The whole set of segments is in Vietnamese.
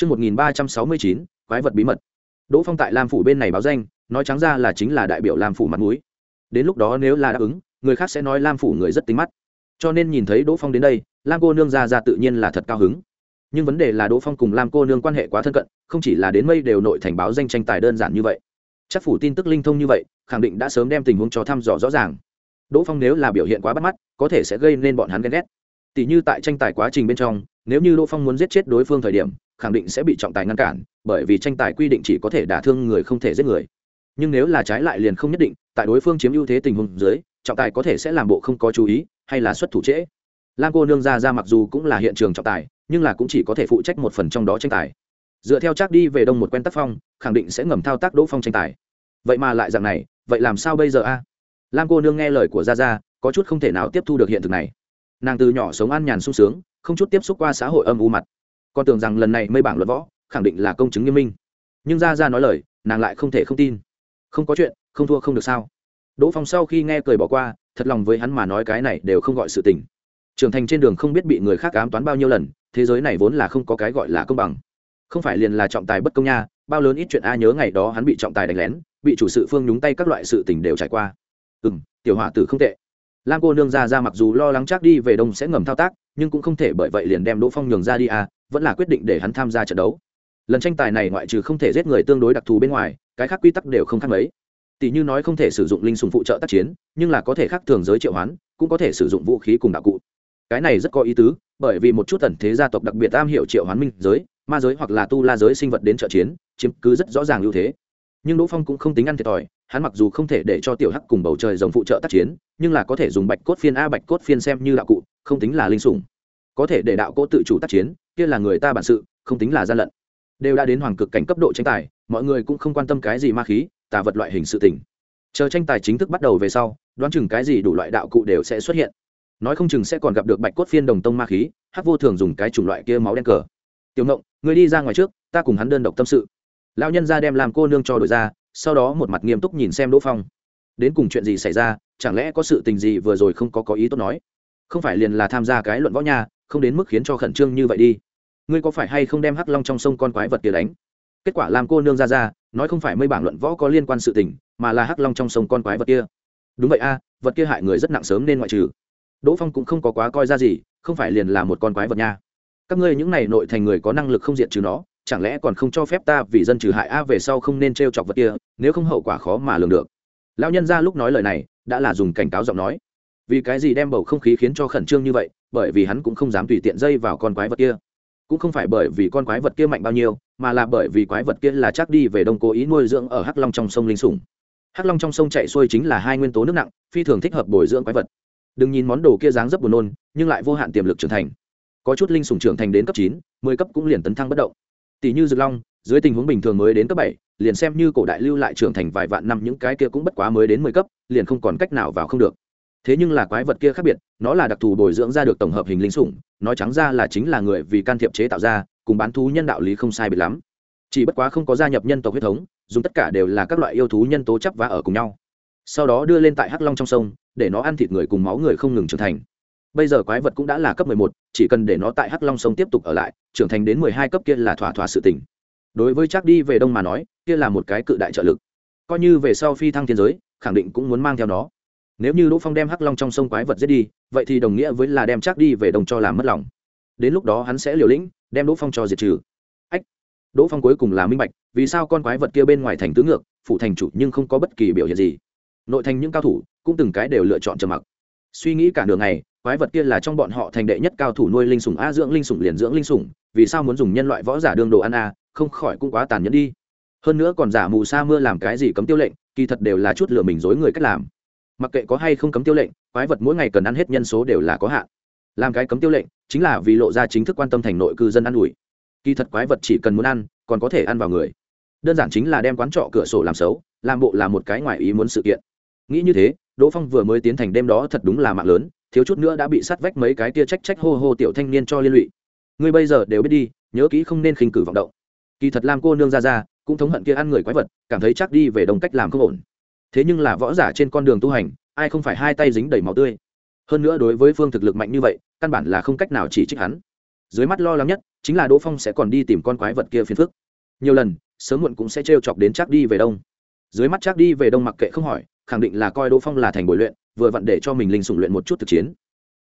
Trước 1369, quái vật bí mật. Đỗ Phong tại Lam phủ bên này báo danh, nói trắng ra là chính là đại biểu Lam phủ mặt mũi. Đến lúc đó nếu là đáp ứng, người khác sẽ nói Lam phủ người rất tính mắt. Cho nên nhìn thấy Đỗ Phong đến đây, Lam cô nương ra ra tự nhiên là thật cao hứng. Nhưng vấn đề là Đỗ Phong cùng Lam cô nương quan hệ quá thân cận, không chỉ là đến mây đều nội thành báo danh tranh tài đơn giản như vậy. Chắc phủ tin tức linh thông như vậy, khẳng định đã sớm đem tình huống cho thăm dò rõ ràng. Đỗ Phong nếu là biểu hiện quá bắt mắt, có thể sẽ gây nên bọn hắn ghen ghét. Tỷ như tại tranh tài quá trình bên trong, nếu như Đỗ Phong muốn giết chết đối phương thời điểm, khẳng định sẽ bị trọng tài ngăn cản bởi vì tranh tài quy định chỉ có thể đả thương người không thể giết người. Nhưng nếu là trái lại liền không nhất định tại đối phương chiếm ưu thế tình huống dưới trọng tài có thể sẽ làm bộ không có chú ý hay là xuất thủ trễ. Lam cô nương ra ra mặc dù cũng là hiện trường trọng tài nhưng là cũng chỉ có thể phụ trách một phần trong đó tranh tài. Dựa theo chắc đi về đông một quen tác phong khẳng định sẽ ngầm thao tác đỗ phong tranh tài. Vậy mà lại dạng này vậy làm sao bây giờ a? Lam cô nương nghe lời của ra ra có chút không thể nào tiếp thu được hiện thực này. Nàng từ nhỏ sống ăn nhàn sung sướng không chút tiếp xúc qua xã hội âm u mặt. Con tưởng rằng lần này mây bảng luật võ, khẳng định là công chứng nghiêm minh. Nhưng ra ra nói lời, nàng lại không thể không tin. Không có chuyện, không thua không được sao? Đỗ phong sau khi nghe cười bỏ qua, thật lòng với hắn mà nói cái này đều không gọi sự tình. Trưởng thành trên đường không biết bị người khác ám toán bao nhiêu lần, thế giới này vốn là không có cái gọi là công bằng. Không phải liền là trọng tài bất công nha, bao lớn ít chuyện a nhớ ngày đó hắn bị trọng tài đánh lén, bị chủ sự phương nhúng tay các loại sự tình đều trải qua. Ừ m tiểu hòa tử không tệ. Lam cô nương ra ra mặc dù lo lắng chắc đi về đông sẽ ngầm thao tác nhưng cũng không thể bởi vậy liền đem đỗ phong nhường ra đi à vẫn là quyết định để hắn tham gia trận đấu. Lần tranh tài này ngoại trừ không thể giết người tương đối đặc thù bên ngoài, cái khác quy tắc đều không khác mấy. Tỷ như nói không thể sử dụng linh sùng phụ trợ tác chiến, nhưng là có thể khác thường giới triệu hoán, cũng có thể sử dụng vũ khí cùng đạo cụ. Cái này rất có ý tứ, bởi vì một chút tần thế gia tộc đặc biệt am hiểu triệu hoán minh giới, ma giới hoặc là tu la giới sinh vật đến trợ chiến, chiếm cứ rất rõ ràng ưu thế. Nhưng đỗ phong cũng không tính ăn thiệt thòi, hắn mặc dù không thể để cho tiểu hắc cùng bầu trời rồng phụ trợ tác chiến, nhưng là có thể dùng bạch cốt phiên a bạch cốt phiên xem như đạo cụ không tính là linh sủng. Có thể để đạo cỗ tự chủ tác chiến, kia là người ta bản sự, không tính là gian lận. Đều đã đến hoàng cực cảnh cấp độ tranh tài, mọi người cũng không quan tâm cái gì ma khí, tà vật loại hình sự tình. Chờ tranh tài chính thức bắt đầu về sau, đoán chừng cái gì đủ loại đạo cụ đều sẽ xuất hiện. Nói không chừng sẽ còn gặp được bạch cốt phiên đồng tông ma khí hát vô thường dùng cái chủng loại kia máu đen cờ. Tiểu ngộng người đi ra ngoài trước, ta cùng hắn đơn độc tâm sự. Lão nhân ra đem làm cô nương cho đội ra, sau đó một mặt nghiêm túc nhìn xem đỗ phong. Đến cùng chuyện gì xảy ra, chẳng lẽ có sự tình gì vừa rồi không có có ý tốt nói? Không phải liền là tham gia cái luận võ nha, không đến mức khiến cho khẩn trương như vậy đi. Ngươi có phải hay không đem hắc long trong sông con quái vật kia đánh? Kết quả làm cô nương ra ra, nói không phải mây bảng luận võ có liên quan sự tình, mà là hắc long trong sông con quái vật kia. Đúng vậy a, vật kia hại người rất nặng sớm nên ngoại trừ. Đỗ phong cũng không có quá coi ra gì, không phải liền là một con quái vật nha. Các ngươi những này nội thành người có năng lực không diện trừ nó, chẳng lẽ còn không cho phép ta vì dân trừ hại a về sau không nên t r e o chọc vật kia, nếu không hậu quả khó mà lường được. Lão nhân ra lúc nói lời này, đã là dùng cảnh cáo giọng nói vì cái gì đem bầu không khí khiến cho khẩn trương như vậy, bởi vì hắn cũng không dám tùy tiện dây vào con quái vật kia. Cũng không phải bởi vì con quái vật kia mạnh bao nhiêu, mà là bởi vì quái vật kia là chắc đi về đông cố ý nuôi dưỡng ở hắc long trong sông linh sủng. Hắc long trong sông chạy xuôi chính là hai nguyên tố nước nặng, phi thường thích hợp bồi dưỡng quái vật. Đừng nhìn món đồ kia dáng dấp buồn nôn, nhưng lại vô hạn tiềm lực trưởng thành. Có chút linh sủng trưởng thành đến cấp chín, mười cấp cũng liền tấn thăng bất động. Tỷ như dược long, dưới tình huống bình thường mới đến cấp bảy, liền xem như cổ đại lưu lại trưởng thành vài vạn năm, những cái kia cũng bất quá mới đến mười cấp, liền không còn cách nào vào không được thế nhưng là quái vật kia khác biệt, nó là đặc thù bồi dưỡng ra được tổng hợp hình linh sủng nói trắng ra là chính là người vì can thiệp chế tạo ra, cùng bán thú nhân đạo lý không sai biệt lắm. Chỉ bất quá không có gia nhập nhân tộc huyết thống, dùng tất cả đều là các loại yêu thú nhân tố chấp và ở cùng nhau. Sau đó đưa lên tại hắc long trong sông, để nó ăn thịt người cùng máu người không ngừng trưởng thành. Bây giờ quái vật cũng đã là cấp mười một, chỉ cần để nó tại hắc long sông tiếp tục ở lại, trưởng thành đến mười hai cấp kia là thỏa thỏa sự tình. đối với chắc đi về đông mà nói, kia là một cái cự đại trợ lực. Coi như về sau phi thăng thiên giới, khẳng định cũng muốn mang theo nó nếu như đỗ phong đem hắc long trong sông quái vật giết đi, vậy thì đồng nghĩa với là đem chắc đi về đồng cho làm mất lòng. đến lúc đó hắn sẽ liều lĩnh, đem đỗ phong cho diệt trừ. ách, đỗ phong cuối cùng là minh bạch, vì sao con quái vật kia bên ngoài thành tứ ngược phụ thành chủ nhưng không có bất kỳ biểu hiện gì. nội thành những cao thủ cũng từng cái đều lựa chọn trầm mặc. suy nghĩ cả đường này quái vật kia là trong bọn họ thành đệ nhất cao thủ nuôi linh sủng, a dưỡng linh sủng liền dưỡng linh sủng, vì sao muốn dùng nhân loại võ giả đương đồ ăn a, không khỏi cũng quá tàn nhẫn đi. hơn nữa còn giả mù sa mưa làm cái gì cấm tiêu lệnh, kỳ thật đều là chút lừa mình dối người cách làm mặc kệ có hay không cấm tiêu lệnh, quái vật mỗi ngày cần ăn hết nhân số đều là có hạn. Làm cái cấm tiêu lệnh, chính là vì lộ ra chính thức quan tâm thành nội cư dân ăn ủi. Kỳ thật quái vật chỉ cần muốn ăn, còn có thể ăn vào người. Đơn giản chính là đem quán trọ cửa sổ làm xấu, làm bộ là một cái ngoài ý muốn sự kiện. Nghĩ như thế, đỗ phong vừa mới tiến thành đêm đó thật đúng là mạng lớn, thiếu chút nữa đã bị sát vách mấy cái tia trách trách hô hô tiểu thanh niên cho liên lụy. Ngươi bây giờ đều biết đi, nhớ kỹ không nên khinh cử vọng động. Kỳ thật lam cô nương ra ra, cũng thống hận kia ăn người quái vật, cảm thấy chắc đi về đồng cách làm không ổn thế nhưng là võ giả trên con đường tu hành, ai không phải hai tay dính đầy máu tươi? Hơn nữa đối với phương thực lực mạnh như vậy, căn bản là không cách nào chỉ trích hắn. Dưới mắt lo lắng nhất, chính là đỗ phong sẽ còn đi tìm con quái vật kia phiền phức. Nhiều lần, sớm muộn cũng sẽ t chọc đến chắc đi về đông. Dưới mắt chắc đi về đông mặc kệ không hỏi, khẳng định là coi đỗ phong là thành bồi luyện, vừa vặn để cho mình linh sủng luyện một chút thực chiến.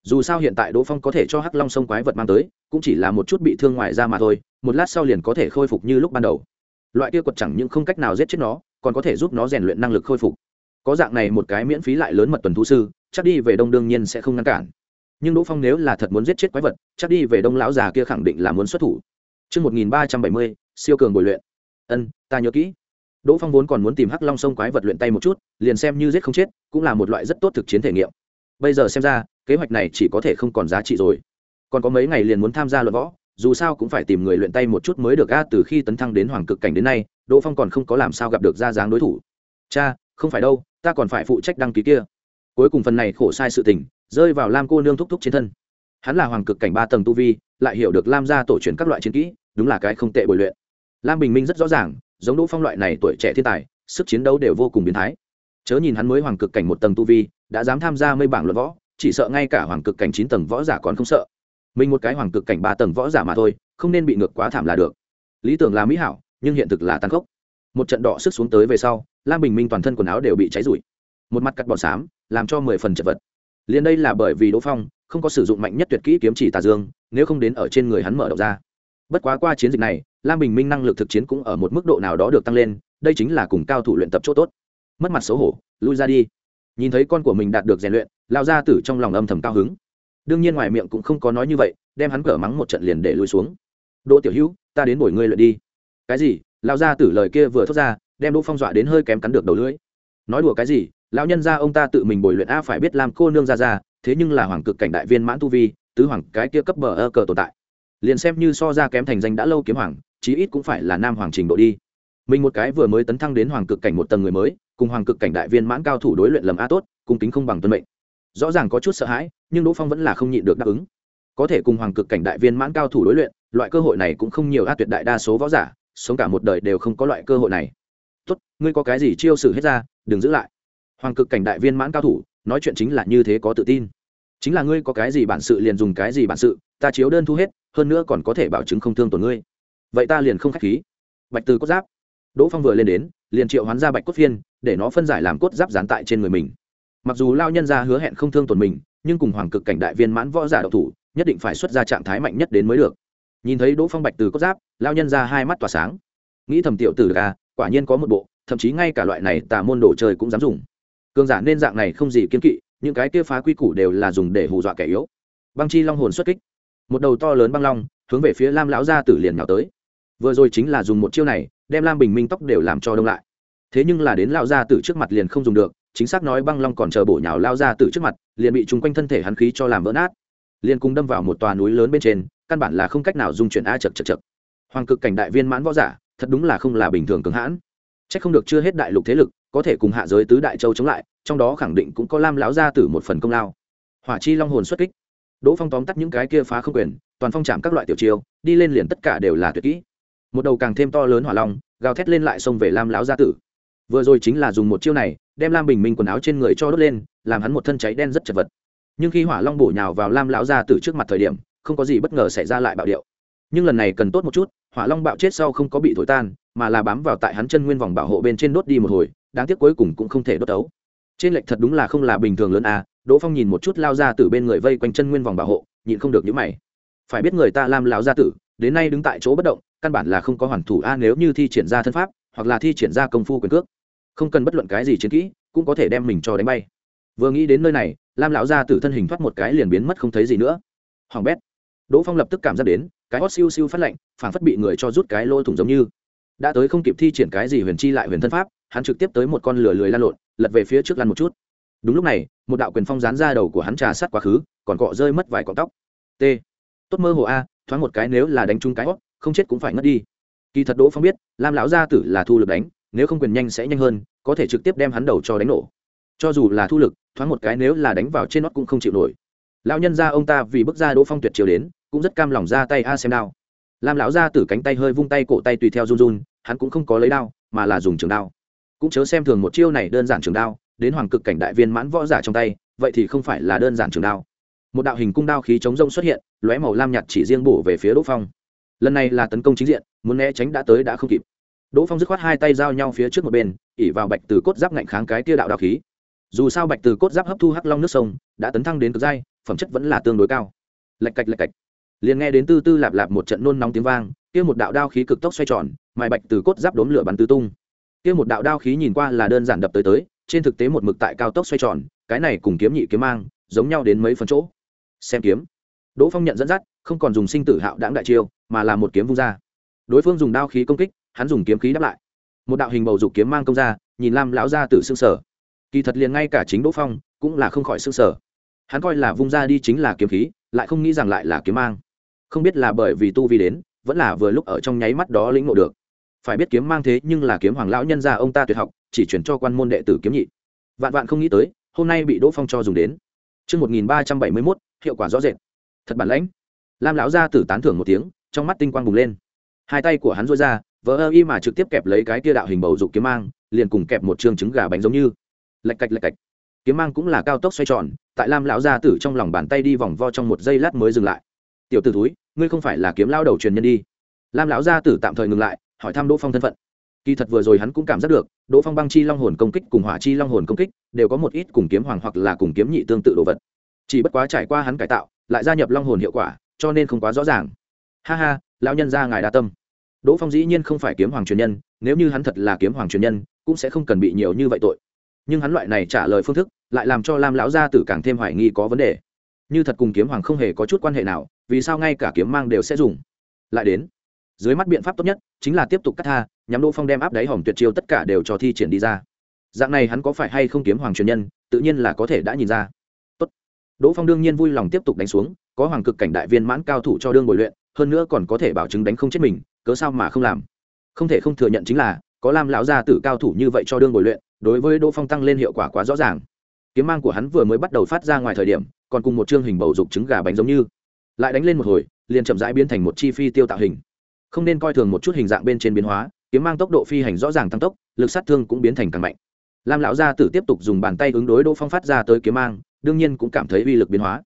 Dù sao hiện tại đỗ phong có thể cho hắc long sông quái vật mang tới, cũng chỉ là một chút bị thương ngoài ra mà thôi, một lát sau liền có thể khôi phục như lúc ban đầu. Loại kia quật chẳng những không cách nào giết chết nó, còn có thể giúp nó rèn luyện năng lực khôi phục có dạng này một cái miễn phí lại lớn mật tuần thú sư chắc đi về đông đương nhiên sẽ không ngăn cản nhưng đỗ phong nếu là thật muốn giết chết quái vật chắc đi về đông lão già kia khẳng định là muốn xuất thủ Trước 1370, siêu cường bồi luyện. Ân, ta nhớ kỹ. Đỗ Phong vốn còn muốn tìm Hắc Long sông quái vật luyện tay một chút, liền xem như giết không chết, cũng là một loại rất tốt thực chiến thể nghiệm. Bây giờ xem ra, kế hoạch này chỉ có thể không còn giá trị rồi. Còn có mấy ngày liền muốn tham gia luận võ, dù sao cũng phải tìm người luyện tay một chút mới được a từ khi tấn thăng đến hoàng cực cảnh đến nay, Đỗ Phong còn không có làm sao gặp được ra dáng đối thủ. Cha, không phải đâu, ta còn phải phụ trách đăng ký kia. Cuối cùng phần này khổ sai sự tình, rơi vào Lam cô nương thúc thúc trên thân. Hắn là hoàng cực cảnh ba tầng tu vi, lại hiểu được Lam gia tổ truyền các loại chiến kỹ, đúng là cái không tệ bồi luyện. Lam Bình Minh rất rõ ràng, giống Đỗ Phong loại này tuổi trẻ thiên tài, sức chiến đấu đều vô cùng biến thái. Chớ nhìn hắn mới hoàng cực cảnh một tầng tu vi, đã dám tham gia mây bảng luận võ, chỉ sợ ngay cả hoàng cực cảnh chín tầng võ giả còn không sợ. Mình một cái hoàng cực cảnh ba tầng võ giả mà thôi, không nên bị ngược quá thảm là được. Lý tưởng là mỹ hảo, nhưng hiện thực là tàn khốc. Một trận đỏ sức xuống tới về sau, Lam Bình Minh toàn thân quần áo đều bị cháy rụi. Một mặt cắt bọt xám, làm cho mười phần chật vật. Liên đây là bởi vì Đỗ Phong không có sử dụng mạnh nhất tuyệt kỹ kiếm chỉ tà dương, nếu không đến ở trên người hắn mở đầu ra. Bất quá qua chiến dịch này, lam bình minh năng lực thực chiến cũng ở một mức độ nào đó được tăng lên đây chính là cùng cao thủ luyện tập chỗ tốt mất mặt xấu hổ lui ra đi nhìn thấy con của mình đạt được rèn luyện lao ra tử trong lòng âm thầm cao hứng đương nhiên ngoài miệng cũng không có nói như vậy đem hắn cở mắng một trận liền để lui xuống đỗ tiểu hữu ta đến bồi ngươi luyện đi cái gì lao ra tử lời kia vừa thốt ra đem đỗ phong dọa đến hơi kém cắn được đầu lưỡi. Nói đùa cái gì, lão nhân ra ông ta tự mình bồi luyện a phải biết làm cô nương ra ra, thế nhưng là hoàng cực cảnh đại viên mãn tu vi, tứ hoàng cái kia cấp bờ ơ cờ tồn tại. Liền xem như so ra kém thành danh đã lâu kiếm hoàng, chí ít cũng phải là nam hoàng trình độ đi. Mình một cái vừa mới tấn thăng đến hoàng cực cảnh một tầng người mới, cùng hoàng cực cảnh đại viên mãn cao thủ đối luyện lầm a tốt, cung kính không bằng tuân mệnh. Rõ ràng có chút sợ hãi, nhưng đỗ phong vẫn là không nhịn được đáp ứng. Có thể cùng hoàng cực cảnh đại viên mãn cao thủ đối luyện, loại cơ hội này cũng không nhiều a tuyệt đại đa số võ giả, sống cả một đời đều không có loại cơ hội này tốt, ngươi có cái gì chiêu sử hết ra, đừng giữ lại. Hoàng cực cảnh đại viên mãn cao thủ, nói chuyện chính là như thế có tự tin. Chính là ngươi có cái gì bản sự liền dùng cái gì bản sự, ta chiếu đơn thu hết, hơn nữa còn có thể bảo chứng không thương tổn ngươi. Vậy ta liền không k h á c h khí. Bạch từ cốt giáp. Đỗ phong vừa lên đến, liền triệu hoán ra bạch cốt phiên, để nó phân giải làm cốt giáp dán tại trên người mình. Mặc dù lao nhân ra hứa hẹn không thương tổn mình, nhưng cùng hoàng cực cảnh đại viên mãn võ giả độc thủ, nhất định phải xuất ra trạng thái mạnh nhất đến mới được. Nhìn thấy đỗ phong bạch từ cốt giáp, lao nhân ra hai mắt tỏa sáng. Nghĩ thầm tiểu tử à quả nhiên có một bộ, thậm chí ngay cả loại này tà môn đồ chơi cũng dám dùng. Cường giả nên dạng này không gì kiên kỵ, những cái kia phá quy củ đều là dùng để hù dọa kẻ yếu. Băng chi long hồn xuất kích. Một đầu to lớn băng long, hướng về phía lam lão gia tử liền nhào tới. Vừa rồi chính là dùng một chiêu này, đem lam bình minh tóc đều làm cho đông lại. Thế nhưng là đến Lão gia tử trước mặt liền không dùng được, chính xác nói băng long còn chờ bổ nhào lao gia tử trước mặt, liền bị chung quanh thân thể hắn khí cho làm vỡ nát. Liền cùng đâm vào một tòa núi lớn bên trên, căn bản là không cách nào dung chuyển a chật chật chật hoàng cực cảnh đại viên mãn võ giả thật đúng là không là bình thường cứng hãn. Trách không được chưa hết đại lục thế lực, có thể cùng hạ giới tứ đại châu chống lại, trong đó khẳng định cũng có lam lão gia tử một phần công lao. Hỏa chi long hồn xuất kích. Đỗ phong tóm tắt những cái kia phá không quyền, toàn phong chạm các loại tiểu chiêu, đi lên liền tất cả đều là tuyệt kỹ. Một đầu càng thêm to lớn hỏa long, gào thét lên lại xông về lam lão gia tử. Vừa rồi chính là dùng một chiêu này, đem lam bình minh quần áo trên người cho đốt lên, làm hắn một thân cháy đen rất chật vật. Nhưng khi hỏa long bổ nhào vào lam lão gia tử trước mặt thời điểm, không có gì bất ngờ xảy ra lại bạo điệu nhưng lần này cần tốt một chút, hỏa long bạo chết sau không có bị thổi tan, mà là bám vào tại hắn chân nguyên vòng bảo hộ bên trên đốt đi một hồi, đáng tiếc cuối cùng cũng không thể đốt đấu trên lệch thật đúng là không là bình thường lớn à đỗ phong nhìn một chút lao ra từ bên người vây quanh chân nguyên vòng bảo hộ, nhịn không được những mày. Phải biết người ta làm lão gia tử, đến nay đứng tại chỗ bất động, căn bản là không có hoàn thủ a, nếu như thi triển ra thân pháp, hoặc là thi triển ra công phu quyền cước, không cần bất luận cái gì chiến kỹ, cũng có thể đem mình cho đánh bay. Vừa nghĩ đến nơi này, lam lão gia tử thân hình thoát một cái liền biến mất không thấy gì nữa. Hoàng bét. Đỗ phong lập tức cảm giác đến cái hót siêu siêu phát lạnh, phảng phất bị người cho rút cái lỗ thủng giống như. Đã tới không kịp thi triển cái gì huyền chi lại huyền thân pháp, hắn trực tiếp tới một con lửa lười lan lộn, lật về phía trước lăn một chút. Đúng lúc này, một đạo quyền phong dán ra đầu của hắn trà sát quá khứ, còn cọ rơi mất vài cọng tóc. T. Tốt mơ hồ a, thoáng một cái nếu là đánh trúng cái hót không chết cũng phải ngất đi. Kỳ thật đỗ phong biết, lam lão gia tử là thu lực đánh, nếu không quyền nhanh sẽ nhanh hơn, có thể trực tiếp đem hắn đầu cho đánh nổ. Cho dù là thu lực, thoáng một cái nếu là đánh vào trên nót cũng không chịu nổi. Lão nhân ra ông ta vì bước ra đỗ phong tuyệt chiều đến cũng rất cam lòng ra tay a xem đao. Lam lão gia tử cánh tay hơi vung tay, cổ tay tùy theo run run, hắn cũng không có lấy đao, mà là dùng trường đao. Cũng chớ xem thường một chiêu này đơn giản trường đao, đến hoàng cực cảnh đại viên mãn võ giả trong tay, vậy thì không phải là đơn giản trường đao. Một đạo hình cung đao khí chống rông xuất hiện, lóe màu lam nhạt chỉ riêng bổ về phía đỗ phong. Lần này là tấn công chính diện, muốn né tránh đã tới đã không kịp. Đỗ phong dứt khoát hai tay giao nhau phía trước một bên, ỉ vào bạch từ cốt giáp ngạnh kháng cái tia đạo đạo khí. Dù sao bạch từ cốt giáp hấp thu hắc long nước sông, đã tấn thăng đến cực giai, phẩm chất vẫn là tương đối cao. Lạch cạch lạch cạch liền nghe đến tư tư lạp lạp một trận nôn nóng tiếng vang, kia một đạo đao khí cực tốc xoay tròn, mài bạch từ cốt giáp đốm lửa bắn tứ tung. Kia một đạo đao khí nhìn qua là đơn giản đập tới tới, trên thực tế một mực tại cao tốc xoay tròn, cái này cùng kiếm nhị kiếm mang, giống nhau đến mấy phần chỗ. Xem kiếm. Đỗ phong nhận dẫn dắt, không còn dùng sinh tử hạo đáng đại chiêu, mà là một kiếm vung ra. Đối phương dùng đao khí công kích, hắn dùng kiếm khí đáp lại. Một đạo hình bầu dục kiếm mang công ra, nhìn lam lão ra từ xương sở kỳ thật liền ngay cả chính đỗ phong cũng là không khỏi xương sở hắn coi là vung ra đi chính là kiếm khí, lại không nghĩ rằng lại là kiếm mang không biết là bởi vì tu vi đến vẫn là vừa lúc ở trong nháy mắt đó lĩnh ngộ được phải biết kiếm mang thế nhưng là kiếm hoàng lão nhân gia ông ta tuyệt học chỉ chuyển cho quan môn đệ tử kiếm nhị vạn vạn không nghĩ tới hôm nay bị đỗ phong cho dùng đến Trước 1371, hiệu quả rõ rệt. Thật bản lãnh. Lam lão gia tử tán thưởng một tiếng, trong mắt tinh quang bùng lên. Hai tay của hắn duỗi ra, vỡ ơ y mà trực tiếp kẹp lấy cái kia đạo hình bầu dục kiếm mang, liền cùng kẹp một trương trứng gà bánh giống như. Lạch cạch lạch cạch. Kiếm mang cũng là cao tốc xoay tròn, tại Lam lão gia tử trong lòng bàn tay đi vòng vo trong một giây lát mới dừng lại. "Tiểu tử thúi ngươi không phải là kiếm lao đầu truyền nhân đi?" Lam lão gia tử tạm thời ngừng lại, hỏi thăm Đỗ Phong thân phận. Kỳ thật vừa rồi hắn cũng cảm giác được đỗ phong băng chi long hồn công kích cùng hỏa chi long hồn công kích đều có một ít cùng kiếm hoàng hoặc là cùng kiếm nhị tương tự đồ vật. Chỉ bất quá trải qua hắn cải tạo lại gia nhập long hồn hiệu quả cho nên không quá rõ ràng. Ha ha lão nhân ra ngài đa tâm. Đỗ phong dĩ nhiên không phải kiếm hoàng truyền nhân nếu như hắn thật là kiếm hoàng truyền nhân cũng sẽ không cần bị nhiều như vậy tội. Nhưng hắn loại này trả lời phương thức lại làm cho lam lão gia tử càng thêm hoài nghi có vấn đề. Như thật cùng kiếm hoàng không hề có chút quan hệ nào vì sao ngay cả kiếm mang đều sẽ dùng? Lại đến, dưới mắt biện pháp tốt nhất chính là tiếp tục cắt tha, nhắm đỗ phong đem áp đáy hỏng tuyệt chiêu tất cả đều cho thi triển đi ra. Dạng này hắn có phải hay không kiếm hoàng truyền nhân, tự nhiên là có thể đã nhìn ra. Tốt. đỗ phong đương nhiên vui lòng tiếp tục đánh xuống, có hoàng cực cảnh đại viên mãn cao thủ cho đương bồi luyện, hơn nữa còn có thể bảo chứng đánh không chết mình, cớ sao mà không làm? Không thể không thừa nhận chính là, có lam lão gia tử cao thủ như vậy cho đương bồi luyện, đối với đỗ phong tăng lên hiệu quả quá rõ ràng. Kiếm mang của hắn vừa mới bắt đầu phát ra ngoài thời điểm, còn cùng một chương hình bầu dục trứng gà bánh giống như lại đánh lên một hồi, liền chậm rãi biến thành một chi phi tiêu tạo hình. Không nên coi thường một chút hình dạng bên trên biến hóa, kiếm mang tốc độ phi hành rõ ràng tăng tốc, lực sát thương cũng biến thành càng mạnh. Lam lão gia tử tiếp tục dùng bàn tay ứng đối đỗ phong phát ra tới kiếm mang, đương nhiên cũng cảm thấy uy lực biến hóa.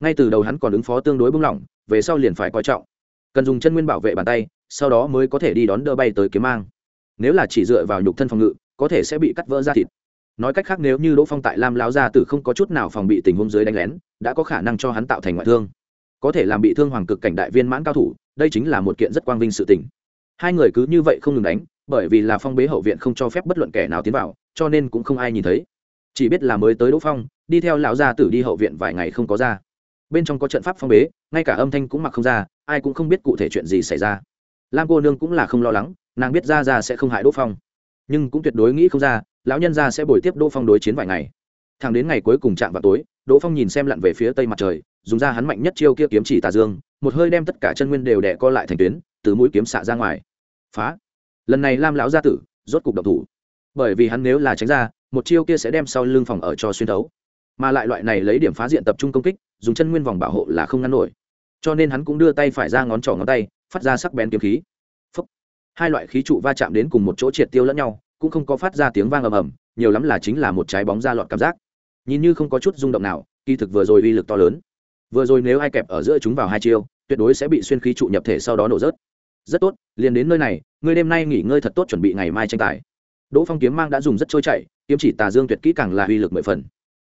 Ngay từ đầu hắn còn ứng phó tương đối bung lỏng, về sau liền phải coi trọng. Cần dùng chân nguyên bảo vệ bàn tay, sau đó mới có thể đi đón đỡ bay tới kiếm mang. Nếu là chỉ dựa vào nhục thân phòng ngự, có thể sẽ bị cắt vỡ ra thịt. Nói cách khác nếu như đỗ phong tại lam lão gia tử không có chút nào phòng bị tình huống dưới đánh lén, đã có khả năng cho hắn tạo thành ngoại thương có thể làm bị thương hoàng cực cảnh đại viên mãn cao thủ, đây chính là một kiện rất quang vinh sự tình. Hai người cứ như vậy không ngừng đánh, bởi vì là phong bế hậu viện không cho phép bất luận kẻ nào tiến vào, cho nên cũng không ai nhìn thấy. Chỉ biết là mới tới đỗ phong, đi theo lão gia tử đi hậu viện vài ngày không có ra. Bên trong có trận pháp phong bế, ngay cả âm thanh cũng mặc không ra, ai cũng không biết cụ thể chuyện gì xảy ra. Lam cô nương cũng là không lo lắng, nàng biết ra ra sẽ không hại đỗ phong. Nhưng cũng tuyệt đối nghĩ không ra, lão nhân ra sẽ bồi tiếp đỗ phong đối chiến vài ngày. Thẳng đến ngày cuối cùng chạm vào tối, đỗ phong nhìn xem lặn về phía tây mặt trời dùng ra hắn mạnh nhất chiêu kia kiếm chỉ tà dương, một hơi đem tất cả chân nguyên đều đẻ co lại thành tuyến, từ mũi kiếm xạ ra ngoài. Phá. Lần này lam lão gia tử, rốt cục độc thủ. Bởi vì hắn nếu là tránh ra, một chiêu kia sẽ đem sau lưng phòng ở cho xuyên thấu. Mà lại loại này lấy điểm phá diện tập trung công kích, dùng chân nguyên vòng bảo hộ là không ngăn nổi. Cho nên hắn cũng đưa tay phải ra ngón trỏ ngón tay, phát ra sắc bén kiếm khí. Phúc. hai loại khí trụ va chạm đến cùng một chỗ triệt tiêu lẫn nhau, cũng không có phát ra tiếng vang ầm ầm, nhiều lắm là chính là một trái bóng ra lọt cảm giác. Nhìn như không có chút rung động nào, kỳ thực vừa rồi uy lực to lớn vừa rồi nếu ai kẹp ở giữa chúng vào hai chiêu, tuyệt đối sẽ bị xuyên khí trụ nhập thể sau đó nổ rớt. Rất tốt, liền đến nơi này, ngươi đêm nay nghỉ ngơi thật tốt chuẩn bị ngày mai tranh tài. Đỗ phong kiếm mang đã dùng rất trôi chảy, kiếm chỉ tà dương tuyệt kỹ càng là uy lực mười phần.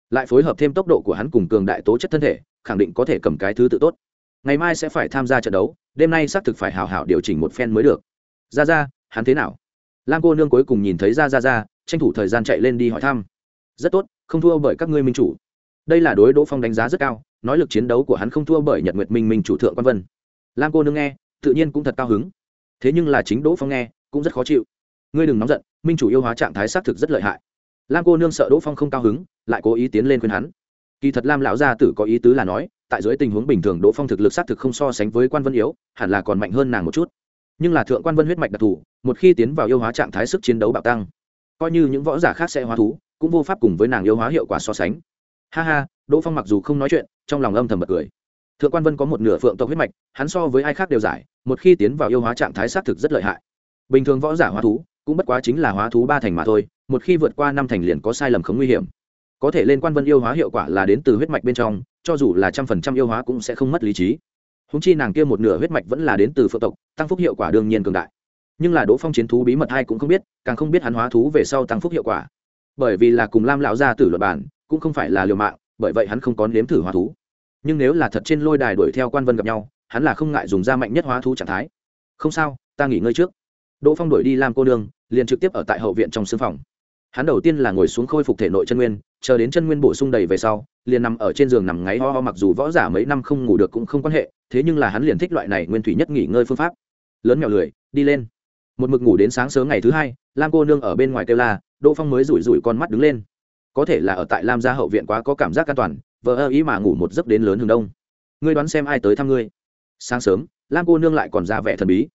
Lại phối hợp thêm tốc độ của hắn cùng cường đại tố chất thân thể, khẳng định có thể cầm cái thứ tự tốt. Ngày mai sẽ phải tham gia trận đấu, đêm nay xác thực phải hào hảo điều chỉnh một phen mới được. Ra ra, hắn thế nào? Lam cô nương cuối cùng nhìn thấy ra ra ra, tranh thủ thời gian chạy lên đi hỏi thăm. Rất tốt, không thua bởi các ngươi minh chủ. Đây là đối đỗ phong đánh giá rất cao nói lực chiến đấu của hắn không thua bởi nhật nguyệt minh minh chủ thượng quan vân. Lam cô nương nghe, tự nhiên cũng thật cao hứng. Thế nhưng là chính đỗ phong nghe, cũng rất khó chịu. Ngươi đừng nóng giận, minh chủ yêu hóa trạng thái xác thực rất lợi hại. Lam cô nương sợ đỗ phong không cao hứng, lại cố ý tiến lên khuyên hắn. Kỳ thật lam lão gia tử có ý tứ là nói, tại dưới tình huống bình thường đỗ phong thực lực xác thực không so sánh với quan vân yếu, hẳn là còn mạnh hơn nàng một chút. Nhưng là thượng quan vân huyết mạch đặc thù, một khi tiến vào yêu hóa trạng thái sức chiến đấu bạo tăng, coi như những võ giả khác sẽ hóa thú, cũng vô pháp cùng với nàng yêu hóa hiệu quả so sánh. Ha ha, đỗ phong mặc dù không nói chuyện trong lòng âm thầm bật cười. Thượng quan vân có một nửa phượng tộc huyết mạch, hắn so với ai khác đều giải, một khi tiến vào yêu hóa trạng thái xác thực rất lợi hại. Bình thường võ giả hóa thú, cũng bất quá chính là hóa thú ba thành mà thôi, một khi vượt qua năm thành liền có sai lầm không nguy hiểm. Có thể lên quan vân yêu hóa hiệu quả là đến từ huyết mạch bên trong, cho dù là trăm phần trăm yêu hóa cũng sẽ không mất lý trí. Húng chi nàng kia một nửa huyết mạch vẫn là đến từ phượng tộc, tăng phúc hiệu quả đương nhiên cường đại. Nhưng là đỗ phong chiến thú bí mật hai cũng không biết, càng không biết hắn hóa thú về sau tăng phúc hiệu quả. Bởi vì là cùng lam lão gia tử luật bản, cũng không phải là liều mạng bởi vậy hắn không có nếm thử hóa thú. Nhưng nếu là thật trên lôi đài đuổi theo quan vân gặp nhau, hắn là không ngại dùng da mạnh nhất hóa thú trạng thái. Không sao, ta nghỉ ngơi trước. Đỗ phong đuổi đi làm cô nương, liền trực tiếp ở tại hậu viện trong sưng phòng. Hắn đầu tiên là ngồi xuống khôi phục thể nội chân nguyên, chờ đến chân nguyên bổ sung đầy về sau, liền nằm ở trên giường nằm ngáy ho ho mặc dù võ giả mấy năm không ngủ được cũng không quan hệ, thế nhưng là hắn liền thích loại này nguyên thủy nhất nghỉ ngơi phương pháp. Lớn mèo lười, đi lên. Một mực ngủ đến sáng sớm ngày thứ hai, lam cô nương ở bên ngoài kêu la, đỗ phong mới rủi rủi con mắt đứng lên có thể là ở tại lam gia hậu viện quá có cảm giác an toàn vợ ơ ý mà ngủ một giấc đến lớn hướng đông. Ngươi đoán xem ai tới thăm ngươi? Sáng sớm, lam cô nương lại còn ra vẻ thần bí.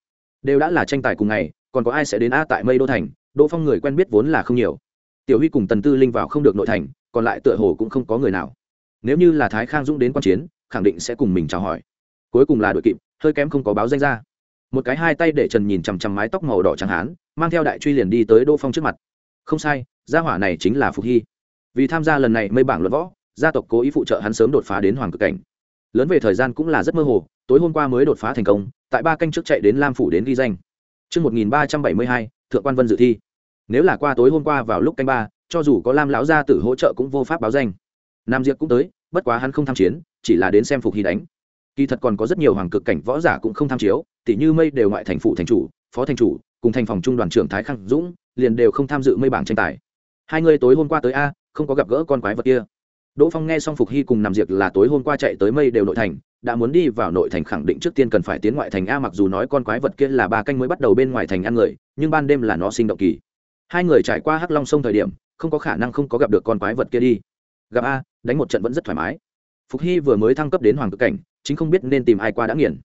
Đều đã là tranh tài cùng ngày, còn có ai sẽ đến a tại mây đô thành? Đỗ phong người quen biết vốn là không nhiều. Tiểu huy cùng tần tư linh vào không được nội thành, còn lại tựa hồ cũng không có người nào. Nếu như là thái khang dũng đến quan chiến, khẳng định sẽ cùng mình chào hỏi. Cuối cùng là đội kịp, hơi kém không có báo danh ra. Một cái hai tay để trần nhìn chằm chằm mái tóc màu đỏ trắng hán, mang theo đại truy liền đi tới đỗ phong trước mặt. Không sai, gia hỏa này chính là phục hy vì tham gia lần này mây bảng luận võ gia tộc cố ý phụ trợ hắn sớm đột phá đến hoàng cực cảnh lớn về thời gian cũng là rất mơ hồ tối hôm qua mới đột phá thành công tại ba canh trước chạy đến lam phủ đến ghi danh Trước 1372, Thượng quan Vân dự thi. Nếu là qua tối hôm qua vào lúc canh ba, cho dù có Lam lão gia tử hỗ trợ cũng vô pháp báo danh. Nam Diệp cũng tới, bất quá hắn không tham chiến, chỉ là đến xem phục hy đánh. Kỳ thật còn có rất nhiều hoàng cực cảnh võ giả cũng không tham chiếu, tỷ như mây đều ngoại thành phụ thành chủ, phó thành chủ, cùng thành phòng trung đoàn trưởng Thái Khang Dũng, liền đều không tham dự mây bảng tranh tài. Hai người tối hôm qua tới a, không có gặp gỡ con quái vật kia. Đỗ Phong nghe xong Phục Hy cùng Nam Diệp là tối hôm qua chạy tới mây đều nội thành, đã muốn đi vào nội thành khẳng định trước tiên cần phải tiến ngoại thành a mặc dù nói con quái vật kia là ba canh mới bắt đầu bên ngoài thành ăn người nhưng ban đêm là nó sinh động kỳ. Hai người trải qua hắc long sông thời điểm không có khả năng không có gặp được con quái vật kia đi. Gặp a đánh một trận vẫn rất thoải mái. Phục hy vừa mới thăng cấp đến hoàng cực cảnh chính không biết nên tìm ai qua đã nghiền.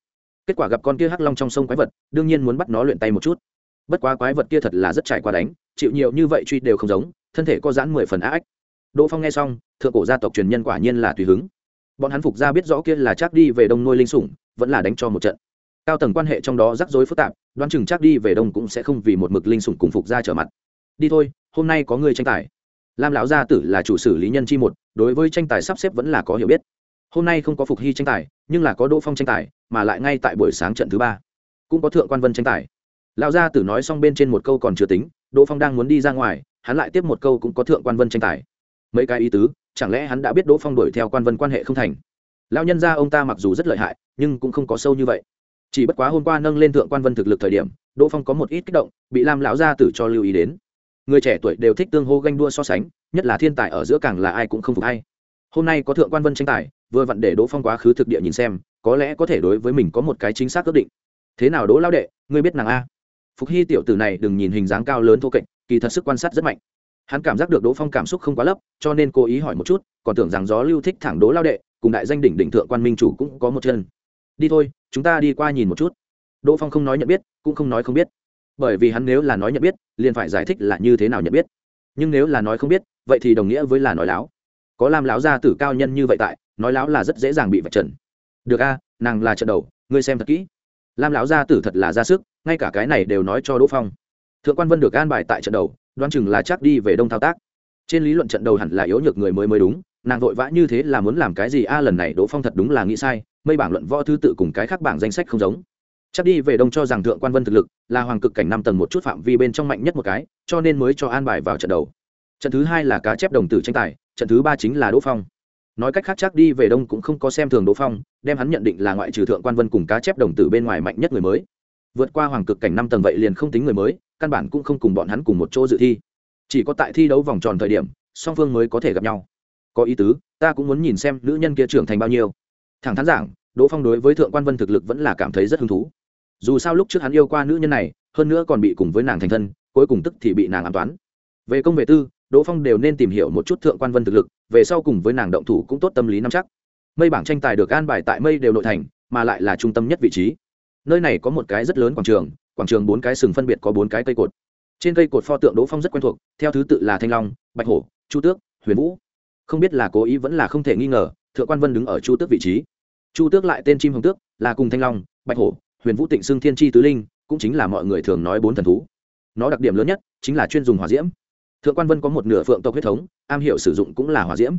Kết quả gặp con kia hắc long trong sông quái vật đương nhiên muốn bắt nó luyện tay một chút. Bất quá quái vật kia thật là rất trải qua đánh chịu nhiều như vậy truy đều không giống thân thể có giãn mười phần ác đỗ phong nghe xong, thượng cổ gia tộc truyền nhân quả nhiên là tùy hứng. Bọn hắn phục ra biết rõ kia là chắc đi về đông nuôi linh sủng, vẫn là đánh cho một trận. Cao tầng quan hệ trong đó rắc rối phức tạp, đoán chừng chắc đi về đông cũng sẽ không vì một mực linh sủng cùng phục ra trở mặt. Đi thôi, hôm nay có người tranh tài. Lam lão gia tử là chủ sử lý nhân chi một, đối với tranh tài sắp xếp vẫn là có hiểu biết. Hôm nay không có phục hy tranh tài, nhưng là có đỗ phong tranh tài, mà lại ngay tại buổi sáng trận thứ ba, cũng có thượng quan vân tranh tài. Lão gia tử nói xong bên trên một câu còn chưa tính, đỗ phong đang muốn đi ra ngoài, hắn lại tiếp một câu cũng có thượng quan vân tranh tài mấy cái ý tứ, chẳng lẽ hắn đã biết đỗ phong đuổi theo quan vân quan hệ không thành? Lao nhân ra ông ta mặc dù rất lợi hại, nhưng cũng không có sâu như vậy. Chỉ bất quá hôm qua nâng lên thượng quan vân thực lực thời điểm, đỗ phong có một ít kích động, bị lam lão gia tử cho lưu ý đến. Người trẻ tuổi đều thích tương hô ganh đua so sánh, nhất là thiên tài ở giữa càng là ai cũng không phục hay. Hôm nay có thượng quan vân tranh tài, vừa vặn để đỗ phong quá khứ thực địa nhìn xem, có lẽ có thể đối với mình có một cái chính xác ước định. Thế nào đỗ lao đệ, ngươi biết nàng a? Phục hy tiểu tử này đừng nhìn hình dáng cao lớn thô kệch, kỳ thật sức quan sát rất mạnh hắn cảm giác được đỗ phong cảm xúc không quá lấp, cho nên cố ý hỏi một chút, còn tưởng rằng gió lưu thích thẳng đỗ lao đệ, cùng đại danh đỉnh đỉnh thượng quan minh chủ cũng có một chân. Đi thôi, chúng ta đi qua nhìn một chút. Đỗ phong không nói nhận biết, cũng không nói không biết. Bởi vì hắn nếu là nói nhận biết, liền phải giải thích là như thế nào nhận biết. Nhưng nếu là nói không biết, vậy thì đồng nghĩa với là nói láo. Có làm láo gia tử cao nhân như vậy tại, nói láo là rất dễ dàng bị vạch trần. Được a, nàng là trận đầu, ngươi xem thật kỹ. Lam lão gia tử thật là ra sức, ngay cả cái này đều nói cho đỗ phong. Thượng quan vân được an bài tại trận đầu đoán chừng là chắc đi về đông thao tác. Trên lý luận trận đầu hẳn là yếu nhược người mới mới đúng, nàng vội vã như thế là muốn làm cái gì? A, lần này đỗ phong thật đúng là nghĩ sai, mây bảng luận võ thứ tự cùng cái khác bảng danh sách không giống. Chắc đi về đông cho rằng thượng quan vân thực lực là hoàng cực cảnh năm tầng một chút phạm vi bên trong mạnh nhất một cái, cho nên mới cho an bài vào trận đầu. Trận thứ hai là cá chép đồng tử tranh tài, trận thứ ba chính là đỗ phong. Nói cách khác chắc đi về đông cũng không có xem thường đỗ phong, đem hắn nhận định là ngoại trừ thượng quan vân cùng cá chép đồng tử bên ngoài mạnh nhất người mới. Vượt qua hoàng cực cảnh năm tầng vậy liền không tính người mới căn bản cũng không cùng bọn hắn cùng một chỗ dự thi. Chỉ có tại thi đấu vòng tròn thời điểm, song phương mới có thể gặp nhau. Có ý tứ, ta cũng muốn nhìn xem nữ nhân kia trưởng thành bao nhiêu. Thẳng thắn giảng, đỗ phong đối với thượng quan vân thực lực vẫn là cảm thấy rất hứng thú. Dù sao lúc trước hắn yêu qua nữ nhân này, hơn nữa còn bị cùng với nàng thành thân, cuối cùng tức thì bị nàng ám toán. Về công về tư, đỗ phong đều nên tìm hiểu một chút thượng quan vân thực lực, về sau cùng với nàng động thủ cũng tốt tâm lý nắm chắc. Mây bảng tranh tài được an bài tại mây đều nội thành, mà lại là trung tâm nhất vị trí. Nơi này có một cái rất lớn quảng trường quảng trường bốn cái sừng phân biệt có bốn cái cây cột. Trên cây cột pho tượng đỗ phong rất quen thuộc, theo thứ tự là thanh long, bạch hổ, chu tước, huyền vũ. Không biết là cố ý vẫn là không thể nghi ngờ, thượng quan vân đứng ở chu tước vị trí. Chu tước lại tên chim hồng tước, là cùng thanh long, bạch hổ, huyền vũ tịnh xưng thiên tri tứ linh, cũng chính là mọi người thường nói bốn thần thú. Nó đặc điểm lớn nhất chính là chuyên dùng hỏa diễm. Thượng quan vân có một nửa phượng tộc huyết thống, am hiểu sử dụng cũng là hỏa diễm.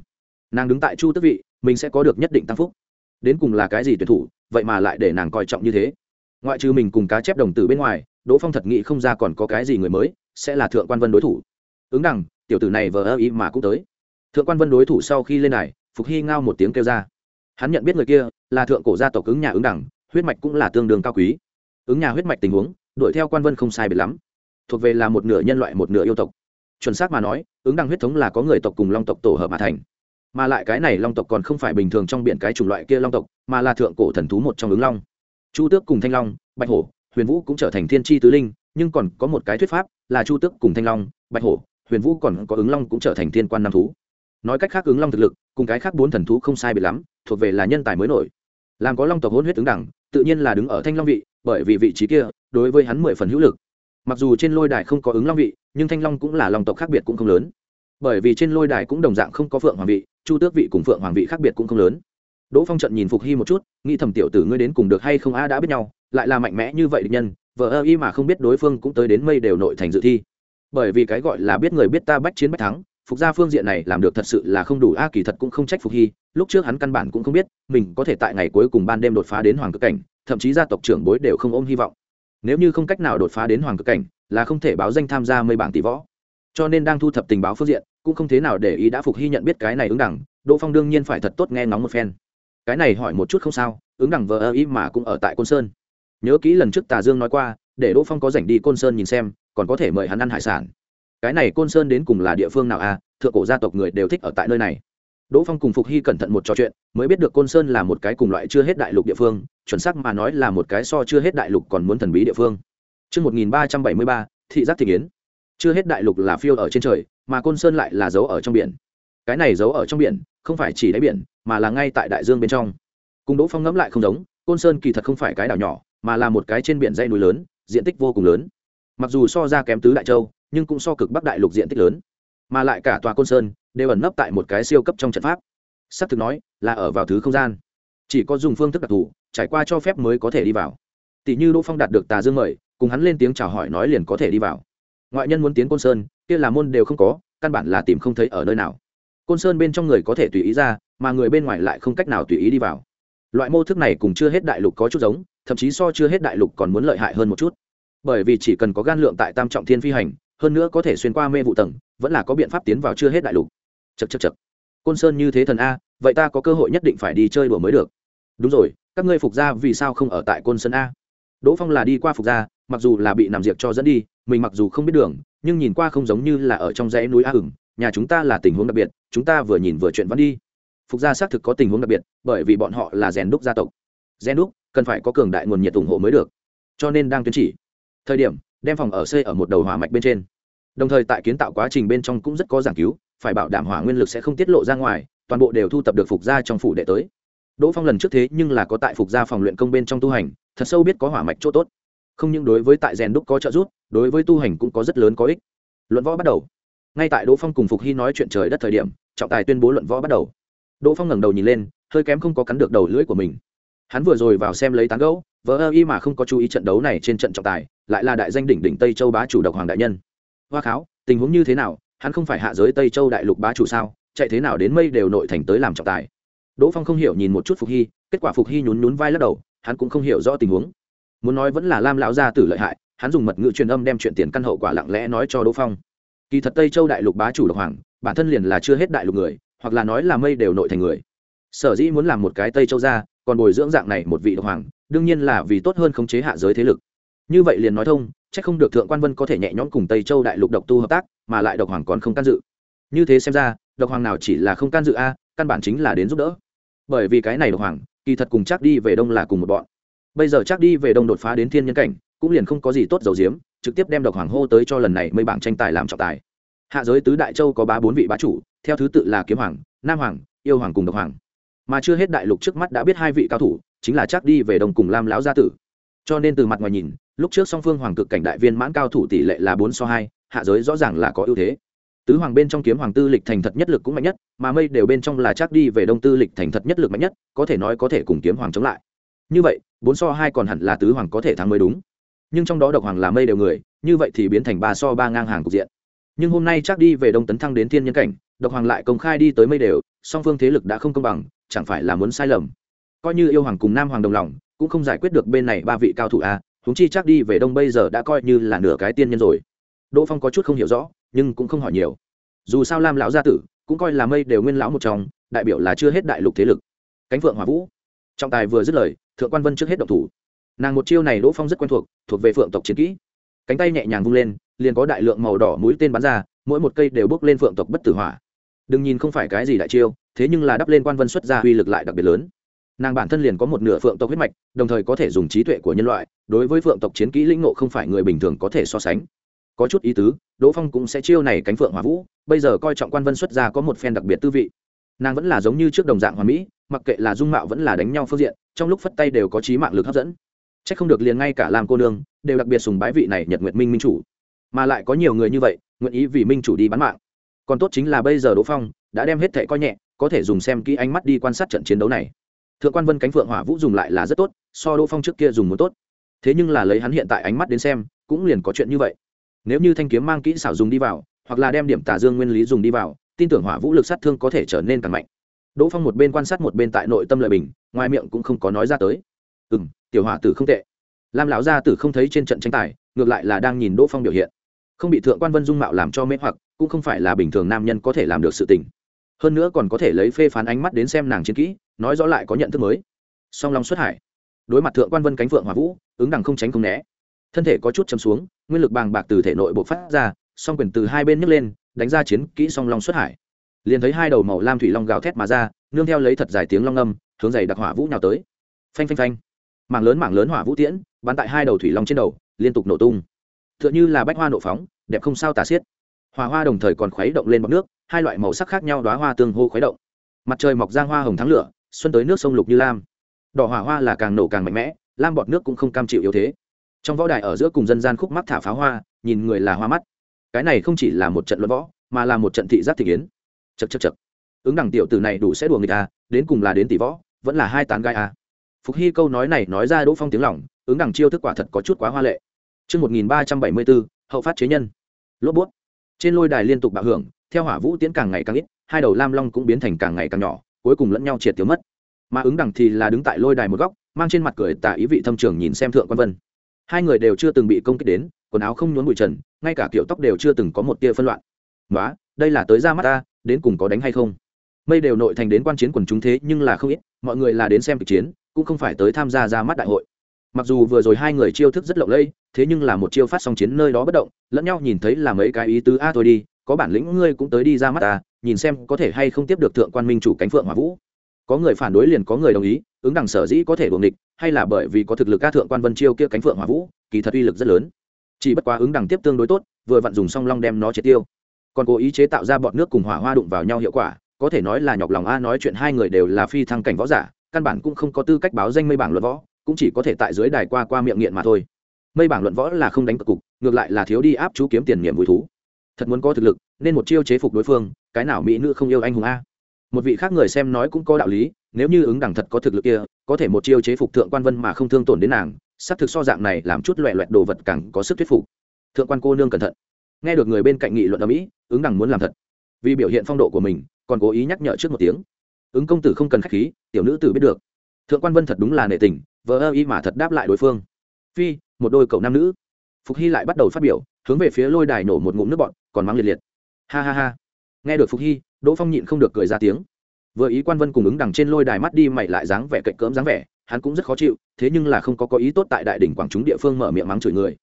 Nàng đứng tại chu tước vị, mình sẽ có được nhất định tăng phúc. Đến cùng là cái gì tuyển thủ, vậy mà lại để nàng coi trọng như thế? Ngoại trừ mình cùng cá chép đồng tử bên ngoài, đỗ phong thật nghĩ không ra còn có cái gì người mới, sẽ là thượng quan vân đối thủ. Ứng đẳng tiểu tử này vờ ơ ý mà cũng tới. Thượng quan vân đối thủ sau khi lên này phục hy ngao một tiếng kêu ra. Hắn nhận biết người kia, là thượng cổ gia tộc ứng nhà ứng đẳng huyết mạch cũng là tương đương cao quý. Ứng nhà huyết mạch tình huống, đuổi theo quan vân không sai biệt lắm. Thuộc về là một nửa nhân loại, một nửa yêu tộc. Chuẩn xác mà nói, ứng đẳng huyết thống là có người tộc cùng long tộc tổ hợp mà thành. Mà lại cái này long tộc còn không phải bình thường trong biển cái chủng loại kia long tộc, mà là thượng cổ thần thú một trong ứng long chu tước cùng thanh long, bạch hổ, huyền vũ cũng trở thành thiên tri tứ linh, nhưng còn có một cái thuyết pháp là chu tước cùng thanh long, bạch hổ, huyền vũ còn có ứng long cũng trở thành thiên quan nam thú. Nói cách khác, ứng long thực lực cùng cái khác bốn thần thú không sai biệt lắm, thuộc về là nhân tài mới nổi. Làm có long tộc hôn huyết ứng đẳng, tự nhiên là đứng ở thanh long vị, bởi vì vị trí kia, đối với hắn mười phần hữu lực. Mặc dù trên lôi đài không có ứng long vị, nhưng thanh long cũng là long tộc khác biệt cũng không lớn. Bởi vì trên lôi đài cũng đồng dạng không có phượng hoàng vị, chu tước vị cùng phượng hoàng vị khác biệt cũng không lớn đỗ phong trận nhìn phục hy một chút, nghĩ thầm tiểu tử ngươi đến cùng được hay không a, đã biết nhau, lại là mạnh mẽ như vậy địch nhân vợ ơ y mà không biết đối phương cũng tới đến mây đều nội thành dự thi. Bởi vì cái gọi là biết người biết ta bách chiến bách thắng, phục gia phương diện này làm được thật sự là không đủ a, kỳ thật cũng không trách phục hy, lúc trước hắn căn bản cũng không biết, mình có thể tại ngày cuối cùng ban đêm đột phá đến hoàng cực cảnh, thậm chí gia tộc trưởng bối đều không ôm hy vọng. Nếu như không cách nào đột phá đến hoàng cực cảnh, là không thể báo danh tham gia mây bảng tỷ võ. Cho nên đang thu thập tình báo phương diện, cũng không thế nào để ý đã phục hy nhận biết cái này ứng đẳng, đỗ phong đương nhiên phải thật tốt nghe ngóng một phen cái này hỏi một chút không sao ứng đẳng vờ ơ ý mà cũng ở tại côn sơn. Nhớ kỹ lần trước tà dương nói qua để đỗ phong có rảnh đi côn sơn nhìn xem còn có thể mời hắn ăn hải sản. Cái này côn sơn đến cùng là địa phương nào à? Thượng cổ gia tộc người đều thích ở tại nơi này. Đỗ phong cùng phục hy cẩn thận một trò chuyện mới biết được côn sơn là một cái cùng loại chưa hết đại lục địa phương chuẩn xác mà nói là một cái so chưa hết đại lục còn muốn thần bí địa phương. Trước 1373, thị giác thị kiến. Chưa hết đại lục là phiêu ở trên trời, mà côn sơn lại là giấu ở trong biển. Cái này giấu ở trong biển, không phải chỉ đáy biển, mà là ngay tại đại dương bên trong. Cùng Đỗ Phong ngẫm lại không giống, côn sơn kỳ thật không phải cái đảo nhỏ, mà là một cái trên biển dây núi lớn, diện tích vô cùng lớn. Mặc dù so ra kém tứ đại châu, nhưng cũng so cực bắc đại lục diện tích lớn. Mà lại cả tòa côn sơn đều ẩn nấp tại một cái siêu cấp trong trận pháp. S ắ c thực nói là ở vào thứ không gian. Chỉ có dùng phương thức đặc thù trải qua cho phép mới có thể đi vào. Tỷ như đỗ phong đạt được tà dương mời cùng hắn lên tiếng chào hỏi nói liền có thể đi vào. Ngoại nhân muốn tiến côn sơn kia là môn đều không có căn bản là tìm không thấy ở nơi nào côn sơn bên trong người có thể tùy ý ra, mà người bên ngoài lại không cách nào tùy ý đi vào. Loại mô thức này cùng chưa hết đại lục có chút giống, thậm chí so chưa hết đại lục còn muốn lợi hại hơn một chút. Bởi vì chỉ cần có gan lượng tại tam trọng thiên phi hành, hơn nữa có thể xuyên qua mê vụ tầng, vẫn là có biện pháp tiến vào chưa hết đại lục. Chật chật chật côn sơn như thế thần a, vậy ta có cơ hội nhất định phải đi chơi đùa mới được. Đúng rồi, các ngươi phục gia vì sao không ở tại côn sơn a? Đỗ phong là đi qua phục gia, mặc dù là bị nằm diệt cho dẫn đi, mình mặc dù không biết đường, nhưng nhìn qua không giống như là ở trong dãy núi a hừng nhà chúng ta là tình huống đặc biệt, chúng ta vừa nhìn vừa chuyện vẫn đi. Phục gia xác thực có tình huống đặc biệt, bởi vì bọn họ là rèn đúc gia tộc. Rèn đúc cần phải có cường đại nguồn nhiệt ủng hộ mới được, cho nên đang tuyên chỉ. Thời điểm, đem phòng ở xây ở một đầu hỏa mạch bên trên. Đồng thời tại kiến tạo quá trình bên trong cũng rất có giảng cứu, phải bảo đảm hỏa nguyên lực sẽ không tiết lộ ra ngoài, toàn bộ đều thu tập được phục gia trong phủ đệ tới. Đỗ phong lần trước thế nhưng là có tại phục gia phòng luyện công bên trong tu hành, thật sâu biết có hỏa mạch chỗ tốt. Không những đối với tại rèn đúc có trợ giúp, đối với tu hành cũng có rất lớn có ích. Luận võ bắt đầu ngay tại đỗ phong cùng phục hy nói chuyện trời đất thời điểm, trọng tài tuyên bố luận võ bắt đầu. Đỗ phong ngẩng đầu nhìn lên, hơi kém không có cắn được đầu lưỡi của mình. Hắn vừa rồi vào xem lấy tán gẫu vỡ ơ y mà không có chú ý trận đấu này trên trận trọng tài, lại là đại danh đỉnh đỉnh tây châu bá chủ độc hoàng đại nhân. Hoa kháo, tình huống như thế nào? Hắn không phải hạ giới tây châu đại lục bá chủ sao? Chạy thế nào đến mây đều nội thành tới làm trọng tài? Đỗ phong không hiểu nhìn một chút phục hy, kết quả phục hy nhún nhún vai lắc đầu, hắn cũng không hiểu rõ tình huống. Muốn nói vẫn là lam lão gia tử lợi hại, hắn dùng mật ngữ truyền âm đem chuyện tiền căn hậu quả lặng lẽ nói cho đỗ phong kỳ thật tây châu đại lục bá chủ độc hoàng, bản thân liền là chưa hết đại lục người, hoặc là nói là mây đều nội thành người. Sở dĩ muốn làm một cái tây châu ra còn bồi dưỡng dạng này một vị độc hoàng, đương nhiên là vì tốt hơn khống chế hạ giới thế lực. Như vậy liền nói thông, chắc không được thượng quan vân có thể nhẹ nhõm cùng tây châu đại lục độc tu hợp tác, mà lại độc hoàng còn không can dự. Như thế xem ra, độc hoàng nào chỉ là không can dự a, căn bản chính là đến giúp đỡ. Bởi vì cái này độc hoàng, kỳ thật cùng chắc đi về đông là cùng một bọn. Bây giờ chắc đi về đông đột phá đến thiên nhân cảnh cũng liền không có gì tốt dầu diếm, trực tiếp đem độc hoàng hô tới cho lần này mây bảng tranh tài làm trọng tài. Hạ giới tứ đại châu có ba bốn vị bá chủ, theo thứ tự là kiếm hoàng, nam hoàng, yêu hoàng cùng độc hoàng. Mà chưa hết đại lục trước mắt đã biết hai vị cao thủ, chính là chắc đi về đồng cùng lam lão gia tử. Cho nên từ mặt ngoài nhìn, lúc trước song phương hoàng cực cảnh đại viên mãn cao thủ tỷ lệ là bốn so hai, hạ giới rõ ràng là có ưu thế. Tứ hoàng bên trong kiếm hoàng tư lịch thành thật nhất lực cũng mạnh nhất, mà mây đều bên trong là chắc đi về đông tư lịch thành thật nhất lực mạnh nhất, có thể nói có thể cùng kiếm hoàng chống lại. Như vậy, bốn so hai còn hẳn là tứ hoàng có thể thắng mới đúng nhưng trong đó độc hoàng là mây đều người, như vậy thì biến thành ba so ba ngang hàng cục diện. Nhưng hôm nay chắc đi về đông tấn thăng đến thiên nhân cảnh, độc hoàng lại công khai đi tới mây đều, song phương thế lực đã không công bằng, chẳng phải là muốn sai lầm. Coi như yêu hoàng cùng nam hoàng đồng lòng, cũng không giải quyết được bên này ba vị cao thủ a, huống chi chắc đi về đông bây giờ đã coi như là nửa cái tiên nhân rồi. Đỗ phong có chút không hiểu rõ, nhưng cũng không hỏi nhiều. Dù sao lam lão gia tử, cũng coi là mây đều nguyên lão một trong, đại biểu là chưa hết đại lục thế lực. Cánh phượng hòa vũ. Trọng tài vừa dứt lời, thượng quan vân trước hết độc thủ nàng một chiêu này đỗ phong rất quen thuộc thuộc về phượng tộc chiến kỹ. Cánh tay nhẹ nhàng vung lên, liền có đại lượng màu đỏ mũi tên bắn ra, mỗi một cây đều bốc lên phượng tộc bất tử hỏa. Đừng nhìn không phải cái gì đại chiêu, thế nhưng là đắp lên quan vân xuất ra uy lực lại đặc biệt lớn. Nàng bản thân liền có một nửa phượng tộc huyết mạch, đồng thời có thể dùng trí tuệ của nhân loại, đối với phượng tộc chiến kỹ lĩnh nộ không phải người bình thường có thể so sánh. Có chút ý tứ, đỗ phong cũng sẽ chiêu này cánh phượng hỏa vũ, bây giờ coi trọng quan vân xuất ra có một phen đặc biệt tư vị. Nàng vẫn là giống như trước đồng dạng hòa mỹ, mặc kệ là dung mạo vẫn là đánh nhau phương diện, trong lúc phất tay đều có trí mạng lực hấp dẫn c h ắ c không được liền ngay cả làm cô nương, đều đặc biệt sùng bái vị này nhật nguyệt minh minh chủ. Mà lại có nhiều người như vậy, nguyện ý vì minh chủ đi bán mạng. Còn tốt chính là bây giờ đỗ phong đã đem hết thệ coi nhẹ, có thể dùng xem kỹ ánh mắt đi quan sát trận chiến đấu này. Thượng quan vân cánh phượng hỏa vũ dùng lại là rất tốt, so đỗ phong trước kia dùng một tốt. Thế nhưng là lấy hắn hiện tại ánh mắt đến xem, cũng liền có chuyện như vậy. Nếu như thanh kiếm mang kỹ xảo dùng đi vào, hoặc là đem điểm tả dương nguyên lý dùng đi vào, tin tưởng hỏa vũ lực sát thương có thể trở nên càng mạnh. Đỗ phong một bên quan sát một bên tại nội tâm lợi bình, ngoài miệng cũng không có nói ra tới. Ừ m tiểu hỏa tử không tệ. Lam lão gia tử không thấy trên trận tranh tài, ngược lại là đang nhìn đỗ phong biểu hiện. Không bị thượng quan vân dung mạo làm cho mê hoặc, cũng không phải là bình thường nam nhân có thể làm được sự tình. Hơn nữa còn có thể lấy phê phán ánh mắt đến xem nàng chiến kỹ, nói rõ lại có nhận thức mới. Song long xuất hải. Đối mặt thượng quan vân cánh phượng hỏa vũ, ứng đằng không tránh không né. Thân thể có chút chấm xuống, nguyên lực bàng bạc từ thể nội bộ phát ra, song quyền từ hai bên nhấc lên, đánh ra chiến kỹ song long xuất hải. Liền thấy hai đầu màu lam thủy long gào thét mà ra, nương theo lấy thật dài tiếng long âm, hướng dày đặc hỏa vũ nhào tới. Phanh phanh phanh mảng lớn mảng lớn hỏa vũ tiễn, bắn tại hai đầu thủy long trên đầu, liên tục nổ tung. T h ư ợ n h ư là bách hoa nổ phóng, đẹp không sao tà xiết. Hỏa hoa đồng thời còn khuấy động lên bọc nước, hai loại màu sắc khác nhau đoá hoa tương hô khuấy động. Mặt trời mọc giang hoa hồng thắng lửa, xuân tới nước sông lục như lam. Đỏ hỏa hoa là càng nổ càng mạnh mẽ, lam bọt nước cũng không cam chịu yếu thế. Trong võ đài ở giữa cùng dân gian khúc mắc thả pháo hoa, nhìn người là hoa mắt. Cái này không chỉ là một trận luận võ, mà là một trận thị giác thị kiến. Chật chật chật ứng đẳng tiểu tử này đủ sẽ đùa người ta à, đến cùng là đến tỷ võ, vẫn là hai tán gai à phục hy câu nói này nói ra đỗ phong tiếng lỏng ứng đẳng chiêu thức quả thật có chút quá hoa lệ Trước 1374, hậu phát chế nhân. Lốt bút. Trên lôi đài liên tục bạo hưởng, theo hỏa vũ tiến càng ngày càng ít, hai đầu lam long cũng biến thành càng ngày càng nhỏ, cuối cùng lẫn nhau triệt tiêu mất. Mà ứng đẳng thì là đứng tại lôi đài một góc, mang trên mặt cười tà ý vị thâm trường nhìn xem thượng quan vân. Hai người đều chưa từng bị công kích đến, quần áo không nhuốm bụi trần, ngay cả kiểu tóc đều chưa từng có một tia phân loạn. Đó, đây là tới ra mắt ta, đến cùng có đánh hay không? mây đều nội thành đến quan chiến quần chúng thế nhưng là không ít mọi người là đến xem kịch chiến cũng không phải tới tham gia ra mắt đại hội. Mặc dù vừa rồi hai người chiêu thức rất lộng lẫy, thế nhưng là một chiêu phát song chiến nơi đó bất động, lẫn nhau nhìn thấy là mấy cái ý tứ, a à thôi đi, có bản lĩnh ngươi cũng tới đi ra mắt ta, nhìn xem có thể hay không tiếp được thượng quan minh chủ cánh phượng hỏa vũ. Có người phản đối liền có người đồng ý, ứng đẳng sở dĩ có thể buồng địch hay là bởi vì có thực lực ca thượng quan vân chiêu kia cánh phượng hỏa vũ, kỳ thật uy lực rất lớn. Chỉ bất quá ứng đẳng tiếp tương đối tốt, vừa vặn dùng song long đem nó triệt tiêu. Còn cố ý chế tạo ra bọn nước cùng hỏa hoa đụng vào nhau hiệu quả, có thể nói là nhọc lòng a, nói chuyện hai người đều là phi thăng cảnh võ giả căn bản cũng không có tư cách báo danh mây bảng luận võ, cũng chỉ có thể tại dưới đài qua qua miệng nghiện mà thôi. Mây bảng luận võ là không đánh cực cục, ngược lại là thiếu đi áp chú kiếm tiền niệm vui thú. Thật muốn có thực lực, nên một chiêu chế phục đối phương, cái nào mỹ nữ không yêu anh hùng a? Một vị khác người xem nói cũng có đạo lý, nếu như ứng đẳng thật có thực lực kia, có thể một chiêu chế phục thượng quan vân mà không thương tổn đến nàng, xác thực so dạng này làm chút loẹ loẹt đồ vật càng có sức thuyết phục. Thượng quan cô nương cẩn thận. Nghe được người bên cạnh nghị luận ở mỹ, ứng đẳng muốn làm thật. Vì biểu hiện phong độ của mình, còn cố ý nhắc nhở trước một tiếng ứng công tử không cần khách khí, tiểu nữ tử biết được. Thượng quan vân thật đúng là nệ tình vợ ơ y mà thật đáp lại đối phương. Phi, một đôi cậu nam nữ. Phục hy lại bắt đầu phát biểu, hướng về phía lôi đài nổ một ngụm nước bọn, còn mắng liệt liệt. Ha ha ha. Nghe được phục hy, đỗ phong nhịn không được cười ra tiếng. Vừa ý quan vân cùng ứng đằng trên lôi đài mắt đi mày lại dáng vẻ cạnh cỡm dáng vẻ, hắn cũng rất khó chịu, thế nhưng là không có có ý tốt tại đại đỉnh quảng chúng địa phương mở miệng mắng chửi người.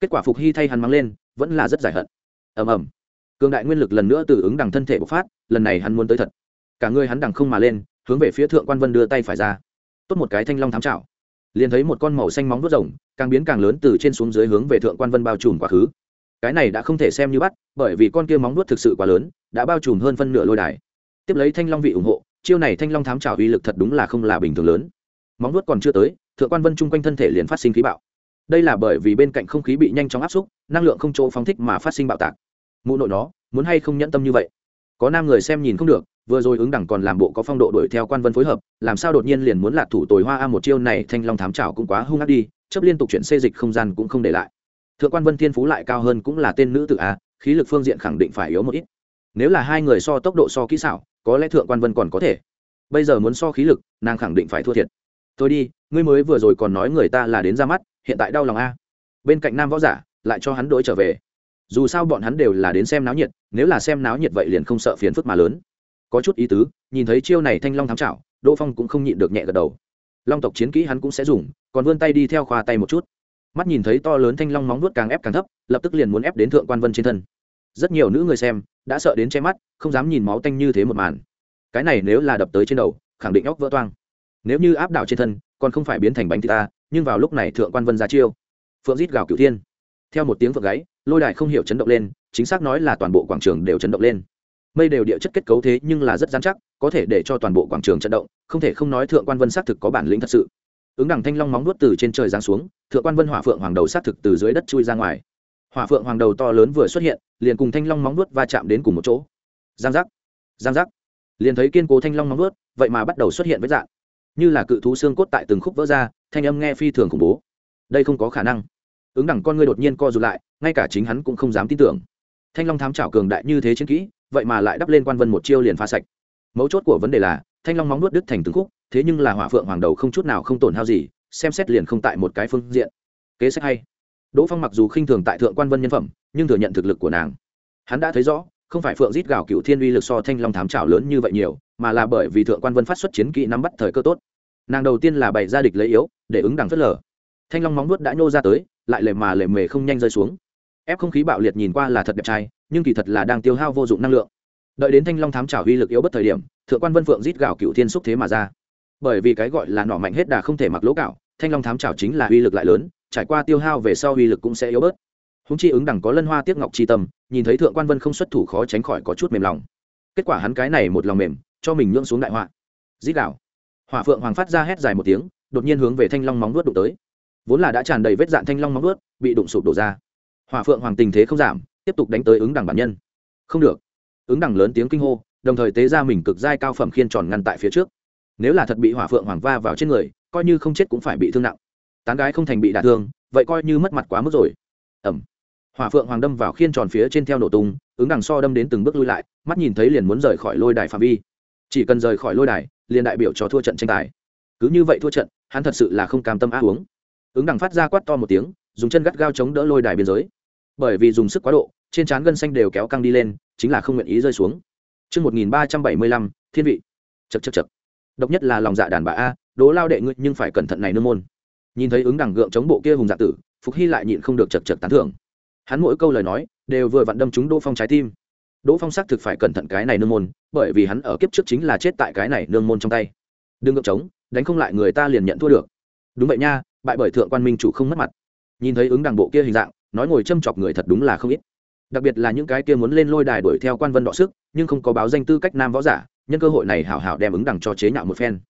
Kết quả phục hy thay hắn mắng lên, vẫn là rất giải hận. Ầm ầm. Cường đại nguyên lực lần nữa từ ứng đằng thân thể bộc phát, lần này hắn muốn tới thật cả người hắn đằng không mà lên, hướng về phía thượng quan vân đưa tay phải ra. Tốt một cái thanh long thám trạo liền thấy một con màu xanh móng vuốt rồng, càng biến càng lớn từ trên xuống dưới hướng về thượng quan vân bao trùm quá khứ. Cái này đã không thể xem như bắt, bởi vì con kia móng vuốt thực sự quá lớn, đã bao trùm hơn phân nửa lôi đài. Tiếp lấy thanh long vị ủng hộ, chiêu này thanh long thám trào uy lực thật đúng là không là bình thường lớn. Móng vuốt còn chưa tới, thượng quan vân chung quanh thân thể liền phát sinh khí bạo. Đây là bởi vì bên cạnh không khí bị nhanh chóng áp xúc, năng lượng không chỗ phóng thích mà phát sinh bạo tạc. Mụ nội nó, muốn hay không nhẫn tâm như vậy? Có nam người xem nhìn không được vừa rồi ứng đẳng còn làm bộ có phong độ đuổi theo quan vân phối hợp, làm sao đột nhiên liền muốn lạc thủ tồi hoa a một chiêu này, thanh long thám trảo cũng quá hung ác đi chấp liên tục chuyển xê dịch không gian cũng không để lại. Thượng quan vân thiên phú lại cao hơn cũng là tên nữ tự a, khí lực phương diện khẳng định phải yếu một ít. Nếu là hai người so tốc độ so kỹ xảo, có lẽ thượng quan vân còn có thể. Bây giờ muốn so khí lực, nàng khẳng định phải thua thiệt. Thôi đi, ngươi mới vừa rồi còn nói người ta là đến ra mắt, hiện tại đau lòng a. Bên cạnh nam võ giả, lại cho hắn đổi trở về. Dù sao bọn hắn đều là đến xem náo nhiệt, nếu là xem náo nhiệt vậy liền không sợ phiền phức mà lớn có chút ý tứ, nhìn thấy chiêu này thanh long thám trảo đỗ phong cũng không nhịn được nhẹ gật đầu. Long tộc chiến kỹ hắn cũng sẽ dùng, còn vươn tay đi theo khoa tay một chút. Mắt nhìn thấy to lớn thanh long móng nuốt càng ép càng thấp, lập tức liền muốn ép đến thượng quan vân trên thân. Rất nhiều nữ người xem, đã sợ đến che mắt, không dám nhìn máu tanh như thế một màn. Cái này nếu là đập tới trên đầu, khẳng định óc vỡ toang. Nếu như áp đảo trên thân, còn không phải biến thành bánh thịt ta, nhưng vào lúc này thượng quan vân ra chiêu. Phượng rít gào cửu thiên. Theo một tiếng phượng gáy, lôi đài không hiểu chấn động lên, chính xác nói là toàn bộ quảng trường đều chấn động lên mây đều địa chất kết cấu thế nhưng là rất dán chắc, có thể để cho toàn bộ quảng trường trận động, không thể không nói thượng quan vân xác thực có bản lĩnh thật sự. Ứng đẳng thanh long móng nuốt từ trên trời giáng xuống, thượng quan vân hỏa phượng hoàng đầu xác thực từ dưới đất chui ra ngoài. Hỏa phượng hoàng đầu to lớn vừa xuất hiện, liền cùng thanh long móng nuốt va chạm đến cùng một chỗ. Giang giác giang giác. Liền thấy kiên cố thanh long móng nuốt vậy mà bắt đầu xuất hiện với dạng. Như là cự thú xương cốt tại từng khúc vỡ ra, thanh âm nghe phi thường khủng bố. Đây không có khả năng. Ứng đẳng con ngươi đột nhiên co rụt lại, ngay cả chính hắn cũng không dám tin tưởng. Thanh long thám trảo cường đại như thế chiến kỹ vậy mà lại đắp lên quan vân một chiêu liền phá sạch. Mấu chốt của vấn đề là, thanh long móng nuốt đứt thành từng khúc, thế nhưng là hỏa phượng hoàng đầu không chút nào không tổn hao gì, xem xét liền không tại một cái phương diện. Kế sách hay. Đỗ phong mặc dù khinh thường tại thượng quan vân nhân phẩm, nhưng thừa nhận thực lực của nàng. Hắn đã thấy rõ, không phải phượng rít gào cựu thiên uy lực so thanh long thám trảo lớn như vậy nhiều, mà là bởi vì thượng quan vân phát xuất chiến kỹ nắm bắt thời cơ tốt. Nàng đầu tiên là bày ra địch lấy yếu, để ứng đằng phớt lờ. Thanh long móng nuốt đã nhô ra tới, lại lề mà lề mề không nhanh rơi xuống ép không khí bạo liệt nhìn qua là thật đẹp trai, nhưng kỳ thật là đang tiêu hao vô dụng năng lượng. Đợi đến thanh long thám trào uy lực yếu bất thời điểm, thượng quan vân phượng rít gạo cựu thiên xúc thế mà ra. Bởi vì cái gọi là nỏ mạnh hết đà không thể mặc lỗ gạo thanh long thám trào chính là uy lực lại lớn, trải qua tiêu hao về sau uy lực cũng sẽ yếu bớt. Húng chi ứng đẳng có lân hoa tiếc ngọc tri tâm, nhìn thấy thượng quan vân không xuất thủ khó tránh khỏi có chút mềm lòng. Kết quả hắn cái này một lòng mềm, cho mình nhưỡng xuống đại họa. Dít đảo hỏa phượng hoàng phát ra hét dài một tiếng, đột nhiên hướng về thanh long móng nuốt đụng tới. Vốn là đã tràn đầy vết dạn thanh long móng nuốt bị đụng sụp đổ ra hỏa phượng hoàng tình thế không giảm, tiếp tục đánh tới ứng đẳng bản nhân. Không được. Ứng đẳng lớn tiếng kinh hô, đồng thời tế ra mình cực giai cao phẩm khiên tròn ngăn tại phía trước. Nếu là thật bị hỏa phượng hoàng va vào trên người, coi như không chết cũng phải bị thương nặng. Tán gái không thành bị đả thương, vậy coi như mất mặt quá mức rồi. Ẩm hỏa phượng hoàng đâm vào khiên tròn phía trên theo nổ tung, ứng đằng so đâm đến từng bước lui lại, mắt nhìn thấy liền muốn rời khỏi lôi đài phạm vi. Chỉ cần rời khỏi lôi đài, liền đại biểu cho thua trận tranh tài. Cứ như vậy thua trận, hắn thật sự là không cam tâm á uống. Ứng đằng phát ra quát to một tiếng, dùng chân gắt gao chống đỡ lôi đài biên giới bởi vì dùng sức quá độ trên trán gân xanh đều kéo căng đi lên chính là không nguyện ý rơi xuống Trước 1375, thiên vị. Chật chật chật. Độc nhất là lòng dạ đàn bà A, đố lao đệ ngươi nhưng phải cẩn thận này nương môn. Nhìn thấy ứng đằng gượng chống bộ kia hùng dạ tử, Phục Hy lại nhịn không được chật chật tán thưởng. Hắn mỗi câu lời nói đều vừa vặn đâm trúng Đỗ Phong trái tim. Đỗ Phong xác thực phải cẩn thận cái này nương môn, bởi vì hắn ở kiếp trước chính là chết tại cái này nương môn trong tay. Đừng gượng chống, đánh không lại người ta liền nhận thua được. Đúng vậy nha, bại bởi thượng quan minh chủ không mất mặt. Nhìn thấy ứng đằng bộ kia hình dạng, nói ngồi châm chọc người thật đúng là không ít. Đặc biệt là những cái kia muốn lên lôi đài đuổi theo quan vân đọ sức, nhưng không có báo danh tư cách nam võ giả, nhân cơ hội này hảo hảo đem ứng đẳng cho chế nhạo một phen.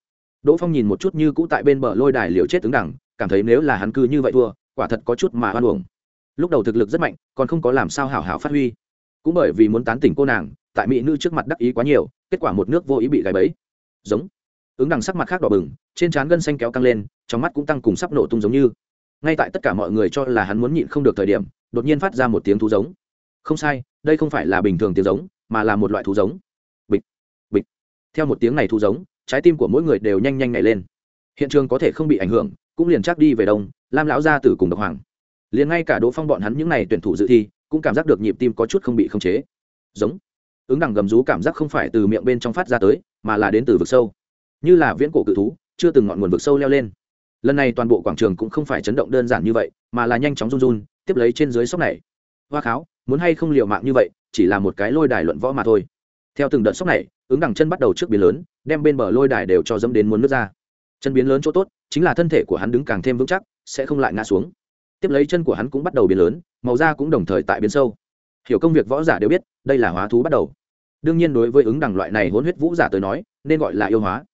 Đỗ phong nhìn một chút như cũ tại bên bờ lôi đài liều chết ứng đẳng cảm thấy nếu là hắn cư như vậy thua, quả thật có chút mà hoan uổng. Lúc đầu thực lực rất mạnh, còn không có làm sao hảo hảo phát huy. Cũng bởi vì muốn tán tỉnh cô nàng, tại mỹ nữ trước mặt đắc ý quá nhiều, kết quả một nước vô ý bị gáy bẫy. Giống. Ứng đằng sắc mặt khác đỏ bừng, trên trán gân xanh kéo căng lên, trong mắt cũng tăng cùng sắp nổ tung giống như ngay tại tất cả mọi người cho là hắn muốn nhịn không được thời điểm, đột nhiên phát ra một tiếng thú giống. Không sai, đây không phải là bình thường tiếng giống, mà là một loại thú giống. Bịch bịch. Theo một tiếng này thú giống, trái tim của mỗi người đều nhanh nhanh nhảy lên. Hiện trường có thể không bị ảnh hưởng, cũng liền chắc đi về đông, lam lão gia tử cùng độc hoàng. Liền ngay cả đỗ phong bọn hắn những n à y tuyển thủ dự thi, cũng cảm giác được nhịp tim có chút không bị khống chế. Giống. Ứng đẳng gầm rú cảm giác không phải từ miệng bên trong phát ra tới, mà là đến từ vực sâu. Như là viễn cổ cự thú, chưa từng ngọn nguồn vực sâu leo lên lần này toàn bộ quảng trường cũng không phải chấn động đơn giản như vậy, mà là nhanh chóng run run, tiếp lấy trên dưới sóc này. Hoa kháo, muốn hay không liều mạng như vậy, chỉ là một cái lôi đài luận võ mà thôi. Theo từng đợt sóc này, ứng đằng chân bắt đầu trước biến lớn, đem bên bờ lôi đài đều cho dẫm đến muốn nước ra. Chân biến lớn chỗ tốt, chính là thân thể của hắn đứng càng thêm vững chắc, sẽ không lại ngã xuống. Tiếp lấy chân của hắn cũng bắt đầu biến lớn, màu da cũng đồng thời tại biến sâu. Hiểu công việc võ giả đều biết, đây là hóa thú bắt đầu. Đương nhiên đối với ứng đằng loại này hôn huyết vũ giả tới nói, nên gọi là yêu hóa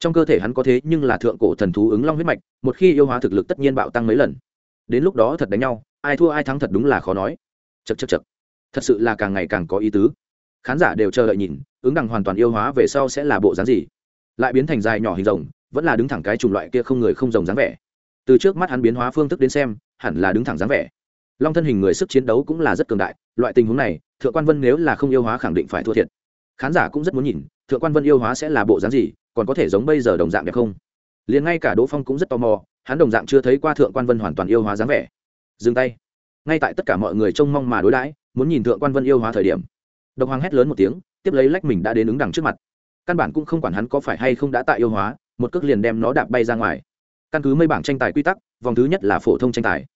trong cơ thể hắn có thế nhưng là thượng cổ thần thú ứng long huyết mạch, một khi yêu hóa thực lực tất nhiên bạo tăng mấy lần. Đến lúc đó thật đánh nhau, ai thua ai thắng thật đúng là khó nói. Chật chật chật thật sự là càng ngày càng có ý tứ. Khán giả đều chờ đợi nhìn, ứng đằng hoàn toàn yêu hóa về sau sẽ là bộ dáng gì? Lại biến thành dài nhỏ hình rồng, vẫn là đứng thẳng cái chủng loại kia không người không rồng dáng vẻ. Từ trước mắt hắn biến hóa phương thức đến xem, hẳn là đứng thẳng dáng vẻ. Long thân hình người sức chiến đấu cũng là rất cường đại, loại tình huống này, thượng quan vân nếu là không yêu hóa khẳng định phải thua thiệt. Khán giả cũng rất muốn nhìn, thượng quan vân yêu hóa sẽ là bộ dáng gì còn có thể giống bây giờ đồng dạng đẹp không? Liền ngay cả đỗ phong cũng rất tò mò, hắn đồng dạng chưa thấy qua thượng quan vân hoàn toàn yêu hóa dáng vẻ. Dừng tay. Ngay tại tất cả mọi người trông mong mà đối đãi, muốn nhìn thượng quan vân yêu hóa thời điểm, độc hoàng hét lớn một tiếng, tiếp lấy lách mình đã đến ứng đằng trước mặt. Căn bản cũng không quản hắn có phải hay không đã tại yêu hóa, một cước liền đem nó đạp bay ra ngoài. Căn cứ mây bảng tranh tài quy tắc, vòng thứ nhất là phổ thông tranh tài.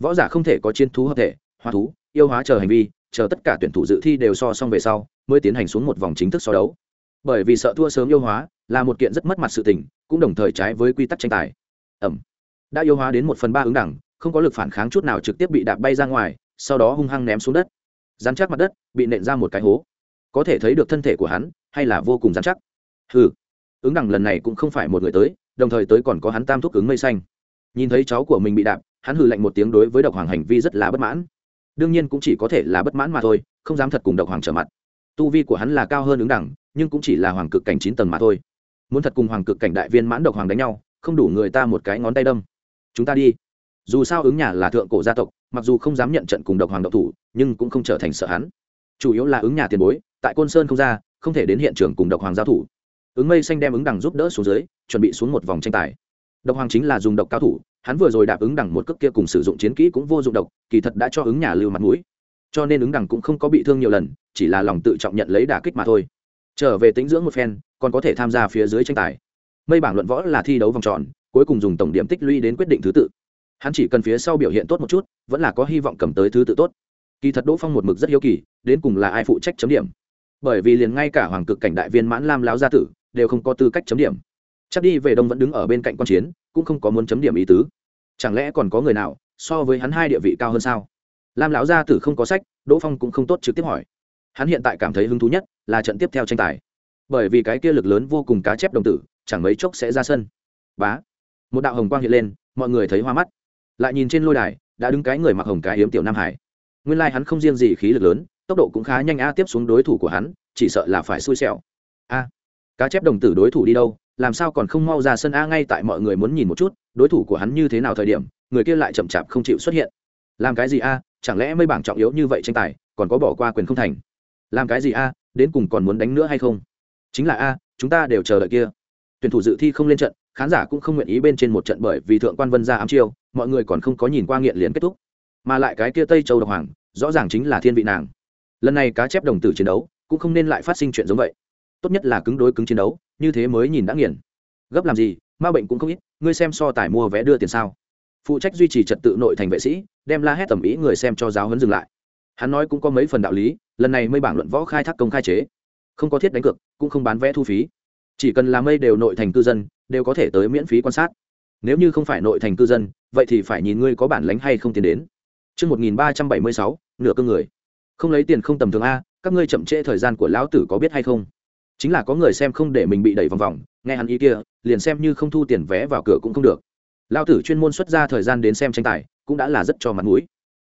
Võ giả không thể có chiến thú hợp thể, hóa thú, yêu hóa chờ hành vi, chờ tất cả tuyển thủ dự thi đều so xong về sau, mới tiến hành xuống một vòng chính thức so đấu. Bởi vì sợ thua sớm yêu hóa là một kiện rất mất mặt sự tình cũng đồng thời trái với quy tắc tranh tài. Ẩm. Đã yêu hóa đến một phần ba ứng đẳng không có lực phản kháng chút nào trực tiếp bị đạp bay ra ngoài sau đó hung hăng ném xuống đất. Dán chắc mặt đất bị nện ra một cái hố. Có thể thấy được thân thể của hắn hay là vô cùng dán chắc. Hừ, ứng đẳng lần này cũng không phải một người tới đồng thời tới còn có hắn tam thúc ứng mây xanh. Nhìn thấy cháu của mình bị đạp hắn hừ lạnh một tiếng đối với độc hoàng hành vi rất là bất mãn. Đương nhiên cũng chỉ có thể là bất mãn mà thôi không dám thật cùng độc hoàng trở mặt. Tu vi của hắn là cao hơn ứng đẳng nhưng cũng chỉ là hoàng cực cảnh chín tầng mà thôi muốn thật cùng hoàng cực cảnh đại viên mãn độc hoàng đánh nhau, không đủ người ta một cái ngón tay đâm. Chúng ta đi. Dù sao ứng nhà là thượng cổ gia tộc, mặc dù không dám nhận trận cùng độc hoàng độc thủ, nhưng cũng không trở thành sợ hắn. Chủ yếu là ứng nhà tiền bối, tại côn sơn không ra, không thể đến hiện trường cùng độc hoàng giao thủ. Ứng mây xanh đem ứng đằng giúp đỡ xuống dưới, chuẩn bị xuống một vòng tranh tài. Độc hoàng chính là dùng độc cao thủ, hắn vừa rồi đạp ứng đằng một cước kia cùng sử dụng chiến kỹ cũng vô dụng độc, kỳ thật đã cho ứng nhà lưu mặt mũi. Cho nên ứng đằng cũng không có bị thương nhiều lần, chỉ là lòng tự trọng nhận lấy đả kích mà thôi trở về tính dưỡng một phen, còn có thể tham gia phía dưới tranh tài. Mây bảng luận võ là thi đấu vòng tròn, cuối cùng dùng tổng điểm tích lũy đến quyết định thứ tự. Hắn chỉ cần phía sau biểu hiện tốt một chút, vẫn là có hy vọng cầm tới thứ tự tốt. Kỳ thật đỗ phong một mực rất hiếu kỳ, đến cùng là ai phụ trách chấm điểm. Bởi vì liền ngay cả hoàng cực cảnh đại viên mãn lam láo gia tử, đều không có tư cách chấm điểm. Chắc đi về đông vẫn đứng ở bên cạnh q u a n chiến, cũng không có muốn chấm điểm ý tứ. Chẳng lẽ còn có người nào, so với hắn hai địa vị cao hơn sao? Lam lão gia tử không có sách, đỗ phong cũng không tốt trực tiếp hỏi. Hắn hiện tại cảm thấy hứng thú nhất là trận tiếp theo tranh tài. Bởi vì cái kia lực lớn vô cùng cá chép đồng tử, chẳng mấy chốc sẽ ra sân. Bá. Một đạo hồng quang hiện lên, mọi người thấy hoa mắt. Lại nhìn trên lôi đài, đã đứng cái người mặc hồng cái hiếm tiểu nam hải. Nguyên lai、like、hắn không riêng gì khí lực lớn, tốc độ cũng khá nhanh a tiếp xuống đối thủ của hắn, chỉ sợ là phải xui xẻo. A. Cá chép đồng tử đối thủ đi đâu, làm sao còn không mau ra sân a ngay tại mọi người muốn nhìn một chút, đối thủ của hắn như thế nào thời điểm, người kia lại chậm chạp không chịu xuất hiện. Làm cái gì a chẳng lẽ mấy bảng trọng yếu như vậy tranh tài, còn có bỏ qua quyền không thành. Làm cái gì a đến cùng còn muốn đánh nữa hay không? Chính là a, chúng ta đều chờ đợi kia. Tuyển thủ dự thi không lên trận, khán giả cũng không nguyện ý bên trên một trận bởi vì thượng quan vân ra ám chiêu, mọi người còn không có nhìn qua nghiện liền kết thúc. Mà lại cái kia tây châu độc hoàng, rõ ràng chính là thiên vị nàng. Lần này cá chép đồng tử chiến đấu, cũng không nên lại phát sinh chuyện giống vậy. Tốt nhất là cứng đối cứng chiến đấu, như thế mới nhìn đã nghiền. Gấp làm gì, ma bệnh cũng không ít, ngươi xem so tài mua vé đưa tiền sao? Phụ trách duy trì trật tự nội thành vệ sĩ, đem la hét tầm ý người xem cho giáo huấn dừng lại. Hắn nói cũng có mấy phần đạo lý lần này mây bảng luận võ khai thác công khai chế không có thiết đánh cược cũng không bán vé thu phí chỉ cần là mây đều nội thành cư dân đều có thể tới miễn phí quan sát nếu như không phải nội thành cư dân vậy thì phải nhìn ngươi có bản lánh hay không tiến đến Trước 1376, nửa cơ người. Không lấy tiền không tầm thường A, các ngươi chậm trễ thời gian của lão tử có biết hay không? Chính là có người xem không để mình bị đẩy vòng vòng, nghe hắn ý kia, liền xem như không thu tiền vé vào cửa cũng không được. Lão tử chuyên môn xuất ra thời gian đến xem tranh tài, cũng đã là rất cho mặt mũi.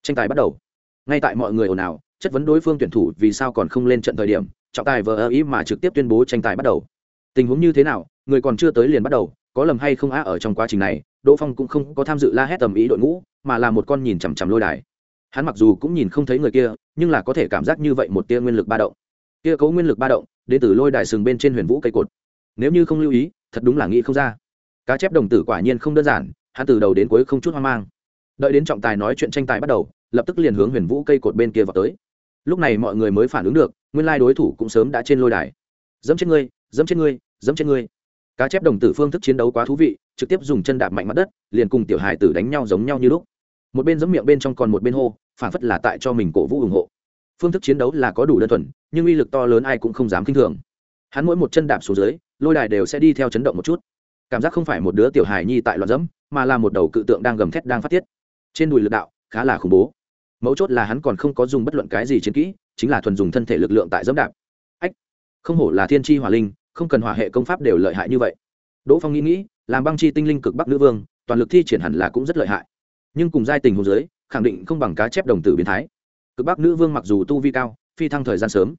Tranh tài bắt đầu. Ngay tại mọi người ồn ào, chất vấn đối phương tuyển thủ vì sao còn không lên trận thời điểm, trọng tài vờ ý mà trực tiếp tuyên bố tranh tài bắt đầu. Tình huống như thế nào, người còn chưa tới liền bắt đầu, có lầm hay không á ở trong quá trình này đỗ phong cũng không có tham dự la hét tầm ý đội ngũ mà là một con nhìn chằm chằm lôi đài. Hắn mặc dù cũng nhìn không thấy người kia nhưng là có thể cảm giác như vậy một tia nguyên lực ba động. Kia cấu nguyên lực ba động đến từ lôi đài sừng bên trên huyền vũ cây cột. Nếu như không lưu ý thật đúng là nghĩ không ra. Cá chép đồng tử quả nhiên không đơn giản hắn từ đầu đến cuối không chút hoang mang. Đợi đến trọng tài nói chuyện tranh tài bắt đầu lập tức liền hướng huyền vũ cây cột bên kia vào tới lúc này mọi người mới phản ứng được, nguyên lai đối thủ cũng sớm đã trên lôi đài. Dẫm trên ngươi, dẫm trên ngươi, dẫm trên ngươi. Cá chép đồng tử phương thức chiến đấu quá thú vị, trực tiếp dùng chân đạp mạnh mặt đất, liền cùng tiểu hài tử đánh nhau giống nhau như lúc. Một bên giấm miệng bên trong còn một bên hô, phản phất là tại cho mình cổ vũ ủng hộ. Phương thức chiến đấu là có đủ đơn thuần, nhưng uy lực to lớn ai cũng không dám k i n h thường. Hắn mỗi một chân đạp xuống dưới, lôi đài đều sẽ đi theo chấn động một chút. Cảm giác không phải một đứa tiểu hài nhi tại loạn dẫm, mà là một đầu cự tượng đang gầm thét đang phát tiết. Trên đùi lực đạo khá là khủng bố mấu chốt là hắn còn không có dùng bất luận cái gì chiến kỹ chính là thuần dùng thân thể lực lượng tại dẫm đạp. Ách không hổ là thiên tri hỏa linh không cần hỏa hệ công pháp đều lợi hại như vậy. Đỗ phong nghĩ nghĩ làm băng chi tinh linh cực bắc nữ vương toàn lực thi triển hẳn là cũng rất lợi hại. Nhưng cùng giai tình hồ dưới khẳng định không bằng cá chép đồng tử biến thái. Cực bắc nữ vương mặc dù tu vi cao phi thăng thời gian sớm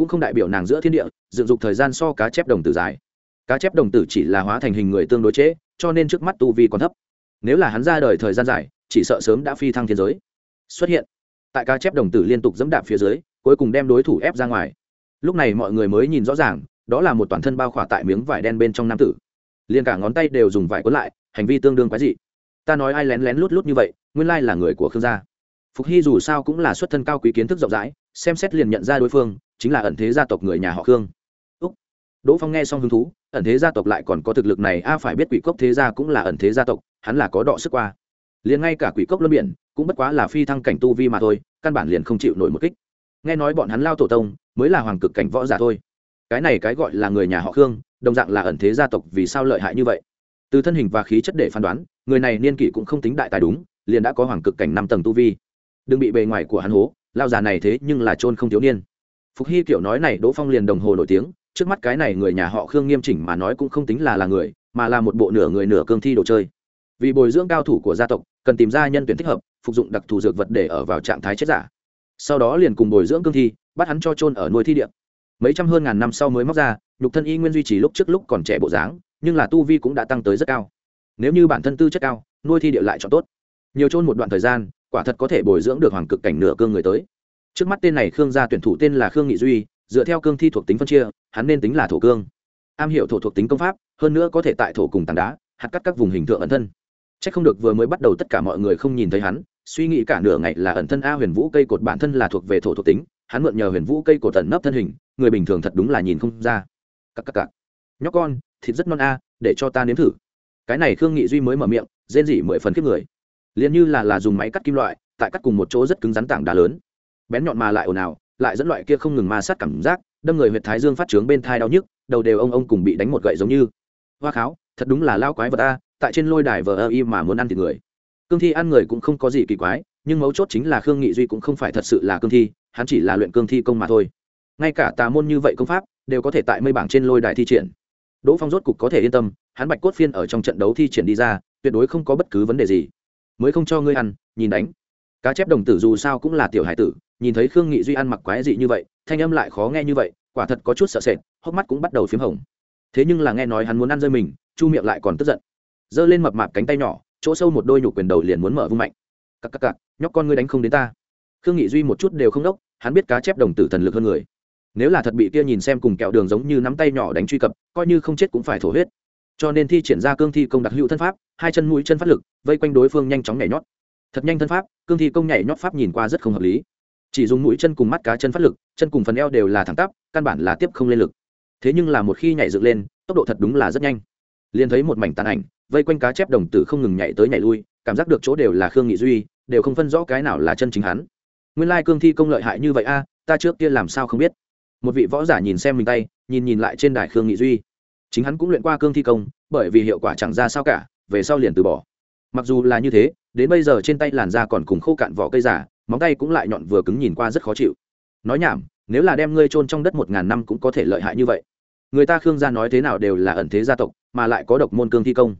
cũng không đại biểu nàng giữa thiên địa dựng dục thời gian so cá chép đồng tử dài. Cá chép đồng tử chỉ là hóa thành hình người tương đối chế, cho nên trước mắt tu vi còn thấp. Nếu là hắn ra đời thời gian dài chỉ sợ sớm đã phi thăng thiên giới xuất hiện. Tại cá chép đồng tử liên tục dẫm đạp phía dưới, cuối cùng đem đối thủ ép ra ngoài. Lúc này mọi người mới nhìn rõ ràng, đó là một toàn thân bao khỏa tại miếng vải đen bên trong nam tử. Liền cả ngón tay đều dùng vải cuốn lại, hành vi tương đương quái dị. Ta nói ai lén lén lút lút như vậy, nguyên lai là người của khương gia. Phục hy dù sao cũng là xuất thân cao quý kiến thức rộng rãi, xem xét liền nhận ra đối phương, chính là ẩn thế gia tộc người nhà họ khương. Úc. đỗ phong nghe xong hứng thú, ẩn thế gia tộc lại còn có thực lực này, a phải biết quỷ cốc thế gia cũng là ẩn thế gia tộc, hắn là có đọ sức qua liền ngay cả quỷ cốc luân biển cũng bất quá là phi thăng cảnh tu vi mà thôi, căn bản liền không chịu nổi một kích. Nghe nói bọn hắn lao tổ tông mới là hoàng cực cảnh võ giả thôi. Cái này cái gọi là người nhà họ khương, đồng dạng là ẩn thế gia tộc vì sao lợi hại như vậy? Từ thân hình và khí chất để phán đoán, người này niên kỷ cũng không tính đại tài đúng, liền đã có hoàng cực cảnh năm tầng tu vi. Đừng bị bề ngoài của hắn hố, lao già này thế nhưng là trôn không thiếu niên. Phục hy kiểu nói này, đỗ phong liền đồng hồ nổi tiếng, trước mắt cái này người nhà họ khương nghiêm chỉnh mà nói cũng không tính là là người, mà là một bộ nửa người nửa cương thi đồ chơi vì bồi dưỡng cao thủ của gia tộc, cần tìm ra nhân tuyển thích hợp, phục dụng đặc thù dược vật để ở vào trạng thái chết giả. Sau đó liền cùng bồi dưỡng cương thi, bắt hắn cho trôn ở nuôi thi điệm mấy trăm hơn ngàn năm sau mới móc ra, nhục thân y nguyên duy trì lúc trước lúc còn trẻ bộ dáng, nhưng là tu vi cũng đã tăng tới rất cao. Nếu như bản thân tư chất cao, nuôi thi địa lại chọn tốt. Nhiều trôn một đoạn thời gian, quả thật có thể bồi dưỡng được hoàng cực cảnh nửa cương người tới. Trước mắt tên này khương gia tuyển thủ tên là khương nghị duy, dựa theo cương thi thuộc tính phân chia, hắn nên tính là thổ cương. Am hiểu thổ thuộc tính công pháp, hơn nữa có thể tại thổ cùng tảng đá, hạt cắt các vùng hình tượng ẩn thân c h ắ c không được vừa mới bắt đầu tất cả mọi người không nhìn thấy hắn, suy nghĩ cả nửa ngày là ẩn thân a huyền vũ cây cột bản thân là thuộc về thổ thuộc tính, hắn mượn nhờ huyền vũ cây cột tận nấp thân hình, người bình thường thật đúng là nhìn không ra. Các các cặp nhóc con, thịt rất non a, để cho ta nếm thử. Cái này khương nghị duy mới mở miệng, rên rỉ mười phần kiếp người. Liền như là là dùng máy cắt kim loại, tại cắt cùng một chỗ rất cứng rắn tảng đá lớn. Bén nhọn mà lại ồn ào, lại dẫn loại kia không ngừng ma sát cảm giác, đâm người huyệt thái dương phát trướng bên thai đau nhức, đầu đều ông ông cùng bị đánh một gậy giống như. Hoa kháo, thật đúng là lao quái vật ta tại trên lôi đài vờ ơ y mà muốn ăn thịt người. Cương thi ăn người cũng không có gì kỳ quái, nhưng mấu chốt chính là khương nghị duy cũng không phải thật sự là cương thi, hắn chỉ là luyện cương thi công mà thôi. Ngay cả tà môn như vậy công pháp, đều có thể tại mây bảng trên lôi đài thi triển. Đỗ phong rốt cục có thể yên tâm, hắn bạch cốt phiên ở trong trận đấu thi triển đi ra, tuyệt đối không có bất cứ vấn đề gì. Mới không cho ngươi ăn, nhìn đánh. Cá chép đồng tử dù sao cũng là tiểu hải tử, nhìn thấy khương nghị duy ăn mặc quái dị như vậy, thanh âm lại khó nghe như vậy, quả thật có chút sợ sệt, hốc mắt cũng bắt đầu p h í m hồng. Thế nhưng là nghe nói hắn muốn ăn rơi mình, chu miệng lại còn tức giận giơ lên mập mạp cánh tay nhỏ, chỗ sâu một đôi nhục quyền đầu liền muốn mở vung mạnh. Cặp cặp cặp nhóc con ngươi đánh không đến ta. Khương nghị duy một chút đều không đốc, hắn biết cá chép đồng tử thần lực hơn người. Nếu là thật bị kia nhìn xem cùng kẹo đường giống như nắm tay nhỏ đánh truy cập, coi như không chết cũng phải thổ huyết. Cho nên thi triển ra cương thi công đặc hữu thân pháp, hai chân mũi chân phát lực, vây quanh đối phương nhanh chóng nhảy nhót. Thật nhanh thân pháp, cương thi công nhảy nhót pháp nhìn qua rất không hợp lý. Chỉ dùng mũi chân cùng mắt cá chân phát lực, chân cùng phần eo đều là thẳng tắp, căn bản là tiếp không lên lực. Thế nhưng là một khi nhảy dựng lên, tốc độ thật đúng là rất nhanh. Liền thấy một mảnh tàn ảnh vây quanh cá chép đồng tử không ngừng nhảy tới nhảy lui, cảm giác được chỗ đều là khương nghị duy, đều không phân rõ cái nào là chân chính hắn. Nguyên lai cương thi công lợi hại như vậy a, ta trước kia làm sao không biết. Một vị võ giả nhìn xem mình tay, nhìn nhìn lại trên đài khương nghị duy. Chính hắn cũng luyện qua cương thi công, bởi vì hiệu quả chẳng ra sao cả, về sau liền từ bỏ. Mặc dù là như thế, đến bây giờ trên tay làn da còn cùng khô cạn vỏ cây giả, móng tay cũng lại nhọn vừa cứng nhìn qua rất khó chịu. Nói nhảm, nếu là đem ngươi trôn trong đất một ngàn năm cũng có thể lợi hại như vậy. Người ta khương gia nói thế nào đều là ẩn thế gia tộc, mà lại có độc môn cương thi công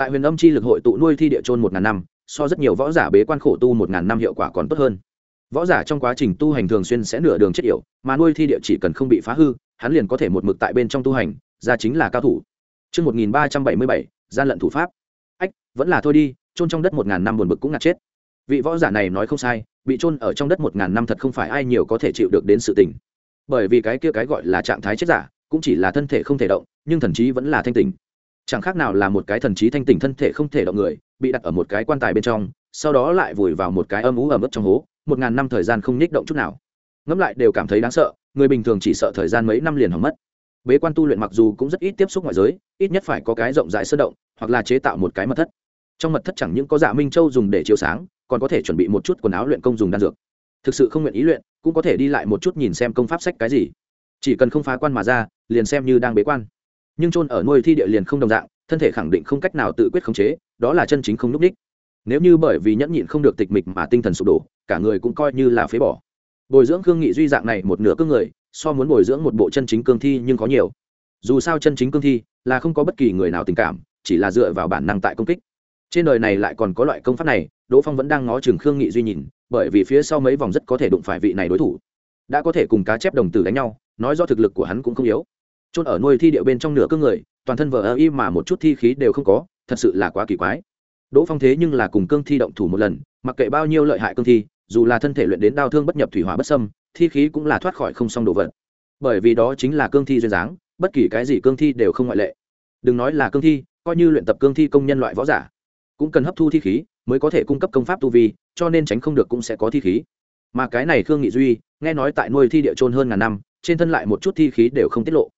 tại huyền âm chi lực hội tụ nuôi thi địa trôn một ngàn năm so rất nhiều võ giả bế quan khổ tu một ngàn năm hiệu quả còn tốt hơn võ giả trong quá trình tu hành thường xuyên sẽ nửa đường chết yểu mà nuôi thi địa chỉ cần không bị phá hư hắn liền có thể một mực tại bên trong tu hành ra chính là cao thủ Trước 1377, gian lận thủ pháp. Ách, vẫn là thôi đi, chôn trong đất một ngàn năm buồn bực cũng ngạt chết. Vị võ giả này nói không sai, bị chôn ở trong đất một ngàn năm thật không phải ai nhiều có thể chịu được đến sự tình. Bởi vì cái kia cái gọi là trạng thái chết giả, cũng chỉ là thân thể không thể động, nhưng thần trí vẫn là thanh tỉnh. Chẳng khác nào là một cái thần trí thanh tỉnh thân thể không thể động người, bị đặt ở một cái quan tài bên trong, sau đó lại vùi vào một cái âm ú ẩm ướt trong hố, một ngàn năm thời gian không nhích động chút nào. Ngẫm lại đều cảm thấy đáng sợ người bình thường chỉ sợ thời gian mấy năm liền hỏng mất. Bế quan tu luyện mặc dù cũng rất ít tiếp xúc ngoại giới ít nhất phải có cái rộng rãi sơ động hoặc là chế tạo một cái mật thất. Trong mật thất chẳng những có dạ minh châu dùng để chiếu sáng còn có thể chuẩn bị một chút quần áo luyện công dùng đan dược. Thực sự không nguyện ý luyện cũng có thể đi lại một chút nhìn xem công pháp sách cái gì. Chỉ cần không phá quan mà ra liền xem như đang bế quan nhưng trôn ở nuôi thi địa liền không đồng dạng, thân thể khẳng định không cách nào tự quyết khống chế, đó là chân chính không núp đích nếu như bởi vì nhẫn nhịn không được tịch mịch mà tinh thần sụp đổ, cả người cũng coi như là phế bỏ. Bồi dưỡng cương nghị duy dạng này một nửa cương người, so muốn bồi dưỡng một bộ chân chính cương thi nhưng có nhiều. Dù sao chân chính cương thi là không có bất kỳ người nào tình cảm, chỉ là dựa vào bản năng tại công kích. Trên đời này lại còn có loại công pháp này, đỗ phong vẫn đang ngó chừng khương nghị duy nhìn, bởi vì phía sau mấy vòng rất có thể đụng phải vị này đối thủ. Đã có thể cùng cá chép đồng tử đánh nhau, nói do thực lực của hắn cũng không yếu trôn ở nuôi thi điệu bên trong nửa cương người, toàn thân vờ ơ y mà một chút thi khí đều không có, thật sự là quá kỳ quái. Đỗ phong thế nhưng là cùng cương thi động thủ một lần, mặc kệ bao nhiêu lợi hại cương thi, dù là thân thể luyện đến đau thương bất nhập thủy hỏa bất sâm thi khí cũng là thoát khỏi không xong đồ vật. Bởi vì đó chính là cương thi duyên dáng, bất kỳ cái gì cương thi đều không ngoại lệ. Đừng nói là cương thi, coi như luyện tập cương thi công nhân loại võ giả, cũng cần hấp thu thi khí mới có thể cung cấp công pháp tu vi, cho nên tránh không được cũng sẽ có thi khí. Mà cái này khương nghị duy, nghe nói tại nuôi thi địa trôn hơn ngàn năm, trên thân lại một chút thi khí đều không tiết lộ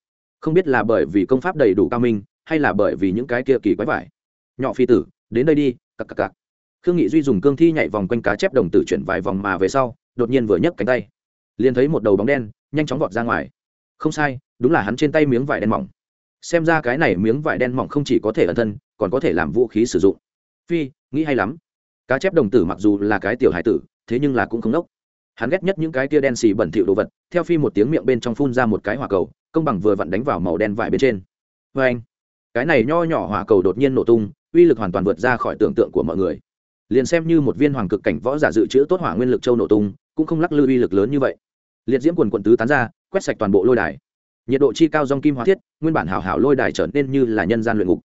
không biết là bởi vì công pháp đầy đủ cao minh, hay là bởi vì những cái kia kỳ quái vải. Nhỏ phi tử, đến đây đi, cặc cặc cặc. Khương nghị duy dùng cương thi nhảy vòng quanh cá chép đồng tử chuyển vài vòng mà về sau, đột nhiên vừa nhấc cánh tay. Liền thấy một đầu bóng đen, nhanh chóng vọt ra ngoài. Không sai, đúng là hắn trên tay miếng vải đen mỏng. Xem ra cái này miếng vải đen mỏng không chỉ có thể ẩn thân, còn có thể làm vũ khí sử dụng. Phi, nghĩ hay lắm. Cá chép đồng tử mặc dù là cái tiểu hải tử, thế nhưng là cũng không nốc hắn ghét nhất những cái tia đen xì bẩn thỉu đồ vật, theo phi một tiếng miệng bên trong phun ra một cái hỏa cầu, công bằng vừa vặn đánh vào màu đen vải bên trên. Vê anh, cái này nho nhỏ hỏa cầu đột nhiên nổ tung, uy lực hoàn toàn vượt ra khỏi tưởng tượng của mọi người. Liền xem như một viên hoàng cực cảnh võ giả dự trữ tốt hỏa nguyên lực châu nổ tung, cũng không lắc lư uy lực lớn như vậy. Liệt diễm quần quận tứ tán ra, quét sạch toàn bộ lôi đài. Nhiệt độ chi cao dòng kim hóa thiết, nguyên bản hảo hảo lôi đài trở nên như là nhân gian luyện ngục.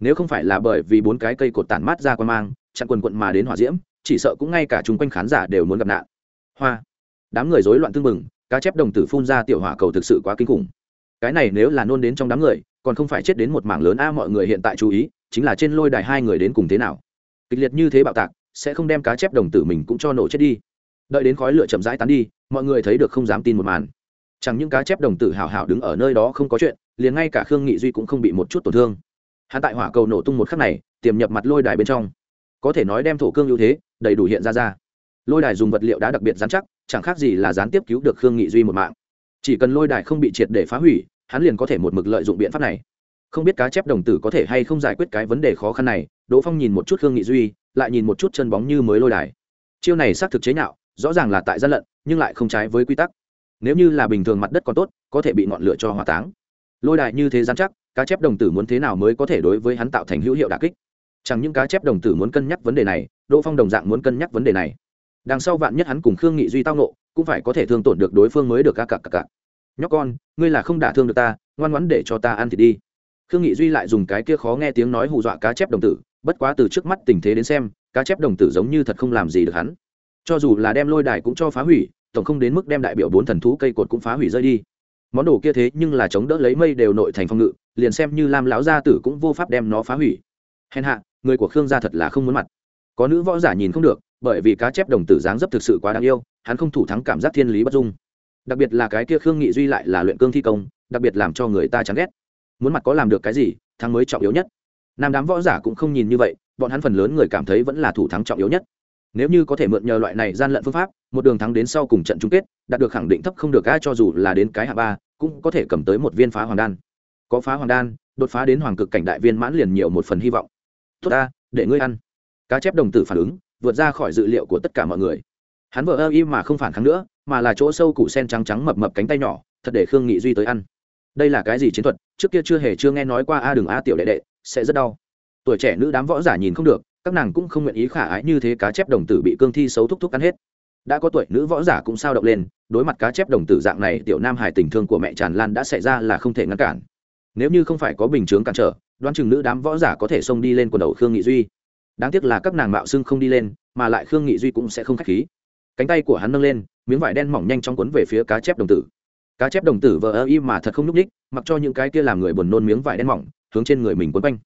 Nếu không phải là bởi vì bốn cái cây cột tản mát ra quan mang, chặn quần quận mà đến hỏa diễm, chỉ sợ cũng ngay cả chung quanh khán giả đều muốn gặp nạn hoa. Đám người rối loạn tương mừng cá chép đồng tử phun ra tiểu hỏa cầu thực sự quá kinh khủng. Cái này nếu là nôn đến trong đám người, còn không phải chết đến một mảng lớn a, mọi người hiện tại chú ý, chính là trên lôi đài hai người đến cùng thế nào. Kịch liệt như thế bạo tạc, sẽ không đem cá chép đồng tử mình cũng cho nổ chết đi. Đợi đến khói lửa chậm rãi tán đi, mọi người thấy được không dám tin một màn. Chẳng những cá chép đồng tử hào hào đứng ở nơi đó không có chuyện, liền ngay cả khương nghị duy cũng không bị một chút tổn thương. Hắn tại hỏa cầu nổ tung một khắc này, tiềm nhập mặt lôi đài bên trong. Có thể nói đem thổ cương ưu thế, đầy đủ hiện ra ra lôi đài dùng vật liệu đá đặc biệt dán chắc, chẳng khác gì là gián tiếp cứu được khương nghị duy một mạng. Chỉ cần lôi đài không bị triệt để phá hủy, hắn liền có thể một mực lợi dụng biện pháp này. Không biết cá chép đồng tử có thể hay không giải quyết cái vấn đề khó khăn này, đỗ phong nhìn một chút khương nghị duy, lại nhìn một chút chân bóng như mới lôi đài. Chiêu này xác thực chế nhạo, rõ ràng là tại gian lận, nhưng lại không trái với quy tắc. Nếu như là bình thường mặt đất còn tốt, có thể bị ngọn lửa cho hỏa táng. Lôi đài như thế gian chắc, cá chép đồng tử muốn thế nào mới có thể đối với hắn tạo thành hữu hiệu đà kích? Chẳng những cá chép đồng tử muốn cân nhắc vấn đề này, đỗ phong đồng dạng muốn cân nhắc vấn đề này đằng sau vạn nhất hắn cùng khương nghị duy tao nộ cũng phải có thể thương tổn được đối phương mới được ca cặc cặc cặc. Nhóc con, ngươi là không đả thương được ta, ngoan ngoãn để cho ta ăn thì đi. Khương nghị duy lại dùng cái kia khó nghe tiếng nói hù dọa cá chép đồng tử, bất quá từ trước mắt tình thế đến xem, cá chép đồng tử giống như thật không làm gì được hắn. Cho dù là đem lôi đài cũng cho phá hủy, tổng không đến mức đem đại biểu bốn thần thú cây cột cũng phá hủy rơi đi. Món đồ kia thế nhưng là chống đỡ lấy mây đều nội thành phòng ngự, liền xem như lam lão gia tử cũng vô pháp đem nó phá hủy. Hèn hạ, người của khương gia thật là không muốn mặt. Có nữ võ giả nhìn không được bởi vì cá chép đồng tử dáng dấp thực sự quá đáng yêu, hắn không thủ thắng cảm giác thiên lý bất dung. Đặc biệt là cái kia khương nghị duy lại là luyện cương thi công, đặc biệt làm cho người ta chán ghét. Muốn mặt có làm được cái gì, thắng mới trọng yếu nhất. Nam đám võ giả cũng không nhìn như vậy, bọn hắn phần lớn người cảm thấy vẫn là thủ thắng trọng yếu nhất. Nếu như có thể mượn nhờ loại này gian lận phương pháp, một đường thắng đến sau cùng trận chung kết, đạt được khẳng định thấp không được ai cho dù là đến cái hạ ba, cũng có thể cầm tới một viên phá hoàng đan. Có phá hoàng đan, đột phá đến hoàng cực cảnh đại viên mãn liền nhiều một phần hy vọng. Tốt ta để ngươi ăn. Cá chép đồng tử phản ứng vượt ra khỏi dự liệu của tất cả mọi người. Hắn vợ ơ im mà không phản kháng nữa, mà là chỗ sâu củ sen trắng trắng mập mập cánh tay nhỏ, thật để khương nghị duy tới ăn. Đây là cái gì chiến thuật? Trước kia chưa hề chưa nghe nói qua a đường a tiểu đệ đệ, sẽ rất đau. Tuổi trẻ nữ đám võ giả nhìn không được, các nàng cũng không nguyện ý khả ái như thế cá chép đồng tử bị cương thi xấu thúc thúc ăn hết. Đã có tuổi nữ võ giả cũng sao động lên, đối mặt cá chép đồng tử dạng này, tiểu nam hải tình thương của mẹ tràn lan đã xảy ra là không thể ngăn cản. Nếu như không phải có bình chướng cản trở, đoán chừng nữ đám võ giả có thể xông đi lên quần đầu khương nghị duy đáng tiếc là các nàng mạo xưng không đi lên mà lại khương nghị duy cũng sẽ không k h á c h khí cánh tay của hắn nâng lên miếng vải đen mỏng nhanh trong quấn về phía cá chép đồng tử cá chép đồng tử vờ ơ y mà thật không nhúc ních mặc cho những cái kia làm người buồn nôn miếng vải đen mỏng hướng trên người mình quấn quanh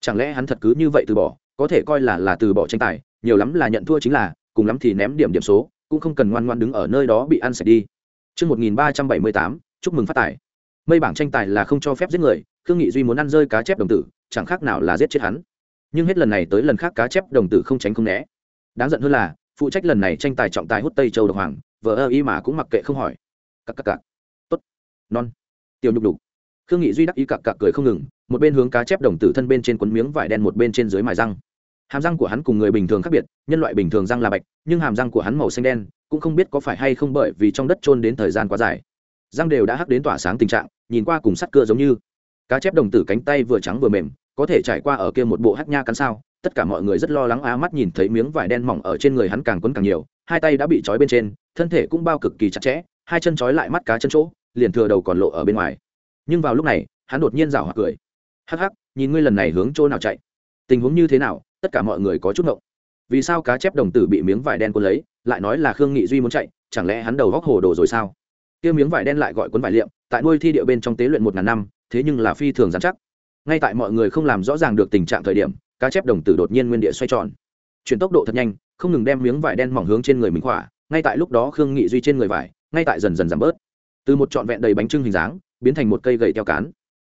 chẳng lẽ hắn thật cứ như vậy từ bỏ có thể coi là là từ bỏ tranh tài nhiều lắm là nhận thua chính là cùng lắm thì ném điểm điểm số cũng không cần ngoan ngoan đứng ở nơi đó bị ăn sạch đi Trước 1378, chúc mừng phát tài. Mây bảng tranh tài là không cho phép giết người, Khương Nghị Duy muốn ăn rơi cá chép đồng tử, chẳng khác nào là giết chết hắn. Nhưng hết lần này tới lần khác cá chép đồng tử không tránh không né. Đáng giận hơn là, phụ trách lần này tranh tài trọng tài hút Tây Châu độc hoàng, vợ ơ y mà cũng mặc kệ không hỏi. Cặc cặc cặc. Tốt. Non. Tiểu nhục đục. Khương Nghị Duy đắc ý cặc cặc cười không ngừng, một bên hướng cá chép đồng tử thân bên trên quấn miếng vải đen một bên trên dưới mài răng hàm răng của hắn cùng người bình thường khác biệt nhân loại bình thường răng là bạch nhưng hàm răng của hắn màu xanh đen cũng không biết có phải hay không bởi vì trong đất trôn đến thời gian quá dài răng đều đã hắc đến tỏa sáng tình trạng nhìn qua cùng sắt cưa giống như cá chép đồng tử cánh tay vừa trắng vừa mềm có thể trải qua ở kia một bộ hắc nha cắn sao? Tất cả mọi người rất lo lắng á mắt nhìn thấy miếng vải đen mỏng ở trên người hắn càng quấn càng nhiều, hai tay đã bị trói bên trên, thân thể cũng bao cực kỳ chặt chẽ, hai chân trói lại mắt cá chân chỗ, liền thừa đầu còn lộ ở bên ngoài. Nhưng vào lúc này, hắn đột nhiên rảo hoặc cười. Hắc hắc, nhìn ngươi lần này hướng chỗ nào chạy? Tình huống như thế nào? Tất cả mọi người có chút ngộng. Vì sao cá chép đồng tử bị miếng vải đen cuốn lấy, lại nói là khương nghị duy muốn chạy, chẳng lẽ hắn đầu góc hồ đồ rồi sao? Kia miếng vải đen lại gọi cuốn vải liệm, tại nuôi thi địa bên trong tế luyện một ngàn năm, thế nhưng là phi thường dán chắc ngay tại mọi người không làm rõ ràng được tình trạng thời điểm, cá chép đồng tử đột nhiên nguyên địa xoay tròn. Chuyển tốc độ thật nhanh, không ngừng đem miếng vải đen mỏng hướng trên người mình khỏa, ngay tại lúc đó khương nghị duy trên người vải, ngay tại dần dần giảm bớt. Từ một trọn vẹn đầy bánh trưng hình dáng, biến thành một cây gậy theo cán.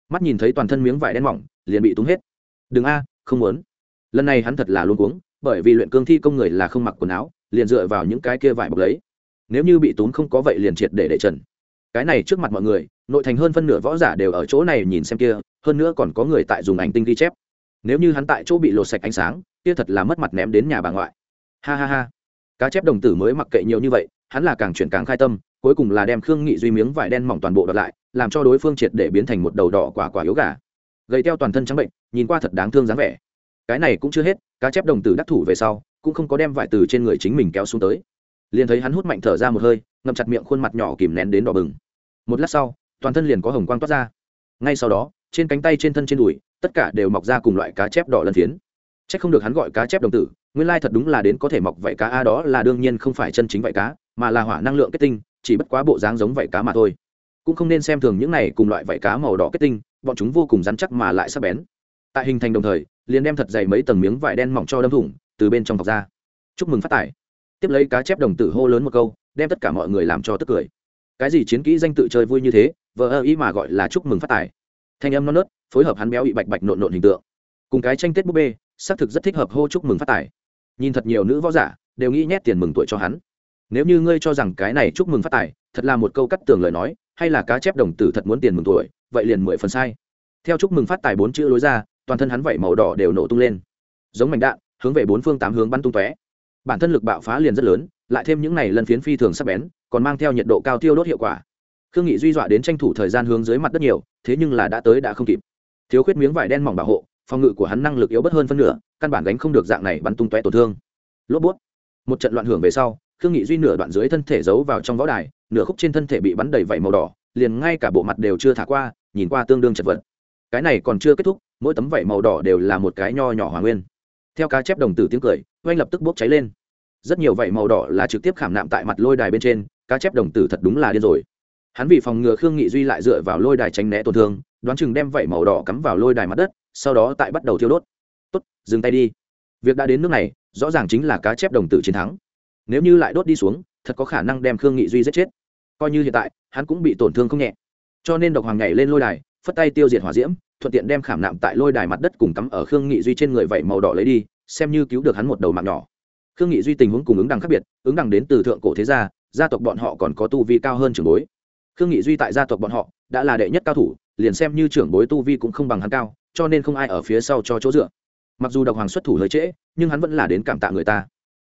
Mắt nhìn thấy toàn thân miếng vải đen mỏng, liền bị túng hết. Đừng a, không muốn. Lần này hắn thật là luôn cuống, bởi vì luyện cương thi công người là không mặc quần áo, liền dựa vào những cái kia vải bọc lấy. Nếu như bị túng không có vậy liền triệt để để trần cái này trước mặt mọi người, nội thành hơn phân nửa võ giả đều ở chỗ này nhìn xem kia, hơn nữa còn có người tại dùng ảnh tinh ghi chép. Nếu như hắn tại chỗ bị lột sạch ánh sáng, kia thật là mất mặt ném đến nhà bà ngoại. Ha ha ha. Cá chép đồng tử mới mặc kệ nhiều như vậy, hắn là càng chuyển càng khai tâm, cuối cùng là đem khương nghị duy miếng vải đen mỏng toàn bộ đợt lại, làm cho đối phương triệt để biến thành một đầu đỏ quả quả yếu gà. Gầy teo toàn thân trắng bệnh, nhìn qua thật đáng thương dáng vẻ. Cái này cũng chưa hết, cá chép đồng tử đắc thủ về sau, cũng không có đem vải từ trên người chính mình kéo xuống tới. Liền thấy hắn hút mạnh thở ra một hơi ngậm chặt miệng khuôn mặt nhỏ kìm nén đến đỏ bừng. Một lát sau, toàn thân liền có hồng quang toát ra. Ngay sau đó, trên cánh tay trên thân trên đùi, tất cả đều mọc ra cùng loại cá chép đỏ lân phiến. C h ắ c không được hắn gọi cá chép đồng tử, nguyên lai thật đúng là đến có thể mọc vảy cá, a, đó là đương nhiên không phải chân chính vảy cá, mà là hỏa năng lượng kết tinh, chỉ bất quá bộ dáng giống vảy cá mà thôi. Cũng không nên xem thường những này cùng loại vảy cá màu đỏ kết tinh, bọn chúng vô cùng rắn chắc mà lại sắc bén. Tại hình thành đồng thời, liền đem thật dày mấy tầng miếng vải đen mỏng cho đâm thủng, từ bên trong thọc ra. Chúc mừng phát tải tiếp lấy cá chép đồng tử hô lớn một câu đem tất cả mọi người làm cho tức cười. Cái gì chiến kỹ danh tự chơi vui như thế, vờ ơ ý mà gọi là chúc mừng phát tài. Thanh âm non nớt, phối hợp hắn béo bị bạch bạch nộn nộn hình tượng. Cùng cái tranh tết búp bê, xác thực rất thích hợp hô chúc mừng phát tài. Nhìn thật nhiều nữ võ giả, đều nghĩ nhét tiền mừng tuổi cho hắn. Nếu như ngươi cho rằng cái này chúc mừng phát tài, thật là một câu cắt tường lời nói, hay là cá chép đồng tử thật muốn tiền mừng tuổi, vậy liền mười phần sai. Theo chúc mừng phát tài bốn chữ lối ra, toàn thân hắn vẩy màu đỏ đều nổ tung lên. Giống mảnh đạn, hướng về bốn phương tám hướng bắn tung tóe. Bản thân lực bạo phá liền rất lớn lại thêm những này lần phiến phi thường sắc bén, còn mang theo nhiệt độ cao tiêu đốt hiệu quả. Khương nghị duy dọa đến tranh thủ thời gian hướng dưới mặt đất nhiều, thế nhưng là đã tới đã không kịp. Thiếu khuyết miếng vải đen mỏng bảo hộ, phòng ngự của hắn năng lực yếu bất hơn phân nửa, căn bản gánh không được dạng này bắn tung tóe tổn thương. Lốp bút. Một trận loạn hưởng về sau, khương nghị duy nửa đoạn dưới thân thể giấu vào trong võ đài, nửa khúc trên thân thể bị bắn đầy vảy màu đỏ, liền ngay cả bộ mặt đều chưa thả qua, nhìn qua tương đương chật vật. Cái này còn chưa kết thúc, mỗi tấm vảy màu đỏ đều là một cái nho nhỏ hòa nguyên. Theo cá chép đồng tử tiếng cười, oanh lập tức bốc cháy lên rất nhiều vảy màu đỏ là trực tiếp khảm nạm tại mặt lôi đài bên trên, cá chép đồng tử thật đúng là điên rồi. Hắn vì phòng ngừa khương nghị duy lại dựa vào lôi đài tránh né tổn thương, đoán chừng đem vảy màu đỏ cắm vào lôi đài mặt đất, sau đó tại bắt đầu thiêu đốt. Tốt, dừng tay đi. Việc đã đến nước này, rõ ràng chính là cá chép đồng tử chiến thắng. Nếu như lại đốt đi xuống, thật có khả năng đem khương nghị duy giết chết. Coi như hiện tại, hắn cũng bị tổn thương không nhẹ. Cho nên độc hoàng nhảy lên lôi đài, phất tay tiêu diệt hỏa diễm, thuận tiện đem khảm nạm tại lôi đài mặt đất cùng cắm ở khương nghị duy trên người vảy màu đỏ lấy đi, xem như cứu được hắn một đầu mạng nhỏ khương nghị duy tình huống cùng ứng đằng khác biệt, ứng đằng đến từ thượng cổ thế gia gia tộc bọn họ còn có tu vi cao hơn trưởng bối. Khương nghị duy tại gia tộc bọn họ đã là đệ nhất cao thủ, liền xem như trưởng bối tu vi cũng không bằng hắn cao, cho nên không ai ở phía sau cho chỗ dựa. Mặc dù độc hoàng xuất thủ hơi trễ, nhưng hắn vẫn là đến cảm tạ người ta.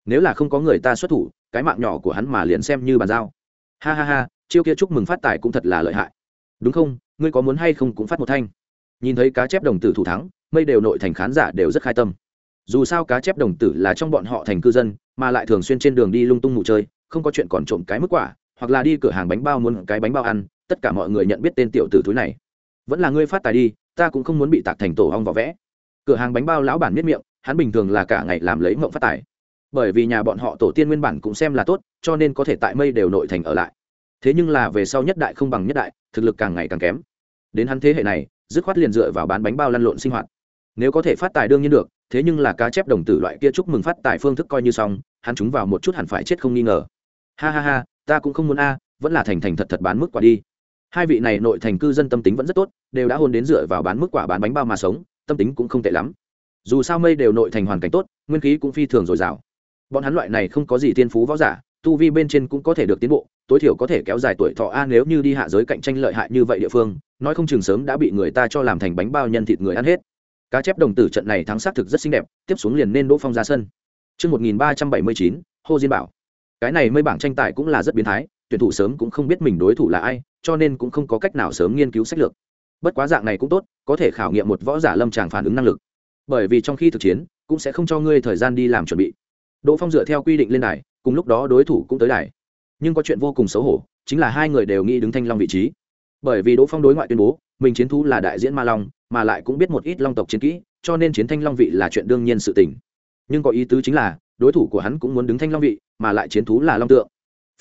Nếu là không có người ta xuất thủ, cái mạng nhỏ của hắn mà liền xem như bàn giao. Ha ha ha, chiêu kia chúc mừng phát tài cũng thật là lợi hại. Đúng không? Ngươi có muốn hay không cũng phát một thanh. Nhìn thấy cá chép đồng tử thủ thắng, mây đều nội thành khán giả đều rất khai tâm dù sao cá chép đồng tử là trong bọn họ thành cư dân, mà lại thường xuyên trên đường đi lung tung ngủ chơi, không có chuyện còn trộm cái mức quả, hoặc là đi cửa hàng bánh bao muốn cái bánh bao ăn, tất cả mọi người nhận biết tên tiểu tử thúi này. Vẫn là ngươi phát tài đi, ta cũng không muốn bị tạc thành tổ hong vỏ vẽ. Cửa hàng bánh bao lão bản miết miệng, hắn bình thường là cả ngày làm lấy mộng phát tài. Bởi vì nhà bọn họ tổ tiên nguyên bản cũng xem là tốt, cho nên có thể tại mây đều nội thành ở lại. Thế nhưng là về sau nhất đại không bằng nhất đại, thực lực càng ngày càng kém. Đến hắn thế hệ này, dứt khoát liền dựa vào bán bánh bao lăn lộn sinh hoạt. Nếu có thể phát tài đương nhiên được thế nhưng là cá chép đồng tử loại kia chúc mừng phát tài phương thức coi như xong, hắn chúng vào một chút hẳn phải chết không nghi ngờ. Ha ha ha, ta cũng không muốn a, vẫn là thành thành thật thật bán mức quả đi. Hai vị này nội thành cư dân tâm tính vẫn rất tốt, đều đã hôn đến dựa vào bán mức quả bán bánh bao mà sống, tâm tính cũng không tệ lắm. Dù sao mây đều nội thành hoàn cảnh tốt, nguyên khí cũng phi thường dồi dào. Bọn hắn loại này không có gì thiên phú võ giả, tu vi bên trên cũng có thể được tiến bộ, tối thiểu có thể kéo dài tuổi thọ a nếu như đi hạ giới cạnh tranh lợi hại như vậy địa phương, nói không chừng sớm đã bị người ta cho làm thành bánh bao nhân thịt người ăn hết cá chép đồng tử trận này thắng xác thực rất xinh đẹp tiếp xuống liền nên đỗ phong ra sân Trước 1379, Hồ Diên Bảo. Cái này mây bảng tranh tài cũng là rất biến thái, tuyển thủ sớm cũng không biết mình đối thủ là ai, cho nên cũng không có cách nào sớm nghiên cứu sách lược. Bất quá dạng này cũng tốt, có thể khảo nghiệm một võ giả lâm tràng phản ứng năng lực. Bởi vì trong khi thực chiến, cũng sẽ không cho ngươi thời gian đi làm chuẩn bị. Đỗ Phong dựa theo quy định lên đài, cùng lúc đó đối thủ cũng tới đài. Nhưng có chuyện vô cùng xấu hổ, chính là hai người đều nghĩ đứng thanh long vị trí. Bởi vì Đỗ Phong đối ngoại tuyên bố, mình chiến thú là đại diễn ma long, mà lại cũng biết một ít long tộc chiến kỹ cho nên chiến thanh long vị là chuyện đương nhiên sự tình. Nhưng có ý tứ chính là đối thủ của hắn cũng muốn đứng thanh long vị mà lại chiến thú là long tượng.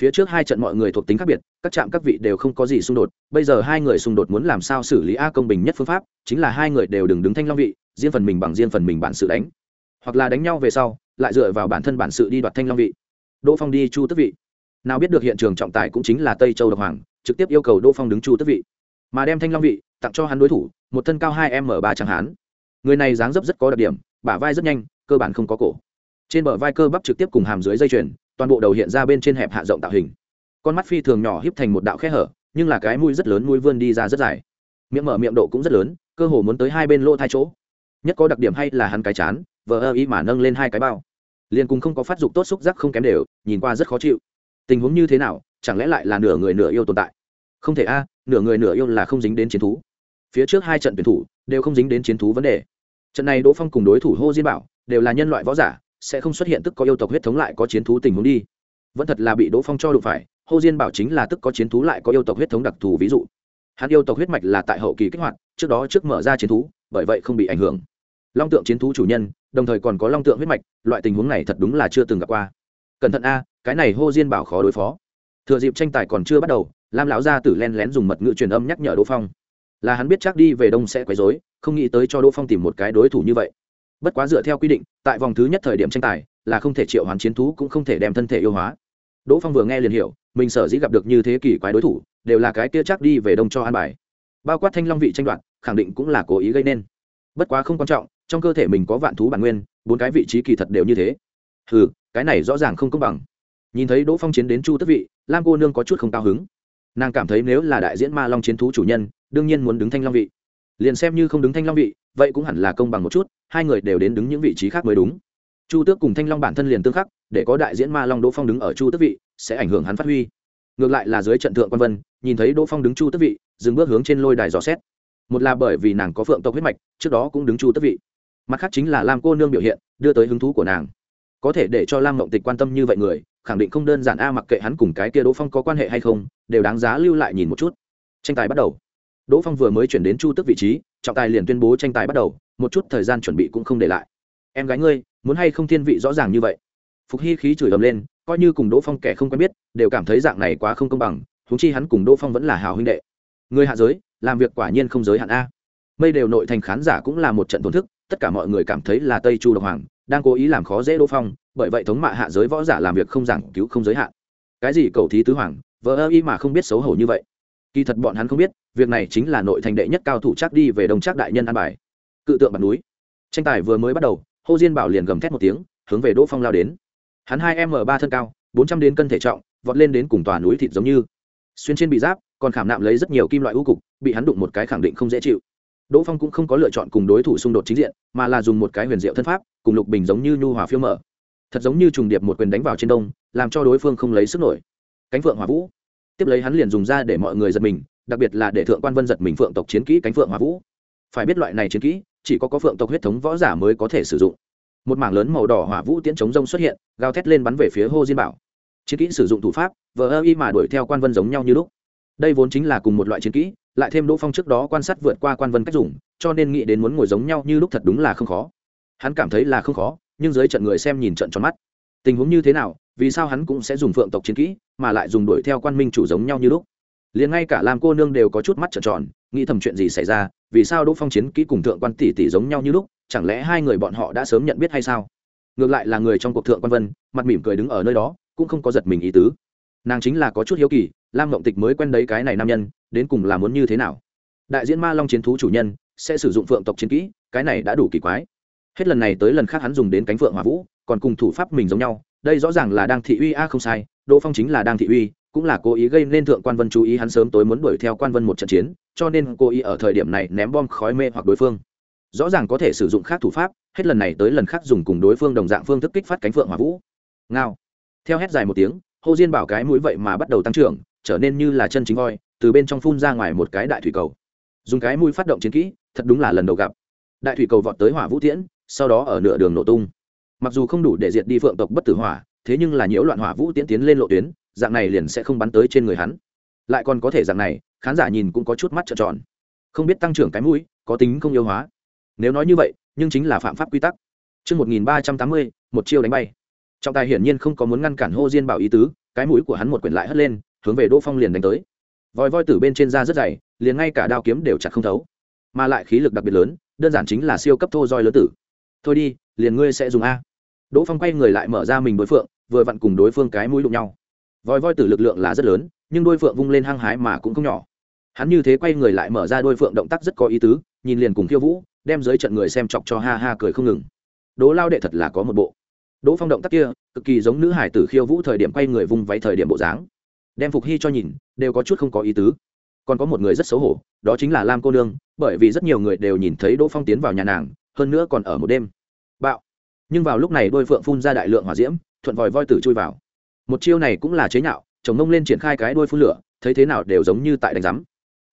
Phía trước hai trận mọi người thuộc tính khác biệt các trạm các vị đều không có gì xung đột bây giờ hai người xung đột muốn làm sao xử lý a công bình nhất phương pháp chính là hai người đều đừng đứng thanh long vị riêng phần mình bằng riêng phần mình bản sự đánh. Hoặc là đánh nhau về sau lại dựa vào bản thân bản sự đi đoạt thanh long vị. Đỗ phong đi chu tức vị. Nào biết được hiện trường trọng tài cũng chính là tây châu độc hoàng trực tiếp yêu cầu đỗ phong đứng chu tức vị mà đem thanh long vị tặng cho hắn đối thủ, một thân cao hai m ba chẳng hán. Người này dáng dấp rất có đặc điểm, bả vai rất nhanh, cơ bản không có cổ. Trên bờ vai cơ bắp trực tiếp cùng hàm dưới dây chuyền, toàn bộ đầu hiện ra bên trên hẹp hạ rộng tạo hình. Con mắt phi thường nhỏ híp thành một đạo khe hở, nhưng là cái mũi rất lớn mũi vươn đi ra rất dài. Miệng mở miệng độ cũng rất lớn, cơ hồ muốn tới hai bên lỗ thai chỗ. Nhất có đặc điểm hay là hắn cái chán, vờ ơ ý mà nâng lên hai cái bao. Liền cùng không có phát dục tốt xúc giác không kém đều, nhìn qua rất khó chịu. Tình huống như thế nào, chẳng lẽ lại là nửa người nửa yêu tồn tại? Không thể a, nửa người nửa yêu là không dính đến chiến thú. Phía trước hai trận tuyển thủ đều không dính đến chiến thú vấn đề. Trận này đỗ phong cùng đối thủ hô diên bảo đều là nhân loại võ giả, sẽ không xuất hiện tức có yêu tộc huyết thống lại có chiến thú tình huống đi. Vẫn thật là bị đỗ phong cho đụng phải, hô diên bảo chính là tức có chiến thú lại có yêu tộc huyết thống đặc thù ví dụ. Hắn yêu tộc huyết mạch là tại hậu kỳ kích hoạt, trước đó trước mở ra chiến thú, bởi vậy không bị ảnh hưởng. Long tượng chiến thú chủ nhân, đồng thời còn có long tượng huyết mạch, loại tình huống này thật đúng là chưa từng gặp qua. Cẩn thận a, cái này hô diên bảo khó đối phó. Thừa dịp tranh tài còn chưa bắt đầu lam lão gia tử len lén dùng mật ngữ truyền âm nhắc nhở đỗ phong. Là hắn biết chắc đi về đông sẽ quấy rối, không nghĩ tới cho đỗ phong tìm một cái đối thủ như vậy. Bất quá dựa theo quy định, tại vòng thứ nhất thời điểm tranh tài, là không thể triệu hoán chiến thú cũng không thể đem thân thể yêu hóa. Đỗ phong vừa nghe liền hiểu, mình sở dĩ gặp được như thế kỷ quái đối thủ, đều là cái kia chắc đi về đông cho an bài. Bao quát thanh long vị tranh đoạt, khẳng định cũng là cố ý gây nên. Bất quá không quan trọng, trong cơ thể mình có vạn thú bản nguyên, bốn cái vị trí kỳ thật đều như thế. Ừ cái này rõ ràng không công bằng. Nhìn thấy đỗ phong chiến đến chu tức vị, lam cô nương có chút không cao hứng nàng cảm thấy nếu là đại diễn ma long chiến thú chủ nhân, đương nhiên muốn đứng thanh long vị. Liền xem như không đứng thanh long vị, vậy cũng hẳn là công bằng một chút, hai người đều đến đứng những vị trí khác mới đúng. Chu tước cùng thanh long bản thân liền tương khắc, để có đại diễn ma long đỗ phong đứng ở chu tước vị, sẽ ảnh hưởng hắn phát huy. Ngược lại là dưới trận thượng quan vân, nhìn thấy đỗ phong đứng chu tước vị, dừng bước hướng trên lôi đài dò xét. Một là bởi vì nàng có phượng tộc huyết mạch, trước đó cũng đứng chu tước vị. Mặt khác chính là lam cô nương biểu hiện, đưa tới hứng thú của nàng có thể để cho lam mộng tịch quan tâm như vậy người, khẳng định không đơn giản a, mặc kệ hắn cùng cái kia đỗ phong có quan hệ hay không, đều đáng giá lưu lại nhìn một chút. Tranh tài bắt đầu. Đỗ phong vừa mới chuyển đến chu tức vị trí, trọng tài liền tuyên bố tranh tài bắt đầu, một chút thời gian chuẩn bị cũng không để lại. Em gái ngươi, muốn hay không thiên vị rõ ràng như vậy? Phục hy khí chửi ầm lên, coi như cùng đỗ phong kẻ không quen biết, đều cảm thấy dạng này quá không công bằng thúng chi hắn cùng đỗ phong vẫn là hào huynh đệ. Người hạ giới, làm việc quả nhiên không giới hạn a. Mây đều nội thành khán giả cũng là một trận thổn thức, tất cả mọi người cảm thấy là tây chu độc hoàng đang cố ý làm khó dễ đỗ phong, bởi vậy thống mạ hạ giới võ giả làm việc không giảng cứu không giới hạn. Cái gì cầu thí tứ hoàng vợ ơ y mà không biết xấu hổ như vậy. Kỳ thật bọn hắn không biết, việc này chính là nội thành đệ nhất cao thủ chắc đi về đông chắc đại nhân an bài. Cự tượng bản núi. Tranh tài vừa mới bắt đầu, hô diên bảo liền gầm thét một tiếng, hướng về đỗ phong lao đến. Hắn hai m ba thân cao, bốn trăm đến cân thể trọng, vọt lên đến cùng tòa núi thịt giống như. Xuyên trên bị giáp, còn khảm nạm lấy rất nhiều kim loại u cục, bị hắn đụng một cái khẳng định không dễ chịu đỗ phong cũng không có lựa chọn cùng đối thủ xung đột chính diện, mà là dùng một cái huyền diệu thân pháp, cùng lục bình giống như nhu hòa phiêu mở. Thật giống như trùng điệp một quyền đánh vào trên đông, làm cho đối phương không lấy sức nổi. Cánh phượng hỏa vũ. Tiếp lấy hắn liền dùng ra để mọi người giật mình, đặc biệt là để thượng quan vân giật mình phượng tộc chiến kỹ cánh phượng hỏa vũ. Phải biết loại này chiến kỹ, chỉ có có phượng tộc huyết thống võ giả mới có thể sử dụng. Một mảng lớn màu đỏ hỏa vũ tiễn chống rông xuất hiện, gào thét lên bắn về phía hô diên bảo. Chiến kỹ sử dụng thủ pháp, vờ ơ y mà đuổi theo quan vân giống nhau như lúc. Đây vốn chính là cùng một loại chiến kỹ lại thêm đỗ phong trước đó quan sát vượt qua quan vân cách dùng, cho nên nghĩ đến muốn ngồi giống nhau như lúc thật đúng là không khó. Hắn cảm thấy là không khó, nhưng dưới trận người xem nhìn trận tròn mắt. Tình huống như thế nào, vì sao hắn cũng sẽ dùng phượng tộc chiến kỹ, mà lại dùng đuổi theo quan minh chủ giống nhau như lúc? Liền ngay cả làm cô nương đều có chút mắt trợn tròn, nghĩ thầm chuyện gì xảy ra, vì sao đỗ phong chiến kỹ cùng thượng quan tỷ tỷ giống nhau như lúc, chẳng lẽ hai người bọn họ đã sớm nhận biết hay sao? Ngược lại là người trong cuộc thượng quan vân, mặt mỉm cười đứng ở nơi đó, cũng không có giật mình ý tứ nàng chính là có chút hiếu kỳ, lam mộng tịch mới quen đấy cái này nam nhân, đến cùng là muốn như thế nào? Đại diễn ma long chiến thú chủ nhân, sẽ sử dụng phượng tộc chiến kỹ, cái này đã đủ kỳ quái. Hết lần này tới lần khác hắn dùng đến cánh phượng hỏa vũ, còn cùng thủ pháp mình giống nhau, đây rõ ràng là đang thị uy, a, không sai, đỗ phong chính là đang thị uy, cũng là cố ý gây nên thượng quan vân chú ý, hắn sớm tối muốn đuổi theo quan vân một trận chiến, cho nên cố ý ở thời điểm này ném bom khói mê hoặc đối phương. Rõ ràng có thể sử dụng khác thủ pháp, hết lần này tới lần khác dùng cùng đối phương đồng dạng phương thức kích phát cánh phượng hỏa vũ. Ngao. Theo hét dài một tiếng hô diên bảo cái mũi vậy mà bắt đầu tăng trưởng trở nên như là chân chính voi từ bên trong phun ra ngoài một cái đại thủy cầu. Dùng cái mũi phát động chiến kỹ thật đúng là lần đầu gặp. Đại thủy cầu vọt tới hỏa vũ tiễn sau đó ở nửa đường nổ tung. Mặc dù không đủ để diệt đi phượng tộc bất tử hỏa thế nhưng là nhiễu loạn hỏa vũ tiễn tiến lên lộ tuyến dạng này liền sẽ không bắn tới trên người hắn. Lại còn có thể dạng này khán giả nhìn cũng có chút mắt trợn tròn. Không biết tăng trưởng cái mũi có tính không yêu hóa. Nếu nói như vậy nhưng chính là phạm pháp quy tắc. Trước 1380, một chiêu đánh bay. Trọng tài hiển nhiên không có muốn ngăn cản Hô Diên Bảo ý tứ, cái mũi của hắn một quyển lại hất lên hướng về đỗ phong liền đánh tới. Vòi voi tử bên trên da rất dày liền ngay cả đao kiếm đều chặt không thấu. Mà lại khí lực đặc biệt lớn đơn giản chính là siêu cấp thô roi lớn tử. Thôi đi liền ngươi sẽ dùng a. Đỗ phong quay người lại mở ra mình đối phượng vừa vặn cùng đối phương cái mũi đụng nhau. Vòi voi tử lực lượng là rất lớn nhưng đôi phượng vung lên hăng hái mà cũng không nhỏ. Hắn như thế quay người lại mở ra đôi phượng động tác rất có ý tứ nhìn liền cùng khiêu vũ đem dưới trận người xem chọc cho ha ha cười không ngừng. Đố lao đệ thật là có một bộ đỗ phong động tác kia, cực kỳ giống nữ hải tử khiêu vũ thời điểm quay người vung váy thời điểm bộ dáng. Đem phục hy cho nhìn, đều có chút không có ý tứ. Còn có một người rất xấu hổ, đó chính là lam cô nương, bởi vì rất nhiều người đều nhìn thấy đỗ phong tiến vào nhà nàng, hơn nữa còn ở một đêm. Bạo. Nhưng vào lúc này đôi phượng phun ra đại lượng hỏa diễm, thuận vòi voi tử chui vào. Một chiêu này cũng là chế nhạo, chồng mông lên triển khai cái đôi phun lửa, thấy thế nào đều giống như tại đánh rắm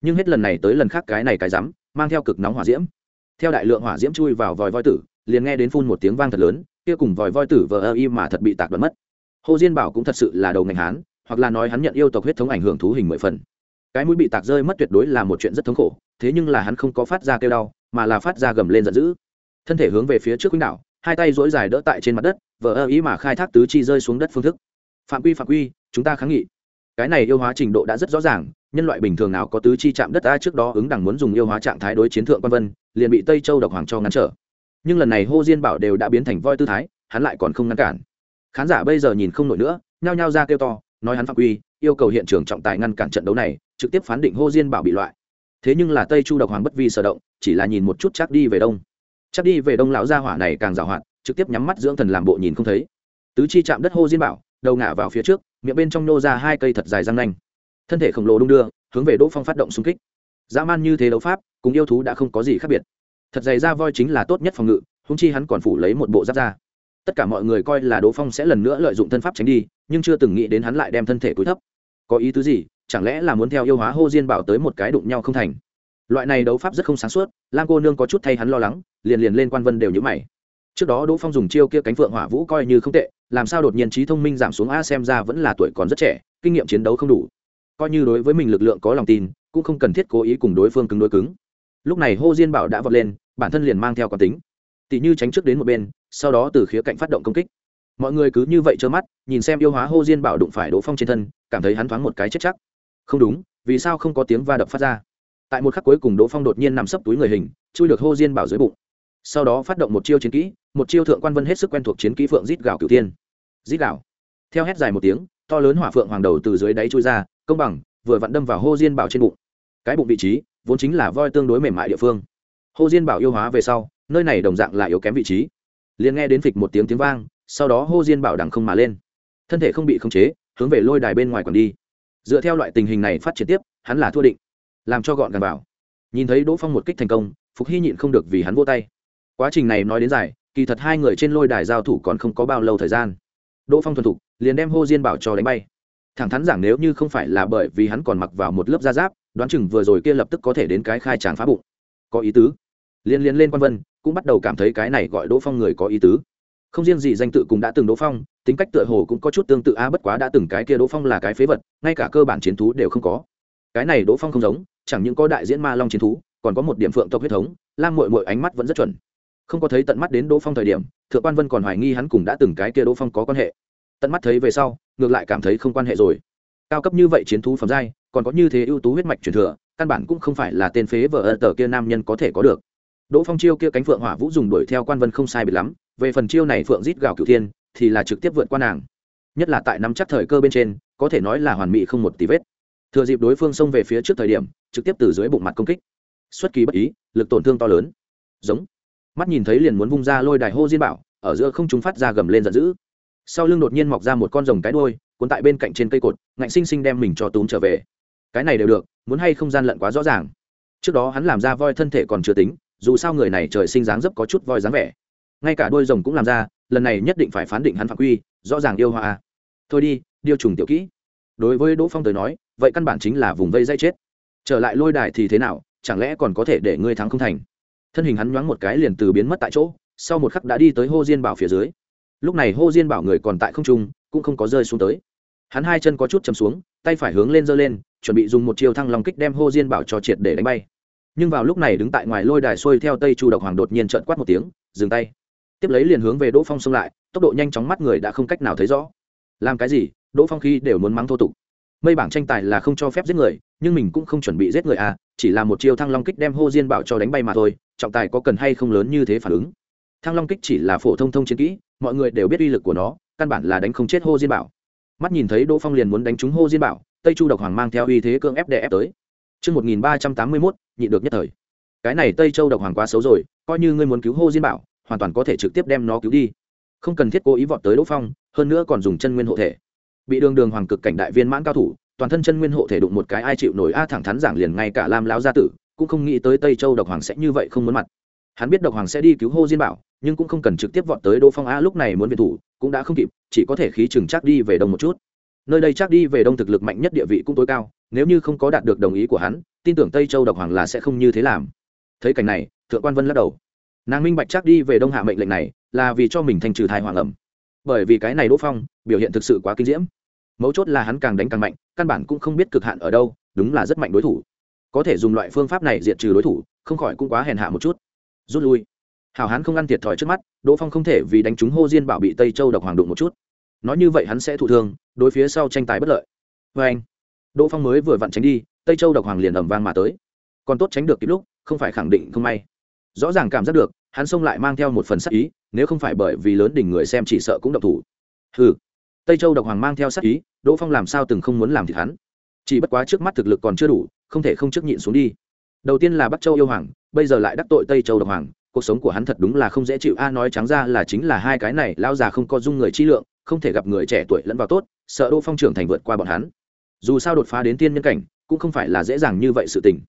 nhưng hết lần này tới lần khác cái này cái rắm mang theo cực nóng hỏa diễm. Theo đại lượng hỏa diễm chui vào vòi voi tử, liền nghe đến phun một tiếng vang thật lớn kia cùng vòi voi tử vờ ơ y mà thật bị tạc đoạn mất. Hồ diên bảo cũng thật sự là đầu ngành hán, hoặc là nói hắn nhận yêu tộc huyết thống ảnh hưởng thú hình mười phần. Cái mũi bị tạc rơi mất tuyệt đối là một chuyện rất thống khổ, thế nhưng là hắn không có phát ra kêu đau, mà là phát ra gầm lên giận dữ. Thân thể hướng về phía trước quýnh đạo hai tay dỗi dài đỡ tại trên mặt đất, vờ ơ ý mà khai thác tứ chi rơi xuống đất phương thức. Phạm quy phạm quy, chúng ta kháng nghị. Cái này yêu hóa trình độ đã rất rõ ràng, nhân loại bình thường nào có tứ chi chạm đất ta trước đó ứng đẳng muốn dùng yêu hóa trạng thái đối chiến thượng quan vân, liền bị tây châu độc hoàng cho ngăn trở nhưng lần này hô diên bảo đều đã biến thành voi tư thái, hắn lại còn không ngăn cản. Khán giả bây giờ nhìn không nổi nữa, nhao nhao ra kêu to, nói hắn phạm quy, yêu cầu hiện trường trọng tài ngăn cản trận đấu này, trực tiếp phán định hô diên bảo bị loại. Thế nhưng là tây chu độc hoàng bất vi sở động, chỉ là nhìn một chút chắc đi về đông. Chắc đi về đông lão gia hỏa này càng giảo hoạt, trực tiếp nhắm mắt dưỡng thần làm bộ nhìn không thấy. Tứ chi chạm đất hô diên bảo, đầu ngả vào phía trước, miệng bên trong nô ra hai cây thật dài răng nanh. Thân thể khổng lồ đung đưa, hướng về đỗ phong phát động xung kích. Dã man như thế đấu pháp, cùng yêu thú đã không có gì khác biệt thật dày ra voi chính là tốt nhất phòng ngự húng chi hắn còn phủ lấy một bộ giáp ra tất cả mọi người coi là đỗ phong sẽ lần nữa lợi dụng thân pháp tránh đi, nhưng chưa từng nghĩ đến hắn lại đem thân thể cúi thấp. Có ý tứ gì? Chẳng lẽ là muốn theo yêu hóa hô diên bảo tới một cái đụng nhau không thành? Loại này đấu pháp rất không sáng suốt, lam cô nương có chút thay hắn lo lắng, liền liền lên quan vân đều nhữ mày. Trước đó đỗ phong dùng chiêu kia cánh phượng hỏa vũ coi như không tệ, làm sao đột nhiên trí thông minh giảm xuống a xem ra vẫn là tuổi còn rất trẻ, kinh nghiệm chiến đấu không đủ. Coi như đối với mình lực lượng có lòng tin, cũng không cần thiết cố ý cùng đối phương cứng đối cứng lúc này hô diên bảo đã vọt lên, bản thân liền mang theo quán tính. Tỷ như tránh trước đến một bên, sau đó từ khía cạnh phát động công kích. Mọi người cứ như vậy trơ mắt, nhìn xem yêu hóa hô diên bảo đụng phải đỗ phong trên thân, cảm thấy hắn thoáng một cái chết chắc. Không đúng, vì sao không có tiếng va đập phát ra? Tại một khắc cuối cùng đỗ phong đột nhiên nằm sấp túi người hình, chui được hô diên bảo dưới bụng. Sau đó phát động một chiêu chiến kỹ, một chiêu thượng quan vân hết sức quen thuộc chiến kỹ phượng rít gạo cửu tiên rít gạo. Theo hét dài một tiếng, to lớn hỏa phượng hoàng đầu từ dưới đáy chui ra, công bằng, vừa vặn đâm vào hô diên bảo trên bụng. Cái bụng vị trí vốn chính là voi tương đối mềm mại địa phương. Hồ diên bảo yêu hóa về sau, nơi này đồng dạng là yếu kém vị trí. Liền nghe đến phịch một tiếng tiếng vang, sau đó Hồ diên bảo đằng không mà lên. Thân thể không bị khống chế, hướng về lôi đài bên ngoài còn đi. Dựa theo loại tình hình này phát triển tiếp, hắn là thua định. Làm cho gọn gàng bảo nhìn thấy đỗ phong một kích thành công, phục hy nhịn không được vì hắn vô tay. Quá trình này nói đến dài, kỳ thật hai người trên lôi đài giao thủ còn không có bao lâu thời gian. Đỗ phong thuần thục, liền đem hô diên bảo cho đánh bay. Thẳng thắn rằng nếu như không phải là bởi vì hắn còn mặc vào một lớp da giáp đoán chừng vừa rồi kia lập tức có thể đến cái khai tráng phá bụng. Có ý tứ. Liên liên lên quan vân, cũng bắt đầu cảm thấy cái này gọi đỗ phong người có ý tứ. Không riêng gì danh tự cũng đã từng đỗ phong, tính cách tựa hồ cũng có chút tương tự, a, bất quá đã từng cái kia đỗ phong là cái phế vật, ngay cả cơ bản chiến thú đều không có. Cái này đỗ phong không giống, chẳng những có đại diễn ma long chiến thú, còn có một điểm phượng tộc huyết thống, lam mội mội ánh mắt vẫn rất chuẩn. Không có thấy tận mắt đến đỗ phong thời điểm, thượng quan vân còn hoài nghi hắn cùng đã từng cái kia đỗ phong có quan hệ. Tận mắt thấy về sau, ngược lại cảm thấy không quan hệ rồi. Cao cấp như vậy chiến thú phẩm giai còn có như thế ưu tú huyết mạch truyền thừa, căn bản cũng không phải là tên phế vợ ơ tờ kia nam nhân có thể có được. Đỗ phong chiêu kia cánh phượng hỏa vũ dùng đuổi theo quan vân không sai biệt lắm, về phần chiêu này phượng rít gào cửu thiên, thì là trực tiếp vượt qua nàng. Nhất là tại năm chắc thời cơ bên trên, có thể nói là hoàn mỹ không một tí vết. Thừa dịp đối phương xông về phía trước thời điểm, trực tiếp từ dưới bụng mặt công kích. Xuất kỳ bất ý, lực tổn thương to lớn. Giống. Mắt nhìn thấy liền muốn vung ra lôi đài hô diên bảo, ở giữa không chúng phát ra gầm lên giận dữ. Sau lưng đột nhiên mọc ra một con rồng cái đôi cuốn tại bên cạnh trên cây cột, ngạnh sinh sinh đem mình cho túm trở về cái này đều được, muốn hay không gian lận quá rõ ràng. Trước đó hắn làm ra voi thân thể còn chưa tính, dù sao người này trời sinh dáng dấp có chút voi dáng vẻ. Ngay cả đôi rồng cũng làm ra, lần này nhất định phải phán định hắn phạm quy, rõ ràng yêu hoa thôi đi, điều trùng tiểu kỹ. Đối với đỗ phong tới nói, vậy căn bản chính là vùng vây dây chết. Trở lại lôi đài thì thế nào, chẳng lẽ còn có thể để ngươi thắng không thành? Thân hình hắn nhoáng một cái liền từ biến mất tại chỗ, sau một khắc đã đi tới hô diên bảo phía dưới. Lúc này hô diên bảo người còn tại không trung, cũng không có rơi xuống tới. Hắn hai chân có chút chầm xuống, tay phải hướng lên giơ lên chuẩn bị dùng một chiêu thăng lòng kích đem hô diên bảo cho triệt để đánh bay. Nhưng vào lúc này đứng tại ngoài lôi đài xuôi theo tây chu độc hoàng đột nhiên trợn quát một tiếng, dừng tay. Tiếp lấy liền hướng về đỗ phong xông lại, tốc độ nhanh chóng mắt người đã không cách nào thấy rõ. Làm cái gì? Đỗ phong khi đều muốn mắng thô tục. Mây bảng tranh tài là không cho phép giết người, nhưng mình cũng không chuẩn bị giết người à chỉ là một chiêu thăng long kích đem hô diên bảo cho đánh bay mà thôi, trọng tài có cần hay không lớn như thế phản ứng? Thăng long kích chỉ là phổ thông thông chiến kỹ, mọi người đều biết uy lực của nó, căn bản là đánh không chết hô diên bảo. Mắt nhìn thấy đỗ phong liền muốn đánh trúng hô diên bảo tây chu độc hoàng mang theo uy thế cương ép đè ép tới Trước 1381, nhịn được nhất thời. Cái này Tây Châu độc hoàng quá xấu rồi, coi như ngươi muốn cứu hô diên bảo, hoàn toàn có thể trực tiếp đem nó cứu đi. Không cần thiết cố ý vọt tới Đỗ Phong, hơn nữa còn dùng chân nguyên hộ thể. Bị đường đường hoàng cực cảnh đại viên mãn cao thủ, toàn thân chân nguyên hộ thể đụng một cái ai chịu nổi a thẳng thắn giảng liền ngay cả Lam lão gia tử, cũng không nghĩ tới Tây Châu độc hoàng sẽ như vậy không muốn mặt. Hắn biết độc hoàng sẽ đi cứu hô diên bảo, nhưng cũng không cần trực tiếp vọt tới Đỗ Phong a lúc này muốn viện thủ, cũng đã không kịp, chỉ có thể khí chừng chắc đi về đông một chút nơi đây chắc đi về đông thực lực mạnh nhất địa vị cũng tối cao, nếu như không có đạt được đồng ý của hắn, tin tưởng tây châu độc hoàng là sẽ không như thế làm. Thấy cảnh này, thượng quan vân lắc đầu. Nàng minh bạch chắc đi về đông hạ mệnh lệnh này là vì cho mình thanh trừ thai hoàng ẩm. Bởi vì cái này đỗ phong, biểu hiện thực sự quá kinh diễm. Mấu chốt là hắn càng đánh càng mạnh, căn bản cũng không biết cực hạn ở đâu, đúng là rất mạnh đối thủ. Có thể dùng loại phương pháp này diệt trừ đối thủ, không khỏi cũng quá hèn hạ một chút. Rút lui. Hào hán không ăn thiệt thòi trước mắt, đỗ phong không thể vì đánh trúng hô diên bảo bị tây châu độc hoàng đụng một chút. Nói như vậy hắn sẽ thụ thương đối phía sau tranh tài bất lợi. Vê anh, đỗ phong mới vừa vặn tránh đi, tây châu độc hoàng liền ầm vang mà tới. Còn tốt tránh được kịp lúc, không phải khẳng định không may. Rõ ràng cảm giác được, hắn xông lại mang theo một phần sắc ý, nếu không phải bởi vì lớn đỉnh người xem chỉ sợ cũng độc thủ. Hừ. Tây châu độc hoàng mang theo sắc ý, đỗ phong làm sao từng không muốn làm thịt hắn. Chỉ bất quá trước mắt thực lực còn chưa đủ, không thể không trước nhịn xuống đi. Đầu tiên là bắc châu yêu hoàng, bây giờ lại đắc tội tây châu độc hoàng, cuộc sống của hắn thật đúng là không dễ chịu. A, nói trắng ra là chính là hai cái này lao già không có dung người chi lượng, không thể gặp người trẻ tuổi lẫn vào tốt sợ đỗ phong trưởng thành vượt qua bọn hắn. Dù sao đột phá đến tiên nhân cảnh, cũng không phải là dễ dàng như vậy sự tình.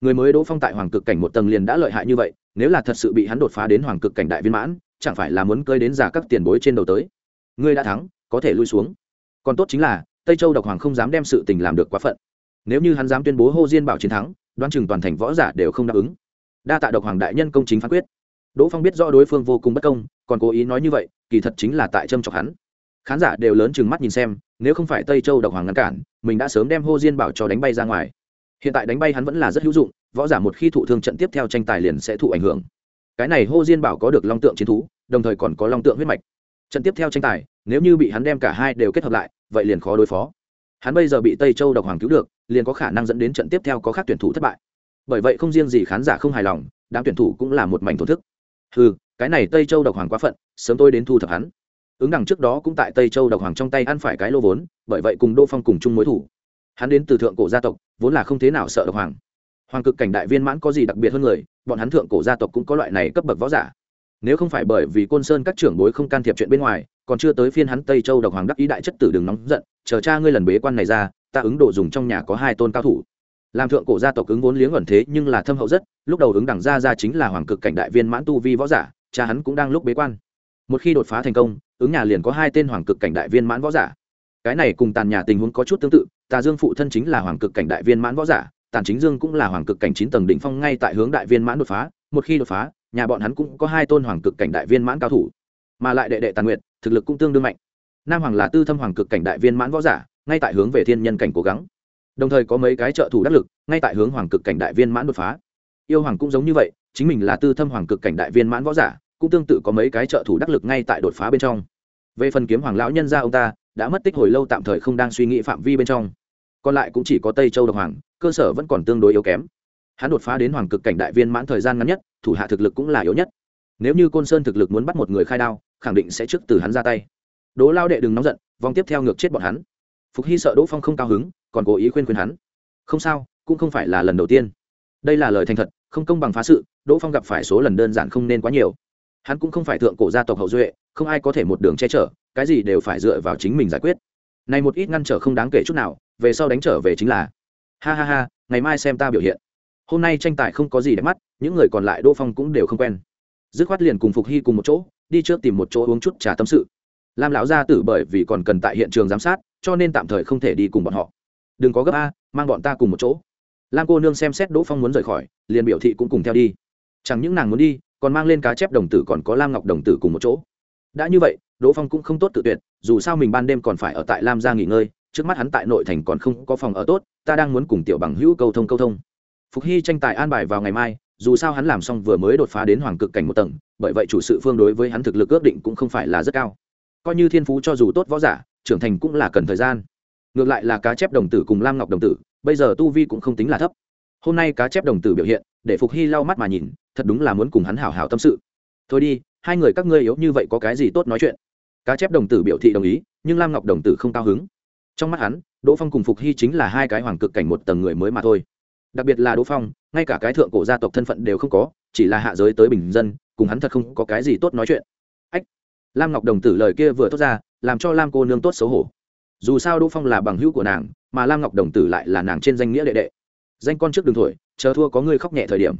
Người mới đỗ phong tại hoàng cực cảnh một tầng liền đã lợi hại như vậy, nếu là thật sự bị hắn đột phá đến hoàng cực cảnh đại viên mãn, chẳng phải là muốn cơi đến giả các tiền bối trên đầu tới. Ngươi đã thắng, có thể lui xuống. Còn tốt chính là, tây châu độc hoàng không dám đem sự tình làm được quá phận. Nếu như hắn dám tuyên bố hô diên bảo chiến thắng đoan chừng toàn thành võ giả đều không đáp ứng. Đa tạ độc hoàng đại nhân công chính phán quyết. Đỗ phong biết rõ đối phương vô cùng bất công, còn cố ý nói như vậy, kỳ thật chính là tại trâm chọc hắn khán giả đều lớn chừng mắt nhìn xem, nếu không phải tây châu độc hoàng ngăn cản, mình đã sớm đem hô diên bảo cho đánh bay ra ngoài. Hiện tại đánh bay hắn vẫn là rất hữu dụng, võ giả một khi thụ thương trận tiếp theo tranh tài liền sẽ thụ ảnh hưởng. Cái này hô diên bảo có được long tượng chiến thú, đồng thời còn có long tượng huyết mạch. Trận tiếp theo tranh tài, nếu như bị hắn đem cả hai đều kết hợp lại, vậy liền khó đối phó. Hắn bây giờ bị tây châu độc hoàng cứu được, liền có khả năng dẫn đến trận tiếp theo có khác tuyển thủ thất bại. Bởi vậy không riêng gì khán giả không hài lòng, đám tuyển thủ cũng là một mảnh thổ thức. Ừ cái này tây châu độc hoàng quá phận, sớm tôi đến thu thập hắn ứng đằng trước đó cũng tại tây châu độc hoàng trong tay ăn phải cái lô vốn, bởi vậy cùng Đô phong cùng chung mối thủ. Hắn đến từ thượng cổ gia tộc, vốn là không thế nào sợ độc hoàng. Hoàng cực cảnh đại viên mãn có gì đặc biệt hơn người, bọn hắn thượng cổ gia tộc cũng có loại này cấp bậc võ giả. Nếu không phải bởi vì côn sơn các trưởng bối không can thiệp chuyện bên ngoài, còn chưa tới phiên hắn tây châu độc hoàng đắc ý đại chất tử đừng nóng giận, chờ cha ngươi lần bế quan này ra, ta ứng độ dùng trong nhà có hai tôn cao thủ. Làm thượng cổ gia tộc ứng vốn liếng ẩn thế nhưng là thâm hậu rất, lúc đầu ứng đẳng gia ra chính là hoàng cực cảnh đại viên mãn tu vi võ giả, cha hắn cũng đang lúc bế quan. Một khi đột phá thành công ứng nhà liền có hai tên hoàng cực cảnh đại viên mãn võ giả. Cái này cùng tàn nhà tình huống có chút tương tự, tà dương phụ thân chính là hoàng cực cảnh đại viên mãn võ giả, tàn chính dương cũng là hoàng cực cảnh chín tầng đỉnh phong ngay tại hướng đại viên mãn đột phá, một khi đột phá, nhà bọn hắn cũng có hai tôn hoàng cực cảnh đại viên mãn cao thủ. Mà lại đệ đệ tàn nguyệt, thực lực cũng tương đương mạnh. Nam hoàng là tư thâm hoàng cực cảnh đại viên mãn võ giả, ngay tại hướng về thiên nhân cảnh cố gắng. Đồng thời có mấy cái trợ thủ đắc lực, ngay tại hướng hoàng cực cảnh đại viên mãn đột phá. Yêu hoàng cũng giống như vậy, chính mình là tư thâm hoàng cực cảnh đại viên mãn võ giả, cũng tương tự có mấy cái trợ thủ đắc lực ngay tại đột phá bên trong về phần kiếm hoàng lão nhân gia ông ta, đã mất tích hồi lâu tạm thời không đang suy nghĩ phạm vi bên trong. Còn lại cũng chỉ có tây châu độc hoàng, cơ sở vẫn còn tương đối yếu kém. Hắn đột phá đến hoàng cực cảnh đại viên mãn thời gian ngắn nhất, thủ hạ thực lực cũng là yếu nhất. Nếu như côn sơn thực lực muốn bắt một người khai đao, khẳng định sẽ trước từ hắn ra tay. Đỗ lao đệ đừng nóng giận, vòng tiếp theo ngược chết bọn hắn. Phục hy sợ đỗ phong không cao hứng, còn cố ý khuyên khuyên hắn. Không sao, cũng không phải là lần đầu tiên. Đây là lời thành thật, không công bằng phá sự, đỗ phong gặp phải số lần đơn giản không nên quá nhiều hắn cũng không phải thượng cổ gia tộc hậu duệ, không ai có thể một đường che chở, cái gì đều phải dựa vào chính mình giải quyết. Này một ít ngăn trở không đáng kể chút nào, về sau đánh trở về chính là, ha ha ha, ngày mai xem ta biểu hiện. Hôm nay tranh tài không có gì đẹp mắt, những người còn lại đỗ phong cũng đều không quen. Dứt khoát liền cùng phục hy cùng một chỗ, đi trước tìm một chỗ uống chút trà tâm sự. Lam lão gia tử bởi vì còn cần tại hiện trường giám sát, cho nên tạm thời không thể đi cùng bọn họ. Đừng có gấp a, mang bọn ta cùng một chỗ. Lam cô nương xem xét đỗ phong muốn rời khỏi, liền biểu thị cũng cùng theo đi. Chẳng những nàng muốn đi còn mang lên cá chép đồng tử còn có lam ngọc đồng tử cùng một chỗ. Đã như vậy, đỗ phong cũng không tốt tự tuyệt, dù sao mình ban đêm còn phải ở tại lam gia nghỉ ngơi, trước mắt hắn tại nội thành còn không có phòng ở tốt, ta đang muốn cùng tiểu bằng hữu câu thông câu thông. Phục hy tranh tài an bài vào ngày mai, dù sao hắn làm xong vừa mới đột phá đến hoàng cực cảnh một tầng, bởi vậy chủ sự phương đối với hắn thực lực ước định cũng không phải là rất cao. Coi như thiên phú cho dù tốt võ giả, trưởng thành cũng là cần thời gian. Ngược lại là cá chép đồng tử cùng lam ngọc đồng tử, bây giờ tu vi cũng không tính là thấp. Hôm nay cá chép đồng tử biểu hiện, để phục hy lau mắt mà nhìn thật đúng là muốn cùng hắn hảo hảo tâm sự. Thôi đi, hai người các ngươi yếu như vậy có cái gì tốt nói chuyện? Cá chép đồng tử biểu thị đồng ý, nhưng lam ngọc đồng tử không cao hứng. Trong mắt hắn, đỗ phong cùng phục hy chính là hai cái hoàng cực cảnh một tầng người mới mà thôi. Đặc biệt là đỗ phong, ngay cả cái thượng cổ gia tộc thân phận đều không có, chỉ là hạ giới tới bình dân, cùng hắn thật không có cái gì tốt nói chuyện. Ách! Lam ngọc đồng tử lời kia vừa thốt ra, làm cho lam cô nương tốt xấu hổ. Dù sao đỗ phong là bằng hữu của nàng, mà lam ngọc đồng tử lại là nàng trên danh nghĩa đệ đệ. Danh con trước đường thổi, chờ thua có người khóc nhẹ thời điểm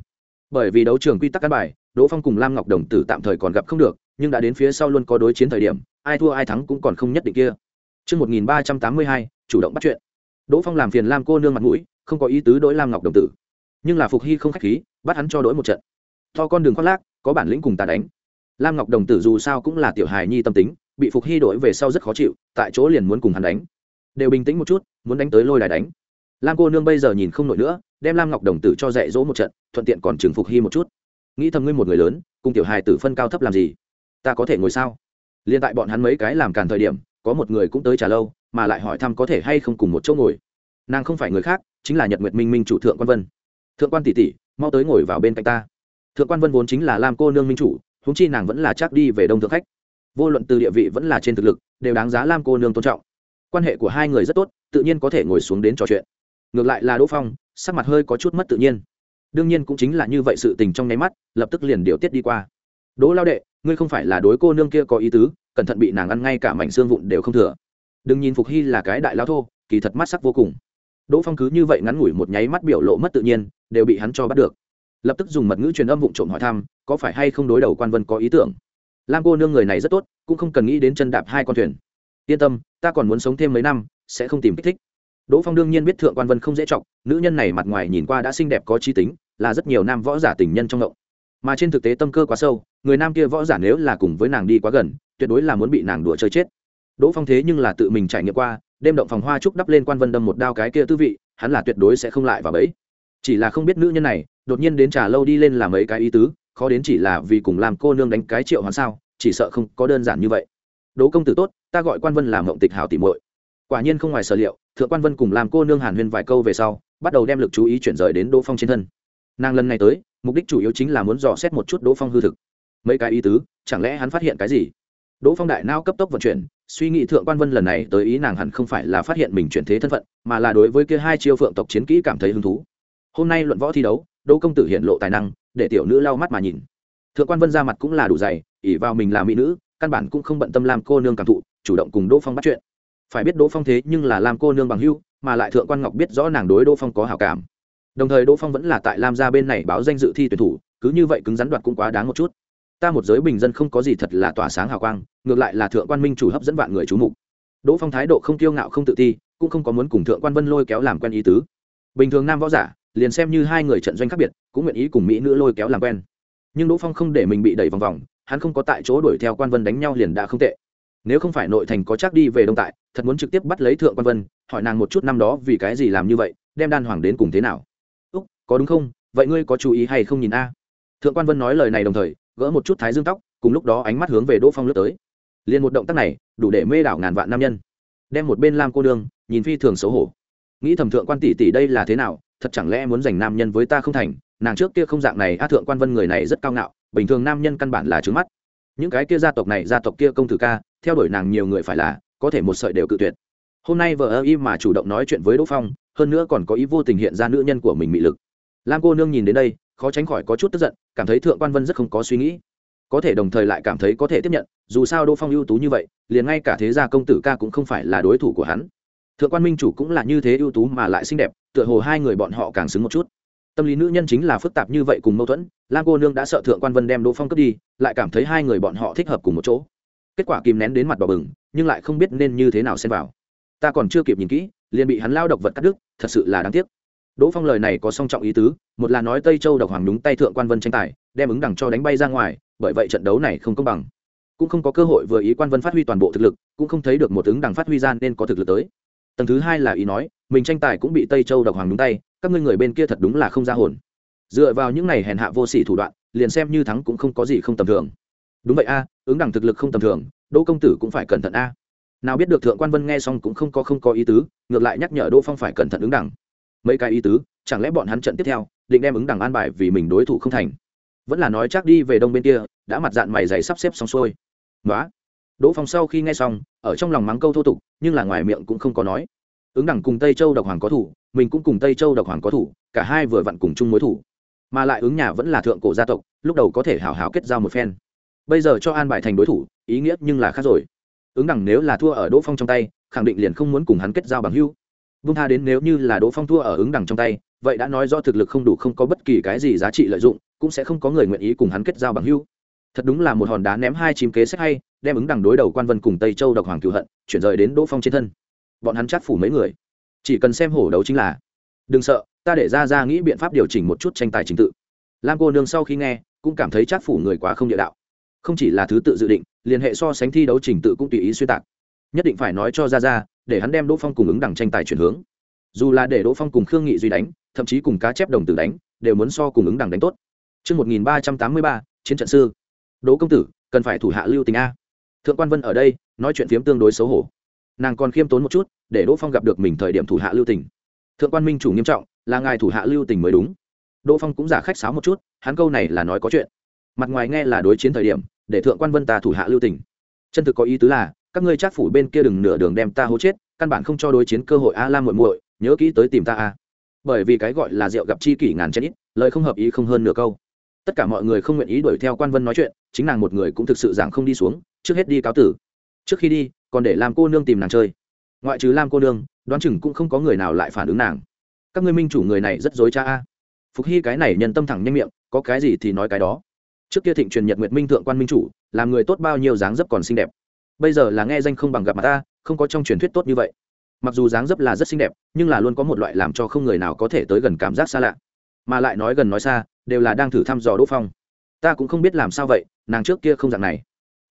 bởi vì đấu trường quy tắc căn bài đỗ phong cùng lam ngọc đồng tử tạm thời còn gặp không được nhưng đã đến phía sau luôn có đối chiến thời điểm ai thua ai thắng cũng còn không nhất định kia Trước 1382, chủ động bắt chuyện. Đỗ Phong làm phiền Lam cô nương mặt mũi, không có ý tứ đối Lam Ngọc đồng tử. Nhưng là Phục Hy không khách khí, bắt hắn cho đối một trận. To con đường khoác lác, có bản lĩnh cùng ta đánh. Lam Ngọc đồng tử dù sao cũng là tiểu hài nhi tâm tính, bị Phục Hy đổi về sau rất khó chịu, tại chỗ liền muốn cùng hắn đánh. Đều bình tĩnh một chút, muốn đánh tới lôi đài đánh. Lam cô nương bây giờ nhìn không nổi nữa, đem Lam Ngọc đồng tử cho dạy dỗ một trận, thuận tiện còn trừng Phục Hy một chút. Nghĩ thầm ngươi một người lớn, cùng tiểu hài tử phân cao thấp làm gì? Ta có thể ngồi sao? Liên tại bọn hắn mấy cái làm càn thời điểm, có một người cũng tới trả lâu mà lại hỏi thăm có thể hay không cùng một chỗ ngồi nàng không phải người khác chính là nhật nguyệt minh minh chủ thượng quan vân thượng quan tỷ tỷ mau tới ngồi vào bên cạnh ta thượng quan vân vốn chính là lam cô nương minh chủ húng chi nàng vẫn là chắc đi về đông thượng khách vô luận từ địa vị vẫn là trên thực lực đều đáng giá lam cô nương tôn trọng quan hệ của hai người rất tốt tự nhiên có thể ngồi xuống đến trò chuyện ngược lại là đỗ phong, sắc mặt hơi có chút mất tự nhiên. Đương nhiên cũng chính là như vậy sự tình trong nháy mắt, lập tức liền điều tiết đi qua. Đỗ lao đệ, ngươi không phải là đối cô nương kia có ý tứ, cẩn thận bị nàng ăn ngay cả mảnh xương vụn đều không thừa. Đừng nhìn phục hy là cái đại lao thô, kỳ thật mắt sắc vô cùng. Đỗ phong cứ như vậy ngắn ngủi một nháy mắt biểu lộ mất tự nhiên, đều bị hắn cho bắt được. Lập tức dùng mật ngữ truyền âm vụng trộm hỏi thăm, có phải hay không đối đầu quan vân có ý tưởng. Lam cô nương người này rất tốt, cũng không cần nghĩ đến chân đạp hai con thuyền. Yên tâm, ta còn muốn sống thêm mấy năm, sẽ không tìm kích thích đỗ phong đương nhiên biết thượng quan vân không dễ trọng, nữ nhân này mặt ngoài nhìn qua đã xinh đẹp có trí tính là rất nhiều nam võ giả tình nhân trong động mà trên thực tế tâm cơ quá sâu người nam kia võ giả nếu là cùng với nàng đi quá gần tuyệt đối là muốn bị nàng đùa chơi chết. Đỗ phong thế nhưng là tự mình trải nghiệm qua đêm động phòng hoa trúc đắp lên quan vân đâm một đao cái kia tư vị hắn là tuyệt đối sẽ không lại vào bẫy. Chỉ là không biết nữ nhân này đột nhiên đến trà lâu đi lên làm mấy cái ý tứ khó đến chỉ là vì cùng làm cô nương đánh cái triệu hoán sao chỉ sợ không có đơn giản như vậy. Đỗ công tử tốt ta gọi quan vân làm mộng tịch hảo tỉ muội quả nhiên không ngoài sở liệu, thượng quan vân cùng làm cô nương hàn huyên vài câu về sau, bắt đầu đem lực chú ý chuyển rời đến đỗ phong trên thân. Nàng lần này tới, mục đích chủ yếu chính là muốn dò xét một chút đỗ phong hư thực. Mấy cái ý tứ, chẳng lẽ hắn phát hiện cái gì? Đỗ phong đại nao cấp tốc vận chuyển, suy nghĩ thượng quan vân lần này tới ý nàng hẳn không phải là phát hiện mình chuyển thế thân phận, mà là đối với kia hai chiêu phượng tộc chiến kỹ cảm thấy hứng thú. Hôm nay luận võ thi đấu, đỗ công tử hiện lộ tài năng, để tiểu nữ lau mắt mà nhìn. Thượng quan vân ra mặt cũng là đủ dày ỉ vào mình là mỹ nữ, căn bản cũng không bận tâm làm cô nương cảm thụ, chủ động cùng đỗ phong bắt chuyện phải biết đỗ phong thế nhưng là làm cô nương bằng hưu mà lại thượng quan ngọc biết rõ nàng đối đỗ phong có hảo cảm. Đồng thời đỗ phong vẫn là tại lam gia bên này báo danh dự thi tuyển thủ, cứ như vậy cứng rắn đoạt cũng quá đáng một chút. Ta một giới bình dân không có gì thật là tỏa sáng hào quang, ngược lại là thượng quan minh chủ hấp dẫn vạn người chú mục. Đỗ phong thái độ không kiêu ngạo không tự ti, cũng không có muốn cùng thượng quan vân lôi kéo làm quen ý tứ. Bình thường nam võ giả, liền xem như hai người trận doanh khác biệt, cũng nguyện ý cùng mỹ nữ lôi kéo làm quen. Nhưng đỗ phong không để mình bị đẩy vòng vòng, hắn không có tại chỗ đuổi theo quan vân đánh nhau liền đã không tệ nếu không phải nội thành có chắc đi về đông tại, thật muốn trực tiếp bắt lấy thượng quan vân, hỏi nàng một chút năm đó vì cái gì làm như vậy, đem đan hoàng đến cùng thế nào. Úc, có đúng không? Vậy ngươi có chú ý hay không nhìn a? Thượng quan vân nói lời này đồng thời, gỡ một chút thái dương tóc, cùng lúc đó ánh mắt hướng về đỗ phong lướt tới. Liền một động tác này, đủ để mê đảo ngàn vạn nam nhân. Đem một bên lam cô đương nhìn phi thường xấu hổ. Nghĩ thầm thượng quan tỷ tỷ đây là thế nào, thật chẳng lẽ muốn giành nam nhân với ta không thành? Nàng trước kia không dạng này, a, thượng quan vân người này rất cao ngạo, bình thường nam nhân căn bản là trứng mắt. Những cái kia gia tộc này, gia tộc kia công tử ca theo đuổi nàng nhiều người phải là, có thể một sợi đều cự tuyệt. Hôm nay vợ ơ y mà chủ động nói chuyện với đỗ phong, hơn nữa còn có ý vô tình hiện ra nữ nhân của mình mị lực. Lam cô nương nhìn đến đây, khó tránh khỏi có chút tức giận, cảm thấy thượng quan vân rất không có suy nghĩ. Có thể đồng thời lại cảm thấy có thể tiếp nhận, dù sao đỗ phong ưu tú như vậy, liền ngay cả thế gia công tử ca cũng không phải là đối thủ của hắn. Thượng quan minh chủ cũng là như thế ưu tú mà lại xinh đẹp, tựa hồ hai người bọn họ càng xứng một chút. Tâm lý nữ nhân chính là phức tạp như vậy cùng mâu thuẫn, lam cô nương đã sợ thượng quan vân đem đỗ phong cướp đi, lại cảm thấy hai người bọn họ thích hợp cùng một chỗ kết quả kìm nén đến mặt bỏ bừng, nhưng lại không biết nên như thế nào xen vào. Ta còn chưa kịp nhìn kỹ, liền bị hắn lao độc vật cắt đứt, thật sự là đáng tiếc. Đỗ phong lời này có song trọng ý tứ, một là nói tây châu độc hoàng đúng tay thượng quan vân tranh tài, đem ứng đẳng cho đánh bay ra ngoài, bởi vậy trận đấu này không công bằng. Cũng không có cơ hội vừa ý quan vân phát huy toàn bộ thực lực, cũng không thấy được một ứng đẳng phát huy ra nên có thực lực tới. Tầng thứ hai là ý nói, mình tranh tài cũng bị tây châu độc hoàng đúng tay, các ngươi người bên kia thật đúng là không ra hồn. Dựa vào những này hèn hạ vô sỉ thủ đoạn, liền xem như thắng cũng không có gì không tầm thường. Đúng vậy a ứng đẳng thực lực không tầm thường, đỗ công tử cũng phải cẩn thận a. Nào biết được thượng quan vân nghe xong cũng không có không có ý tứ, ngược lại nhắc nhở đỗ phong phải cẩn thận ứng đẳng. Mấy cái ý tứ, chẳng lẽ bọn hắn trận tiếp theo, định đem ứng đẳng an bài vì mình đối thủ không thành? Vẫn là nói chắc đi về đông bên kia, đã mặt dạng mày dày sắp xếp xong xuôi. Nói đỗ phong sau khi nghe xong, ở trong lòng mắng câu thô tục, nhưng là ngoài miệng cũng không có nói. Ứng đẳng cùng tây châu độc hoàng có thủ, mình cũng cùng tây châu độc hoàng có thủ, cả hai vừa vặn cùng chung mối thủ. Mà lại ứng nhà vẫn là thượng cổ gia tộc, lúc đầu có thể hào hào kết giao một phen bây giờ cho an bài thành đối thủ, ý nghĩa nhưng là khác rồi. Ứng đẳng nếu là thua ở đỗ phong trong tay, khẳng định liền không muốn cùng hắn kết giao bằng hưu vung tha đến nếu như là đỗ phong thua ở ứng đẳng trong tay, vậy đã nói do thực lực không đủ không có bất kỳ cái gì giá trị lợi dụng, cũng sẽ không có người nguyện ý cùng hắn kết giao bằng hưu thật đúng là một hòn đá ném hai chim kế sách hay, đem ứng đẳng đối đầu quan vân cùng tây châu độc hoàng cựu hận, chuyển rời đến đỗ phong trên thân. Bọn hắn chát phủ mấy người. Chỉ cần xem hổ đấu chính là. Đừng sợ, ta để ra ra nghĩ biện pháp điều chỉnh một chút tranh tài trình tự. Lam cô nương sau khi nghe, cũng cảm thấy chát phủ người quá không địa đạo không chỉ là thứ tự dự định liên hệ so sánh thi đấu trình tự cũng tùy ý xuyên tạc nhất định phải nói cho ra ra để hắn đem đỗ phong cùng ứng đẳng tranh tài chuyển hướng dù là để đỗ phong cùng khương nghị duy đánh thậm chí cùng cá chép đồng tử đánh đều muốn so cùng ứng đẳng đánh tốt Trước 1383, chiến trận sư. Đỗ công tử, cần phải thủ hạ lưu tình A. Thượng quan Vân ở đây, nói chuyện phiếm tương đối xấu hổ. Nàng còn khiêm tốn một chút, để Đỗ Phong gặp được mình thời điểm thủ hạ lưu tình. Thượng quan Minh chủ nghiêm trọng, là ngài thủ hạ lưu tình mới đúng. Đỗ Phong cũng giả khách sáo một chút, hắn câu này là nói có chuyện. Mặt ngoài nghe là đối chiến thời điểm, để thượng quan vân ta thủ hạ lưu tình. Chân thực có ý tứ là, các ngươi trác phủ bên kia đừng nửa đường đem ta hố chết, căn bản không cho đối chiến cơ hội a la muội muội, nhớ kỹ tới tìm ta a. Bởi vì cái gọi là rượu gặp chi kỷ ngàn chết ít, lời không hợp ý không hơn nửa câu. Tất cả mọi người không nguyện ý đuổi theo quan vân nói chuyện, chính nàng một người cũng thực sự giảng không đi xuống, trước hết đi cáo tử. Trước khi đi, còn để làm cô nương tìm nàng chơi. Ngoại trừ lam cô nương, đoán chừng cũng không có người nào lại phản ứng nàng. Các ngươi minh chủ người này rất dối cha a. Phục hy cái này nhân tâm thẳng nhanh miệng, có cái gì thì nói cái đó trước kia thịnh truyền nhật nguyệt minh thượng quan minh chủ, làm người tốt bao nhiêu dáng dấp còn xinh đẹp. Bây giờ là nghe danh không bằng gặp mặt ta, không có trong truyền thuyết tốt như vậy. Mặc dù dáng dấp là rất xinh đẹp, nhưng là luôn có một loại làm cho không người nào có thể tới gần cảm giác xa lạ. Mà lại nói gần nói xa, đều là đang thử thăm dò đỗ phong. Ta cũng không biết làm sao vậy, nàng trước kia không dạng này.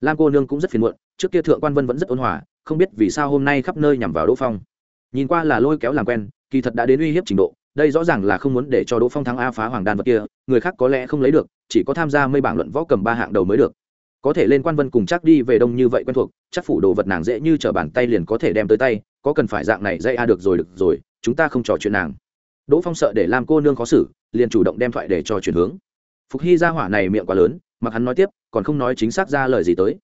Lam cô nương cũng rất phiền muộn, trước kia thượng quan vân vẫn rất ôn hòa, không biết vì sao hôm nay khắp nơi nhằm vào đỗ phong. Nhìn qua là lôi kéo làm quen, kỳ thật đã đến uy hiếp trình độ đây rõ ràng là không muốn để cho đỗ phong thắng a phá hoàng đan vật kia, người khác có lẽ không lấy được, chỉ có tham gia mây bảng luận võ cầm ba hạng đầu mới được. Có thể lên quan vân cùng chắc đi về đông như vậy quen thuộc, chắc phủ đồ vật nàng dễ như t r ở bàn tay liền có thể đem tới tay, có cần phải dạng này dây a được rồi được rồi, chúng ta không trò chuyện nàng. Đỗ phong sợ để làm cô nương khó xử, liền chủ động đem thoại để cho chuyển hướng. Phục hy ra hỏa này miệng quá lớn, mặc hắn nói tiếp, còn không nói chính xác ra lời gì tới.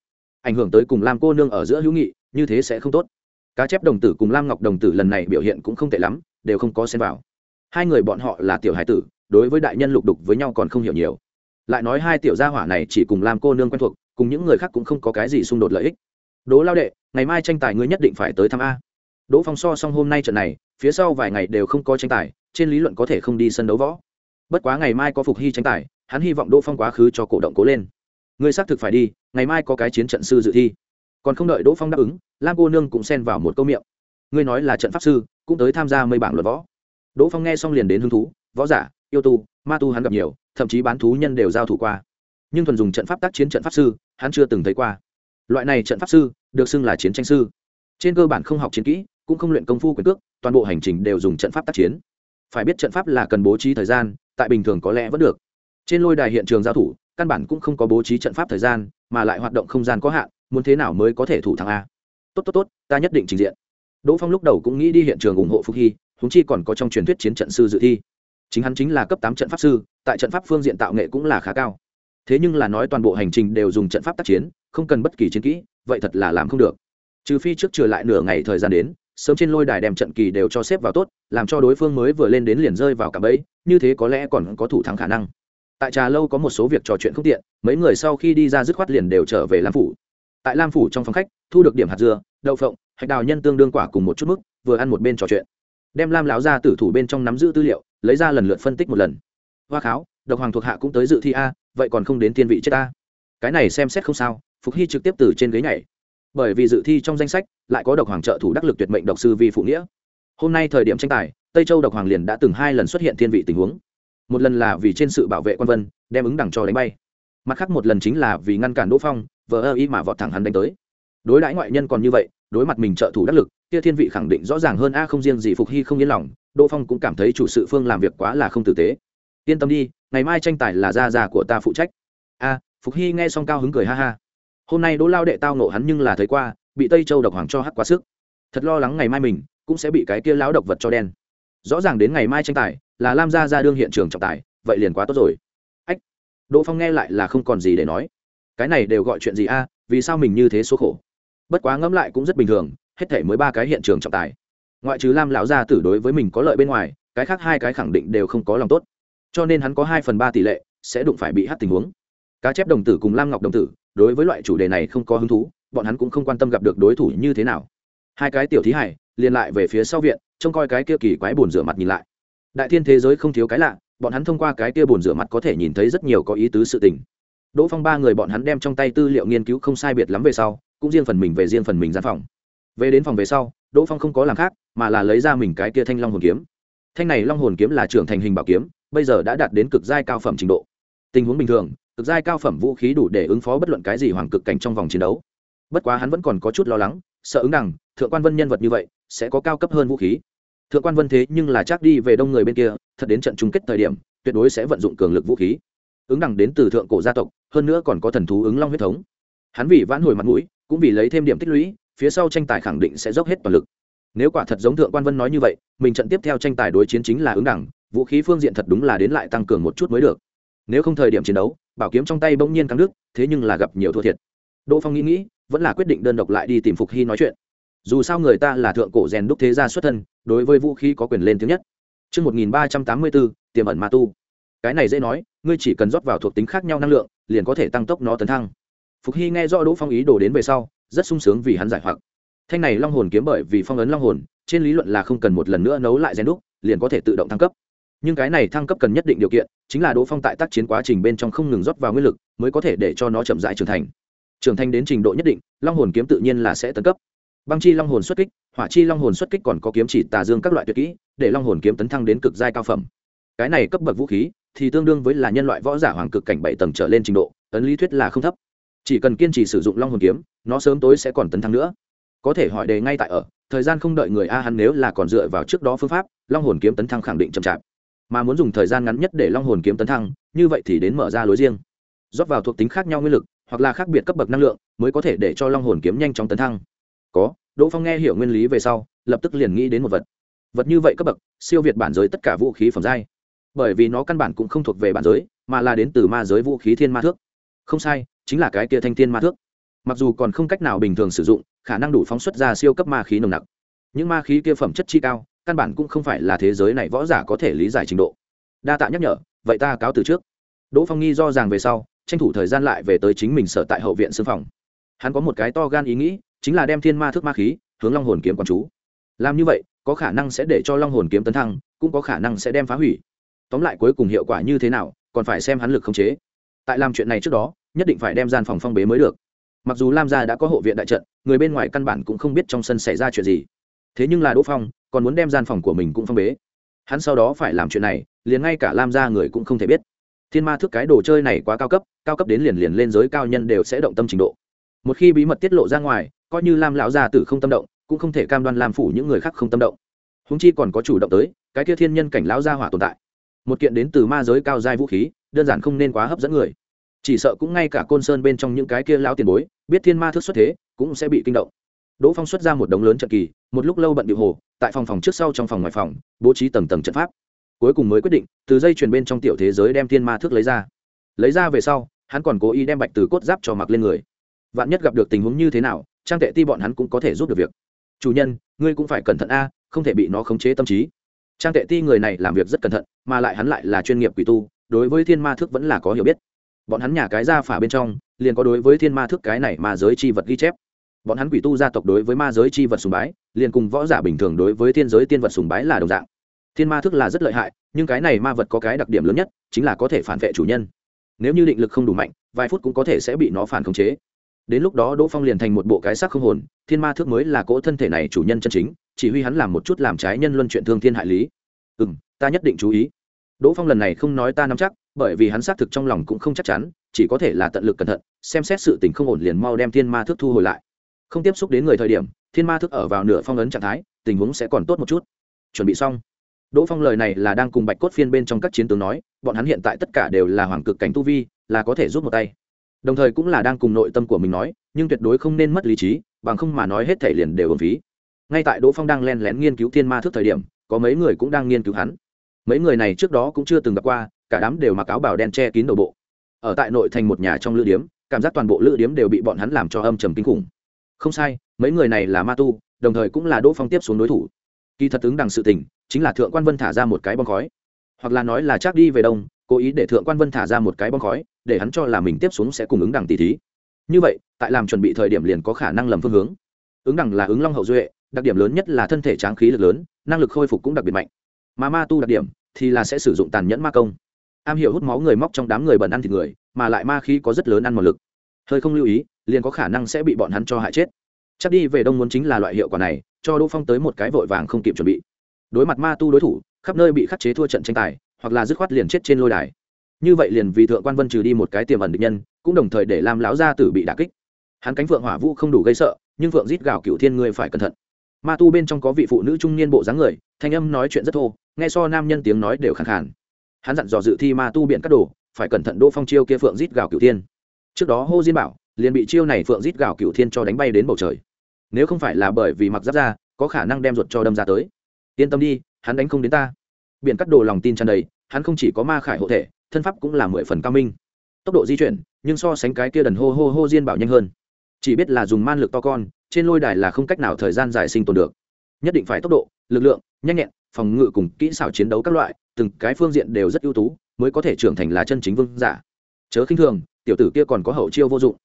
Ảnh hưởng tới cùng lam cô nương ở giữa hữu nghị, như thế sẽ không tốt. Cá chép đồng tử cùng lam ngọc đồng tử lần này biểu hiện cũng không tệ lắm, đều không có xen vào hai người bọn họ là tiểu hải tử, đối với đại nhân lục đục với nhau còn không hiểu nhiều. Lại nói hai tiểu gia hỏa này chỉ cùng làm cô nương quen thuộc, cùng những người khác cũng không có cái gì xung đột lợi ích. Đỗ lao đệ, ngày mai tranh tài ngươi nhất định phải tới thăm a. Đỗ phong so xong hôm nay trận này, phía sau vài ngày đều không có tranh tài, trên lý luận có thể không đi sân đấu võ. Bất quá ngày mai có phục hy tranh tài, hắn hy vọng đỗ phong quá khứ cho cổ động cố lên. Ngươi xác thực phải đi, ngày mai có cái chiến trận sư dự thi. Còn không đợi đỗ phong đáp ứng, lam cô nương cũng xen vào một câu miệng. Ngươi nói là trận pháp sư, cũng tới tham gia mây bảng luật võ đỗ phong nghe xong liền đến hứng thú, võ giả, yêu tu, ma tu hắn gặp nhiều, thậm chí bán thú nhân đều giao thủ qua. Nhưng thuần dùng trận pháp tác chiến trận pháp sư, hắn chưa từng thấy qua. Loại này trận pháp sư, được xưng là chiến tranh sư. Trên cơ bản không học chiến kỹ, cũng không luyện công phu quyền cước, toàn bộ hành trình đều dùng trận pháp tác chiến. Phải biết trận pháp là cần bố trí thời gian, tại bình thường có lẽ vẫn được. Trên lôi đài hiện trường giao thủ, căn bản cũng không có bố trí trận pháp thời gian, mà lại hoạt động không gian có hạn, muốn thế nào mới có thể thủ thắng a? Tốt tốt tốt, ta nhất định trình diện. Đỗ phong lúc đầu cũng nghĩ đi hiện trường ủng hộ phúc hy huống chi còn có trong truyền thuyết chiến trận sư dự thi. Chính hắn chính là cấp tám trận pháp sư, tại trận pháp phương diện tạo nghệ cũng là khá cao. Thế nhưng là nói toàn bộ hành trình đều dùng trận pháp tác chiến, không cần bất kỳ chiến kỹ, vậy thật là làm không được. Trừ phi trước trừ lại nửa ngày thời gian đến, sớm trên lôi đài đem trận kỳ đều cho xếp vào tốt, làm cho đối phương mới vừa lên đến liền rơi vào cả bẫy, như thế có lẽ còn có thủ thắng khả năng. Tại trà lâu có một số việc trò chuyện không tiện, mấy người sau khi đi ra dứt khoát liền đều trở về lam phủ. Tại lam phủ trong phòng khách, thu được điểm hạt dưa, đậu phộng, hạch đào nhân tương đương quả cùng một chút mức, vừa ăn một bên trò chuyện đem lam lão ra tử thủ bên trong nắm giữ tư liệu, lấy ra lần lượt phân tích một lần. Hoa kháo, độc hoàng thuộc hạ cũng tới dự thi a, vậy còn không đến tiên vị chết a cái này xem xét không sao, phục hy trực tiếp từ trên ghế nhảy. Bởi vì dự thi trong danh sách, lại có độc hoàng trợ thủ đắc lực tuyệt mệnh độc sư vi phụ nghĩa. Hôm nay thời điểm tranh tài, tây châu độc hoàng liền đã từng hai lần xuất hiện thiên vị tình huống. Một lần là vì trên sự bảo vệ quan vân, đem ứng đẳng cho đánh bay. Mặt khác một lần chính là vì ngăn cản đỗ phong, vờ ơ y mà vọt thẳng hắn đánh tới. Đối đãi ngoại nhân còn như vậy, đối mặt mình trợ thủ đắc lực kia thiên vị khẳng định rõ ràng hơn, a, không riêng gì phục hy không yên lòng, đỗ phong cũng cảm thấy chủ sự phương làm việc quá là không tử tế. Yên tâm đi, ngày mai tranh tài là gia già của ta phụ trách. A, phục hy nghe xong cao hứng cười ha ha. Hôm nay đỗ lao đệ tao nộ hắn nhưng là thấy qua, bị tây châu độc hoàng cho hắc quá sức. Thật lo lắng ngày mai mình cũng sẽ bị cái kia lão độc vật cho đen. Rõ ràng đến ngày mai tranh tài là lam gia ra đương hiện trường trọng tài, vậy liền quá tốt rồi. Ách, đỗ phong nghe lại là không còn gì để nói. Cái này đều gọi chuyện gì a? Vì sao mình như thế số khổ? Bất quá ngẫm lại cũng rất bình thường hết thể mới ba cái hiện trường trọng tài. Ngoại trừ lam lão gia tử đối với mình có lợi bên ngoài, cái khác hai cái khẳng định đều không có lòng tốt. Cho nên hắn có hai phần ba tỷ lệ sẽ đụng phải bị hát tình huống. Cá chép đồng tử cùng lam ngọc đồng tử, đối với loại chủ đề này không có hứng thú, bọn hắn cũng không quan tâm gặp được đối thủ như thế nào. Hai cái tiểu thí hải liền lại về phía sau viện, trông coi cái kia kỳ quái bồn rửa mặt nhìn lại. Đại thiên thế giới không thiếu cái lạ, bọn hắn thông qua cái kia bồn rửa mặt có thể nhìn thấy rất nhiều có ý tứ sự tình. Đỗ phong ba người bọn hắn đem trong tay tư liệu nghiên cứu không sai biệt lắm về sau, cũng riêng phần mình về riêng phần mình gian phòng về đến phòng về sau, đỗ phong không có làm khác, mà là lấy ra mình cái kia thanh long hồn kiếm. Thanh này long hồn kiếm là trưởng thành hình bảo kiếm, bây giờ đã đạt đến cực giai cao phẩm trình độ. Tình huống bình thường, cực giai cao phẩm vũ khí đủ để ứng phó bất luận cái gì hoàng cực cảnh trong vòng chiến đấu. Bất quá hắn vẫn còn có chút lo lắng, sợ ứng đẳng thượng quan vân nhân vật như vậy, sẽ có cao cấp hơn vũ khí. Thượng quan vân thế nhưng là chắc đi về đông người bên kia, thật đến trận chung kết thời điểm, tuyệt đối sẽ vận dụng cường lực vũ khí. Ứng đẳng đến từ thượng cổ gia tộc, hơn nữa còn có thần thú ứng long huyết thống. Hắn vì vãn hồi mặt mũi, cũng vì lấy thêm điểm tích lũy phía sau tranh tài khẳng định sẽ dốc hết toàn lực. Nếu quả thật giống thượng quan vân nói như vậy mình trận tiếp theo tranh tài đối chiến chính là ứng đẳng vũ khí phương diện thật đúng là đến lại tăng cường một chút mới được. Nếu không thời điểm chiến đấu bảo kiếm trong tay bỗng nhiên căng nước thế nhưng là gặp nhiều thua thiệt. Đỗ phong nghĩ nghĩ vẫn là quyết định đơn độc lại đi tìm phục hy nói chuyện. Dù sao người ta là thượng cổ rèn đúc thế gia xuất thân đối với vũ khí có quyền lên tiếng nhất. Trước 1384, tiềm ẩn ma tu. Cái này dễ nói, ngươi chỉ cần rót vào thuộc tính khác nhau năng lượng, liền có thể tăng tốc nó tấn thăng. Phục Hy nghe rõ Đỗ Phong ý đồ đến về sau, rất sung sướng vì hắn giải hoặc. Thanh này long hồn kiếm bởi vì phong ấn long hồn, trên lý luận là không cần một lần nữa nấu lại gen đúc, liền có thể tự động thăng cấp. Nhưng cái này thăng cấp cần nhất định điều kiện, chính là Đỗ Phong tại tác chiến quá trình bên trong không ngừng rót vào nguyên lực, mới có thể để cho nó chậm rãi trưởng thành. Trưởng thành đến trình độ nhất định, long hồn kiếm tự nhiên là sẽ tấn cấp băng chi long hồn xuất kích hỏa chi long hồn xuất kích còn có kiếm chỉ tà dương các loại tuyệt kỹ để long hồn kiếm tấn thăng đến cực giai cao phẩm cái này cấp bậc vũ khí thì tương đương với là nhân loại võ giả hoàng cực cảnh bảy tầng trở lên trình độ ấn lý thuyết là không thấp chỉ cần kiên trì sử dụng long hồn kiếm, nó sớm tối sẽ còn tấn thăng nữa. Có thể hỏi đề ngay tại ở, thời gian không đợi người a hắn nếu là còn dựa vào trước đó phương pháp, long hồn kiếm tấn thăng khẳng định chậm chạp. Mà muốn dùng thời gian ngắn nhất để long hồn kiếm tấn thăng, như vậy thì đến mở ra lối riêng. Rót vào thuộc tính khác nhau nguyên lực, hoặc là khác biệt cấp bậc năng lượng, mới có thể để cho long hồn kiếm nhanh chóng tấn thăng. Có, đỗ phong nghe hiểu nguyên lý về sau, lập tức liền nghĩ đến một vật. Vật như vậy cấp bậc, siêu việt bản giới tất cả vũ khí phẩm giai. Bởi vì nó căn bản cũng không thuộc về bản giới, mà là đến từ ma giới vũ khí thiên ma thước. Không sai chính là cái kia thanh thiên ma thước. Mặc dù còn không cách nào bình thường sử dụng, khả năng đủ phóng xuất ra siêu cấp ma khí nồng nặc. Những ma khí kia phẩm chất chi cao, căn bản cũng không phải là thế giới này võ giả có thể lý giải trình độ. Đa tạ nhắc nhở, vậy ta cáo từ trước. Đỗ phong nghi do ràng về sau, tranh thủ thời gian lại về tới chính mình sở tại hậu viện xương phòng. Hắn có một cái to gan ý nghĩ, chính là đem thiên ma thước ma khí hướng long hồn kiếm quán chú. Làm như vậy, có khả năng sẽ để cho long hồn kiếm tấn thăng, cũng có khả năng sẽ đem phá hủy. Tóm lại cuối cùng hiệu quả như thế nào, còn phải xem hắn lực khống chế. Tại làm chuyện này trước đó nhất định phải đem gian phòng phong bế mới được. Mặc dù lam gia đã có hộ viện đại trận, người bên ngoài căn bản cũng không biết trong sân xảy ra chuyện gì. Thế nhưng là đỗ phong, còn muốn đem gian phòng của mình cũng phong bế. Hắn sau đó phải làm chuyện này, liền ngay cả lam gia người cũng không thể biết. Thiên ma thức cái đồ chơi này quá cao cấp cao cấp đến liền liền lên giới cao nhân đều sẽ động tâm trình độ. Một khi bí mật tiết lộ ra ngoài, coi như lam lão gia tử không tâm động, cũng không thể cam đoan làm phủ những người khác không tâm động. Húng chi còn có chủ động tới, cái kia thiên nhân cảnh lão gia hỏa tồn tại. Một kiện đến từ ma giới cao giai vũ khí, đơn giản không nên quá hấp dẫn người chỉ sợ cũng ngay cả côn sơn bên trong những cái kia lão tiền bối, biết thiên ma thức xuất thế, cũng sẽ bị kinh động. Đỗ phong xuất ra một đống lớn trận kỳ, một lúc lâu bận điệu hồ, tại phòng phòng trước sau trong phòng ngoài phòng, bố trí tầng tầng trận pháp. Cuối cùng mới quyết định, từ dây chuyền bên trong tiểu thế giới đem thiên ma thức lấy ra. Lấy ra về sau, hắn còn cố ý đem bạch từ cốt giáp cho mặc lên người. Vạn nhất gặp được tình huống như thế nào, trang tệ ti bọn hắn cũng có thể giúp được việc. Chủ nhân, ngươi cũng phải cẩn thận a, không thể bị nó khống chế tâm trí. Trang tệ ti người này làm việc rất cẩn thận, mà lại hắn lại là chuyên nghiệp quỷ tu, đối với thiên ma thức vẫn là có hiểu biết bọn hắn nhà cái ra phả bên trong, liền có đối với thiên ma thức cái này ma giới chi vật ghi chép. Bọn hắn quỷ tu gia tộc đối với ma giới chi vật sùng bái, liền cùng võ giả bình thường đối với thiên giới tiên vật sùng bái là đồng dạng. Thiên ma thức là rất lợi hại, nhưng cái này ma vật có cái đặc điểm lớn nhất, chính là có thể phản vệ chủ nhân. Nếu như định lực không đủ mạnh, vài phút cũng có thể sẽ bị nó phản khống chế. Đến lúc đó đỗ phong liền thành một bộ cái xác không hồn, thiên ma thước mới là cỗ thân thể này chủ nhân chân chính, chỉ huy hắn làm một chút làm trái nhân luân chuyện thương thiên hại lý. Ừ m ta nhất định chú ý. Đỗ phong lần này không nói ta nắm chắc bởi vì hắn xác thực trong lòng cũng không chắc chắn, chỉ có thể là tận lực cẩn thận, xem xét sự tình không ổn liền mau đem thiên ma thức thu hồi lại. Không tiếp xúc đến người thời điểm, thiên ma thức ở vào nửa phong ấn trạng thái, tình huống sẽ còn tốt một chút. Chuẩn bị xong. Đỗ phong lời này là đang cùng bạch cốt phiên bên trong các chiến tướng nói, bọn hắn hiện tại tất cả đều là hoàng cực cảnh tu vi, là có thể rút một tay. Đồng thời cũng là đang cùng nội tâm của mình nói, nhưng tuyệt đối không nên mất lý trí, bằng không mà nói hết thể liền đều ổn phí. Ngay tại đỗ phong đang len lén nghiên cứu thiên ma thức thời điểm, có mấy người cũng đang nghiên cứu hắn. Mấy người này trước đó cũng chưa từng gặp qua cả đám đều mặc áo bào đen che kín đầu bộ. Ở tại nội thành một nhà trong lữ điếm, cảm giác toàn bộ lữ điếm đều bị bọn hắn làm cho âm trầm kinh khủng. Không sai, mấy người này là ma tu, đồng thời cũng là đỗ phong tiếp xuống đối thủ. Kỳ thật ứng đằng sự tình, chính là thượng quan vân thả ra một cái bom khói. Hoặc là nói là chắc đi về đông, cố ý để thượng quan vân thả ra một cái bom khói, để hắn cho là mình tiếp xuống sẽ cùng ứng đằng tỷ thí. Như vậy, tại làm chuẩn bị thời điểm liền có khả năng lầm phương hướng. Ứng đằng là ứng long hậu duệ, đặc điểm lớn nhất là thân thể tráng khí lực lớn, năng lực khôi phục cũng đặc biệt mạnh. Mà ma tu đặc điểm thì là sẽ sử dụng tàn nhẫn ma công am hiểu hút máu người móc trong đám người bẩn ăn thịt người, mà lại ma khí có rất lớn ăn một lực. Hơi không lưu ý, liền có khả năng sẽ bị bọn hắn cho hại chết. Chắc đi về đông muốn chính là loại hiệu quả này, cho đỗ phong tới một cái vội vàng không kịp chuẩn bị. Đối mặt ma tu đối thủ, khắp nơi bị khắc chế thua trận tranh tài, hoặc là dứt khoát liền chết trên lôi đài. Như vậy liền vì thượng quan vân trừ đi một cái tiềm ẩn định nhân, cũng đồng thời để làm lão gia tử bị đả kích. Hắn cánh phượng hỏa vũ không đủ gây sợ, nhưng phượng rít gào cựu thiên ngươi phải cẩn thận. Ma tu bên trong có vị phụ nữ trung niên bộ dáng người, thanh âm nói chuyện rất thô, nghe so nam nhân tiếng nói đều khẳng khàn hắn dặn dò dự thi ma tu biện cắt đồ, phải cẩn thận đỗ phong chiêu kia phượng rít gào cửu thiên. Trước đó hô diên bảo, liền bị chiêu này phượng rít gào cửu thiên cho đánh bay đến bầu trời. Nếu không phải là bởi vì mặc giáp ra có khả năng đem ruột cho đâm ra tới. Yên tâm đi, hắn đánh không đến ta. Biện cắt đồ lòng tin tràn đầy, hắn không chỉ có ma khải hộ thể, thân pháp cũng là mười phần cao minh. Tốc độ di chuyển, nhưng so sánh cái kia đần hô hô hô diên bảo nhanh hơn. Chỉ biết là dùng man lực to con, trên lôi đài là không cách nào thời gian dài sinh tồn được. Nhất định phải tốc độ, lực lượng, nhanh nhẹn phòng ngự cùng kỹ xảo chiến đấu các loại từng cái phương diện đều rất ưu tú mới có thể trưởng thành là chân chính vương giả. Chớ khinh thường tiểu tử kia còn có hậu chiêu vô dụng.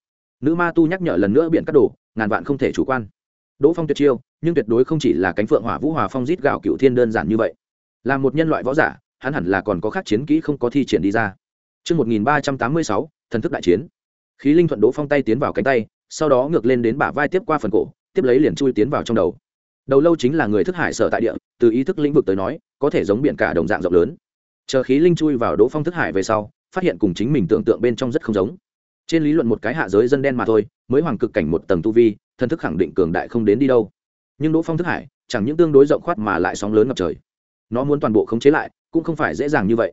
Nữ ma tu nhắc nhở lần nữa biện cắt đồ, ngàn vạn không thể chủ quan. Đỗ phong tuyệt chiêu nhưng tuyệt đối không chỉ là cánh phượng hỏa vũ hòa phong giết gạo cựu thiên đơn giản như vậy. Là một nhân loại võ giả hắn hẳn là còn có khác chiến kỹ không có thi triển đi ra. Trước 1386, thần thức đại chiến. Khí linh thuận đỗ phong tay tiến vào cánh tay, sau đó ngược lên đến bả vai tiếp qua phần cổ, tiếp lấy liền chui tiến vào trong đầu. Đầu lâu chính là người thức hải sở tại địa, từ ý thức lĩnh vực tới nói, có thể giống biển cả đồng dạng rộng lớn. Chờ khí linh chui vào đỗ phong thức hải về sau, phát hiện cùng chính mình tưởng tượng bên trong rất không giống. Trên lý luận một cái hạ giới dân đen mà thôi, mới hoàng cực cảnh một tầng tu vi, thần thức khẳng định cường đại không đến đi đâu. Nhưng đỗ phong thức hải, chẳng những tương đối rộng khoát mà lại sóng lớn ngập trời. Nó muốn toàn bộ khống chế lại, cũng không phải dễ dàng như vậy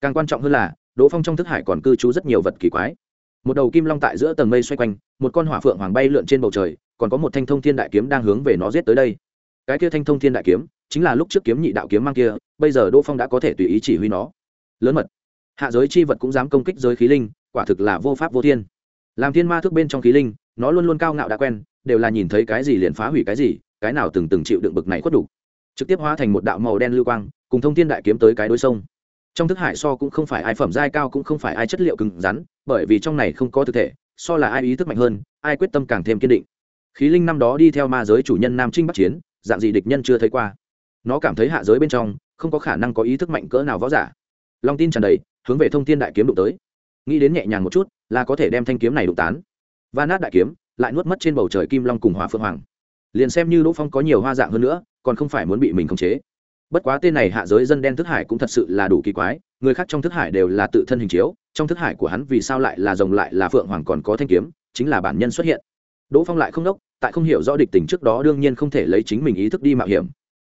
càng quan trọng hơn là đỗ phong trong thức hải còn cư trú rất nhiều vật kỳ quái một đầu kim long tại giữa tầng mây xoay quanh một con hỏa phượng hoàng bay lượn trên bầu trời còn có một thanh thông thiên đại kiếm đang hướng về nó giết tới đây cái kia thanh thông thiên đại kiếm, chính là lúc trước kiếm nhị đạo kiếm mang kia, bây giờ đỗ phong đã có thể tùy ý chỉ huy nó. Lớn mật. Hạ giới chi vật cũng dám công kích giới khí linh, quả thực là vô pháp vô thiên. Làm thiên ma thức bên trong khí linh, nó luôn luôn cao ngạo đã quen, đều là nhìn thấy cái gì liền phá hủy cái gì, cái nào từng từng chịu đựng bực này khuất đủ. Trực tiếp hóa thành một đạo màu đen lưu quang, cùng thông thiên đại kiếm tới cái đôi sông. Trong thức hải so cũng không phải ai phẩm giai cao cũng không phải ai chất liệu cứng rắn, bởi vì trong này không có thực thể, so là ai ý thức mạnh hơn, ai quyết tâm càng thêm kiên định. Khí linh năm đó đi theo ma giới chủ nhân nam trinh bắc chiến dạng gì địch nhân chưa thấy qua. Nó cảm thấy hạ giới bên trong không có khả năng có ý thức mạnh cỡ nào võ giả. Long tin tràn đầy, hướng về thông thiên đại kiếm đụng tới. Nghĩ đến nhẹ nhàng một chút là có thể đem thanh kiếm này đụng tán. Và nát đại kiếm lại nuốt mất trên bầu trời kim long cùng hỏa phượng hoàng. Liền xem như đỗ phong có nhiều hoa dạng hơn nữa, còn không phải muốn bị mình khống chế. Bất quá tên này hạ giới dân đen thức hải cũng thật sự là đủ kỳ quái, người khác trong thức hải đều là tự thân hình chiếu, trong thức hải của hắn vì sao lại là rồng lại là phượng hoàng còn có thanh kiếm, chính là bản nhân xuất hiện. Đỗ phong lại không đốc tại không hiểu rõ địch tình trước đó đương nhiên không thể lấy chính mình ý thức đi mạo hiểm.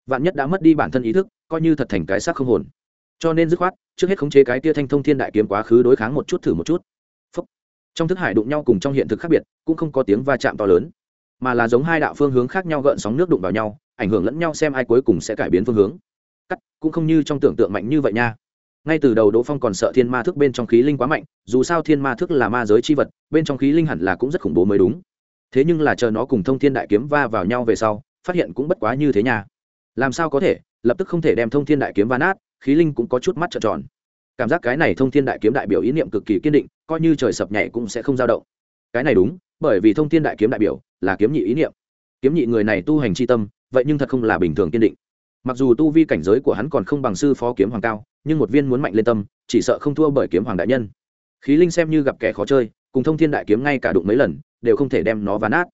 Vạn nhất đã mất đi bản thân ý thức, coi như thật thành cái xác không hồn. Cho nên dứt khoát, trước hết khống chế cái tia thanh thông thiên đại kiếm quá khứ đối kháng một chút thử một chút. Phúc. trong thức hải đụng nhau cùng trong hiện thực khác biệt, cũng không có tiếng va chạm to lớn, mà là giống hai đạo phương hướng khác nhau gợn sóng nước đụng vào nhau, ảnh hưởng lẫn nhau xem ai cuối cùng sẽ cải biến phương hướng. Cắt, cũng không như trong tưởng tượng mạnh như vậy nha. Ngay từ đầu đỗ phong còn sợ thiên ma thức bên trong khí linh quá mạnh, dù sao thiên ma thức là ma giới c h i vật, bên trong khí linh hẳn là cũng rất khủng bố mới đúng thế nhưng là chờ nó cùng thông thiên đại kiếm va vào nhau về sau, phát hiện cũng bất quá như thế nha. Làm sao có thể? Lập tức không thể đem thông thiên đại kiếm va nát, khí linh cũng có chút mắt trợn tròn. Cảm giác cái này thông thiên đại kiếm đại biểu ý niệm cực kỳ kiên định, coi như trời sập nhảy cũng sẽ không dao động. Cái này đúng, bởi vì thông thiên đại kiếm đại biểu là kiếm nhị ý niệm. Kiếm nhị người này tu hành c h i tâm, vậy nhưng thật không là bình thường kiên định. Mặc dù tu vi cảnh giới của hắn còn không bằng sư phó kiếm hoàng cao, nhưng một viên muốn mạnh lên tâm, chỉ sợ không thua bởi kiếm hoàng đại nhân. Khí linh xem như gặp kẻ khó chơi cùng thông thiên đại kiếm ngay cả đụng mấy lần, đều không thể đem nó ván át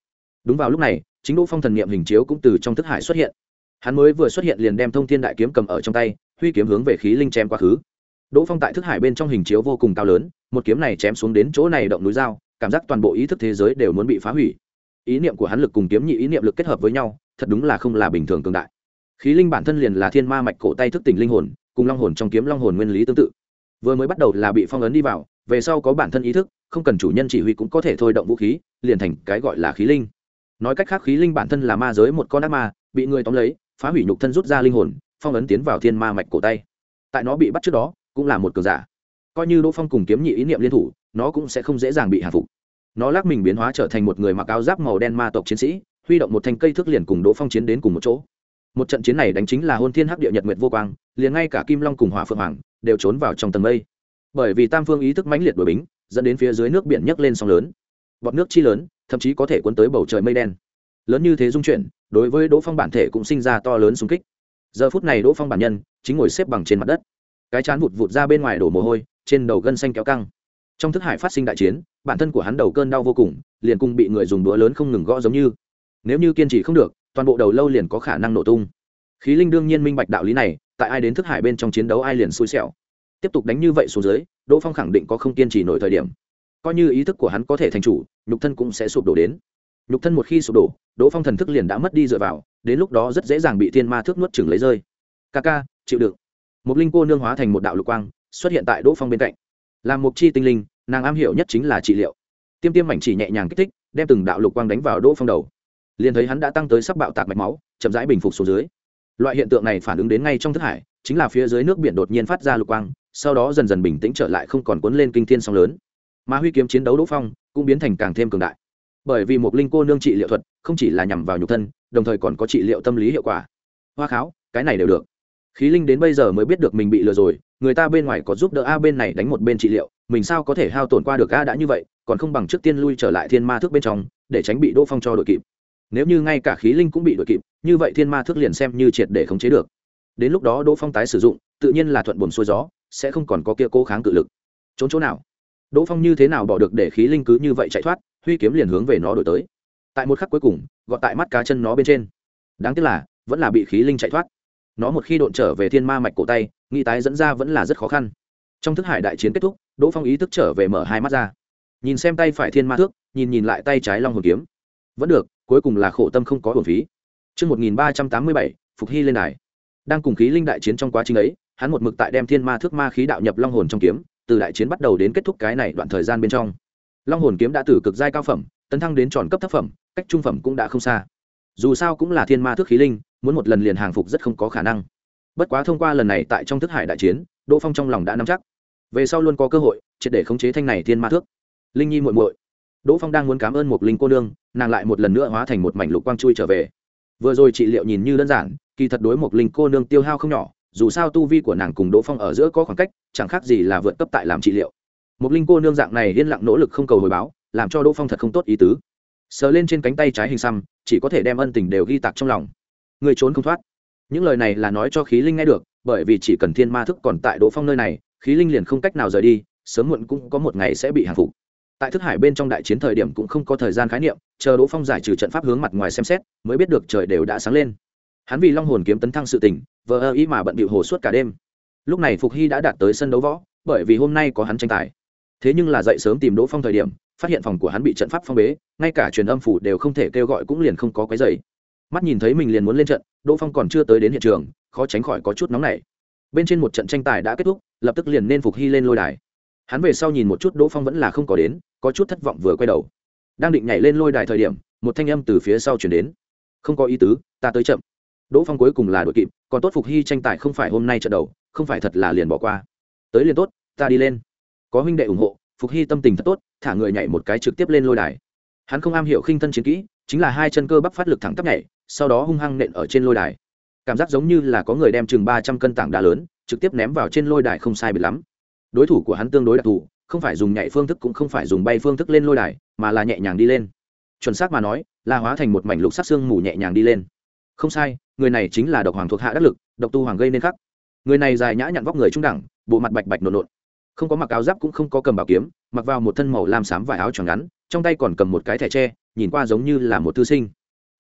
đúng vào lúc này, chính đỗ phong thần niệm hình chiếu cũng từ trong thức hải xuất hiện. Hắn mới vừa xuất hiện liền đem thông thiên đại kiếm cầm ở trong tay, huy kiếm hướng về khí linh chém quá khứ. Đỗ phong tại thức hải bên trong hình chiếu vô cùng cao lớn, một kiếm này chém xuống đến chỗ này động núi dao cảm giác toàn bộ ý thức thế giới đều muốn bị phá hủy. Ý niệm của hắn lực cùng kiếm nhị ý niệm lực kết hợp với nhau, thật đúng là không là bình thường cường đại. Khí linh bản thân liền là thiên ma mạch cổ tay thức tỉnh linh hồn, cùng long hồn trong kiếm long hồn nguyên lý tương tự. Vừa mới bắt đầu là bị phong ấn đi vào, về sau có bản thân ý thức không cần chủ nhân chỉ huy cũng có thể thôi động vũ khí, liền thành cái gọi là khí linh. Nói cách khác, khí linh bản thân là ma giới một con ác ma, bị người tóm lấy, phá hủy nhục thân rút ra linh hồn, phong ấn tiến vào thiên ma mạch cổ tay. Tại nó bị bắt trước đó, cũng là một cường giả. Coi như đỗ phong cùng kiếm nhị ý niệm liên thủ, nó cũng sẽ không dễ dàng bị hạ phục. Nó lắc mình biến hóa trở thành một người mặc áo giáp màu đen ma tộc chiến sĩ, huy động một thanh cây thước liền cùng đỗ phong chiến đến cùng một chỗ. Một trận chiến này đánh chính là hôn thiên hắc địa nhật nguyệt vô quang, liền ngay cả kim long cùng hỏa phượng hoàng đều trốn vào trong tầng mây. Bởi vì tam phương ý thức mãnh liệt đổi bính dẫn đến phía dưới nước biển nhấc lên sóng lớn. Bọt nước chi lớn, thậm chí có thể cuốn tới bầu trời mây đen. Lớn như thế dung chuyển, đối với đỗ phong bản thể cũng sinh ra to lớn xung kích. Giờ phút này đỗ phong bản nhân chính ngồi xếp bằng trên mặt đất. Cái chán vụt vụt ra bên ngoài đổ mồ hôi, trên đầu gân xanh kéo căng. Trong thức hải phát sinh đại chiến, bản thân của hắn đầu cơn đau vô cùng, liền cùng bị người dùng đũa lớn không ngừng gõ giống như. Nếu như kiên trì không được, toàn bộ đầu lâu liền có khả năng nổ tung. Khí linh đương nhiên minh bạch đạo lý này, tại ai đến thức hải bên trong chiến đấu ai liền xui xẻo. Tiếp tục đánh như vậy xuống dưới đỗ phong khẳng định có không kiên trì nổi thời điểm. Coi như ý thức của hắn có thể thành chủ, nhục thân cũng sẽ sụp đổ đến. Nhục thân một khi sụp đổ, đỗ phong thần thức liền đã mất đi dựa vào, đến lúc đó rất dễ dàng bị thiên ma thước nuốt chừng lấy rơi. Ca ca, chịu đựng. Một linh cô nương hóa thành một đạo lục quang, xuất hiện tại đỗ phong bên cạnh. Làm mục chi tinh linh, nàng am hiểu nhất chính là trị liệu. Tiêm tiêm mảnh chỉ nhẹ nhàng kích thích, đem từng đạo lục quang đánh vào đỗ phong đầu. Liền thấy hắn đã tăng tới sắc bạo tạc mạch máu, chậm rãi bình phục xuống dưới. Loại hiện tượng này phản ứng đến ngay trong thức hải, chính là phía dưới nước biển đột nhiên phát ra lục quang sau đó dần dần bình tĩnh trở lại không còn cuốn lên kinh thiên song lớn. Mà huy kiếm chiến đấu đỗ phong cũng biến thành càng thêm cường đại. Bởi vì một linh cô nương trị liệu thuật không chỉ là nhằm vào nhục thân, đồng thời còn có trị liệu tâm lý hiệu quả. Hoa kháo, cái này đều được. Khí linh đến bây giờ mới biết được mình bị lừa rồi, người ta bên ngoài có giúp đỡ a bên này đánh một bên trị liệu, mình sao có thể hao tổn qua được a đã như vậy, còn không bằng trước tiên lui trở lại thiên ma thước bên trong, để tránh bị đỗ phong cho đội kịp. Nếu như ngay cả khí linh cũng bị đội kịp, như vậy thiên ma thước liền xem như triệt để khống chế được. Đến lúc đó đỗ phong tái sử dụng, tự nhiên là thuận buồn xuôi gió sẽ không còn có kia cố kháng cự lực. Trốn chỗ nào? Đỗ phong như thế nào bỏ được để khí linh cứ như vậy chạy thoát huy kiếm liền hướng về nó đổi tới. Tại một khắc cuối cùng gọt tại mắt cá chân nó bên trên. Đáng tiếc là vẫn là bị khí linh chạy thoát. Nó một khi độn trở về thiên ma mạch cổ tay nghĩ tái dẫn ra vẫn là rất khó khăn. Trong thức hải đại chiến kết thúc đỗ phong ý thức trở về mở hai mắt ra. Nhìn xem tay phải thiên ma thước nhìn nhìn lại tay trái long hồn kiếm. Vẫn được cuối cùng là khổ tâm không có hồn phí. Trước 1387, Phục Hy lên đài. Đang cùng khí linh đại chiến trong quá trình ấy, hắn một mực tại đem thiên ma thước ma khí đạo nhập long hồn trong kiếm, từ đại chiến bắt đầu đến kết thúc cái này đoạn thời gian bên trong. Long hồn kiếm đã từ cực giai cao phẩm, tấn thăng đến tròn cấp thấp phẩm, cách trung phẩm cũng đã không xa. Dù sao cũng là thiên ma thước khí linh, muốn một lần liền hàng phục rất không có khả năng. Bất quá thông qua lần này tại trong thức hải đại chiến, Đỗ Phong trong lòng đã nắm chắc, về sau luôn có cơ hội, triệt để khống chế thanh này thiên ma thước. Linh Nhi muội muội, Đỗ Phong đang muốn cảm ơn một linh cô nương, nàng lại một lần nữa hóa thành một mảnh lục quang chui trở về. Vừa rồi trị liệu nhìn như đơn giản, kỳ thật đối một linh cô nương tiêu hao không nhỏ, dù sao tu vi của nàng cùng Đỗ Phong ở giữa có khoảng cách, chẳng khác gì là vượt cấp tại làm trị liệu. Một linh cô nương dạng này yên lặng nỗ lực không cầu hồi báo, làm cho Đỗ Phong thật không tốt ý tứ. Sờ lên trên cánh tay trái hình xăm, chỉ có thể đem ân tình đều ghi tạc trong lòng. Người trốn không thoát. Những lời này là nói cho khí linh nghe được, bởi vì chỉ cần thiên ma thức còn tại Đỗ Phong nơi này, khí linh liền không cách nào rời đi, sớm muộn cũng có một ngày sẽ bị hàng phục tại thức hải bên trong đại chiến thời điểm cũng không có thời gian khái niệm chờ đỗ phong giải trừ trận pháp hướng mặt ngoài xem xét mới biết được trời đều đã sáng lên hắn vì long hồn kiếm tấn thăng sự tỉnh vờ ơ ý mà bận bịu hồ suốt cả đêm. Lúc này phục hy đã đạt tới sân đấu võ, bởi vì hôm nay có hắn tranh tài. Thế nhưng là dậy sớm tìm đỗ phong thời điểm, phát hiện phòng của hắn bị trận pháp phong bế, ngay cả truyền âm phủ đều không thể kêu gọi cũng liền không có cái dày mắt nhìn thấy mình liền muốn lên trận, đỗ phong còn chưa tới đến hiện trường, khó tránh khỏi có chút nóng nảy. Bên trên một trận tranh tài đã kết thúc, lập tức liền nên phục hy lên lôi đài. Hắn về sau nhìn một chút đỗ phong vẫn là không có đến, có chút thất vọng vừa quay đầu. Đang định nhảy lên lôi đài thời điểm, một thanh âm từ phía sau chuyển đến. Không có ý tứ, ta tới chậm đỗ phong cuối cùng là đội kịp, còn tốt phục hy tranh tài không phải hôm nay trận đầu, không phải thật là liền bỏ qua. Tới liền tốt, ta đi lên. Có huynh đệ ủng hộ, phục hy tâm tình thật tốt, thả người nhảy một cái trực tiếp lên lôi đài. Hắn không am hiểu khinh thân chiến kỹ, chính là hai chân cơ bắp phát lực thẳng tắp nhảy, sau đó hung hăng nện ở trên lôi đài. Cảm giác giống như là có người đem chừng ba trăm cân tảng đá lớn, trực tiếp ném vào trên lôi đài không sai biệt lắm. Đối thủ của hắn tương đối đặc thù, không phải dùng nhảy phương thức cũng không phải dùng bay phương thức lên lôi đài, mà là nhẹ nhàng đi lên. Chuẩn xác mà nói, là hóa thành một mảnh lục sắc xương mù nhẹ nhàng đi lên. Không sai người này chính là độc hoàng thuộc hạ đắc lực, độc tu hoàng gây nên khắc. Người này dài nhã nhặn vóc người trung đẳng, bộ mặt bạch bạch nộn nộn. Không có mặc áo giáp cũng không có cầm bảo kiếm, mặc vào một thân màu lam xám vải áo tròn ngắn, trong tay còn cầm một cái thẻ tre, nhìn qua giống như là một thư sinh.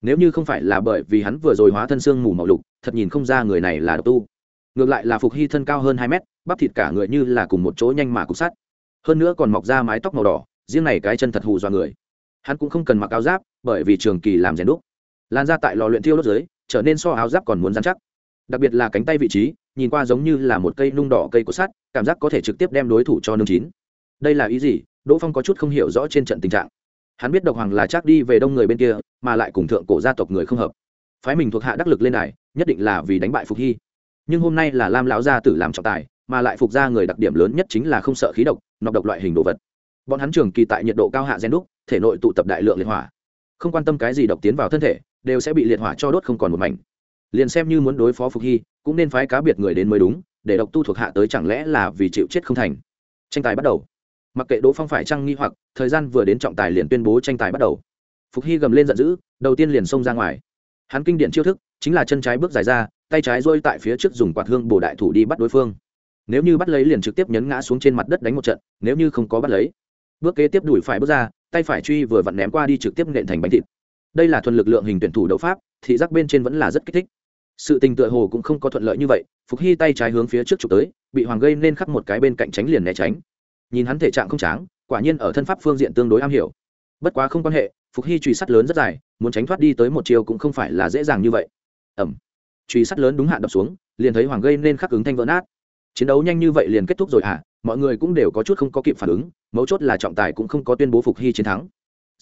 Nếu như không phải là bởi vì hắn vừa rồi hóa thân xương mù màu lục, thật nhìn không ra người này là độc tu. Ngược lại là phục hy thân cao hơn hai mét, bắp thịt cả người như là cùng một chỗ nhanh mà cục sắt. Hơn nữa còn mọc ra mái tóc màu đỏ, riêng này cái chân thật hù do người. Hắn cũng không cần mặc áo giáp, bởi vì trường kỳ làm rèn đúc. Lan ra tại lò luyện thiêu đốt dưới trở nên so áo giáp còn muốn dán chắc. Đặc biệt là cánh tay vị trí, nhìn qua giống như là một cây nung đỏ cây cột sắt, cảm giác có thể trực tiếp đem đối thủ cho nương chín. Đây là ý gì? Đỗ phong có chút không hiểu rõ trên trận tình trạng. Hắn biết độc hoàng là chắc đi về đông người bên kia, mà lại cùng thượng cổ gia tộc người không hợp. Phái mình thuộc hạ đắc lực lên này nhất định là vì đánh bại phục hy. Nhưng hôm nay là lam lão gia tử làm trọng tài, mà lại phục ra người đặc điểm lớn nhất chính là không sợ khí độc, nọc độc loại hình đồ vật. Bọn hắn trường kỳ tại nhiệt độ cao hạ gen đúc, thể nội tụ tập đại lượng liệt hỏa. Không quan tâm cái gì độc tiến vào thân thể đều sẽ bị liệt hỏa cho đốt không còn một mảnh. Liền xem như muốn đối phó phục hy, cũng nên phái cá biệt người đến mới đúng, để độc tu thuộc hạ tới chẳng lẽ là vì chịu chết không thành. Tranh tài bắt đầu. Mặc kệ đỗ phong phải trăng nghi hoặc, thời gian vừa đến trọng tài liền tuyên bố tranh tài bắt đầu. Phục hy gầm lên giận dữ, đầu tiên liền xông ra ngoài. Hắn kinh điển chiêu thức, chính là chân trái bước dài ra, tay trái rôi tại phía trước dùng quạt hương bổ đại thủ đi bắt đối phương. Nếu như bắt lấy liền trực tiếp nhấn ngã xuống trên mặt đất đánh một trận, nếu như không có bắt lấy. Bước kế tiếp đuổi phải bước ra, tay phải truy vừa vặn ném qua đi trực tiếp nện thành bánh thịt đây là thuần lực lượng hình tuyển thủ đấu pháp, thị giác bên trên vẫn là rất kích thích. Sự tình tựa hồ cũng không có thuận lợi như vậy, phục hy tay trái hướng phía trước trục tới, bị hoàng gây nên khắc một cái bên cạnh tránh liền né tránh. Nhìn hắn thể trạng không tráng, quả nhiên ở thân pháp phương diện tương đối am hiểu. Bất quá không quan hệ, phục hy truy sát lớn rất dài, muốn tránh thoát đi tới một chiều cũng không phải là dễ dàng như vậy. Ẩm truy sát lớn đúng hạn đập xuống, liền thấy hoàng gây nên khắc ứng thanh vỡ nát. Chiến đấu nhanh như vậy liền kết thúc rồi à? mọi người cũng đều có chút không có kịp phản ứng, mấu chốt là trọng tài cũng không có tuyên bố phục hy chiến thắng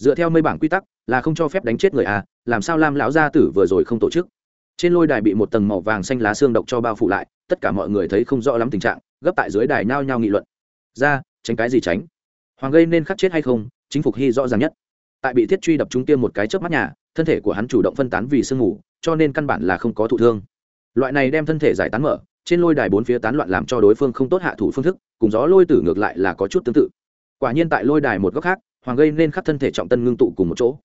dựa theo mây bảng quy tắc, là không cho phép đánh chết người à làm sao lam lão gia tử vừa rồi không tổ chức? Trên lôi đài bị một tầng màu vàng xanh lá xương độc cho bao phủ lại, tất cả mọi người thấy không rõ lắm tình trạng, gấp tại dưới đài nhao nhao nghị luận. Ra, tránh cái gì tránh? Hoàng gây nên khắc chết hay không? Chính phục hy rõ ràng nhất. Tại bị thiết truy đập trung tiêm một cái chớp mắt nhà, thân thể của hắn chủ động phân tán vì sương ngủ cho nên căn bản là không có thụ thương. Loại này đem thân thể giải tán mở, trên lôi đài bốn phía tán loạn làm cho đối phương không tốt hạ thủ phương thức, cùng gió lôi tử ngược lại là có chút tương tự. Quả nhiên tại lôi đài một góc khác hoàng gây nên khắc thân thể trọng tân ngưng tụ cùng một chỗ.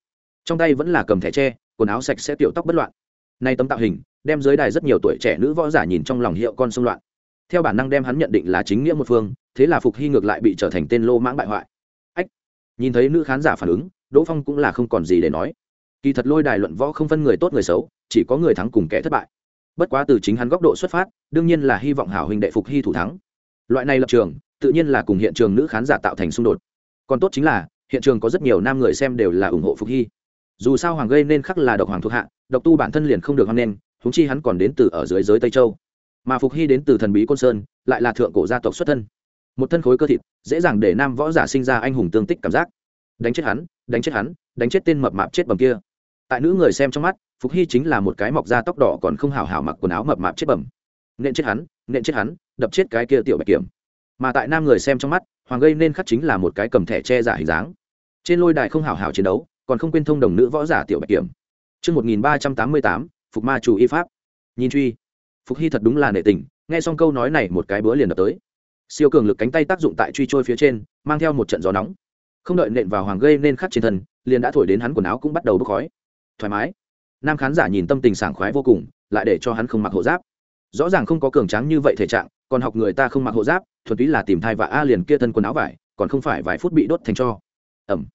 Trong tay vẫn là cầm thẻ tre, quần áo sạch sẽ tiểu tóc bất loạn. Nay tấm tạo hình, đem dưới đài rất nhiều tuổi trẻ nữ võ giả nhìn trong lòng hiệu con sông loạn. Theo bản năng đem hắn nhận định là chính nghĩa một phương, thế là phục hy ngược lại bị trở thành tên lô mãng bại hoại. Ách! Nhìn thấy nữ khán giả phản ứng, đỗ phong cũng là không còn gì để nói. Kỳ thật lôi đài luận võ không phân người tốt người xấu, chỉ có người thắng cùng kẻ thất bại. Bất quá từ chính hắn góc độ xuất phát, đương nhiên là hy vọng hảo huynh đệ phục hy thủ thắng. Loại này lập trường, tự nhiên là cùng hiện trường nữ khán giả tạo thành xung đột. Còn tốt chính là hiện trường có rất nhiều nam người xem đều là ủng hộ phục hy dù sao hoàng gây nên khắc là độc hoàng thuộc hạ độc tu bản thân liền không được hoan nên, húng chi hắn còn đến từ ở dưới giới tây châu mà phục hy đến từ thần bí côn sơn lại là thượng cổ gia tộc xuất thân một thân khối cơ thịt dễ dàng để nam võ giả sinh ra anh hùng tương tích cảm giác đánh chết hắn đánh chết hắn đánh chết tên mập mạp chết bầm kia tại nữ người xem trong mắt phục hy chính là một cái mọc da tóc đỏ còn không hào hào mặc quần áo mập mạp chết bầm nện chết hắn nện chết hắn đập chết cái kia tiểu bạch kiểm mà tại nam người xem trong mắt hoàng gây nên khắc chính là một cái cầm thẻ che giả hình dáng trên lôi đài không hào hào chiến đấu còn không quên thông đồng nữ võ giả tiểu bạch kiểm trước 1388, Phục Ma chủ y pháp. Nhìn truy. Phục Hy thật đúng là nệ tình, nghe xong câu nói này một cái bữa liền đập tới. Siêu cường lực cánh tay tác dụng tại truy trôi phía trên, mang theo một trận gió nóng. Không đợi nện vào hoàng gây nên khắc trên thân, liền đã thổi đến hắn quần áo cũng bắt đầu bốc khói. Thoải mái. Nam khán giả nhìn tâm tình sảng khoái vô cùng, lại để cho hắn không mặc hộ giáp. Rõ ràng không có cường tráng như vậy thể trạng, còn học người ta không mặc hộ giáp, thuần túy là tìm thai và a liền kia thân quần áo vải, còn không phải vài phút bị đốt thành cho. Ẩm.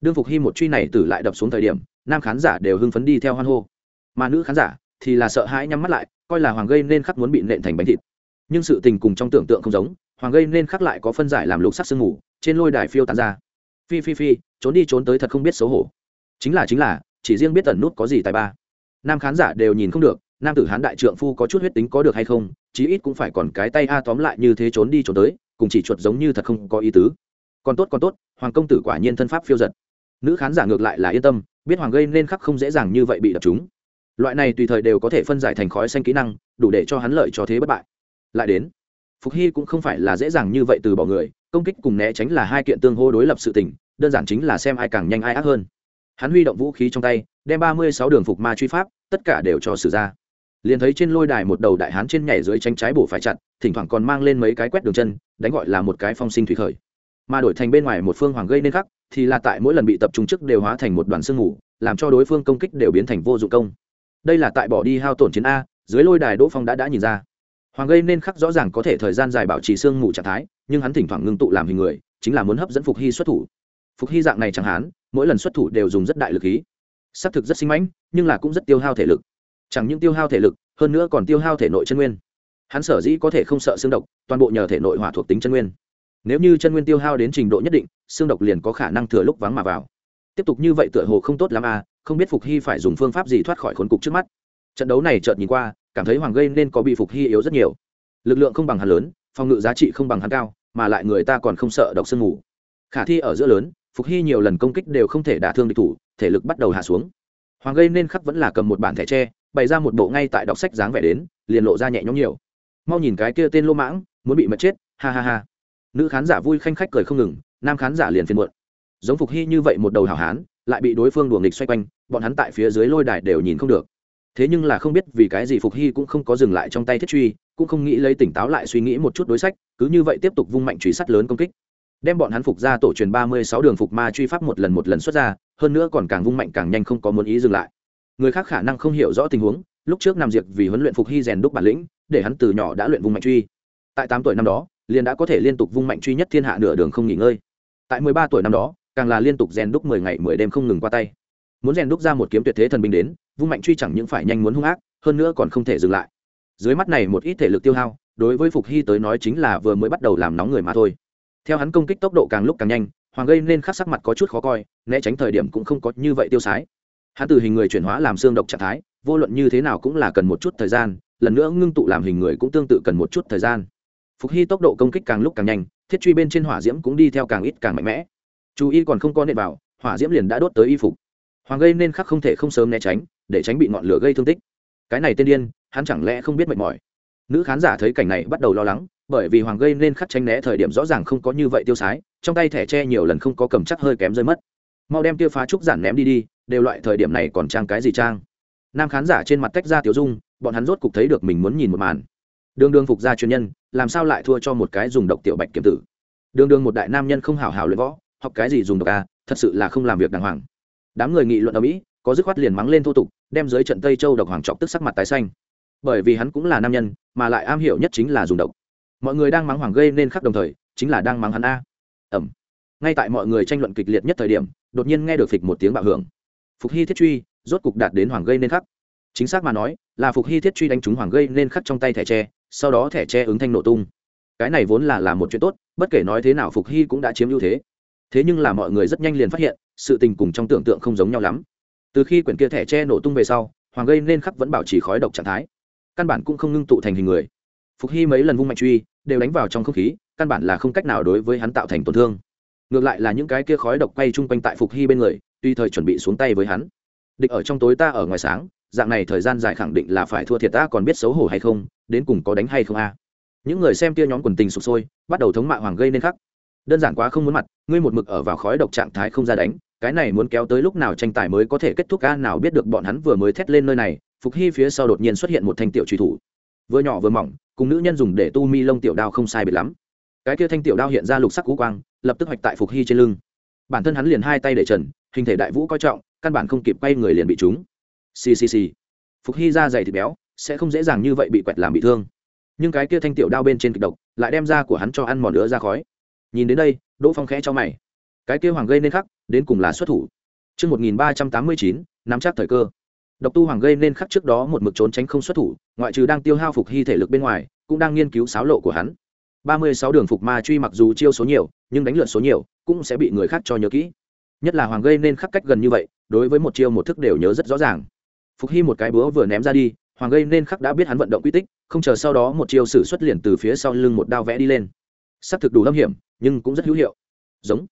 Đương Phục Hy một truy này tử lại đập xuống thời điểm, nam khán giả đều hưng phấn đi theo hoan hô. Mà nữ khán giả thì là sợ hãi nhắm mắt lại coi là hoàng gây nên khắc muốn bị nện thành bánh thịt. Nhưng sự tình cùng trong tưởng tượng không giống hoàng gây nên khắc lại có phân giải làm lục sắc sương ngủ trên lôi đài phiêu tán ra. Phi phi phi trốn đi trốn tới thật không biết xấu hổ. Chính là chính là chỉ riêng biết tẩn nút có gì tài ba. Nam khán giả đều nhìn không được nam tử hán đại trượng phu có chút huyết tính có được hay không, chí ít cũng phải còn cái tay a tóm lại như thế trốn đi trốn tới, cùng chỉ chuột giống như thật không có ý tứ. Còn tốt còn tốt, hoàng công tử quả nhiên thân pháp phiêu giật. Nữ khán giả ngược lại là yên tâm, biết hoàng gây nên khắc không dễ dàng như vậy bị đập chúng. Loại này tùy thời đều có thể phân giải thành khói xanh kỹ năng, đủ để cho hắn lợi cho thế bất bại. Lại đến, phục hy cũng không phải là dễ dàng như vậy từ bỏ người, công kích cùng né tránh là hai kiện tương hô đối lập sự tình, đơn giản chính là xem ai càng nhanh ai ác hơn. Hắn huy động vũ khí trong tay, đem ba mươi sáu đường phục ma truy pháp, tất cả đều cho sử ra liền thấy trên lôi đài một đầu đại hán trên nhảy dưới tranh trái bổ phải chặt thỉnh thoảng còn mang lên mấy cái quét đường chân đánh gọi là một cái phong sinh thủy khởi. Mà đổi thành bên ngoài một phương hoàng gây nên khắc thì là tại mỗi lần bị tập trung trước đều hóa thành một đoàn sương ngủ, làm cho đối phương công kích đều biến thành vô dụng công. Đây là tại bỏ đi hao tổn chiến a dưới lôi đài đỗ phong đã đã nhìn ra. Hoàng gây nên khắc rõ ràng có thể thời gian dài bảo trì sương ngủ trạng thái nhưng hắn thỉnh thoảng ngưng tụ làm hình người chính là muốn hấp dẫn phục hy xuất thủ. Phục hy dạng này chẳng hán mỗi lần xuất thủ đều dùng rất đại lực khí. Xác thực rất sinh mãnh nhưng là cũng rất tiêu hao thể lực chẳng những tiêu hao thể lực, hơn nữa còn tiêu hao thể nội chân nguyên. Hắn sở dĩ có thể không sợ xương độc, toàn bộ nhờ thể nội hỏa thuộc tính chân nguyên. Nếu như chân nguyên tiêu hao đến trình độ nhất định, xương độc liền có khả năng thừa lúc vắng mà vào. Tiếp tục như vậy tựa hồ không tốt lắm à không biết phục hy phải dùng phương pháp gì thoát khỏi khốn cục trước mắt. Trận đấu này chợt nhìn qua, cảm thấy hoàng gây nên có bị phục hy yếu rất nhiều. Lực lượng không bằng hắn lớn, phòng ngự giá trị không bằng hắn cao, mà lại người ta còn không sợ độc sương ngủ khả thi ở giữa lớn, phục hy nhiều lần công kích đều không thể đả thương địch thủ, thể lực bắt đầu hạ xuống. Hoàng gây nên khắc vẫn là cầm một bản thẻ tre bày ra một bộ ngay tại đọc sách dáng vẻ đến, liền lộ ra nhẹ nhõm nhiều. Mau nhìn cái kia tên lô mãng, muốn bị mất chết, ha ha ha. Nữ khán giả vui khanh khách cười không ngừng, nam khán giả liền phiền muộn. Giống phục hy như vậy một đầu hảo hán, lại bị đối phương đùa nghịch xoay quanh, bọn hắn tại phía dưới lôi đài đều nhìn không được. Thế nhưng là không biết vì cái gì phục hy cũng không có dừng lại trong tay thiết truy, cũng không nghĩ lấy tỉnh táo lại suy nghĩ một chút đối sách, cứ như vậy tiếp tục vung mạnh truy sát lớn công kích. Đem bọn hắn phục ra tổ truyền ba mươi sáu đường phục ma truy pháp một lần một lần xuất ra, hơn nữa còn càng vung mạnh càng nhanh không có muốn ý dừng lại người khác khả năng không hiểu rõ tình huống, lúc trước nam diệt vì huấn luyện phục hy rèn đúc bản lĩnh, để hắn từ nhỏ đã luyện vung mạnh truy. Tại tám tuổi năm đó, liền đã có thể liên tục vung mạnh truy nhất thiên hạ nửa đường không nghỉ ngơi. Tại mười ba tuổi năm đó, càng là liên tục rèn đúc mười ngày mười đêm không ngừng qua tay. Muốn rèn đúc ra một kiếm tuyệt thế thần binh đến vung mạnh truy chẳng những phải nhanh muốn hung ác, hơn nữa còn không thể dừng lại. Dưới mắt này một ít thể lực tiêu hao, đối với phục hy tới nói chính là vừa mới bắt đầu làm nóng người mà thôi. Theo hắn công kích tốc độ càng lúc càng nhanh, hoàng gây nên khắc sắc mặt có chút khó coi, né tránh thời điểm cũng không có như vậy tiêu sái hắn từ hình người chuyển hóa làm xương độc trạng thái, vô luận như thế nào cũng là cần một chút thời gian, lần nữa ngưng tụ làm hình người cũng tương tự cần một chút thời gian. Phục hy tốc độ công kích càng lúc càng nhanh, thiết truy bên trên hỏa diễm cũng đi theo càng ít càng mạnh mẽ. Chú y còn không có nệ vào, hỏa diễm liền đã đốt tới y phục. Hoàng gây nên khắc không thể không sớm né tránh, để tránh bị ngọn lửa gây thương tích. Cái này tên điên, hắn chẳng lẽ không biết mệt mỏi? Nữ khán giả thấy cảnh này bắt đầu lo lắng, bởi vì hoàng gây nên khắc tránh né thời điểm rõ ràng không có như vậy tiêu sái, trong tay thẻ tre nhiều lần không có cầm chắc hơi kém rơi mất. Mau đem tiêu phá trúc giản ném đi đi đều loại thời điểm này còn trang cái gì trang? Nam khán giả trên mặt tách ra tiểu dung, bọn hắn rốt cục thấy được mình muốn nhìn một màn. Đường đường phục gia chuyên nhân, làm sao lại thua cho một cái dùng độc tiểu bạch kiếm tử? Đường đường một đại nam nhân không hào hào luyện võ, học cái gì dùng độc a thật sự là không làm việc đàng hoàng. Đám người nghị luận ở mỹ, có dứt khoát liền mắng lên thô tục, đem dưới trận tây châu độc hoàng trọc tức sắc mặt tái xanh. Bởi vì hắn cũng là nam nhân, mà lại am hiểu nhất chính là dùng độc. Mọi người đang mắng hoàng gây nên khắc đồng thời, chính là đang mắng hắn a. Ẩm. Ngay tại mọi người tranh luận kịch liệt nhất thời điểm, đột nhiên nghe được phịch một tiếng bạo hưởng phục hy thiết truy, rốt cục đạt đến hoàng gây nên khắc. Chính xác mà nói, là phục hy thiết truy đánh trúng hoàng gây nên khắc trong tay thẻ tre, sau đó thẻ tre ứng thanh nổ tung. Cái này vốn là là một chuyện tốt, bất kể nói thế nào phục hy cũng đã chiếm ưu thế. Thế nhưng là mọi người rất nhanh liền phát hiện, sự tình cùng trong tưởng tượng không giống nhau lắm. Từ khi quyển kia thẻ tre nổ tung về sau, hoàng gây nên khắc vẫn bảo trì khói độc trạng thái. Căn bản cũng không ngưng tụ thành hình người. Phục hy mấy lần vung mạnh truy, đều đánh vào trong không khí, căn bản là không cách nào đối với hắn tạo thành tổn thương. Ngược lại là những cái kia khói độc quay chung quanh tại phục hy bên người tuy thời chuẩn bị xuống tay với hắn. Địch ở trong tối ta ở ngoài sáng, dạng này thời gian dài khẳng định là phải thua thiệt ta còn biết xấu hổ hay không, đến cùng có đánh hay không a? Những người xem kia nhóm quần tình sụp sôi, bắt đầu thống mạ hoàng gây nên khắc. Đơn giản quá không muốn mặt, ngươi một mực ở vào khói độc trạng thái không ra đánh, cái này muốn kéo tới lúc nào tranh tài mới có thể kết thúc ca nào biết được bọn hắn vừa mới thét lên nơi này, phục hy phía sau đột nhiên xuất hiện một thanh tiểu truy thủ. Vừa nhỏ vừa mỏng, cùng nữ nhân dùng để tu mi lông tiểu đao không sai biệt lắm. Cái kia thanh tiểu đao hiện ra lục sắc cú quang, lập tức hoạch tại phục hy trên lưng. Bản thân hắn liền hai tay để trần hình thể đại vũ coi trọng căn bản không kịp quay người liền bị trúng ccc phục hy da dày thịt béo sẽ không dễ dàng như vậy bị quẹt làm bị thương nhưng cái kia thanh tiểu đao bên trên kịch độc lại đem da của hắn cho ăn mòn nữa ra khói nhìn đến đây đỗ phong khẽ cho mày cái kia hoàng gây nên khắc đến cùng là xuất thủ Trước 1389, nắm chắc thời cơ. Độc tu hoàng gây nên khắc trước đó một mực trốn tránh không xuất thủ, ngoại trừ đang tiêu hao phục hy thể lực bên ngoài, cũng đang nghiên cứu sáo lộ của hắn. 36 đường phục ma truy mặc dù chiêu số nhiều, nhưng đánh lượt số nhiều, cũng sẽ bị người khác cho nhớ kỹ. Nhất là hoàng gây nên khắc cách gần như vậy, đối với một chiêu một thức đều nhớ rất rõ ràng. Phục hy một cái búa vừa ném ra đi, hoàng gây nên khắc đã biết hắn vận động quy tích, không chờ sau đó một chiêu sử xuất liền từ phía sau lưng một đao vẽ đi lên. Sắp thực đủ lâm hiểm, nhưng cũng rất hữu hiệu. Giống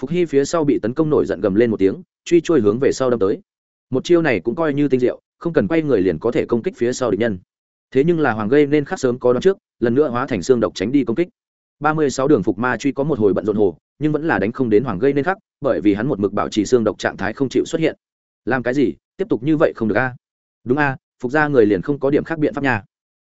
phục hy phía sau bị tấn công nổi giận gầm lên một tiếng truy trôi hướng về sau đâm tới một chiêu này cũng coi như tinh diệu không cần quay người liền có thể công kích phía sau địch nhân thế nhưng là hoàng gây nên khắc sớm có đón trước lần nữa hóa thành xương độc tránh đi công kích ba mươi sáu đường phục ma truy có một hồi bận rộn hồ, nhưng vẫn là đánh không đến hoàng gây nên khắc, bởi vì hắn một mực bảo trì xương độc trạng thái không chịu xuất hiện. Làm cái gì? Tiếp tục như vậy không được a? Đúng a, phục ra người liền không có điểm khác biện pháp nha.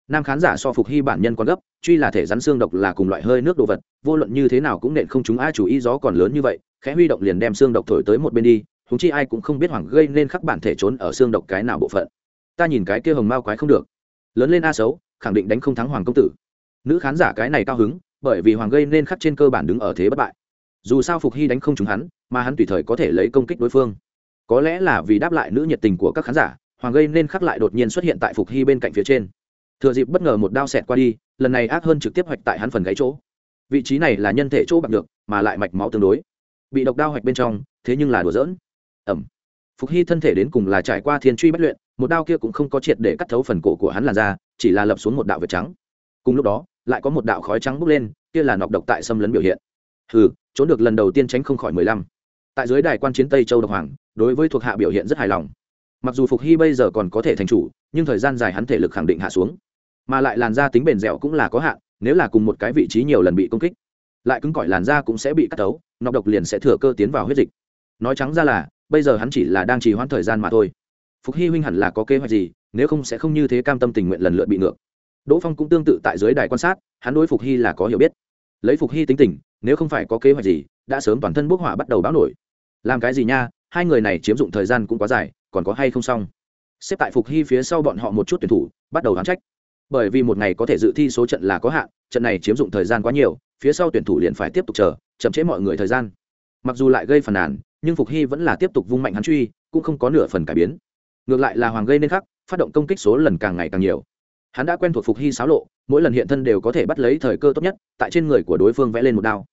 Nam khán giả so phục hy bản nhân còn gấp, truy là thể rắn xương độc là cùng loại hơi nước đồ vật, vô luận như thế nào cũng nện không chúng a chủ ý gió còn lớn như vậy, khẽ huy động liền đem xương độc thổi tới một bên đi húng chi ai cũng không biết hoàng gây nên khắc bản thể trốn ở xương độc cái nào bộ phận. Ta nhìn cái kia hồng mao quái không được. Lớn lên a xấu, khẳng định đánh không thắng hoàng công tử. Nữ khán giả cái này cao hứng bởi vì hoàng gây nên khắc trên cơ bản đứng ở thế bất bại. Dù sao phục hy đánh không trúng hắn, mà hắn tùy thời có thể lấy công kích đối phương. Có lẽ là vì đáp lại nữ nhiệt tình của các khán giả, hoàng gây nên khắc lại đột nhiên xuất hiện tại phục hy bên cạnh phía trên. Thừa dịp bất ngờ một đao xẹt qua đi, lần này ác hơn trực tiếp hoạch tại hắn phần gáy chỗ. Vị trí này là nhân thể chỗ bạc được, mà lại mạch máu tương đối. Bị độc đao hoạch bên trong, thế nhưng là đùa dỡn ẩm. Phục hy thân thể đến cùng là trải qua thiên truy bất luyện, một đao kia cũng không có triệt để cắt thấu phần cổ của hắn làn ra chỉ là lập xuống một đạo vệt trắng. Cùng lúc đó lại có một đạo khói trắng bốc lên, kia là nọc độc tại xâm lấn biểu hiện. Hừ, trốn được lần đầu tiên tránh không khỏi mười lăm. Tại dưới đài quan chiến tây châu độc hoàng, đối với thuộc hạ biểu hiện rất hài lòng. Mặc dù phục hy bây giờ còn có thể thành chủ, nhưng thời gian dài hắn thể lực khẳng định hạ xuống. Mà lại làn da tính bền dẻo cũng là có hạn, nếu là cùng một cái vị trí nhiều lần bị công kích, lại cứng cỏi làn da cũng sẽ bị cắt tấu, nọc độc liền sẽ thừa cơ tiến vào huyết dịch. Nói trắng ra là, bây giờ hắn chỉ là đang trì hoãn thời gian mà thôi. Phục hy huynh hẳn là có kế hoạch gì, nếu không sẽ không như thế cam tâm tình nguyện lần lượt bị ngược đỗ phong cũng tương tự tại dưới đài quan sát, hắn đối phục hy là có hiểu biết. Lấy phục hy tính tình, nếu không phải có kế hoạch gì, đã sớm toàn thân bốc hỏa bắt đầu báo nổi. Làm cái gì nha, hai người này chiếm dụng thời gian cũng quá dài, còn có hay không xong. Xếp tại phục hy phía sau bọn họ một chút tuyển thủ, bắt đầu đoán trách. Bởi vì một ngày có thể dự thi số trận là có hạn, trận này chiếm dụng thời gian quá nhiều, phía sau tuyển thủ liền phải tiếp tục chờ, chậm trễ mọi người thời gian. Mặc dù lại gây phản nàn, nhưng phục hy vẫn là tiếp tục vung mạnh hắn truy, cũng không có nửa phần cải biến. Ngược lại là hoàng gây nên khắc, phát động công kích số lần càng ngày càng nhiều hắn đã quen thuộc phục hy xáo lộ, mỗi lần hiện thân đều có thể bắt lấy thời cơ tốt nhất, tại trên người của đối phương vẽ lên một đao.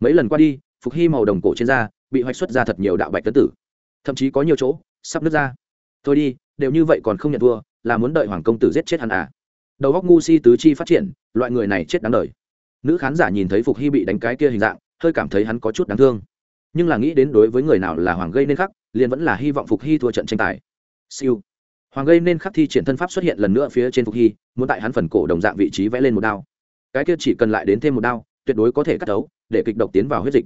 Mấy lần qua đi, phục hy màu đồng cổ trên da bị hoạch xuất ra thật nhiều đạo bạch tấn tử. Thậm chí có nhiều chỗ, sắp nứt ra. Thôi đi, đều như vậy còn không nhận thua, là muốn đợi hoàng công tử giết chết hắn à? Đầu góc ngu si tứ chi phát triển, loại người này chết đáng đời. Nữ khán giả nhìn thấy phục hy bị đánh cái kia hình dạng, hơi cảm thấy hắn có chút đáng thương. Nhưng là nghĩ đến đối với người nào là hoàng gây nên khắc, liền vẫn là hy vọng phục hy thua trận tranh tài. Siêu hoàng gây nên khắc thi triển thân pháp xuất hiện lần nữa phía trên phục hy, muốn tại hắn phần cổ đồng dạng vị trí vẽ lên một đao. Cái kia chỉ cần lại đến thêm một đao, tuyệt đối có thể cắt đấu, để kịch độc tiến vào huyết dịch.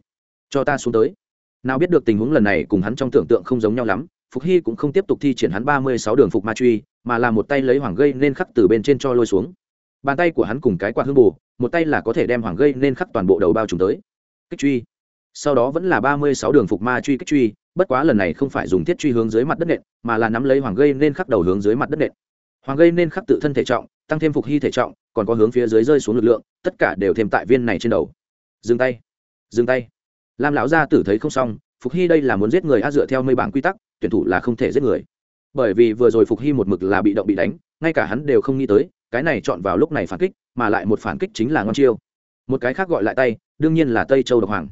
Cho ta xuống tới. Nào biết được tình huống lần này cùng hắn trong tưởng tượng không giống nhau lắm, phục hy cũng không tiếp tục thi triển hắn ba mươi sáu đường phục ma truy, mà là một tay lấy hoàng gây nên khắc từ bên trên cho lôi xuống. Bàn tay của hắn cùng cái quạt hương bù, một tay là có thể đem hoàng gây nên khắc toàn bộ đầu bao trùm tới. Kích truy. Sau đó vẫn là ba mươi sáu đường phục ma truy kích truy bất quá lần này không phải dùng thiết truy hướng dưới mặt đất nện, mà là nắm lấy hoàng gây nên khắc đầu hướng dưới mặt đất nện. Hoàng gây nên khắc tự thân thể trọng, tăng thêm phục hy thể trọng, còn có hướng phía dưới rơi xuống lực lượng, tất cả đều thêm tại viên này trên đầu. Dừng tay. Dừng tay. Lam lão gia tử thấy không xong, phục hy đây là muốn giết người a dựa theo mây bảng quy tắc, tuyển thủ là không thể giết người. Bởi vì vừa rồi phục hy một mực là bị động bị đánh, ngay cả hắn đều không nghĩ tới, cái này chọn vào lúc này phản kích, mà lại một phản kích chính là ngon chiêu. Một cái khác gọi lại tay, đương nhiên là tây châu độc hoàng.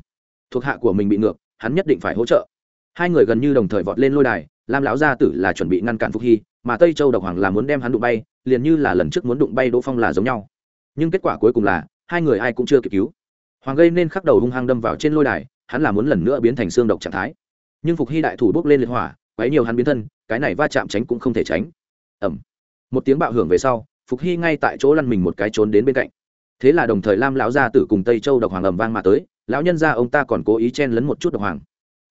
Thuộc hạ của mình bị ngược, hắn nhất định phải hỗ trợ hai người gần như đồng thời vọt lên lôi đài, lam lão gia tử là chuẩn bị ngăn cản phục hy, mà tây châu độc hoàng là muốn đem hắn đụng bay, liền như là lần trước muốn đụng bay đỗ phong là giống nhau. Nhưng kết quả cuối cùng là, hai người ai cũng chưa kịp cứu. Hoàng gây nên khắc đầu hung hăng đâm vào trên lôi đài, hắn là muốn lần nữa biến thành xương độc trạng thái. Nhưng phục hy đại thủ bốc lên liệt hỏa, quấy nhiều hắn biến thân, cái này va chạm tránh cũng không thể tránh. Ẩm một tiếng bạo hưởng về sau, phục hy ngay tại chỗ lăn mình một cái trốn đến bên cạnh. Thế là đồng thời lam lão gia tử cùng tây châu độc hoàng ầm vang mà tới, lão nhân gia, ông ta còn cố ý chen lấn một chút độc hoàng.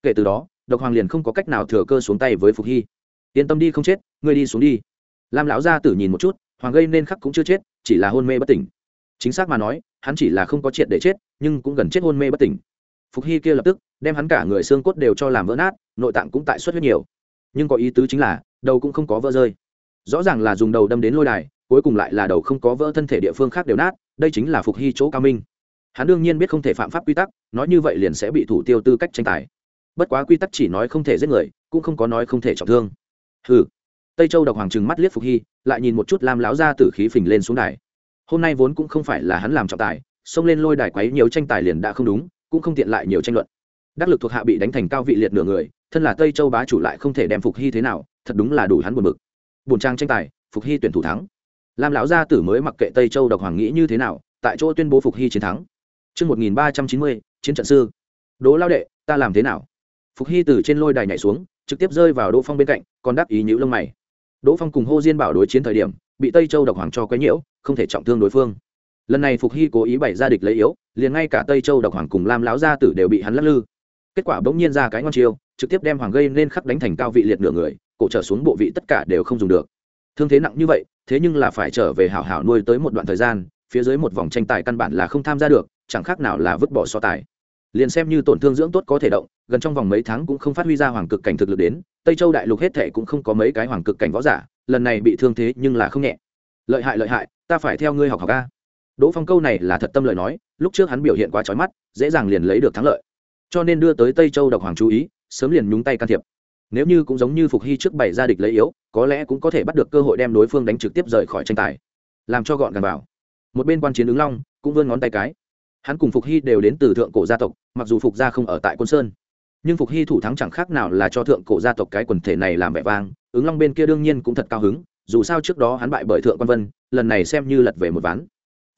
Kể từ đó độc hoàng liền không có cách nào thừa cơ xuống tay với phục hy. Yên tâm đi không chết, ngươi đi xuống đi. Lam lão gia tử nhìn một chút, hoàng gây nên khắc cũng chưa chết, chỉ là hôn mê bất tỉnh. Chính xác mà nói, hắn chỉ là không có triệt để chết, nhưng cũng gần chết hôn mê bất tỉnh. Phục hy kia lập tức, đem hắn cả người xương cốt đều cho làm vỡ nát, nội tạng cũng tại xuất huyết nhiều. Nhưng có ý tứ chính là, đầu cũng không có vỡ rơi. Rõ ràng là dùng đầu đâm đến lôi đài, cuối cùng lại là đầu không có vỡ thân thể địa phương khác đều nát, đây chính là phục hy chỗ cao minh. Hắn đương nhiên biết không thể phạm pháp quy tắc, nói như vậy liền sẽ bị thủ tiêu tư cách tranh tài bất quá quy tắc chỉ nói không thể giết người cũng không có nói không thể trọng thương. Ừ tây châu độc hoàng trừng mắt liếc phục hy lại nhìn một chút lam láo ra tử khí phình lên xuống đài. Hôm nay vốn cũng không phải là hắn làm trọng tài xông lên lôi đài quấy nhiều tranh tài liền đã không đúng cũng không tiện lại nhiều tranh luận. Đắc lực thuộc hạ bị đánh thành cao vị liệt nửa người thân là tây châu bá chủ lại không thể đem phục hy thế nào thật đúng là đủ hắn buồn bực. Buồn trang tranh tài phục hy tuyển thủ thắng. Lam lão gia tử mới mặc kệ tây châu độc hoàng nghĩ như thế nào tại chỗ tuyên bố phục hy chiến thắng. Trước 1390, chiến trận sư. Đỗ lao đệ, ta làm thế nào? Phục hy từ trên lôi đài nhảy xuống, trực tiếp rơi vào Đỗ Phong bên cạnh, còn đáp ý nhữ lông mày. Đỗ Phong cùng Hô Diên bảo đối chiến thời điểm, bị Tây Châu độc hoàng cho quấy nhiễu, không thể trọng thương đối phương. Lần này Phục Hy cố ý bày ra địch lấy yếu, liền ngay cả Tây Châu độc hoàng cùng Lam Láo gia tử đều bị hắn lắc lư. Kết quả bỗng nhiên ra cái ngon chiêu, trực tiếp đem hoàng gây nên khắc đánh thành cao vị liệt nửa người, cổ trở xuống bộ vị tất cả đều không dùng được. Thương thế nặng như vậy, thế nhưng là phải trở về hảo hảo nuôi tới một đoạn thời gian, phía dưới một vòng tranh tài căn bản là không tham gia được, chẳng khác nào là vứt bỏ so tài. Liền xem như tổn thương dưỡng tốt có thể động, gần trong vòng mấy tháng cũng không phát huy ra hoàng cực cảnh thực lực đến, Tây Châu đại lục hết thệ cũng không có mấy cái hoàng cực cảnh võ giả, lần này bị thương thế nhưng là không nhẹ. Lợi hại lợi hại, ta phải theo ngươi học học ca Đỗ Phong câu này là thật tâm lời nói, lúc trước hắn biểu hiện quá chói mắt, dễ dàng liền lấy được thắng lợi. Cho nên đưa tới Tây Châu độc hoàng chú ý, sớm liền nhúng tay can thiệp. Nếu như cũng giống như Phục Hy trước bày ra địch lấy yếu, có lẽ cũng có thể bắt được cơ hội đem đối phương đánh trực tiếp rời khỏi tranh tài, làm cho gọn gàng vào. Một bên quan chiến ứng long cũng vươn ngón tay cái. Hắn cùng Phục Hy đều đến từ thượng cổ gia tộc, mặc dù Phục gia không ở tại Quân Sơn, nhưng Phục Hy thủ thắng chẳng khác nào là cho thượng cổ gia tộc cái quần thể này làm vẻ vang, ứng long bên kia đương nhiên cũng thật cao hứng, dù sao trước đó hắn bại bởi thượng quan vân, lần này xem như lật về một ván.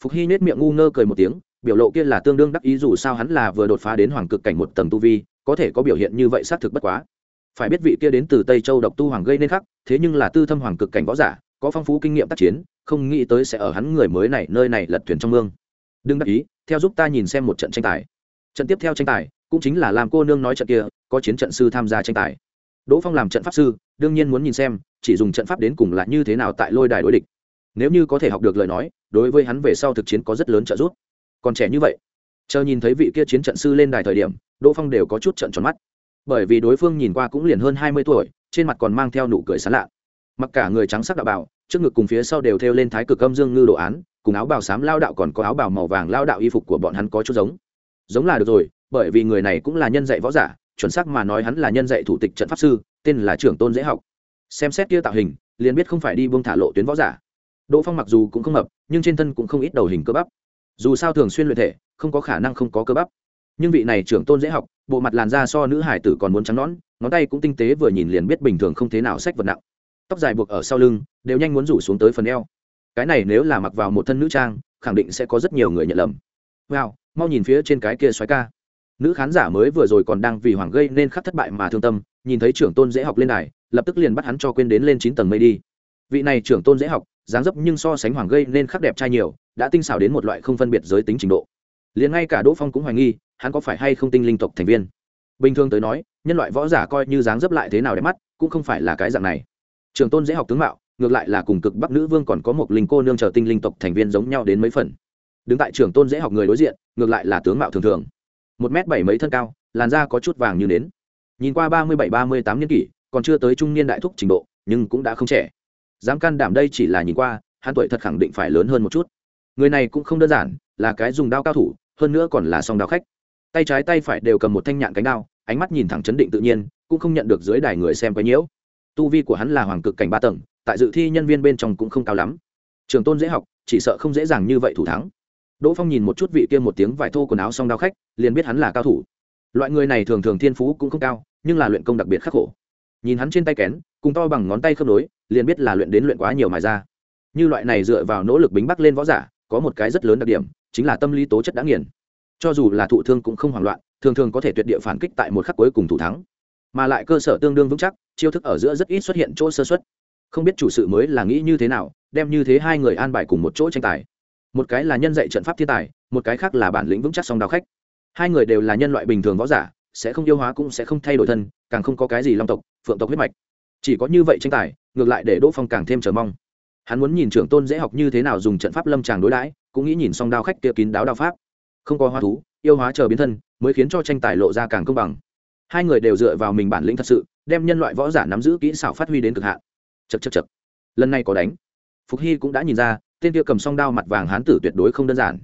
Phục hy nết miệng ngu ngơ cười một tiếng biểu lộ kia là tương đương đắc ý dù sao hắn là vừa đột phá đến hoàng cực cảnh một tầng tu vi có thể có biểu hiện như vậy xác thực bất quá. Phải biết vị kia đến từ tây châu độc tu hoàng gây nên khắc thế nhưng là tư thâm hoàng cực cảnh võ giả có phong phú kinh nghiệm tác chiến không nghĩ tới sẽ ở hắn người mới này nơi này lật thuyền trong mương. Đừng đắc ý theo giúp ta nhìn xem một trận tranh tài. Trận tiếp theo tranh tài cũng chính là làm cô nương nói trận kia, có chiến trận sư tham gia tranh tài. Đỗ phong làm trận pháp sư, đương nhiên muốn nhìn xem, chỉ dùng trận pháp đến cùng là như thế nào tại lôi đài đối địch. Nếu như có thể học được lời nói, đối với hắn về sau thực chiến có rất lớn trợ giúp. Còn trẻ như vậy, chờ nhìn thấy vị kia chiến trận sư lên đài thời điểm, đỗ phong đều có chút trận tròn mắt. Bởi vì đối phương nhìn qua cũng liền hơn hai mươi tuổi, trên mặt còn mang theo nụ cười sán lạ. Mặc cả người trắng sắc đạo bảo trước ngực cùng phía sau đều thêu lên thái cực âm dương ngư đồ án, cùng áo bào xám lao đạo còn có áo bào màu vàng lao đạo y phục của bọn hắn có chút giống. Giống là được rồi bởi vì người này cũng là nhân dạy võ giả, chuẩn xác mà nói hắn là nhân dạy thủ tịch trận pháp sư, tên là trưởng tôn dễ học. Xem xét kia tạo hình, liền biết không phải đi buông thả lộ tuyến võ giả. Đỗ phong mặc dù cũng không mập, nhưng trên thân cũng không ít đầu hình cơ bắp. Dù sao thường xuyên luyện thể, không có khả năng không có cơ bắp. Nhưng vị này trưởng tôn dễ học, bộ mặt làn da so nữ hải tử còn muốn trắng nón ngón tay cũng tinh tế vừa nhìn liền biết bình thường không thế nào sách vật nặng. Tóc dài buộc ở sau lưng, đều nhanh muốn rủ xuống tới phần eo. Cái này nếu là mặc vào một thân nữ trang, khẳng định sẽ có rất nhiều người nhận lầm. Wow, mau nhìn phía trên cái kia xoáy ca nữ khán giả mới vừa rồi còn đang vì hoàng gây nên khắc thất bại mà thương tâm, nhìn thấy trưởng tôn dễ học lên đài, lập tức liền bắt hắn cho quên đến lên chín tầng mây đi. Vị này trưởng tôn dễ học, dáng dấp nhưng so sánh hoàng gây nên khắc đẹp trai nhiều, đã tinh xảo đến một loại không phân biệt giới tính trình độ. Liền ngay cả đỗ phong cũng hoài nghi, hắn có phải hay không tinh linh tộc thành viên. Bình thường tới nói, nhân loại võ giả coi như dáng dấp lại thế nào đẹp mắt, cũng không phải là cái dạng này. Trường tôn dễ học tướng mạo, ngược lại là cùng cực bắc nữ vương còn có một linh cô nương chờ tinh linh tộc thành viên giống nhau đến mấy phần. Đứng tại trường tôn dễ học người đối diện, ngược lại là tướng mạo thường thường một m bảy mấy thân cao, làn da có chút vàng như nến. Nhìn qua ba mươi bảy, ba mươi tám niên kỷ, còn chưa tới trung niên đại thúc trình độ, nhưng cũng đã không trẻ. Dám can đảm đây chỉ là nhìn qua, hắn tuổi thật khẳng định phải lớn hơn một chút. Người này cũng không đơn giản, là cái dùng đao cao thủ, hơn nữa còn là song đao khách. Tay trái tay phải đều cầm một thanh nhạn cánh đao, ánh mắt nhìn thẳng chấn định tự nhiên, cũng không nhận được dưới đài người xem quấy nhiễu. Tu vi của hắn là hoàng cực cảnh ba tầng, tại dự thi nhân viên bên trong cũng không cao lắm. Trường tôn dễ học, chỉ sợ không dễ dàng như vậy thủ thắng đỗ phong nhìn một chút vị kia một tiếng vải thô quần áo song đao khách, liền biết hắn là cao thủ. Loại người này thường thường thiên phú cũng không cao, nhưng là luyện công đặc biệt khắc khổ. Nhìn hắn trên tay kén, cùng to bằng ngón tay khớp nối, liền biết là luyện đến luyện quá nhiều mài ra. Như loại này dựa vào nỗ lực bính bắc lên võ giả, có một cái rất lớn đặc điểm, chính là tâm lý tố chất đã nghiền. Cho dù là thụ thương cũng không hoảng loạn, thường thường có thể tuyệt địa phản kích tại một khắc cuối cùng thủ thắng. Mà lại cơ sở tương đương vững chắc, chiêu thức ở giữa rất ít xuất hiện chỗ sơ xuất không biết chủ sự mới là nghĩ như thế nào, đem như thế hai người an bài cùng một chỗ tranh tài một cái là nhân dạy trận pháp thiên tài, một cái khác là bản lĩnh vững chắc song đào khách. Hai người đều là nhân loại bình thường võ giả, sẽ không yêu hóa cũng sẽ không thay đổi thân, càng không có cái gì long tộc, phượng tộc huyết mạch. Chỉ có như vậy tranh tài, ngược lại để đỗ phong càng thêm chờ mong. Hắn muốn nhìn trưởng tôn dễ học như thế nào dùng trận pháp lâm tràng đối đãi, cũng nghĩ nhìn song đao khách kia kín đáo đao pháp. Không có hóa thú, yêu hóa chờ biến thân, mới khiến cho tranh tài lộ ra càng công bằng. Hai người đều dựa vào mình bản lĩnh thật sự, đem nhân loại võ giả nắm giữ kỹ xảo phát huy đến cực hạn. Chật chật chật lần này có đánh. Phục hy cũng đã nhìn ra tên kia cầm song đao mặt vàng hán tử tuyệt đối không đơn giản.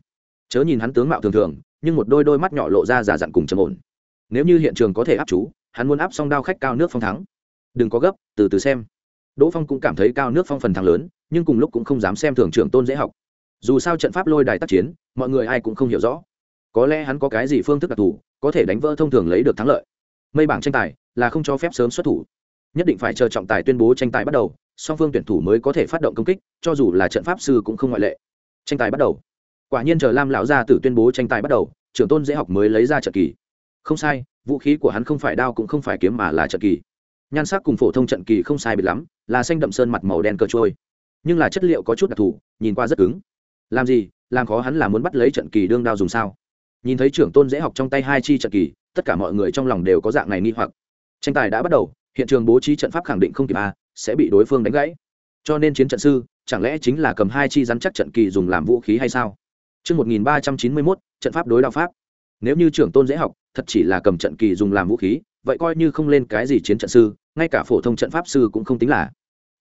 Chớ nhìn hắn tướng mạo thường thường, nhưng một đôi đôi mắt nhỏ lộ ra giả dặn cùng trầm ổn. Nếu như hiện trường có thể áp chú, hắn muốn áp song đao khách cao nước phong thắng. Đừng có gấp, từ từ xem. Đỗ phong cũng cảm thấy cao nước phong phần thắng lớn, nhưng cùng lúc cũng không dám xem thường trưởng tôn dễ học. Dù sao trận pháp lôi đài tác chiến, mọi người ai cũng không hiểu rõ. Có lẽ hắn có cái gì phương thức đặc thù, có thể đánh vỡ thông thường lấy được thắng lợi. Mây bảng tranh tài là không cho phép sớm xuất thủ. Nhất định phải chờ trọng tài tuyên bố tranh tài bắt đầu song phương tuyển thủ mới có thể phát động công kích, cho dù là trận pháp sư cũng không ngoại lệ. Tranh tài bắt đầu. Quả nhiên chờ lam lão gia tử tuyên bố tranh tài bắt đầu, trưởng tôn dễ học mới lấy ra trận kỳ. Không sai, vũ khí của hắn không phải đao cũng không phải kiếm mà là trận kỳ. Nhan sắc cùng phổ thông trận kỳ không sai biệt lắm, là xanh đậm sơn mặt màu đen cờ trôi. Nhưng là chất liệu có chút đặc thù, nhìn qua rất cứng. Làm gì, làm khó hắn là muốn bắt lấy trận kỳ đương đao dùng sao? Nhìn thấy trưởng tôn dễ học trong tay hai chi trận kỳ, tất cả mọi người trong lòng đều có dạng này nghi hoặc. Tranh tài đã bắt đầu, hiện trường bố trí trận pháp khẳng định không kịp a sẽ bị đối phương đánh gãy cho nên chiến trận sư chẳng lẽ chính là cầm hai chi rắn chắc trận kỳ dùng làm vũ khí hay sao Trước 1391, trận pháp đối đạo pháp. Nếu như trưởng tôn dễ học, thật chỉ là cầm trận kỳ dùng làm vũ khí, vậy coi như không lên cái gì chiến trận sư, ngay cả phổ thông trận pháp sư cũng không tính là.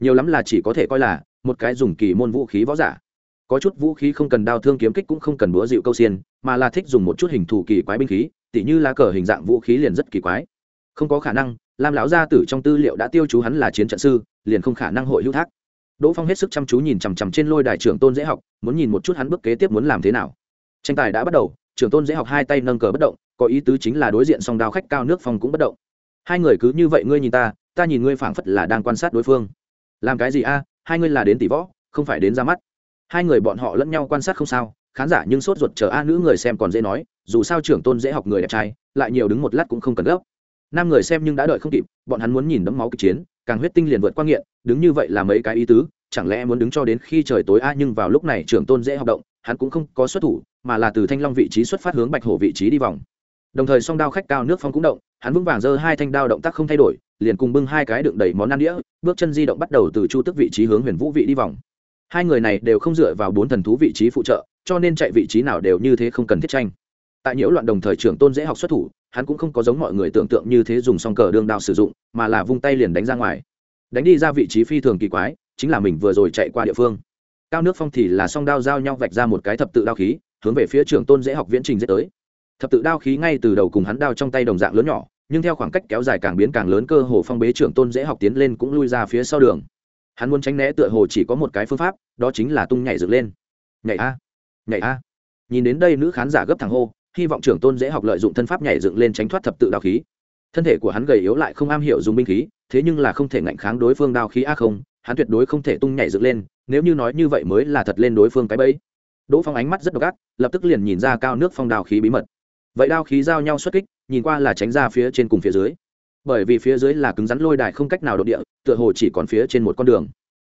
Nhiều lắm là chỉ có thể coi là một cái dùng kỳ môn vũ khí võ giả. Có chút vũ khí không cần đao thương kiếm kích cũng không cần búa dịu câu xiên, mà là thích dùng một chút hình thù kỳ quái binh khí, tỉ như lá cờ hình dạng vũ khí liền rất kỳ quái. Không có khả năng, lam lão gia tử trong tư liệu đã tiêu chú hắn là chiến trận sư, liền không khả năng hội hữu thác. Đỗ phong hết sức chăm chú nhìn chằm chằm trên lôi đài trưởng tôn dễ học, muốn nhìn một chút hắn bước kế tiếp muốn làm thế nào. Tranh tài đã bắt đầu, trưởng tôn dễ học hai tay nâng cờ bất động, có ý tứ chính là đối diện song đao khách cao nước phong cũng bất động. Hai người cứ như vậy ngươi nhìn ta ta nhìn ngươi phảng phất là đang quan sát đối phương. Làm cái gì a, hai ngươi là đến tỷ võ, không phải đến ra mắt. Hai người bọn họ lẫn nhau quan sát không sao, khán giả nhưng sốt ruột chờ a nữ người xem còn dễ nói, dù sao trưởng tôn dễ học người đẹp trai, lại nhiều đứng một lát cũng không cần gấp nam người xem nhưng đã đợi không kịp, bọn hắn muốn nhìn đấm máu kịch chiến, càng huyết tinh liền vượt qua nghiện, đứng như vậy là mấy cái ý tứ, chẳng lẽ muốn đứng cho đến khi trời tối a, nhưng vào lúc này trưởng tôn dễ học động, hắn cũng không có xuất thủ, mà là từ thanh long vị trí xuất phát hướng bạch hổ vị trí đi vòng. Đồng thời song đao khách cao nước phong cũng động, hắn vững vàng giơ hai thanh đao động tác không thay đổi, liền cùng bưng hai cái đựng đầy món ăn đĩa, bước chân di động bắt đầu từ chu tức vị trí hướng huyền vũ vị đi vòng. Hai người này đều không dựa vào bốn thần thú vị trí phụ trợ, cho nên chạy vị trí nào đều như thế không cần thiết tranh. Tại nhiễu loạn đồng thời trưởng tôn dễ học xuất thủ hắn cũng không có giống mọi người tưởng tượng như thế dùng song cờ đương đao sử dụng, mà là vung tay liền đánh ra ngoài. Đánh đi ra vị trí phi thường kỳ quái, chính là mình vừa rồi chạy qua địa phương. Cao nước phong thì là song đao giao nhau vạch ra một cái thập tự đao khí, hướng về phía trưởng tôn dễ học viễn trình dễ tới. Thập tự đao khí ngay từ đầu cùng hắn đao trong tay đồng dạng lớn nhỏ, nhưng theo khoảng cách kéo dài càng biến càng lớn cơ hồ phong bế trưởng tôn dễ học tiến lên cũng lui ra phía sau đường. Hắn muốn tránh né tựa hồ chỉ có một cái phương pháp, đó chính là tung nhảy dựng lên. Nhảy a nhảy a. Nhìn đến đây nữ khán giả gấp thẳng hô hy vọng trưởng tôn dễ học lợi dụng thân pháp nhảy dựng lên tránh thoát thập tự đao khí. Thân thể của hắn gầy yếu lại không am hiểu dùng binh khí, thế nhưng là không thể ngạnh kháng đối phương đao khí a không, hắn tuyệt đối không thể tung nhảy dựng lên, nếu như nói như vậy mới là thật lên đối phương cái bẫy. Đỗ phong ánh mắt rất độc ác, lập tức liền nhìn ra cao nước phong đao khí bí mật. Vậy đao khí giao nhau xuất kích, nhìn qua là tránh ra phía trên cùng phía dưới. Bởi vì phía dưới là cứng rắn lôi đài không cách nào đột địa, tựa hồ chỉ còn phía trên một con đường.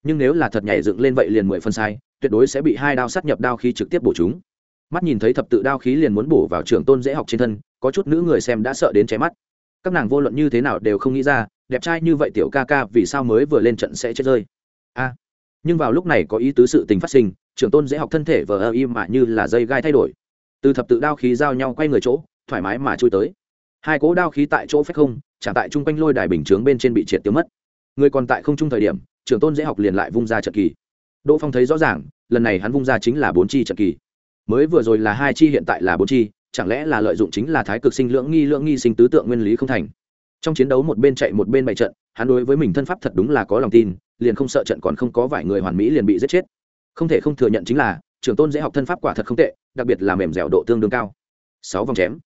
Nhưng nếu là thật nhảy dựng lên vậy liền mười phân sai, tuyệt đối sẽ bị hai đao sát nhập đao khí trực tiếp bổ chúng mắt nhìn thấy thập tự đao khí liền muốn bổ vào trường tôn dễ học trên thân, có chút nữ người xem đã sợ đến cháy mắt. Các nàng vô luận như thế nào đều không nghĩ ra, đẹp trai như vậy tiểu ca ca vì sao mới vừa lên trận sẽ chết rơi. A. Nhưng vào lúc này có ý tứ sự tình phát sinh, trường tôn dễ học thân thể vờ ơ im mà như là dây gai thay đổi. Từ thập tự đao khí giao nhau quay người chỗ, thoải mái mà chui tới. Hai cố đao khí tại chỗ phép không trả tại chung quanh lôi đài bình chướng bên trên bị triệt tiêu mất. Người còn tại không chung thời điểm, trường tôn dễ học liền lại vung ra trận kỳ. Đỗ phong thấy rõ ràng, lần này hắn vung ra chính là bốn chi trận kỳ mới vừa rồi là hai chi, hiện tại là bốn chi, chẳng lẽ là lợi dụng chính là thái cực sinh lưỡng nghi lưỡng nghi sinh tứ tượng nguyên lý không thành? Trong chiến đấu một bên chạy một bên bày trận, hắn đối với mình thân pháp thật đúng là có lòng tin, liền không sợ trận còn không có vài người hoàn mỹ liền bị giết chết. Không thể không thừa nhận chính là, trưởng tôn dễ học thân pháp quả thật không tệ, đặc biệt là mềm dẻo độ tương đương cao. Sáu vòng chém.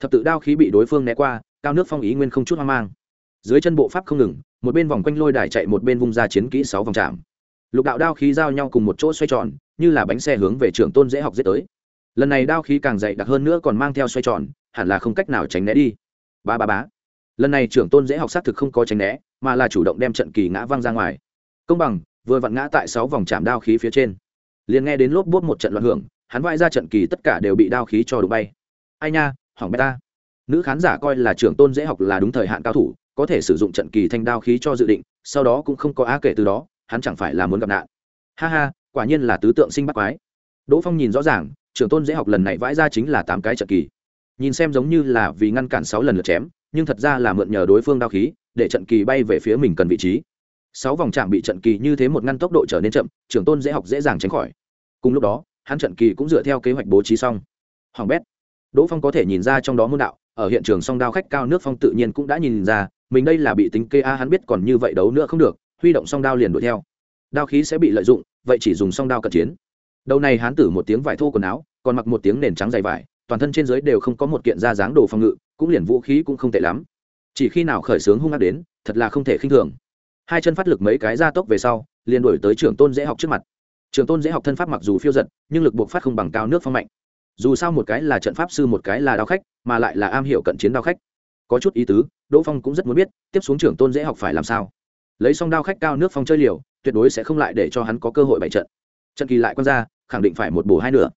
Thập tự đao khí bị đối phương né qua, cao nước phong ý nguyên không chút hoang mang. Dưới chân bộ pháp không ngừng, một bên vòng quanh lôi đài chạy, một bên vung ra chiến kỹ sáu vòng chạm. Lục đạo đao khí giao nhau cùng một chỗ xoay tròn như là bánh xe hướng về trường tôn dễ học dễ tới. Lần này đao khí càng dày đặc hơn nữa còn mang theo xoay tròn, hẳn là không cách nào tránh né đi. Ba ba bá lần này trưởng tôn dễ học xác thực không có tránh né, mà là chủ động đem trận kỳ ngã văng ra ngoài. Công bằng, vừa vặn ngã tại sáu vòng chạm đao khí phía trên. Liền nghe đến lốp bốt một trận loạn hưởng, hắn vai ra trận kỳ tất cả đều bị đao khí cho đụng bay. Ai nha, hỏng beta nữ khán giả coi là trưởng tôn dễ học là đúng thời hạn cao thủ, có thể sử dụng trận kỳ thanh đao khí cho dự định, sau đó cũng không có á kể từ đó, hắn chẳng phải là muốn gặp nạn. Ha ha quả nhiên là tứ tượng sinh bắt quái. Đỗ phong nhìn rõ ràng, trưởng tôn dễ học lần này vãi ra chính là tám cái trận kỳ. Nhìn xem giống như là vì ngăn cản sáu lần lượt chém, nhưng thật ra là mượn nhờ đối phương đao khí, để trận kỳ bay về phía mình cần vị trí. Sáu vòng chạm bị trận kỳ như thế một ngăn tốc độ trở nên chậm, trưởng tôn dễ học dễ dàng tránh khỏi. Cùng lúc đó, hắn trận kỳ cũng dựa theo kế hoạch bố trí xong. Hoàng bét. Đỗ phong có thể nhìn ra trong đó môn đạo, ở hiện trường song đao khách cao nước phong tự nhiên cũng đã nhìn ra, mình đây là bị tính kê a, hắn biết còn như vậy đấu nữa không được, huy động song đao liền đuổi theo. Đao khí sẽ bị lợi dụng vậy chỉ dùng song đao cận chiến. Đầu này hán tử một tiếng vải thô quần áo, còn mặc một tiếng nền trắng dày vải, toàn thân trên dưới đều không có một kiện da dáng đồ phòng ngự, cũng liền vũ khí cũng không tệ lắm. Chỉ khi nào khởi sướng hung ác đến, thật là không thể khinh thường. Hai chân phát lực mấy cái gia tốc về sau, liền đổi tới trưởng tôn dễ học trước mặt. Trường tôn dễ học thân pháp mặc dù phiêu giật, nhưng lực buộc phát không bằng cao nước phong mạnh. Dù sao một cái là trận pháp sư, một cái là đao khách, mà lại là am hiểu cận chiến đao khách. Có chút ý tứ, đỗ phong cũng rất muốn biết, tiếp xuống trưởng tôn dễ học phải làm sao. Lấy xong đao khách cao nước phong chơi liều tuyệt đối sẽ không lại để cho hắn có cơ hội bại trận. Trận kỳ lại quan ra, khẳng định phải một bổ hai nửa.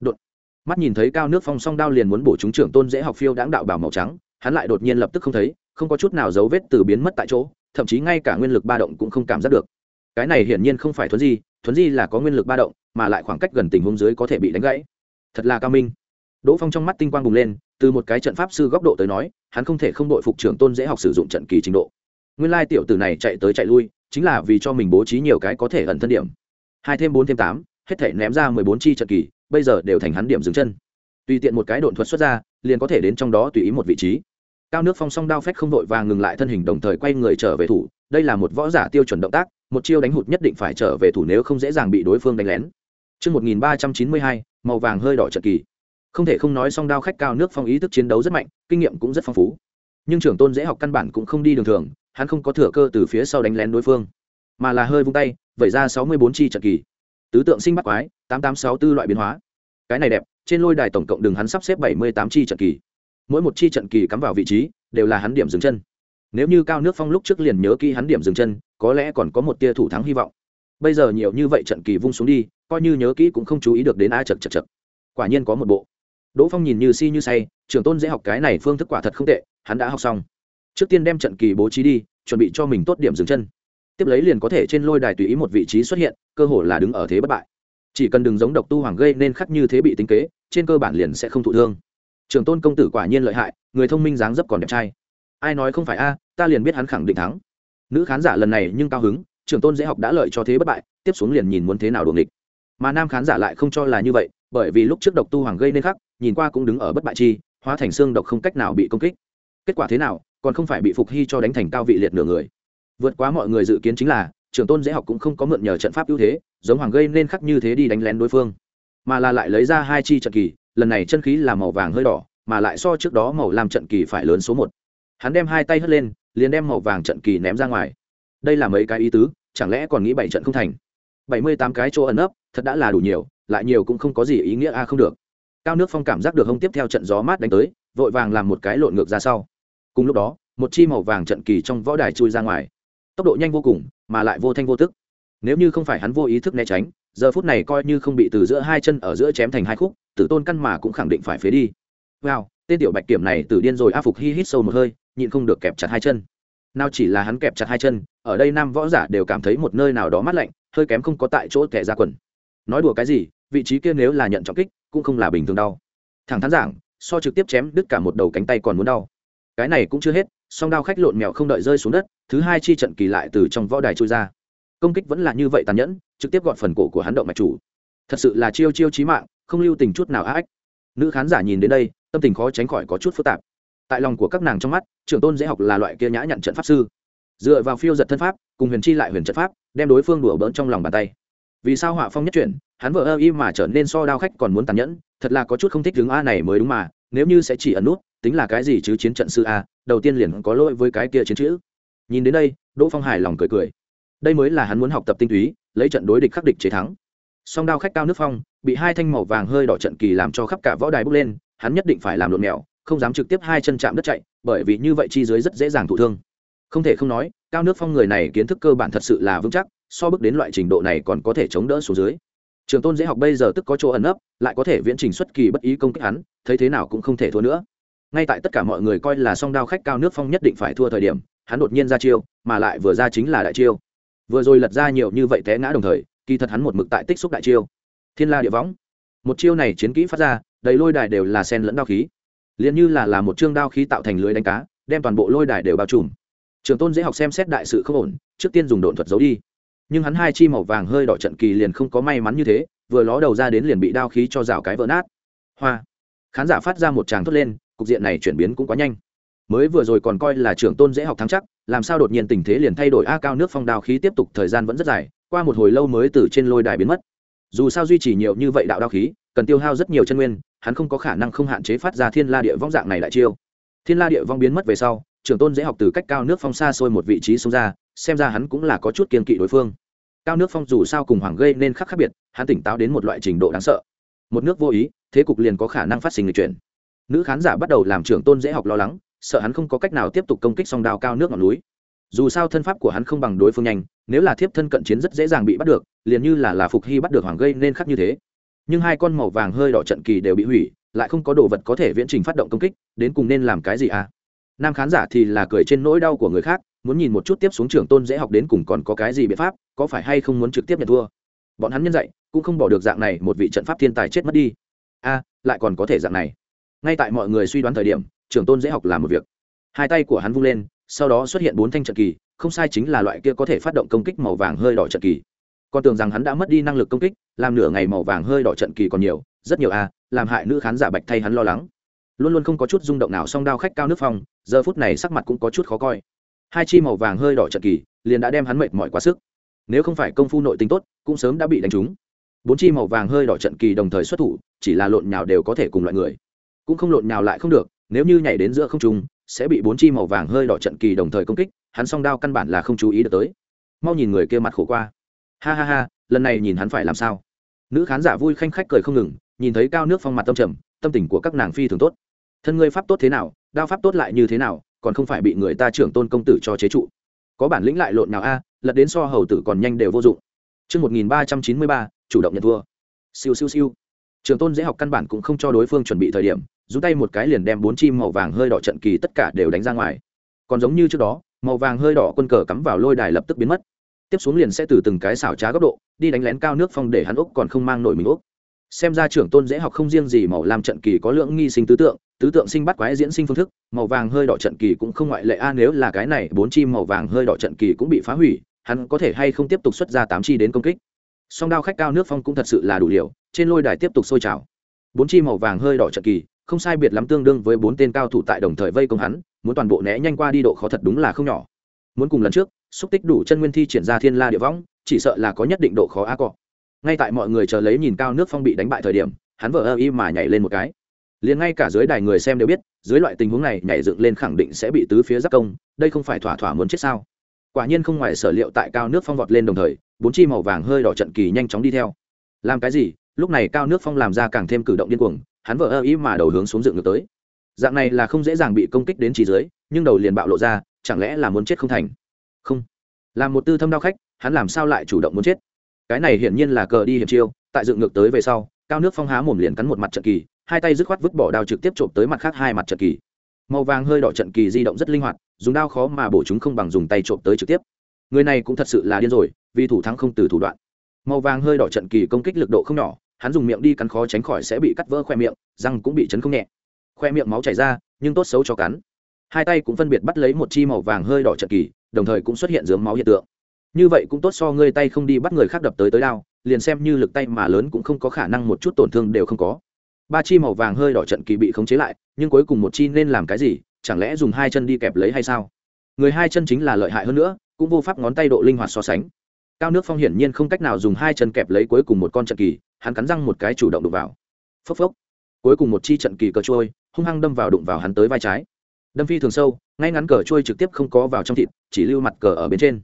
Đột. Mắt nhìn thấy cao nước phong song đao liền muốn bổ chúng trưởng tôn dễ học phiêu đãng đạo bảo màu trắng, hắn lại đột nhiên lập tức không thấy, không có chút nào dấu vết từ biến mất tại chỗ, thậm chí ngay cả nguyên lực ba động cũng không cảm giác được. Cái này hiển nhiên không phải thuấn di thuấn di là có nguyên lực ba động, mà lại khoảng cách gần tình huống dưới có thể bị đánh gãy. Thật là cao minh. Đỗ phong trong mắt tinh quang bùng lên, từ một cái trận pháp sư góc độ tới nói, hắn không thể không đội phục trưởng tôn dễ học sử dụng trận kỳ trình độ. Nguyên lai tiểu tử này chạy tới chạy lui chính là vì cho mình bố trí nhiều cái có thể ẩn thân điểm hai thêm bốn thêm tám hết thể ném ra mười bốn chi trận kỳ bây giờ đều thành hắn điểm dừng chân tùy tiện một cái độn thuật xuất ra liền có thể đến trong đó tùy ý một vị trí cao nước phong song đao phách không vội vàng ngừng lại thân hình đồng thời quay người trở về thủ đây là một võ giả tiêu chuẩn động tác một chiêu đánh hụt nhất định phải trở về thủ nếu không dễ dàng bị đối phương đánh lén Trước 1392, màu vàng hơi đỏ trận kỳ. Không thể không nói song đao khách cao nước phong ý thức chiến đấu rất mạnh, kinh nghiệm cũng rất phong phú. Nhưng trưởng tôn dễ học căn bản cũng không đi đường thường, hắn không có thừa cơ từ phía sau đánh lén đối phương, mà là hơi vung tay, vẩy ra 64 chi trận kỳ. Tứ tượng sinh bắt quái, 8864 loại biến hóa. cái này đẹp trên lôi đài tổng cộng đường hắn sắp xếp bảy mươi tám chi trận kỳ. Mỗi một chi trận kỳ cắm vào vị trí đều là hắn điểm dừng chân. Nếu như cao nước phong lúc trước liền nhớ kỹ hắn điểm dừng chân có lẽ còn có một tia thủ thắng hy vọng. Bây giờ nhiều như vậy trận kỳ vung xuống đi coi như nhớ kỹ cũng không chú ý được đến ai chật chật chật. Quả nhiên có một bộ. Đỗ phong nhìn như si như say trưởng tôn dễ học cái này phương thức quả thật không tệ hắn đã học xong trước tiên đem trận kỳ bố trí đi, chuẩn bị cho mình tốt điểm dừng chân. Tiếp lấy liền có thể trên lôi đài tùy ý một vị trí xuất hiện, cơ hội là đứng ở thế bất bại. Chỉ cần đừng giống độc tu hoàng gây nên khắc như thế bị tính kế, trên cơ bản liền sẽ không thụ thương. Trường tôn công tử quả nhiên lợi hại, người thông minh dáng dấp còn đẹp trai. Ai nói không phải a, ta liền biết hắn khẳng định thắng. Nữ khán giả lần này nhưng cao hứng, trường tôn dễ học đã lợi cho thế bất bại, tiếp xuống liền nhìn muốn thế nào đuồng địch mà nam khán giả lại không cho là như vậy, bởi vì lúc trước độc tu hoàng gây nên khắc, nhìn qua cũng đứng ở bất bại chi, hóa thành xương độc không cách nào bị công kích. Kết quả thế nào còn không phải bị phục hy cho đánh thành cao vị liệt nửa người. Vượt quá mọi người dự kiến chính là, trường tôn dễ học cũng không có mượn nhờ trận pháp ưu thế, giống hoàng gây nên khắc như thế đi đánh lén đối phương. Mà là lại lấy ra hai chi trận kỳ, lần này chân khí là màu vàng hơi đỏ, mà lại so trước đó màu làm trận kỳ phải lớn số một. Hắn đem hai tay hất lên, liền đem màu vàng trận kỳ ném ra ngoài. Đây là mấy cái ý tứ, chẳng lẽ còn nghĩ bảy trận không thành? Bảy mươi tám cái chỗ ẩn ấp thật đã là đủ nhiều, lại nhiều cũng không có gì ý nghĩa a không được. Cao nước phong cảm giác được hông tiếp theo trận gió mát đánh tới, vội vàng làm một cái lộn ngược ra sau cùng lúc đó, một chi màu vàng trận kỳ trong võ đài chui ra ngoài. Tốc độ nhanh vô cùng, mà lại vô thanh vô tức. Nếu như không phải hắn vô ý thức né tránh, giờ phút này coi như không bị từ giữa hai chân ở giữa chém thành hai khúc, tử tôn căn mà cũng khẳng định phải phế đi. Wow, tên tiểu bạch kiểm này tử điên rồi a phục hi hít sâu một hơi, nhịn không được kẹp chặt hai chân. Nào chỉ là hắn kẹp chặt hai chân, ở đây nam võ giả đều cảm thấy một nơi nào đó mát lạnh, hơi kém không có tại chỗ kẻ ra quần. Nói đùa cái gì, vị trí kia nếu là nhận trọng kích, cũng không là bình thường đau. Thẳng thắn giảng, so trực tiếp chém đứt cả một đầu cánh tay còn muốn đau cái này cũng chưa hết, song đao khách lộn mèo không đợi rơi xuống đất, thứ hai chi trận kỳ lại từ trong võ đài trôi ra. Công kích vẫn là như vậy tàn nhẫn, trực tiếp gọn phần cổ của hắn động mạch chủ. Thật sự là chiêu chiêu chí mạng, không lưu tình chút nào ác nữ khán giả nhìn đến đây, tâm tình khó tránh khỏi có chút phức tạp. Tại lòng của các nàng trong mắt, trưởng tôn dễ học là loại kia nhã nhận trận pháp sư. Dựa vào phiêu giật thân pháp, cùng huyền chi lại huyền trận pháp, đem đối phương đùa bỡn trong lòng bàn tay. Vì sao họa phong nhất chuyển, hắn vợ ơ y mà trở nên so đao khách còn muốn tàn nhẫn, thật là có chút không thích đứng a này mới đúng mà, nếu như sẽ chỉ ẩn nút tính là cái gì chứ chiến trận sư a, đầu tiên liền có lỗi với cái kia chiến chữ. Nhìn đến đây, đỗ phong hài lòng cười cười. Đây mới là hắn muốn học tập tinh túy, lấy trận đối địch khắc địch chế thắng. Song đao khách cao nước phong, bị hai thanh màu vàng hơi đỏ trận kỳ làm cho khắp cả võ đài bốc lên, hắn nhất định phải làm lộn mèo, không dám trực tiếp hai chân chạm đất chạy, bởi vì như vậy chi dưới rất dễ dàng thụ thương. Không thể không nói, cao nước phong người này kiến thức cơ bản thật sự là vững chắc, so bước đến loại trình độ này còn có thể chống đỡ xuống dưới. Trường tôn dễ học bây giờ tức có chỗ ẩn ấp lại có thể viễn trình xuất kỳ bất ý công kích hắn, thấy thế nào cũng không thể thua nữa ngay tại tất cả mọi người coi là song đao khách cao nước phong nhất định phải thua thời điểm, hắn đột nhiên ra chiêu, mà lại vừa ra chính là đại chiêu. Vừa rồi lật ra nhiều như vậy té ngã đồng thời, kỳ thật hắn một mực tại tích xúc đại chiêu. Thiên la địa võng. Một chiêu này chiến kỹ phát ra, đầy lôi đài đều là sen lẫn đao khí. Liền như là là một chương đao khí tạo thành lưới đánh cá, đem toàn bộ lôi đài đều bao trùm. Trường tôn dễ học xem xét đại sự không ổn, trước tiên dùng đồn thuật giấu đi. Nhưng hắn hai chi màu vàng hơi đỏ trận kỳ liền không có may mắn như thế, vừa ló đầu ra đến liền bị đao khí cho rào cái vỡ nát. Hoa. Khán giả phát ra một tràng thốt lên cục diện này chuyển biến cũng quá nhanh. Mới vừa rồi còn coi là trưởng tôn dễ học thắng chắc, làm sao đột nhiên tình thế liền thay đổi? A, cao nước phong đào khí tiếp tục thời gian vẫn rất dài, qua một hồi lâu mới từ trên lôi đài biến mất. Dù sao duy trì nhiều như vậy đạo đao khí, cần tiêu hao rất nhiều chân nguyên, hắn không có khả năng không hạn chế phát ra thiên la địa vong dạng này đại chiêu. Thiên la địa vong biến mất về sau, trưởng tôn dễ học từ cách cao nước phong xa xôi một vị trí xông ra, xem ra hắn cũng là có chút kiên kỵ đối phương. Cao nước phong dù sao cùng hoàng gây nên khắc khác biệt, hắn tỉnh táo đến một loại trình độ đáng sợ. Một nước vô ý, thế cục liền có khả năng phát sinh lịch chuyển nữ khán giả bắt đầu làm trưởng tôn dễ học lo lắng, sợ hắn không có cách nào tiếp tục công kích song đao cao nước ngọn núi. Dù sao thân pháp của hắn không bằng đối phương nhanh, nếu là thiếp thân cận chiến rất dễ dàng bị bắt được, liền như là là phục hy bắt được hoàng gây nên khắc như thế. Nhưng hai con màu vàng hơi đỏ trận kỳ đều bị hủy, lại không có đồ vật có thể viễn trình phát động công kích, đến cùng nên làm cái gì à? Nam khán giả thì là cười trên nỗi đau của người khác, muốn nhìn một chút tiếp xuống trường tôn dễ học đến cùng còn có cái gì biện pháp, có phải hay không muốn trực tiếp nhận thua. Bọn hắn nhân dạy, cũng không bỏ được dạng này, một vị trận pháp thiên tài chết mất đi. A lại còn có thể dạng này ngay tại mọi người suy đoán thời điểm, trưởng tôn dễ học làm một việc. Hai tay của hắn vung lên, sau đó xuất hiện bốn thanh trận kỳ, không sai chính là loại kia có thể phát động công kích màu vàng hơi đỏ trận kỳ. Con tưởng rằng hắn đã mất đi năng lực công kích, làm nửa ngày màu vàng hơi đỏ trận kỳ còn nhiều, rất nhiều a làm hại nữ khán giả bạch thay hắn lo lắng. Luôn luôn không có chút rung động nào song đao khách cao nước phong, giờ phút này sắc mặt cũng có chút khó coi. Hai chi màu vàng hơi đỏ trận kỳ, liền đã đem hắn mệt mỏi quá sức. Nếu không phải công phu nội tính tốt, cũng sớm đã bị đánh trúng. Bốn chi màu vàng hơi đỏ trận kỳ đồng thời xuất thủ, chỉ là lộn nhào đều có thể cùng loại người cũng không lộn nhào lại không được nếu như nhảy đến giữa không trung sẽ bị bốn chi màu vàng hơi đỏ trận kỳ đồng thời công kích hắn song đao căn bản là không chú ý được tới. Mau nhìn người kia mặt khổ qua. Ha ha ha lần này nhìn hắn phải làm sao? Nữ khán giả vui khanh khách cười không ngừng nhìn thấy cao nước phong mặt tâm trầm tâm tình của các nàng phi thường tốt. Thân ngươi pháp tốt thế nào đao pháp tốt lại như thế nào còn không phải bị người ta trưởng tôn công tử cho chế trụ. Có bản lĩnh lại lộn nào a lật đến so hầu tử còn nhanh đều vô dụng. Trước 1393, chủ động nhận thua. Siêu siêu siêu. Trường tôn dễ học căn bản cũng không cho đối phương chuẩn bị thời điểm, rút tay một cái liền đem bốn chim màu vàng hơi đỏ trận kỳ tất cả đều đánh ra ngoài. Còn giống như trước đó, màu vàng hơi đỏ quân cờ cắm vào lôi đài lập tức biến mất. Tiếp xuống liền sẽ từ từng cái xảo trá góc độ, đi đánh lén cao nước phong để hắn úc còn không mang nổi mình úc. Xem ra trưởng tôn dễ học không riêng gì màu làm trận kỳ có lượng nghi sinh tứ tượng, tứ tượng sinh bắt quái diễn sinh phương thức màu vàng hơi đỏ trận kỳ cũng không ngoại lệ a nếu là cái này bốn chim màu vàng hơi đỏ trận kỳ cũng bị phá hủy hắn có thể hay không tiếp tục xuất ra tám chi đến công kích song đao khách cao nước phong cũng thật sự là đủ liều trên lôi đài tiếp tục sôi trào bốn chi màu vàng hơi đỏ trận kỳ không sai biệt lắm tương đương với bốn tên cao thủ tại đồng thời vây công hắn, muốn toàn bộ né nhanh qua đi độ khó thật đúng là không nhỏ. Muốn cùng lần trước, xúc tích đủ chân nguyên thi triển ra thiên la địa võng, chỉ sợ là có nhất định độ khó a cọ. Ngay tại mọi người chờ lấy nhìn cao nước phong bị đánh bại thời điểm, hắn vờ ơ y mà nhảy lên một cái. Liền ngay cả dưới đài người xem đều biết, dưới loại tình huống này nhảy dựng lên khẳng định sẽ bị tứ phía giáp công, đây không phải thỏa thỏa muốn chết sao? Quả nhiên không ngoài sở liệu tại cao nước phong vọt lên đồng thời, bốn chi màu vàng hơi đỏ trận kỳ nhanh chóng đi theo. Làm cái gì? Lúc này cao nước phong làm ra càng thêm cử động điên cuồng, hắn vỡ ơ ý mà đầu hướng xuống dựng ngược tới. Dạng này là không dễ dàng bị công kích đến trí dưới, nhưng đầu liền bạo lộ ra, chẳng lẽ là muốn chết không thành? Không. Làm một tư thâm đao khách, hắn làm sao lại chủ động muốn chết? Cái này hiển nhiên là cờ đi hiểm chiêu, tại dựng ngược tới về sau, cao nước phong há mồm liền cắn một mặt trận kỳ, hai tay dứt khoát vứt bỏ đao trực tiếp trộm tới mặt khác hai mặt trận kỳ. Màu vàng hơi đỏ trận kỳ di động rất linh hoạt, dùng đao khó mà bổ chúng không bằng dùng tay trộm tới trực tiếp. Người này cũng thật sự là điên rồi, vì thủ thắng không từ thủ đoạn. Màu vàng hơi đỏ trận kỳ công kích lực độ không nhỏ hắn dùng miệng đi cắn khó tránh khỏi sẽ bị cắt vỡ khoe miệng, răng cũng bị chấn không nhẹ. Khoe miệng máu chảy ra, nhưng tốt xấu cho cắn. Hai tay cũng phân biệt bắt lấy một chi màu vàng hơi đỏ trận kỳ, đồng thời cũng xuất hiện dướng máu hiện tượng. Như vậy cũng tốt so ngươi tay không đi bắt người khác đập tới tới đao, liền xem như lực tay mà lớn cũng không có khả năng một chút tổn thương đều không có. Ba chi màu vàng hơi đỏ trận kỳ bị khống chế lại, nhưng cuối cùng một chi nên làm cái gì, chẳng lẽ dùng hai chân đi kẹp lấy hay sao? Người hai chân chính là lợi hại hơn nữa, cũng vô pháp ngón tay độ linh hoạt so sánh. Cao nước phong hiển nhiên không cách nào dùng hai chân kẹp lấy cuối cùng một con trận kỳ hắn cắn răng một cái chủ động đụng vào. Phốc phốc. Cuối cùng một chi trận kỳ cờ trôi, hung hăng đâm vào đụng vào hắn tới vai trái. Đâm phi thường sâu, ngay ngắn cờ trôi trực tiếp không có vào trong thịt, chỉ lưu mặt cờ ở bên trên.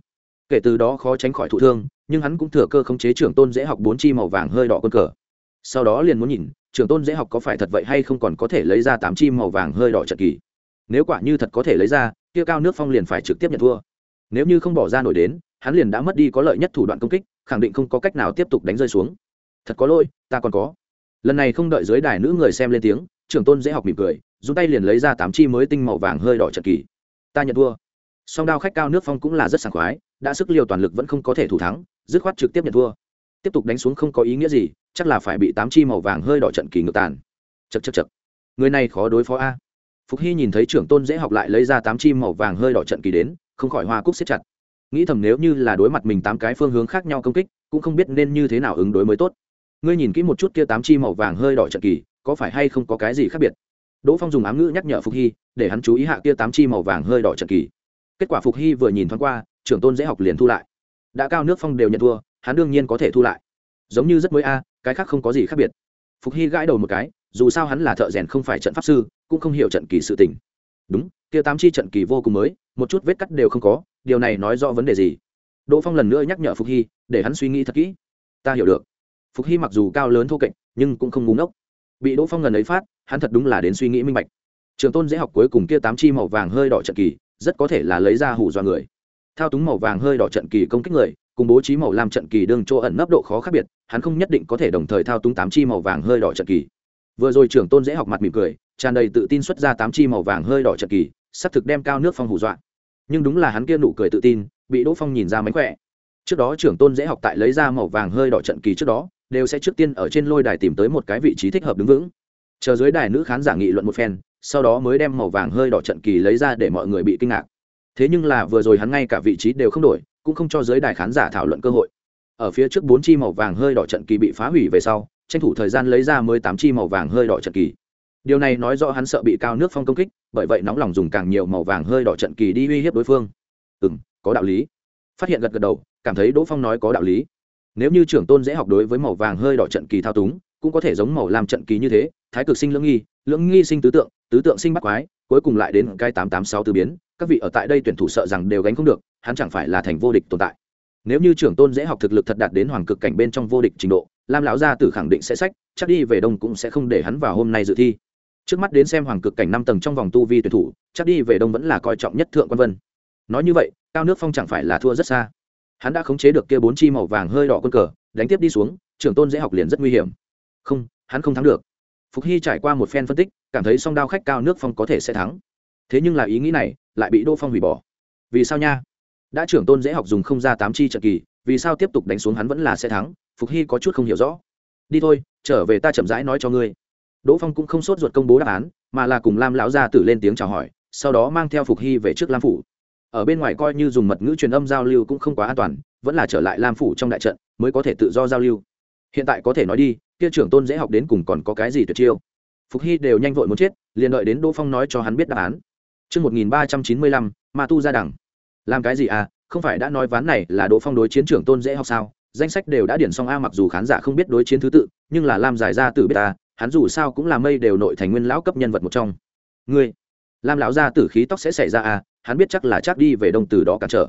Kể từ đó khó tránh khỏi thụ thương, nhưng hắn cũng thừa cơ khống chế trưởng tôn dễ học bốn chi màu vàng hơi đỏ quân cờ. Sau đó liền muốn nhìn, trưởng tôn dễ học có phải thật vậy hay không còn có thể lấy ra tám chi màu vàng hơi đỏ trận kỳ. Nếu quả như thật có thể lấy ra, kia cao nước phong liền phải trực tiếp nhận thua. Nếu như không bỏ ra nổi đến, hắn liền đã mất đi có lợi nhất thủ đoạn công kích, khẳng định không có cách nào tiếp tục đánh rơi xuống thật có lỗi, ta còn có. Lần này không đợi dưới đài nữ người xem lên tiếng, trưởng tôn dễ học mỉm cười, dùng tay liền lấy ra tám chi mới tinh màu vàng hơi đỏ trận kỳ. Ta nhận thua. Song đao khách cao nước phong cũng là rất sảng khoái, đã sức liều toàn lực vẫn không có thể thủ thắng, dứt khoát trực tiếp nhận thua. Tiếp tục đánh xuống không có ý nghĩa gì, chắc là phải bị tám chi màu vàng hơi đỏ trận kỳ ngược tàn. Chật chật chật người này khó đối phó a. Phục hy nhìn thấy trưởng tôn dễ học lại lấy ra tám chi màu vàng hơi đỏ trận kỳ đến, không khỏi hoa cúc xếp chặt. Nghĩ thầm nếu như là đối mặt mình tám cái phương hướng khác nhau công kích, cũng không biết nên như thế nào ứng đối mới tốt ngươi nhìn kỹ một chút kia tám chi màu vàng hơi đỏ trận kỳ, có phải hay không có cái gì khác biệt? Đỗ phong dùng ám ngữ nhắc nhở phục hy, để hắn chú ý hạ kia tám chi màu vàng hơi đỏ trận kỳ. Kết quả phục hy vừa nhìn thoáng qua, trưởng tôn dễ học liền thu lại. Đã cao nước phong đều nhận thua, hắn đương nhiên có thể thu lại. Giống như rất mới a à, cái khác không có gì khác biệt. Phục hy gãi đầu một cái, dù sao hắn là thợ rèn không phải trận pháp sư, cũng không hiểu trận kỳ sự tình. Đúng, kia tám chi trận kỳ vô cùng mới, một chút vết cắt đều không có, điều này nói rõ vấn đề gì? Đỗ phong lần nữa nhắc nhở phục hy, để hắn suy nghĩ thật kỹ. Ta hiểu được phục hy mặc dù cao lớn thô kệch, nhưng cũng không ngúng ốc bị đỗ phong ngần ấy phát, hắn thật đúng là đến suy nghĩ minh bạch. Trường tôn dễ học cuối cùng kia tám chi màu vàng hơi đỏ trận kỳ, rất có thể là lấy ra hủ do người. Thao túng màu vàng hơi đỏ trận kỳ công kích người, cùng bố trí màu lam trận kỳ đương chỗ ẩn nấp độ khó khác biệt, hắn không nhất định có thể đồng thời thao túng tám chi màu vàng hơi đỏ trận kỳ. Vừa rồi trưởng tôn dễ học mặt mỉm cười, tràn đầy tự tin xuất ra tám chi màu vàng hơi đỏ trận kỳ, sắp thực đem cao nước phong hù dọa. Nhưng đúng là hắn kia nụ cười tự tin, bị đỗ phong nhìn ra mánh khỏe. Trước đó trưởng tôn dễ học tại lấy ra màu vàng hơi đỏ trận kỳ trước đó đều sẽ trước tiên ở trên lôi đài tìm tới một cái vị trí thích hợp đứng vững. Chờ dưới đài nữ khán giả nghị luận một phen, sau đó mới đem màu vàng hơi đỏ trận kỳ lấy ra để mọi người bị kinh ngạc. Thế nhưng là vừa rồi hắn ngay cả vị trí đều không đổi, cũng không cho dưới đài khán giả thảo luận cơ hội. Ở phía trước bốn chi màu vàng hơi đỏ trận kỳ bị phá hủy về sau, tranh thủ thời gian lấy ra mới tám chi màu vàng hơi đỏ trận kỳ. Điều này nói rõ hắn sợ bị cao nước phong công kích, bởi vậy nóng lòng dùng càng nhiều màu vàng hơi đỏ trận kỳ đi uy hiếp đối phương. Ừ n có đạo lý. Phát hiện gật gật đầu, cảm thấy đỗ phong nói có đạo lý nếu như trưởng tôn dễ học đối với màu vàng hơi đỏ trận kỳ thao túng, cũng có thể giống màu làm trận kỳ như thế, thái cực sinh lưỡng nghi lưỡng nghi sinh tứ tượng tứ tượng sinh bắt quái, cuối cùng lại đến cái tám tám sáu từ biến. Các vị ở tại đây tuyển thủ sợ rằng đều gánh không được, hắn chẳng phải là thành vô địch tồn tại. Nếu như trưởng tôn dễ học thực lực thật đạt đến hoàng cực cảnh bên trong vô địch trình độ, lam lão gia tử khẳng định sẽ sách, chắc đi về đông cũng sẽ không để hắn vào hôm nay dự thi. Trước mắt đến xem hoàng cực cảnh năm tầng trong vòng tu vi tuyển thủ, chắc đi về đông vẫn là coi trọng nhất thượng quan vân. Nói như vậy, cao nước phong chẳng phải là thua rất xa hắn đã khống chế được kia bốn chi màu vàng hơi đỏ quân cờ, đánh tiếp đi xuống, trưởng tôn dễ học liền rất nguy hiểm. Không, hắn không thắng được. Phục hy trải qua một phen phân tích, cảm thấy song đao khách cao nước phong có thể sẽ thắng. Thế nhưng là ý nghĩ này lại bị đỗ phong hủy bỏ. Vì sao nha? Đã trưởng tôn dễ học dùng không ra tám chi trận kỳ, vì sao tiếp tục đánh xuống hắn vẫn là sẽ thắng? Phục hy có chút không hiểu rõ. Đi thôi, trở về ta chậm rãi nói cho ngươi. Đỗ phong cũng không sốt ruột công bố đáp án, mà là cùng lam lão gia tử lên tiếng chào hỏi, sau đó mang theo phục hy về trước lam phủ ở bên ngoài coi như dùng mật ngữ truyền âm giao lưu cũng không quá an toàn vẫn là trở lại lam phủ trong đại trận mới có thể tự do giao lưu. Hiện tại có thể nói đi kia trưởng tôn dễ học đến cùng còn có cái gì tuyệt chiêu? Phục hy đều nhanh vội muốn chết liền đợi đến đỗ phong nói cho hắn biết đáp án. Trước 1395, ma tu ra đẳng. làm cái gì à không phải đã nói ván này là đỗ phong đối chiến trưởng tôn dễ học sao? Danh sách đều đã điển xong a mặc dù khán giả không biết đối chiến thứ tự nhưng là lam giải ra từ biết ta hắn dù sao cũng là mây đều nội thành nguyên lão cấp nhân vật một trong. Ngươi lam lão ra tử khí tóc sẽ xảy ra à? hắn biết chắc là chắc đi về đông từ đó cản trở.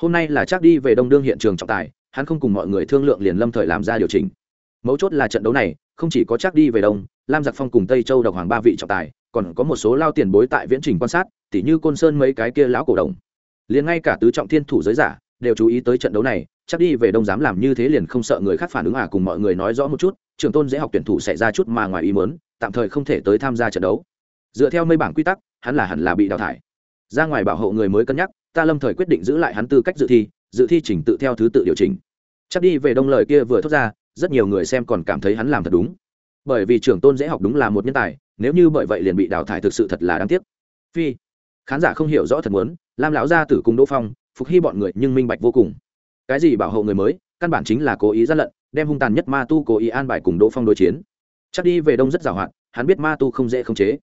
Hôm nay là chắc đi về đông đương hiện trường trọng tài, hắn không cùng mọi người thương lượng liền lâm thời làm ra điều chỉnh. Mấu chốt là trận đấu này, không chỉ có chắc đi về đông, lam giặc phong cùng tây châu độc hoàng ba vị trọng tài, còn có một số lao tiền bối tại viễn trình quan sát, tỉ như côn sơn mấy cái kia lão cổ đồng. Liền ngay cả tứ trọng thiên thủ giới giả, đều chú ý tới trận đấu này, chắc đi về đông dám làm như thế liền không sợ người khác phản ứng à cùng mọi người nói rõ một chút trường tôn dễ học tuyển thủ xảy ra chút mà ngoài ý mớn tạm thời không thể tới tham gia trận đấu dựa theo mây bảng quy tắc, hắn là hẳn là bị đào thải. Ra ngoài bảo hộ người mới cân nhắc, ta lâm thời quyết định giữ lại hắn tư cách dự thi dự thi chỉnh tự theo thứ tự điều chỉnh. Chắc đi về đông lời kia vừa thốt ra, rất nhiều người xem còn cảm thấy hắn làm thật đúng. Bởi vì trưởng tôn dễ học đúng là một nhân tài, nếu như bởi vậy liền bị đào thải thực sự thật là đáng tiếc. Phi, khán giả không hiểu rõ thật muốn, lam lão gia tử cùng đỗ phong, phục hy bọn người nhưng minh bạch vô cùng. Cái gì bảo hộ người mới, căn bản chính là cố ý gian lận, đem hung tàn nhất ma tu cố ý an bài cùng đỗ phong đối chiến. Chắc đi về đông rất giàu hạn, hắn biết ma tu không dễ khống chế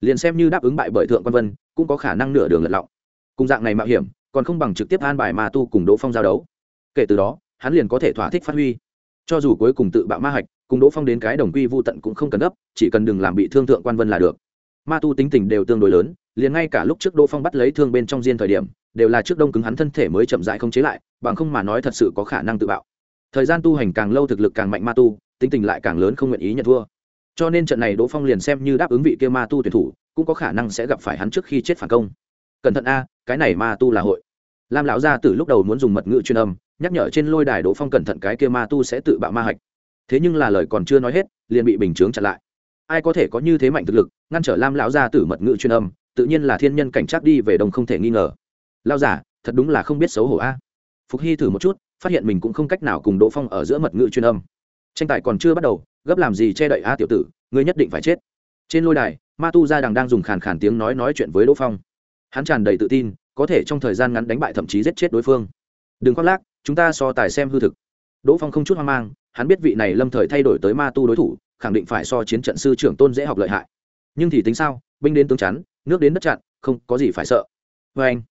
liền xem như đáp ứng bại bởi thượng quan vân, cũng có khả năng nửa đường lật lọng. Cùng dạng này mạo hiểm, còn không bằng trực tiếp an bài ma tu cùng đỗ phong giao đấu. Kể từ đó, hắn liền có thể thỏa thích phát huy. Cho dù cuối cùng tự bạo ma hạch, cùng đỗ phong đến cái đồng quy vô tận cũng không cần gấp, chỉ cần đừng làm bị thương thượng quan vân là được. Ma tu tính tình đều tương đối lớn, liền ngay cả lúc trước đỗ phong bắt lấy thương bên trong diên thời điểm, đều là trước đông cứng hắn thân thể mới chậm dại không chế lại, bằng không mà nói thật sự có khả năng tự bạo. Thời gian tu hành càng lâu thực lực càng mạnh ma tu, tính tình lại càng lớn không nguyện ý nhận thua cho nên trận này đỗ phong liền xem như đáp ứng vị kia ma tu tuyển thủ, cũng có khả năng sẽ gặp phải hắn trước khi chết phản công. Cẩn thận a, cái này ma tu là hội. Lam lão gia từ lúc đầu muốn dùng mật ngữ chuyên âm, nhắc nhở trên lôi đài đỗ phong cẩn thận cái kia ma tu sẽ tự bạo ma hạch. Thế nhưng là lời còn chưa nói hết, liền bị bình chướng chặn lại. Ai có thể có như thế mạnh thực lực, ngăn trở lam lão gia tử mật ngữ chuyên âm, tự nhiên là thiên nhân cảnh trác đi về đồng không thể nghi ngờ. Lao giả thật đúng là không biết xấu hổ a. Phục hy thử một chút, phát hiện mình cũng không cách nào cùng đỗ phong ở giữa mật ngữ chuyên âm. Tranh tài còn chưa bắt đầu gấp làm gì che đậy a tiểu tử, ngươi nhất định phải chết. Trên lôi đài, ma tu gia đằng đang dùng khàn khàn tiếng nói nói chuyện với đỗ phong. Hắn tràn đầy tự tin, có thể trong thời gian ngắn đánh bại thậm chí giết chết đối phương. Đừng khoác lác, chúng ta so tài xem hư thực. Đỗ phong không chút hoang mang, hắn biết vị này lâm thời thay đổi tới ma tu đối thủ, khẳng định phải so chiến trận sư trưởng tôn dễ học lợi hại. Nhưng thì tính sao, binh đến tướng chắn, nước đến đất chặn, không có gì phải sợ. Vê anh,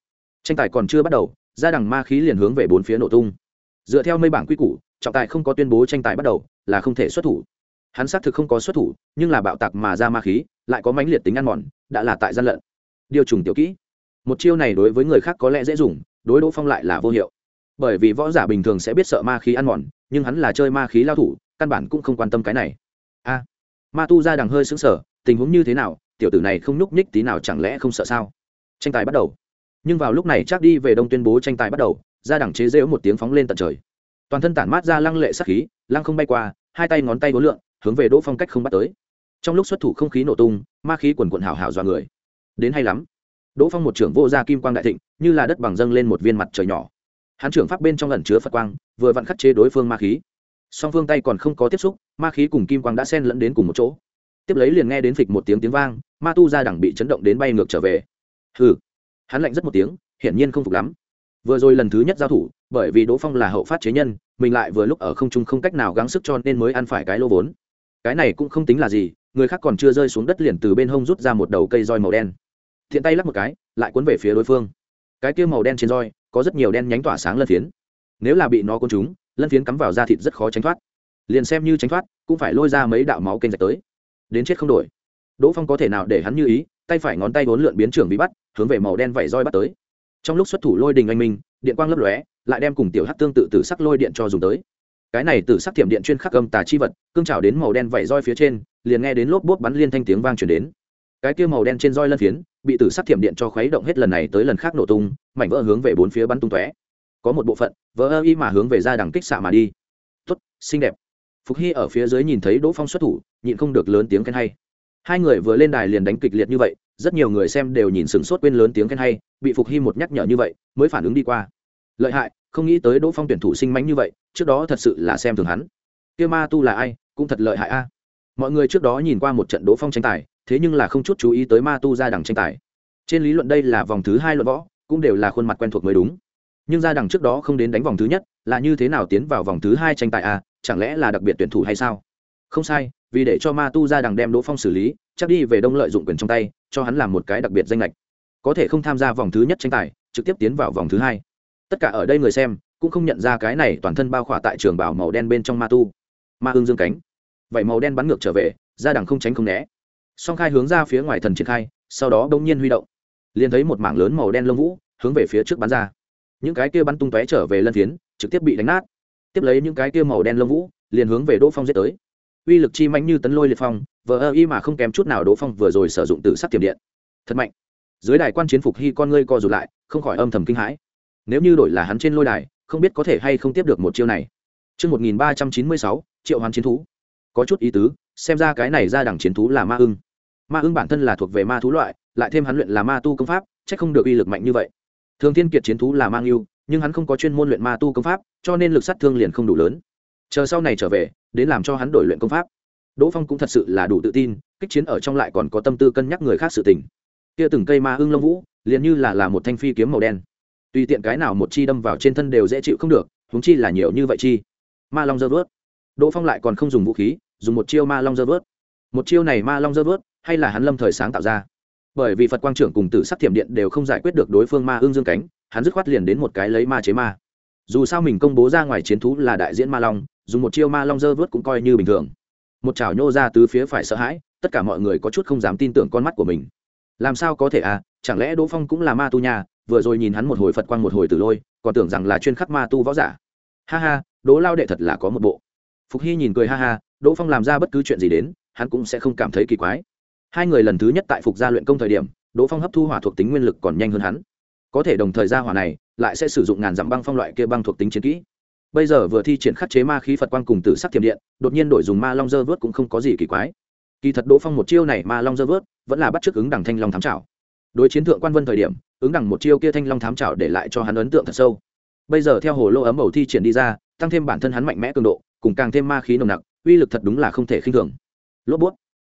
tranh tài còn chưa bắt đầu, gia đằng ma khí liền hướng về bốn phía nổ tung. Dựa theo mây bảng quy củ, trọng tài không có tuyên bố tranh tài bắt đầu, là không thể xuất thủ hắn xác thực không có xuất thủ, nhưng là bạo tạc mà ra ma khí, lại có mãnh liệt tính ăn mòn, đã là tại gian lận. Điều trùng tiểu kỹ. Một chiêu này đối với người khác có lẽ dễ dùng, đối đỗ phong lại là vô hiệu. Bởi vì võ giả bình thường sẽ biết sợ ma khí ăn mòn, nhưng hắn là chơi ma khí lao thủ, căn bản cũng không quan tâm cái này. A. Ma tu ra đằng hơi xứng sở tình huống như thế nào, tiểu tử này không nhúc nhích tí nào chẳng lẽ không sợ sao? Tranh tài bắt đầu. Nhưng vào lúc này chắc đi về đông tuyên bố tranh tài bắt đầu, ra đẳng chế rễu một tiếng phóng lên tận trời. Toàn thân tản mát ra lăng lệ sắc khí, lăng không bay qua, hai tay ngón tay vốn lượn hướng về đỗ phong cách không bắt tới. Trong lúc xuất thủ không khí nổ tung, ma khí quần quận hào hào dọa người. Đến hay lắm. Đỗ phong một trưởng vô gia kim quang đại thịnh, như là đất bằng dâng lên một viên mặt trời nhỏ. Hán trưởng pháp bên trong ẩn chứa phật quang, vừa vặn khắc chế đối phương ma khí. Song phương tay còn không có tiếp xúc, ma khí cùng kim quang đã xen lẫn đến cùng một chỗ. Tiếp lấy liền nghe đến phịch một tiếng tiếng vang, ma tu ra đẳng bị chấn động đến bay ngược trở về. Hừ. Hắn lạnh rất một tiếng, hiển nhiên không phục lắm. Vừa rồi lần thứ nhất giao thủ, bởi vì đỗ phong là hậu phát chế nhân, mình lại vừa lúc ở không trung không cách nào gắng sức cho nên mới ăn phải cái lô vốn cái này cũng không tính là gì người khác còn chưa rơi xuống đất liền từ bên hông rút ra một đầu cây roi màu đen. Thiện tay lắp một cái lại cuốn về phía đối phương. Cái kia màu đen trên roi có rất nhiều đen nhánh tỏa sáng lân phiến. Nếu là bị nó côn chúng, lân phiến cắm vào da thịt rất khó tránh thoát. Liền xem như tránh thoát cũng phải lôi ra mấy đạo máu kênh rạch tới. Đến chết không đổi. Đỗ phong có thể nào để hắn như ý tay phải ngón tay vốn lượn biến trưởng bị bắt hướng về màu đen vẩy roi bắt tới. Trong lúc xuất thủ lôi đình anh minh điện quang lấp lóe lại đem cùng tiểu hát tương tự từ sắc lôi điện cho dùng tới cái này từ sắc thiểm điện chuyên khắc âm tà chi vật, cương trào đến màu đen vẩy roi phía trên, liền nghe đến lốp bốt bắn liên thanh tiếng vang chuyển đến. Cái kia màu đen trên roi lân phiến, bị tử sắc thiểm điện cho khuấy động hết lần này tới lần khác nổ tung, mảnh vỡ hướng về bốn phía bắn tung tóe. Có một bộ phận, vỡ ơ y mà hướng về ra đằng kích xạ mà đi. Tốt, xinh đẹp. Phục hy ở phía dưới nhìn thấy đỗ phong xuất thủ, nhịn không được lớn tiếng khen hay. Hai người vừa lên đài liền đánh kịch liệt như vậy, rất nhiều người xem đều nhìn sửng sốt quên lớn tiếng khen hay, bị phục hy một nhắc nhở như vậy, mới phản ứng đi qua. Lợi hại không nghĩ tới đỗ phong tuyển thủ sinh mánh như vậy, trước đó thật sự là xem thường hắn. Kia ma tu là ai, cũng thật lợi hại a. Mọi người trước đó nhìn qua một trận đỗ phong tranh tài, thế nhưng là không chút chú ý tới ma tu ra đằng tranh tài. Trên lý luận đây là vòng thứ hai luận võ, cũng đều là khuôn mặt quen thuộc mới đúng. Nhưng ra đằng trước đó không đến đánh vòng thứ nhất, là như thế nào tiến vào vòng thứ hai tranh tài a, chẳng lẽ là đặc biệt tuyển thủ hay sao? Không sai, vì để cho ma tu ra đằng đem đỗ phong xử lý, chắc đi về đông lợi dụng quyền trong tay, cho hắn làm một cái đặc biệt danh lệch. Có thể không tham gia vòng thứ nhất tranh tài, trực tiếp tiến vào vòng thứ hai tất cả ở đây người xem, cũng không nhận ra cái này toàn thân bao khỏa tại trường bảo màu đen bên trong ma tu. Ma ương dương cánh. Vậy màu đen bắn ngược trở về, ra đằng không tránh không né. Song khai hướng ra phía ngoài thần triển khai, sau đó đông nhiên huy động. Liền thấy một mảng lớn màu đen lông vũ, hướng về phía trước bắn ra. Những cái kia bắn tung tóe trở về lân phiến, trực tiếp bị đánh nát. Tiếp lấy những cái kia màu đen lông vũ, liền hướng về đỗ phong giết tới. Uy lực chi mạnh như tấn lôi liệt phong, vờ ơ y mà không kém chút nào đỗ phong vừa rồi sử dụng từ sắc tiềm điện. Thật mạnh. Dưới đài quan chiến phục hy con ngươi co rụt lại, không khỏi âm thầm kinh hãi nếu như đổi là hắn trên lôi đài không biết có thể hay không tiếp được một chiêu này Trước 1396, triệu hoán chiến thú. Có chút ý tứ, xem ra cái này ra đẳng chiến thú là ma ưng. Ma ưng bản thân là thuộc về ma thú loại, lại thêm hắn luyện là ma tu công pháp, chắc không được uy lực mạnh như vậy. Thường Thiên Kiệt chiến thú là mang yêu, nhưng hắn không có chuyên môn luyện ma tu công pháp, cho nên lực sát thương liền không đủ lớn. Chờ sau này trở về, đến làm cho hắn đổi luyện công pháp. Đỗ Phong cũng thật sự là đủ tự tin, kích chiến ở trong lại còn có tâm tư cân nhắc người khác sự tình. Kia từng cây ma ưng lông vũ, liền như là là một thanh phi kiếm màu đen tùy tiện cái nào một chi đâm vào trên thân đều dễ chịu không được húng chi là nhiều như vậy chi. Ma long dơ vớt. Đỗ phong lại còn không dùng vũ khí, dùng một chiêu ma long dơ vớt. Một chiêu này ma long dơ vớt, hay là hắn lâm thời sáng tạo ra? Bởi vì phật quang trưởng cùng tử sắc thiểm điện đều không giải quyết được đối phương ma ương dương cánh, hắn dứt khoát liền đến một cái lấy ma chế ma. Dù sao mình công bố ra ngoài chiến thú là đại diễn ma long, dùng một chiêu ma long dơ vớt cũng coi như bình thường. Một chảo nhô ra từ phía phải sợ hãi, tất cả mọi người có chút không dám tin tưởng con mắt của mình. Làm sao có thể à? Chẳng lẽ đỗ phong cũng là ma tu nhà vừa rồi nhìn hắn một hồi phật quang một hồi từ lôi, còn tưởng rằng là chuyên khắc ma tu võ giả. Ha ha, đỗ lao đệ thật là có một bộ. Phục hy nhìn cười ha ha, đỗ phong làm ra bất cứ chuyện gì đến, hắn cũng sẽ không cảm thấy kỳ quái. Hai người lần thứ nhất tại phục gia luyện công thời điểm, đỗ phong hấp thu hỏa thuộc tính nguyên lực còn nhanh hơn hắn. Có thể đồng thời ra hỏa này, lại sẽ sử dụng ngàn dặm băng phong loại kia băng thuộc tính chiến kỹ. Bây giờ vừa thi triển khắc chế ma khí phật quang cùng tử sắc thiểm điện, đột nhiên đổi dùng ma long dơ vớt cũng không có gì kỳ quái. Kỳ thật đỗ phong một chiêu này ma long dơ vớt, vẫn là bắt chước ứng đằng thanh long thám trảo đối chiến thượng quan vân thời điểm, ứng đẳng một chiêu kia thanh long thám trảo để lại cho hắn ấn tượng thật sâu. Bây giờ theo hồ lô ấm ẩu thi triển đi ra, tăng thêm bản thân hắn mạnh mẽ cường độ, cùng càng thêm ma khí nồng nặc, uy lực thật đúng là không thể khinh thường. Lốp bút.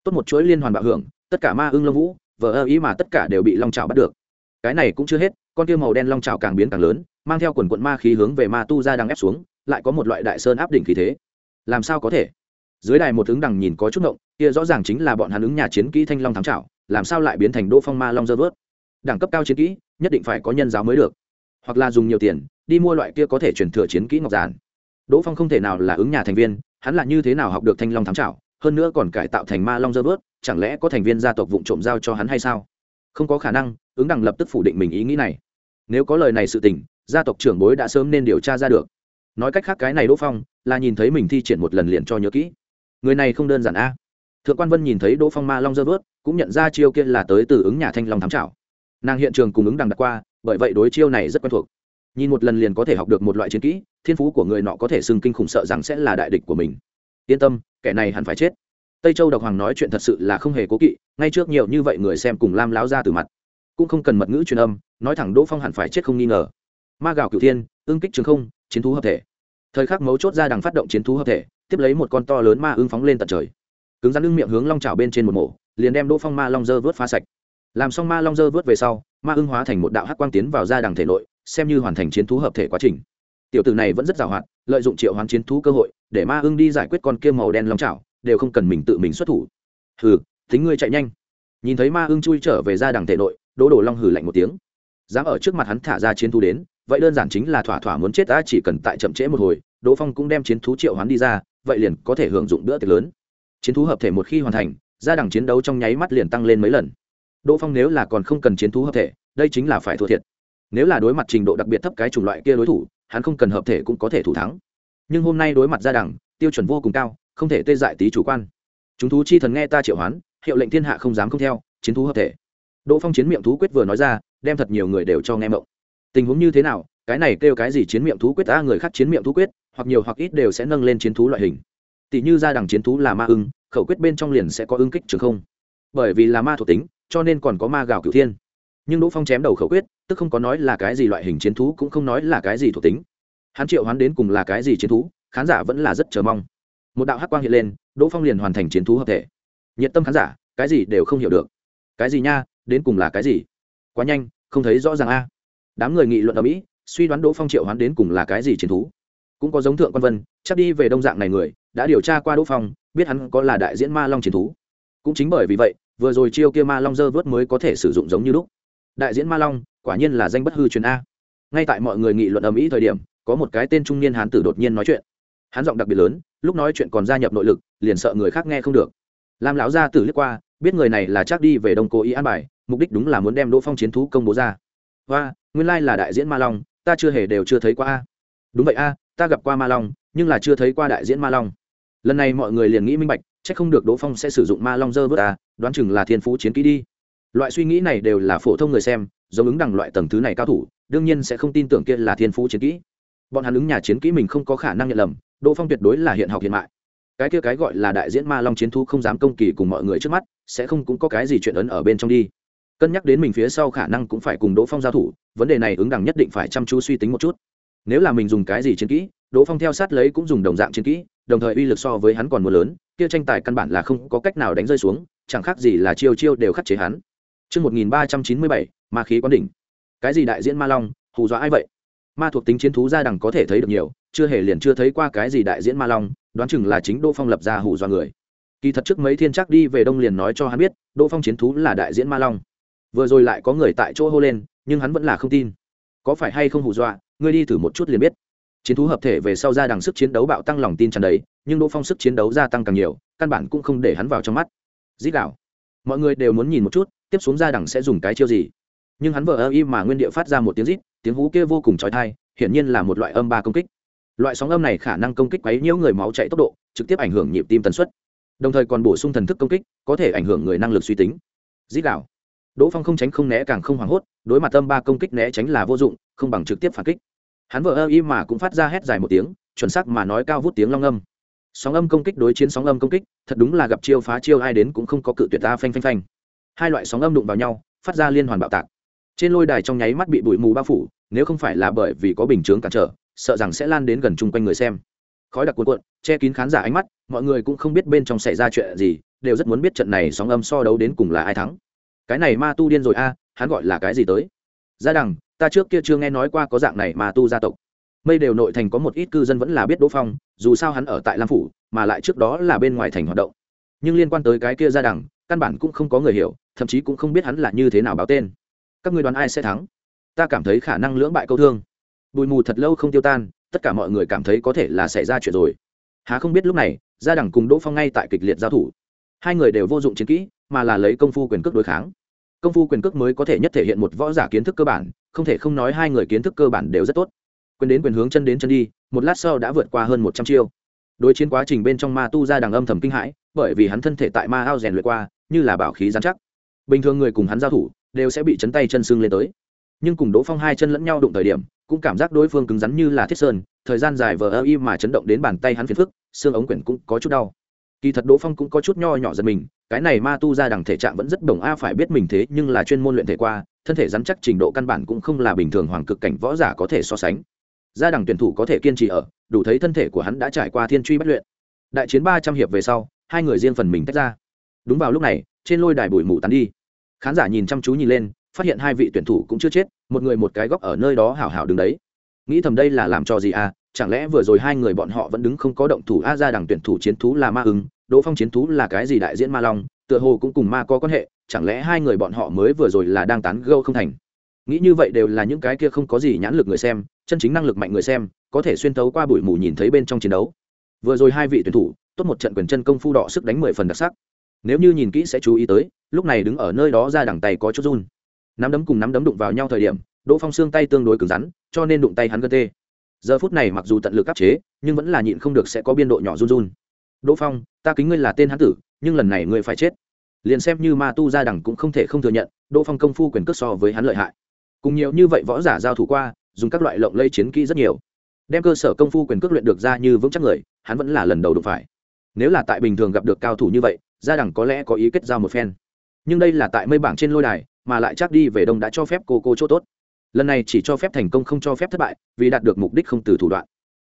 Tốt một chuỗi liên hoàn bạo hưởng, tất cả ma ưng lông vũ, vờ ơ ý mà tất cả đều bị long trào bắt được. Cái này cũng chưa hết, con kia màu đen long trào càng biến càng lớn, mang theo quần quận ma khí hướng về ma tu ra đang ép xuống, lại có một loại đại sơn áp đỉnh khí thế. Làm sao có thể? Dưới đài một ứng đằng nhìn có chút ngộng, kia rõ ràng chính là bọn hắn ứng nhà chiến kỹ thanh long thám trảo làm sao lại biến thành đỗ phong ma long dơ vớt? Đẳng cấp cao chiến kỹ, nhất định phải có nhân giáo mới được. Hoặc là dùng nhiều tiền, đi mua loại kia có thể truyền thừa chiến kỹ ngọc giản. Đỗ phong không thể nào là ứng nhà thành viên, hắn là như thế nào học được thanh long thám trảo, hơn nữa còn cải tạo thành ma long dơ vớt, chẳng lẽ có thành viên gia tộc vụ trộm giao cho hắn hay sao? Không có khả năng, ứng đẳng lập tức phủ định mình ý nghĩ này. Nếu có lời này sự tình, gia tộc trưởng bối đã sớm nên điều tra ra được. Nói cách khác cái này đỗ phong, là nhìn thấy mình thi triển một lần liền cho nhớ kỹ. Người này không đơn giản a thượng quan vân nhìn thấy đỗ phong ma long dơ vớt, cũng nhận ra chiêu kia là tới từ ứng nhà thanh long thám trảo. Nàng hiện trường cùng ứng đằng đặt qua, bởi vậy đối chiêu này rất quen thuộc. Nhìn một lần liền có thể học được một loại chiến kỹ, thiên phú của người nọ có thể xưng kinh khủng sợ rằng sẽ là đại địch của mình. Yên tâm, kẻ này hẳn phải chết. Tây châu độc hoàng nói chuyện thật sự là không hề cố kỵ, ngay trước nhiều như vậy người xem cùng lam láo ra từ mặt. Cũng không cần mật ngữ truyền âm, nói thẳng đỗ phong hẳn phải chết không nghi ngờ. Ma gạo cửu thiên ương kích trường không, chiến thú hợp thể. Thời khắc mấu chốt ra đằng phát động chiến thú hợp thể, tiếp lấy một con to lớn ma ương phóng lên tận trời cứng rắn lưng miệng hướng long trào bên trên một mổ, liền đem đỗ phong ma long dơ vớt phá sạch. Làm xong ma long dơ vớt về sau, ma ưng hóa thành một đạo hắc quang tiến vào ra đằng thể nội, xem như hoàn thành chiến thú hợp thể quá trình. Tiểu tử này vẫn rất giàu hoạt lợi dụng triệu hoán chiến thú cơ hội, để ma ưng đi giải quyết con kia màu đen long trào đều không cần mình tự mình xuất thủ. Hừ tính ngươi chạy nhanh. Nhìn thấy ma ưng chui trở về ra đằng thể nội, đỗ đổ long hừ lạnh một tiếng. Dám ở trước mặt hắn thả ra chiến thú đến, vậy đơn giản chính là thỏa thỏa muốn chết ta, chỉ cần tại chậm trễ một hồi, đỗ phong cũng đem chiến thú triệu hoán đi ra, vậy liền có thể hưởng dụng bữa tiệc lớn chiến thú hợp thể một khi hoàn thành, gia đẳng chiến đấu trong nháy mắt liền tăng lên mấy lần. Đỗ phong nếu là còn không cần chiến thú hợp thể, đây chính là phải thua thiệt. Nếu là đối mặt trình độ đặc biệt thấp cái chủng loại kia đối thủ, hắn không cần hợp thể cũng có thể thủ thắng. Nhưng hôm nay đối mặt gia đẳng, tiêu chuẩn vô cùng cao, không thể tê dại tí chủ quan. Chúng thú chi thần nghe ta triệu hoán, hiệu lệnh thiên hạ không dám không theo, chiến thú hợp thể. Đỗ phong chiến miệng thú quyết vừa nói ra, đem thật nhiều người đều cho nghe mộng. Tình huống như thế nào, cái này kêu cái gì chiến miệng thú quyết ta người khác chiến miệng thú quyết, hoặc nhiều hoặc ít đều sẽ nâng lên chiến thú loại hình tỷ như ra đằng chiến thú là ma ưng, khẩu quyết bên trong liền sẽ có ưng kích trường không. Bởi vì là ma thuộc tính, cho nên còn có ma gạo cửu thiên. Nhưng đỗ phong chém đầu khẩu quyết, tức không có nói là cái gì loại hình chiến thú, cũng không nói là cái gì thuộc tính. Hắn triệu hắn đến cùng là cái gì chiến thú, khán giả vẫn là rất chờ mong. Một đạo hắc quang hiện lên, đỗ phong liền hoàn thành chiến thú hợp thể. Nhiệt tâm khán giả, cái gì đều không hiểu được. Cái gì nha, đến cùng là cái gì? Quá nhanh, không thấy rõ ràng a. Đám người nghị luận ở mỹ, suy đoán đỗ phong triệu hắn đến cùng là cái gì chiến thú. Cũng có giống thượng quan vân, chắc đi về đông dạng này người đã điều tra qua đỗ phong, biết hắn có là đại diễn ma long chiến thú. Cũng chính bởi vì vậy, vừa rồi chiêu kia ma long dơ vớt mới có thể sử dụng giống như lúc. Đại diễn ma long, quả nhiên là danh bất hư truyền a. Ngay tại mọi người nghị luận ầm ĩ thời điểm, có một cái tên trung niên hán tử đột nhiên nói chuyện. Hắn giọng đặc biệt lớn, lúc nói chuyện còn gia nhập nội lực, liền sợ người khác nghe không được. Làm lão gia tử liếc qua, biết người này là chắc đi về đông cố ý an bài, mục đích đúng là muốn đem đỗ phong chiến thú công bố ra. Và nguyên lai là đại diễn ma long, ta chưa hề đều chưa thấy qua a. Đúng vậy a, ta gặp qua ma long, nhưng là chưa thấy qua đại diễn ma long lần này mọi người liền nghĩ minh bạch c h ắ c không được đỗ phong sẽ sử dụng ma long dơ vớt ta à, đoán chừng là thiên phú chiến kỹ đi. Loại suy nghĩ này đều là phổ thông người xem, giống ứng đằng loại tầng thứ này cao thủ, đương nhiên sẽ không tin tưởng kia là thiên phú chiến kỹ. Bọn hắn ứng nhà chiến kỹ mình không có khả năng nhận lầm, đỗ phong tuyệt đối là hiện học hiện mại. Cái kia cái gọi là đại diễn ma long chiến thu không dám công kỳ cùng mọi người trước mắt, sẽ không cũng có cái gì chuyện ấn ở bên trong đi. Cân nhắc đến mình phía sau khả năng cũng phải cùng đỗ phong giao thủ, vấn đề này ứng đẳng nhất định phải chăm chú suy tính một chút. Nếu là mình dùng cái gì chiến kỹ đỗ phong theo sát lấy cũng dùng đồng dạng chiến kỹ đồng thời uy lực so với hắn còn mưa lớn kia tranh tài căn bản là không có cách nào đánh rơi xuống chẳng khác gì là chiêu chiêu đều khắc chế hắn Trước 1397, ma khí quán đỉnh. Cái gì đại diễn ma long, hù dọa ai vậy? Ma thuộc tính chiến thú ra đẳng có thể thấy được nhiều, chưa hề liền chưa thấy qua cái gì đại diễn ma long, đoán chừng là chính Đỗ Phong lập ra hù dọa người. Kỳ thật trước mấy thiên chắc đi về đông liền nói cho hắn biết, Đỗ Phong chiến thú là đại diễn ma long. Vừa rồi lại có người tại chỗ hô lên, nhưng hắn vẫn là không tin. Có phải hay không hù dọa, ngươi đi thử một chút liền biết. Chiến thú hợp thể về sau ra đằng sức chiến đấu bạo tăng lòng tin tràn đầy, nhưng Đỗ Phong sức chiến đấu gia tăng càng nhiều, căn bản cũng không để hắn vào trong mắt. Dĩ đạo. Mọi người đều muốn nhìn một chút, tiếp xuống ra đằng sẽ dùng cái chiêu gì. Nhưng hắn vờ ơ y mà nguyên địa phát ra một tiếng rít tiếng hú kia vô cùng trói thai hiển nhiên là một loại âm ba công kích. Loại sóng âm này khả năng công kích quấy nhiễu người máu chạy tốc độ trực tiếp ảnh hưởng nhịp tim tần suất. Đồng thời còn bổ sung thần thức công kích có thể ảnh hưởng người năng lực suy tính. Dít đạo đỗ phong không tránh không né càng không hoảng hốt đối mặt âm ba công kích né tránh là vô dụng không bằng trực tiếp phản kích hắn vợ ơ y mà cũng phát ra hét dài một tiếng, chuẩn xác mà nói cao vút tiếng long âm. Sóng âm công kích đối chiến sóng âm công kích, thật đúng là gặp chiêu phá chiêu ai đến cũng không có cự tuyệt ta phanh phanh phanh. Hai loại sóng âm đụng vào nhau, phát ra liên hoàn bạo tạc. Trên lôi đài trong nháy mắt bị bụi mù bao phủ, nếu không phải là bởi vì có bình chướng cản trở, sợ rằng sẽ lan đến gần chung quanh người xem. Khói đặc cuộn cuộn, che kín khán giả ánh mắt, mọi người cũng không biết bên trong xảy ra chuyện gì, đều rất muốn biết trận này sóng âm so đấu đến cùng là ai thắng. Cái này ma tu điên rồi a, hắn gọi là cái gì tới? Ra đằng ta trước kia chưa nghe nói qua có dạng này mà tu gia tộc. Mây đều nội thành có một ít cư dân vẫn là biết đỗ phong dù sao hắn ở tại lam phủ mà lại trước đó là bên ngoài thành hoạt động. Nhưng liên quan tới cái kia gia đẳng, căn bản cũng không có người hiểu thậm chí cũng không biết hắn là như thế nào báo tên. Các người đoán ai sẽ thắng? Ta cảm thấy khả năng lưỡng bại câu thương. Bụi mù thật lâu không tiêu tan tất cả mọi người cảm thấy có thể là xảy ra chuyện rồi. Há không biết lúc này gia đẳng cùng đỗ phong ngay tại kịch liệt giao thủ. Hai người đều vô dụng chiến kỹ mà là lấy công phu quyền cước đối kháng. Công phu quyền cước mới có thể nhất thể hiện một võ giả kiến thức cơ bản không thể không nói hai người kiến thức cơ bản đều rất tốt. Quyền đến quyền hướng, chân đến chân đi, một lát sau đã vượt qua hơn một trăm chiêu. Đối chiến quá trình bên trong ma tu ra đằng âm thầm kinh hãi, bởi vì hắn thân thể tại ma ao rèn luyện qua, như là bảo khí giám chắc. Bình thường người cùng hắn giao thủ, đều sẽ bị chấn tay chân xương lên tới. Nhưng cùng đỗ phong hai chân lẫn nhau đụng thời điểm, cũng cảm giác đối phương cứng rắn như là thiết sơn, thời gian dài vờ ơ y mà chấn động đến bàn tay hắn phiền phức, xương ống quyển cũng có chút đau. Kỳ thật đỗ phong cũng có chút nho nhỏ giật mình, cái này ma tu ra đằng thể trạng vẫn rất đồng a, phải biết mình thế nhưng là chuyên môn luyện thể qua thân thể rắn chắc trình độ căn bản cũng không là bình thường hoàng cực cảnh võ giả có thể so sánh. Gia đằng tuyển thủ có thể kiên trì ở, đủ thấy thân thể của hắn đã trải qua thiên truy bất luyện. Đại chiến ba trăm hiệp về sau, hai người riêng phần mình tách ra. Đúng vào lúc này, trên lôi đài bụi mù tắn đi. Khán giả nhìn chăm chú nhìn lên, phát hiện hai vị tuyển thủ cũng chưa chết, một người một cái góc ở nơi đó hảo hảo đứng đấy. Nghĩ thầm đây là làm cho gì à chẳng lẽ vừa rồi hai người bọn họ vẫn đứng không có động thủ? A ra đằng tuyển thủ chiến thú là ma ứng đỗ phong chiến thú là cái gì đại diễn ma long? Tựa hồ cũng cùng ma có quan hệ, chẳng lẽ hai người bọn họ mới vừa rồi là đang tán gâu không thành? Nghĩ như vậy đều là những cái kia không có gì nhãn lực người xem, chân chính năng lực mạnh người xem, có thể xuyên tấu qua bụi mù nhìn thấy bên trong chiến đấu. Vừa rồi hai vị tuyển thủ, tốt một trận quyền chân công phu đỏ sức đánh mười phần đặc sắc. Nếu như nhìn kỹ sẽ chú ý tới, lúc này đứng ở nơi đó ra đằng tay có chút run. Nắm đấm cùng nắm đấm đụng vào nhau thời điểm, đỗ phong xương tay tương đối cứng rắn, cho nên đụng tay hắn gân tê. Giờ phút này mặc dù tận lực áp chế, nhưng vẫn là nhịn không được sẽ có biên độ nhỏ run run đỗ phong, ta kính ngươi là tên hán tử, nhưng lần này ngươi phải chết. Liền xem như ma tu gia đẳng cũng không thể không thừa nhận, đỗ phong công phu quyền cước so với hắn lợi hại. Cùng nhiều như vậy võ giả giao thủ qua, dùng các loại lộng lây chiến kỹ rất nhiều. Đem cơ sở công phu quyền cước luyện được ra như vững chắc người, hắn vẫn là lần đầu đụng phải. Nếu là tại bình thường gặp được cao thủ như vậy, gia đẳng có lẽ có ý kết giao một phen. Nhưng đây là tại mây bảng trên lôi đài, mà lại chắc đi về đông đã cho phép cô cô chỗ tốt. Lần này chỉ cho phép thành công không cho phép thất bại, vì đạt được mục đích không từ thủ đoạn.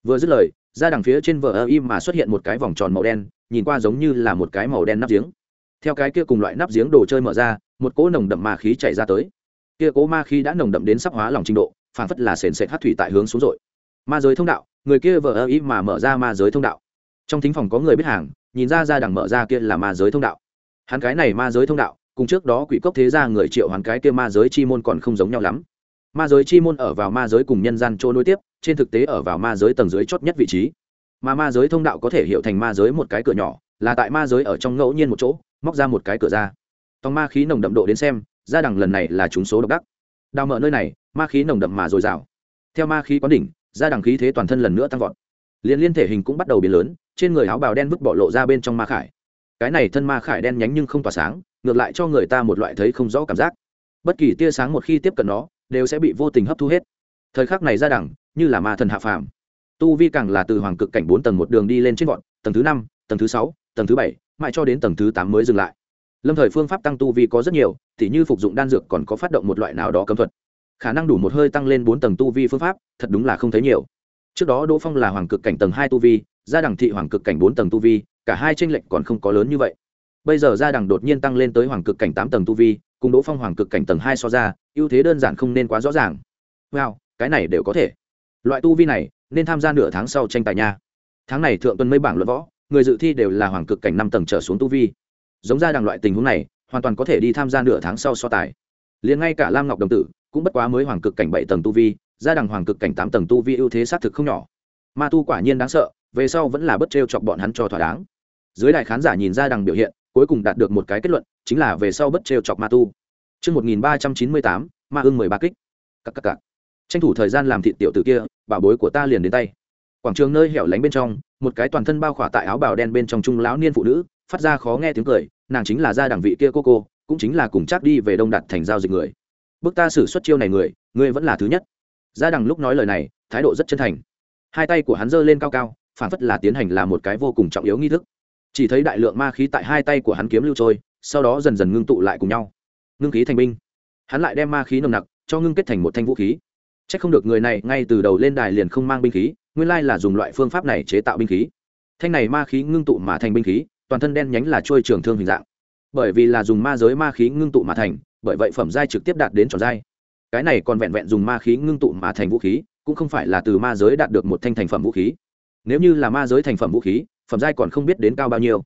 Vừa dứt lời ra đằng phía trên vờ ơ im mà xuất hiện một cái vòng tròn màu đen, nhìn qua giống như là một cái màu đen nắp giếng. Theo cái kia cùng loại nắp giếng đồ chơi mở ra, một cỗ nồng đậm ma khí chạy ra tới. Kia cỗ ma khí đã nồng đậm đến sắp hóa lòng trình độ phản phất là sền sệt hát thủy tại hướng xuống rồi. Ma giới thông đạo, người kia vờ ơ im mà mở ra ma giới thông đạo. Trong thính phòng có người biết hàng, nhìn ra ra đằng mở ra kia là ma giới thông đạo. Hắn cái này ma giới thông đạo, cùng trước đó quỷ cốc thế ra người triệu hắn cái kia ma giới chi môn còn không giống nhau lắm ma giới chi môn ở vào ma giới cùng nhân gian chỗ nối tiếp, trên thực tế ở vào ma giới tầng dưới chót nhất vị trí. Mà ma giới thông đạo có thể hiểu thành ma giới một cái cửa nhỏ, là tại ma giới ở trong ngẫu nhiên một chỗ, móc ra một cái cửa ra. Tòng ma khí nồng đậm độ đến xem ra đằng lần này là chúng số độc đắc. Đào mở nơi này, ma khí nồng đậm mà dồi dào. Theo ma khí quán đỉnh ra đằng khí thế toàn thân lần nữa tăng vọt. Liên liên thể hình cũng bắt đầu biến lớn, trên người áo bào đen vứt bỏ lộ ra bên trong ma khải. Cái này thân ma khải đen nhánh nhưng không tỏa sáng, ngược lại cho người ta một loại thấy không rõ cảm giác. Bất kỳ tia sáng một khi tiếp cận nó đều sẽ bị vô tình hấp thu hết. Thời khắc này ra đẳng, như là ma thần hạ phàm. Tu vi càng là từ hoàng cực cảnh bốn tầng một đường đi lên trên vọt, tầng thứ năm, tầng thứ sáu, tầng thứ bảy, mãi cho đến tầng thứ tám mới dừng lại. Lâm thời phương pháp tăng tu vi có rất nhiều t như phục dụng đan dược còn có phát động một loại nào đó cấm thuật. Khả năng đủ một hơi tăng lên bốn tầng tu vi phương pháp, thật đúng là không thấy nhiều. Trước đó đỗ phong là hoàng cực cảnh tầng hai tu vi gia đẳng thị hoàng cực cảnh bốn tầng tu vi, cả hai tranh lệch còn không có lớn như vậy. Bây giờ gia đẳng đột nhiên tăng lên tới hoàng cực cảnh tám tầng tu vi cùng đỗ phong hoàng cực cảnh tầng hai so ra, ưu thế đơn giản không nên quá rõ ràng. Wow, cái này đều có thể. Loại tu vi này, nên tham gia nửa tháng sau tranh tài nha. Tháng này thượng tuần mây bảng luận võ, người dự thi đều là hoàng cực cảnh năm tầng trở xuống tu vi. Giống ra đằng loại tình huống này, hoàn toàn có thể đi tham gia nửa tháng sau so tài. Liền ngay cả lam ngọc đồng tử, cũng bất quá mới hoàng cực cảnh bảy tầng tu vi, ra đằng hoàng cực cảnh tám tầng tu vi ưu thế xác thực không nhỏ. Ma tu quả nhiên đáng sợ, về sau vẫn là bất trêu chọc bọn hắn cho thỏa đáng. Dưới đại khán giả nhìn ra đằng biểu hiện cuối cùng đạt được một cái kết luận chính là về sau bất trêu chọc ma tu Trước 1398, ma ưng 13 kích. Các các các. Tranh thủ thời gian làm thịt tiểu tử kia, bảo bối của ta liền đến tay. Quảng trường nơi hẻo lánh bên trong, một cái toàn thân bao khỏa tại áo bào đen bên trong trung lão niên phụ nữ, phát ra khó nghe tiếng cười, nàng chính là gia đẳng vị kia cô cô, cũng chính là cùng chắc đi về đông đặt thành giao dịch người. Bước ta xử xuất chiêu này người, ngươi vẫn là thứ nhất. Gia đẳng lúc nói lời này, thái độ rất chân thành. Hai tay của hắn giơ lên cao cao, phản phất là tiến hành là một cái vô cùng trọng yếu nghi thức. Chỉ thấy đại lượng ma khí tại hai tay của hắn kiếm lưu trôi, sau đó dần dần ngưng tụ lại cùng nhau. Ngưng khí thành binh. Hắn lại đem ma khí nồng nặc cho ngưng kết thành một thanh vũ khí. C h ắ c không được người này ngay từ đầu lên đài liền không mang binh khí nguyên lai là dùng loại phương pháp này chế tạo binh khí. Thanh này ma khí ngưng tụ mà thành binh khí toàn thân đen nhánh là trôi trường thương hình dạng. Bởi vì là dùng ma giới ma khí ngưng tụ mà thành bởi vậy phẩm giai trực tiếp đạt đến tròn giai. Cái này còn vẹn vẹn dùng ma khí ngưng tụ mà thành vũ khí cũng không phải là từ ma giới đạt được một thanh thành phẩm vũ khí. Nếu như là ma giới thành phẩm vũ khí phẩm giai còn không biết đến cao bao nhiêu.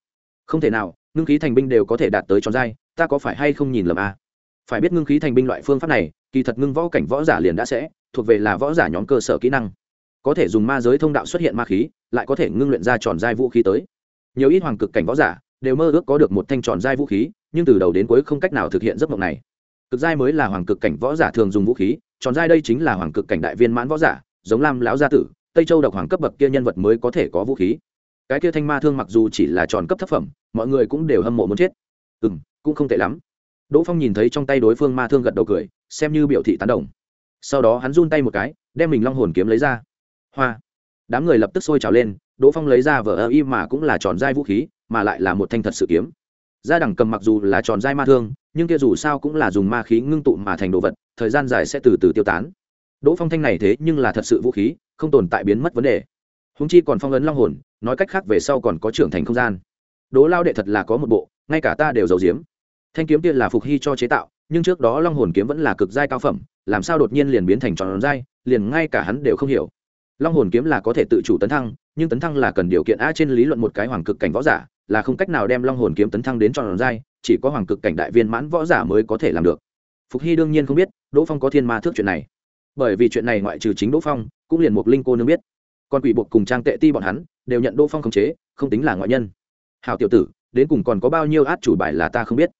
Không thể nào, ngưng khí thành binh đều có thể đạt tới tròn giai, ta có phải hay không nhìn lầm a à? phải biết ngưng khí thành binh loại phương pháp này, kỳ thật ngưng võ cảnh võ giả liền đã sẽ, thuộc về là võ giả nhóm cơ sở kỹ năng. Có thể dùng ma giới thông đạo xuất hiện ma khí, lại có thể ngưng luyện ra tròn giai vũ khí tới. Nhiều ít hoàng cực cảnh võ giả, đều mơ ước có được một thanh tròn giai vũ khí, nhưng từ đầu đến cuối không cách nào thực hiện giấc mộng này. Cực giai mới là hoàng cực cảnh võ giả thường dùng vũ khí, tròn giai đây chính là hoàng cực cảnh đại viên mãn võ giả, giống lam lão gia tử, tây châu độc hoàng cấp bậc kia nhân vật mới có thể có vũ khí cái kia thanh ma thương mặc dù chỉ là tròn cấp thấp phẩm, mọi người cũng đều hâm mộ muốn chết. Ừ m cũng không tệ lắm. Đỗ phong nhìn thấy trong tay đối phương ma thương gật đầu cười, xem như biểu thị tán đồng. Sau đó hắn run tay một cái, đem mình long hồn kiếm lấy ra. Hoa. Đám người lập tức sôi trào lên, đỗ phong lấy ra vở ơ y mà cũng là tròn dai vũ khí, mà lại là một thanh thật sự kiếm. Gia đẳng cầm mặc dù là tròn dai ma thương, nhưng kia dù sao cũng là dùng ma khí ngưng tụ mà thành đồ vật, thời gian dài sẽ từ từ tiêu tán. Đỗ phong thanh này thế nhưng là thật sự vũ khí, không tồn tại biến mất vấn đề húng chi còn phong ấn long hồn, nói cách khác về sau còn có trưởng thành không gian. Đỗ lao đệ thật là có một bộ, ngay cả ta đều giấu giếm. Thanh kiếm tiên là phục hy cho chế tạo, nhưng trước đó long hồn kiếm vẫn là cực giai cao phẩm, làm sao đột nhiên liền biến thành tròn giai, liền ngay cả hắn đều không hiểu. Long hồn kiếm là có thể tự chủ tấn thăng, nhưng tấn thăng là cần điều kiện a trên lý luận một cái hoàng cực cảnh võ giả, là không cách nào đem long hồn kiếm tấn thăng đến tròn giai, chỉ có hoàng cực cảnh đại viên mãn võ giả mới có thể làm được. Phục hy đương nhiên không biết, đỗ phong có thiên ma thước chuyện này. Bởi vì chuyện này ngoại trừ chính đỗ phong, cũng liền một linh cô nương biết còn quỷ buộc cùng trang tệ ti bọn hắn, đều nhận đỗ phong khống chế, không tính là ngoại nhân. Hào tiểu tử, đến cùng còn có bao nhiêu át chủ bài là ta không biết.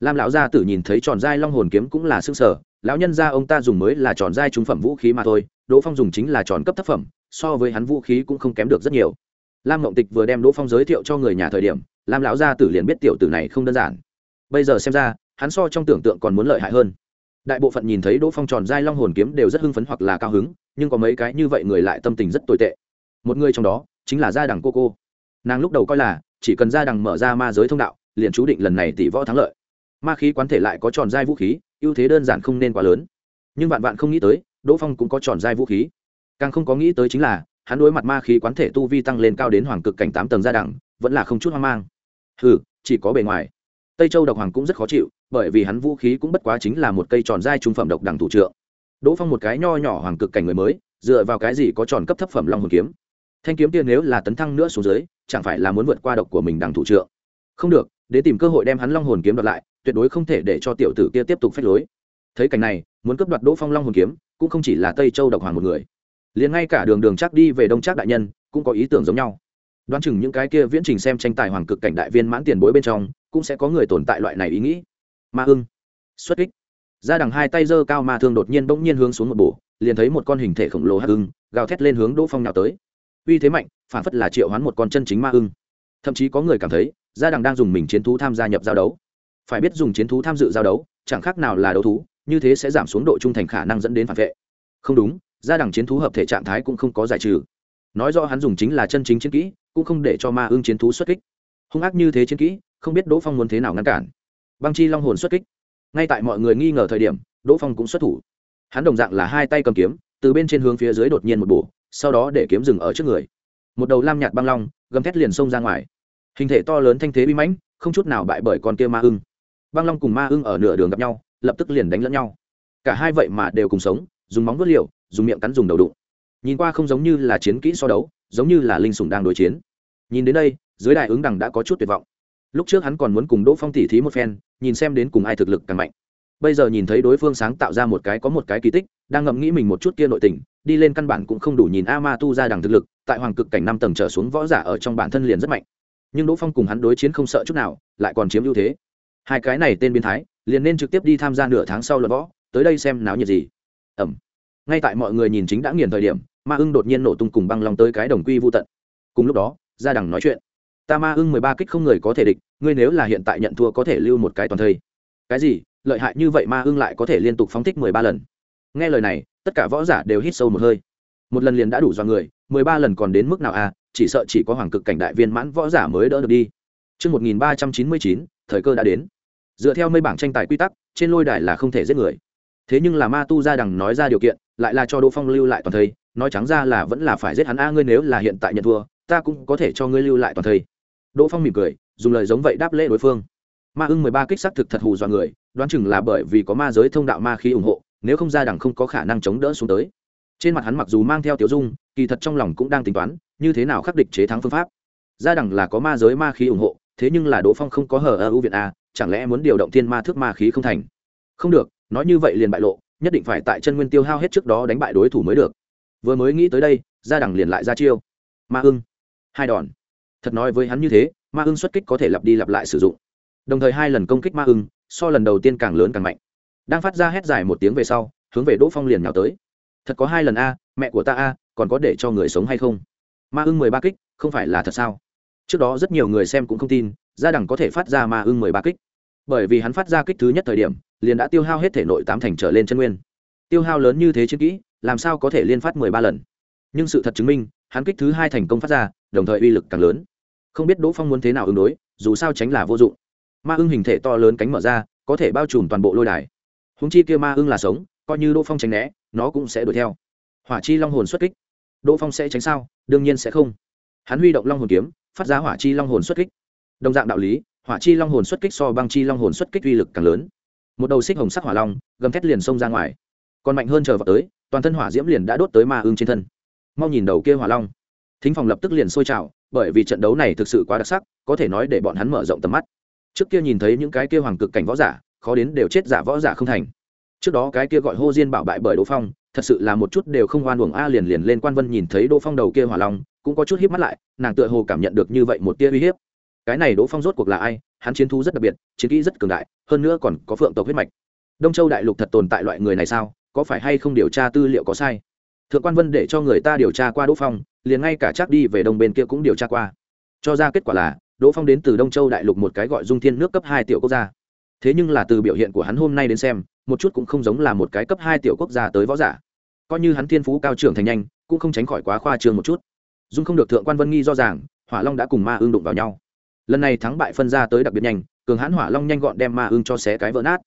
Lam lão gia tử nhìn thấy tròn dai long hồn kiếm cũng là xương sở lão nhân gia ông ta dùng mới là tròn dai trung phẩm vũ khí mà thôi, đỗ phong dùng chính là tròn cấp thấp phẩm, so với hắn vũ khí cũng không kém được rất nhiều. Lam mộng tịch vừa đem đỗ phong giới thiệu cho người nhà thời điểm, lam lão gia tử liền biết tiểu tử này không đơn giản. Bây giờ xem ra, hắn so trong tưởng tượng còn muốn lợi hại hơn. Đại bộ phận nhìn thấy đỗ phong tròn dai long hồn kiếm đều rất hưng phấn hoặc là cao hứng, nhưng có mấy cái như vậy người lại tâm tình rất tồi tệ một người trong đó chính là gia đằng cô cô. Nàng lúc đầu coi là chỉ cần gia đằng mở ra ma giới thông đạo, liền chú định lần này tỷ võ thắng lợi. Ma khí quán thể lại có tròn dai vũ khí, ưu thế đơn giản không nên quá lớn. Nhưng vạn vạn không nghĩ tới, đỗ phong cũng có tròn dai vũ khí. Càng không có nghĩ tới chính là, hắn đối mặt ma khí quán thể tu vi tăng lên cao đến hoàng cực cảnh tám tầng gia đẳng vẫn là không chút hoang mang. Ừ chỉ có bề ngoài. Tây châu độc hoàng cũng rất khó chịu, bởi vì hắn vũ khí cũng bất quá chính là một cây tròn dai trung phẩm độc đẳng thủ trượng. Đỗ phong một cái nho nhỏ hoàng cực cảnh người mới, dựa vào cái gì có tròn cấp thấp phẩm long hồn kiếm? Thanh kiếm tiên nếu là tấn thăng nữa xuống dưới, chẳng phải là muốn vượt qua độc của mình đằng thủ trượng. Không được, để tìm cơ hội đem hắn long hồn kiếm đoạt lại, tuyệt đối không thể để cho tiểu tử kia tiếp tục phách lối. Thấy cảnh này, muốn cướp đoạt đỗ phong long hồn kiếm, cũng không chỉ là tây châu độc hoàng một người. Liền ngay cả đường đường chắc đi về đông chắc đại nhân, cũng có ý tưởng giống nhau. Đoán chừng những cái kia viễn trình xem tranh tài hoàng cực cảnh đại viên mãn tiền bối bên trong, cũng sẽ có người tồn tại loại này ý nghĩ. Ma ưng. Xuất kích. Ra đằng hai tay giơ cao ma thương đột nhiên bỗng nhiên hướng xuống một bổ, liền thấy một con hình thể khổng lồ hắc ưng, gào thét lên hướng đỗ phong nào tới uy thế mạnh, phản phất là triệu hoán một con chân chính ma ưng. Thậm chí có người cảm thấy, gia đằng đang dùng mình chiến thú tham gia nhập giao đấu. Phải biết dùng chiến thú tham dự giao đấu, chẳng khác nào là đấu thú, như thế sẽ giảm xuống độ trung thành khả năng dẫn đến phản vệ. Không đúng, gia đằng chiến thú hợp thể trạng thái cũng không có giải trừ. Nói rõ hắn dùng chính là chân chính chiến kỹ, cũng không để cho ma ưng chiến thú xuất kích. Hung ác như thế chiến kỹ, không biết đỗ phong muốn thế nào ngăn cản. Băng chi long hồn xuất kích. Ngay tại mọi người nghi ngờ thời điểm, đỗ phong cũng xuất thủ. Hắn đồng dạng là hai tay cầm kiếm, từ bên trên hướng phía dưới đột nhiên một bổ sau đó để kiếm dừng ở trước người. Một đầu lam nhạt băng long, gầm thét liền xông ra ngoài. Hình thể to lớn thanh thế bi mãnh, không chút nào bại bởi con kia ma ưng. Băng long cùng ma ưng ở nửa đường gặp nhau, lập tức liền đánh lẫn nhau. Cả hai vậy mà đều cùng sống, dùng móng vớt liều, dùng miệng cắn dùng đầu đụng. Nhìn qua không giống như là chiến kỹ so đấu, giống như là linh sùng đang đối chiến. Nhìn đến đây, dưới đại ứng đằng đã có chút tuyệt vọng. Lúc trước hắn còn muốn cùng đỗ phong tỉ thí một phen, nhìn xem đến cùng ai thực lực càng mạnh. Bây giờ nhìn thấy đối phương sáng tạo ra một cái có một cái kỳ tích đang ngẫm nghĩ mình một chút kia nội tình, đi lên căn bản cũng không đủ nhìn a ma tu ra đằng thực lực, tại hoàng cực cảnh năm tầng trở xuống võ giả ở trong bản thân liền rất mạnh. Nhưng đỗ phong cùng hắn đối chiến không sợ chút nào, lại còn chiếm ưu thế. Hai cái này tên biến thái, liền nên trực tiếp đi tham gia nửa tháng sau luận võ, tới đây xem náo nhiệt gì. Ẩm. Ngay tại mọi người nhìn chính đã nghiền thời điểm, ma ưng đột nhiên nổ tung cùng băng long tới cái đồng quy vô tận. Cùng lúc đó gia đằng nói chuyện. Ta ma ưng mười ba kích không người có thể địch, ngươi nếu là hiện tại nhận thua có thể lưu một cái toàn thây. Cái gì? Lợi hại như vậy ma ưng lại có thể liên tục phóng thích mười ba lần nghe lời này tất cả võ giả đều hít sâu một hơi một lần liền đã đủ do người mười ba lần còn đến mức nào à chỉ sợ chỉ có hoàng cực cảnh đại viên mãn võ giả mới đỡ được đi Trước 1399, thời cơ đã đến. Dựa theo mây bảng tranh tài quy tắc, trên lôi đài là không thể giết người. Thế nhưng là ma tu gia đằng nói ra điều kiện, lại là cho Đỗ Phong lưu lại toàn thây, nói trắng ra là vẫn là phải giết hắn a ngươi nếu là hiện tại nhận thua, ta cũng có thể cho ngươi lưu lại toàn thây. Đỗ Phong mỉm cười, dùng lời giống vậy đáp lễ đối phương. Ma ưng mười ba kích sắc thực thật hù dọa người, đoán chừng là bởi vì có ma giới thông đạo ma khí ủng hộ, nếu không gia đằng không có khả năng chống đỡ xuống tới. Trên mặt hắn mặc dù mang theo tiểu dung, kỳ thật trong lòng cũng đang tính toán, như thế nào khắc địch chế thắng phương pháp. Gia đằng là có ma giới ma khí ủng hộ, thế nhưng là Đỗ Phong không có hở ở ưu viện a, à, chẳng lẽ muốn điều động thiên ma thước ma khí không thành? Không được, nói như vậy liền bại lộ, nhất định phải tại chân nguyên tiêu hao hết trước đó đánh bại đối thủ mới được. Vừa mới nghĩ tới đây, gia đằng liền lại ra chiêu. Ma ưng, hai đòn. Thật nói với hắn như thế, ma ưng xuất kích có thể lặp đi lặp lại sử dụng. Đồng thời hai lần công kích ma ưng, so lần đầu tiên càng lớn càng mạnh. Đang phát ra hét dài một tiếng về sau, hướng về Đỗ Phong liền nhào tới. Thật có hai lần a, mẹ của ta a, còn có để cho người sống hay không? Ma ưng mười ba kích, không phải là thật sao? trước đó rất nhiều người xem cũng không tin gia đẳng có thể phát ra ma ưng mười ba kích bởi vì hắn phát ra kích thứ nhất thời điểm liền đã tiêu hao hết thể nội tám thành trở lên chân nguyên tiêu hao lớn như thế chiến kỹ làm sao có thể liên phát mười ba lần nhưng sự thật chứng minh hắn kích thứ hai thành công phát ra đồng thời uy lực càng lớn không biết đỗ phong muốn thế nào ứng đối dù sao tránh là vô dụng ma ưng hình thể to lớn cánh mở ra có thể bao trùm toàn bộ lôi đài húng chi kia ma ưng là sống, coi như đỗ phong tránh né, nó cũng sẽ đuổi theo. Hỏa chi long hồn xuất kích. Đỗ phong sẽ tránh sao? Đương nhiên sẽ không. Hắn huy động long hồn kiếm, phát ra hỏa chi long hồn xuất kích. Đồng dạng đạo lý, hỏa chi long hồn xuất kích so băng chi long hồn xuất kích uy lực càng lớn. Một đầu xích hồng sắc hỏa long, gầm thét liền xông ra ngoài. Còn mạnh hơn chờ vào tới, toàn thân hỏa diễm liền đã đốt tới ma ưng trên thân. Mau nhìn đầu kia hỏa long. Thính phòng lập tức liền sôi trào, bởi vì trận đấu này thực sự quá đặc sắc, có thể nói để bọn hắn mở rộng tầm mắt. Trước kia nhìn thấy những cái kia hoàng cực cảnh võ giả khó đến đều chết giả võ giả không thành. Trước đó cái kia gọi hô diên bảo bại bởi đỗ phong, thật sự là một chút đều không oan uổng a liền liền lên quan vân nhìn thấy đỗ phong đầu kia hỏa long, cũng có chút hiếp mắt lại, nàng tựa hồ cảm nhận được như vậy một tia uy hiếp. Cái này đỗ phong rốt cuộc là ai? Hắn chiến thu rất đặc biệt, chiến kỹ rất cường đại, hơn nữa còn có phượng tộc huyết mạch. Đông châu đại lục thật tồn tại loại người này sao? Có phải hay không điều tra tư liệu có sai? Thượng quan vân để cho người ta điều tra qua đỗ phong, liền ngay cả chắc đi về đông bên kia cũng điều tra qua. Cho ra kết quả là, đỗ phong đến từ đông châu đại lục một cái gọi dung thiên nước cấp hai tiểu quốc gia thế nhưng là từ biểu hiện của hắn hôm nay đến xem, một chút cũng không giống là một cái cấp hai tiểu quốc gia tới võ giả. Coi như hắn thiên phú cao trưởng thành nhanh, cũng không tránh khỏi quá khoa trương một chút. Dung không được thượng quan vân nghi do rằng, hỏa long đã cùng ma ương đụng vào nhau. Lần này thắng bại phân ra tới đặc biệt nhanh, cường hãn hỏa long nhanh gọn đem ma ương cho xé cái vỡ nát.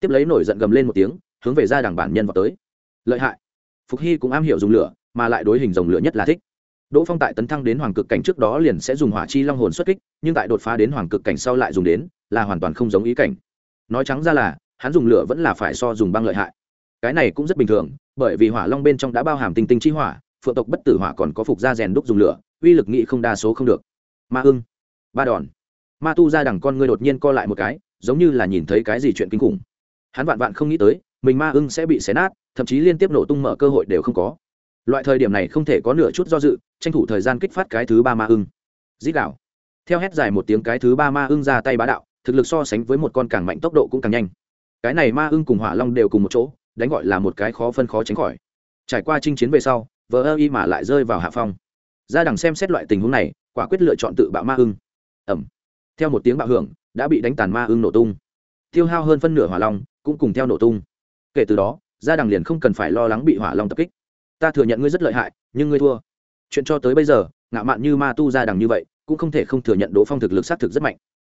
Tiếp lấy nổi giận gầm lên một tiếng, hướng về ra đảng bản nhân vào tới. Lợi hại. Phục hy cũng am hiểu dùng lửa, mà lại đối hình dòng lửa nhất là thích. Đỗ phong tại tấn thăng đến hoàng cực cảnh trước đó liền sẽ dùng hỏa chi long hồn xuất kích, nhưng tại đột phá đến hoàng cực cảnh sau lại dùng đến, là hoàn toàn không giống ý cảnh nói trắng ra là, hắn dùng lửa vẫn là phải so dùng băng lợi hại. Cái này cũng rất bình thường, bởi vì hỏa long bên trong đã bao hàm tinh tinh chi hỏa, phượng tộc bất tử hỏa còn có phục da rèn đúc dùng lửa, uy lực nghị không đa số không được. Ma ưng, ba đòn. Ma tu ra đằng con ngươi đột nhiên co lại một cái, giống như là nhìn thấy cái gì chuyện kinh khủng. Hắn vạn vạn không nghĩ tới, mình ma ưng sẽ bị xé nát, thậm chí liên tiếp nổ tung mở cơ hội đều không có. Loại thời điểm này không thể có nửa chút do dự, tranh thủ thời gian kích phát cái thứ ba ma ưng. Dít đạo theo hét dài một tiếng cái thứ ba ma ưng ra tay bá đạo thực lực so sánh với một con càng mạnh tốc độ cũng càng nhanh. Cái này ma ưng cùng hỏa long đều cùng một chỗ, đánh gọi là một cái khó phân khó tránh khỏi. Trải qua chinh chiến về sau, vờ ơ y mà lại rơi vào hạ phong. Ra đằng xem xét loại tình huống này, quả quyết lựa chọn tự bạo ma ưng. Ẩm. Theo một tiếng bạo hưởng, đã bị đánh tàn ma ưng nổ tung. Tiêu hao hơn phân nửa hỏa long, cũng cùng theo nổ tung. Kể từ đó gia đằng liền không cần phải lo lắng bị hỏa long tập kích. Ta thừa nhận ngươi rất lợi hại, nhưng ngươi thua. Chuyện cho tới bây giờ, ngạo mạn như ma tu gia đằng như vậy, cũng không thể không thừa nhận đỗ phong thực lực xác thực rất mạnh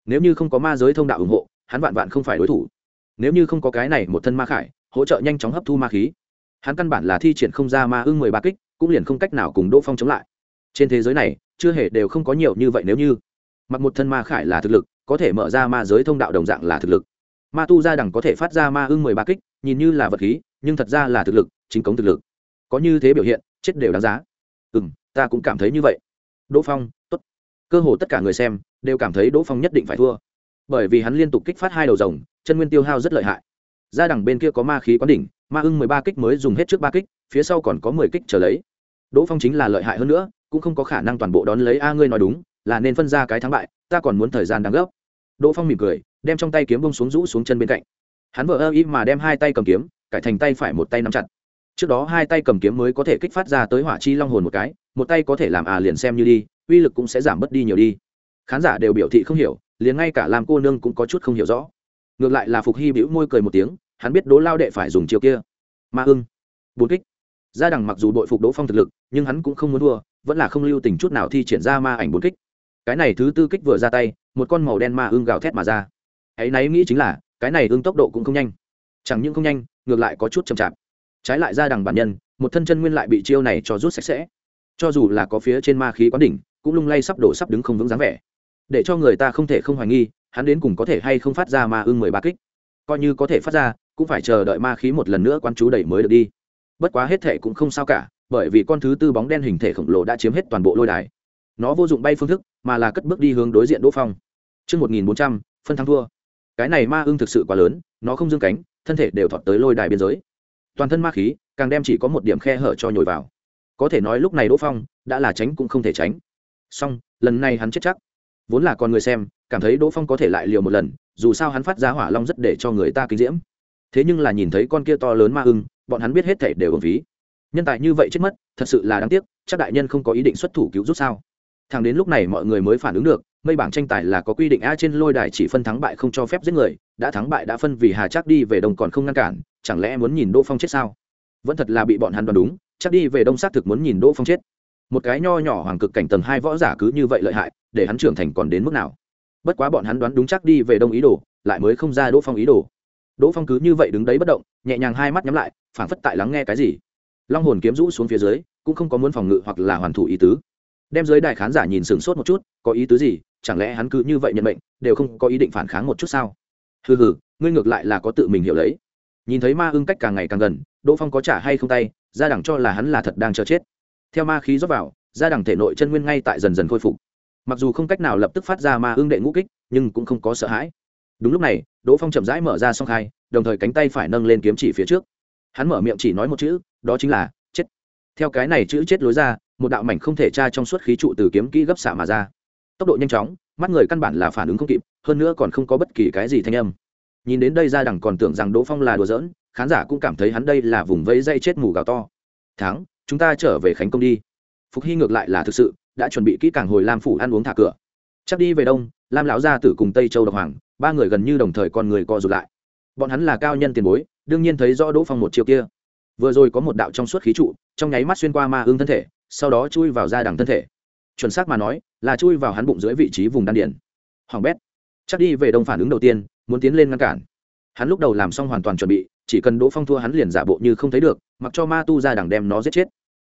nếu như không có ma giới thông đạo ủng hộ, hắn vạn vạn không phải đối thủ. Nếu như không có cái này một thân ma khải, hỗ trợ nhanh chóng hấp thu ma khí. Hắn căn bản là thi triển không ra ma ưng mười ba kích, cũng liền không cách nào cùng đỗ phong chống lại. Trên thế giới này, chưa hề đều không có nhiều như vậy nếu như. Mặc một thân ma khải là thực lực, có thể mở ra ma giới thông đạo đồng dạng là thực lực. Ma tu gia đẳng có thể phát ra ma ưng mười ba kích, nhìn như là vật khí, nhưng thật ra là thực lực, chính cống thực lực. Có như thế biểu hiện, chết đều đáng giá. Ừ m ta cũng cảm thấy như vậy. Đỗ phong t ố t cơ hồ tất cả người xem đều cảm thấy đỗ phong nhất định phải thua. Bởi vì hắn liên tục kích phát hai đầu rồng, chân nguyên tiêu hao rất lợi hại. Gia đẳng bên kia có ma khí quán đỉnh, ma ưng mười ba kích mới dùng hết trước ba kích, phía sau còn có mười kích trở lấy. Đỗ phong chính là lợi hại hơn nữa, cũng không có khả năng toàn bộ đón lấy a ngươi nói đúng, là nên phân ra cái thắng bại, ta còn muốn thời gian đang gấp. Đỗ phong mỉm cười, đem trong tay kiếm bông xuống rũ xuống chân bên cạnh. Hắn vợ ơ ý mà đem hai tay cầm kiếm, cải thành tay phải một tay nắm chặt. Trước đó hai tay cầm kiếm mới có thể kích phát ra tới hỏa chi long hồn một cái, một tay có thể làm à liền xem như đi, uy lực cũng sẽ giảm bớt đi nhiều đi khán giả đều biểu thị không hiểu, liền ngay cả làm cô nương cũng có chút không hiểu rõ. Ngược lại là phục hy bĩu môi cười một tiếng, hắn biết đố lao đệ phải dùng chiêu kia. Ma ưng, bốn kích. Gia đằng mặc dù đội phục đỗ phong thực lực, nhưng hắn cũng không muốn thua, vẫn là không lưu tình chút nào thi triển ra ma ảnh bốn kích. Cái này thứ tư kích vừa ra tay, một con màu đen ma ưng gào thét mà ra. Hãy náy nghĩ chính là, cái này ưng tốc độ cũng không nhanh. Chẳng những không nhanh, ngược lại có chút chậm chạp. Trái lại ra đằng bản nhân, một thân chân nguyên lại bị chiêu này cho rút sạch sẽ. Cho dù là có phía trên ma khí quán đỉnh, cũng lung lay sắp đổ sắp đứng không vững dáng vẻ để cho người ta không thể không hoài nghi hắn đến cùng có thể hay không phát ra ma ưng mười ba kích coi như có thể phát ra cũng phải chờ đợi ma khí một lần nữa quán chú đẩy mới được đi bất quá hết thể cũng không sao cả bởi vì con thứ tư bóng đen hình thể khổng lồ đã chiếm hết toàn bộ lôi đài nó vô dụng bay phương thức mà là cất bước đi hướng đối diện đỗ phong Trước 1400, phân thắng thua. Cái này ma ưng thực sự quá lớn, nó không dương cánh, thân thể đều thọt tới lôi đài biên giới. Toàn thân ma khí, càng đem chỉ có một điểm khe hở cho nhồi vào. Có thể nói lúc này Đỗ Phong đã là tránh cũng không thể tránh. Song, lần này hắn chết chắc. Vốn là con người xem, cảm thấy Đỗ Phong có thể lại liều một lần, dù sao hắn phát ra hỏa long rất để cho người ta kinh diễm. Thế nhưng là nhìn thấy con kia to lớn ma ưng, bọn hắn biết hết thảy đều uổng phí. Nhân tài như vậy chết mất, thật sự là đáng tiếc, chắc đại nhân không có ý định xuất thủ cứu rút sao? thằng đến lúc này mọi người mới phản ứng được mây bảng tranh tài là có quy định a trên lôi đài chỉ phân thắng bại không cho phép giết người đã thắng bại đã phân vì hà chắc đi về đông còn không ngăn cản chẳng lẽ muốn nhìn đỗ phong chết sao vẫn thật là bị bọn hắn đoán đúng chắc đi về đông xác thực muốn nhìn đỗ phong chết một cái nho nhỏ hoàng cực cảnh tầng hai võ giả cứ như vậy lợi hại, để hắn trưởng thành còn đến mức nào? Bất quá bọn hắn đoán đúng chắc đi về đông ý đồ, lại mới không ra đỗ phong ý đồ. Đỗ phong cứ như vậy đứng đấy bất động, nhẹ nhàng hai mắt nhắm lại, phảng phất tại lắng nghe cái gì. Long hồn kiếm rũ xuống phía dưới, cũng không có muốn phòng ngự hoặc là hoàn thủ ý tứ. Đem giới đại khán giả nhìn sửng sốt một chút, có ý tứ gì? Chẳng lẽ hắn cứ như vậy nhận mệnh, đều không có ý định phản kháng một chút sao? Hừ hừ, ngươi ngược lại là có tự mình hiểu lấy. Nhìn thấy ma ưng cách càng ngày càng gần, đỗ phong có trả hay không tay, ra đẳng cho là hắn là thật đang chờ chết theo ma khí rót vào, ra đẳng thể nội chân nguyên ngay tại dần dần khôi phục. Mặc dù không cách nào lập tức phát ra ma ương đệ ngũ kích, nhưng cũng không có sợ hãi. Đúng lúc này, đỗ phong chậm rãi mở ra song khai, đồng thời cánh tay phải nâng lên kiếm chỉ phía trước. Hắn mở miệng chỉ nói một chữ, đó chính là, chết. Theo cái này chữ chết lối ra, một đạo mảnh không thể tra trong suốt khí trụ từ kiếm kỹ gấp xả mà ra. Tốc độ nhanh chóng, mắt người căn bản là phản ứng không kịp, hơn nữa còn không có bất kỳ cái gì thanh âm. Nhìn đến đây ra đằng còn tưởng rằng đỗ phong là đùa giỡn, khán giả cũng cảm thấy hắn đây là vùng vẫy dây chết mù gào to. Thắng chúng ta trở về khánh công đi. Phục hy ngược lại là thực sự, đã chuẩn bị kỹ càng hồi lam phủ ăn uống thả cửa. Chắc đi về đông, lam lão gia tử cùng tây châu độc hoàng, ba người gần như đồng thời con người co rụt lại. Bọn hắn là cao nhân tiền bối, đương nhiên thấy rõ đỗ phong một chiều kia. Vừa rồi có một đạo trong suốt khí trụ, trong nháy mắt xuyên qua ma ương thân thể, sau đó chui vào da đằng thân thể. Chuẩn xác mà nói, là chui vào hắn bụng dưới vị trí vùng đan điển hoàng bét, chắc đi về đông phản ứng đầu tiên, muốn tiến lên ngăn cản. Hắn lúc đầu làm xong hoàn toàn chuẩn bị chỉ cần đỗ phong thua hắn liền giả bộ như không thấy được, mặc cho ma tu ra đằng đem nó giết chết.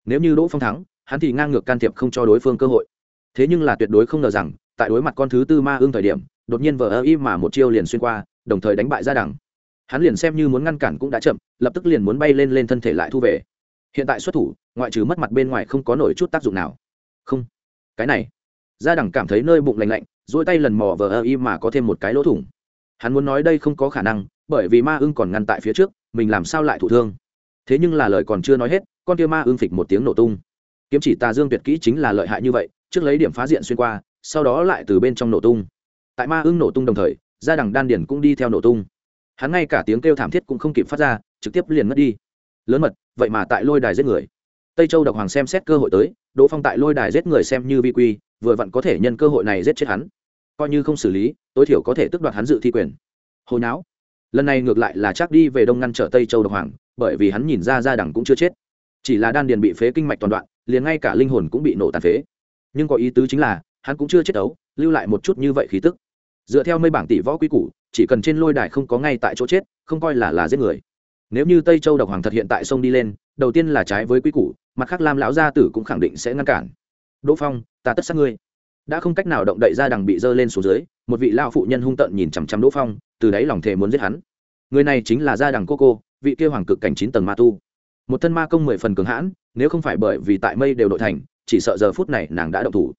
Nếu như đỗ phong thắng, hắn thì ngang ngược can thiệp không cho đối phương cơ hội. Thế nhưng là tuyệt đối không ngờ rằng, tại đối mặt con thứ tư ma ương thời điểm, đột nhiên vờ ơ y mà một chiêu liền xuyên qua, đồng thời đánh bại ra đằng. Hắn liền xem như muốn ngăn cản cũng đã chậm, lập tức liền muốn bay lên lên thân thể lại thu về. Hiện tại xuất thủ, ngoại trừ mất mặt bên ngoài không có nổi chút tác dụng nào. Không. Cái này. Gia đẳng cảm thấy nơi bụng lành lạnh dỗi tay lần mò vờ ơ y mà có thêm một cái lỗ thủng. Hắn muốn nói đây không có khả năng bởi vì ma ưng còn ngăn tại phía trước, mình làm sao lại thụ thương? Thế nhưng là lời còn chưa nói hết, con kia ma ưng phịch một tiếng nổ tung. Kiếm chỉ tà dương tuyệt kỹ chính là lợi hại như vậy, trước lấy điểm phá diện xuyên qua, sau đó lại từ bên trong nổ tung. Tại ma ưng nổ tung đồng thời, gia đẳng đan điển cũng đi theo nổ tung. Hắn ngay cả tiếng kêu thảm thiết cũng không kịp phát ra, trực tiếp liền mất đi. Lớn mật, vậy mà tại lôi đài giết người. Tây châu độc hoàng xem xét cơ hội tới, đỗ phong tại lôi đài giết người xem như vi quy, vừa vặn có thể nhân cơ hội này giết chết hắn. Coi như không xử lý, tối thiểu có thể tước đoạt hắn dự thi quyền. Hồi não lần này ngược lại là chắc đi về đông ngăn trở tây châu độc hoàng bởi vì hắn nhìn ra ra đẳng cũng chưa chết. Chỉ là đan điền bị phế kinh mạch toàn đoạn liền ngay cả linh hồn cũng bị nổ tàn phế. Nhưng có ý tứ chính là hắn cũng chưa chết đấu, lưu lại một chút như vậy khí tức. Dựa theo mây bảng tỷ võ quy củ chỉ cần trên lôi đài không có ngay tại chỗ chết không coi là là giết người. Nếu như tây châu độc hoàng thật hiện tại sông đi lên đầu tiên là trái với quy củ mặt khác lam lão gia tử cũng khẳng định sẽ ngăn cản. Đỗ phong ta tất sát ngươi đã không cách nào động đậy ra đằng bị dơ lên xuống dưới, một vị lao phụ nhân hung tợn nhìn chằm chằm đỗ phong, từ đáy lòng thề muốn giết hắn. Người này chính là gia đằng cô cô, vị kia hoàng cực cảnh chín tầng ma tu. Một thân ma công mười phần cường hãn, nếu không phải bởi vì tại mây đều nội thành, chỉ sợ giờ phút này nàng đã động thủ.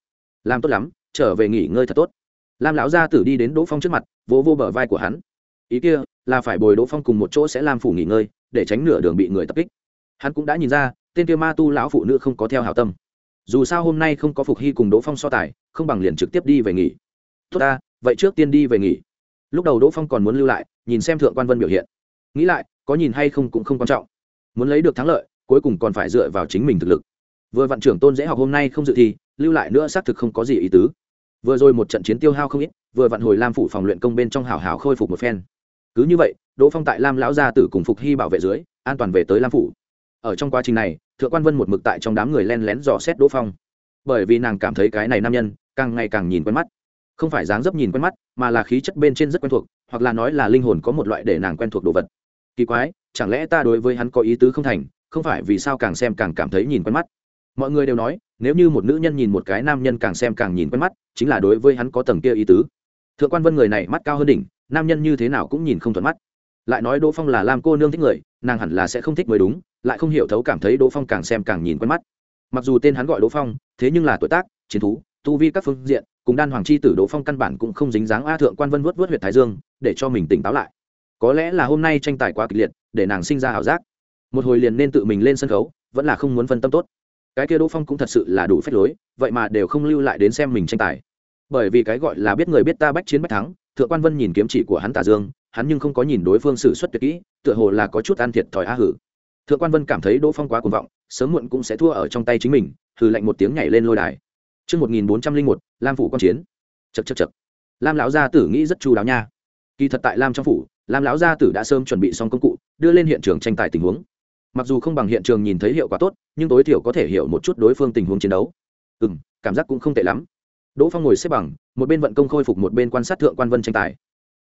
Làm tốt lắm, trở về nghỉ ngơi thật tốt. Lam lão gia tử đi đến đỗ phong trước mặt, vỗ vô bờ vai của hắn. Ý kia là phải bồi đỗ phong cùng một chỗ sẽ làm phủ nghỉ ngơi, để tránh nửa đường bị người tập kích. Hắn cũng đã nhìn ra, tên kia ma tu lão phụ nữ không có theo hảo tâm dù sao hôm nay không có phục hy cùng đỗ phong so tài, không bằng liền trực tiếp đi về nghỉ. Tốt ta, vậy trước tiên đi về nghỉ. Lúc đầu đỗ phong còn muốn lưu lại, nhìn xem thượng quan vân biểu hiện. Nghĩ lại, có nhìn hay không cũng không quan trọng. Muốn lấy được thắng lợi, cuối cùng còn phải dựa vào chính mình thực lực. Vừa vạn trưởng tôn dễ học hôm nay không dự thi, lưu lại nữa xác thực không có gì ý tứ. Vừa rồi một trận chiến tiêu hao không ít, vừa Vạn hồi lam phủ phòng luyện công bên trong hào hào khôi phục một phen. Cứ như vậy, đỗ phong tại lam lão gia tử cùng phục hy bảo vệ dưới, an toàn về tới lam phủ ở trong quá trình này, thượng quan vân một mực tại trong đám người len lén dò xét đỗ phong. Bởi vì nàng cảm thấy cái này nam nhân, càng ngày càng nhìn quen mắt. Không phải dáng dấp nhìn quen mắt, mà là khí chất bên trên rất quen thuộc, hoặc là nói là linh hồn có một loại để nàng quen thuộc đồ vật. Kỳ quái, chẳng lẽ ta đối với hắn có ý tứ không thành, không phải vì sao càng xem càng cảm thấy nhìn quen mắt? Mọi người đều nói, nếu như một nữ nhân nhìn một cái nam nhân càng xem càng nhìn quen mắt, chính là đối với hắn có tầng kia ý tứ. Thượng quan vân người này mắt cao hơn đỉnh, nam nhân như thế nào cũng nhìn không thuận mắt. Lại nói đỗ phong là lam cô nương thích người, nàng hẳn là sẽ không thích mới đúng lại không hiểu thấu cảm thấy đỗ phong càng xem càng nhìn quen mắt. Mặc dù tên hắn gọi đỗ phong, thế nhưng là tuổi tác, chiến thú, tu vi các phương diện, cùng đan hoàng chi tử đỗ phong căn bản cũng không dính dáng a thượng quan vân vớt vớt huyện thái dương, để cho mình tỉnh táo lại. Có lẽ là hôm nay tranh tài quá kịch liệt, để nàng sinh ra ảo giác. Một hồi liền nên tự mình lên sân khấu, vẫn là không muốn phân tâm tốt. Cái kia đỗ phong cũng thật sự là đủ phép lối, vậy mà đều không lưu lại đến xem mình tranh tài. Bởi vì cái gọi là biết người biết ta bách chiến bách thắng, thượng quan vân nhìn kiếm chỉ của hắn tả dương, hắn nhưng không có nhìn đối phương xử suất tuyệt kỹ, tựa hồ là có chút an thiệt thòi á hử thượng quan vân cảm thấy đỗ phong quá cuồng vọng sớm muộn cũng sẽ thua ở trong tay chính mình thử lạnh một tiếng nhảy lên lôi đài Trước 1401, Lam phủ quan chiến. Chậc chậc chậc. Lam lão gia tử nghĩ rất chu đáo nha. Kỳ thật tại Lam trong phủ, Lam lão gia tử đã sớm chuẩn bị xong công cụ, đưa lên hiện trường tranh tài tình huống. Mặc dù không bằng hiện trường nhìn thấy hiệu quả tốt, nhưng tối thiểu có thể hiểu một chút đối phương tình huống chiến đấu. Ừm, cảm giác cũng không tệ lắm. Đỗ Phong ngồi xếp bằng, một bên vận công khôi phục một bên quan sát thượng quan vân tranh tài.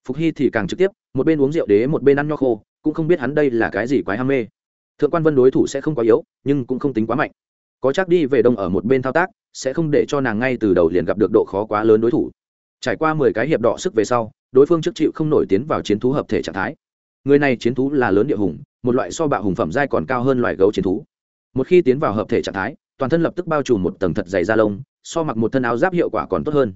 Phục Hy thì càng trực tiếp, một bên uống rượu đế một bên ăn nho khô, cũng không biết hắn đây là cái gì quái ham mê thượng quan vân đối thủ sẽ không quá yếu, nhưng cũng không tính quá mạnh. Có chắc đi về đông ở một bên thao tác, sẽ không để cho nàng ngay từ đầu liền gặp được độ khó quá lớn đối thủ. Trải qua mười cái hiệp đỏ sức về sau, đối phương trước chịu không nổi tiến vào chiến thú hợp thể trạng thái. Người này chiến thú là lớn địa hùng, một loại so bạo hùng phẩm dai còn cao hơn loài gấu chiến thú. Một khi tiến vào hợp thể trạng thái, toàn thân lập tức bao trùm một tầng thật dày da lông, so mặc một thân áo giáp hiệu quả còn tốt hơn.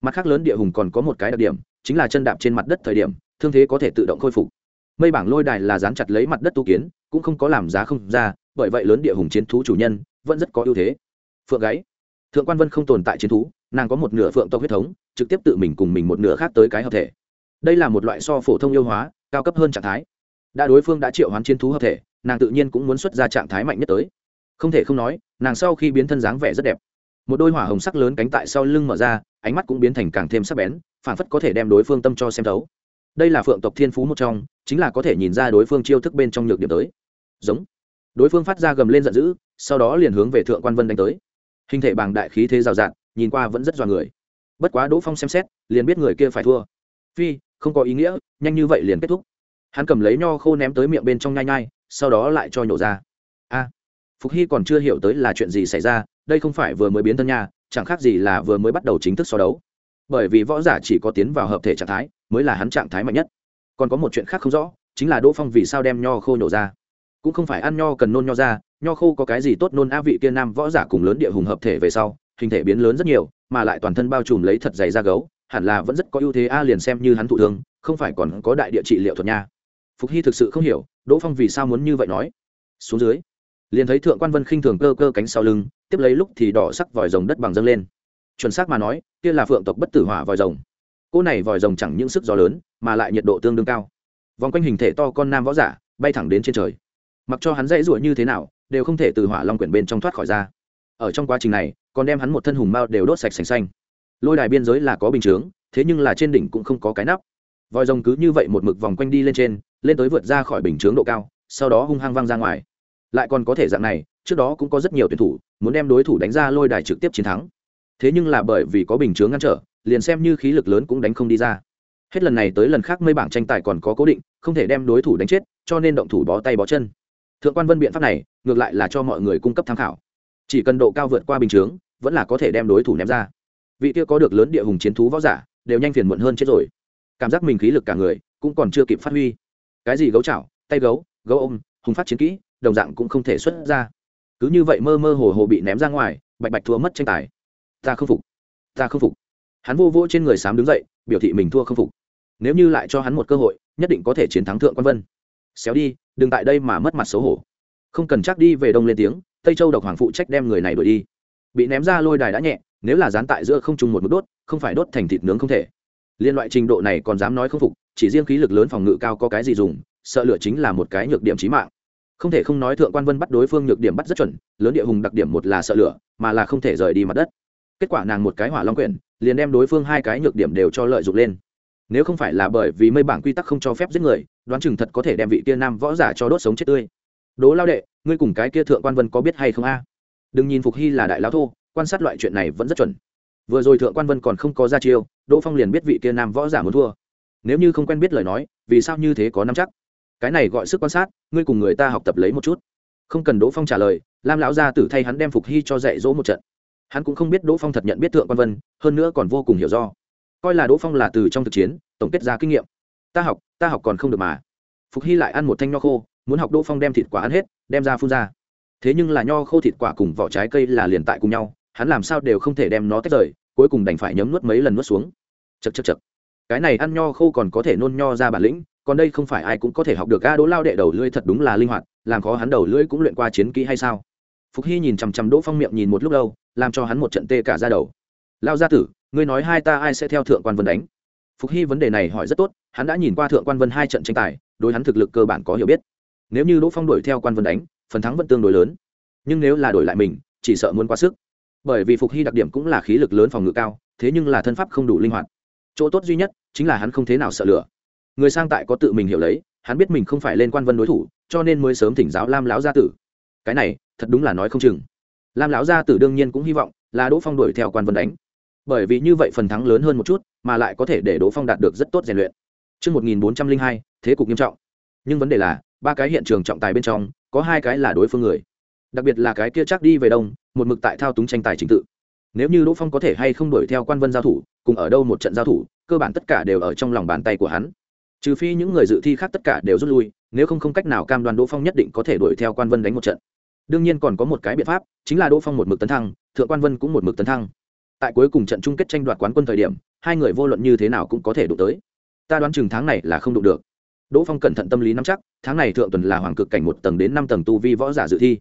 Mặt khác lớn địa hùng còn có một cái đặc điểm, chính là chân đạp trên mặt đất thời điểm, thương thế có thể tự động khôi phục. Mây bảng lôi đài là dán chặt lấy mặt đất tu kiến cũng không có làm giá không ra, bởi vậy lớn địa hùng chiến thú chủ nhân vẫn rất có ưu thế. Phượng gáy, thượng quan vân không tồn tại chiến thú, nàng có một nửa phượng tộc huyết thống, trực tiếp tự mình cùng mình một nửa khác tới cái hợp thể. Đây là một loại so phổ thông yêu hóa, cao cấp hơn trạng thái. Đã đối phương đã triệu hoán chiến thú hợp thể, nàng tự nhiên cũng muốn xuất ra trạng thái mạnh nhất tới. Không thể không nói, nàng sau khi biến thân dáng vẻ rất đẹp. Một đôi hỏa hồng sắc lớn cánh tại sau lưng mở ra, ánh mắt cũng biến thành càng thêm sắc bén phản phất có thể đem đối phương tâm cho xem thấu. Đây là phượng tộc thiên phú một trong, chính là có thể nhìn ra đối phương chiêu thức bên trong nhược điểm tới giống. Đối phương phát ra gầm lên giận dữ, sau đó liền hướng về thượng quan vân đánh tới. Hình thể bằng đại khí thế rào rạt, nhìn qua vẫn rất dọa người. Bất quá đỗ phong xem xét, liền biết người kia phải thua. Phi, không có ý nghĩa, nhanh như vậy liền kết thúc. Hắn cầm lấy nho khô ném tới miệng bên trong nhai nhai, sau đó lại cho nhổ ra. A, phục hy còn chưa hiểu tới là chuyện gì xảy ra, đây không phải vừa mới biến thân nha, chẳng khác gì là vừa mới bắt đầu chính thức so đấu. Bởi vì võ giả chỉ có tiến vào hợp thể trạng thái, mới là hắn trạng thái mạnh nhất. Còn có một chuyện khác không rõ, chính là đỗ phong vì sao đem nho khô nhổ ra cũng không phải ăn nho cần nôn nho ra, nho khô có cái gì tốt nôn a vị kia nam võ giả cùng lớn địa hùng hợp thể về sau, hình thể biến lớn rất nhiều, mà lại toàn thân bao trùm lấy thật dày da gấu, hẳn là vẫn rất có ưu thế a liền xem như hắn thụ thương, không phải còn có đại địa trị liệu thuật nha. Phục hy thực sự không hiểu, đỗ phong vì sao muốn như vậy nói. Xuống dưới, liền thấy thượng quan vân khinh thường cơ cơ cánh sau lưng, tiếp lấy lúc thì đỏ sắc vòi rồng đất bằng dâng lên. Chuẩn xác mà nói, kia là phượng tộc bất tử hỏa vòi rồng. Cô này vòi rồng chẳng những sức gió lớn, mà lại nhiệt độ tương đương cao. Vòng quanh hình thể to con nam võ giả, bay thẳng đến trên trời mặc cho hắn dãy ruổi như thế nào, đều không thể từ hỏa long quyển bên trong thoát khỏi ra. Ở trong quá trình này, còn đem hắn một thân hùng mao đều đốt sạch sành xanh. Lôi đài biên giới là có bình chướng, thế nhưng là trên đỉnh cũng không có cái nắp. Vòi rồng cứ như vậy một mực vòng quanh đi lên trên, lên tới vượt ra khỏi bình chướng độ cao, sau đó hung hăng văng ra ngoài. Lại còn có thể dạng này, trước đó cũng có rất nhiều tuyển thủ, muốn đem đối thủ đánh ra lôi đài trực tiếp chiến thắng. Thế nhưng là bởi vì có bình chướng ngăn trở, liền xem như khí lực lớn cũng đánh không đi ra. Hết lần này tới lần khác mây bảng tranh tài còn có cố định, không thể đem đối thủ đánh chết, cho nên động thủ bó tay bó chân thượng quan vân biện pháp này, ngược lại là cho mọi người cung cấp tham khảo. Chỉ cần độ cao vượt qua bình chướng, vẫn là có thể đem đối thủ ném ra. Vị kia có được lớn địa hùng chiến thú võ giả, đều nhanh phiền muộn hơn chết rồi. Cảm giác mình khí lực cả người, cũng còn chưa kịp phát huy. Cái gì gấu chảo, tay gấu gấu ôm, hùng phát chiến kỹ, đồng dạng cũng không thể xuất ra. Cứ như vậy mơ mơ hồ hồ bị ném ra ngoài, bạch bạch thua mất tranh tài. Ta không phục. Ta không phục. Hắn vô vô trên người sám đứng dậy, biểu thị mình thua không phục. Nếu như lại cho hắn một cơ hội, nhất định có thể chiến thắng thượng quan vân. Xéo đi đừng tại đây mà mất mặt xấu hổ. Không cần chắc đi về đông lên tiếng, tây châu độc hoàng phụ trách đem người này đuổi đi. Bị ném ra lôi đài đã nhẹ, nếu là dán tại giữa không trùng một mức đốt, không phải đốt thành thịt nướng không thể. Liên loại trình độ này còn dám nói không phục, chỉ riêng khí lực lớn phòng ngự cao có cái gì dùng, sợ lửa chính là một cái nhược điểm trí mạng. Không thể không nói thượng quan vân bắt đối phương nhược điểm bắt rất chuẩn, lớn địa hùng đặc điểm một là sợ lửa, mà là không thể rời đi mặt đất. Kết quả nàng một cái hỏa long quyển, liền đem đối phương hai cái nhược điểm đều cho lợi dụng lên nếu không phải là bởi vì mây bảng quy tắc không cho phép giết người, đoán chừng thật có thể đem vị kia nam võ giả cho đốt sống chết tươi. Đố lao đệ, ngươi cùng cái kia thượng quan vân có biết hay không a? Đừng nhìn phục hy là đại lao thô, quan sát loại chuyện này vẫn rất chuẩn. Vừa rồi thượng quan vân còn không có ra chiêu, đỗ phong liền biết vị kia nam võ giả muốn thua. Nếu như không quen biết lời nói, vì sao như thế có năm chắc? Cái này gọi sức quan sát, ngươi cùng người ta học tập lấy một chút. Không cần đỗ phong trả lời, lam lão gia tử thay hắn đem phục hy cho dạy dỗ một trận. Hắn cũng không biết đỗ phong thật nhận biết thượng quan vân, hơn nữa còn vô cùng hiểu do coi là đỗ phong là từ trong thực chiến, tổng kết ra kinh nghiệm. Ta học ta học còn không được mà. Phục hy lại ăn một thanh nho khô, muốn học đỗ phong đem thịt quả ăn hết, đem ra phun ra. Thế nhưng là nho khô thịt quả cùng vỏ trái cây là liền tại cùng nhau, hắn làm sao đều không thể đem nó tách rời, cuối cùng đành phải nhấm nuốt mấy lần nuốt xuống. Chật chật chật cái này ăn nho khô còn có thể nôn nho ra bản lĩnh, còn đây không phải ai cũng có thể học được a đỗ lao đệ đầu lưỡi thật đúng là linh hoạt, làm khó hắn đầu lưỡi cũng luyện qua chiến kỹ hay sao? Phục hy nhìn chằm chằm đỗ phong miệng nhìn một lúc lâu, làm cho hắn một trận tê cả ra đầu lao gia tử, ngươi nói hai ta ai sẽ theo thượng quan vân đánh? Phục hy vấn đề này hỏi rất tốt, hắn đã nhìn qua thượng quan vân hai trận tranh tài, đối hắn thực lực cơ bản có hiểu biết. Nếu như đỗ phong đuổi theo quan vân đánh, phần thắng vẫn tương đối lớn. Nhưng nếu là đổi lại mình, chỉ sợ muốn quá sức. Bởi vì phục hy đặc điểm cũng là khí lực lớn phòng ngự cao, thế nhưng là thân pháp không đủ linh hoạt. Chỗ tốt duy nhất chính là hắn không thế nào sợ lửa. Người sang tại có tự mình hiểu lấy, hắn biết mình không phải lên quan vân đối thủ, cho nên mới sớm thỉnh giáo lam lão gia tử. Cái này, thật đúng là nói không chừng. Lam lão gia tử đương nhiên cũng hy vọng là đỗ phong đuổi theo quan vân đánh bởi vì như vậy phần thắng lớn hơn một chút mà lại có thể để đỗ phong đạt được rất tốt rèn luyện Trước 1402, thế cục nghiêm trọng. Nhưng vấn đề là, ba cái hiện trường trọng tài bên trong, có hai cái là đối phương người. Đặc biệt là cái kia chắc đi về đông, một mực tại thao túng tranh tài chính tự. Nếu như Đỗ Phong có thể hay không đuổi theo quan vân giao thủ, cùng ở đâu một trận giao thủ, cơ bản tất cả đều ở trong lòng bàn tay của hắn. Trừ phi những người dự thi khác tất cả đều rút lui, nếu không không cách nào cam đoan Đỗ Phong nhất định có thể đuổi theo quan vân đánh một trận. Đương nhiên còn có một cái biện pháp, chính là Đỗ Phong một mực tấn thăng, thượng quan vân cũng một mực tấn thăng tại cuối cùng trận chung kết tranh đoạt quán quân thời điểm, hai người vô luận như thế nào cũng có thể đụng tới. Ta đoán chừng tháng này là không đụng được. Đỗ phong cẩn thận tâm lý nắm chắc, tháng này thượng tuần là hoàng cực cảnh một tầng đến năm tầng tu vi võ giả dự thi.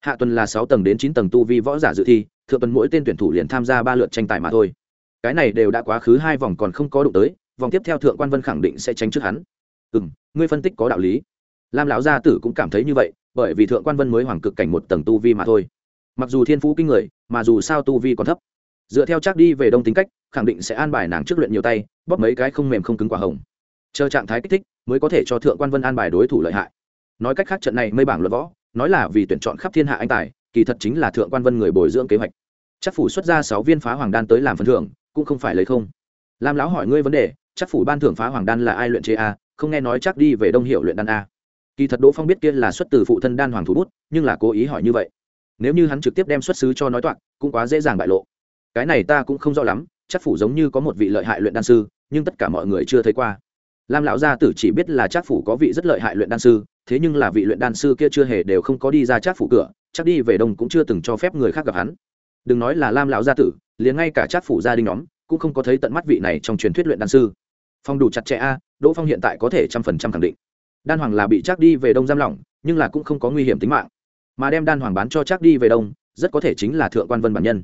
Hạ tuần là sáu tầng đến chín tầng tu vi võ giả dự thi, thượng tuần mỗi tên tuyển thủ liền tham gia ba lượt tranh tài mà thôi. Cái này đều đã quá khứ hai vòng còn không có đụng tới, vòng tiếp theo thượng quan vân khẳng định sẽ tránh trước hắn. Ừ m ngươi phân tích có đạo lý. Lam lão gia tử cũng cảm thấy như vậy, bởi vì thượng quan vân mới hoàng cực cảnh một tầng tu vi mà thôi. Mặc dù thiên phú kinh người, mà dù sao tu vi còn thấp dựa theo chắc đi về đông tính cách, khẳng định sẽ an bài nàng trước luyện nhiều tay, bóp mấy cái không mềm không cứng quả hồng. Chờ trạng thái kích thích, mới có thể cho thượng quan vân an bài đối thủ lợi hại. Nói cách khác trận này mây bảng luận võ, nói là vì tuyển chọn khắp thiên hạ anh tài, kỳ thật chính là thượng quan vân người bồi dưỡng kế hoạch. Chắc phủ xuất ra sáu viên phá hoàng đan tới làm phần thưởng, cũng không phải lấy không. Lam lão hỏi ngươi vấn đề, chắc phủ ban thưởng phá hoàng đan là ai luyện chế a, không nghe nói chắc đi về đông hiệu luyện đan a. Kỳ thật đỗ phong biết kia là xuất từ phụ thân đan hoàng thủ bút, nhưng là cố ý hỏi như vậy. Nếu như hắn trực tiếp đem xuất xứ cho nói toạc, cũng quá dễ dàng bại lộ cái này ta cũng không rõ lắm, chắc phủ giống như có một vị lợi hại luyện đan sư, nhưng tất cả mọi người chưa thấy qua. Lam lão gia tử chỉ biết là chắc phủ có vị rất lợi hại luyện đan sư, thế nhưng là vị luyện đan sư kia chưa hề đều không có đi ra chắc phủ cửa, chắc đi về đông cũng chưa từng cho phép người khác gặp hắn. Đừng nói là lam lão gia tử, liền ngay cả chắc phủ gia đình nhóm, cũng không có thấy tận mắt vị này trong truyền thuyết luyện đan sư. Phong đủ chặt chẽ a, đỗ phong hiện tại có thể trăm phần trăm khẳng định. Đan hoàng là bị chắc đi về đông giam lỏng, nhưng là cũng không có nguy hiểm tính mạng. Mà đem đan hoàng bán cho chắc đi về đông, rất có thể chính là thượng quan vân bản nhân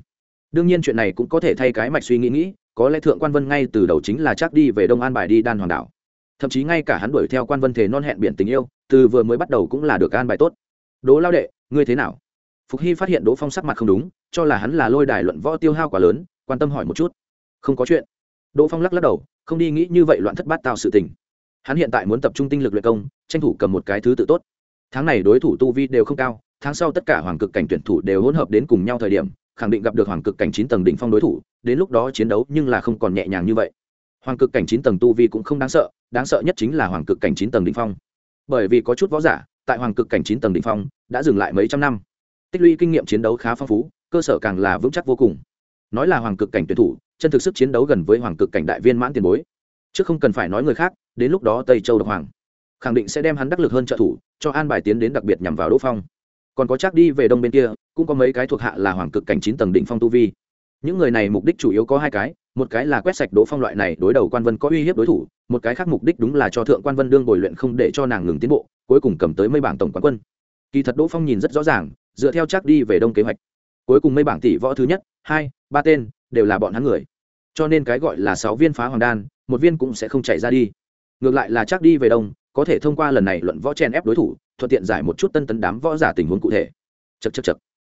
đương nhiên chuyện này cũng có thể thay cái mạch suy nghĩ nghĩ, có lẽ thượng quan vân ngay từ đầu chính là chắc đi về đông an bài đi đan hoàng đảo. Thậm chí ngay cả hắn đuổi theo quan vân thể non hẹn biển tình yêu, từ vừa mới bắt đầu cũng là được an bài tốt. Đỗ lao đệ, ngươi thế nào? Phục hy phát hiện đỗ phong sắc mặt không đúng, cho là hắn là lôi đài luận võ tiêu hao quá lớn, quan tâm hỏi một chút. Không có chuyện. Đỗ phong lắc lắc đầu, không đi nghĩ như vậy loạn thất bát tạo sự tình. Hắn hiện tại muốn tập trung tinh lực luyện công, tranh thủ cầm một cái thứ tự tốt. Tháng này đối thủ tu vi đều không cao, tháng sau tất cả hoàng cực cảnh tuyển thủ đều hỗn hợp đến cùng nhau thời điểm khẳng định gặp được hoàng cực cảnh chín tầng đỉnh phong đối thủ, đến lúc đó chiến đấu nhưng là không còn nhẹ nhàng như vậy. Hoàng cực cảnh chín tầng tu vi cũng không đáng sợ đáng sợ nhất chính là hoàng cực cảnh chín tầng đỉnh phong. Bởi vì có chút võ giả, tại hoàng cực cảnh chín tầng đỉnh phong, đã dừng lại mấy trăm năm. Tích lũy kinh nghiệm chiến đấu khá phong phú, cơ sở càng là vững chắc vô cùng. Nói là hoàng cực cảnh tuyển thủ, chân thực sức chiến đấu gần với hoàng cực cảnh đại viên mãn tiền bối. Chứ không cần phải nói người khác, đến lúc đó tây châu độc hoàng, khẳng định sẽ đem hắn đắc lực hơn trợ thủ, cho an bài tiến đến đặc biệt nhằm vào đỗ phong còn có chắc đi về đông bên kia, cũng có mấy cái thuộc hạ là hoàng cực cảnh chín tầng đỉnh phong tu vi. Những người này mục đích chủ yếu có hai cái, một cái là quét sạch đỗ phong loại này đối đầu quan vân có uy hiếp đối thủ, một cái khác mục đích đúng là cho thượng quan vân đương bồi luyện không để cho nàng ngừng tiến bộ, cuối cùng cầm tới mây bảng tổng quán quân. Kỳ thật đỗ phong nhìn rất rõ ràng, dựa theo chắc đi về đông kế hoạch. Cuối cùng mây bảng tỷ võ thứ nhất, hai, ba tên, đều là bọn hắn người. Cho nên cái gọi là sáu viên phá hoàng đan, một viên cũng sẽ không chạy ra đi. Ngược lại là chắc đi về đông, có thể thông qua lần này luận võ chen ép đối thủ thuận tiện giải một chút tân tấn đám võ giả tình huống cụ thể. Chật chật chật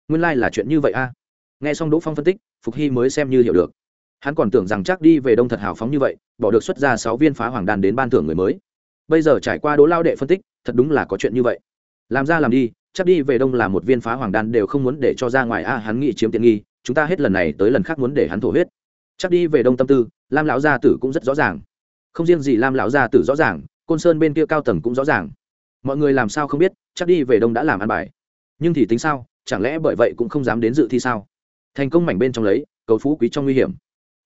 nguyên lai、like、là chuyện như vậy a. À. nghe xong đỗ phong phân tích, phục hy mới xem như hiểu được. Hắn còn tưởng rằng chắc đi về đông thật hào phóng như vậy, bỏ được xuất ra sáu viên phá hoàng đan đến ban thưởng người mới. Bây giờ trải qua đỗ lao đệ phân tích, thật đúng là có chuyện như vậy. Làm ra làm đi, chắc đi về đông là một viên phá hoàng đan đều không muốn để cho ra ngoài a, hắn nghĩ chiếm tiện nghi, chúng ta hết lần này tới lần khác muốn để hắn thổ huyết. Chắc đi về đông tâm tư, lam lão gia tử cũng rất rõ ràng. Không riêng gì lam lão gia tử rõ ràng, côn sơn bên kia cao tầng cũng rõ ràng mọi người làm sao không biết, chắc đi về đông đã làm ăn bài. Nhưng thì tính sao, chẳng lẽ bởi vậy cũng không dám đến dự thi sao? Thành công mảnh bên trong lấy, cầu phú quý trong nguy hiểm.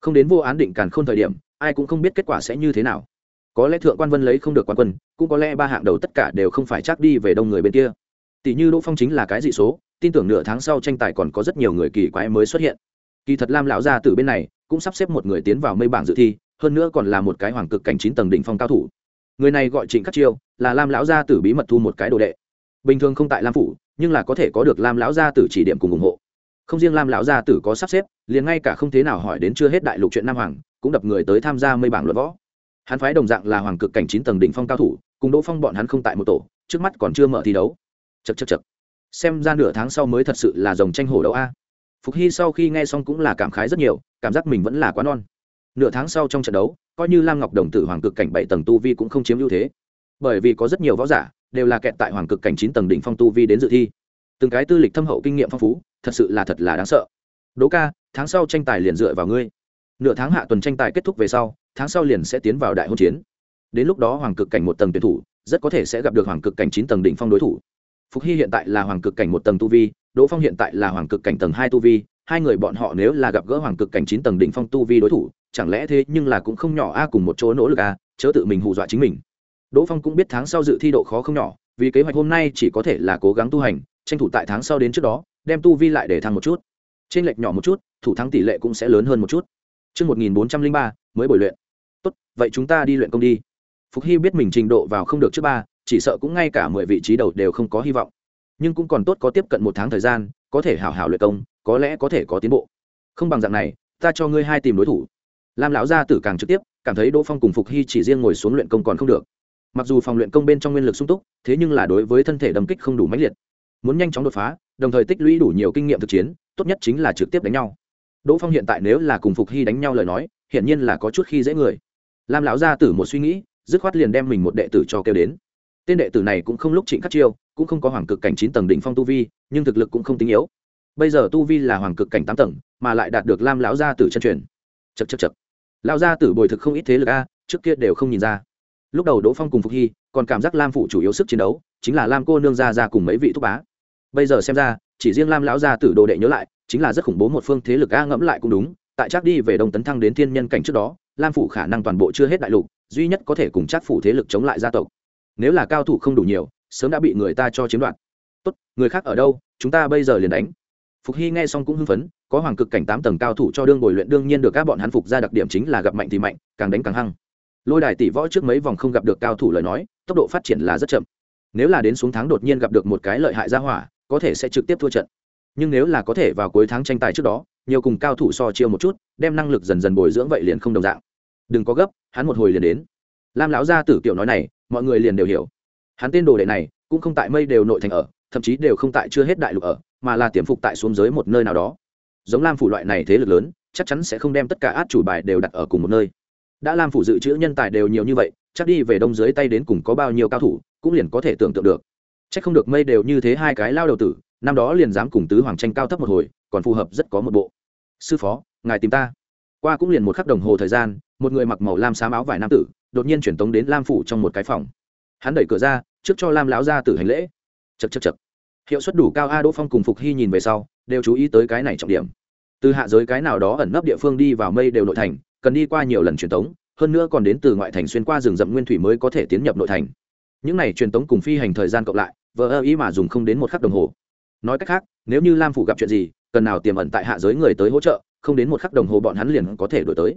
Không đến vô án định càn khôn thời điểm, ai cũng không biết kết quả sẽ như thế nào. Có lẽ thượng quan vân lấy không được quan quân, cũng có lẽ ba hạng đầu tất cả đều không phải chắc đi về đông người bên kia. Tỷ như đỗ phong chính là cái dị số, tin tưởng nửa tháng sau tranh tài còn có rất nhiều người kỳ quái mới xuất hiện. Kỳ thật lam lão gia từ bên này, cũng sắp xếp một người tiến vào mây bảng dự thi, hơn nữa còn là một cái hoàng cực cảnh chín tầng đỉnh phong cao thủ người này gọi trịnh khắc chiêu là lam lão gia tử bí mật thu một cái đồ đệ bình thường không tại lam phủ nhưng là có thể có được lam lão gia tử chỉ điểm cùng ủng hộ không riêng lam lão gia tử có sắp xếp liền ngay cả không thế nào hỏi đến chưa hết đại lục chuyện nam hoàng cũng đập người tới tham gia mây bảng luận võ hắn phái đồng dạng là hoàng cực cảnh chín tầng đỉnh phong cao thủ cùng đỗ phong bọn hắn không tại một tổ trước mắt còn chưa mở thi đấu chật chật chật xem ra nửa tháng sau mới thật sự là dòng tranh hổ đấu a phục hy sau khi nghe xong cũng là cảm khái rất nhiều cảm giác mình vẫn là quá non nửa tháng sau trong trận đấu, coi như lam ngọc đồng tử hoàng cực cảnh bảy tầng tu vi cũng không chiếm ưu thế. Bởi vì có rất nhiều võ giả đều là kẹt tại hoàng cực cảnh chín tầng đỉnh phong tu vi đến dự thi. Từng cái tư lịch thâm hậu kinh nghiệm phong phú, thật sự là thật là đáng sợ. Đỗ ca, tháng sau tranh tài liền dựa vào ngươi. Nửa tháng hạ tuần tranh tài kết thúc về sau, tháng sau liền sẽ tiến vào đại hôn chiến. Đến lúc đó hoàng cực cảnh một tầng tuyển thủ, rất có thể sẽ gặp được hoàng cực cảnh chín tầng đỉnh phong đối thủ. Phục hy hiện tại là hoàng cực cảnh một tầng tu vi, đỗ phong hiện tại là hoàng cực cảnh tầng hai tu vi hai người bọn họ nếu là gặp gỡ hoàng cực cảnh chín tầng đỉnh phong tu vi đối thủ chẳng lẽ thế nhưng là cũng không nhỏ a cùng một chỗ nỗ lực a chớ tự mình hù dọa chính mình đỗ phong cũng biết tháng sau dự thi độ khó không nhỏ vì kế hoạch hôm nay chỉ có thể là cố gắng tu hành tranh thủ tại tháng sau đến trước đó đem tu vi lại để thăng một chút trên lệch nhỏ một chút thủ thắng tỷ lệ cũng sẽ lớn hơn một chút Trước 1403, mới bồi luyện. Tốt, vậy chúng ta đi luyện công đi. Phục Hy biết mình trình độ vào không được trước ba, chỉ sợ cũng ngay cả mười vị trí đầu đều không có hy vọng. Nhưng cũng còn tốt có tiếp cận một tháng thời gian, có thể hảo hảo luyện công, có lẽ có thể có tiến bộ. Không bằng dạng này, ta cho ngươi hai tìm đối thủ. Lam lão gia tử càng trực tiếp cảm thấy đỗ phong cùng phục hy chỉ riêng ngồi xuống luyện công còn không được. Mặc dù phòng luyện công bên trong nguyên lực sung túc thế nhưng là đối với thân thể đầm kích không đủ mãnh liệt. Muốn nhanh chóng đột phá đồng thời tích lũy đủ nhiều kinh nghiệm thực chiến tốt nhất chính là trực tiếp đánh nhau. Đỗ phong hiện tại nếu là cùng phục hy đánh nhau lời nói hiển nhiên là có chút khi dễ người. Lam lão gia tử một suy nghĩ dứt khoát liền đem mình một đệ tử cho kêu đến. Tên đệ tử này cũng không lúc trịnh khắc chiêu cũng không có hoàng cực cảnh chín tầng đỉnh phong tu vi nhưng thực lực cũng không tính yếu bây giờ tu vi là hoàng cực cảnh tám tầng, mà lại đạt được lam lão gia tử chân truyền. Chật chật chật lão gia tử bồi thực không ít thế lực a, trước kia đều không nhìn ra. Lúc đầu đỗ phong cùng phục hy còn cảm giác lam phụ chủ yếu sức chiến đấu chính là lam cô nương gia ra cùng mấy vị thúc bá. Bây giờ xem ra, chỉ riêng lam lão gia tử đồ đệ nhớ lại, chính là rất khủng bố một phương thế lực a ngẫm lại cũng đúng, tại chắc đi về đông tấn thăng đến thiên nhân cảnh trước đó, lam phủ khả năng toàn bộ chưa hết đại lục, duy nhất có thể cùng chắc phủ thế lực chống lại gia tộc. Nếu là cao thủ không đủ nhiều, sớm đã bị người ta cho chiếm đoạt. Tốt, người khác ở đâu, chúng ta bây giờ liền đánh phục hy nghe xong cũng hưng phấn, có hoàng cực cảnh tám tầng cao thủ cho đương bồi luyện đương nhiên được các bọn hắn phục ra đặc điểm chính là gặp mạnh thì mạnh, càng đánh càng hăng. Lôi đài tỷ võ trước mấy vòng không gặp được cao thủ lời nói, tốc độ phát triển là rất chậm. Nếu là đến xuống tháng đột nhiên gặp được một cái lợi hại ra hỏa, có thể sẽ trực tiếp thua trận. Nhưng nếu là có thể vào cuối tháng tranh tài trước đó, nhiều cùng cao thủ so chiêu một chút, đem năng lực dần dần bồi dưỡng vậy liền không đồng dạng. Đừng có gấp, hắn một hồi liền đến. Lam lão gia tử kiểu nói này, mọi người liền đều hiểu. Hắn tên đồ đệ này, cũng không tại mây đều nội thành ở, thậm chí đều không tại chưa hết đại lục ở mà là tiềm phục tại xuống dưới một nơi nào đó. Giống lam phủ loại này thế lực lớn, chắc chắn sẽ không đem tất cả át chủ bài đều đặt ở cùng một nơi. Đã lam phủ dự trữ nhân tài đều nhiều như vậy, chắc đi về đông dưới tay đến cùng có bao nhiêu cao thủ, cũng liền có thể tưởng tượng được. Chắc không được mây đều như thế hai cái lao đầu tử, năm đó liền dám cùng tứ hoàng tranh cao thấp một hồi, còn phù hợp rất có một bộ. Sư phó, ngài tìm ta. Qua cũng liền một khắc đồng hồ thời gian, một người mặc màu lam xám áo vải nam tử, đột nhiên chuyển tống đến lam phủ trong một cái phòng. Hắn đẩy cửa ra, trước cho lam lão ra tử hành lễ. Chật chật chật hiệu suất đủ cao a đỗ phong cùng phục hy nhìn về sau, đều chú ý tới cái này trọng điểm. Từ hạ giới cái nào đó ẩn nấp địa phương đi vào mây đều nội thành, cần đi qua nhiều lần truyền tống, hơn nữa còn đến từ ngoại thành xuyên qua rừng rậm nguyên thủy mới có thể tiến nhập nội thành. Những này truyền tống cùng phi hành thời gian cộng lại, vờ ơ ý mà dùng không đến một khắc đồng hồ. Nói cách khác, nếu như lam phủ gặp chuyện gì, cần nào tiềm ẩn tại hạ giới người tới hỗ trợ, không đến một khắc đồng hồ bọn hắn liền có thể đổi tới.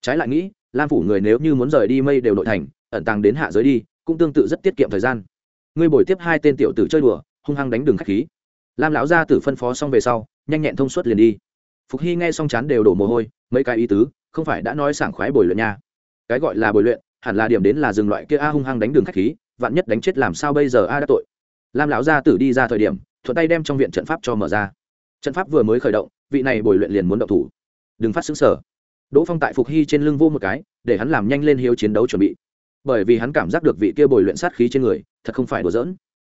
Trái lại nghĩ, lam phủ người nếu như muốn rời đi mây đều nội thành, ẩn tàng đến hạ giới đi, cũng tương tự rất tiết kiệm thời gian. Ngươi bồi tiếp hai tên tiểu tử chơi đùa hung hăng đánh đường khách khí. Lam lão gia tử phân phó xong về sau, nhanh nhẹn thông suốt liền đi. Phục hy nghe xong chán đều đổ mồ hôi, mấy cái ý tứ, không phải đã nói sảng khoái bồi luyện nha. Cái gọi là bồi luyện, hẳn là điểm đến là dừng loại kia a hung hăng đánh đường khách khí, vạn nhất đánh chết làm sao bây giờ a đã tội. Lam lão gia tử đi ra thời điểm, thuận tay đem trong viện trận pháp cho mở ra. Trận pháp vừa mới khởi động, vị này bồi luyện liền muốn động thủ. Đừng phát xứng sở đỗ phong tại phục hy trên lưng vô một cái, để hắn làm nhanh lên hiếu chiến đấu chuẩn bị. Bởi vì hắn cảm giác được vị kia bồi luyện sát khí trên người, thật không phải đùa giỡn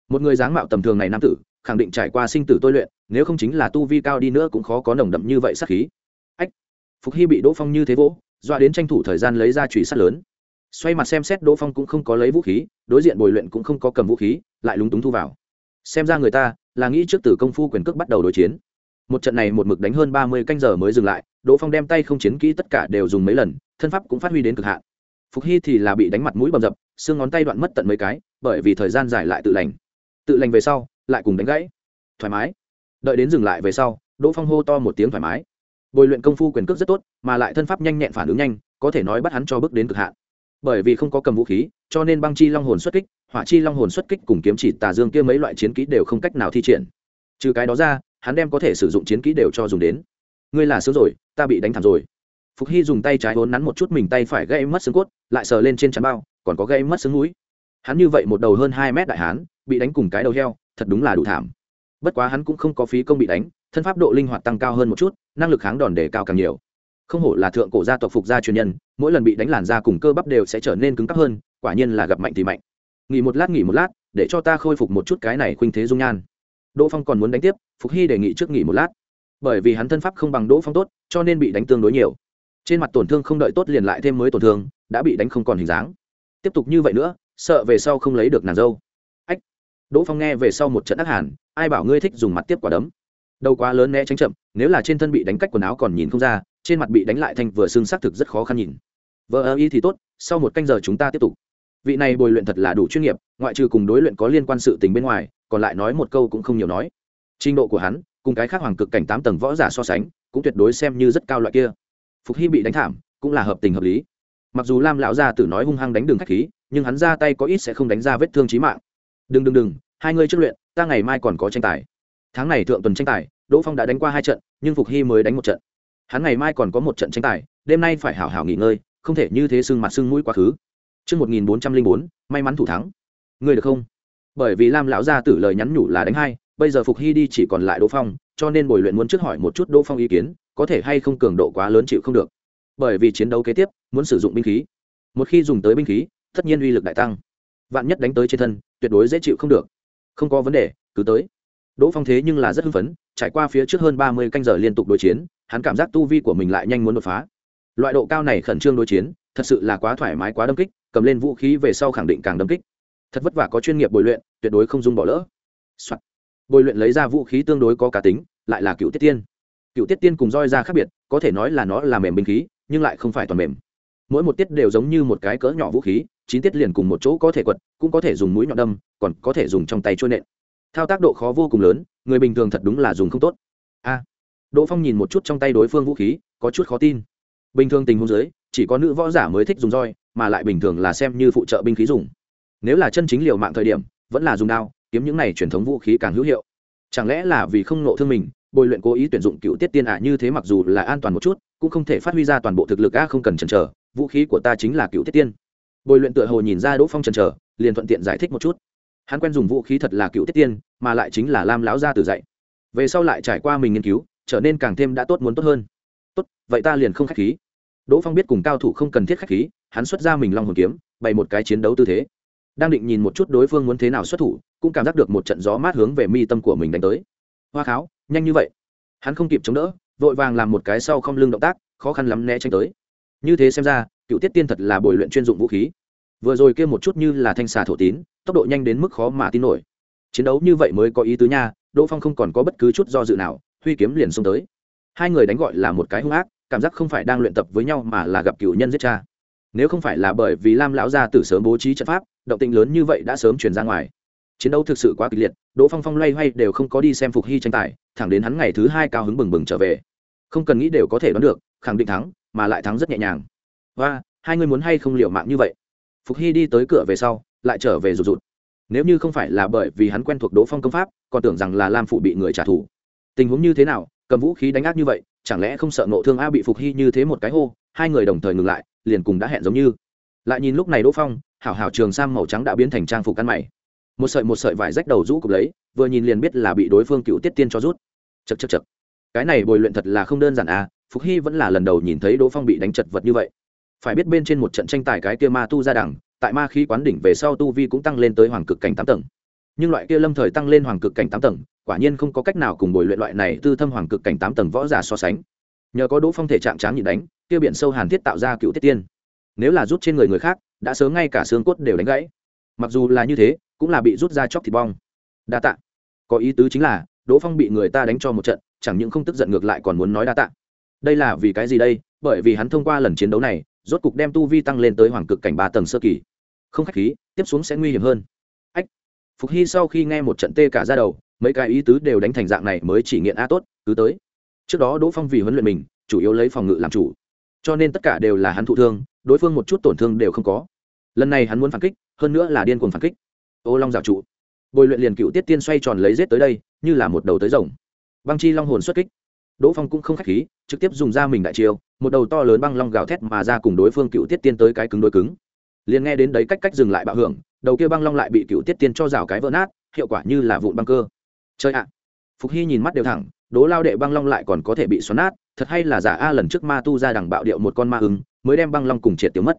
một người dáng mạo tầm thường này nam tử, khẳng định trải qua sinh tử tôi luyện, nếu không chính là tu vi cao đi nữa cũng khó có nồng đậm như vậy sát khí. Ách, phục hy bị đỗ phong như thế vỗ, dọa đến tranh thủ thời gian lấy ra chùy sát lớn. Xoay mặt xem xét đỗ phong cũng không có lấy vũ khí, đối diện bồi luyện cũng không có cầm vũ khí, lại lúng túng thu vào. Xem ra người ta là nghĩ trước từ công phu quyền cước bắt đầu đối chiến. Một trận này một mực đánh hơn ba mươi canh giờ mới dừng lại, đỗ phong đem tay không chiến kỹ tất cả đều dùng mấy lần, thân pháp cũng phát huy đến cực hạn. Phục hy thì là bị đánh mặt mũi bầm dập, xương ngón tay đoạn mất tận mấy cái, bởi vì thời gian dài lại tự lành tự lành về sau, lại cùng đánh gãy. Thoải mái. Đợi đến dừng lại về sau, đỗ phong hô to một tiếng thoải mái. Bồi luyện công phu quyền cước rất tốt, mà lại thân pháp nhanh nhẹn phản ứng nhanh, có thể nói bắt hắn cho bước đến cực hạn. Bởi vì không có cầm vũ khí, cho nên băng chi long hồn xuất kích, hỏa chi long hồn xuất kích cùng kiếm chỉ tà dương kia mấy loại chiến kỹ đều không cách nào thi triển. Trừ cái đó ra, hắn đem có thể sử dụng chiến kỹ đều cho dùng đến. Ngươi là sướng rồi, ta bị đánh thảm rồi. Phục hy dùng tay trái hốn nắn một chút mình tay phải gây mất xương cốt, lại sờ lên trên chắn bao, còn có gây mất xương núi hắn như vậy một đầu hơn hai mét đại hán, bị đánh cùng cái đầu heo, thật đúng là đủ thảm. Bất quá hắn cũng không có phí công bị đánh, thân pháp độ linh hoạt tăng cao hơn một chút, năng lực kháng đòn đề cao càng nhiều. Không hổ là thượng cổ gia tộc phục gia truyền nhân, mỗi lần bị đánh làn da cùng cơ bắp đều sẽ trở nên cứng cắp hơn, quả nhiên là gặp mạnh thì mạnh. Nghỉ một lát nghỉ một lát, để cho ta khôi phục một chút cái này khuynh thế dung nhan. Đỗ phong còn muốn đánh tiếp, phục hy đề nghị trước nghỉ một lát. Bởi vì hắn thân pháp không bằng đỗ phong tốt, cho nên bị đánh tương đối nhiều. Trên mặt tổn thương không đợi tốt liền lại thêm mới tổn thương, đã bị đánh không còn hình dáng. Tiếp tục như vậy nữa sợ về sau không lấy được nàng dâu. Ách. Đỗ phong nghe về sau một trận ác hàn, ai bảo ngươi thích dùng mặt tiếp quả đấm. Đầu quá lớn né tránh chậm, nếu là trên thân bị đánh cách quần áo còn nhìn không ra, trên mặt bị đánh lại thanh vừa xương xác thực rất khó khăn nhìn. Vợ ơ y thì tốt, sau một canh giờ chúng ta tiếp tục. Vị này bồi luyện thật là đủ chuyên nghiệp, ngoại trừ cùng đối luyện có liên quan sự tình bên ngoài, còn lại nói một câu cũng không nhiều nói. Trình độ của hắn, cùng cái khác hoàng cực cảnh tám tầng võ giả so sánh, cũng tuyệt đối xem như rất cao loại kia. Phục hy bị đánh thảm, cũng là hợp tình hợp lý. Mặc dù lam lão gia tử nói hung hăng đánh đường khách khí nhưng hắn ra tay có ít sẽ không đánh ra vết thương chí mạng đừng đừng đừng hai người trước luyện ta ngày mai còn có tranh tài tháng này thượng tuần tranh tài đỗ phong đã đánh qua hai trận nhưng phục hy mới đánh một trận hắn ngày mai còn có một trận tranh tài đêm nay phải hảo hảo nghỉ ngơi không thể như thế sưng mặt sưng mũi quá khứ Trước 1404, may mắn thủ thắng. Ngươi được không? Bởi vì Lam lão gia tử lời nhắn nhủ là đánh hai, bây giờ Phục Hy đi chỉ còn lại Đỗ Phong, cho nên buổi luyện muốn trước hỏi một chút Đỗ Phong ý kiến, có thể hay không cường độ quá lớn chịu không được. Bởi vì chiến đấu kế tiếp, muốn sử dụng binh khí. Một khi dùng tới binh khí, tất nhiên uy lực đại tăng. Vạn nhất đánh tới trên thân, tuyệt đối dễ chịu không được. Không có vấn đề, cứ tới. Đỗ Phong thế nhưng là rất hưng phấn, trải qua phía trước hơn ba mươi canh giờ liên tục đối chiến, hắn cảm giác tu vi của mình lại nhanh muốn đột phá. Loại độ cao này khẩn trương đối chiến, thật sự là quá thoải mái quá đâm kích, cầm lên vũ khí về sau khẳng định càng đâm kích. Thật vất vả có chuyên nghiệp bồi luyện, tuyệt đối không dung bỏ lỡ、Soạn. Bồi luyện lấy ra vũ khí tương đối có cá tính, lại là cựu tiết tiên. Cựu tiết tiên cùng roi ra khác biệt, có thể nói là nó là mềm binh khí, nhưng lại không phải toàn mềm. Mỗi một tiết đều giống như một cái cỡ nhỏ vũ khí, chín tiết liền cùng một chỗ có thể quật, cũng có thể dùng mũi nhọn đâm, còn có thể dùng trong tay trôi nện. Thao tác độ khó vô cùng lớn, người bình thường thật đúng là dùng không tốt. A. Đỗ Phong nhìn một chút trong tay đối phương vũ khí, có chút khó tin. Bình thường tình huống dưới, chỉ có nữ võ giả mới thích dùng roi, mà lại bình thường là xem như phụ trợ binh khí dùng. Nếu là chân chính liều mạng thời điểm, vẫn là dùng đao, kiếm những này truyền thống vũ khí càng hữu hiệu. Chẳng lẽ là vì không nộ thương mình, bồi luyện cố ý tuyển dụng cựu tiết tiên ạ như thế mặc dù là an toàn một chút, cũng không thể phát huy ra toàn bộ thực lực a không cần chần chờ, vũ khí của ta chính là cựu tiết tiên. Bồi luyện tựa hồ nhìn ra Đỗ Phong chần trở liền thuận tiện giải thích một chút. Hắn quen dùng vũ khí thật là cựu tiết tiên, mà lại chính là Lam lão gia từ dạy. Về sau lại trải qua mình nghiên cứu, trở nên càng thêm đã tốt muốn tốt hơn tốt vậy ta liền không khách khí đỗ phong biết cùng cao thủ không cần thiết khách khí hắn xuất ra mình long hồn kiếm bày một cái chiến đấu tư thế đang định nhìn một chút đối phương muốn thế nào xuất thủ cũng cảm giác được một trận gió mát hướng về mi tâm của mình đánh tới hoa kháo nhanh như vậy hắn không kịp chống đỡ vội vàng làm một cái sau không lưng động tác khó khăn lắm né tránh tới như thế xem ra, cựu tiết tiên thật là bồi luyện chuyên dụng vũ khí. Vừa rồi kia một chút như là thanh xà thổ tín, tốc độ nhanh đến mức khó mà tin nổi. Chiến đấu như vậy mới có ý tứ nha, đỗ phong không còn có bất cứ chút do dự nào, huy kiếm liền xông tới. Hai người đánh gọi là một cái hung ác, cảm giác không phải đang luyện tập với nhau mà là gặp cựu nhân giết cha. Nếu không phải là bởi vì lam lão gia tử sớm bố trí trận pháp, động tĩnh lớn như vậy đã sớm chuyển ra ngoài. Chiến đấu thực sự quá kịch liệt, đỗ phong phong loay hoay đều không có đi xem phục hy tranh tài, thẳng đến hắn ngày thứ hai cao hứng bừng bừng trở về. Không cần nghĩ đều có thể đoán được, khẳng định thắng mà lại thắng rất nhẹ nhàng. Và, hai người muốn hay không liệu mạng như vậy? Phục hy đi tới cửa về sau, lại trở về rụt rụt. Nếu như không phải là bởi vì hắn quen thuộc đỗ phong công pháp, còn tưởng rằng là lam phụ bị người trả thù. Tình huống như thế nào? Cầm vũ khí đánh ác như vậy, chẳng lẽ không sợ nộ thương a bị phục hy như thế một cái hô, hai người đồng thời ngừng lại, liền cùng đã hẹn giống như. Lại nhìn lúc này đỗ phong, hảo hảo trường sam màu trắng đã biến thành trang phục ăn mày. Một sợi một sợi vải rách đầu rũ cục lấy, vừa nhìn liền biết là bị đối phương cựu tiết tiên cho rút. Chật chật chật cái này bồi luyện thật là không đơn giản à? Phục hy vẫn là lần đầu nhìn thấy đỗ phong bị đánh chật vật như vậy. Phải biết bên trên một trận tranh tài cái kia ma tu ra đẳng, tại ma khí quán đỉnh về sau tu vi cũng tăng lên tới hoàng cực cảnh tám tầng. Nhưng loại kia lâm thời tăng lên hoàng cực cảnh tám tầng, quả nhiên không có cách nào cùng bồi luyện loại này tư thâm hoàng cực cảnh tám tầng võ giả so sánh. Nhờ có đỗ phong thể trạng tráng nhịn đánh, kia biển sâu hàn thiết tạo ra cựu tiết tiên. Nếu là rút trên người người khác, đã sớm ngay cả xương cốt đều đánh gãy. Mặc dù là như thế, cũng là bị rút ra chóc thịt bong. Đa tạ. Có ý tứ chính là, đỗ phong bị người ta đánh cho một trận, chẳng những không tức giận ngược lại còn muốn nói đa tạ đây là vì cái gì đây? Bởi vì hắn thông qua lần chiến đấu này, rốt cục đem tu vi tăng lên tới hoàng cực cảnh ba tầng sơ kỳ. Không khách khí, tiếp xuống sẽ nguy hiểm hơn. Ách. Phục hy sau khi nghe một trận tê cả ra đầu, mấy cái ý tứ đều đánh thành dạng này mới chỉ nghiện a tốt, cứ tới. Trước đó đỗ phong vì huấn luyện mình, chủ yếu lấy phòng ngự làm chủ. Cho nên tất cả đều là hắn thụ thương, đối phương một chút tổn thương đều không có. Lần này hắn muốn phản kích, hơn nữa là điên cuồng phản kích. Ô long rào trụ. Bồi luyện liền cựu tiết tiên xoay tròn lấy rết tới đây, như là một đầu tới rồng. Băng chi long hồn xuất kích đỗ phong cũng không k h á c h khí, trực tiếp dùng ra mình đại chiêu, một đầu to lớn băng long gào thét mà ra cùng đối phương cựu tiết tiên tới cái cứng đối cứng. Liền nghe đến đấy cách cách dừng lại bạo hưởng, đầu kia băng long lại bị cựu tiết tiên cho rào cái vỡ nát, hiệu quả như là vụn băng cơ. Chơi ạ! Phục hy nhìn mắt đều thẳng đố lao đệ băng long lại còn có thể bị xoắn nát, thật hay là giả a lần trước ma tu ra đằng bạo điệu một con ma ứng, mới đem băng long cùng triệt tiêu mất.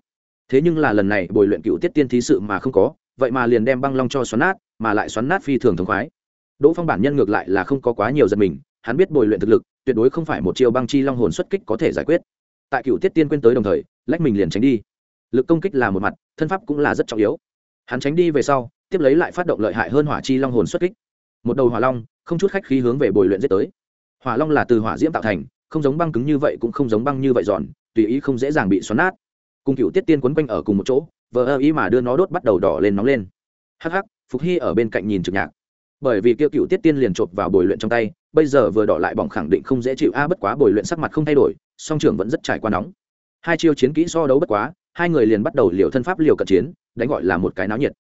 Thế nhưng là lần này bồi luyện cựu tiết tiên thí sự mà không có, vậy mà liền đem băng long cho xoắn nát, mà lại xoắn nát phi thường thống khoái. Đỗ phong bản nhân ngược lại là không có quá nhiều giật mình hắn biết bồi luyện thực lực, tuyệt đối không phải một chiêu băng chi long hồn xuất kích có thể giải quyết. Tại cựu tiết tiên quên tới đồng thời, lách mình liền tránh đi. Lực công kích là một mặt, thân pháp cũng là rất trọng yếu. Hắn tránh đi về sau, tiếp lấy lại phát động lợi hại hơn hỏa chi long hồn xuất kích. Một đầu hỏa long, không chút khách khí hướng về bồi luyện giết tới. Hỏa long là từ hỏa diễm tạo thành, không giống băng cứng như vậy cũng không giống băng như vậy giòn, tùy ý không dễ dàng bị xoắn nát. Cùng cựu tiết tiên quấn quanh ở cùng một chỗ, vờ ơ ý mà đưa nó đốt bắt đầu đỏ lên nóng lên. Hắc hắc, phục hy ở bên cạnh nhìn trực nhạc. Bởi vì kia cựu tiết tiên liền chộp vào bồi luyện trong tay bây giờ vừa đỏ lại bỏng khẳng định không dễ chịu. A, bất quá bồi luyện sắc mặt không thay đổi, song trưởng vẫn rất trải qua nóng. Hai chiêu chiến kỹ so đấu bất quá, hai người liền bắt đầu liều thân pháp liều cận chiến, đánh gọi là một cái náo nhiệt.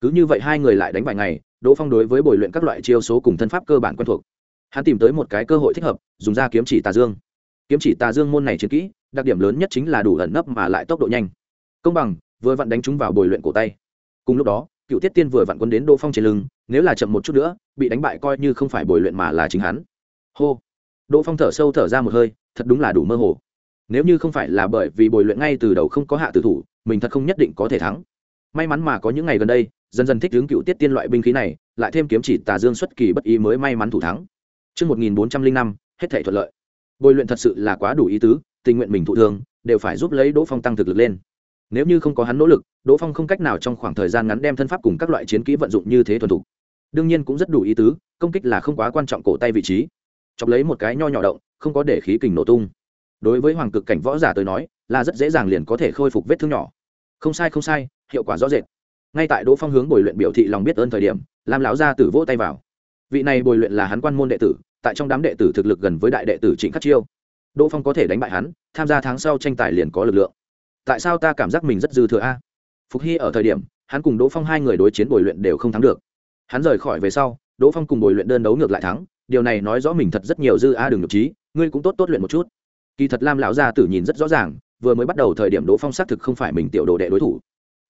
Cứ như vậy hai người lại đánh vài ngày, đỗ phong đối với bồi luyện các loại chiêu số cùng thân pháp cơ bản quen thuộc. Hắn tìm tới một cái cơ hội thích hợp, dùng ra kiếm chỉ tà dương. Kiếm chỉ tà dương môn này chiến kỹ, đặc điểm lớn nhất chính là đủ ẩn nấp mà lại tốc độ nhanh. Công bằng, vừa vặn đánh chúng vào bồi luyện cổ tay. Cùng lúc đó cựu tiết tiên vừa vặn quân đến đỗ phong trên lưng nếu là chậm một chút nữa bị đánh bại coi như không phải bồi luyện mà là chính hắn. Hô. Đỗ phong thở sâu thở ra một hơi thật đúng là đủ mơ hồ. Nếu như không phải là bởi vì bồi luyện ngay từ đầu không có hạ tử thủ mình thật không nhất định có thể thắng. May mắn mà có những ngày gần đây dần dần thích ứng cựu tiết tiên loại binh khí này lại thêm kiếm chỉ tà dương xuất kỳ bất ý mới may mắn thủ thắng. Trước 1405, hết thể thuận lợi. Bồi luyện thật sự là quá đủ ý tứ, tình nguyện mình thụ thương, đều phải giúp lấy Đỗ Phong tăng thực lực lên. Nếu như không có hắn nỗ lực, Đỗ Phong không cách nào trong khoảng thời gian ngắn đem thân pháp cùng các loại chiến kỹ vận dụng như thế thuần thục. Đương nhiên cũng rất đủ ý tứ, công kích là không quá quan trọng cổ tay vị trí. Chọc lấy một cái nho nhỏ động, không có để khí kình nổ tung. Đối với hoàng cực cảnh võ giả tới nói, là rất dễ dàng liền có thể khôi phục vết thương nhỏ. Không sai không sai, hiệu quả rõ rệt. Ngay tại Đỗ Phong hướng bồi luyện biểu thị lòng biết ơn thời điểm, Lam lão gia tử vỗ tay vào. Vị này bồi luyện là hắn quan môn đệ tử, tại trong đám đệ tử thực lực gần với đại đệ tử Trịnh Khắc Chiêu. Đỗ Phong có thể đánh bại hắn, tham gia tháng sau tranh tài liền có lực lượng tại sao ta cảm giác mình rất dư thừa a? Phục hy ở thời điểm, hắn cùng đỗ phong hai người đối chiến bồi luyện đều không thắng được. Hắn rời khỏi về sau, đỗ phong cùng bồi luyện đơn đấu ngược lại thắng, điều này nói rõ mình thật rất nhiều dư a đừng nhục trí, ngươi cũng tốt tốt luyện một chút. Kỳ thật lam lão gia tử nhìn rất rõ ràng, vừa mới bắt đầu thời điểm đỗ phong xác thực không phải mình tiểu đồ đệ đối thủ.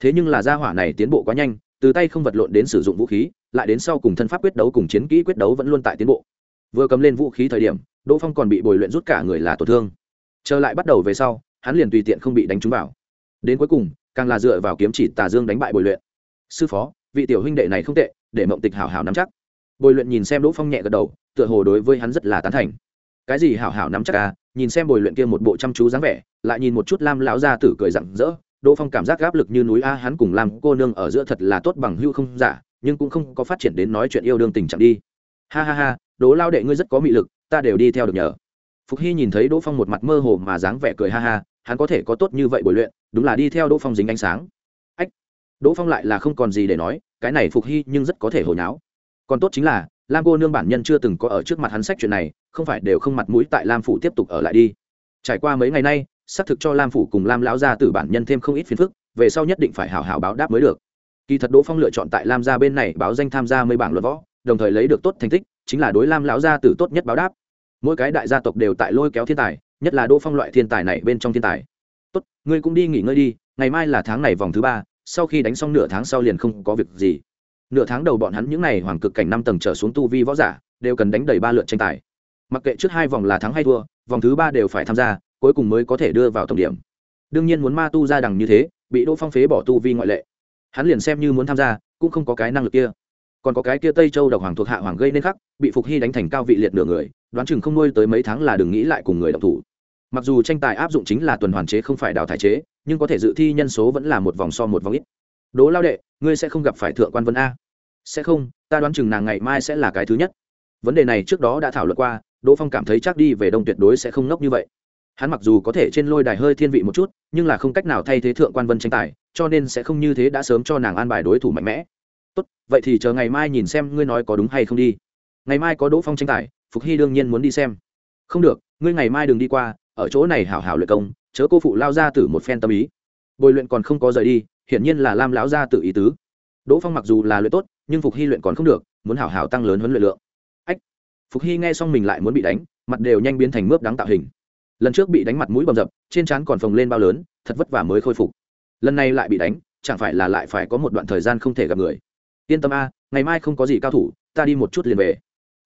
Thế nhưng là gia hỏa này tiến bộ quá nhanh, từ tay không vật lộn đến sử dụng vũ khí, lại đến sau cùng thân pháp quyết đấu cùng chiến kỹ quyết đấu vẫn luôn tại tiến bộ. Vừa cầm lên vũ khí thời điểm, đỗ phong còn bị bồi luyện rút cả người là tổn thương. Trở lại bắt đầu về sau hắn liền tùy tiện không bị đánh trúng vào. Đến cuối cùng, càng là dựa vào kiếm chỉ tà dương đánh bại bồi luyện. Sư phó, vị tiểu huynh đệ này không tệ, để mộng tịch hảo hảo nắm chắc. Bồi luyện nhìn xem đỗ phong nhẹ gật đầu, tựa hồ đối với hắn rất là tán thành. Cái gì hảo hảo nắm chắc à? Nhìn xem bồi luyện kia một bộ chăm chú dáng vẻ, lại nhìn một chút lam lão gia tử cười rặng rỡ. Đỗ phong cảm giác áp lực như núi a, hắn cùng lam cô nương ở giữa thật là tốt bằng hưu không giả, nhưng cũng không có phát triển đến nói chuyện yêu đương tình trạng đi. Ha ha ha, đỗ lao đệ ngươi rất có mị lực, ta đều đi theo được nhờ. Phục hy nhìn thấy đỗ phong một mặt mơ hồ mà dáng vẻ cười ha ha hắn có thể có tốt như vậy bồi luyện, đúng là đi theo đỗ phong dính ánh sáng. Ách, đỗ phong lại là không còn gì để nói, cái này phục hy nhưng rất có thể hồi náo. Còn tốt chính là, lam cô nương bản nhân chưa từng có ở trước mặt hắn sách chuyện này, không phải đều không mặt mũi tại lam phủ tiếp tục ở lại đi. Trải qua mấy ngày nay, xác thực cho lam phủ cùng lam lão gia tử bản nhân thêm không ít phiền phức, về sau nhất định phải hảo hảo báo đáp mới được. Kỳ thật đỗ phong lựa chọn tại lam gia bên này báo danh tham gia mấy bảng luận võ, đồng thời lấy được tốt thành tích, chính là đối lam lão gia tử tốt nhất báo đáp. Mỗi cái đại gia tộc đều tại lôi kéo thiên tài nhất là đỗ phong loại thiên tài này bên trong thiên tài. Tốt, ngươi cũng đi nghỉ ngơi đi, ngày mai là tháng này vòng thứ ba, sau khi đánh xong nửa tháng sau liền không có việc gì. Nửa tháng đầu bọn hắn những n à y hoàng cực cảnh năm tầng trở xuống tu vi võ giả, đều cần đánh đầy ba lượt tranh tài. Mặc kệ trước hai vòng là thắng hay thua, vòng thứ ba đều phải tham gia, cuối cùng mới có thể đưa vào tổng điểm. Đương nhiên muốn ma tu ra đằng như thế, bị đỗ phong phế bỏ tu vi ngoại lệ. Hắn liền xem như muốn tham gia, cũng không có cái năng lực kia. Còn có cái kia tây châu độc hoàng thuộc hạ hoàng gây nên khắc, bị phục hy đánh thành cao vị liệt nửa người, đoán chừng không nuôi tới mấy tháng là đừng nghĩ lại cùng người đọc thủ mặc dù tranh tài áp dụng chính là tuần hoàn chế không phải đào thải chế, nhưng có thể dự thi nhân số vẫn là một vòng so một vòng ít. Đố lao đệ, ngươi sẽ không gặp phải thượng quan vân a. Sẽ không, ta đoán chừng nàng ngày mai sẽ là cái thứ nhất. Vấn đề này trước đó đã thảo luận qua, đỗ phong cảm thấy chắc đi về đông tuyệt đối sẽ không ngốc như vậy. Hắn mặc dù có thể trên lôi đài hơi thiên vị một chút, nhưng là không cách nào thay thế thượng quan vân tranh tài, cho nên sẽ không như thế đã sớm cho nàng an bài đối thủ mạnh mẽ. Tốt, vậy thì chờ ngày mai nhìn xem ngươi nói có đúng hay không đi. Ngày mai có đỗ phong tranh tài, phục hy đương nhiên muốn đi xem. Không được, ngươi ngày mai đừng đi qua ở chỗ này hảo hảo luyện công, chớ cô phụ lao ra từ một phen tâm ý. Bồi luyện còn không có rời đi, hiển nhiên là lam lão ra tự ý tứ. Đỗ phong mặc dù là luyện tốt, nhưng phục hy luyện còn không được, muốn hảo hảo tăng lớn huấn luyện lượng. Ách! Phục hy nghe xong mình lại muốn bị đánh, mặt đều nhanh biến thành mướp đáng tạo hình. Lần trước bị đánh mặt mũi bầm dập, trên trán còn phồng lên bao lớn, thật vất vả mới khôi phục. Lần này lại bị đánh, chẳng phải là lại phải có một đoạn thời gian không thể gặp người. Yên tâm a, ngày mai không có gì cao thủ, ta đi một chút liền về.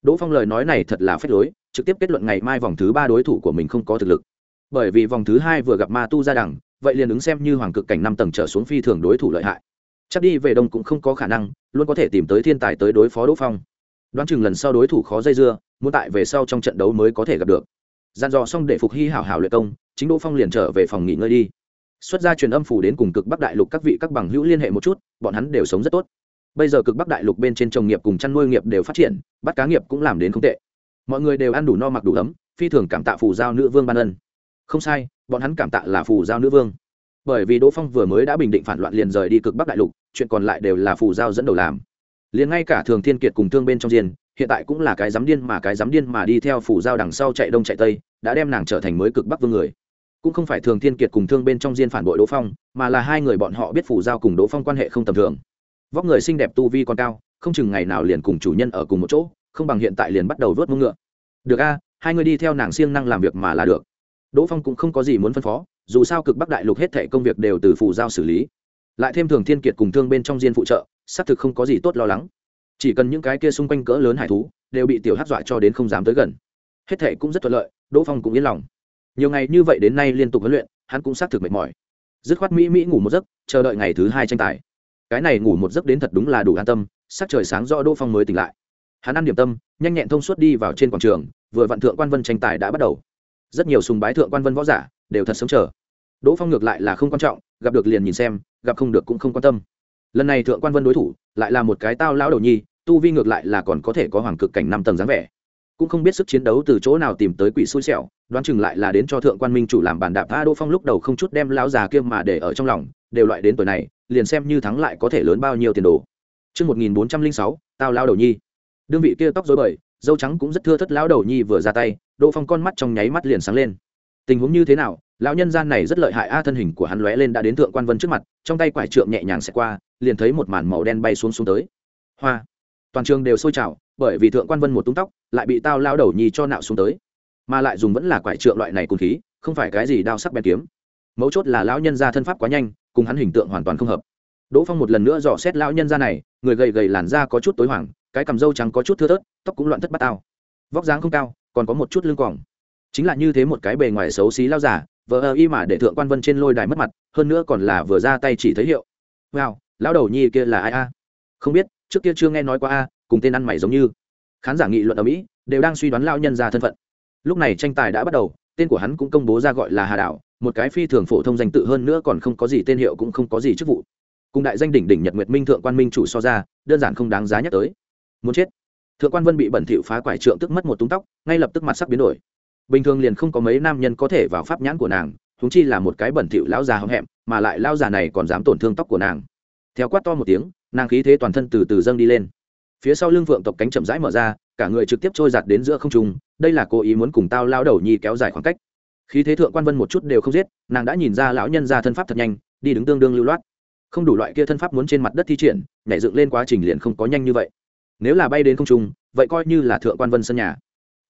Đỗ phong lời nói này thật là phép lối trực tiếp kết luận ngày mai vòng thứ ba đối thủ của mình không có thực lực. Bởi vì vòng thứ hai vừa gặp ma tu ra đẳng, vậy liền ứng xem như hoàng cực cảnh năm tầng trở xuống phi thường đối thủ lợi hại. Chắc đi về đông cũng không có khả năng, luôn có thể tìm tới thiên tài tới đối phó đỗ phong. Đoán chừng lần sau đối thủ khó dây dưa, muốn tại về sau trong trận đấu mới có thể gặp được. Gian dò xong để phục hy hảo hảo luyện công, chính đỗ phong liền trở về phòng nghỉ ngơi đi. Xuất ra truyền âm phủ đến cùng cực bắc đại lục các vị các bằng hữu liên hệ một chút, bọn hắn đều sống rất tốt. Bây giờ cực bắc đại lục bên trên trồng nghiệp cùng chăn nuôi nghiệp đều phát triển, bắt cá nghiệp cũng làm đến không tệ mọi người đều ăn đủ no mặc đủ ấm, phi thường cảm tạ phù giao nữ vương ban ân. Không sai, bọn hắn cảm tạ là phù giao nữ vương. Bởi vì đỗ phong vừa mới đã bình định phản loạn liền rời đi cực bắc đại lục, chuyện còn lại đều là phù giao dẫn đầu làm. Liền ngay cả thường thiên kiệt cùng thương bên trong diên, hiện tại cũng là cái dám điên mà cái dám điên mà đi theo phù giao đằng sau chạy đông chạy tây, đã đem nàng trở thành mới cực bắc vương người. Cũng không phải thường thiên kiệt cùng thương bên trong diên phản bội đỗ phong, mà là hai người bọn họ biết phù giao cùng đỗ phong quan hệ không tầm thường. Vóc người xinh đẹp tu vi còn cao, không chừng ngày nào liền cùng chủ nhân ở cùng một chỗ không bằng hiện tại liền bắt đầu vớt mông ngựa. Được a, hai người đi theo nàng siêng năng làm việc mà là được. Đỗ phong cũng không có gì muốn phân phó, dù sao cực bắc đại lục hết thệ công việc đều từ phù giao xử lý. Lại thêm thường thiên kiệt cùng thương bên trong diên phụ trợ, xác thực không có gì tốt lo lắng. Chỉ cần những cái kia xung quanh cỡ lớn hải thú, đều bị tiểu hát dọa cho đến không dám tới gần. Hết thệ cũng rất thuận lợi, đỗ phong cũng yên lòng. Nhiều ngày như vậy đến nay liên tục huấn luyện, hắn cũng xác thực mệt mỏi. Dứt khoát mỹ mỹ ngủ một giấc, chờ đợi ngày thứ hai tranh tài. Cái này ngủ một giấc đến thật đúng là đủ an tâm sắc trời sáng rõ đỗ phong mới tỉnh lại hắn ăn điểm tâm nhanh nhẹn thông suốt đi vào trên quảng trường vừa vạn thượng quan vân tranh tài đã bắt đầu. Rất nhiều sùng bái thượng quan vân võ giả đều thật sống chờ. Đỗ phong ngược lại là không quan trọng gặp được liền nhìn xem gặp không được cũng không quan tâm. Lần này thượng quan vân đối thủ lại là một cái tao lão đầu nhi tu vi ngược lại là còn có thể có hoàng cực cảnh năm tầng dáng vẻ. Cũng không biết sức chiến đấu từ chỗ nào tìm tới quỷ xui xẻo đoán chừng lại là đến cho thượng quan minh chủ làm bàn đạp a đỗ phong lúc đầu không chút đem lão già kia mà để ở trong lòng đều loại đến tuổi này liền xem như thắng lại có thể lớn bao nhiêu tiền đồ. Trước 1406, tao lao đầu nhi. Đương vị kia tóc rối bời, dâu trắng cũng rất thưa thất lão đầu nhi vừa ra tay, Đỗ Phong con mắt trong nháy mắt liền sáng lên. Tình huống như thế nào? Lão nhân gian này rất lợi hại a thân hình của hắn lóe lên đã đến thượng quan vân trước mặt, trong tay quải trượng nhẹ nhàng sẽ qua, liền thấy một màn màu đen bay xuống xuống tới. Hoa! Toàn trường đều sôi trào, bởi vì thượng quan vân một tung tóc, lại bị tao lao đầu nhi cho nạo xuống tới. Mà lại dùng vẫn là quải trượng loại này cùng khí, không phải cái gì đao sắc bén kiếm. Mấu chốt là lão nhân gia thân pháp quá nhanh, cùng hắn hình tượng hoàn toàn không hợp đỗ phong một lần nữa dò xét lão nhân gia này người gầy gầy làn da có chút tối hoảng cái cằm râu trắng có chút thưa thớt tóc cũng loạn thất bát tao, vóc dáng không cao còn có một chút lưng còng chính là như thế một cái bề ngoài xấu xí lao giả vờ ơ y mà để thượng quan vân trên lôi đài mất mặt hơn nữa còn là vừa ra tay chỉ thấy hiệu. Wow lão đầu nhi kia là ai a? Không biết trước kia chưa nghe nói qua a cùng tên ăn mày giống như. Khán giả nghị luận ở mỹ đều đang suy đoán lao nhân ra thân phận. Lúc này tranh tài đã bắt đầu tên của hắn cũng công bố ra gọi là hà đảo một cái phi thường phổ thông danh tự hơn nữa còn không có gì tên hiệu cũng không có gì chức vụ. Cùng đại danh đỉnh đỉnh nhật nguyệt minh thượng quan minh chủ so ra đơn giản không đáng giá nhắc tới muốn chết. Thượng quan vân bị bẩn thỉu phá quải trượng tức mất một túng tóc, ngay lập tức mặt sắc biến đổi. Bình thường liền không có mấy nam nhân có thể vào pháp nhãn của nàng thúng chi là một cái bẩn thỉu lão già hậm hẹm mà lại lão già này còn dám tổn thương tóc của nàng. Theo quát to một tiếng, nàng khí thế toàn thân từ từ dâng đi lên. Phía sau lưng phượng tộc cánh chậm rãi mở ra, cả người trực tiếp trôi giạt đến giữa không trung, đây là cố ý muốn cùng tao lao đầu nhi kéo dài khoảng cách. Khí thế thượng quan vân một chút đều không giết, nàng đã nhìn ra lão nhân ra thân pháp thật nhanh, đi đứng tương đương lưu loát. Không đủ loại kia thân pháp muốn trên mặt đất thi triển, nhảy dựng lên quá trình liền không có nhanh như vậy nếu là bay đến không trung, vậy coi như là thượng quan vân sân nhà.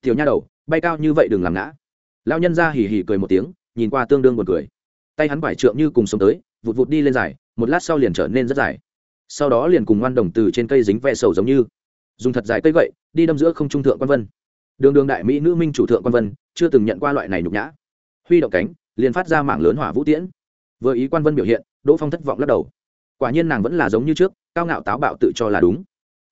Tiểu nha đầu, bay cao như vậy đừng làm ngã. Lão nhân ra hỉ hỉ cười một tiếng, nhìn qua tương đương buồn cười. Tay hắn vải trượng như cùng sống tới, vụt vụt đi lên dài, một lát sau liền trở nên rất dài. Sau đó liền cùng ngoan đồng từ trên cây dính ve sầu giống như. Dùng thật dài cây gậy, đi đâm giữa không trung thượng quan vân. Đường đường đại mỹ nữ minh chủ thượng quan vân, chưa từng nhận qua loại này nhục nhã. Huy động cánh, liền phát ra mảng lớn hỏa vũ tiễn. Vừa ý quan vân biểu hiện, đỗ phong thất vọng lắc đầu. Quả nhiên nàng vẫn là giống như trước, cao ngạo táo bạo tự cho là đúng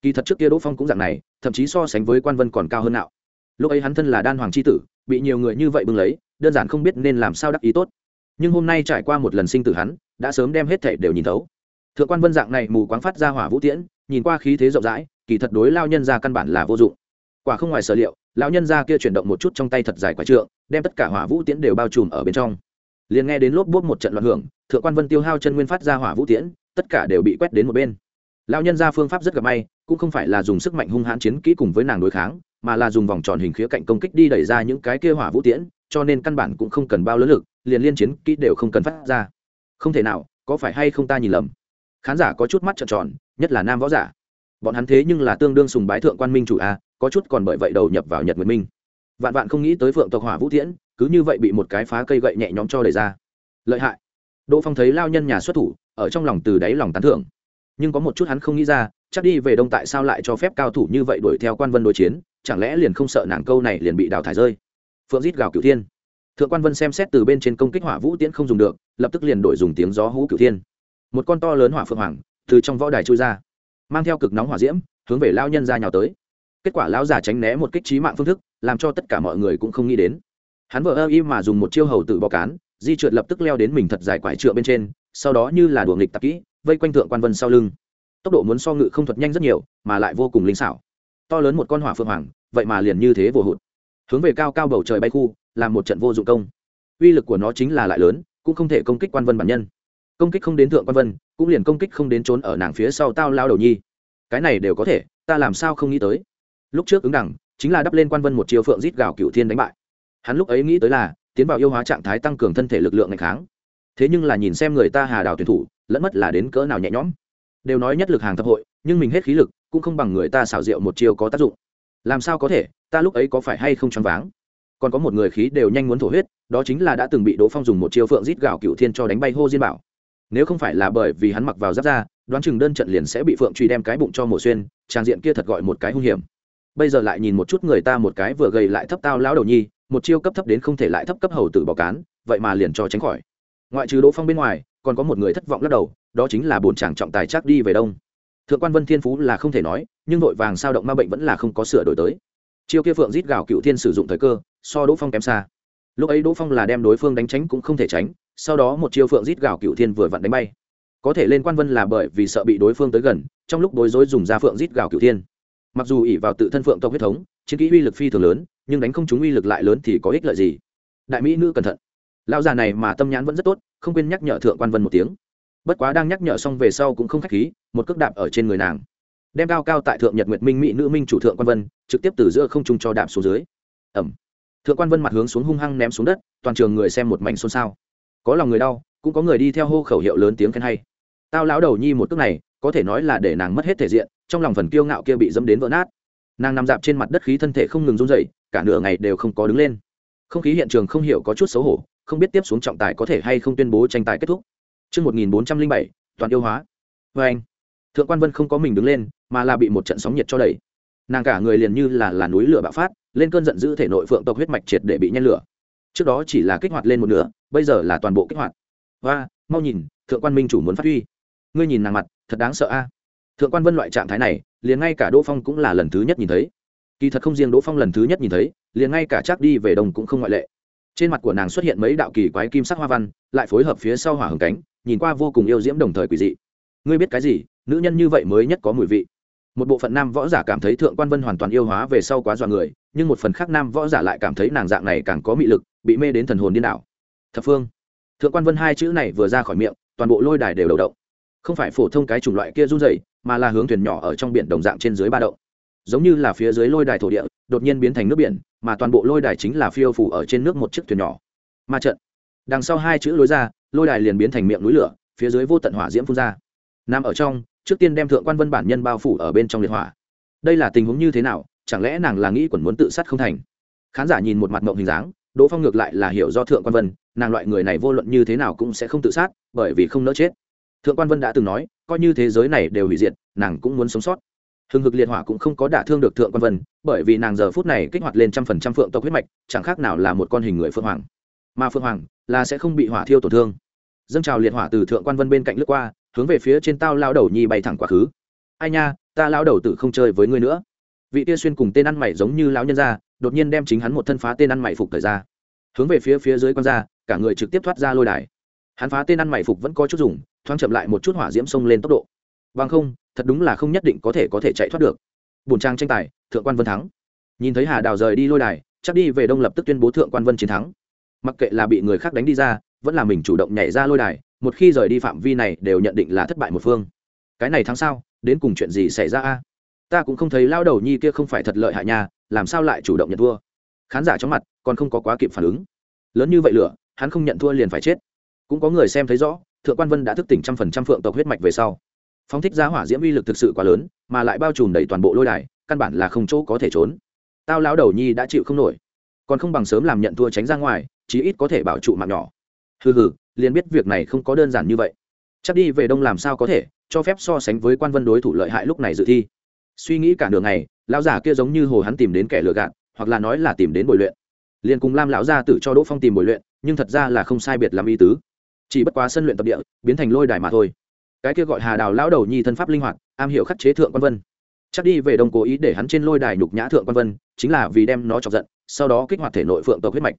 kỳ thật trước kia đỗ phong cũng dạng này, thậm chí so sánh với quan vân còn cao hơn nạo lúc ấy hắn thân là đan hoàng c h i tử, bị nhiều người như vậy bưng lấy, đơn giản không biết nên làm sao đắc ý tốt. Nhưng hôm nay trải qua một lần sinh tử hắn, đã sớm đem hết thể đều nhìn thấu. Thượng quan vân dạng này mù quáng phát ra hỏa vũ tiễn, nhìn qua khí thế rộng rãi, kỳ thật đối lao nhân ra căn bản là vô dụng. Quả không ngoài sở liệu, lão nhân ra kia chuyển động một chút trong tay thật dài quả trượng, đem tất cả hỏa vũ tiễn đều bao trùm ở bên trong. Liền nghe đến lốp bốp một trận loạn hưởng, thượng quan vân tiêu hao chân nguyên phát ra hỏa vũ tiễn, tất cả đều bị quét đến một bên lão nhân ra phương pháp rất gặp may, cũng không phải là dùng sức mạnh hung hãn chiến kỹ cùng với nàng đối kháng, mà là dùng vòng tròn hình khía cạnh công kích đi đẩy ra những cái kia hỏa vũ tiễn, cho nên căn bản cũng không cần bao lớn lực, liền liên chiến kỹ đều không cần phát ra. Không thể nào, có phải hay không ta nhìn lầm? Khán giả có chút mắt trợn tròn, nhất là nam võ giả. Bọn hắn thế nhưng là tương đương sùng bái thượng quan minh chủ a, có chút còn bởi vậy đầu nhập vào nhật nguyệt minh. Vạn vạn không nghĩ tới phượng tộc hỏa vũ tiễn, cứ như vậy bị một cái phá cây gậy nhẹ nhõm cho đẩy ra. Lợi hại. Đỗ phong thấy lao nhân nhà xuất thủ, ở trong lòng từ đáy lòng tán thưởng nhưng có một chút hắn không nghĩ ra, chắc đi về đông tại sao lại cho phép cao thủ như vậy đuổi theo quan vân đối chiến, chẳng lẽ liền không sợ nàng câu này liền bị đào thải rơi? Phượng rít gào cửu thiên. Thượng quan vân xem xét từ bên trên công kích hỏa vũ tiễn không dùng được, lập tức liền đổi dùng tiếng gió hú cửu thiên. Một con to lớn hỏa phượng hoàng từ trong võ đài trôi ra, mang theo cực nóng hỏa diễm, hướng về lao nhân ra nhào tới. Kết quả lão già tránh né một kích trí mạng phương thức, làm cho tất cả mọi người cũng không nghĩ đến. Hắn vợ ơ y mà dùng một chiêu hầu tự bò cán, di trượt lập tức leo đến mình thật dài quải trượng bên trên, sau đó như là đùa nghịch tạp kỹ vây quanh thượng quan vân sau lưng. Tốc độ muốn so ngự không thuật nhanh rất nhiều, mà lại vô cùng linh xảo. To lớn một con hỏa phượng hoàng, vậy mà liền như thế vô hụt. Hướng về cao cao bầu trời bay khu, làm một trận vô dụng công. Uy lực của nó chính là lại lớn, cũng không thể công kích quan vân bản nhân. Công kích không đến thượng quan vân, cũng liền công kích không đến trốn ở nàng phía sau tao lao đầu nhi. Cái này đều có thể, ta làm sao không nghĩ tới? Lúc trước ứng đẳng, chính là đắp lên quan vân một chiều phượng rít gào cựu thiên đánh bại. Hắn lúc ấy nghĩ tới là, tiến vào yêu hóa trạng thái tăng cường thân thể lực lượng ngày kháng thế nhưng là nhìn xem người ta hà đào tuyển thủ, lẫn mất là đến cỡ nào nhẹ nhõm. Đều nói nhất lực hàng thập hội, nhưng mình hết khí lực, cũng không bằng người ta xảo diệu một chiều có tác dụng. Làm sao có thể, ta lúc ấy có phải hay không choáng váng? Còn có một người khí đều nhanh muốn thổ huyết, đó chính là đã từng bị đỗ phong dùng một chiêu phượng rít gạo cựu thiên cho đánh bay hô diên bảo. Nếu không phải là bởi vì hắn mặc vào giáp ra đoán chừng đơn trận liền sẽ bị phượng truy đem cái bụng cho mổ xuyên, trang diện kia thật gọi một cái hung hiểm. Bây giờ lại nhìn một chút người ta một cái vừa gầy lại thấp tao lão đầu nhi, một chiêu cấp thấp đến không thể lại thấp cấp hầu tử bỏ cán, vậy mà liền cho tránh khỏi ngoại trừ đỗ phong bên ngoài, còn có một người thất vọng lắc đầu, đó chính là bồn chàng trọng tài chắc đi về đông. Thượng quan vân thiên phú là không thể nói, nhưng vội vàng sao động ma bệnh vẫn là không có sửa đổi tới. Chiêu kia phượng rít gào cựu thiên sử dụng thời cơ, so đỗ phong kém xa. Lúc ấy đỗ phong là đem đối phương đánh tránh cũng không thể tránh, sau đó một chiêu phượng rít gào cựu thiên vừa vặn đánh bay. Có thể lên quan vân là bởi vì sợ bị đối phương tới gần, trong lúc bối rối dùng ra phượng rít gào cựu thiên. Mặc dù ỉ vào tự thân phượng tộc huyết thống, chiến kỹ uy lực phi thường lớn, nhưng đánh không chúng uy lực lại lớn thì có ích lợi gì? Đại mỹ nữ cẩn thận lão già này mà tâm nhãn vẫn rất tốt, không quên nhắc nhở thượng quan vân một tiếng. Bất quá đang nhắc nhở xong về sau cũng không khách khí, một cước đạp ở trên người nàng. Đem cao cao tại thượng nhật nguyệt minh mỹ nữ minh chủ thượng quan vân, trực tiếp từ giữa không trung cho đạp xuống dưới. Ẩm. Thượng quan vân mặt hướng xuống hung hăng ném xuống đất, toàn trường người xem một mảnh xôn xao. Có lòng người đau, cũng có người đi theo hô khẩu hiệu lớn tiếng khen hay. Tao lão đầu nhi một cước này, có thể nói là để nàng mất hết thể diện, trong lòng phần kiêu ngạo kia bị dẫm đến vỡ nát. Nàng nằm dạp trên mặt đất khí thân thể không ngừng run dậy cả nửa ngày đều không có đứng lên không khí hiện trường không hiểu có chút xấu hổ không biết tiếp xuống trọng tài có thể hay không tuyên bố tranh tài kết thúc. Trước 1407, toàn yêu hóa. Và anh, thượng quan vân không có mình đứng lên mà là bị một trận sóng nhiệt cho đẩy. Nàng cả người liền như là là núi lửa bạo phát lên cơn giận dữ thể nội phượng tộc huyết mạch triệt để bị nhen lửa. Trước đó chỉ là kích hoạt lên một nửa bây giờ là toàn bộ kích hoạt. Và mau nhìn thượng quan minh chủ muốn phát huy. Ngươi nhìn nàng mặt thật đáng sợ a. Thượng quan vân loại trạng thái này liền ngay cả đỗ phong cũng là lần thứ nhất nhìn thấy kỳ thật không riêng đỗ phong lần thứ nhất nhìn thấy, liền ngay cả chắc đi về đồng cũng không ngoại lệ. Trên mặt của nàng xuất hiện mấy đạo kỳ quái kim sắc hoa văn, lại phối hợp phía sau hỏa hồng cánh, nhìn qua vô cùng yêu diễm đồng thời quỷ dị. Ngươi biết cái gì? Nữ nhân như vậy mới nhất có mùi vị. Một bộ phận nam võ giả cảm thấy thượng quan vân hoàn toàn yêu hóa về sau quá dọa người, nhưng một phần khác nam võ giả lại cảm thấy nàng dạng này càng có mị lực, bị mê đến thần hồn điên đảo. Thập phương. Thượng quan vân hai chữ này vừa ra khỏi miệng, toàn bộ lôi đài đều đầu động. Không phải phổ thông cái chủng loại kia run dày mà là hướng thuyền nhỏ ở trong biển đồng dạng trên dưới ba động giống như là phía dưới lôi đài thổ địa, đột nhiên biến thành nước biển, mà toàn bộ lôi đài chính là phiêu phủ ở trên nước một chiếc thuyền nhỏ. Ma trận. Đằng sau hai chữ lối ra, lôi đài liền biến thành miệng núi lửa, phía dưới vô tận hỏa diễm phun ra. Nằm ở trong, trước tiên đem thượng quan vân bản nhân bao phủ ở bên trong liệt hỏa. Đây là tình huống như thế nào, chẳng lẽ nàng là nghĩ quẩn muốn tự sát không thành? Khán giả nhìn một mặt mộng hình dáng, đỗ phong ngược lại là hiểu do thượng quan vân, nàng loại người này vô luận như thế nào cũng sẽ không tự sát, bởi vì không nỡ chết. Thượng quan vân đã từng nói, coi như thế giới này đều hủy diệt, nàng cũng muốn sống sót hừng hực liệt hỏa cũng không có đả thương được thượng quan vân, bởi vì nàng giờ phút này kích hoạt lên trăm phần trăm phượng tộc huyết mạch, chẳng khác nào là một con hình người phượng hoàng. Mà phượng hoàng là sẽ không bị hỏa thiêu tổn thương. Dâng trào liệt hỏa từ thượng quan vân bên cạnh lướt qua, hướng về phía trên tao lao đầu nhi bay thẳng quá khứ. Ai nha, ta lao đầu tử không chơi với ngươi nữa. Vị tia xuyên cùng tên ăn mày giống như lão nhân ra đột nhiên đem chính hắn một thân phá tên ăn mày phục thời ra. Hướng về phía phía dưới con ra cả người trực tiếp thoát ra lôi đài. Hắn phá tên ăn mày phục vẫn có chút dùng, thoáng chậm lại một chút hỏa diễm sông lên tốc độ. Bằng không thật đúng là không nhất định có thể có thể chạy thoát được. Bùn trang tranh tài, thượng quan vân thắng. Nhìn thấy hà đào rời đi lôi đài, chắc đi về đông lập tức tuyên bố thượng quan vân chiến thắng. Mặc kệ là bị người khác đánh đi ra, vẫn là mình chủ động nhảy ra lôi đài, một khi rời đi phạm vi này đều nhận định là thất bại một phương. Cái này thắng sao? Đến cùng chuyện gì xảy ra a? Ta cũng không thấy lao đầu nhi kia không phải thật lợi hại nha, làm sao lại chủ động nhận thua? Khán giả trong mặt còn không có quá kịp phản ứng. Lớn như vậy lửa, hắn không nhận thua liền phải chết. Cũng có người xem thấy rõ, thượng quan vân đã thức tỉnh trăm phần trăm phượng tộc huyết mạch về sau phóng thích ra hỏa diễm uy lực thực sự quá lớn, mà lại bao trùm đầy toàn bộ lôi đài, căn bản là không chỗ có thể trốn. Tao lão đầu nhi đã chịu không nổi. Còn không bằng sớm làm nhận thua tránh ra ngoài, chí ít có thể bảo trụ mạng nhỏ. Hừ hừ, liền biết việc này không có đơn giản như vậy. Chắc đi về đông làm sao có thể, cho phép so sánh với quan vân đối thủ lợi hại lúc này dự thi. Suy nghĩ cả đường này lão giả kia giống như hồ hắn tìm đến kẻ lừa gạt, hoặc là nói là tìm đến bồi luyện. Liền cùng lam lão gia tử cho đỗ phong tìm bồi luyện, nhưng thật ra là không sai biệt làm y tứ. Chỉ bất quá sân luyện tập địa, biến thành lôi đài mà thôi cái kia gọi hà đào lão đầu nhi thân pháp linh hoạt, am hiểu khắc chế thượng quan vân. Chắc đi về đông cố ý để hắn trên lôi đài nhục nhã thượng quan vân, chính là vì đem nó chọc giận, sau đó kích hoạt thể nội phượng tộc huyết mạch.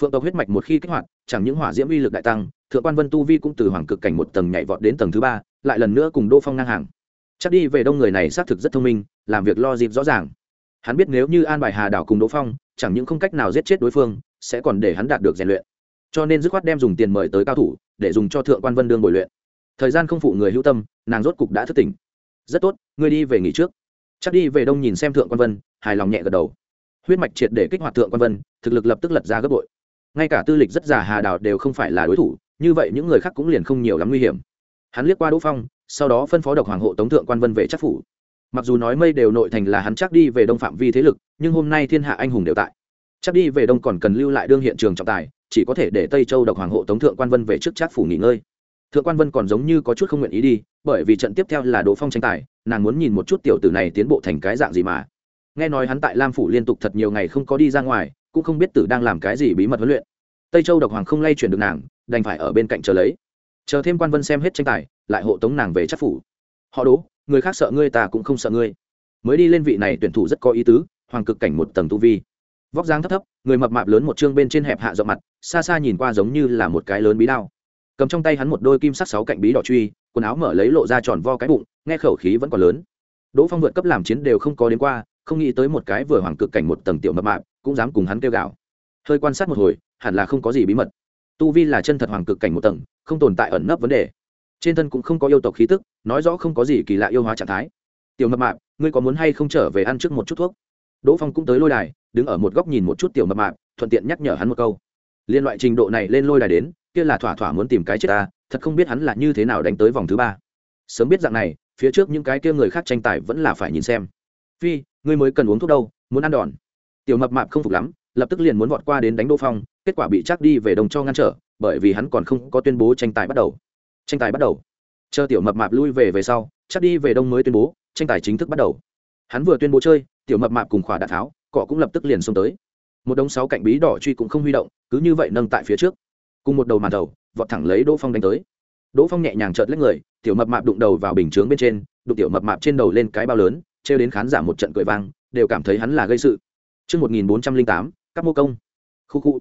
Phượng tộc huyết mạch một khi kích hoạt, chẳng những hỏa diễm uy lực đại tăng, thượng quan vân tu vi cũng từ hoàng cực cảnh một tầng nhảy vọt đến tầng thứ ba, lại lần nữa cùng đỗ phong ngang hàng. Chắc đi về đông người này xác thực rất thông minh, làm việc lo dịp rõ ràng. Hắn biết nếu như an bài hà đảo cùng đỗ phong, chẳng những không cách nào giết chết đối phương, sẽ còn để hắn đạt được rèn luyện. Cho nên dứt khoát đem dùng tiền mời tới cao thủ, để dùng cho thượng quan vân đương bồi luyện thời gian không phụ người hữu tâm, nàng rốt cục đã thức tỉnh. Rất tốt, ngươi đi về nghỉ trước. Chắc đi về đông nhìn xem thượng quan vân, hài lòng nhẹ gật đầu. Huyết mạch triệt để kích hoạt thượng quan vân, thực lực lập tức lật ra gấp bội. Ngay cả tư lịch rất già hà đào đều không phải là đối thủ, như vậy những người khác cũng liền không nhiều lắm nguy hiểm. Hắn liếc qua đỗ phong, sau đó phân phó độc hoàng hộ tống thượng quan vân về chắc phủ. Mặc dù nói mây đều nội thành là hắn chắc đi về đông phạm vi thế lực, nhưng hôm nay thiên hạ anh hùng đều tại. Chắc đi về đông còn cần lưu lại đương hiện trường trọng tài, chỉ có thể để tây châu độc hoàng hộ tống thượng quan vân về trước chắc phủ nghỉ ngơi thượng quan vân còn giống như có chút không nguyện ý đi, bởi vì trận tiếp theo là đỗ phong tranh tài, nàng muốn nhìn một chút tiểu tử này tiến bộ thành cái dạng gì mà. Nghe nói hắn tại lam phủ liên tục thật nhiều ngày không có đi ra ngoài, cũng không biết tử đang làm cái gì bí mật huấn luyện. Tây châu độc hoàng không lay chuyển được nàng, đành phải ở bên cạnh chờ lấy. Chờ thêm quan vân xem hết tranh tài, lại hộ tống nàng về chắc phủ. Họ đố người khác sợ ngươi ta cũng không sợ ngươi. Mới đi lên vị này tuyển thủ rất có ý tứ, hoàng cực cảnh một tầng tu vi. Vóc dáng thấp thấp, người mập mạp lớn một chương bên trên hẹp hạ rộng mặt, xa xa nhìn qua giống như là một cái lớn bí đao cầm trong tay hắn một đôi kim sắc sáu cạnh bí đỏ truy, quần áo mở lấy lộ ra tròn vo cái bụng, nghe khẩu khí vẫn còn lớn. Đỗ phong vượt cấp làm chiến đều không có đến qua, không nghĩ tới một cái vừa hoàng cực cảnh một tầng tiểu mập mạp cũng dám cùng hắn kêu gào. Hơi quan sát một hồi, hẳn là không có gì bí mật. Tu vi là chân thật hoàng cực cảnh một tầng, không tồn tại ẩn nấp vấn đề. Trên thân cũng không có yêu tộc khí tức, nói rõ không có gì kỳ lạ yêu hóa trạng thái. Tiểu mập mạp, ngươi có muốn hay không trở về ăn trước một chút thuốc? Đỗ phong cũng tới lôi đài, đứng ở một góc nhìn một chút tiểu mập mạp, thuận tiện nhắc nhở hắn một câu. Liên loại trình độ này lên lôi đài đến kia là thỏa thỏa muốn tìm cái chết ta, thật không biết hắn là như thế nào đánh tới vòng thứ ba. Sớm biết dạng này, phía trước những cái kia người khác tranh tài vẫn là phải nhìn xem. Phi, ngươi mới cần uống thuốc đâu, muốn ăn đòn. Tiểu mập mạp không phục lắm, lập tức liền muốn vọt qua đến đánh đỗ phong, kết quả bị chắc đi về đồng cho ngăn trở, bởi vì hắn còn không có tuyên bố tranh tài bắt đầu. Tranh tài bắt đầu. Chờ tiểu mập mạp lui về về sau, chắc đi về đông mới tuyên bố, tranh tài chính thức bắt đầu. Hắn vừa tuyên bố chơi, tiểu mập mạp cùng khỏa đạn tháo, cọ cũng lập tức liền xông tới. Một đống sáu cạnh bí đỏ truy cũng không huy động, cứ như vậy nâng tại phía trước cùng một đầu màn đầu vọt thẳng lấy đỗ phong đánh tới đỗ phong nhẹ nhàng trợt lấy người tiểu mập mạp đụng đầu vào bình chướng bên trên đụng tiểu mập mạp trên đầu lên cái bao lớn trêu đến khán giả một trận cười vang đều cảm thấy hắn là gây sự Trước 1408, các mô công. Khu khu.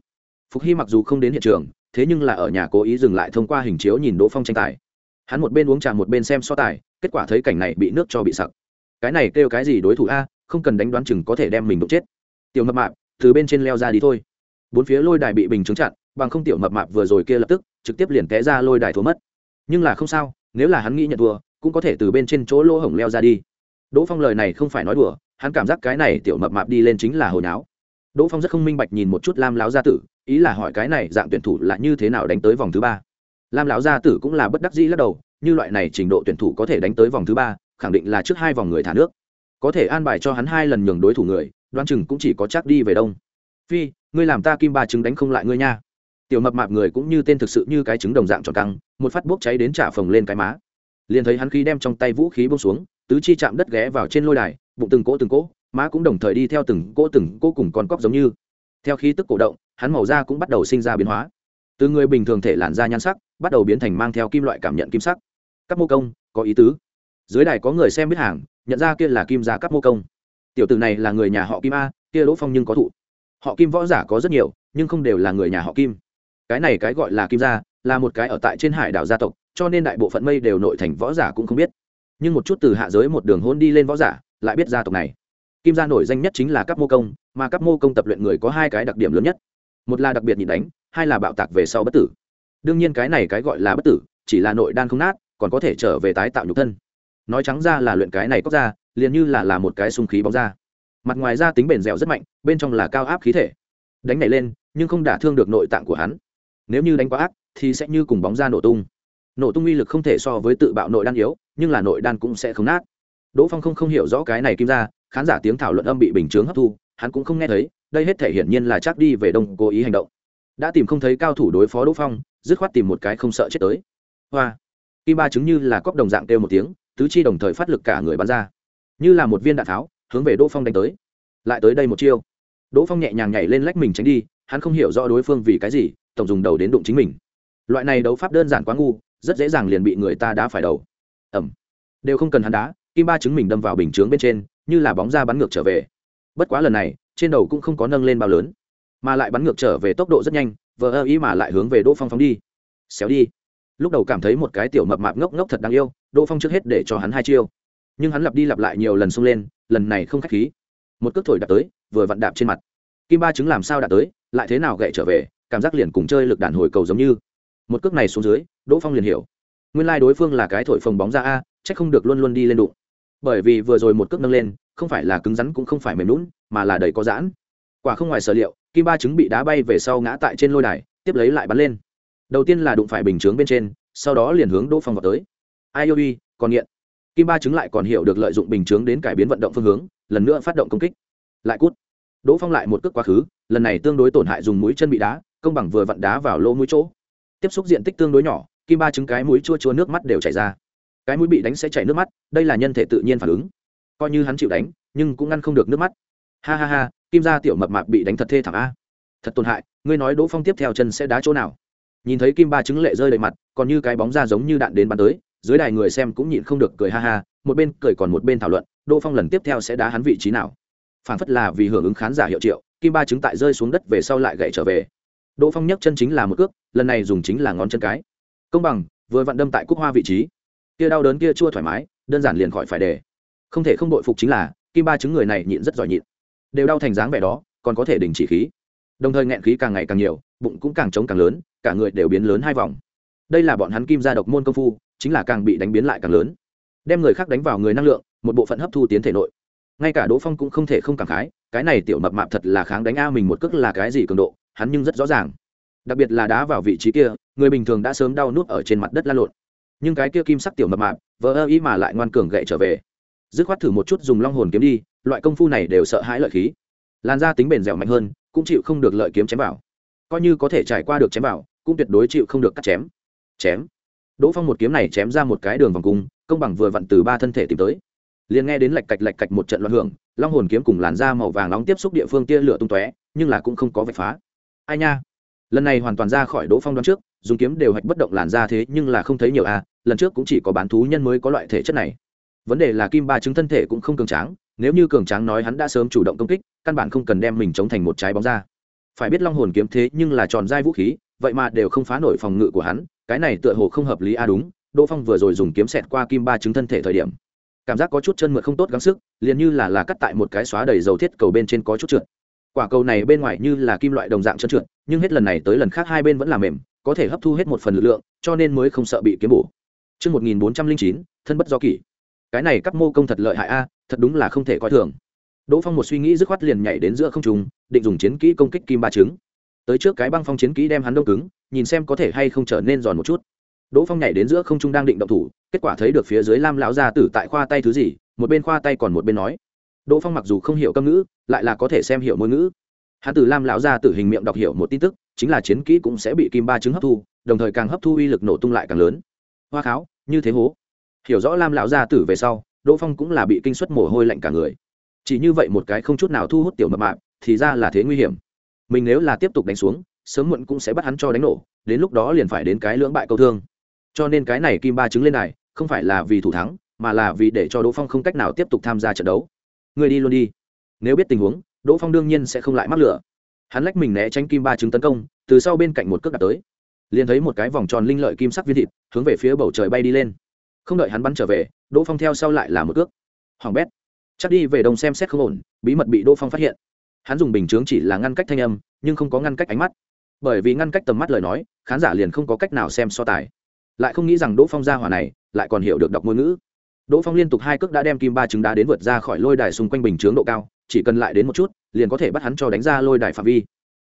Phục Hy mặc dù không đến hiện trường, thế nhưng là ở nhà cố ý dừng lại thông qua hình chiếu nhìn Đỗ Phong tranh tài. Hắn một bên uống trà một bên xem so tài, kết quả thấy cảnh này bị nước cho bị sặc. Cái này kêu cái gì đối thủ a, không cần đánh đoán chừng có thể đem mình đụng chết. Tiểu mập mạp, từ bên trên leo ra đi thôi. Bốn phía lôi đài bị bình chứng chặn, bằng không tiểu mập mạp vừa rồi kia lập tức trực tiếp liền té ra lôi đài thua mất. Nhưng là không sao, nếu là hắn nghĩ nhận thua, cũng có thể từ bên trên chỗ lỗ hổng leo ra đi. Đỗ Phong lời này không phải nói đùa, hắn cảm giác cái này tiểu mập mạp đi lên chính là hồi náo. Đỗ phong rất không minh bạch nhìn một chút lam lão gia tử ý là hỏi cái này dạng tuyển thủ là như thế nào đánh tới vòng thứ ba. Lam lão gia tử cũng là bất đắc dĩ lắc đầu như loại này trình độ tuyển thủ có thể đánh tới vòng thứ ba khẳng định là trước hai vòng người thả nước. Có thể an bài cho hắn hai lần nhường đối thủ người đoan chừng cũng chỉ có chắc đi về đông. Phi ngươi làm ta kim ba trứng đánh không lại ngươi nha tiểu mập mạp người cũng như tên thực sự như cái trứng đồng dạng tròn căng, một phát bốc cháy đến trả phồng lên cái má. Liền thấy hắn khí đem trong tay vũ khí bông xuống, tứ chi chạm đất ghé vào trên lôi đài, bụng từng cỗ từng cỗ, má cũng đồng thời đi theo từng cỗ từng cỗ cùng con cóc giống như. Theo khí tức cổ động, hắn màu da cũng bắt đầu sinh ra biến hóa. Từ người bình thường thể làn da nhan sắc, bắt đầu biến thành mang theo kim loại cảm nhận kim sắc. Các mô công, có ý tứ. Dưới đài có người xem biết hàng, nhận ra kia là kim gia các mô công. Tiểu tử này là người nhà họ kim a, kia đỗ phong nhưng có thụ. Họ kim võ giả có rất nhiều, nhưng không đều là người nhà họ kim cái này cái gọi là kim gia, là một cái ở tại trên hải đảo gia tộc, cho nên đại bộ phận mây đều nội thành võ giả cũng không biết. Nhưng một chút từ hạ giới một đường hôn đi lên võ giả, lại biết gia tộc này. Kim gia nổi danh nhất chính là các mô công, mà các mô công tập luyện người có hai cái đặc điểm lớn nhất. Một là đặc biệt nhịn đánh, hai là bạo tạc về sau bất tử. Đương nhiên cái này cái gọi là bất tử, chỉ là nội đan không nát, còn có thể trở về tái tạo nhục thân. Nói trắng ra là luyện cái này cóc ra, liền như là là một cái sung khí bóng ra. Mặt ngoài ra tính bền dẻo rất mạnh, bên trong là cao áp khí thể. Đánh này lên, nhưng không đả thương được nội tạng của hắn nếu như đánh quá ác, thì sẽ như cùng bóng ra nổ tung. Nổ tung uy lực không thể so với tự bạo nội đan yếu, nhưng là nội đan cũng sẽ không nát. Đỗ phong không không hiểu rõ cái này kim ra khán giả tiếng thảo luận âm bị bình chướng hấp thu, hắn cũng không nghe thấy, đây hết thể hiển nhiên là chắc đi về đông, cố ý hành động. Đã tìm không thấy cao thủ đối phó đỗ phong, dứt khoát tìm một cái không sợ chết tới. Hoa. Kim ba chứng như là cóc đồng dạng kêu một tiếng, tứ chi đồng thời phát lực cả người bắn ra. Như là một viên đạn tháo, hướng về đỗ phong đánh tới. Lại tới đây một chiêu. Đỗ phong nhẹ nhàng nhảy lên lách mình tránh đi, hắn không hiểu rõ đối phương vì cái gì tổng dùng đầu đến đụng chính mình. Loại này đấu pháp đơn giản quá ngu, rất dễ dàng liền bị người ta đá phải đầu. Ẩm. Đều không cần hắn đá, kim ba chứng mình đâm vào bình chướng bên trên, như là bóng ra bắn ngược trở về. Bất quá lần này, trên đầu cũng không có nâng lên bao lớn, mà lại bắn ngược trở về tốc độ rất nhanh, vờ ơ ý mà lại hướng về đỗ phong phóng đi. Xéo đi. Lúc đầu cảm thấy một cái tiểu mập mạp ngốc ngốc thật đáng yêu, đỗ phong trước hết để cho hắn hai chiêu. Nhưng hắn lặp đi lặp lại nhiều lần xông lên, lần này không k h á c h khí. Một cước thổi đạp tới, vừa vặn đạp trên mặt. Kim ba chứng làm sao đạp tới, lại thế nào gậy trở về cảm giác liền cùng chơi lực đàn hồi cầu giống như. Một cước này xuống dưới, đỗ phong liền hiểu. Nguyên lai、like、đối phương là cái thổi phồng bóng ra a c h ắ c không được luôn luôn đi lên đụng. Bởi vì vừa rồi một cước nâng lên, không phải là cứng rắn cũng không phải mềm lún mà là đầy có giãn. Quả không ngoài sở liệu, kim ba trứng bị đá bay về sau ngã tại trên lôi đài, tiếp lấy lại bắn lên. Đầu tiên là đụng phải bình chướng bên trên, sau đó liền hướng đỗ phong vào tới. Ai yêu đi còn nghiện. Kim ba trứng lại còn hiểu được lợi dụng bình chướng đến cải biến vận động phương hướng, lần nữa phát động công kích. Lại cút. Đỗ phong lại một cước quá khứ, lần này tương đối tổn hại dùng mũi chân bị đá công bằng vừa vặn đá vào lỗ mũi chỗ. Tiếp xúc diện tích tương đối nhỏ, kim ba trứng cái mũi chua chua nước mắt đều chảy ra. Cái mũi bị đánh sẽ chảy nước mắt, đây là nhân thể tự nhiên phản ứng. Coi như hắn chịu đánh, nhưng cũng ngăn không được nước mắt. Ha ha ha, kim gia tiểu mập mạp bị đánh thật thê thảm a. Thật tổn hại, ngươi nói đỗ phong tiếp theo chân sẽ đá chỗ nào? Nhìn thấy kim ba trứng lệ rơi đầy mặt, còn như cái bóng ra giống như đạn đến bắn tới, dưới đài người xem cũng nhịn không được cười ha ha, một bên cười còn một bên thảo luận, đỗ phong lần tiếp theo sẽ đá hắn vị trí nào? Phản phất là vì hưởng ứng khán giả hiệu triệu, kim ba trứng tại rơi xuống đất về sau lại gậy trở về đỗ phong nhấc chân chính là một cước, lần này dùng chính là ngón chân cái. Công bằng, vừa vặn đâm tại cúc hoa vị trí. Kia đau đớn kia chua thoải mái, đơn giản liền khỏi phải để không thể không đội phục chính là, kim ba chứng người này nhịn rất giỏi nhịn. Đều đau thành dáng vẻ đó, còn có thể đình chỉ khí. Đồng thời nghẹn khí càng ngày càng nhiều, bụng cũng càng trống càng lớn, cả người đều biến lớn hai vòng. Đây là bọn hắn kim gia độc môn công phu, chính là càng bị đánh biến lại càng lớn. Đem người khác đánh vào người năng lượng, một bộ phận hấp thu tiến thể nội. Ngay cả đỗ phong cũng không thể không cảm khái, cái này tiểu mập mạp thật là kháng đánh a mình một cước là cái gì cường độ hắn nhưng rất rõ ràng. Đặc biệt là đá vào vị trí kia, người bình thường đã sớm đau nuốt ở trên mặt đất la lộn. Nhưng cái kia kim sắc tiểu mập mạp vỡ ơ ý mà lại ngoan cường gậy trở về. Dứt khoát thử một chút dùng long hồn kiếm đi, loại công phu này đều sợ hãi lợi khí. Lan ra tính bền dẻo mạnh hơn, cũng chịu không được lợi kiếm chém vào. Coi như có thể trải qua được chém vào, cũng tuyệt đối chịu không được cắt chém. Chém. Đỗ phong một kiếm này chém ra một cái đường vòng cung, công bằng vừa vặn từ ba thân thể tìm tới. Liền nghe đến lạch cạch lạch cạch một trận loạn hưởng, long hồn kiếm cùng làn da màu vàng nóng tiếp xúc địa phương tia lửa tung tóe, nhưng là cũng không có vạch phá ai nha? Lần này hoàn toàn ra khỏi đỗ phong đoán trước, dùng kiếm đều hạch bất động làn ra thế nhưng là không thấy nhiều a lần trước cũng chỉ có bán thú nhân mới có loại thể chất này. Vấn đề là kim ba chứng thân thể cũng không cường tráng, nếu như cường tráng nói hắn đã sớm chủ động công kích, căn bản không cần đem mình chống thành một trái bóng ra. Phải biết long hồn kiếm thế nhưng là tròn dai vũ khí, vậy mà đều không phá nổi phòng ngự của hắn, cái này tựa hồ không hợp lý a đúng, đỗ phong vừa rồi dùng kiếm xẹt qua kim ba chứng thân thể thời điểm. Cảm giác có chút chân mượt không tốt gắng sức, liền như là là cắt tại một cái xóa đầy dầu thiết cầu bên trên có chút trượt quả cầu này bên ngoài như là kim loại đồng dạng trơn trượt nhưng hết lần này tới lần khác hai bên vẫn là mềm có thể hấp thu hết một phần lực lượng cho nên mới không sợ bị kiếm bổ Trước 1409, thân bất do kỷ. Cái này các mô công thật lợi hại a, thật đúng là không thể coi thường. Đỗ Phong một suy nghĩ dứt khoát liền nhảy đến giữa không trung, định dùng chiến kỹ công kích kim ba trứng. Tới trước cái băng phong chiến kỹ đem hắn đông cứng, nhìn xem có thể hay không trở nên giòn một chút. Đỗ Phong nhảy đến giữa không trung đang định động thủ, kết quả thấy được phía dưới Lam lão gia tử tại khoa tay thứ gì, một bên khoa tay còn một bên nói. Đỗ Phong mặc dù không hiểu câm ngữ, lại là có thể xem hiểu ngôn ngữ. Hắn từ Lam lão gia tử hình miệng đọc hiểu một tin tức, chính là chiến kỹ cũng sẽ bị kim ba trứng hấp thu, đồng thời càng hấp thu uy lực nổ tung lại càng lớn. Hoa kháo, như thế hố. Hiểu rõ Lam lão gia tử về sau, Đỗ Phong cũng là bị kinh suất mồ hôi lạnh cả người. Chỉ như vậy một cái không chút nào thu hút tiểu mập mạp, thì ra là thế nguy hiểm. Mình nếu là tiếp tục đánh xuống, sớm muộn cũng sẽ bắt hắn cho đánh nổ, đến lúc đó liền phải đến cái lưỡng bại câu thương cho nên cái này kim ba chứng lên này không phải là vì thủ thắng mà là vì để cho đỗ phong không cách nào tiếp tục tham gia trận đấu Ngươi đi luôn đi. Nếu biết tình huống, đỗ phong đương nhiên sẽ không lại mắc lửa hắn lách mình né tránh kim ba chứng tấn công, từ sau bên cạnh một cước đặt tới. Liền thấy một cái vòng tròn linh lợi kim sắc viên thịt, hướng về phía bầu trời bay đi lên. Không đợi hắn bắn trở về, đỗ phong theo sau lại là một cước. Hoàng bét. Chắc đi về đông xem xét không ổn, bí mật bị đỗ phong phát hiện. Hắn dùng bình chướng chỉ là ngăn cách thanh âm, nhưng không có ngăn cách ánh mắt. Bởi vì ngăn cách tầm mắt lời nói, khán giả liền không có cách nào xem so tài. Lại không nghĩ rằng đỗ phong gia hỏa này, lại còn hiểu được đọc ngôn ngữ đỗ phong liên tục hai cước đã đem kim ba trứng đá đến vượt ra khỏi lôi đài xung quanh bình chướng độ cao, chỉ cần lại đến một chút, liền có thể bắt hắn cho đánh ra lôi đài phạm vi.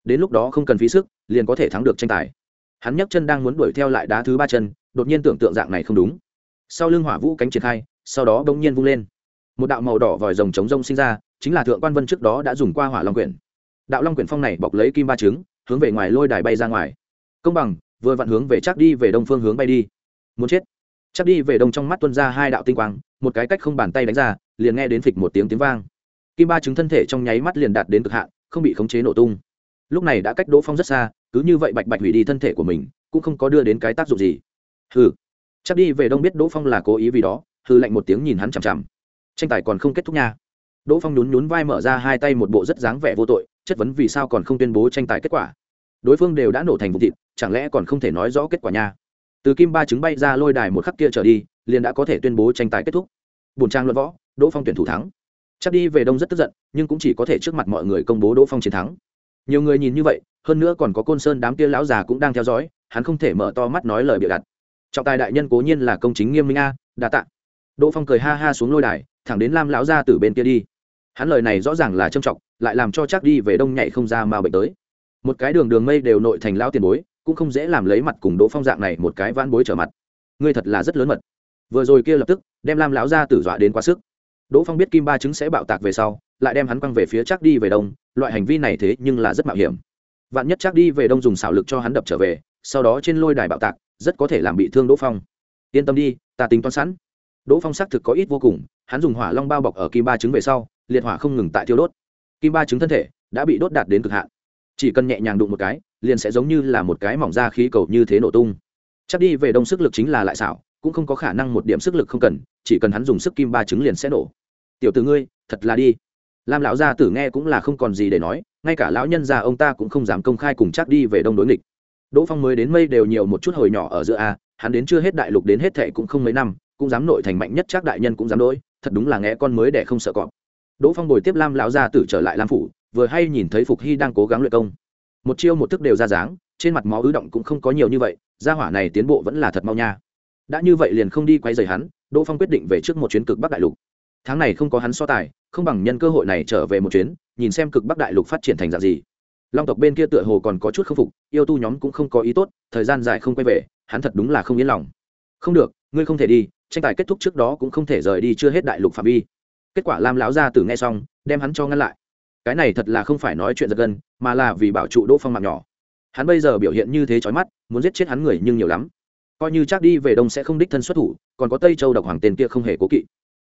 Đến lúc đó không cần phí sức, liền có thể thắng được tranh tài. Hắn nhấc chân đang muốn đuổi theo lại đá thứ ba chân, đột nhiên tưởng tượng dạng này không đúng. Sau lưng hỏa vũ cánh triển khai, sau đó bỗng nhiên vung lên. Một đạo màu đỏ vòi rồng chống rông sinh ra, chính là thượng quan vân trước đó đã dùng qua hỏa long quyển. Đạo long quyển phong này bọc lấy kim ba trứng, hướng về ngoài lôi đài bay ra ngoài. Công bằng, vừa vặn hướng về chắc đi về đông phương hướng bay đi. Muốn chết chắc đi về đông trong mắt tuân ra hai đạo tinh quang, một cái cách không bàn tay đánh ra, liền nghe đến phịch một tiếng tiếng vang. Kim ba chứng thân thể trong nháy mắt liền đạt đến cực hạn, không bị khống chế nổ tung. Lúc này đã cách đỗ phong rất xa, cứ như vậy bạch bạch hủy đi thân thể của mình, cũng không có đưa đến cái tác dụng gì. Hừ. Chắc đi về đông biết đỗ phong là cố ý vì đó, hừ lạnh một tiếng nhìn hắn chằm chằm. Tranh tài còn không kết thúc nha. Đỗ phong nhún nhún vai mở ra hai tay một bộ rất dáng vẻ vô tội, chất vấn vì sao còn không tuyên bố tranh tài kết quả. Đối phương đều đã nổ thành vụ thịt, chẳng lẽ còn không thể nói rõ kết quả nha? Từ kim ba trứng bay ra lôi đài một khắc kia trở đi, liền đã có thể tuyên bố tranh tài kết thúc. Bùn trang luận võ, đỗ phong tuyển thủ thắng. Chắc đi về đông rất tức giận, nhưng cũng chỉ có thể trước mặt mọi người công bố đỗ phong chiến thắng. Nhiều người nhìn như vậy, hơn nữa còn có côn sơn đám kia lão già cũng đang theo dõi, hắn không thể mở to mắt nói lời bịa đặt trọng tài đại nhân cố nhiên là công chính nghiêm minh a, đa tạ. Đỗ phong cười ha ha xuống lôi đài, thẳng đến lam lão ra từ bên kia đi. Hắn lời này rõ ràng là trâm trọng, lại làm cho chắc đi về đông nhảy không ra mà bệnh tới. Một cái đường đường mây đều nội thành lao tiền bối cũng không dễ làm lấy mặt cùng đỗ phong dạng này một cái van bối trở mặt. Ngươi thật là rất lớn mật. Vừa rồi kia lập tức, đem lam lão ra tử dọa đến quá sức. Đỗ phong biết kim ba chứng sẽ bạo tạc về sau, lại đem hắn quăng về phía chắc đi về đông, loại hành vi này thế nhưng là rất mạo hiểm. Vạn nhất chắc đi về đông dùng xảo lực cho hắn đập trở về, sau đó trên lôi đài bạo tạc, rất có thể làm bị thương đỗ phong. Yên tâm đi, ta tính toán sẵn. Đỗ phong xác thực có ít vô cùng, hắn dùng hỏa long bao bọc ở kim ba trứng về sau, liệt hỏa không ngừng tại thiêu đốt. Kim ba trứng thân thể đã bị đốt đạt đến cực hạn. Chỉ cần nhẹ nhàng đụng một cái liền sẽ giống như là một cái mỏng da khí cầu như thế nổ tung. Chắc đi về đông sức lực chính là lại xảo, cũng không có khả năng một điểm sức lực không cần, chỉ cần hắn dùng sức kim ba trứng liền sẽ nổ. Tiểu t ử ngươi, thật là đi. Lam lão gia tử nghe cũng là không còn gì để nói, ngay cả lão nhân già ông ta cũng không dám công khai cùng chắc đi về đông đối nghịch. Đỗ phong mới đến mây đều nhiều một chút hồi nhỏ ở giữa a, hắn đến chưa hết đại lục đến hết thệ cũng không mấy năm, cũng dám nội thành mạnh nhất chắc đại nhân cũng dám đỗi thật đúng là nghe con mới để không sợ cọp. Đỗ phong bồi tiếp lam lão gia tử trở lại lam phủ, vừa hay nhìn thấy phục hy đang cố gắng luyện công một chiêu một thức đều ra dáng, trên mặt máu ứ động cũng không có nhiều như vậy, gia hỏa này tiến bộ vẫn là thật mau nha. Đã như vậy liền không đi quay dày hắn, đỗ phong quyết định về trước một chuyến cực bắc đại lục. Tháng này không có hắn so tài, không bằng nhân cơ hội này trở về một chuyến, nhìn xem cực bắc đại lục phát triển thành dạng gì. Long tộc bên kia tựa hồ còn có chút khâm phục, yêu tu nhóm cũng không có ý tốt, thời gian dài không quay về, hắn thật đúng là không yên lòng. Không được, ngươi không thể đi, tranh tài kết thúc trước đó cũng không thể rời đi chưa hết đại lục phạm vi. Kết quả lam lão ra từ nghe xong, đem hắn cho ngăn lại cái này thật là không phải nói chuyện giật gân, mà là vì bảo trụ đỗ phong mạng nhỏ. Hắn bây giờ biểu hiện như thế trói mắt, muốn giết chết hắn người nhưng nhiều lắm. Coi như chắc đi về đông sẽ không đích thân xuất thủ, còn có tây châu độc hoàng tên kia không hề cố kỵ.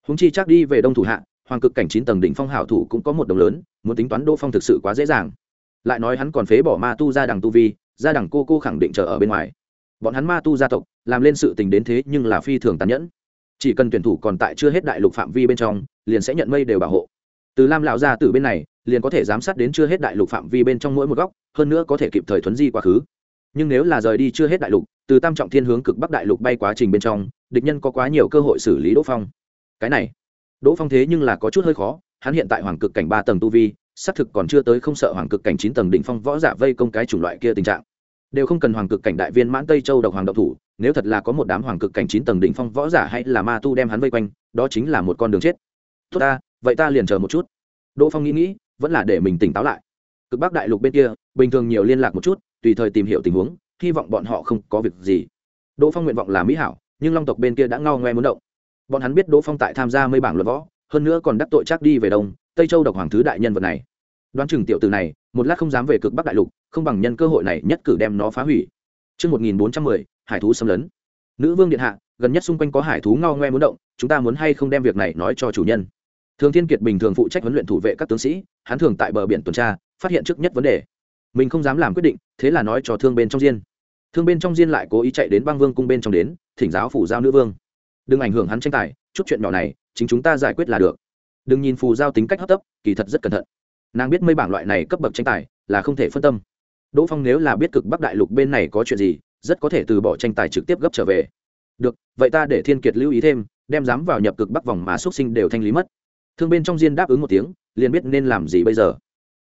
Húng chi chắc đi về đông thủ hạ, hoàng cực cảnh chín tầng đỉnh phong hảo thủ cũng có một đồng lớn, muốn tính toán đỗ phong thực sự quá dễ dàng. Lại nói hắn còn phế bỏ ma tu ra đằng tu vi ra đằng cô cô khẳng định chờ ở bên ngoài. Bọn hắn ma tu gia tộc, làm lên sự tình đến thế nhưng là phi thường tàn nhẫn. Chỉ cần tuyển thủ còn tại chưa hết đại lục phạm vi bên trong, liền sẽ nhận mây đều bảo hộ từ lam lão gia từ bên này, liền có thể giám sát đến chưa hết đại lục phạm vi bên trong mỗi một góc, hơn nữa có thể kịp thời thuấn di quá khứ. Nhưng nếu là rời đi chưa hết đại lục, từ tam trọng thiên hướng cực bắc đại lục bay quá trình bên trong, địch nhân có quá nhiều cơ hội xử lý đỗ phong. Cái này, đỗ phong thế nhưng là có chút hơi khó, hắn hiện tại hoàng cực cảnh ba tầng tu vi, xác thực còn chưa tới không sợ hoàng cực cảnh chín tầng đỉnh phong võ giả vây công cái chủng loại kia tình trạng. Đều không cần hoàng cực cảnh đại viên mãn tây châu độc hoàng độc thủ, nếu thật là có một đám hoàng cực cảnh chín tầng đỉnh phong võ giả hay là ma tu đem hắn vây quanh, đó chính là một con đường chết. Tốt ta vậy ta liền chờ một chút. Đỗ phong nghĩ nghĩ vẫn là để mình tỉnh táo lại. Cực bắc đại lục bên kia bình thường nhiều liên lạc một chút tùy thời tìm hiểu tình huống hy vọng bọn họ không có việc gì. Đỗ phong nguyện vọng là mỹ hảo nhưng long tộc bên kia đã ngao ngoe muốn động. Bọn hắn biết đỗ phong tại tham gia mây bảng luật võ hơn nữa còn đắc tội chắc đi về đông tây châu độc hoàng thứ đại nhân vật này. Đoán chừng tiểu từ này một lát không dám về cực bắc đại lục không bằng nhân cơ hội này nhất cử đem nó phá hủy. Trước 1410, hải thú xâm lấn. Nữ vương điện hạ, gần nhất xung quanh có hải thú ngao ngoe muốn động, chúng ta muốn hay không đem việc này nói cho chủ nhân. Thường Thiên Kiệt bình thường phụ trách huấn luyện thủ vệ các tướng sĩ, hắn thường tại bờ biển tuần tra, phát hiện trước nhất vấn đề. Mình không dám làm quyết định, thế là nói cho thương bên trong diên. Thương bên trong diên lại cố ý chạy đến băng vương cung bên trong đến, thỉnh giáo phủ giao nữ vương. Đừng ảnh hưởng hắn tranh tài, chút chuyện nhỏ này, chính chúng ta giải quyết là được. Đừng nhìn phù giao tính cách hấp tấp, kỳ thật rất cẩn thận nàng biết mây bảng loại này cấp bậc tranh tài là không thể phân tâm đỗ phong nếu là biết cực bắc đại lục bên này có chuyện gì rất có thể từ bỏ tranh tài trực tiếp gấp trở về được vậy ta để thiên kiệt lưu ý thêm đem dám vào nhập cực bắc vòng mà xuất sinh đều thanh lý mất thương bên trong diên đáp ứng một tiếng, liền biết nên làm gì bây giờ.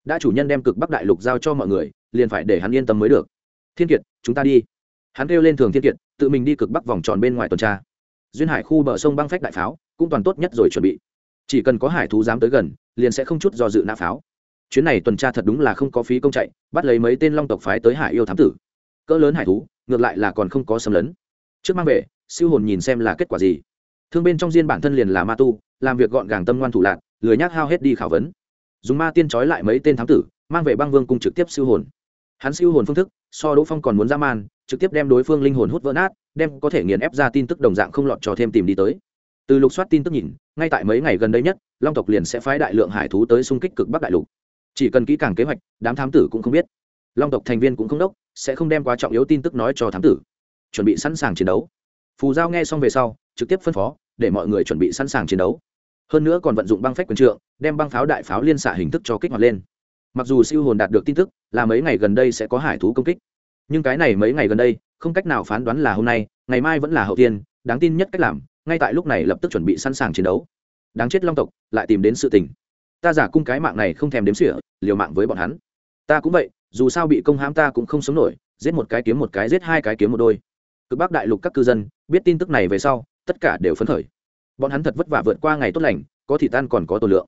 Đã chủ nhân đem cực bắc đại lục giao cho mọi người, liền phải để hắn yên tâm mới được. Thiên kiệt, chúng ta đi. Hắn kêu lên thường thiên kiệt, tự mình đi cực bắc vòng tròn bên ngoài tuần tra. Duyên hải khu bờ sông băng phách đại pháo, cũng toàn tốt nhất rồi chuẩn bị. Chỉ cần có hải thú dám tới gần, liền sẽ không chút do dự nã pháo. Chuyến này tuần tra thật đúng là không có phí công chạy, bắt lấy mấy tên long tộc phái tới hải yêu thám tử. Cỡ lớn hải thú, ngược lại là còn không có xâm lấn. Trước mang về, siêu hồn nhìn xem là kết quả gì thương bên trong diên bản thân liền là ma tu, làm việc gọn gàng tâm ngoan thủ lạc, lười nhác hao hết đi khảo vấn. Dùng ma tiên trói lại mấy tên thám tử, mang về băng vương cung trực tiếp siêu hồn. Hắn siêu hồn phương thức, so đỗ phong còn muốn ra man, trực tiếp đem đối phương linh hồn hút vỡ nát, đem có thể nghiền ép ra tin tức đồng dạng không lọt cho thêm tìm đi tới. Từ lục soát tin tức nhìn, ngay tại mấy ngày gần đây nhất, long tộc liền sẽ phái đại lượng hải thú tới xung kích cực bắc đại lục. Chỉ cần kỹ càng kế hoạch, đám thám tử cũng không biết. Long tộc thành viên cũng không đốc, sẽ không đem quá trọng yếu tin tức nói cho thám tử. Chuẩn bị sẵn sàng chiến đấu. Phù giao nghe xong về sau trực tiếp phân phó, để mọi người chuẩn bị sẵn sàng chiến đấu. Hơn nữa còn vận dụng băng phách quần trượng, đem băng pháo đại pháo liên xạ hình thức cho kích hoạt lên. Mặc dù siêu hồn đạt được tin tức, là mấy ngày gần đây sẽ có hải thú công kích. Nhưng cái này mấy ngày gần đây, không cách nào phán đoán là hôm nay, ngày mai vẫn là hậu tiên, đáng tin nhất cách làm, ngay tại lúc này lập tức chuẩn bị sẵn sàng chiến đấu. Đáng chết long tộc, lại tìm đến sự tình. Ta giả cung cái mạng này không thèm đếm sỉa liều mạng với bọn hắn. Ta cũng vậy, dù sao bị công hãm ta cũng không sống nổi, giết một cái kiếm một cái giết hai cái kiếm một đôi. Cực bắc đại lục các cư dân, biết tin tức này về sau tất cả đều phấn khởi. Bọn hắn thật vất vả vượt qua ngày tốt lành, có thị tan còn có tổ lượng.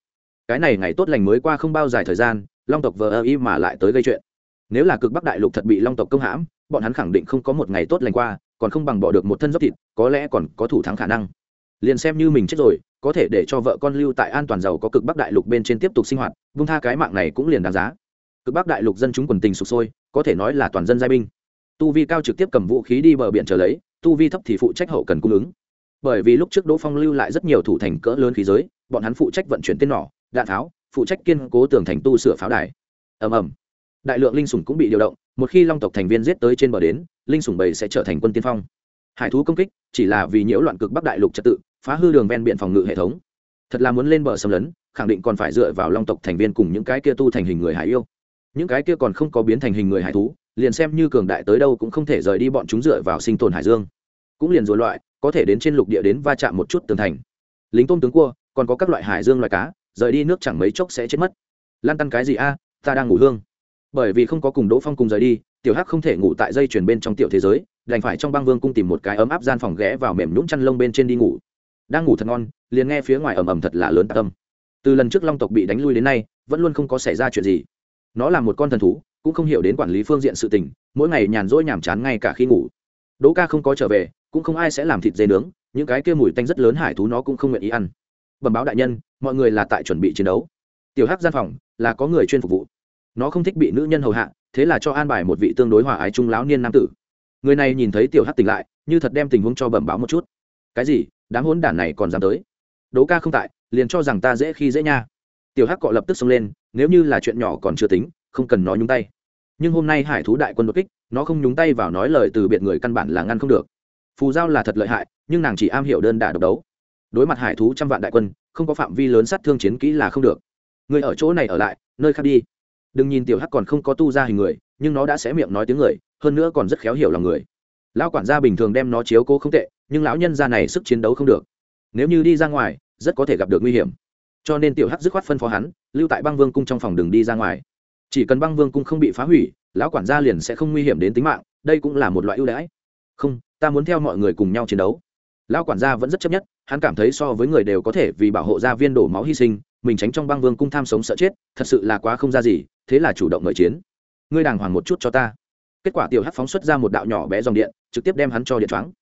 Cái này ngày tốt lành mới qua không bao dài thời gian, long tộc vờ ơ y mà lại tới gây chuyện. Nếu là cực bắc đại lục thật bị long tộc công hãm, bọn hắn khẳng định không có một ngày tốt lành qua, còn không bằng bỏ được một thân dốc thịt, có lẽ còn có thủ thắng khả năng. Liền xem như mình chết rồi, có thể để cho vợ con lưu tại an toàn giàu có cực bắc đại lục bên trên tiếp tục sinh hoạt, vung tha cái mạng này cũng liền đáng giá. Cực bắc đại lục dân chúng quần tình sụp sôi, có thể nói là toàn dân giai binh. Tu vi cao trực tiếp cầm vũ khí đi bờ biển trở lấy, tu vi thấp thì phụ trách hậu cần cung ứng bởi vì lúc trước đỗ phong lưu lại rất nhiều thủ thành cỡ lớn khí giới, bọn hắn phụ trách vận chuyển tên nỏ, đạn tháo, phụ trách kiên cố tường thành tu sửa pháo đài. Ầm ầm. Đại lượng linh sủng cũng bị điều động, một khi long tộc thành viên giết tới trên bờ đến, linh sủng bầy sẽ trở thành quân tiên phong. Hải thú công kích, chỉ là vì nhiễu loạn cực bắc đại lục trật tự, phá hư đường ven biển phòng ngự hệ thống. Thật là muốn lên bờ xâm lấn, khẳng định còn phải dựa vào long tộc thành viên cùng những cái kia tu thành hình người hải yêu. Những cái kia còn không có biến thành hình người hải thú, liền xem như cường đại tới đâu cũng không thể rời đi bọn chúng dựa vào sinh tồn hải dương. Cũng liền dối loại có thể đến trên lục địa đến va chạm một chút tường thành. Lính tôm tướng cua, còn có các loại hải dương loài cá, rời đi nước chẳng mấy chốc sẽ chết mất. Lan tăn cái gì a, ta đang ngủ hương. Bởi vì không có cùng đỗ phong cùng rời đi, tiểu hắc không thể ngủ tại dây chuyền bên trong tiểu thế giới, đành phải trong băng vương cung tìm một cái ấm áp gian phòng ghé vào mềm nhũng chăn lông bên trên đi ngủ. Đang ngủ thật ngon, liền nghe phía ngoài ầm ầm thật là lớn tạ tâm từ lần trước long tộc bị đánh lui đến nay, vẫn luôn không có xảy ra chuyện gì. Nó là một con thần thú, cũng không hiểu đến quản lý phương diện sự tình, mỗi ngày nhàn rỗi nhàm chán ngay cả khi ngủ. Đỗ ca không có trở về cũng không ai sẽ làm thịt dê nướng, những cái kia mùi tanh rất lớn hải thú nó cũng không nguyện ý ăn. Bẩm báo đại nhân, mọi người là tại chuẩn bị chiến đấu. Tiểu hắc gian phòng là có người chuyên phục vụ. Nó không thích bị nữ nhân hầu hạ, thế là cho an bài một vị tương đối hòa ái trung lão niên nam tử. Người này nhìn thấy tiểu hắc tỉnh lại, như thật đem tình huống cho bẩm báo một chút. Cái gì? Đám hỗn đản này còn dám tới? Đố ca không tại, liền cho rằng ta dễ khi dễ nha. Tiểu hắc cọ lập tức xông lên, nếu như là chuyện nhỏ còn chưa tính, không cần nó nhúng tay. Nhưng hôm nay hải thú đại quân đột kích, nó không nhúng tay vào nói lời từ biệt người căn bản là ngăn không được phù giao là thật lợi hại, nhưng nàng chỉ am hiểu đơn đả độc đấu. Đối mặt hải thú trăm vạn đại quân, không có phạm vi lớn sát thương chiến kỹ là không được. Người ở chỗ này ở lại, nơi khác đi. Đừng nhìn tiểu hắc còn không có tu ra hình người, nhưng nó đã sẽ miệng nói tiếng người, hơn nữa còn rất khéo hiểu lòng người. Lão quản gia bình thường đem nó chiếu cố không tệ, nhưng lão nhân gia này sức chiến đấu không được. Nếu như đi ra ngoài, rất có thể gặp được nguy hiểm. Cho nên tiểu hắc dứt khoát phân phó hắn, lưu tại băng vương cung trong phòng đường đi ra ngoài. Chỉ cần băng vương cung không bị phá hủy, lão quản gia liền sẽ không nguy hiểm đến tính mạng, đây cũng là một loại ưu đãi. Không ta muốn theo mọi người cùng nhau chiến đấu. Lão quản gia vẫn rất chấp nhất, hắn cảm thấy so với người đều có thể vì bảo hộ gia viên đổ máu hy sinh, mình tránh trong băng vương cung tham sống sợ chết, thật sự là quá không ra gì, thế là chủ động mời chiến. Ngươi đàng hoàng một chút cho ta. Kết quả tiểu hắc phóng xuất ra một đạo nhỏ bé dòng điện, trực tiếp đem hắn cho điện choáng.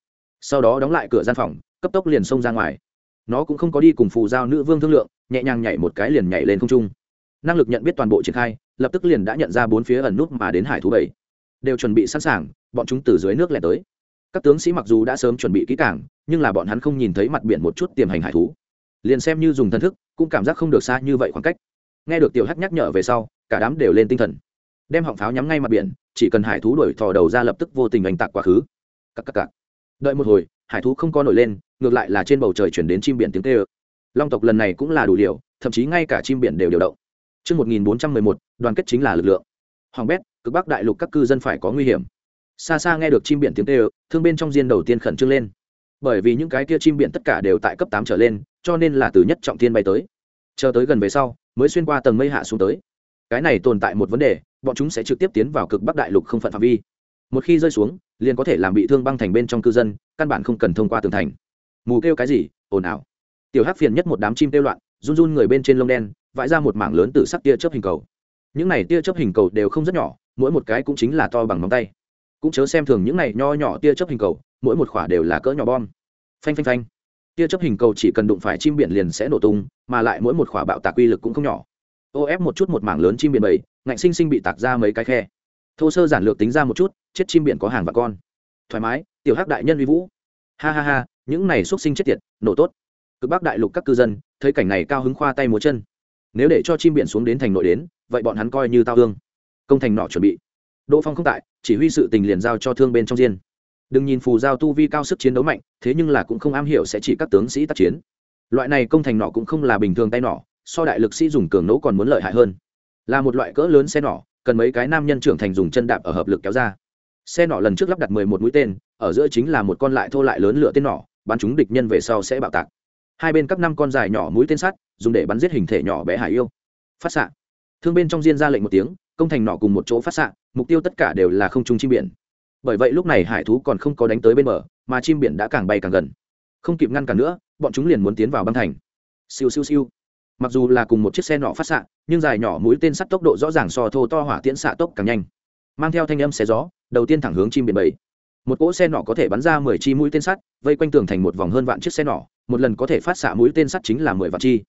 Sau đó đóng lại cửa gian phòng, cấp tốc liền xông ra ngoài. Nó cũng không có đi cùng phù giao nữ vương thương lượng, nhẹ nhàng nhảy một cái liền nhảy lên không trung. Năng lực nhận biết toàn bộ triển khai, lập tức liền đã nhận ra bốn phía ẩn nút mà đến hải thú bảy. Đều chuẩn bị sẵn sàng, bọn chúng từ dưới nước lẻ tới các tướng sĩ mặc dù đã sớm chuẩn bị kỹ cảng nhưng là bọn hắn không nhìn thấy mặt biển một chút tiềm hành hải thú liền xem như dùng thân thức cũng cảm giác không được xa như vậy khoảng cách nghe được tiểu hắc nhắc nhở về sau cả đám đều lên tinh thần đem họng pháo nhắm ngay mặt biển chỉ cần hải thú đuổi thò đầu ra lập tức vô tình đánh tạc quá khứ cắc cắc cắc. đợi một hồi hải thú không có nổi lên ngược lại là trên bầu trời chuyển đến chim biển tiếng tê ơ long tộc lần này cũng là đủ điều thậm chí ngay cả chim biển đều điều động Trước 1411, đoàn kết chính là lực lượng. Hoàng bét, cực bắc đại lục các cư dân phải có nguy hiểm. Xa xa nghe được chim biển tiếng kêu, thương bên trong diên đầu tiên khẩn trương lên. Bởi vì những cái kia chim biển tất cả đều tại cấp tám trở lên, cho nên là từ nhất trọng thiên bay tới. Chờ tới gần về sau, mới xuyên qua tầng mây hạ xuống tới. Cái này tồn tại một vấn đề, bọn chúng sẽ trực tiếp tiến vào cực bắc đại lục không phận phạm vi. Một khi rơi xuống, liền có thể làm bị thương băng thành bên trong cư dân, căn bản không cần thông qua tường thành. Mù kêu cái gì? ồn ào. Tiểu Hắc phiền nhất một đám chim kêu loạn, run run người bên trên lông đen, vãi ra một mảng lớn từ sắc tia chớp hình cầu những này tia chớp hình cầu đều không rất nhỏ mỗi một cái cũng chính là to bằng móng tay cũng chớ xem thường những này nho nhỏ tia chớp hình cầu, mỗi một khỏa đều là cỡ nhỏ bom. Phanh phanh phanh. Tia chớp hình cầu chỉ cần đụng phải chim biển liền sẽ nổ tung, mà lại mỗi một khỏa bạo tạc uy lực cũng không nhỏ. Ô ép một chút một mảng lớn chim biển bầy ngạnh sinh sinh bị tạc ra mấy cái khe. Thô sơ giản lược tính ra một chút, chết chim biển có hàng và con. Thoải mái, tiểu hắc đại nhân uy vũ. Ha ha ha, những này xuất sinh chết tiệt, nổ tốt. Cực bắc đại lục các cư dân, thấy cảnh này cao hứng khoa tay múa chân. Nếu để cho chim biển xuống đến thành nội đến, vậy bọn hắn coi như tao hương công thành nọ chuẩn bị đỗ phong không tại, chỉ huy sự tình liền giao cho thương bên trong diên đừng nhìn phù giao tu vi cao sức chiến đấu mạnh, thế nhưng là cũng không am hiểu sẽ chỉ các tướng sĩ tác chiến. Loại này công thành nọ cũng không là bình thường tay nọ so đại lực sĩ dùng cường nỗ còn muốn lợi hại hơn. Là một loại cỡ lớn xe nọ cần mấy cái nam nhân trưởng thành dùng chân đạp ở hợp lực kéo ra. Xe nọ lần trước lắp đặt mười một mũi tên, ở giữa chính là một con lại thô lại lớn lửa tên nọ bắn chúng địch nhân về sau sẽ bạo tạc. Hai bên các năm con dài nhỏ mũi tên sắt, dùng để bắn giết hình thể nhỏ bé hải yêu. Phát xạ. Thương bên trong diên ra lệnh một tiếng công thành nọ cùng một chỗ phát xạ, mục tiêu tất cả đều là không trung chim biển. Bởi vậy lúc này hải thú còn không có đánh tới bên bờ, mà chim biển đã càng bay càng gần. Không kịp ngăn cản nữa, bọn chúng liền muốn tiến vào băng thành. Siêu siêu siêu. Mặc dù là cùng một chiếc xe nọ phát xạ, nhưng dài nhỏ mũi tên sắt tốc độ rõ ràng so thô to hỏa tiễn xạ tốc càng nhanh. Mang theo thanh âm xé gió, đầu tiên thẳng hướng chim biển bảy. Một cỗ xe nọ có thể bắn ra mười chi mũi tên sắt, vây quanh tường thành một vòng hơn vạn chiếc xe nọ, một lần có thể phát xạ mũi tên sắt chính là mười vạn chi.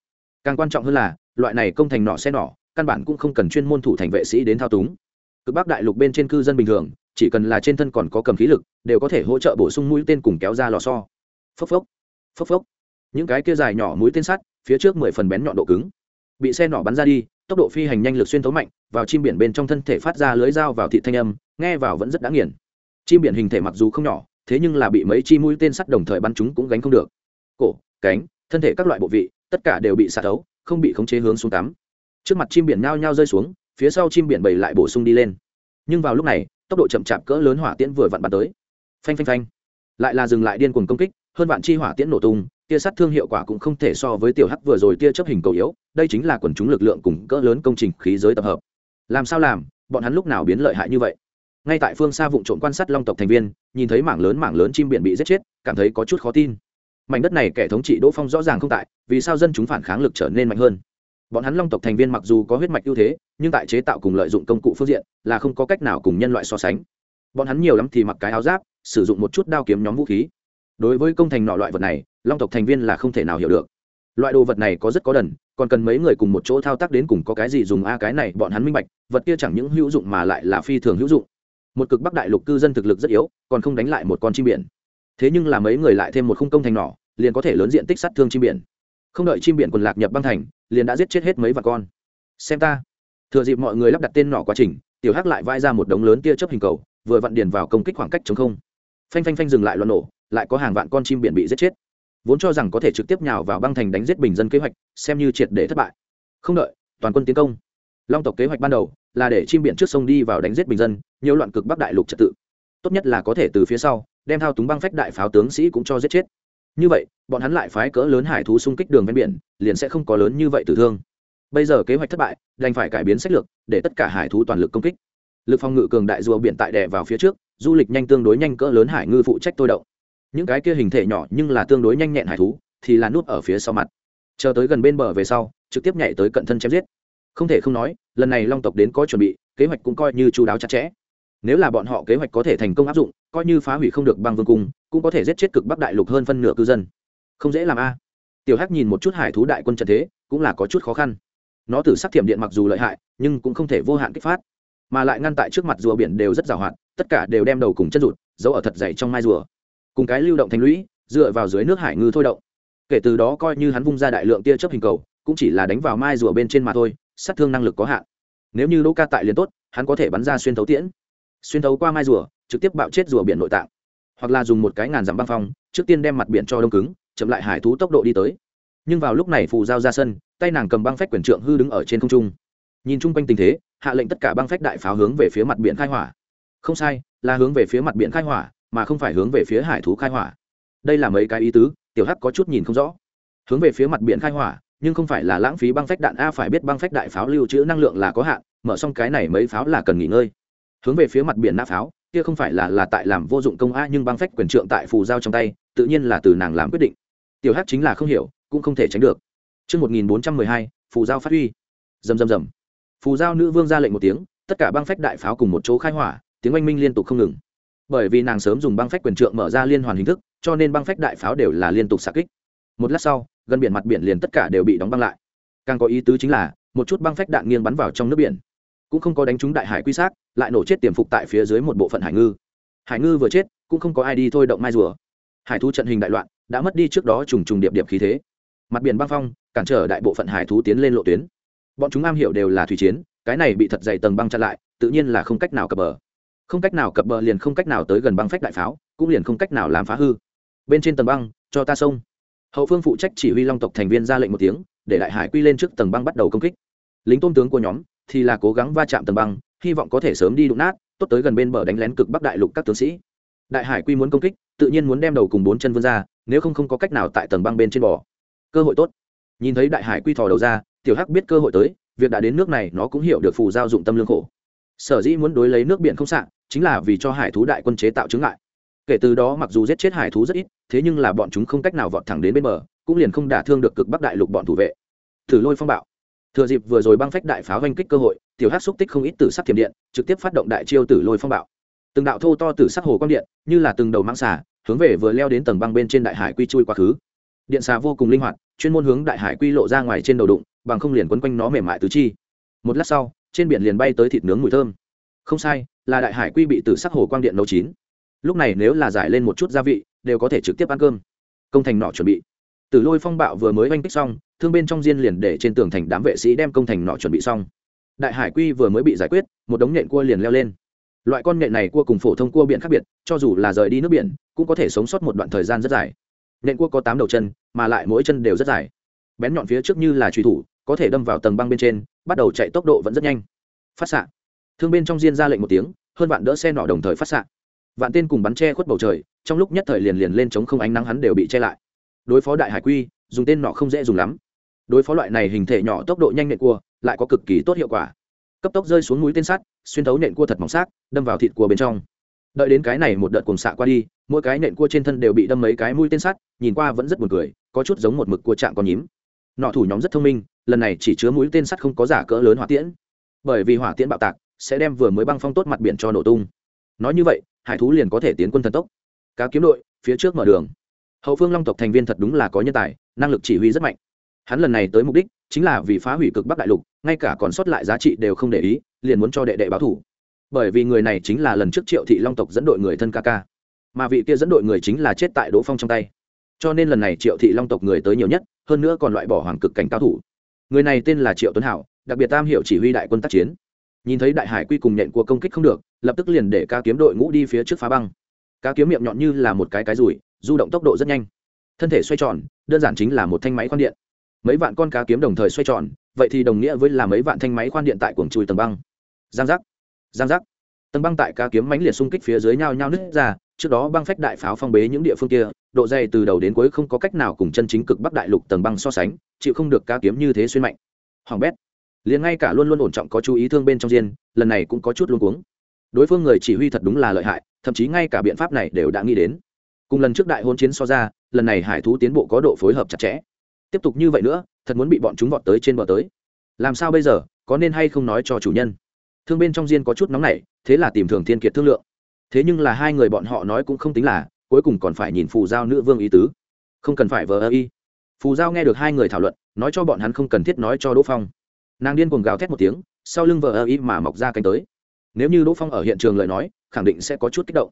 Càng quan trọng hơn là, loại này công thành nọ xe nọ căn bản cũng không cần chuyên môn thủ thành vệ sĩ đến thao túng. Cực bắc đại lục bên trên cư dân bình thường, chỉ cần là trên thân còn có cầm khí lực, đều có thể hỗ trợ bổ sung mũi tên cùng kéo ra lò so phốc phốc phốc phốc. Những cái kia dài nhỏ mũi tên sắt, phía trước mười phần bén nhọn độ cứng. Bị xe nỏ bắn ra đi, tốc độ phi hành nhanh lực xuyên thấu mạnh, vào chim biển bên trong thân thể phát ra lưới dao vào thị thanh âm, nghe vào vẫn rất đáng nghiền. Chim biển hình thể mặc dù không nhỏ, thế nhưng là bị mấy chi mũi tên sắt đồng thời bắn chúng cũng gánh không được. Cổ, cánh, thân thể các loại bộ vị, tất cả đều bị xạ thấu, không bị khống chế hướng xuống tắm trước mặt chim biển nhao nhao rơi xuống, phía sau chim biển bầy lại bổ sung đi lên. Nhưng vào lúc này, tốc độ chậm chạp cỡ lớn hỏa tiễn vừa vặn bắn tới. Phanh phanh phanh. Lại là dừng lại điên cuồng công kích, hơn vạn chi hỏa tiễn nổ tung, tia sát thương hiệu quả cũng không thể so với tiểu hắc vừa rồi tia chấp hình cầu yếu, đây chính là quần chúng lực lượng cùng cỡ lớn công trình khí giới tập hợp. Làm sao làm, bọn hắn lúc nào biến lợi hại như vậy? Ngay tại phương xa vụ trộm quan sát long tộc thành viên, nhìn thấy mảng lớn mảng lớn chim biển bị giết chết, cảm thấy có chút khó tin. Mảnh đất này kẻ thống trị đỗ phong rõ ràng không tại, vì sao dân chúng phản kháng lực trở nên mạnh hơn? Bọn hắn long tộc thành viên mặc dù có huyết mạch ưu thế, nhưng tại chế tạo cùng lợi dụng công cụ phương diện là không có cách nào cùng nhân loại so sánh. Bọn hắn nhiều lắm thì mặc cái áo giáp, sử dụng một chút đao kiếm nhóm vũ khí. Đối với công thành nọ loại vật này, long tộc thành viên là không thể nào hiểu được. Loại đồ vật này có rất có đần, còn cần mấy người cùng một chỗ thao tác đến cùng có cái gì dùng a, cái này bọn hắn minh bạch, vật kia chẳng những hữu dụng mà lại là phi thường hữu dụng. Một cực bắc đại lục cư dân thực lực rất yếu, còn không đánh lại một con chim biển. Thế nhưng là mấy người lại thêm một khung công thành nỏ liền có thể lớn diện tích sát thương chim biển không đợi chim biển quần lạc nhập băng thành, liền đã giết chết hết mấy vạn con. Xem ta. Thừa dịp mọi người lắp đặt tên nỏ quá trình, tiểu hắc lại vai ra một đống lớn tia chớp hình cầu, vừa vặn điền vào công kích khoảng cách chống không. Phanh phanh phanh dừng lại loạn nổ, lại có hàng vạn con chim biển bị giết chết. Vốn cho rằng có thể trực tiếp nhào vào băng thành đánh giết bình dân kế hoạch, xem như triệt để thất bại. Không đợi, toàn quân tiến công. Long tộc kế hoạch ban đầu là để chim biển trước sông đi vào đánh giết bình dân, nhiều loạn cực bắc đại lục trật tự. Tốt nhất là có thể từ phía sau, đem thao túng băng phách đại pháo tướng sĩ cũng cho giết chết như vậy, bọn hắn lại phái cỡ lớn hải thú xung kích đường ven biển, liền sẽ không có lớn như vậy tử thương. Bây giờ kế hoạch thất bại, đành phải cải biến sách lược, để tất cả hải thú toàn lực công kích. Lực phòng ngự cường đại rùa biển tại đè vào phía trước, du lịch nhanh tương đối nhanh cỡ lớn hải ngư phụ trách tôi động. Những cái kia hình thể nhỏ nhưng là tương đối nhanh nhẹn hải thú, thì là nút ở phía sau mặt. Chờ tới gần bên bờ về sau, trực tiếp nhảy tới cận thân chém giết. Không thể không nói, lần này long tộc đến có chuẩn bị, kế hoạch cũng coi như chú đáo chặt chẽ nếu là bọn họ kế hoạch có thể thành công áp dụng, coi như phá hủy không được băng vương cung, cũng có thể giết chết cực bắc đại lục hơn phân nửa cư dân. Không dễ làm a. Tiểu hắc nhìn một chút hải thú đại quân trận thế, cũng là có chút khó khăn. Nó thử sắc thiểm điện mặc dù lợi hại, nhưng cũng không thể vô hạn kích phát. Mà lại ngăn tại trước mặt rùa biển đều rất giàu hoạt tất cả đều đem đầu cùng chân rụt, giấu ở thật dày trong mai rùa. Cùng cái lưu động thành lũy, dựa vào dưới nước hải ngư thôi động. Kể từ đó coi như hắn vung ra đại lượng tia chớp hình cầu, cũng chỉ là đánh vào mai rùa bên trên mà thôi, sát thương năng lực có hạn. Nếu như đỗ ca tại liền tốt, hắn có thể bắn ra xuyên thấu tiễn xuyên thấu qua mai rùa, trực tiếp bạo chết rùa biển nội tạng. Hoặc là dùng một cái ngàn dặm băng phong, trước tiên đem mặt biển cho đông cứng, chậm lại hải thú tốc độ đi tới. Nhưng vào lúc này phù giao ra sân, tay nàng cầm băng phách quyền trượng hư đứng ở trên không trung. Nhìn chung quanh tình thế, hạ lệnh tất cả băng phách đại pháo hướng về phía mặt biển khai hỏa. Không sai, là hướng về phía mặt biển khai hỏa, mà không phải hướng về phía hải thú khai hỏa. Đây là mấy cái ý tứ, tiểu hắc có chút nhìn không rõ. Hướng về phía mặt biển khai hỏa, nhưng không phải là lãng phí băng phách đạn, a phải biết băng phách đại pháo lưu trữ năng lượng là có hạn, mở xong cái này mấy pháo là cần nghỉ ngơi hướng về phía mặt biển nã pháo kia không phải là là tại làm vô dụng công a nhưng băng phách quyền trượng tại phù giao trong tay tự nhiên là từ nàng làm quyết định tiểu hát chính là không hiểu cũng không thể tránh được Trước 1412, phù giao phát huy. Rầm rầm rầm. Phù giao nữ vương ra lệnh một tiếng, tất cả băng phách đại pháo cùng một chỗ khai hỏa, tiếng oanh minh liên tục không ngừng. Bởi vì nàng sớm dùng băng phách quyền trượng mở ra liên hoàn hình thức, cho nên băng phách đại pháo đều là liên tục xạ kích. Một lát sau, gần biển mặt biển liền tất cả đều bị đóng băng lại. Càng có ý tứ chính là, một chút băng phách đạn nghiêng bắn vào trong nước biển cũng không có đánh trúng đại hải quy sát lại nổ chết tiềm phục tại phía dưới một bộ phận hải ngư. Hải ngư vừa chết, cũng không có ai đi thôi động mai rùa. Hải thú trận hình đại loạn, đã mất đi trước đó trùng trùng điệp điệp khí thế. Mặt biển băng phong, cản trở đại bộ phận hải thú tiến lên lộ tuyến. Bọn chúng am hiểu đều là thủy chiến, cái này bị thật dày tầng băng chặn lại, tự nhiên là không cách nào cập bờ. Không cách nào cập bờ liền không cách nào tới gần băng phách đại pháo, cũng liền không cách nào làm phá hư. Bên trên tầng băng, cho ta sông hậu phương phụ trách chỉ huy long tộc thành viên ra lệnh một tiếng, để đại hải quy lên trước tầng băng bắt đầu công kích. Lính tôn tướng của nhóm thì là cố gắng va chạm tầng băng, hy vọng có thể sớm đi đụng nát, tốt tới gần bên bờ đánh lén cực bắc đại lục các tướng sĩ. Đại hải quy muốn công kích, tự nhiên muốn đem đầu cùng bốn chân vươn ra, nếu không không có cách nào tại tầng băng bên trên bò. Cơ hội tốt. Nhìn thấy đại hải quy thò đầu ra, tiểu hắc biết cơ hội tới, việc đã đến nước này nó cũng hiểu được phù giao dụng tâm lương khổ. Sở dĩ muốn đối lấy nước biển không sạn chính là vì cho hải thú đại quân chế tạo chứng ngại. Kể từ đó mặc dù giết chết hải thú rất ít, thế nhưng là bọn chúng không cách nào vọt thẳng đến bên bờ, cũng liền không đả thương được cực bắc đại lục bọn thủ vệ. Thử lôi phong bạo thừa dịp vừa rồi băng phách đại pháo oanh kích cơ hội, tiểu hát xúc tích không ít tử sắc thiểm điện, trực tiếp phát động đại chiêu tử lôi phong bạo. Từng đạo thô to tử sắc hồ quang điện, như là từng đầu mang xả hướng về vừa leo đến tầng băng bên trên đại hải quy chui quá khứ. Điện xà vô cùng linh hoạt, chuyên môn hướng đại hải quy lộ ra ngoài trên đầu đụng, bằng không liền quấn quanh nó mềm mại tứ chi. Một lát sau, trên biển liền bay tới thịt nướng mùi thơm. Không sai, là đại hải quy bị từ sắc hồ quang điện nấu chín. Lúc này nếu là giải lên một chút gia vị, đều có thể trực tiếp ăn cơm. Công thành nọ chuẩn bị. Tử lôi phong bạo vừa mới oanh kích xong thương bên trong diên liền để trên tường thành đám vệ sĩ đem công thành nọ chuẩn bị xong. Đại hải quy vừa mới bị giải quyết, một đống nhện cua liền leo lên. Loại con nhện này cua cùng phổ thông cua biển khác biệt, cho dù là rời đi nước biển, cũng có thể sống sót một đoạn thời gian rất dài. Nhện cua có tám đầu chân, mà lại mỗi chân đều rất dài. Bén nhọn phía trước như là truy thủ, có thể đâm vào tầng băng bên trên, bắt đầu chạy tốc độ vẫn rất nhanh. Phát xạ. Thương bên trong diên ra lệnh một tiếng, hơn vạn đỡ xe nọ đồng thời phát xạ. Vạn tên cùng bắn che khuất bầu trời, trong lúc nhất thời liền liền lên chống không ánh nắng hắn đều bị che lại. Đối phó đại hải quy, dùng tên nọ không dễ dùng lắm đối phó loại này hình thể nhỏ tốc độ nhanh nện cua, lại có cực kỳ tốt hiệu quả. Cấp tốc rơi xuống núi tên sắt, xuyên thấu nện cua thật mỏng xác, đâm vào thịt cua bên trong. Đợi đến cái này một đợt cuồng xạ qua đi, mỗi cái nện cua trên thân đều bị đâm mấy cái mũi tên sắt, nhìn qua vẫn rất buồn cười, có chút giống một mực cua trạng con nhím. Nọ thủ nhóm rất thông minh, lần này chỉ chứa mũi tên sắt không có giả cỡ lớn hỏa tiễn. Bởi vì hỏa tiễn bạo tạc, sẽ đem vừa mới băng phong tốt mặt biển cho nổ tung. Nói như vậy, hải thú liền có thể tiến quân thần tốc. Cá kiếm đội, phía trước mở đường. Hậu phương long tộc thành viên thật đúng là có nhân tài, năng lực chỉ huy rất mạnh hắn lần này tới mục đích chính là vì phá hủy cực bắc đại lục, ngay cả còn sót lại giá trị đều không để ý, liền muốn cho đệ đệ báo thủ bởi vì người này chính là lần trước triệu thị long tộc dẫn đội người thân ca ca. Mà vị kia dẫn đội người chính là chết tại đỗ phong trong tay. Cho nên lần này triệu thị long tộc người tới nhiều nhất, hơn nữa còn loại bỏ hoàng cực cảnh cao thủ. Người này tên là triệu tuấn hảo, đặc biệt tam hiệu chỉ huy đại quân tác chiến. Nhìn thấy đại hải quy cùng nhện của công kích không được, lập tức liền để ca kiếm đội ngũ đi phía trước phá băng. Ca kiếm miệng nhọn như là một cái cái rùi, du động tốc độ rất nhanh. Thân thể xoay tròn, đơn giản chính là một thanh máy khoan điện mấy vạn con cá kiếm đồng thời xoay tròn, vậy thì đồng nghĩa với là mấy vạn thanh máy khoan điện tại cuồng chùi tầng băng. Giang giác giang giác. Tầng băng tại cá kiếm mánh liệt xung kích phía dưới nhau nhau nứt ra, trước đó băng phách đại pháo phong bế những địa phương kia, độ dày từ đầu đến cuối không có cách nào cùng chân chính cực bắc đại lục tầng băng so sánh, chịu không được cá kiếm như thế xuyên mạnh. Hoàng bét, liền ngay cả luôn luôn ổn trọng có chú ý thương bên trong diên, lần này cũng có chút luôn cuống. Đối phương người chỉ huy thật đúng là lợi hại, thậm chí ngay cả biện pháp này đều đã nghĩ đến. Cùng lần trước đại hôn chiến so ra, lần này hải thú tiến bộ có độ phối hợp chặt chẽ tiếp tục như vậy nữa, thật muốn bị bọn chúng vọt tới trên bờ tới. Làm sao bây giờ, có nên hay không nói cho chủ nhân? Thương bên trong diên có chút nóng nảy, thế là tìm thường thiên kiệt thương lượng. Thế nhưng là hai người bọn họ nói cũng không tính là, cuối cùng còn phải nhìn phù giao nữ vương ý tứ. Không cần phải vờ ơ y. Phù giao nghe được hai người thảo luận, nói cho bọn hắn không cần thiết nói cho đỗ phong. Nàng điên cuồng gào thét một tiếng, sau lưng vờ ơ y mà mọc ra cánh tới. Nếu như đỗ phong ở hiện trường lời nói, khẳng định sẽ có chút kích động.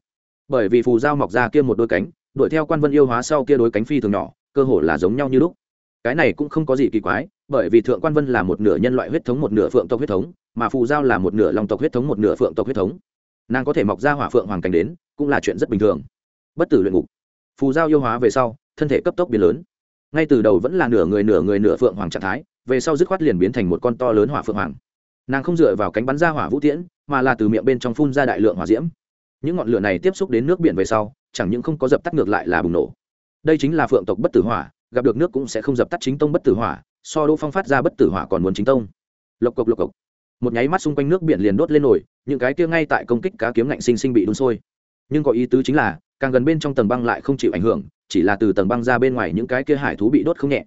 Bởi vì phù giao mọc ra kia một đôi cánh, đuổi theo quan vân yêu hóa sau kia đôi cánh phi thường nhỏ, cơ hồ là giống nhau như lúc cái này cũng không có gì kỳ quái, bởi vì thượng quan vân là một nửa nhân loại huyết thống, một nửa phượng tộc huyết thống, mà phù giao là một nửa lòng tộc huyết thống, một nửa phượng tộc huyết thống. Nàng có thể mọc ra hỏa phượng hoàng cảnh đến, cũng là chuyện rất bình thường. Bất tử luyện ngục. Phù giao yêu hóa về sau, thân thể cấp tốc biến lớn. Ngay từ đầu vẫn là nửa người nửa người nửa phượng hoàng trạng thái, về sau dứt khoát liền biến thành một con to lớn hỏa phượng hoàng. Nàng không dựa vào cánh bắn ra hỏa vũ tiễn, mà là từ miệng bên trong phun ra đại lượng hỏa diễm. Những ngọn lửa này tiếp xúc đến nước biển về sau, chẳng những không có dập tắt ngược lại là bùng nổ. Đây chính là phượng tộc bất tử hỏa gặp được nước cũng sẽ không dập tắt chính tông bất tử hỏa, so đỗ phong phát ra bất tử hỏa còn muốn chính tông. Lộc cộc lộc cộc. Một nháy mắt xung quanh nước biển liền đốt lên nổi, những cái kia ngay tại công kích cá kiếm ngạnh sinh sinh bị đun sôi. Nhưng có ý tứ chính là, càng gần bên trong tầng băng lại không chịu ảnh hưởng, chỉ là từ tầng băng ra bên ngoài những cái kia hải thú bị đốt không nhẹ.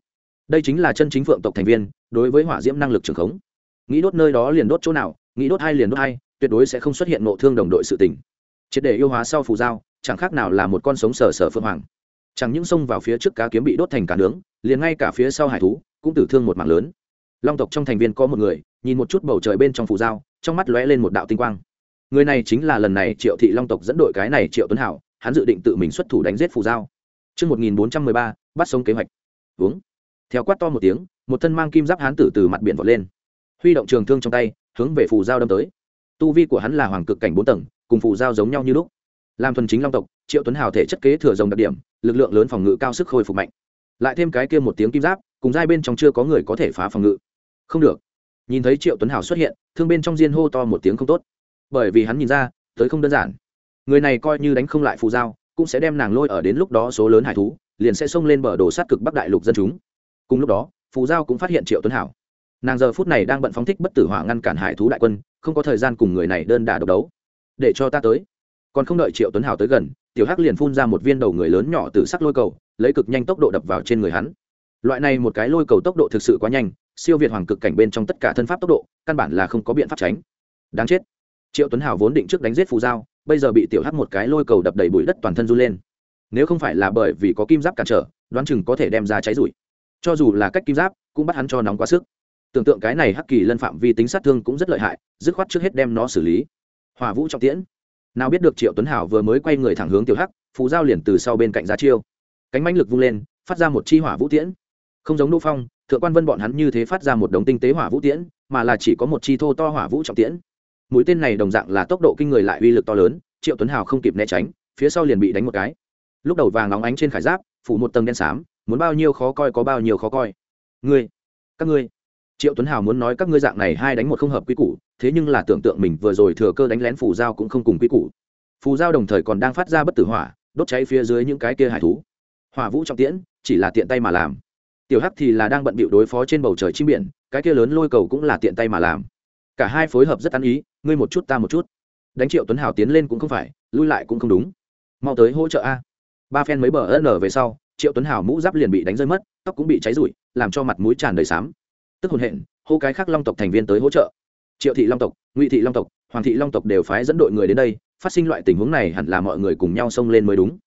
Đây chính là chân chính phượng tộc thành viên, đối với hỏa diễm năng lực trường khống. Nghĩ đốt nơi đó liền đốt chỗ nào, nghĩ đốt hai liền đốt hai, tuyệt đối sẽ không xuất hiện nộ thương đồng đội sự tình. Triệt để yêu hóa sau phù dao chẳng khác nào là một con sống sờ sờ phương hoàng chẳng những xông vào phía trước cá kiếm bị đốt thành cả nướng liền ngay cả phía sau hải thú cũng tử thương một mạng lớn long tộc trong thành viên có một người nhìn một chút bầu trời bên trong phù dao trong mắt lóe lên một đạo tinh quang người này chính là lần này triệu thị long tộc dẫn đội cái này triệu tuấn hảo hắn dự định tự mình xuất thủ đánh giết phù dao Trước 1413, bắt sống kế hoạch. Uống. Theo quát to một tiếng, một thân mang kim giáp hán tử từ mặt biển vọt lên. Huy động trường thương trong tay, hướng về phù dao đâm tới. Tu vi của hắn là hoàng cực cảnh bốn tầng, cùng phù dao giống nhau như lúc. Làm thuần chính long tộc, Triệu Tuấn Hào thể chất kế thừa rồng đặc điểm, lực lượng lớn phòng ngự cao sức khôi phục mạnh. Lại thêm cái kia một tiếng kim giáp, cùng giai bên trong chưa có người có thể phá phòng ngự. Không được. Nhìn thấy Triệu Tuấn hảo xuất hiện, thương bên trong diên hô to một tiếng không tốt. Bởi vì hắn nhìn ra, tới không đơn giản. Người này coi như đánh không lại phù dao, cũng sẽ đem nàng lôi ở đến lúc đó số lớn hải thú, liền sẽ xông lên bờ đồ sát cực Bắc Đại Lục dân chúng. Cùng lúc đó, phù giao cũng phát hiện Triệu Tuấn Hảo nàng giờ phút này đang bận phóng thích bất tử hỏa ngăn cản hải thú đại quân không có thời gian cùng người này đơn đả độc đấu để cho ta tới còn không đợi triệu tuấn hảo tới gần tiểu hắc liền phun ra một viên đầu người lớn nhỏ từ sắc lôi cầu, lấy cực nhanh tốc độ đập vào trên người hắn. Loại này một cái lôi cầu tốc độ thực sự quá nhanh, siêu việt hoàng cực cảnh bên trong tất cả thân pháp tốc độ, căn bản là không có biện pháp tránh. Đáng chết. Triệu tuấn hào vốn định trước đánh giết phù giao, bây giờ bị tiểu hắc một cái lôi cầu đập đầy bụi đất toàn thân run lên. Nếu không phải là bởi vì có kim giáp cản trở, đoán chừng có thể đem ra cháy rụi. Cho dù là cách kim giáp, cũng bắt hắn cho nóng quá sức. Tưởng tượng cái này hắc kỳ lân phạm vi tính sát thương cũng rất lợi hại, dứt khoát trước hết đem nó xử lý. Hòa vũ trọng tiễn nào biết được triệu tuấn hảo vừa mới quay người thẳng hướng tiểu hắc, phù giao liền từ sau bên cạnh ra chiêu. Cánh mãnh lực vung lên, phát ra một chi hỏa vũ tiễn. Không giống đỗ phong, thượng quan vân bọn hắn như thế phát ra một đống tinh tế hỏa vũ tiễn, mà là chỉ có một chi thô to hỏa vũ trọng tiễn. Mũi tên này đồng dạng là tốc độ kinh người lại uy lực to lớn, triệu tuấn hào không kịp né tránh, phía sau liền bị đánh một cái. Lúc đầu vàng nóng ánh trên khải giáp, phủ một tầng đen xám, muốn bao nhiêu khó coi có bao nhiêu khó coi. Ngươi, các ngươi triệu tuấn hào muốn nói các ngươi dạng này hai đánh một không hợp quy củ, thế nhưng là tưởng tượng mình vừa rồi thừa cơ đánh lén phù giao cũng không cùng quy củ. Phù giao đồng thời còn đang phát ra bất tử hỏa, đốt cháy phía dưới những cái kia hải thú. Hỏa vũ trọng tiễn, chỉ là tiện tay mà làm. Tiểu hắc thì là đang bận bịu đối phó trên bầu trời chim biển, cái kia lớn lôi cầu cũng là tiện tay mà làm. Cả hai phối hợp rất ăn ý, ngươi một chút ta một chút. Đánh triệu tuấn hào tiến lên cũng không phải, lui lại cũng không đúng. Mau tới hỗ trợ a. Ba phen mấy bờ ân về sau, triệu tuấn hào mũ giáp liền bị đánh rơi mất, tóc cũng bị cháy rụi, làm cho mặt mũi tràn đầy xám tức hồn hện, hô cái khác long tộc thành viên tới hỗ trợ. Triệu thị long tộc, ngụy thị long tộc, hoàng thị long tộc đều phái dẫn đội người đến đây, phát sinh loại tình huống này hẳn là mọi người cùng nhau xông lên mới đúng.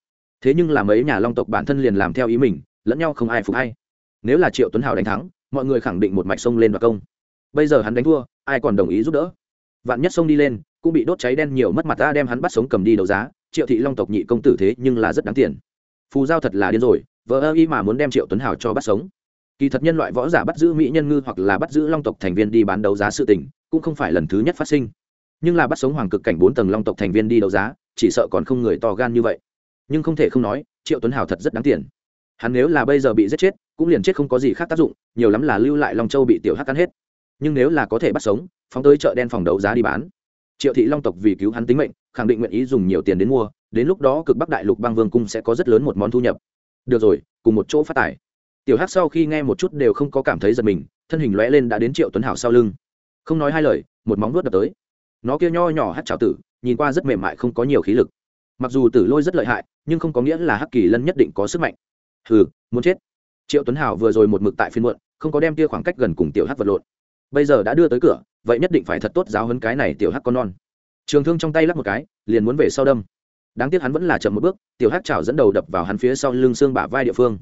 Thế nhưng là mấy nhà long tộc bản thân liền làm theo ý mình, lẫn nhau không ai phục hay. Nếu là triệu tuấn hào đánh thắng, mọi người khẳng định một mạch sông lên và công. Bây giờ hắn đánh thua, ai còn đồng ý giúp đỡ? Vạn nhất sông đi lên, cũng bị đốt cháy đen nhiều mất mặt ta đem hắn bắt sống cầm đi đấu giá, triệu thị long tộc nhị công tử thế nhưng là rất đáng tiền. Phù giao thật là điên rồi vợ ơ y mà muốn đem triệu tuấn hào cho bắt sống kỳ thật nhân loại võ giả bắt giữ mỹ nhân ngư hoặc là bắt giữ long tộc thành viên đi bán đấu giá sự tình, cũng không phải lần thứ nhất phát sinh. Nhưng là bắt sống hoàng cực cảnh bốn tầng long tộc thành viên đi đấu giá, chỉ sợ còn không người to gan như vậy. Nhưng không thể không nói, triệu tuấn hào thật rất đáng tiền. Hắn nếu là bây giờ bị giết chết, cũng liền chết không có gì khác tác dụng, nhiều lắm là lưu lại long châu bị tiểu hắc cắn hết. Nhưng nếu là có thể bắt sống, phóng tới chợ đen phòng đấu giá đi bán. Triệu thị long tộc vì cứu hắn tính mệnh, khẳng định nguyện ý dùng nhiều tiền đến mua, đến lúc đó cực bắc đại lục bang vương cung sẽ có rất lớn một món thu nhập. Được rồi, cùng một chỗ phát tài tiểu hắc sau khi nghe một chút đều không có cảm thấy giật mình, thân hình lóe lên đã đến triệu tuấn hảo sau lưng. Không nói hai lời, một móng vuốt đập tới. Nó kia nho nhỏ hát trào tử, nhìn qua rất mềm mại không có nhiều khí lực. Mặc dù tử lôi rất lợi hại, nhưng không có nghĩa là hắc kỳ lân nhất định có sức mạnh. Hừ, muốn chết. Triệu tuấn hảo vừa rồi một mực tại phiên muộn, không có đem kia khoảng cách gần cùng tiểu hắc vật lộn. Bây giờ đã đưa tới cửa, vậy nhất định phải thật tốt giáo hấn cái này tiểu hắc con non. Trường thương trong tay lắp một cái, liền muốn về sau đâm. Đáng tiếc hắn vẫn là chậm một bước, tiểu hắc trào dẫn đầu đập vào hắn phía sau lưng xương bả vai địa phương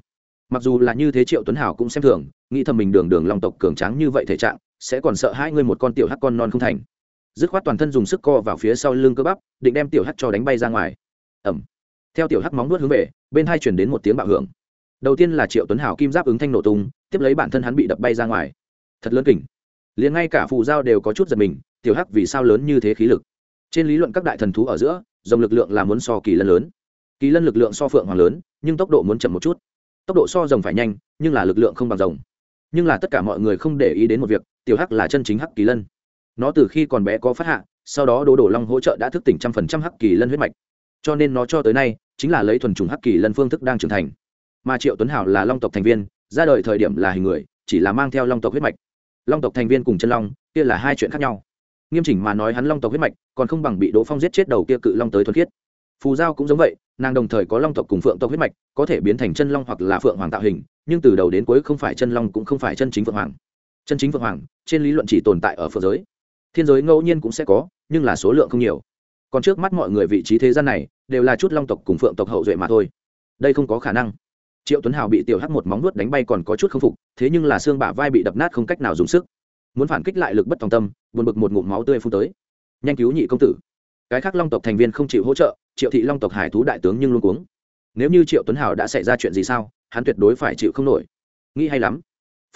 mặc dù là như thế triệu tuấn hảo cũng xem thường, nghĩ thầm mình đường đường long tộc cường tráng như vậy thể trạng, sẽ còn sợ hai ngươi một con tiểu hắc con non không thành. Dứt khoát toàn thân dùng sức co vào phía sau lưng cơ bắp, định đem tiểu hắc cho đánh bay ra ngoài. Ẩm. Theo tiểu hắc móng nuốt hướng về, bên hai chuyển đến một tiếng bạo hưởng. Đầu tiên là triệu tuấn hảo kim giáp ứng thanh nổ tung, tiếp lấy bản thân hắn bị đập bay ra ngoài. Thật lớn kỉnh liền ngay cả phù giao đều có chút giật mình, tiểu hắc vì sao lớn như thế khí lực? Trên lý luận các đại thần thú ở giữa, dòng lực lượng là muốn so kỳ lân lớn. Kỳ lân lực lượng so phượng hoàng lớn, nhưng tốc độ muốn chậm một chút tốc độ so rồng phải nhanh, nhưng là lực lượng không bằng rồng. Nhưng là tất cả mọi người không để ý đến một việc, tiểu hắc là chân chính hắc kỳ lân. Nó từ khi còn bé có phát hạ, sau đó đỗ đổ long hỗ trợ đã thức tỉnh trăm phần trăm hắc kỳ lân huyết mạch. Cho nên nó cho tới nay, chính là lấy thuần trùng hắc kỳ lân phương thức đang trưởng thành. Mà triệu tuấn hảo là long tộc thành viên, ra đời thời điểm là hình người, chỉ là mang theo long tộc huyết mạch. Long tộc thành viên cùng chân long, kia là hai chuyện khác nhau. Nghiêm chỉnh mà nói hắn long tộc huyết mạch, còn không bằng bị đỗ phong giết chết đầu kia cự long tới thuần khiết phù giao cũng giống vậy, nàng đồng thời có long tộc cùng phượng tộc huyết mạch, có thể biến thành chân long hoặc là phượng hoàng tạo hình, nhưng từ đầu đến cuối không phải chân long cũng không phải chân chính phượng hoàng. Chân chính phượng hoàng, trên lý luận chỉ tồn tại ở phượng giới. Thiên giới ngẫu nhiên cũng sẽ có, nhưng là số lượng không nhiều. Còn trước mắt mọi người vị trí thế gian này, đều là chút long tộc cùng phượng tộc hậu duệ mà thôi. Đây không có khả năng. Triệu tuấn hào bị tiểu hắc một móng nuốt đánh bay còn có chút k phục, thế nhưng là xương bả vai bị đập nát không cách nào dùng sức. Muốn phản kích lại lực bất tòng tâm, buồn bực một ngụm máu tươi phun tới. Nhanh cứu nhị công tử. Cái khác long tộc thành viên không chịu hỗ trợ triệu thị long tộc hải thú đại tướng nhưng luôn cuống. Nếu như triệu tuấn hào đã xảy ra chuyện gì sao, hắn tuyệt đối phải chịu không nổi. Nghĩ hay lắm.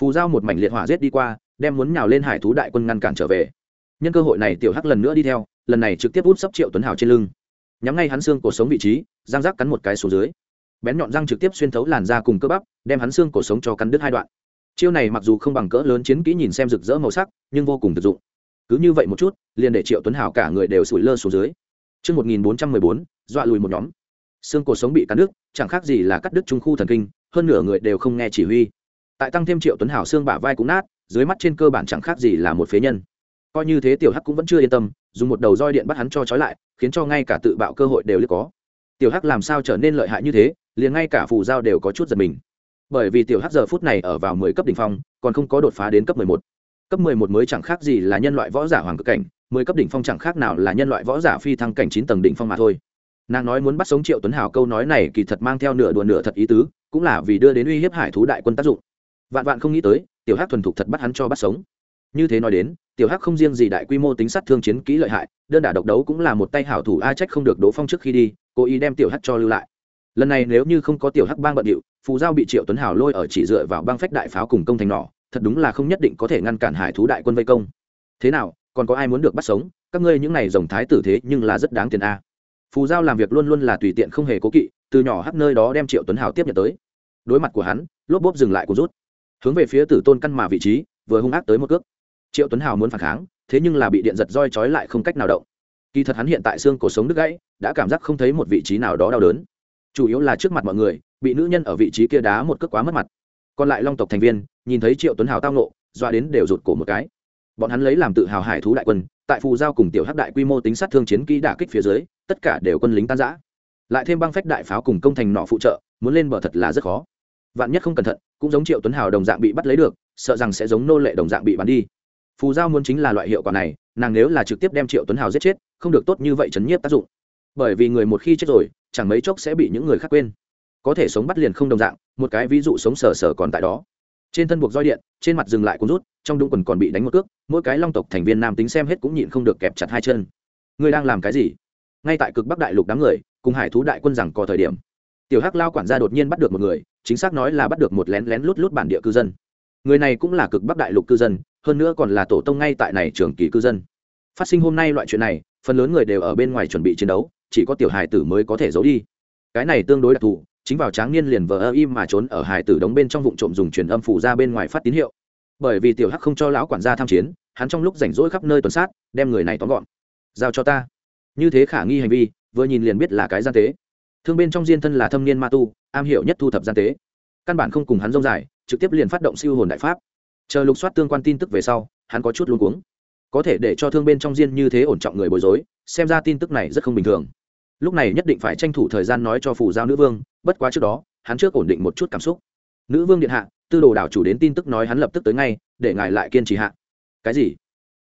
Phù giao một mảnh liệt hỏa giết đi qua, đem muốn nhào lên hải thú đại quân ngăn cản trở về. Nhân cơ hội này tiểu hắc lần nữa đi theo, lần này trực tiếp út sấp triệu tuấn hào trên lưng. Nhắm ngay hắn xương cổ sống vị trí giang rác cắn một cái xuống dưới. Bén nhọn răng trực tiếp xuyên thấu làn da cùng cơ bắp, đem hắn xương cổ sống cho cắn đứt hai đoạn. Chiêu này mặc dù không bằng cỡ lớn chiến kỹ nhìn xem rực rỡ màu sắc, nhưng vô cùng thực dụng. Cứ như vậy một chút, liền để triệu tuấn hảo cả người đều sủi lơ xuống dưới. Trước 1414, dọa lùi một nhóm. Xương cổ sống bị cắt đứt, chẳng khác gì là cắt đứt trung khu thần kinh, hơn nửa người đều không nghe chỉ huy. Tại tăng thêm Triệu Tuấn Hảo xương bả vai cũng nát, dưới mắt trên cơ bản chẳng khác gì là một phế nhân. Coi như thế tiểu Hắc cũng vẫn chưa yên tâm, dùng một đầu roi điện bắt hắn cho trói lại, khiến cho ngay cả tự bạo cơ hội đều có. Tiểu Hắc làm sao trở nên lợi hại như thế, liền ngay cả phù giao đều có chút giật mình bởi vì tiểu hắc giờ phút này ở vào mười cấp đỉnh phong còn không có đột phá đến cấp mười một cấp mười một mới chẳng khác gì là nhân loại võ giả hoàng cực cảnh, mười cấp đỉnh phong chẳng khác nào là nhân loại võ giả phi thăng cảnh chín tầng đỉnh phong mà thôi. Nàng nói muốn bắt sống triệu tuấn hào câu nói này kỳ thật mang theo nửa đùa nửa thật ý tứ, cũng là vì đưa đến uy hiếp hải thú đại quân tác dụng. Vạn vạn không nghĩ tới, tiểu hắc thuần thục thật bắt hắn cho bắt sống. Như thế nói đến, tiểu hắc không riêng gì đại quy mô tính sát thương chiến kỹ lợi hại, đơn đả độc đấu cũng là một tay hảo thủ a trách không được đỗ phong trước khi đi, cố ý đem tiểu hắc cho lưu lại. Lần này nếu như không có tiểu hắc bang bận điệu, phù giao bị triệu tuấn hảo lôi ở chỉ dựa vào băng phách đại pháo cùng công thành nỏ thật đúng là không nhất định có thể ngăn cản hải thú đại quân vây công. Thế nào, còn có ai muốn được bắt sống? Các ngươi những này dòng thái tử thế nhưng là rất đáng tiền a. Phù giao làm việc luôn luôn là tùy tiện không hề cố kỵ, từ nhỏ hắt nơi đó đem triệu tuấn hào tiếp nhận tới. Đối mặt của hắn, lốp bốp dừng lại của rút. Hướng về phía tử tôn căn mà vị trí, vừa hung ác tới một cước. Triệu tuấn hào muốn phản kháng, thế nhưng là bị điện giật roi trói lại không cách nào động. Kỳ thật hắn hiện tại xương cổ sống đứt gãy, đã cảm giác không thấy một vị trí nào đó đau đớn. Chủ yếu là trước mặt mọi người, bị nữ nhân ở vị trí kia đá một cước quá mất mặt. Còn lại long tộc thành viên nhìn thấy triệu tuấn hào tao nộ doa đến đều rụt cổ một cái. Bọn hắn lấy làm tự hào hải thú đại quân, tại phù giao cùng tiểu hắc đại quy mô tính sát thương chiến kỹ đả kích phía dưới, tất cả đều quân lính tan giã lại thêm băng phách đại pháo cùng công thành nọ phụ trợ, muốn lên bờ thật là rất khó. Vạn nhất không cẩn thận, cũng giống triệu tuấn hào đồng dạng bị bắt lấy được, sợ rằng sẽ giống nô lệ đồng dạng bị bắn đi. Phù giao muốn chính là loại hiệu quả này, nàng nếu là trực tiếp đem triệu tuấn hào giết chết, không được tốt như vậy chấn nhiếp tác dụng. Bởi vì người một khi chết rồi, chẳng mấy chốc sẽ bị những người khác quên. Có thể sống bắt liền không đồng dạng, một cái ví dụ sống sờ sờ còn tại đó trên thân buộc roi điện, trên mặt dừng lại cuốn rút, trong đúng quần còn bị đánh một cước, mỗi cái long tộc thành viên nam tính xem hết cũng nhịn không được kẹp chặt hai chân. Ngươi đang làm cái gì? Ngay tại cực bắc đại lục đám người, cùng hải thú đại quân rằng có thời điểm, tiểu hắc lao quản gia đột nhiên bắt được một người, chính xác nói là bắt được một lén lén lút lút bản địa cư dân. Người này cũng là cực bắc đại lục cư dân, hơn nữa còn là tổ tông ngay tại này trường kỳ cư dân. Phát sinh hôm nay loại chuyện này, phần lớn người đều ở bên ngoài chuẩn bị chiến đấu, chỉ có tiểu hài tử mới có thể giấu đi. Cái này tương đối đặc thù chính vào tráng niên liền vờ ơ im mà trốn ở hải tử đóng bên trong vụ trộm dùng truyền âm phủ ra bên ngoài phát tín hiệu. Bởi vì tiểu hắc không cho lão quản gia tham chiến, hắn trong lúc rảnh rỗi khắp nơi tuần sát, đem người này tóm gọn. Giao cho ta. Như thế khả nghi hành vi, vừa nhìn liền biết là cái gian tế. Thương bên trong diên thân là thâm niên ma tu, am hiểu nhất thu thập gian tế. Căn bản không cùng hắn rông dài, trực tiếp liền phát động siêu hồn đại pháp. Chờ lục soát tương quan tin tức về sau, hắn có chút luôn cuống. Có thể để cho thương bên trong diên như thế ổn trọng người bối rối, xem ra tin tức này rất không bình thường lúc này nhất định phải tranh thủ thời gian nói cho phủ giao nữ vương, bất quá trước đó, hắn trước ổn định một chút cảm xúc. Nữ vương điện hạ, tư đồ đảo chủ đến tin tức nói hắn lập tức tới ngay, để ngài lại kiên trì hạ. Cái gì?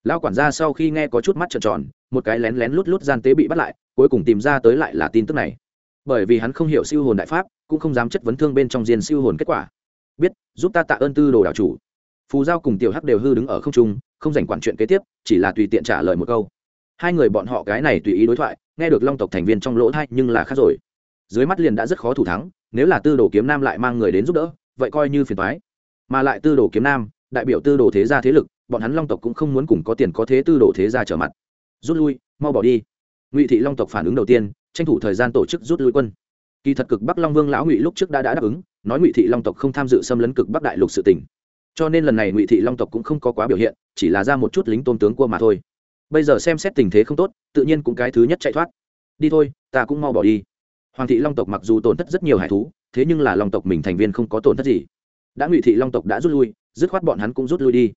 Lao quản gia sau khi nghe có chút mắt trợn tròn, một cái lén lén lút lút gian tế bị bắt lại, cuối cùng tìm ra tới lại là tin tức này. Bởi vì hắn không hiểu siêu hồn đại pháp, cũng không dám chất vấn thương bên trong diên siêu hồn kết quả. Biết, giúp ta tạ ơn tư đồ đảo chủ. Phù giao cùng tiểu hắc đều hư đứng ở không trung, không dành quản chuyện kế tiếp, chỉ là tùy tiện trả lời một câu. Hai người bọn họ cái này tùy ý đối thoại nghe được long tộc thành viên trong lỗ thay nhưng là khác rồi. Dưới mắt liền đã rất khó thủ thắng nếu là tư đồ kiếm nam lại mang người đến giúp đỡ vậy coi như phiền thoái mà lại tư đồ kiếm nam đại biểu tư đồ thế gia thế lực bọn hắn long tộc cũng không muốn cùng có tiền có thế tư đồ thế gia trở mặt. Rút lui mau bỏ đi. Ngụy thị long tộc phản ứng đầu tiên tranh thủ thời gian tổ chức rút lui quân. Kỳ thật cực bắc long vương lão ngụy lúc trước đã, đã đáp ứng nói ngụy thị long tộc không tham dự xâm lấn cực bắc đại lục sự tỉnh cho nên lần này ngụy thị long tộc cũng không có quá biểu hiện chỉ là ra một chút lính tôn tướng cua mà thôi bây giờ xem xét tình thế không tốt, tự nhiên cũng cái thứ nhất chạy thoát. Đi thôi, ta cũng mau bỏ đi. Hoàng thị long tộc mặc dù tổn thất rất nhiều hải thú, thế nhưng là long tộc mình thành viên không có tổn thất gì. Đã ngụy thị long tộc đã rút lui, dứt khoát bọn hắn cũng rút lui đi.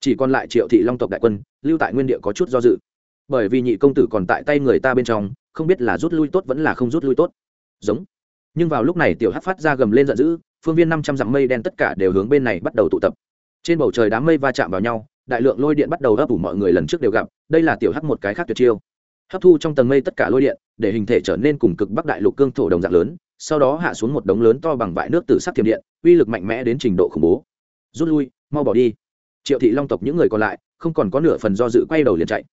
Chỉ còn lại triệu thị long tộc đại quân, lưu tại nguyên địa có chút do dự. Bởi vì nhị công tử còn tại tay người ta bên trong, không biết là rút lui tốt vẫn là không rút lui tốt. Giống. Nhưng vào lúc này tiểu hát phát ra gầm lên giận dữ, phương viên năm trăm dặm mây đen tất cả đều hướng bên này bắt đầu tụ tập. Trên bầu trời đám mây va chạm vào nhau đại lượng lôi điện bắt đầu ấp ủ mọi người lần trước đều gặp, đây là tiểu hắc một cái khác tuyệt chiêu. Hấp thu trong tầng mây tất cả lôi điện, để hình thể trở nên cùng cực bắc đại lục cương thổ đồng dạng lớn, sau đó hạ xuống một đống lớn to bằng vại nước từ sắc thiểm điện, uy lực mạnh mẽ đến trình độ khủng bố. Rút lui, mau bỏ đi. Triệu thị long tộc những người còn lại, không còn có nửa phần do dự quay đầu liền chạy.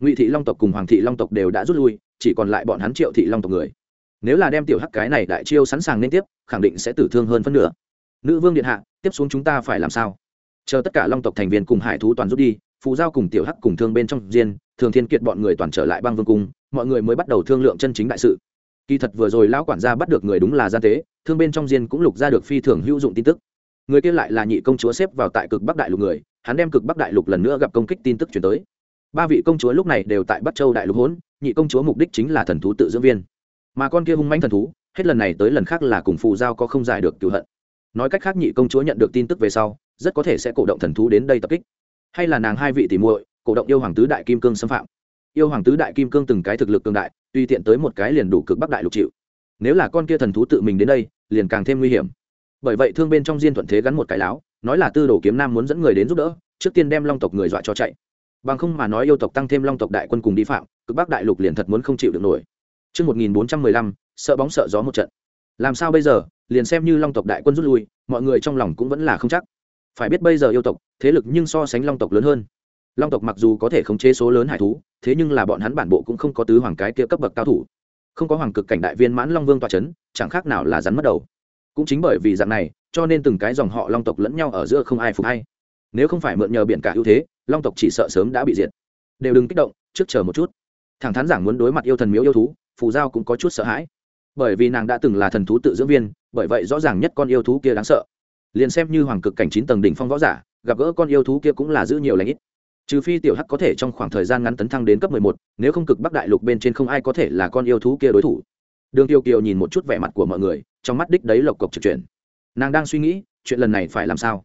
Ngụy thị long tộc cùng hoàng thị long tộc đều đã rút lui, chỉ còn lại bọn hắn triệu thị long tộc người. Nếu là đem tiểu hắc cái này đại chiêu sẵn sàng liên tiếp, khẳng định sẽ tử thương hơn phân nửa. Nữ vương điện hạ, tiếp xuống chúng ta phải làm sao? Chờ tất cả long tộc thành viên cùng hải thú toàn rút đi, phù giao cùng tiểu hắc cùng thương bên trong diên, thường thiên kiệt bọn người toàn trở lại băng vương cung, mọi người mới bắt đầu thương lượng chân chính đại sự. Kỳ thật vừa rồi lão quản gia bắt được người đúng là gian tế, thương bên trong diên cũng lục ra được phi thường hữu dụng tin tức. Người kia lại là nhị công chúa xếp vào tại cực bắc đại lục người, hắn đem cực bắc đại lục lần nữa gặp công kích tin tức chuyển tới. Ba vị công chúa lúc này đều tại bắc châu đại lục hỗn, nhị công chúa mục đích chính là thần thú tự dưỡng viên. Mà con kia hung manh thần thú, hết lần này tới lần khác là cùng phù giao có không giải được cựu hận. Nói cách khác nhị công chúa nhận được tin tức về sau rất có thể sẽ cổ động thần thú đến đây tập kích. Hay là nàng hai vị tỷ muội cổ động yêu hoàng tứ đại kim cương xâm phạm. Yêu hoàng tứ đại kim cương từng cái thực lực cường đại tùy tiện tới một cái liền đủ cực bắc đại lục chịu. Nếu là con kia thần thú tự mình đến đây liền càng thêm nguy hiểm. Bởi vậy thương bên trong diên thuận thế gắn một cái láo nói là tư đồ kiếm nam muốn dẫn người đến giúp đỡ trước tiên đem long tộc người dọa cho chạy. Bằng không mà nói yêu tộc tăng thêm long tộc đại quân cùng đi phạm cực bắc đại lục liền thật muốn không chịu được nổi. Trước 1415, sợ bóng sợ gió một trận. Làm sao bây giờ, liền xem như long tộc đại quân rút lui, mọi người trong lòng cũng vẫn là không chắc. Phải biết bây giờ yêu tộc, thế lực nhưng so sánh long tộc lớn hơn. long tộc mặc dù có thể khống chế số lớn hải thú thế nhưng là bọn hắn bản bộ cũng không có tứ hoàng cái kia cấp bậc cao thủ. Không có hoàng cực cảnh đại viên mãn long vương toa c h ấ n chẳng khác nào là rắn mất đầu. Cũng chính bởi vì dạng này cho nên từng cái dòng họ long tộc lẫn nhau ở giữa không ai phục hay. Nếu không phải mượn nhờ biển cả ưu thế long tộc chỉ sợ sớm đã bị diệt. Đều đừng kích động trước chờ một chút. Thẳng thắn giảng muốn đối mặt yêu thần miếu yêu thú phù giao cũng có chút sợ hãi. Bởi vì nàng đã từng là thần thú tự dưỡng viên bởi vậy rõ ràng nhất con yêu thú kia đáng sợ liền xem như hoàng cực cảnh chín tầng đỉnh phong võ giả, gặp gỡ con yêu thú kia cũng là giữ nhiều lãnh ít. Trừ phi tiểu hắc có thể trong khoảng thời gian ngắn tấn thăng đến cấp mười một, nếu không cực bắc đại lục bên trên không ai có thể là con yêu thú kia đối thủ. Đường tiêu kiều nhìn một chút vẻ mặt của mọi người, trong mắt đích đấy lộc cộc trực chuyển. Nàng đang suy nghĩ, chuyện lần này phải làm sao?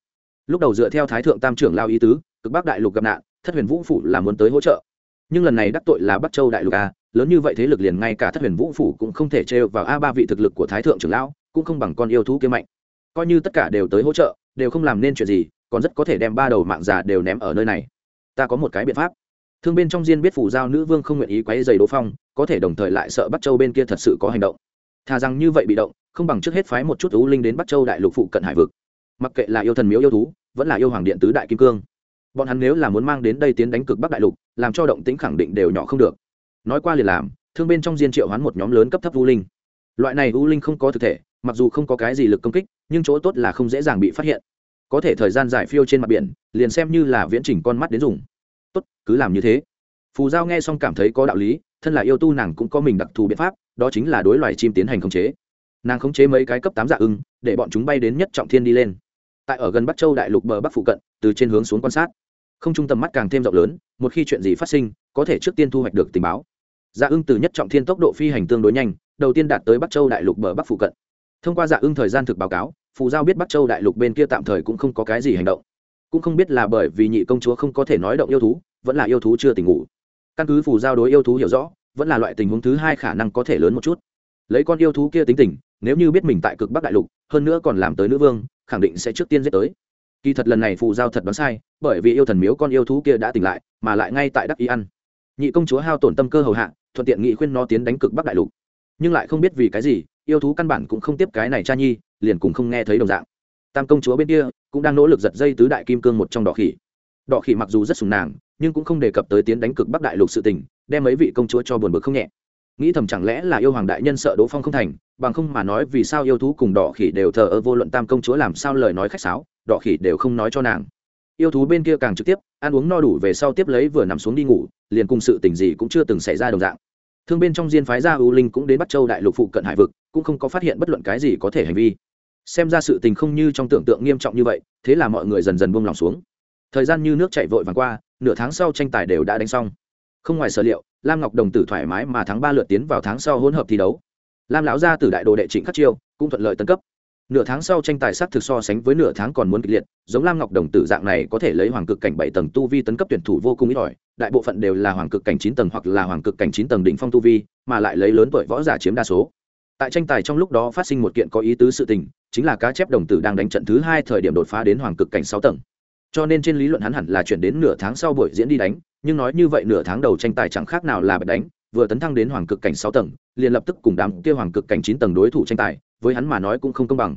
Lúc đầu dựa theo thái thượng tam trưởng lao ý tứ, cực bắc đại lục gặp nạn, thất huyền vũ phủ là muốn tới hỗ trợ. Nhưng lần này đắc tội là bắc châu đại lục a, lớn như vậy thế lực liền ngay cả thất huyền vũ phủ cũng không thể trêu vào a ba vị thực lực của thái thượng trưởng lão, cũng không bằng con yêu thú kia mạnh coi như tất cả đều tới hỗ trợ, đều không làm nên chuyện gì, còn rất có thể đem ba đầu mạng già đều ném ở nơi này. Ta có một cái biện pháp. Thương bên trong diên biết phủ giao nữ vương không nguyện ý quấy dày đỗ phong, có thể đồng thời lại sợ bắt châu bên kia thật sự có hành động. Thà rằng như vậy bị động, không bằng trước hết phái một chút ưu linh đến bắt châu đại lục phụ cận hải vực. Mặc kệ là yêu thần miếu yêu thú, vẫn là yêu hoàng điện tứ đại kim cương. Bọn hắn nếu là muốn mang đến đây tiến đánh cực bắc đại lục, làm cho động tính khẳng định đều nhỏ không được. Nói qua liền làm, thương bên trong diên triệu hoán một nhóm lớn cấp thấp ưu linh. Loại này ưu linh không có thực thể mặc dù không có cái gì lực công kích, nhưng chỗ tốt là không dễ dàng bị phát hiện. Có thể thời gian giải phiêu trên mặt biển, liền xem như là viễn trình con mắt đến dùng. Tốt, cứ làm như thế. Phù giao nghe xong cảm thấy có đạo lý, thân là yêu tu nàng cũng có mình đặc thù biện pháp, đó chính là đối loài chim tiến hành khống chế. Nàng khống chế mấy cái cấp tám dạ ưng, để bọn chúng bay đến nhất trọng thiên đi lên. Tại ở gần bắc châu đại lục bờ bắc phụ cận, từ trên hướng xuống quan sát. Không trung tầm mắt càng thêm rộng lớn, một khi chuyện gì phát sinh, có thể trước tiên thu hoạch được tình báo. Dạ ưng từ nhất trọng thiên tốc độ phi hành tương đối nhanh, đầu tiên đạt tới bắc châu đại lục bờ bắc phụ cận thông qua dạ ưng thời gian thực báo cáo, phù giao biết bắc châu đại lục bên kia tạm thời cũng không có cái gì hành động. Cũng không biết là bởi vì nhị công chúa không có thể nói động yêu thú, vẫn là yêu thú chưa tỉnh ngủ. Căn cứ phù giao đối yêu thú hiểu rõ, vẫn là loại tình huống thứ hai khả năng có thể lớn một chút. Lấy con yêu thú kia tính tình, nếu như biết mình tại cực bắc đại lục, hơn nữa còn làm tới nữ vương, khẳng định sẽ trước tiên giết tới. Kỳ thật lần này phù giao thật đoán sai, bởi vì yêu thần miếu con yêu thú kia đã tỉnh lại, mà lại ngay tại đắc y ăn nhị công chúa hao tổn tâm cơ hầu hạ, thuận tiện nghị khuyên nó tiến đánh cực bắc đại lục. Nhưng lại không biết vì cái gì yêu thú căn bản cũng không tiếp cái này cha nhi, liền cùng không nghe thấy đồng dạng. Tam công chúa bên kia cũng đang nỗ lực giật dây tứ đại kim cương một trong đỏ khỉ. Đỏ khỉ mặc dù rất sùng nàng, nhưng cũng không đề cập tới tiến đánh cực bắc đại lục sự tình, đem mấy vị công chúa cho buồn bực không nhẹ. Nghĩ thầm chẳng lẽ là yêu hoàng đại nhân sợ đỗ phong không thành, bằng không mà nói vì sao yêu thú cùng đỏ khỉ đều thờ ơ vô luận tam công chúa làm sao lời nói khách sáo, đỏ khỉ đều không nói cho nàng. Yêu thú bên kia càng trực tiếp, ăn uống no đủ về sau tiếp lấy vừa nằm xuống đi ngủ, liền cùng sự tình gì cũng chưa từng xảy ra đồng dạng. Thương bên trong diên phái gia ưu linh cũng đến bắt châu đại lục phụ cận hải vực cũng không có phát hiện bất luận cái gì có thể hành vi. Xem ra sự tình không như trong tưởng tượng nghiêm trọng như vậy, thế là mọi người dần dần buông lòng xuống. Thời gian như nước chạy vội vàng qua, nửa tháng sau tranh tài đều đã đánh xong. Không ngoài sở liệu, lam ngọc đồng tử thoải mái mà tháng ba lượt tiến vào tháng sau hỗn hợp thi đấu. Lam lão gia tử đại đồ đệ trịnh khắc chiêu cũng thuận lợi tân cấp. Nửa tháng sau tranh tài sắc thực so sánh với nửa tháng còn muốn kịch liệt, giống lam ngọc đồng tử dạng này có thể lấy hoàng cực cảnh bảy tầng tu vi tấn cấp tuyển thủ vô cùng ít ỏi, đại bộ phận đều là hoàng cực cảnh chín tầng hoặc là hoàng cực cảnh chín tầng đỉnh phong tu vi, mà lại lấy lớn tuổi võ giả chiếm đa số tại tranh tài trong lúc đó phát sinh một kiện có ý tứ sự tình, chính là cá chép đồng tử đang đánh trận thứ hai thời điểm đột phá đến hoàng cực cảnh sáu tầng. Cho nên trên lý luận hắn hẳn là chuyển đến nửa tháng sau buổi diễn đi đánh, nhưng nói như vậy nửa tháng đầu tranh tài chẳng khác nào là bật đánh, vừa tấn thăng đến hoàng cực cảnh sáu tầng, liền lập tức cùng đám kia hoàng cực cảnh chín tầng đối thủ tranh tài, với hắn mà nói cũng không công bằng.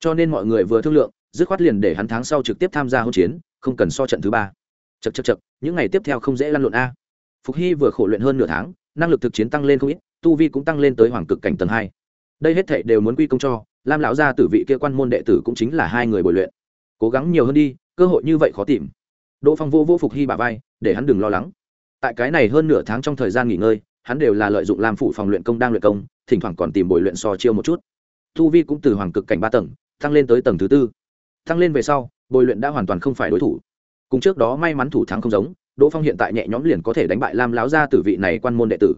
Cho nên mọi người vừa thương lượng, dứt khoát liền để hắn tháng sau trực tiếp tham gia hỗn chiến, không cần so trận thứ ba. Chật chật chật những ngày tiếp theo không dễ lăn lộn a. Phục hy vừa khổ luyện hơn nửa tháng, năng lực thực chiến tăng lên không ít tu vi cũng tăng lên tới hoàng cực cảnh tầng hai. Đây hết thệ đều muốn quy công cho, lam lão gia tử vị kia quan môn đệ tử cũng chính là hai người bồi luyện. Cố gắng nhiều hơn đi, cơ hội như vậy khó tìm. Đỗ phong vô vô phục hy bà vai, để hắn đừng lo lắng. Tại cái này hơn nửa tháng trong thời gian nghỉ ngơi, hắn đều là lợi dụng làm phụ phòng luyện công đang luyện công, thỉnh thoảng còn tìm bồi luyện so chiêu một chút. Tu vi cũng từ hoàng cực cảnh ba tầng, tăng lên tới tầng thứ tư. Tăng lên về sau, bồi luyện đã hoàn toàn không phải đối thủ. Cùng trước đó may mắn thủ thắng không giống, đỗ phong hiện tại nhẹ nhõm liền có thể đánh bại lam láo gia tử vị này quan môn đệ tử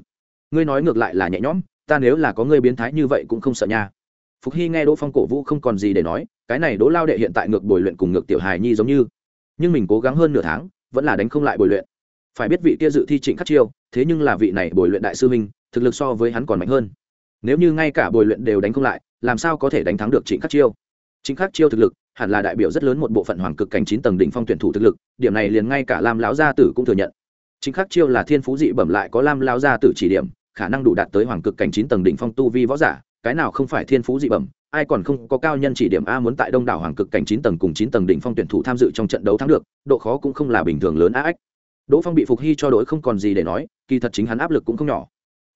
ngươi nói ngược lại là nhẹ nhõm, ta nếu là có ngươi biến thái như vậy cũng không sợ nha. Phục hy nghe đỗ phong cổ vũ không còn gì để nói, cái này đỗ lao đệ hiện tại ngược bồi luyện cùng ngược tiểu hài nhi giống như. Nhưng mình cố gắng hơn nửa tháng, vẫn là đánh không lại bồi luyện. Phải biết vị kia dự thi trịnh khắc chiêu, thế nhưng là vị này bồi luyện đại sư minh thực lực so với hắn còn mạnh hơn. Nếu như ngay cả bồi luyện đều đánh không lại, làm sao có thể đánh thắng được trịnh khắc chiêu? Trịnh khắc chiêu thực lực, hẳn là đại biểu rất lớn một bộ phận hoàng cực cảnh chín tầng đỉnh phong tuyển thủ thực lực, điểm này liền ngay cả lam lão gia tử cũng thừa nhận. Trịnh khắc chiêu là thiên phú dị bẩm lại có lam lão gia tử chỉ điểm khả năng đủ đạt tới hoàng cực cảnh chín tầng đỉnh phong tu vi võ giả cái nào không phải thiên phú dị bẩm ai còn không có cao nhân chỉ điểm a muốn tại đông đảo hoàng cực cảnh chín tầng cùng chín tầng đỉnh phong tuyển thủ tham dự trong trận đấu thắng được độ khó cũng không là bình thường lớn a ách đỗ phong bị phục hy cho đội không còn gì để nói kỳ thật chính hắn áp lực cũng không nhỏ.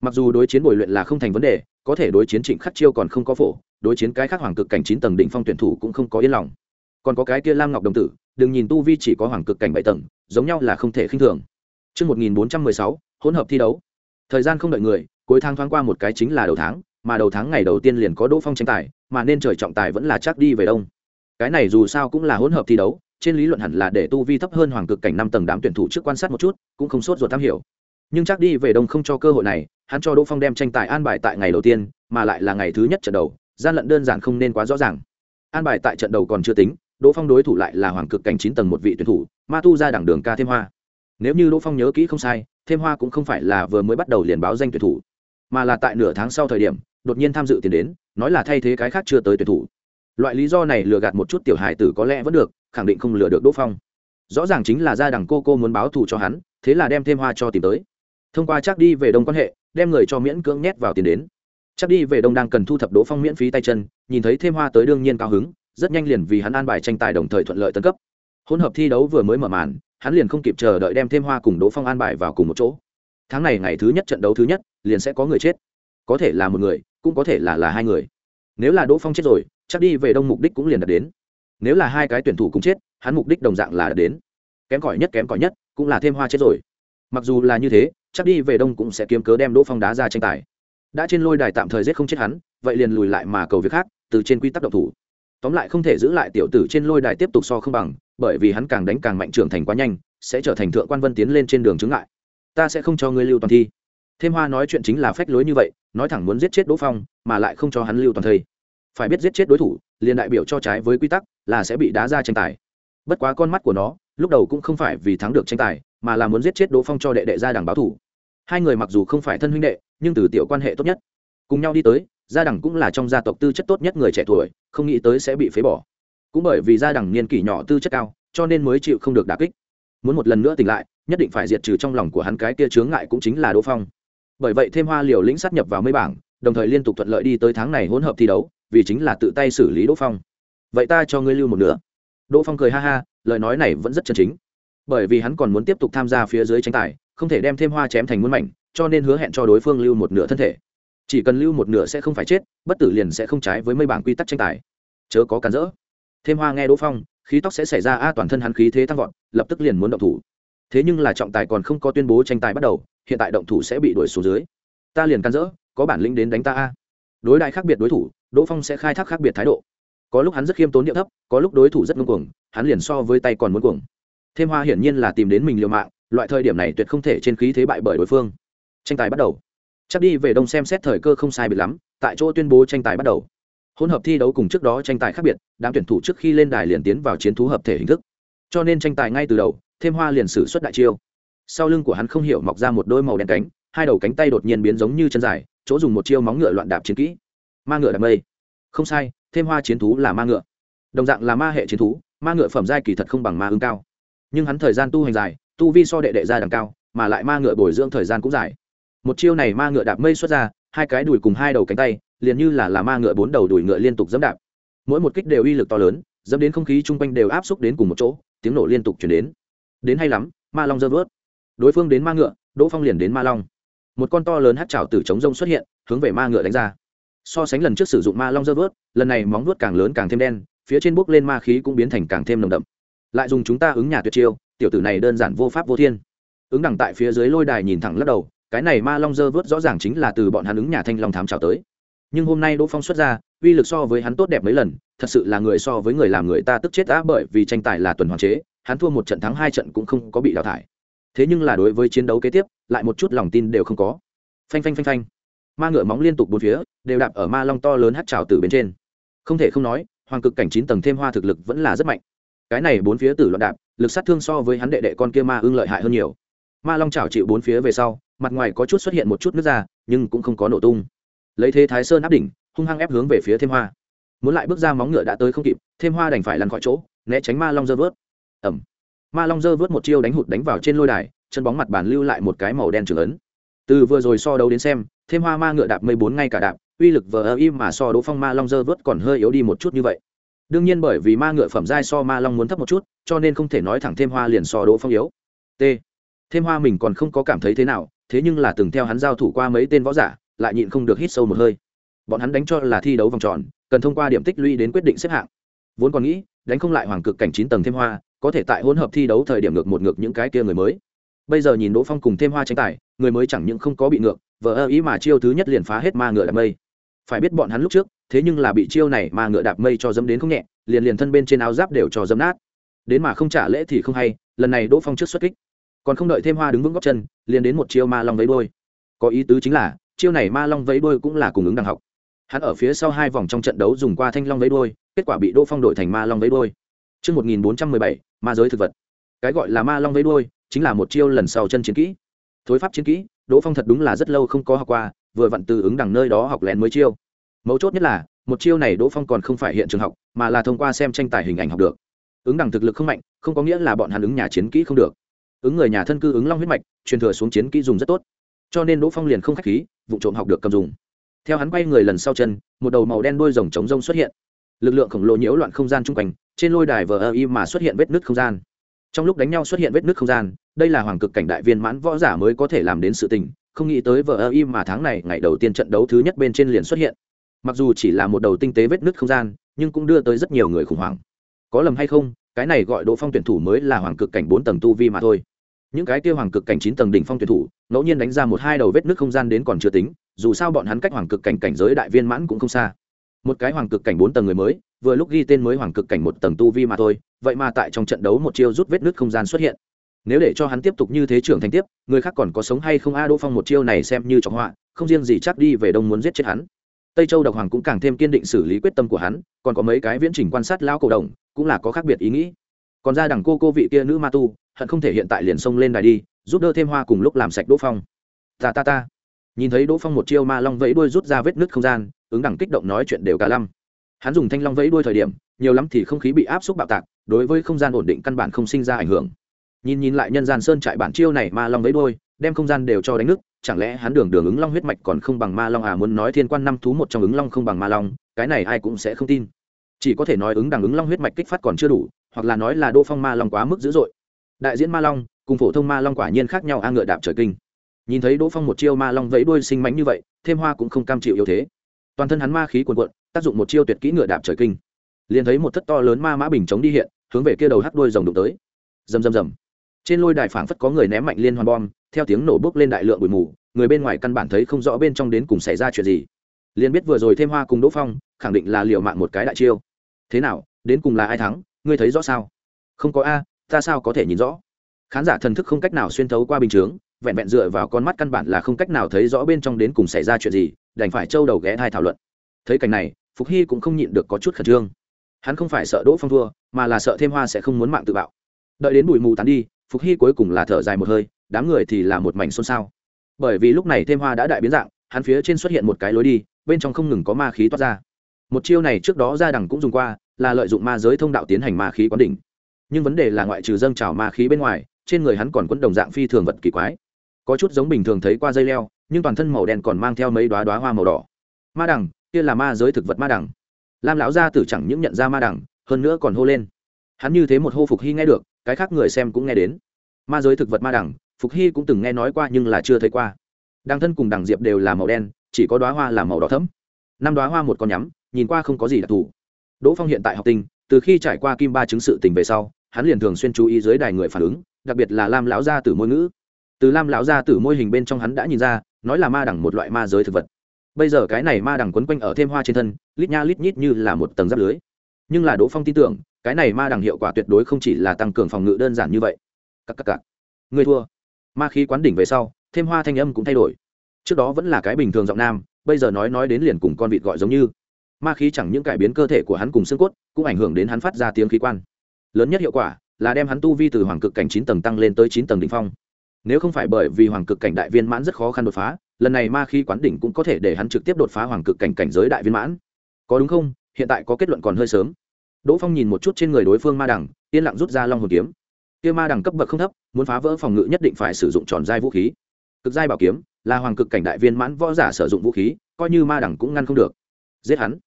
Mặc dù đối chiến bồi luyện là không thành vấn đề có thể đối chiến trịnh khắc chiêu còn không có phổ đối chiến cái khác hoàng cực cảnh chín tầng đỉnh phong tuyển thủ cũng không có yên lòng. Còn có cái kia lam ngọc đồng tử đừng nhìn tu vi chỉ có hoàng cực cảnh bảy tầng giống nhau là không thể khinh thường. Trước 1416, hỗn hợp thi đấu. Thời gian không đợi người, cuối tháng thoáng qua một cái chính là đầu tháng, mà đầu tháng ngày đầu tiên liền có Đỗ Phong tranh tài, mà nên trời trọng tài vẫn là chắc đi về đông. Cái này dù sao cũng là hỗn hợp thi đấu, trên lý luận hẳn là để tu vi thấp hơn hoàng cực cảnh năm tầng đám tuyển thủ trước quan sát một chút, cũng không sốt ruột tham hiểu. Nhưng chắc đi về đông không cho cơ hội này, hắn cho Đỗ Phong đem tranh tài an bài tại ngày đầu tiên, mà lại là ngày thứ nhất trận đầu, gian lận đơn giản không nên quá rõ ràng. An bài tại trận đầu còn chưa tính, Đỗ Phong đối thủ lại là hoàng cực cảnh chín tầng một vị tuyển thủ, Ma Tu ra đẳng đường ca thêm hoa. Nếu như Đỗ Phong nhớ kỹ không sai, thêm hoa cũng không phải là vừa mới bắt đầu liền báo danh tuyển thủ, mà là tại nửa tháng sau thời điểm, đột nhiên tham dự tiền đến, nói là thay thế cái khác chưa tới tuyển thủ. Loại lý do này lừa gạt một chút tiểu hài tử có lẽ vẫn được, khẳng định không lừa được Đỗ Phong. Rõ ràng chính là gia đẳng cô cô muốn báo thù cho hắn, thế là đem thêm hoa cho tìm tới. Thông qua chắc đi về đông quan hệ, đem người cho miễn cưỡng nhét vào tiền đến. Chắc đi về đông đang cần thu thập Đỗ Phong miễn phí tay chân, nhìn thấy thêm hoa tới đương nhiên cao hứng, rất nhanh liền vì hắn an bài tranh tài đồng thời thuận lợi tấn cấp hỗn hợp thi đấu vừa mới mở màn hắn liền không kịp chờ đợi đem thêm hoa cùng đỗ phong an bài vào cùng một chỗ. Tháng này ngày thứ nhất trận đấu thứ nhất, liền sẽ có người chết. Có thể là một người, cũng có thể là là hai người. Nếu là đỗ phong chết rồi, chắc đi về đông mục đích cũng liền đạt đến. Nếu là hai cái tuyển thủ cũng chết, hắn mục đích đồng dạng là đạt đến. Kém cỏi nhất, kém cỏi nhất, cũng là thêm hoa chết rồi. Mặc dù là như thế, chắc đi về đông cũng sẽ kiếm cớ đem đỗ phong đá ra tranh tài. Đã trên lôi đài tạm thời giết không chết hắn, vậy liền lùi lại mà cầu việc khác, từ trên quy tắc độc thủ. Tóm lại không thể giữ lại tiểu tử trên lôi đài tiếp tục so không bằng bởi vì hắn càng đánh càng mạnh trưởng thành quá nhanh, sẽ trở thành thượng quan vân tiến lên trên đường chứng ngại. Ta sẽ không cho ngươi lưu toàn thi. Thêm hoa nói chuyện chính là phách lối như vậy, nói thẳng muốn giết chết đỗ phong, mà lại không cho hắn lưu toàn thây phải biết giết chết đối thủ, liền đại biểu cho trái với quy tắc, là sẽ bị đá ra tranh tài. Bất quá con mắt của nó, lúc đầu cũng không phải vì thắng được tranh tài, mà là muốn giết chết đỗ phong cho đệ đệ ra đảng báo thủ. Hai người mặc dù không phải thân huynh đệ, nhưng từ tiểu quan hệ tốt nhất. Cùng nhau đi tới, gia đẳng cũng là trong gia tộc tư chất tốt nhất người trẻ tuổi, không nghĩ tới sẽ bị phế bỏ cũng bởi vì gia đẳng niên kỷ nhỏ tư chất cao, cho nên mới chịu không được đà kích. Muốn một lần nữa tỉnh lại, nhất định phải diệt trừ trong lòng của hắn cái kia chướng ngại cũng chính là đỗ phong. Bởi vậy thêm hoa liều lĩnh sát nhập vào mấy bảng, đồng thời liên tục thuận lợi đi tới tháng này hỗn hợp thi đấu, vì chính là tự tay xử lý đỗ phong. Vậy ta cho ngươi lưu một nửa. Đỗ phong cười ha ha, lời nói này vẫn rất chân chính. Bởi vì hắn còn muốn tiếp tục tham gia phía dưới tranh tài, không thể đem thêm hoa chém thành muôn mảnh, cho nên hứa hẹn cho đối phương lưu một nửa thân thể. Chỉ cần lưu một nửa sẽ không phải chết, bất tử liền sẽ không trái với mây bảng quy tắc tranh tài. Chớ có cản rỡ thêm hoa nghe đỗ phong, khí tóc sẽ xảy ra, a, toàn thân hắn khí thế tăng vọt, lập tức liền muốn động thủ. Thế nhưng là trọng tài còn không có tuyên bố tranh tài bắt đầu, hiện tại động thủ sẽ bị đuổi xuống dưới. Ta liền can rỡ có bản lĩnh đến đánh ta, a. Đối đại khác biệt đối thủ, đỗ phong sẽ khai thác khác biệt thái độ. Có lúc hắn rất khiêm tốn địa thấp, có lúc đối thủ rất ngưng cuồng, hắn liền so với tay còn muốn cuồng. Thêm hoa hiển nhiên là tìm đến mình liều mạng, loại thời điểm này tuyệt không thể trên khí thế bại bởi đối phương. Tranh tài bắt đầu. Chắc đi về đông xem xét thời cơ không sai biệt lắm, tại chỗ tuyên bố tranh tài bắt đầu hỗn hợp thi đấu cùng trước đó tranh tài khác biệt, đám tuyển thủ trước khi lên đài liền tiến vào chiến thú hợp thể hình thức. Cho nên tranh tài ngay từ đầu, thêm hoa liền sử xuất đại chiêu. Sau lưng của hắn không hiểu mọc ra một đôi màu đen cánh, hai đầu cánh tay đột nhiên biến giống như chân dài, chỗ dùng một chiêu móng ngựa loạn đạp chiến kỹ. Ma ngựa đạp mây. Không sai, thêm hoa chiến thú là ma ngựa. Đồng dạng là ma hệ chiến thú, ma ngựa phẩm giai kỳ thật không bằng ma ưng cao. Nhưng hắn thời gian tu hành dài, tu vi so đệ đệ ra đằng cao, mà lại ma ngựa bồi dưỡng thời gian cũng dài. Một chiêu này ma ngựa đạp mây xuất ra, hai cái đùi cùng hai đầu cánh tay liền như là là ma ngựa bốn đầu đuổi ngựa liên tục dẫm đạp. Mỗi một kích đều uy lực to lớn, dẫm đến không khí chung quanh đều áp xúc đến cùng một chỗ, tiếng nổ liên tục chuyển đến. Đến hay lắm, ma long dơ vớt. Đối phương đến ma ngựa, đỗ phong liền đến ma long. Một con to lớn hát trào từ chống rông xuất hiện, hướng về ma ngựa đánh ra. So sánh lần trước sử dụng ma long dơ vớt, lần này móng vuốt càng lớn càng thêm đen, phía trên bốc lên ma khí cũng biến thành càng thêm nồng đậm. Lại dùng chúng ta ứng nhà tuyệt chiêu, tiểu tử này đơn giản vô pháp vô thiên. Ứng đẳng tại phía dưới lôi đài nhìn thẳng lắc đầu, cái này ma long dơ vớt rõ ràng chính là từ bọn hắn ứng nhà thanh long thám trào tới nhưng hôm nay đỗ phong xuất ra, uy lực so với hắn tốt đẹp mấy lần, thật sự là người so với người làm người ta tức chết đã bởi vì tranh tài là tuần hoàn chế, hắn thua một trận thắng hai trận cũng không có bị đào thải. Thế nhưng là đối với chiến đấu kế tiếp, lại một chút lòng tin đều không có. Phanh phanh phanh phanh. Ma ngựa móng liên tục bốn phía, đều đạp ở ma long to lớn hát trào từ bên trên. Không thể không nói, hoàng cực cảnh chín tầng thêm hoa thực lực vẫn là rất mạnh. Cái này bốn phía tử loạn đạp, lực sát thương so với hắn đệ đệ con kia ma ưng lợi hại hơn nhiều. Ma long trào chịu bốn phía về sau, mặt ngoài có chút xuất hiện một chút nước ra, nhưng cũng không có nổ tung lấy thế thái sơn áp đỉnh, hung hăng ép hướng về phía thêm hoa. Muốn lại bước ra móng ngựa đã tới không kịp, thêm hoa đành phải lăn khỏi chỗ, né tránh ma long dơ vớt. Ẩm ma long dơ vớt một chiêu đánh hụt đánh vào trên lôi đài, chân bóng mặt bàn lưu lại một cái màu đen trưởng ấn. Từ vừa rồi so đấu đến xem, thêm hoa ma ngựa đạp mười bốn ngay cả đạp, uy lực vờ ơ im mà so đấu phong ma long dơ vớt còn hơi yếu đi một chút như vậy. Đương nhiên bởi vì ma ngựa phẩm giai so ma long muốn thấp một chút, cho nên không thể nói thẳng thêm hoa liền so đấu phong yếu. T. Thêm hoa mình còn không có cảm thấy thế nào, thế nhưng là từng theo hắn giao thủ qua mấy tên võ giả lại nhịn không được hít sâu một hơi. Bọn hắn đánh cho là thi đấu vòng tròn, cần thông qua điểm tích lũy đến quyết định xếp hạng. Vốn còn nghĩ, đánh không lại hoàng cực cảnh chín tầng thêm hoa, có thể tại hỗn hợp thi đấu thời điểm ngược một ngược những cái kia người mới. Bây giờ nhìn đỗ phong cùng thêm hoa tranh tài, người mới chẳng những không có bị ngược, vờ ơ ý mà chiêu thứ nhất liền phá hết ma ngựa đạp mây. Phải biết bọn hắn lúc trước, thế nhưng là bị chiêu này ma ngựa đạp mây cho dấm đến không nhẹ, liền liền thân bên trên áo giáp đều cho dấm nát. Đến mà không trả lễ thì không hay, lần này đỗ phong trước xuất kích. Còn không đợi thêm hoa đứng vững góc chân, liền đến một chiêu ma long vấy đôi có ý tứ chính là chiêu này ma long vẫy đuôi cũng là cùng ứng đằng học hắn ở phía sau hai vòng trong trận đấu dùng qua thanh long vẫy đuôi kết quả bị đỗ phong đổi thành ma long vẫy đuôi Trước 1417, ma giới thực vật. Cái gọi là ma long vẫy đuôi, chính là một chiêu lần sau chân chiến kỹ. Thối pháp chiến kỹ, Đỗ Phong thật đúng là rất lâu không có học qua, vừa vặn từ ứng đằng nơi đó học lén mới chiêu. Mấu chốt nhất là, một chiêu này Đỗ Phong còn không phải hiện trường học, mà là thông qua xem tranh tài hình ảnh học được. Ứng đằng thực lực không mạnh, không có nghĩa là bọn hắn ứng nhà chiến kỹ không được. Ứng người nhà thân cư ứng long huyết mạch, truyền thừa xuống chiến kỹ dùng rất tốt. Cho nên Đỗ Phong liền không khách khí, vụ trộm học được cầm dùng. Theo hắn quay người lần sau chân, một đầu màu đen đôi rồng chống rông xuất hiện. Lực lượng khổng lồ nhiễu loạn không gian chung quanh, trên lôi đài vờ ơ y mà xuất hiện vết nứt không gian trong lúc đánh nhau xuất hiện vết nứt không gian đây là hoàng cực cảnh đại viên mãn võ giả mới có thể làm đến sự tình không nghĩ tới vờ ơ y mà tháng này ngày đầu tiên trận đấu thứ nhất bên trên liền xuất hiện mặc dù chỉ là một đầu tinh tế vết nứt không gian nhưng cũng đưa tới rất nhiều người khủng hoảng có lầm hay không cái này gọi đỗ phong tuyển thủ mới là hoàng cực cảnh bốn tầng tu vi mà thôi những cái kia hoàng cực cảnh chín tầng đỉnh phong tuyển thủ, ngẫu nhiên đánh ra một hai đầu vết nứt không gian đến còn chưa tính, dù sao bọn hắn cách hoàng cực cảnh cảnh giới đại viên mãn cũng không xa. Một cái hoàng cực cảnh bốn tầng người mới, vừa lúc ghi tên mới hoàng cực cảnh một tầng tu vi mà thôi, vậy mà tại trong trận đấu một chiêu rút vết nứt không gian xuất hiện. Nếu để cho hắn tiếp tục như thế trưởng thành tiếp, người khác còn có sống hay không a đỗ phong một chiêu này xem như trọng họa, không riêng gì chắc đi về đông muốn giết chết hắn. Tây châu độc hoàng cũng càng thêm kiên định xử lý quyết tâm của hắn, còn có mấy cái viễn trình quan sát lao cầu đồng, cũng là có khác biệt ý nghĩ. Còn ra đằng cô cô vị kia nữ ma tu hận không thể hiện tại liền xông lên đài đi, giúp đỡ thêm hoa cùng lúc làm sạch đỗ phong. Ta ta ta. Nhìn thấy đỗ phong một chiêu ma long vẫy đuôi rút ra vết nứt không gian, ứng đẳng kích động nói chuyện đều cả lăm hắn dùng thanh long vẫy đuôi thời điểm, nhiều lắm thì không khí bị áp suất bạo tạc, đối với không gian ổn định căn bản không sinh ra ảnh hưởng. Nhìn nhìn lại nhân gian sơn trại bản chiêu này ma long vẫy đuôi, đem không gian đều cho đánh nước chẳng lẽ hắn đường đường ứng long huyết mạch còn không bằng ma long à muốn nói thiên quan năm thú một trong ứng long không bằng ma long, cái này ai cũng sẽ không tin. Chỉ có thể nói ứng đằng ứng long huyết mạch kích phát còn chưa đủ, hoặc là nói là đô phong ma long quá mức dữ dội đại diễn ma long, cùng phổ thông ma long quả nhiên khác nhau, a ngựa đạp trời kinh. Nhìn thấy đỗ phong một chiêu ma long vẫy đuôi sinh mánh như vậy, thêm hoa cũng không cam chịu yếu thế. Toàn thân hắn ma khí cuồn cuộn, tác dụng một chiêu tuyệt kỹ ngựa đạp trời kinh. Liền thấy một thất to lớn ma mã bình chống đi hiện, hướng về kia đầu hắt đuôi rồng đụng tới. Rầm rầm rầm. Trên lôi đài phảng phất có người ném mạnh liên hoàn bom, theo tiếng nổ bốc lên đại lượng bụi mù, người bên ngoài căn bản thấy không rõ bên trong đến cùng xảy ra chuyện gì. Liền biết vừa rồi thêm hoa cùng đỗ phong, khẳng định là liệu mạng một cái đại chiêu. Thế nào, đến cùng là ai thắng, ngươi thấy rõ sao? Không có a ta sao có thể nhìn rõ? Khán giả thần thức không cách nào xuyên thấu qua bình chướng, vẹn vẹn dựa vào con mắt căn bản là không cách nào thấy rõ bên trong đến cùng xảy ra chuyện gì, đành phải trâu đầu ghé thai thảo luận. Thấy cảnh này, phục hy cũng không nhịn được có chút khẩn trương. Hắn không phải sợ đỗ phong thua, mà là sợ thêm hoa sẽ không muốn mạng tự bạo. Đợi đến bụi mù tán đi, phục hy cuối cùng là thở dài một hơi, đám người thì là một mảnh xôn xao. Bởi vì lúc này thêm hoa đã đại biến dạng, hắn phía trên xuất hiện một cái lối đi, bên trong không ngừng có ma khí toát ra. Một chiêu này trước đó ra đằng cũng dùng qua, là lợi dụng ma giới thông đạo tiến hành ma khí quán đỉnh nhưng vấn đề là ngoại trừ dâng trào ma khí bên ngoài, trên người hắn còn quấn đồng dạng phi thường vật kỳ quái. Có chút giống bình thường thấy qua dây leo, nhưng toàn thân màu đen còn mang theo mấy đoá đoá hoa màu đỏ. Ma đằng, kia là ma giới thực vật ma đằng. Lam lão gia tử chẳng những nhận ra ma đằng, hơn nữa còn hô lên. Hắn như thế một hô phục hy nghe được, cái khác người xem cũng nghe đến. Ma giới thực vật ma đằng, phục hy cũng từng nghe nói qua nhưng là chưa thấy qua. Đằng thân cùng đằng diệp đều là màu đen, chỉ có đoá hoa là màu đỏ thẫm. Năm đoá hoa một con nhắm, nhìn qua không có gì đặc thù. Đỗ phong hiện tại học tinh, từ khi trải qua kim ba chứng sự tình về sau hắn liền thường xuyên chú ý dưới đài người phản ứng, đặc biệt là lam lão gia tử môi ngữ. Từ lam lão gia tử môi hình bên trong hắn đã nhìn ra, nói là ma đẳng một loại ma giới thực vật. Bây giờ cái này ma đẳng quấn quanh ở thêm hoa trên thân, lít nha lít nhít như là một tầng giáp lưới. Nhưng là đỗ phong tin tưởng, cái này ma đẳng hiệu quả tuyệt đối không chỉ là tăng cường phòng ngự đơn giản như vậy. Cắc cắc cắc. người thua. Ma khí quán đỉnh về sau, thêm hoa thanh âm cũng thay đổi. Trước đó vẫn là cái bình thường giọng nam, bây giờ nói nói đến liền cùng con vịt gọi giống như. Ma khí chẳng những cải biến cơ thể của hắn cùng xương cốt, cũng ảnh hưởng đến hắn phát ra tiếng khí quan lớn nhất hiệu quả là đem hắn tu vi từ hoàng cực cảnh chín tầng tăng lên tới chín tầng đ ỉ n h phong. Nếu không phải bởi vì hoàng cực cảnh đại viên mãn rất khó khăn đột phá, lần này ma khí quán đỉnh cũng có thể để hắn trực tiếp đột phá hoàng cực cảnh cảnh giới đại viên mãn. Có đúng không? Hiện tại có kết luận còn hơi sớm. Đỗ phong nhìn một chút trên người đối phương ma đằng yên lặng rút ra long hồn kiếm. Kia ma đằng cấp bậc không thấp, muốn phá vỡ phòng ngự nhất định phải sử dụng tròn giai vũ khí. Cực giai bảo kiếm là hoàng cực cảnh đại viên mãn võ giả sử dụng vũ khí, coi như ma đằng cũng ngăn không được. Giết hắn.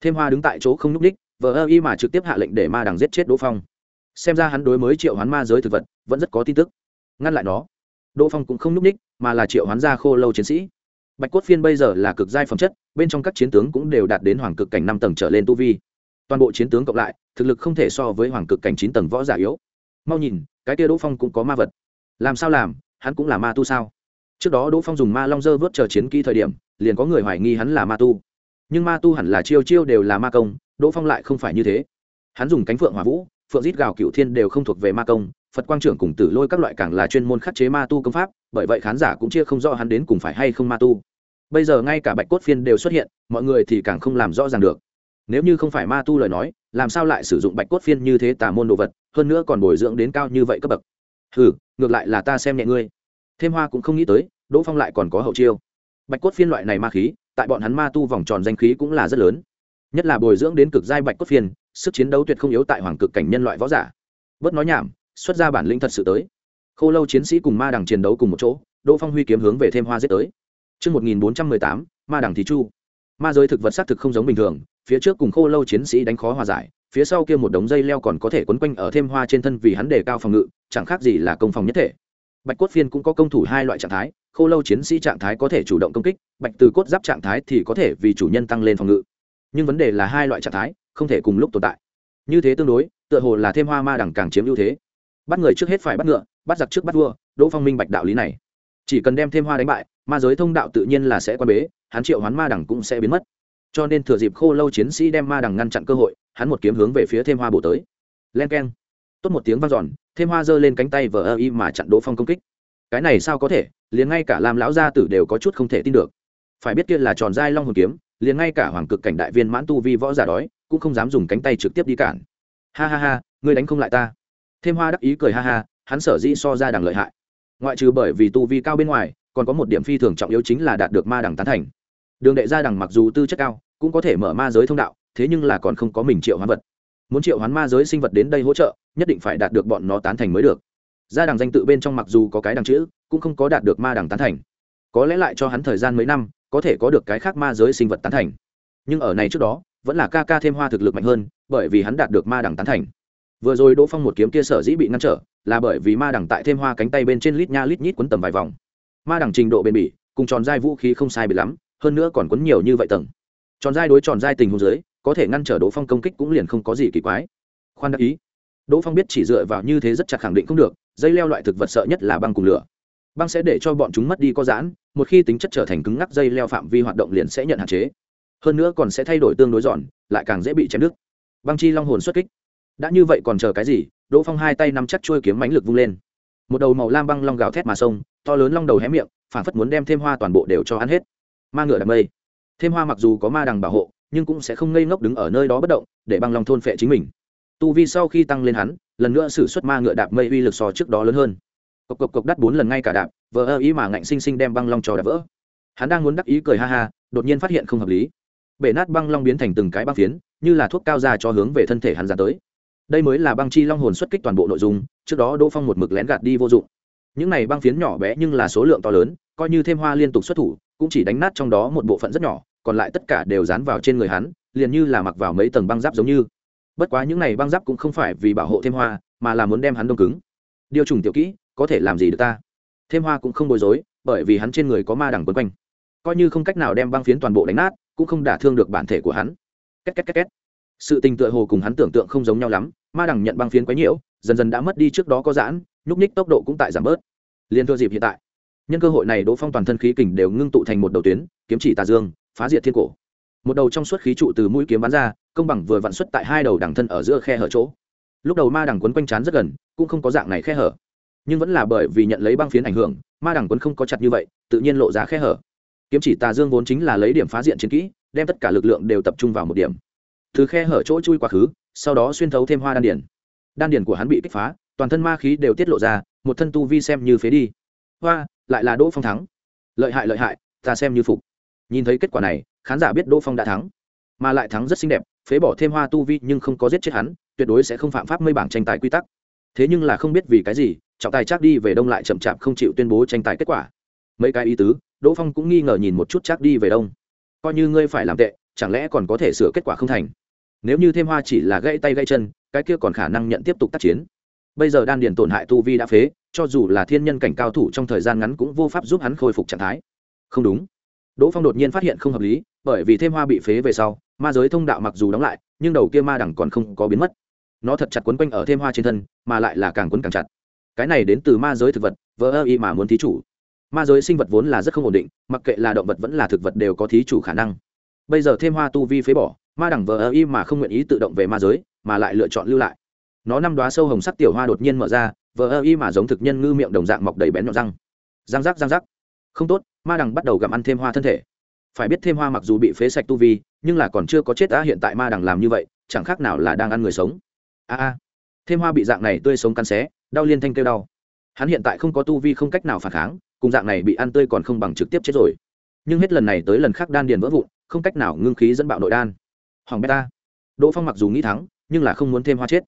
Thêm hoa đứng tại chỗ không n ú c đích vờ ơ y mà trực tiếp hạ lệnh để ma đằng giết chết đỗ phong xem ra hắn đối mới triệu hoán ma giới thực vật vẫn rất có tin tức. Ngăn lại nó. Đỗ phong cũng không n ú c ních, mà là triệu hoán gia khô lâu chiến sĩ. Bạch cốt phiên bây giờ là cực giai phẩm chất, bên trong các chiến tướng cũng đều đạt đến hoàng cực cảnh năm tầng trở lên tu vi. Toàn bộ chiến tướng cộng lại, thực lực không thể so với hoàng cực cảnh chín tầng võ giả yếu. Mau nhìn, cái kia đỗ phong cũng có ma vật. Làm sao làm, hắn cũng là ma tu sao? Trước đó đỗ phong dùng ma long dơ vớt chờ chiến kỹ thời điểm, liền có người hoài nghi hắn là ma tu. Nhưng ma tu hẳn là chiêu chiêu đều là ma công, đỗ phong lại không phải như thế. Hắn dùng cánh phượng hỏa vũ phượng rít gào cựu thiên đều không thuộc về ma công, phật quang trưởng cùng tử lôi các loại càng là chuyên môn khắc chế ma tu công pháp, bởi vậy khán giả cũng chia không rõ hắn đến cùng phải hay không ma tu. Bây giờ ngay cả bạch cốt phiên đều xuất hiện, mọi người thì càng không làm rõ ràng được. Nếu như không phải ma tu lời nói, làm sao lại sử dụng bạch cốt phiên như thế tà môn đồ vật, hơn nữa còn bồi dưỡng đến cao như vậy cấp bậc. Ừ ngược lại là ta xem nhẹ ngươi. Thêm hoa cũng không nghĩ tới, đỗ phong lại còn có hậu chiêu. Bạch cốt phiên loại này ma khí, tại bọn hắn ma tu vòng tròn danh khí cũng là rất lớn. Nhất là bồi dưỡng đến cực giai bạch cốt phiên sức chiến đấu tuyệt không yếu tại hoàng cực cảnh nhân loại võ giả bớt nói nhảm xuất ra bản lĩnh thật sự tới khô lâu chiến sĩ cùng ma đằng chiến đấu cùng một chỗ đỗ phong huy kiếm hướng về thêm hoa giết tới Trước 1418, ma đằng thí chu. Ma giới thực vật xác thực không giống bình thường, phía trước cùng khô lâu chiến sĩ đánh khó hòa giải, phía sau kia một đống dây leo còn có thể quấn quanh ở thêm hoa trên thân vì hắn đề cao phòng ngự, chẳng khác gì là công phòng nhất thể. Bạch cốt phiên cũng có công thủ hai loại trạng thái, khô lâu chiến sĩ trạng thái có thể chủ động công kích, bạch từ cốt giáp trạng thái thì có thể vì chủ nhân tăng lên phòng ngự. Nhưng vấn đề là hai loại trạng thái không thể cùng lúc tồn tại. Như thế tương đối, tựa hồ là thêm hoa ma đẳng càng chiếm ưu thế. Bắt người trước hết phải bắt ngựa, bắt giặc trước bắt vua, đỗ phong minh bạch đạo lý này. Chỉ cần đem thêm hoa đánh bại, ma giới thông đạo tự nhiên là sẽ quan bế, hắn triệu hoán ma đẳng cũng sẽ biến mất. Cho nên thừa dịp khô lâu chiến sĩ đem ma đẳng ngăn chặn cơ hội, hắn một kiếm hướng về phía thêm hoa bổ tới. Len k e n tốt một tiếng vang giòn thêm hoa giơ lên cánh tay vờ ơ y mà chặn đỗ phong công kích. Cái này sao có thể, liền ngay cả làm lão gia tử đều có chút không thể tin được. Phải biết kia là tròn dai long hồn kiếm, liền ngay cả hoàng cực cảnh đại viên mãn tu vi võ giả đói cũng không dám dùng cánh tay trực tiếp đi cản. Ha ha ha, ngươi đánh không lại ta. Thêm hoa đắc ý cười ha ha, hắn sở dĩ so ra đằng lợi hại. Ngoại trừ bởi vì tu vi cao bên ngoài, còn có một điểm phi thường trọng yếu chính là đạt được ma đằng tán thành. Đường đệ gia đằng mặc dù tư chất cao, cũng có thể mở ma giới thông đạo, thế nhưng là còn không có mình triệu hoán vật. Muốn triệu hoán ma giới sinh vật đến đây hỗ trợ, nhất định phải đạt được bọn nó tán thành mới được. Gia đằng danh tự bên trong mặc dù có cái đằng chữ, cũng không có đạt được ma đằng tán thành. Có lẽ lại cho hắn thời gian mấy năm, có thể có được cái khác ma giới sinh vật tán thành. Nhưng ở này trước đó vẫn là ca ca thêm hoa thực lực mạnh hơn, bởi vì hắn đạt được ma đẳng tán thành. Vừa rồi đỗ phong một kiếm kia sở dĩ bị ngăn trở, là bởi vì ma đẳng tại thêm hoa cánh tay bên trên lít nha lít nhít quấn tầm vài vòng. Ma đẳng trình độ bền bỉ, cùng tròn dai vũ khí không sai bị lắm, hơn nữa còn quấn nhiều như vậy tầng. Tròn dai đối tròn dai tình huống dưới, có thể ngăn trở đỗ phong công kích cũng liền không có gì kỳ quái. Khoan đắc ý. Đỗ phong biết chỉ dựa vào như thế rất chặt khẳng định không được, dây leo loại thực vật sợ nhất là băng cùng lửa. Băng sẽ để cho bọn chúng mất đi có giãn, một khi tính chất trở thành cứng ngắc dây leo phạm vi hoạt động liền sẽ nhận hạn chế hơn nữa còn sẽ thay đổi tương đối giòn lại càng dễ bị chém đứt. Băng chi long hồn xuất kích. Đã như vậy còn chờ cái gì? Đỗ phong hai tay nắm chắc trôi kiếm mánh lực vung lên. Một đầu màu lam băng long gào thét mà sông, to lớn long đầu hé miệng phản phất muốn đem thêm hoa toàn bộ đều cho ăn hết. Ma ngựa đầm mây. Thêm hoa mặc dù có ma đằng bảo hộ, nhưng cũng sẽ không ngây ngốc đứng ở nơi đó bất động, để băng long thôn phệ chính mình. Tu vi sau khi tăng lên hắn, lần nữa xử suất ma ngựa đạp mây uy lực so trước đó lớn hơn. Cộc cộc cộc đắt bốn lần ngay cả đạp, vờ ơ ý mà ngạnh sinh sinh đem băng long trò đạp vỡ. Hắn đang muốn đắc ý cười ha ha, đột nhiên phát hiện không hợp lý bể nát băng long biến thành từng cái băng phiến, như là thuốc cao ra cho hướng về thân thể hắn ra tới. Đây mới là băng chi long hồn xuất kích toàn bộ nội dung, trước đó đỗ phong một mực lén gạt đi vô dụng. Những này băng phiến nhỏ bé nhưng là số lượng to lớn, coi như thêm hoa liên tục xuất thủ, cũng chỉ đánh nát trong đó một bộ phận rất nhỏ, còn lại tất cả đều dán vào trên người hắn, liền như là mặc vào mấy tầng băng giáp giống như. Bất quá những này băng giáp cũng không phải vì bảo hộ thêm hoa, mà là muốn đem hắn đông cứng. Điều trùng tiểu kỹ, có thể làm gì được ta? Thêm hoa cũng không bối rối, bởi vì hắn trên người có ma đằng quấn quanh. Coi như không cách nào đem băng phiến toàn bộ đánh nát cũng không đả thương được bản thể của hắn. Két két két két. Sự tình tựa hồ cùng hắn tưởng tượng không giống nhau lắm, ma đằng nhận băng phiến quấy nhiễu, dần dần đã mất đi trước đó có giãn, nhúc ních tốc độ cũng tại giảm bớt. Liên thua dịp hiện tại. Nhân cơ hội này đỗ phong toàn thân khí kình đều ngưng tụ thành một đầu tuyến, kiếm chỉ tà dương, phá diệt thiên cổ. Một đầu trong suốt khí trụ từ mũi kiếm bắn ra, công bằng vừa vặn xuất tại hai đầu đằng thân ở giữa khe hở chỗ. Lúc đầu ma đằng quấn quanh chán rất gần, cũng không có dạng này khe hở. Nhưng vẫn là bởi vì nhận lấy băng phiến ảnh hưởng, ma đằng quấn không có chặt như vậy, tự nhiên lộ ra khe hở kiếm chỉ tà dương vốn chính là lấy điểm phá diện chiến kỹ, đem tất cả lực lượng đều tập trung vào một điểm. Thứ khe hở chỗ chui quá khứ, sau đó xuyên thấu thêm hoa đan điển. Đan điển của hắn bị kích phá, toàn thân ma khí đều tiết lộ ra, một thân tu vi xem như phế đi. Hoa, lại là đỗ phong thắng. Lợi hại lợi hại, ta xem như phục. Nhìn thấy kết quả này, khán giả biết đỗ phong đã thắng. Mà lại thắng rất xinh đẹp, phế bỏ thêm hoa tu vi nhưng không có giết chết hắn, tuyệt đối sẽ không phạm pháp mây bảng tranh tài quy tắc. Thế nhưng là không biết vì cái gì, trọng tài chắc đi về đông lại chậm chạp không chịu tuyên bố tranh tài kết quả. Mấy cái ý tứ đỗ phong cũng nghi ngờ nhìn một chút chắc đi về đông. Coi như ngươi phải làm tệ, chẳng lẽ còn có thể sửa kết quả không thành? Nếu như thêm hoa chỉ là gãy tay gãy chân, cái kia còn khả năng nhận tiếp tục tác chiến. Bây giờ đan điền tổn hại tu vi đã phế, cho dù là thiên nhân cảnh cao thủ trong thời gian ngắn cũng vô pháp giúp hắn khôi phục trạng thái. Không đúng. Đỗ phong đột nhiên phát hiện không hợp lý, bởi vì thêm hoa bị phế về sau, ma giới thông đạo mặc dù đóng lại, nhưng đầu kia ma đẳng còn không có biến mất. Nó thật chặt quấn quanh ở thêm hoa trên thân, mà lại là càng quấn càng chặt. Cái này đến từ ma giới thực vật vỡ ơ y mà muốn thí chủ ma giới sinh vật vốn là rất không ổn định, mặc kệ là động vật vẫn là thực vật đều có thí chủ khả năng. Bây giờ thêm hoa tu vi phế bỏ, ma đẳng vờ ơ y mà không nguyện ý tự động về ma giới, mà lại lựa chọn lưu lại. Nó năm đoá sâu hồng sắc tiểu hoa đột nhiên mở ra, vờ ơ y mà giống thực nhân ngư miệng đồng dạng mọc đầy bén nhọn răng. Răng rắc răng rắc. Không tốt, ma đẳng bắt đầu gặm ăn thêm hoa thân thể. Phải biết thêm hoa mặc dù bị phế sạch tu vi, nhưng là còn chưa có chết đã hiện tại ma đẳng làm như vậy, chẳng khác nào là đang ăn người sống. A a. Thêm hoa bị dạng này tươi sống cắn xé, đau liên thanh kêu đau. Hắn hiện tại không có tu vi không cách nào phản kháng cùng dạng này bị ăn tươi còn không bằng trực tiếp chết rồi. Nhưng hết lần này tới lần khác đan điền vỡ vụn, không cách nào ngưng khí dẫn bạo nội đan. Hoàng beta. Đỗ phong mặc dù nghĩ thắng, nhưng là không muốn thêm hoa chết.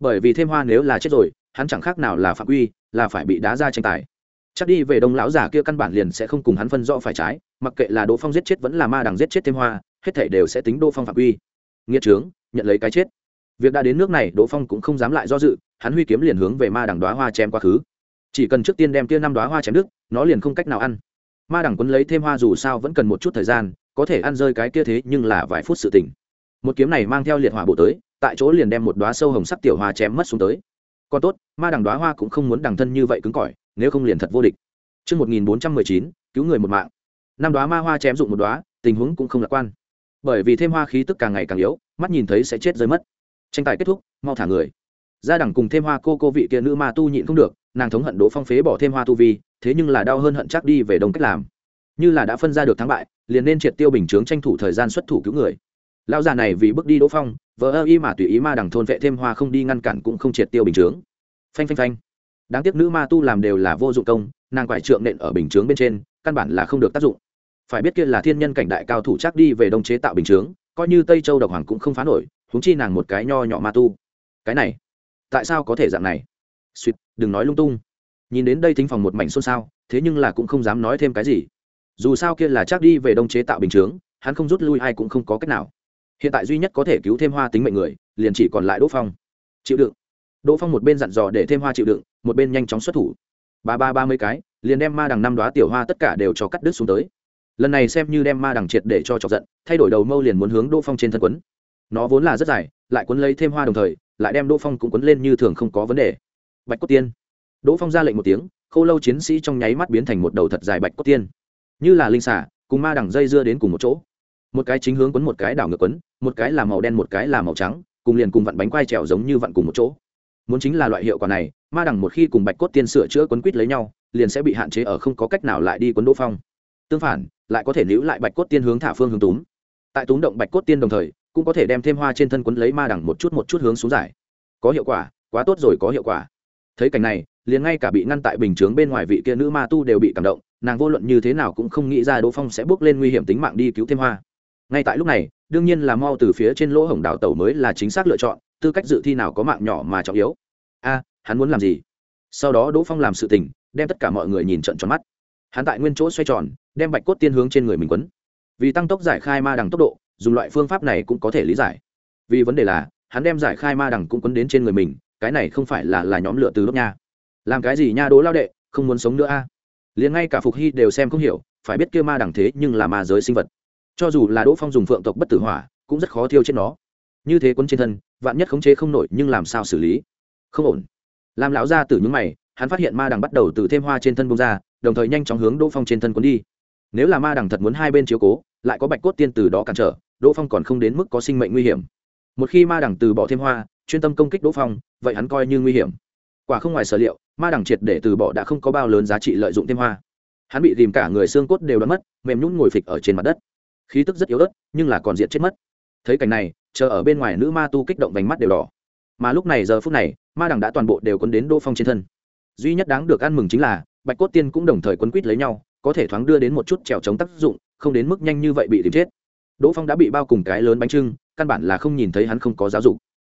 Bởi vì thêm hoa nếu là chết rồi, hắn chẳng khác nào là phạm quy, là phải bị đá ra tranh tài. Chắc đi về đông lão già kia căn bản liền sẽ không cùng hắn phân rõ phải trái, mặc kệ là đỗ phong giết chết vẫn là ma đằng giết chết thêm hoa, hết thể đều sẽ tính đỗ phong phạm quy. Nghĩa trướng, nhận lấy cái chết. Việc đã đến nước này, đỗ phong cũng không dám lại do dự, hắn huy kiếm liền hướng về ma đằng đoá hoa chém quá khứ. Chỉ cần trước tiên đem tia năm đoá hoa chém đứt nó liền không cách nào ăn ma đẳng quấn lấy thêm hoa dù sao vẫn cần một chút thời gian có thể ăn rơi cái kia thế nhưng là vài phút sự tỉnh một kiếm này mang theo liệt hỏa bộ tới tại chỗ liền đem một đoá sâu hồng sắc tiểu hoa chém mất xuống tới còn tốt ma đằng đoá hoa cũng không muốn đằng thân như vậy cứng cỏi nếu không liền thật vô địch Trước 1419, cứu người một mạng. Năm đoá ma hoa chém dụng một đoá, tình huống cũng không lạc quan. Bởi vì thêm hoa khí tức càng ngày càng yếu, mắt nhìn thấy sẽ chết rơi mất. Tranh tài kết thúc, mau thả người. Gia đẳng cùng thêm hoa cô cô vị kia nữ ma tu nhịn không được, nàng thống hận Đỗ Phong phế bỏ thêm hoa tu vi, thế nhưng là đau hơn hận chắc đi về đông cách làm. Như là đã phân ra được thắng bại, liền nên triệt tiêu bình chướng tranh thủ thời gian xuất thủ cứu người. Lão già này vì bước đi Đỗ Phong, vợ ơ y mà tùy ý ma đằng thôn vệ thêm hoa không đi ngăn cản cũng không triệt tiêu bình chướng. Phanh phanh phanh đáng tiếc nữ ma tu làm đều là vô dụng công nàng quải trượng nện ở bình chướng bên trên căn bản là không được tác dụng phải biết kia là thiên nhân cảnh đại cao thủ chắc đi về đông chế tạo bình chướng coi như tây châu độc hoàng cũng không phá nổi húng chi nàng một cái nho nhỏ ma tu cái này tại sao có thể dạng này? Suýt đừng nói lung tung. Nhìn đến đây thính phòng một mảnh xôn xao, thế nhưng là cũng không dám nói thêm cái gì. Dù sao kia là chắc đi về đông chế tạo bình chướng, hắn không rút lui ai cũng không có cách nào. Hiện tại duy nhất có thể cứu thêm hoa tính mệnh người, liền chỉ còn lại đỗ phong. Chịu đựng. Đỗ phong một bên dặn dò để thêm hoa chịu đựng, một bên nhanh chóng xuất thủ. Ba ba ba mươi cái, liền đem ma đằng năm đoá tiểu hoa tất cả đều cho cắt đứt xuống tới. Lần này xem như đem ma đằng triệt để cho chọc giận, thay đổi đầu mâu liền muốn hướng đỗ phong trên thân quấn. Nó vốn là rất dài, lại quấn lấy thêm hoa đồng thời lại đem đỗ phong cũng quấn lên như thường không có vấn đề. Bạch cốt tiên. Đỗ phong ra lệnh một tiếng k h ô lâu chiến sĩ trong nháy mắt biến thành một đầu thật dài bạch cốt tiên. Như là linh xả cùng ma đằng dây dưa đến cùng một chỗ. Một cái chính hướng quấn một cái đảo ngược quấn, một cái là màu đen một cái là màu trắng, cùng liền cùng vặn bánh quai trèo giống như vặn cùng một chỗ. Muốn chính là loại hiệu quả này, ma đằng một khi cùng bạch cốt tiên sửa chữa quấn quýt lấy nhau, liền sẽ bị hạn chế ở không có cách nào lại đi quấn đỗ phong. Tương phản, lại có thể níu lại bạch cốt tiên hướng thả phương hướng túm. Tại túm động bạch cốt tiên đồng thời cũng có thể đem thêm hoa trên thân quấn lấy ma đằng một chút một chút hướng xuống giải. Có hiệu quả, quá tốt rồi, có hiệu quả. Thấy cảnh này, liền ngay cả bị ngăn tại bình chướng bên ngoài vị kia nữ ma tu đều bị cảm động, nàng vô luận như thế nào cũng không nghĩ ra đỗ phong sẽ bước lên nguy hiểm tính mạng đi cứu thêm hoa. Ngay tại lúc này, đương nhiên là mau từ phía trên lỗ hổng đảo tàu mới là chính xác lựa chọn, tư cách dự thi nào có mạng nhỏ mà trọng yếu. A, hắn muốn làm gì? Sau đó đỗ phong làm sự tình, đem tất cả mọi người nhìn trận tròn mắt. Hắn tại nguyên chỗ xoay tròn, đem bạch cốt tiên hướng trên người mình quấn. Vì tăng tốc giải khai ma đằng tốc độ dùng loại phương pháp này cũng có thể lý giải. Vì vấn đề là, hắn đem giải khai ma đằng cũng quấn đến trên người mình, cái này không phải là là nhóm lửa từ lúc nha. Làm cái gì nha đố lao đệ, không muốn sống nữa a. Liền ngay cả phục hy đều xem không hiểu, phải biết kia ma đằng thế nhưng là ma giới sinh vật. Cho dù là đỗ phong dùng phượng tộc bất tử hỏa, cũng rất khó thiêu chết nó. Như thế quấn trên thân, vạn nhất khống chế không nổi nhưng làm sao xử lý? Không ổn. Làm lão ra từ những mày, hắn phát hiện ma đằng bắt đầu từ thêm hoa trên thân bông ra, đồng thời nhanh chóng hướng đỗ phong trên thân quấn đi. Nếu là ma đằng thật muốn hai bên chiếu cố, lại có bạch cốt tiên từ đó cản trở đỗ phong còn không đến mức có sinh mệnh nguy hiểm. Một khi ma đẳng từ bỏ thêm hoa, chuyên tâm công kích đỗ phong, vậy hắn coi như nguy hiểm. Quả không ngoài sở liệu, ma đẳng triệt để từ bỏ đã không có bao lớn giá trị lợi dụng thêm hoa. Hắn bị tìm cả người xương cốt đều đã mất, mềm nhún ngồi phịch ở trên mặt đất. Khí tức rất yếu ớt, nhưng là còn diện chết mất. Thấy cảnh này, chờ ở bên ngoài nữ ma tu kích động vành mắt đều đỏ. Mà lúc này giờ phút này, ma đẳng đã toàn bộ đều quấn đến đỗ phong trên thân. Duy nhất đáng được ăn mừng chính là, bạch cốt tiên cũng đồng thời quấn quýt lấy nhau, có thể thoáng đưa đến một chút trèo chống tác dụng, không đến mức nhanh như vậy bị tìm chết đỗ phong đã bị bao cùng cái lớn bánh trưng, căn bản là không nhìn thấy hắn không có giáo dục.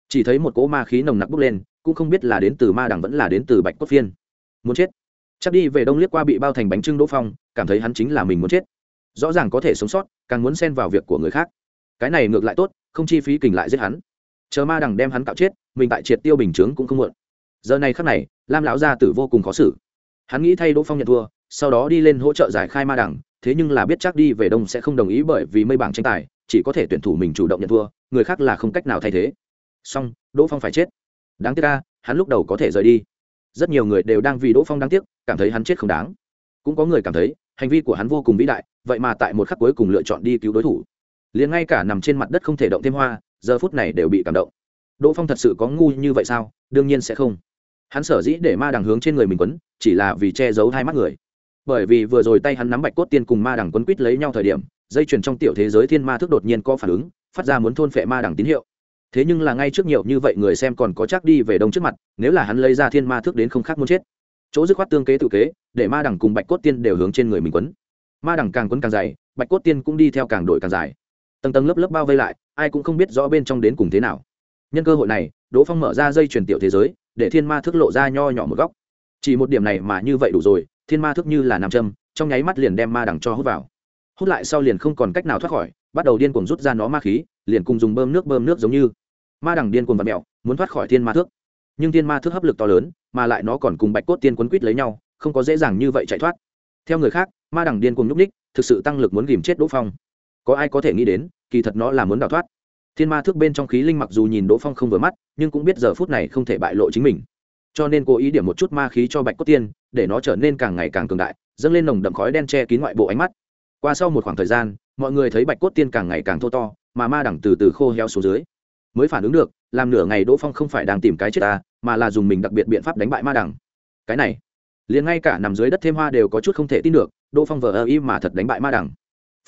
Chỉ thấy một cỗ ma khí nồng nặc bốc lên, cũng không biết là đến từ ma đằng vẫn là đến từ bạch cốt phiên. Muốn chết. Chắc đi về đông liếc qua bị bao thành bánh trưng đỗ phong, cảm thấy hắn chính là mình muốn chết. Rõ ràng có thể sống sót, càng muốn xen vào việc của người khác. Cái này ngược lại tốt, không chi phí kình lại giết hắn. Chờ ma đằng đem hắn cạo chết, mình tại triệt tiêu bình chướng cũng không muộn. Giờ này khắc này, lam lão gia tử vô cùng khó xử. Hắn nghĩ thay đỗ phong nhận thua, sau đó đi lên hỗ trợ giải khai ma đẳng thế nhưng là biết chắc đi về đông sẽ không đồng ý bởi vì mây bảng tranh tài, chỉ có thể tuyển thủ mình chủ động nhận thua, người khác là không cách nào thay thế. Song đỗ phong phải chết. Đáng tiếc ca hắn lúc đầu có thể rời đi. Rất nhiều người đều đang vì đỗ phong đáng tiếc, cảm thấy hắn chết không đáng. Cũng có người cảm thấy, hành vi của hắn vô cùng vĩ đại, vậy mà tại một khắc cuối cùng lựa chọn đi cứu đối thủ. Liền ngay cả nằm trên mặt đất không thể động thêm hoa, giờ phút này đều bị cảm động. Đỗ phong thật sự có ngu như vậy sao? Đương nhiên sẽ không. Hắn sở dĩ để ma đằng hướng trên người mình quấn, chỉ là vì che giấu hai mắt người bởi vì vừa rồi tay hắn nắm bạch cốt tiên cùng ma đằng quấn quýt lấy nhau thời điểm, dây chuyền trong tiểu thế giới thiên ma thức đột nhiên có phản ứng, phát ra muốn thôn phệ ma đằng tín hiệu. Thế nhưng là ngay trước nhiều như vậy người xem còn có chắc đi về đông trước mặt, nếu là hắn lấy ra thiên ma thức đến không khác muốn chết. Chỗ dứt khoát tương kế tự kế, để ma đằng cùng bạch cốt tiên đều hướng trên người mình quấn. Ma đằng càng quấn càng dày, bạch cốt tiên cũng đi theo càng đổi càng dài. Tầng tầng lớp lớp bao vây lại, ai cũng không biết rõ bên trong đến cùng thế nào. Nhân cơ hội này, đỗ phong mở ra dây chuyển tiểu thế giới, để thiên ma thức lộ ra nho nhỏ một góc. Chỉ một điểm này mà như vậy đủ rồi thiên ma thức như là nam châm, trong nháy mắt liền đem ma đằng cho hút vào. Hút lại sau liền không còn cách nào thoát khỏi, bắt đầu điên cuồng rút ra nó ma khí, liền cùng dùng bơm nước bơm nước giống như. Ma đằng điên cuồng vật mẹo muốn thoát khỏi thiên ma thước nhưng thiên ma thước hấp lực to lớn, mà lại nó còn cùng bạch cốt tiên quấn quýt lấy nhau, không có dễ dàng như vậy chạy thoát. Theo người khác, ma đằng điên cuồng nhúc ních thực sự tăng lực muốn ghìm chết đỗ phong. Có ai có thể nghĩ đến, kỳ thật nó là muốn đào thoát. Thiên ma thước bên trong khí linh mặc dù nhìn đỗ phong không vừa mắt, nhưng cũng biết giờ phút này không thể bại lộ chính mình cho nên cố ý điểm một chút ma khí cho bạch cốt tiên để nó trở nên càng ngày càng cường đại dâng lên nồng đậm khói đen che kín ngoại bộ ánh mắt. Qua sau một khoảng thời gian mọi người thấy bạch cốt tiên càng ngày càng thô to mà ma đẳng từ từ khô heo xuống dưới. Mới phản ứng được làm nửa ngày đỗ phong không phải đang tìm cái chết ta mà là dùng mình đặc biệt biện pháp đánh bại ma đẳng. Cái này liền ngay cả nằm dưới đất thêm hoa đều có chút không thể tin được đỗ phong vờ ơ y mà thật đánh bại ma đẳng.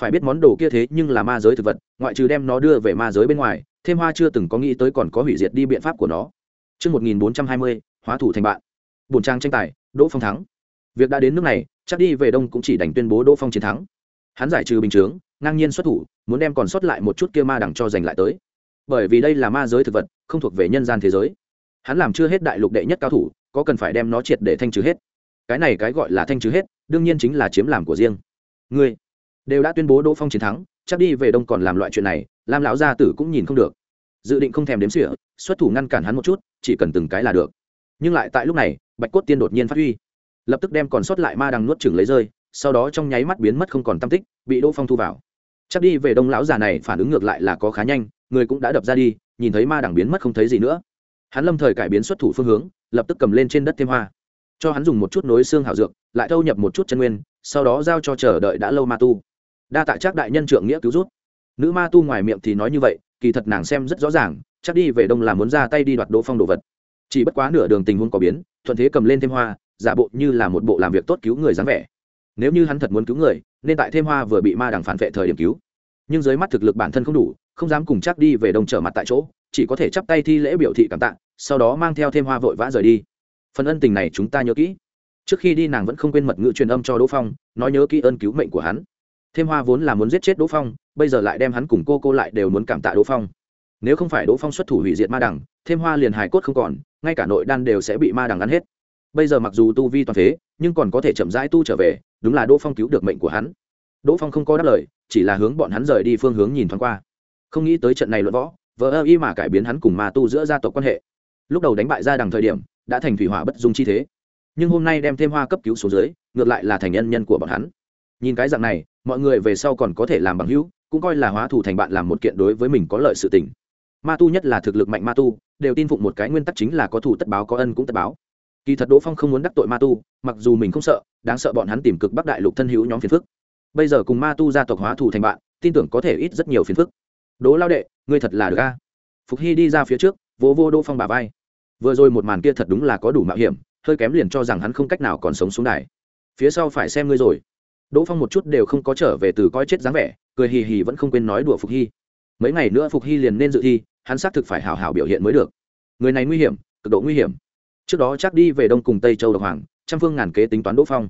Phải biết món đồ kia thế nhưng là ma giới thực vật ngoại trừ đem nó đưa về ma giới bên ngoài thêm hoa chưa từng có nghĩ tới còn có hủy diệt đi biện pháp của nó. Trước 1420, hóa thủ thành bạn. Bùn trang tranh tài, Đỗ Phong thắng. Việc đã đến nước này, chắc đi về đông cũng chỉ đành tuyên bố Đỗ Phong chiến thắng. Hắn giải trừ bình chướng, ngang nhiên xuất thủ, muốn đem còn sót lại một chút kia ma đẳng cho giành lại tới. Bởi vì đây là ma giới thực vật, không thuộc về nhân gian thế giới. Hắn làm chưa hết đại lục đệ nhất cao thủ, có cần phải đem nó triệt để thanh trừ hết. Cái này cái gọi là thanh trừ hết, đương nhiên chính là chiếm làm của riêng. Ngươi đều đã tuyên bố Đỗ Phong chiến thắng, chắc đi về đông còn làm loại chuyện này, Lam lão gia tử cũng nhìn không được. Dự định không thèm đếm sỉa xuất thủ ngăn cản hắn một chút, chỉ cần từng cái là được. Nhưng lại tại lúc này, Bạch Cốt Tiên đột nhiên phát huy, lập tức đem còn sót lại ma đằng nuốt chửng lấy rơi, sau đó trong nháy mắt biến mất không còn tâm tích, bị Đỗ Phong thu vào. Chắc đi về đông lão già này phản ứng ngược lại là có khá nhanh, người cũng đã đập ra đi, nhìn thấy ma đằng biến mất không thấy gì nữa. Hắn lâm thời cải biến xuất thủ phương hướng, lập tức cầm lên trên đất thêm hoa, cho hắn dùng một chút nối xương hảo dược, lại thâu nhập một chút chân nguyên, sau đó giao cho chờ đợi đã lâu ma tu. Đa tạ chắc đại nhân trượng nghĩa cứu rút nữ ma tu ngoài miệng thì nói như vậy kỳ thật nàng xem rất rõ ràng chắc đi về đông là muốn ra tay đi đoạt đỗ phong đồ vật chỉ bất quá nửa đường tình huống có biến, thuận thế cầm lên thêm hoa, giả bộ như là một bộ làm việc tốt cứu người dáng vẻ. Nếu như hắn thật muốn cứu người, nên tại thêm hoa vừa bị ma đằng phản vệ thời điểm cứu. Nhưng dưới mắt thực lực bản thân không đủ, không dám cùng chắc đi về đông trở mặt tại chỗ, chỉ có thể chắp tay thi lễ biểu thị cảm tạ, sau đó mang theo thêm hoa vội vã rời đi. Phần ân tình này chúng ta nhớ kỹ. Trước khi đi nàng vẫn không quên mật ngữ truyền âm cho đỗ phong, nói nhớ kỹ ơn cứu mệnh của hắn. Thêm hoa vốn là muốn giết chết đỗ phong, bây giờ lại đem hắn cùng cô cô lại đều muốn cảm tạ đỗ phong nếu không phải đỗ phong xuất thủ hủy diệt ma đằng, thêm hoa liền hài cốt không còn, ngay cả nội đan đều sẽ bị ma đằng ăn hết. Bây giờ mặc dù tu vi toàn phế nhưng còn có thể chậm rãi tu trở về, đúng là đỗ phong cứu được mệnh của hắn. Đỗ phong không có đáp lời, chỉ là hướng bọn hắn rời đi phương hướng nhìn thoáng qua. Không nghĩ tới trận này luận võ vợ ơ y mà cải biến hắn cùng ma tu giữa gia tộc quan hệ. Lúc đầu đánh bại ra đằng thời điểm, đã thành thủy hỏa bất dung chi thế. Nhưng hôm nay đem thêm hoa cấp cứu số dưới, ngược lại là thành nhân nhân của bọn hắn. Nhìn cái dạng này, mọi người về sau còn có thể làm bằng hữu, cũng coi là hóa thù thành bạn làm một kiện đối với mình có lợi sự tình ma tu nhất là thực lực mạnh ma tu, đều tin phụng một cái nguyên tắc chính là có thủ tất báo, có ân cũng tất báo. Kỳ thật đỗ phong không muốn đắc tội ma tu, mặc dù mình không sợ, đáng sợ bọn hắn tìm cực bắc đại lục thân hữu nhóm phiền phức. Bây giờ cùng ma tu gia tộc hóa thủ thành bạn, tin tưởng có thể ít rất nhiều phiền phức. Đỗ lao đệ, ngươi thật là được ca phục hy đi ra phía trước, vỗ vô đỗ phong bà vai. Vừa rồi một màn kia thật đúng là có đủ mạo hiểm, hơi kém liền cho rằng hắn không cách nào còn sống xuống đài. Phía sau phải xem ngươi rồi. Đỗ phong một chút đều không có trở về từ coi chết dáng vẻ, cười hì hì vẫn không quên nói đùa phục hy. Mấy ngày nữa phục hy liền nên dự thi hắn xác thực phải hào hào biểu hiện mới được. Người này nguy hiểm, cực độ nguy hiểm. Trước đó chắc đi về đông cùng tây châu độc hoàng, trăm phương ngàn kế tính toán đỗ phong.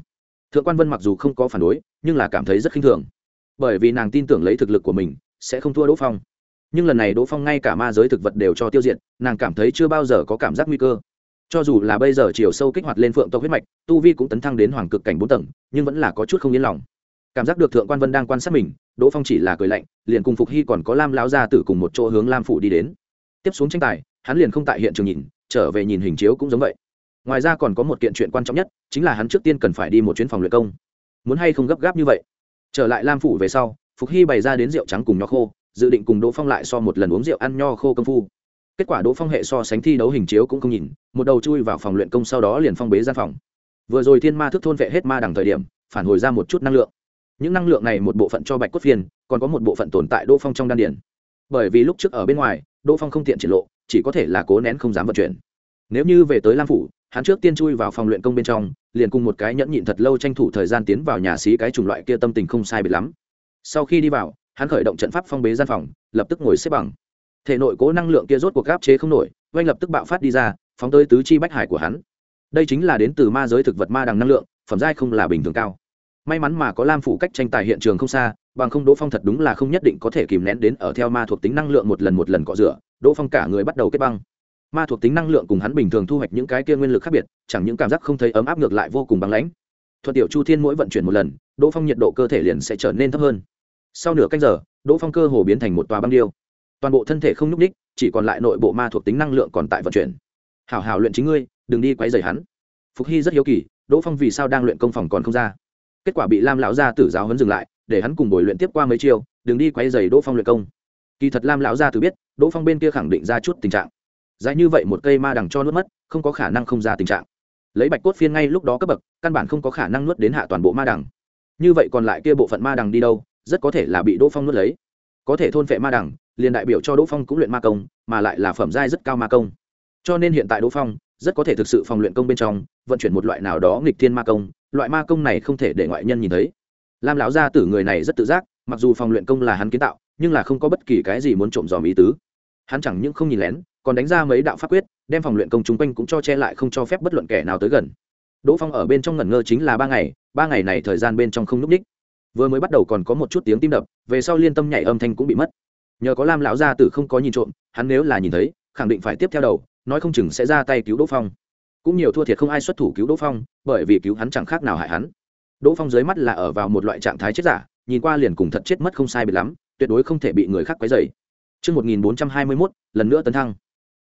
Thượng quan vân mặc dù không có phản đối, nhưng là cảm thấy rất khinh thường. Bởi vì nàng tin tưởng lấy thực lực của mình, sẽ không thua đỗ phong. Nhưng lần này đỗ phong ngay cả ma giới thực vật đều cho tiêu diệt, nàng cảm thấy chưa bao giờ có cảm giác nguy cơ. Cho dù là bây giờ chiều sâu kích hoạt lên phượng tộc huyết mạch, tu vi cũng tấn thăng đến hoàng cực cảnh bốn tầng, nhưng vẫn là có chút không yên lòng cảm giác được thượng quan vân đang quan sát mình, đỗ phong chỉ là cười lạnh, liền cùng phục hy còn có lam lão gia tử cùng một chỗ hướng lam phủ đi đến. Tiếp xuống tranh tài, hắn liền không tại hiện trường nhìn, trở về nhìn hình chiếu cũng giống vậy. Ngoài ra còn có một kiện chuyện quan trọng nhất, chính là hắn trước tiên cần phải đi một chuyến phòng luyện công. Muốn hay không gấp gáp như vậy? Trở lại lam phủ về sau, phục hy bày ra đến rượu trắng cùng nho khô, dự định cùng đỗ phong lại so một lần uống rượu ăn nho khô công phu. Kết quả đỗ phong hệ so sánh thi đấu hình chiếu cũng không nhìn, một đầu chui vào phòng luyện công sau đó liền phong bế gian phòng. Vừa rồi thiên ma thức thôn vệ hết ma đằng thời điểm, phản hồi ra một chút năng lượng những năng lượng này một bộ phận cho bạch cốt phiên, còn có một bộ phận tồn tại đỗ phong trong đan điển bởi vì lúc trước ở bên ngoài, đỗ phong không tiện triển lộ, chỉ có thể là cố nén không dám vận chuyển. Nếu như về tới lam phủ, hắn trước tiên chui vào phòng luyện công bên trong, liền cùng một cái nhẫn nhịn thật lâu tranh thủ thời gian tiến vào nhà xí cái chủng loại kia tâm tình không sai biệt lắm. Sau khi đi vào, hắn khởi động trận pháp phong bế gian phòng, lập tức ngồi xếp bằng. Thể nội cố năng lượng kia rốt cuộc gáp chế không nổi, oanh lập tức bạo phát đi ra, phóng tới tứ chi bách hải của hắn. Đây chính là đến từ ma giới thực vật ma đằng năng lượng, phẩm giai không là bình thường cao may mắn mà có lam phủ cách tranh tài hiện trường không xa, bằng không đỗ phong thật đúng là không nhất định có thể kìm nén đến ở theo ma thuộc tính năng lượng một lần một lần cọ rửa, đỗ phong cả người bắt đầu kết băng. Ma thuộc tính năng lượng cùng hắn bình thường thu hoạch những cái kia nguyên lực khác biệt, chẳng những cảm giác không thấy ấm áp ngược lại vô cùng băng lãnh. Thuận tiểu chu thiên mỗi vận chuyển một lần, đỗ phong nhiệt độ cơ thể liền sẽ trở nên thấp hơn. Sau nửa canh giờ, đỗ phong cơ hồ biến thành một tòa băng điêu. Toàn bộ thân thể không nhúc ních chỉ còn lại nội bộ ma thuộc tính năng lượng còn tại vận chuyển. Hảo hảo luyện chính ngươi, đừng đi quấy rầy hắn. Phục hy rất hiếu kỳ, đỗ phong vì sao đang luyện công phòng còn không ra? Kết quả bị lam lão gia tử giáo hấn dừng lại, để hắn cùng bồi luyện tiếp qua mấy chiêu, đừng đi quấy dày đỗ phong luyện công. Kỳ thật lam lão gia tử biết, đỗ phong bên kia khẳng định ra chút tình trạng. Dài như vậy một cây ma đằng cho nuốt mất, không có khả năng không ra tình trạng. Lấy bạch cốt phiên ngay lúc đó cấp bậc, căn bản không có khả năng nuốt đến hạ toàn bộ ma đằng. Như vậy còn lại kia bộ phận ma đằng đi đâu, rất có thể là bị đỗ phong nuốt lấy. Có thể thôn phệ ma đằng, liền đại biểu cho đỗ phong cũng luyện ma công, mà lại là phẩm giai rất cao ma công. Cho nên hiện tại đỗ phong rất có thể thực sự phòng luyện công bên trong, vận chuyển một loại nào đó nghịch thiên ma công loại ma công này không thể để ngoại nhân nhìn thấy. Lam lão gia tử người này rất tự giác, mặc dù phòng luyện công là hắn kiến tạo, nhưng là không có bất kỳ cái gì muốn trộm dòm ý tứ. Hắn chẳng những không nhìn lén, còn đánh ra mấy đạo pháp quyết, đem phòng luyện công chung quanh cũng cho che lại không cho phép bất luận kẻ nào tới gần. Đỗ phong ở bên trong ngẩn ngơ chính là ba ngày ba ngày này thời gian bên trong không n ú c ních vừa mới bắt đầu còn có một chút tiếng tim đập, về sau liên tâm nhảy âm thanh cũng bị mất. Nhờ có lam lão gia tử không có nhìn trộm, hắn nếu là nhìn thấy, khẳng định phải tiếp theo đầu, nói không chừng sẽ ra tay cứu đỗ phong cũng nhiều thua thiệt không ai xuất thủ cứu đỗ phong bởi vì cứu hắn chẳng khác nào hại hắn đỗ phong dưới mắt là ở vào một loại trạng thái chết giả nhìn qua liền cùng thật chết mất không sai biệt lắm tuyệt đối không thể bị người khác quấy dày Trước 1421, lần nữa tấn thăng.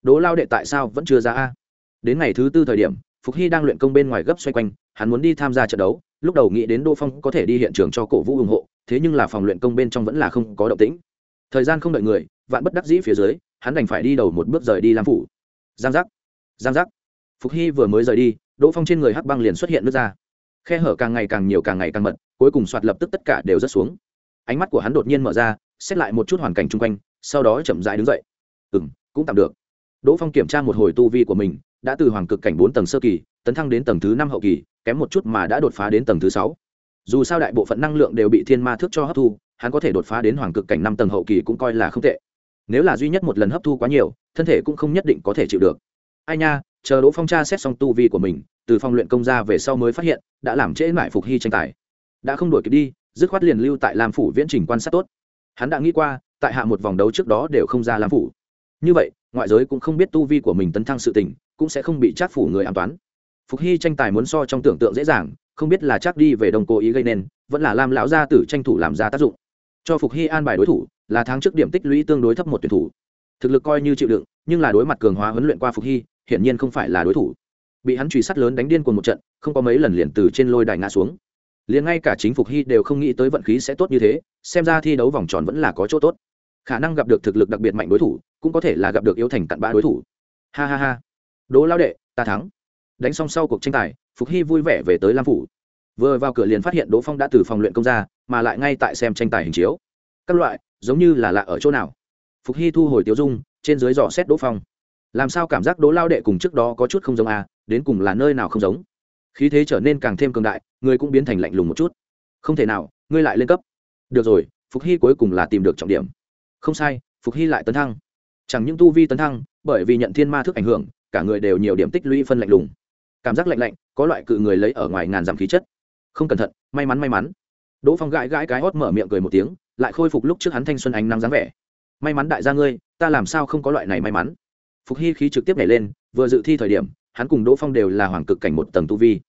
Đỗ lao đệ tại sao vẫn chưa ra a? Đến ngày thứ tư thời điểm, Phục Hy đang luyện công bên ngoài gấp xoay quanh, hắn muốn đi tham gia trận đấu, lúc đầu nghĩ đến Đỗ Phong có thể đi hiện trường cho cổ vũ ủng hộ, thế nhưng là phòng luyện công bên trong vẫn là không có động tĩnh. Thời gian không đợi người, vạn bất đắc dĩ phía dưới, hắn đành phải đi đầu một bước rời đi làm phủ. Giang giác, giang giác. Phục Hy vừa mới rời đi, Đỗ Phong trên người hắc băng liền xuất hiện nước ra. Khe hở càng ngày càng nhiều càng ngày càng mật, cuối cùng soạt lập tức tất cả đều rớt xuống. Ánh mắt của hắn đột nhiên mở ra, xét lại một chút hoàn cảnh chung quanh, sau đó chậm rãi đứng dậy. Ừm, cũng tạm được đỗ phong kiểm tra một hồi tu vi của mình đã từ hoàng cực cảnh bốn tầng sơ kỳ tấn thăng đến tầng thứ năm hậu kỳ kém một chút mà đã đột phá đến tầng thứ sáu dù sao đại bộ phận năng lượng đều bị thiên ma thước cho hấp thu hắn có thể đột phá đến hoàng cực cảnh năm tầng hậu kỳ cũng coi là không tệ nếu là duy nhất một lần hấp thu quá nhiều thân thể cũng không nhất định có thể chịu được ai nha chờ đỗ phong tra xét xong tu vi của mình, từ phong luyện công ra về sau mới phát hiện, đã làm trễ mãi phục hy tranh tài. Đã không đổi kịp đi, dứt khoát liền lưu tại lam phủ viễn trình quan sát tốt. Hắn đã nghĩ qua, tại hạ một vòng đấu trước đó đều không ra lam phủ. Như vậy, ngoại giới cũng không biết tu vi của mình tấn thăng sự tình, cũng sẽ không bị trác phủ người an toán. Phục hy tranh tài muốn so trong tưởng tượng dễ dàng, không biết là chắc đi về đồng cố ý gây nên, vẫn là lam lão gia tử tranh thủ làm ra tác dụng. Cho phục hy an bài đối thủ, là tháng trước điểm tích lũy tương đối thấp một tuyển thủ. Thực lực coi như chịu đựng, nhưng là đối mặt cường hóa huấn luyện qua phục hy hiển nhiên không phải là đối thủ. Bị hắn truy sát lớn đánh điên cuồng một trận, không có mấy lần liền từ trên lôi đài ngã xuống. Liền ngay cả chính phục hy đều không nghĩ tới vận khí sẽ tốt như thế, xem ra thi đấu vòng tròn vẫn là có chỗ tốt. Khả năng gặp được thực lực đặc biệt mạnh đối thủ, cũng có thể là gặp được yếu thành cặn bã đối thủ. Ha ha ha. Đỗ lao đệ, ta thắng. Đánh xong sau cuộc tranh tài, phục hy vui vẻ về tới lam phủ. Vừa vào cửa liền phát hiện đỗ phong đã từ phòng luyện công ra, mà lại ngay tại xem tranh tài hình chiếu. Các loại, giống như là lạ ở chỗ nào. Phục hy thu hồi tiêu dung, trên dưới dò xét đỗ phong làm sao cảm giác đỗ lao đệ cùng trước đó có chút không giống à đến cùng là nơi nào không giống? Khí thế trở nên càng thêm cường đại, người cũng biến thành lạnh lùng một chút. Không thể nào, ngươi lại lên cấp. Được rồi, phục hy cuối cùng là tìm được trọng điểm. Không sai, phục hy lại tấn thăng. Chẳng những tu vi tấn thăng, bởi vì nhận thiên ma thức ảnh hưởng, cả người đều nhiều điểm tích lũy phân lạnh lùng. Cảm giác lạnh lạnh, có loại cự người lấy ở ngoài ngàn dặm khí chất. Không cẩn thận, may mắn may mắn. Đỗ phong gãi gãi cái hót mở miệng cười một tiếng, lại khôi phục lúc trước hắn thanh xuân ánh nắng dáng vẻ. May mắn đại gia ngươi, ta làm sao không có loại này may mắn? Phục hy khí trực tiếp nhảy lên, vừa dự thi thời điểm, hắn cùng đỗ phong đều là hoàng cực cảnh một tầng tu vi.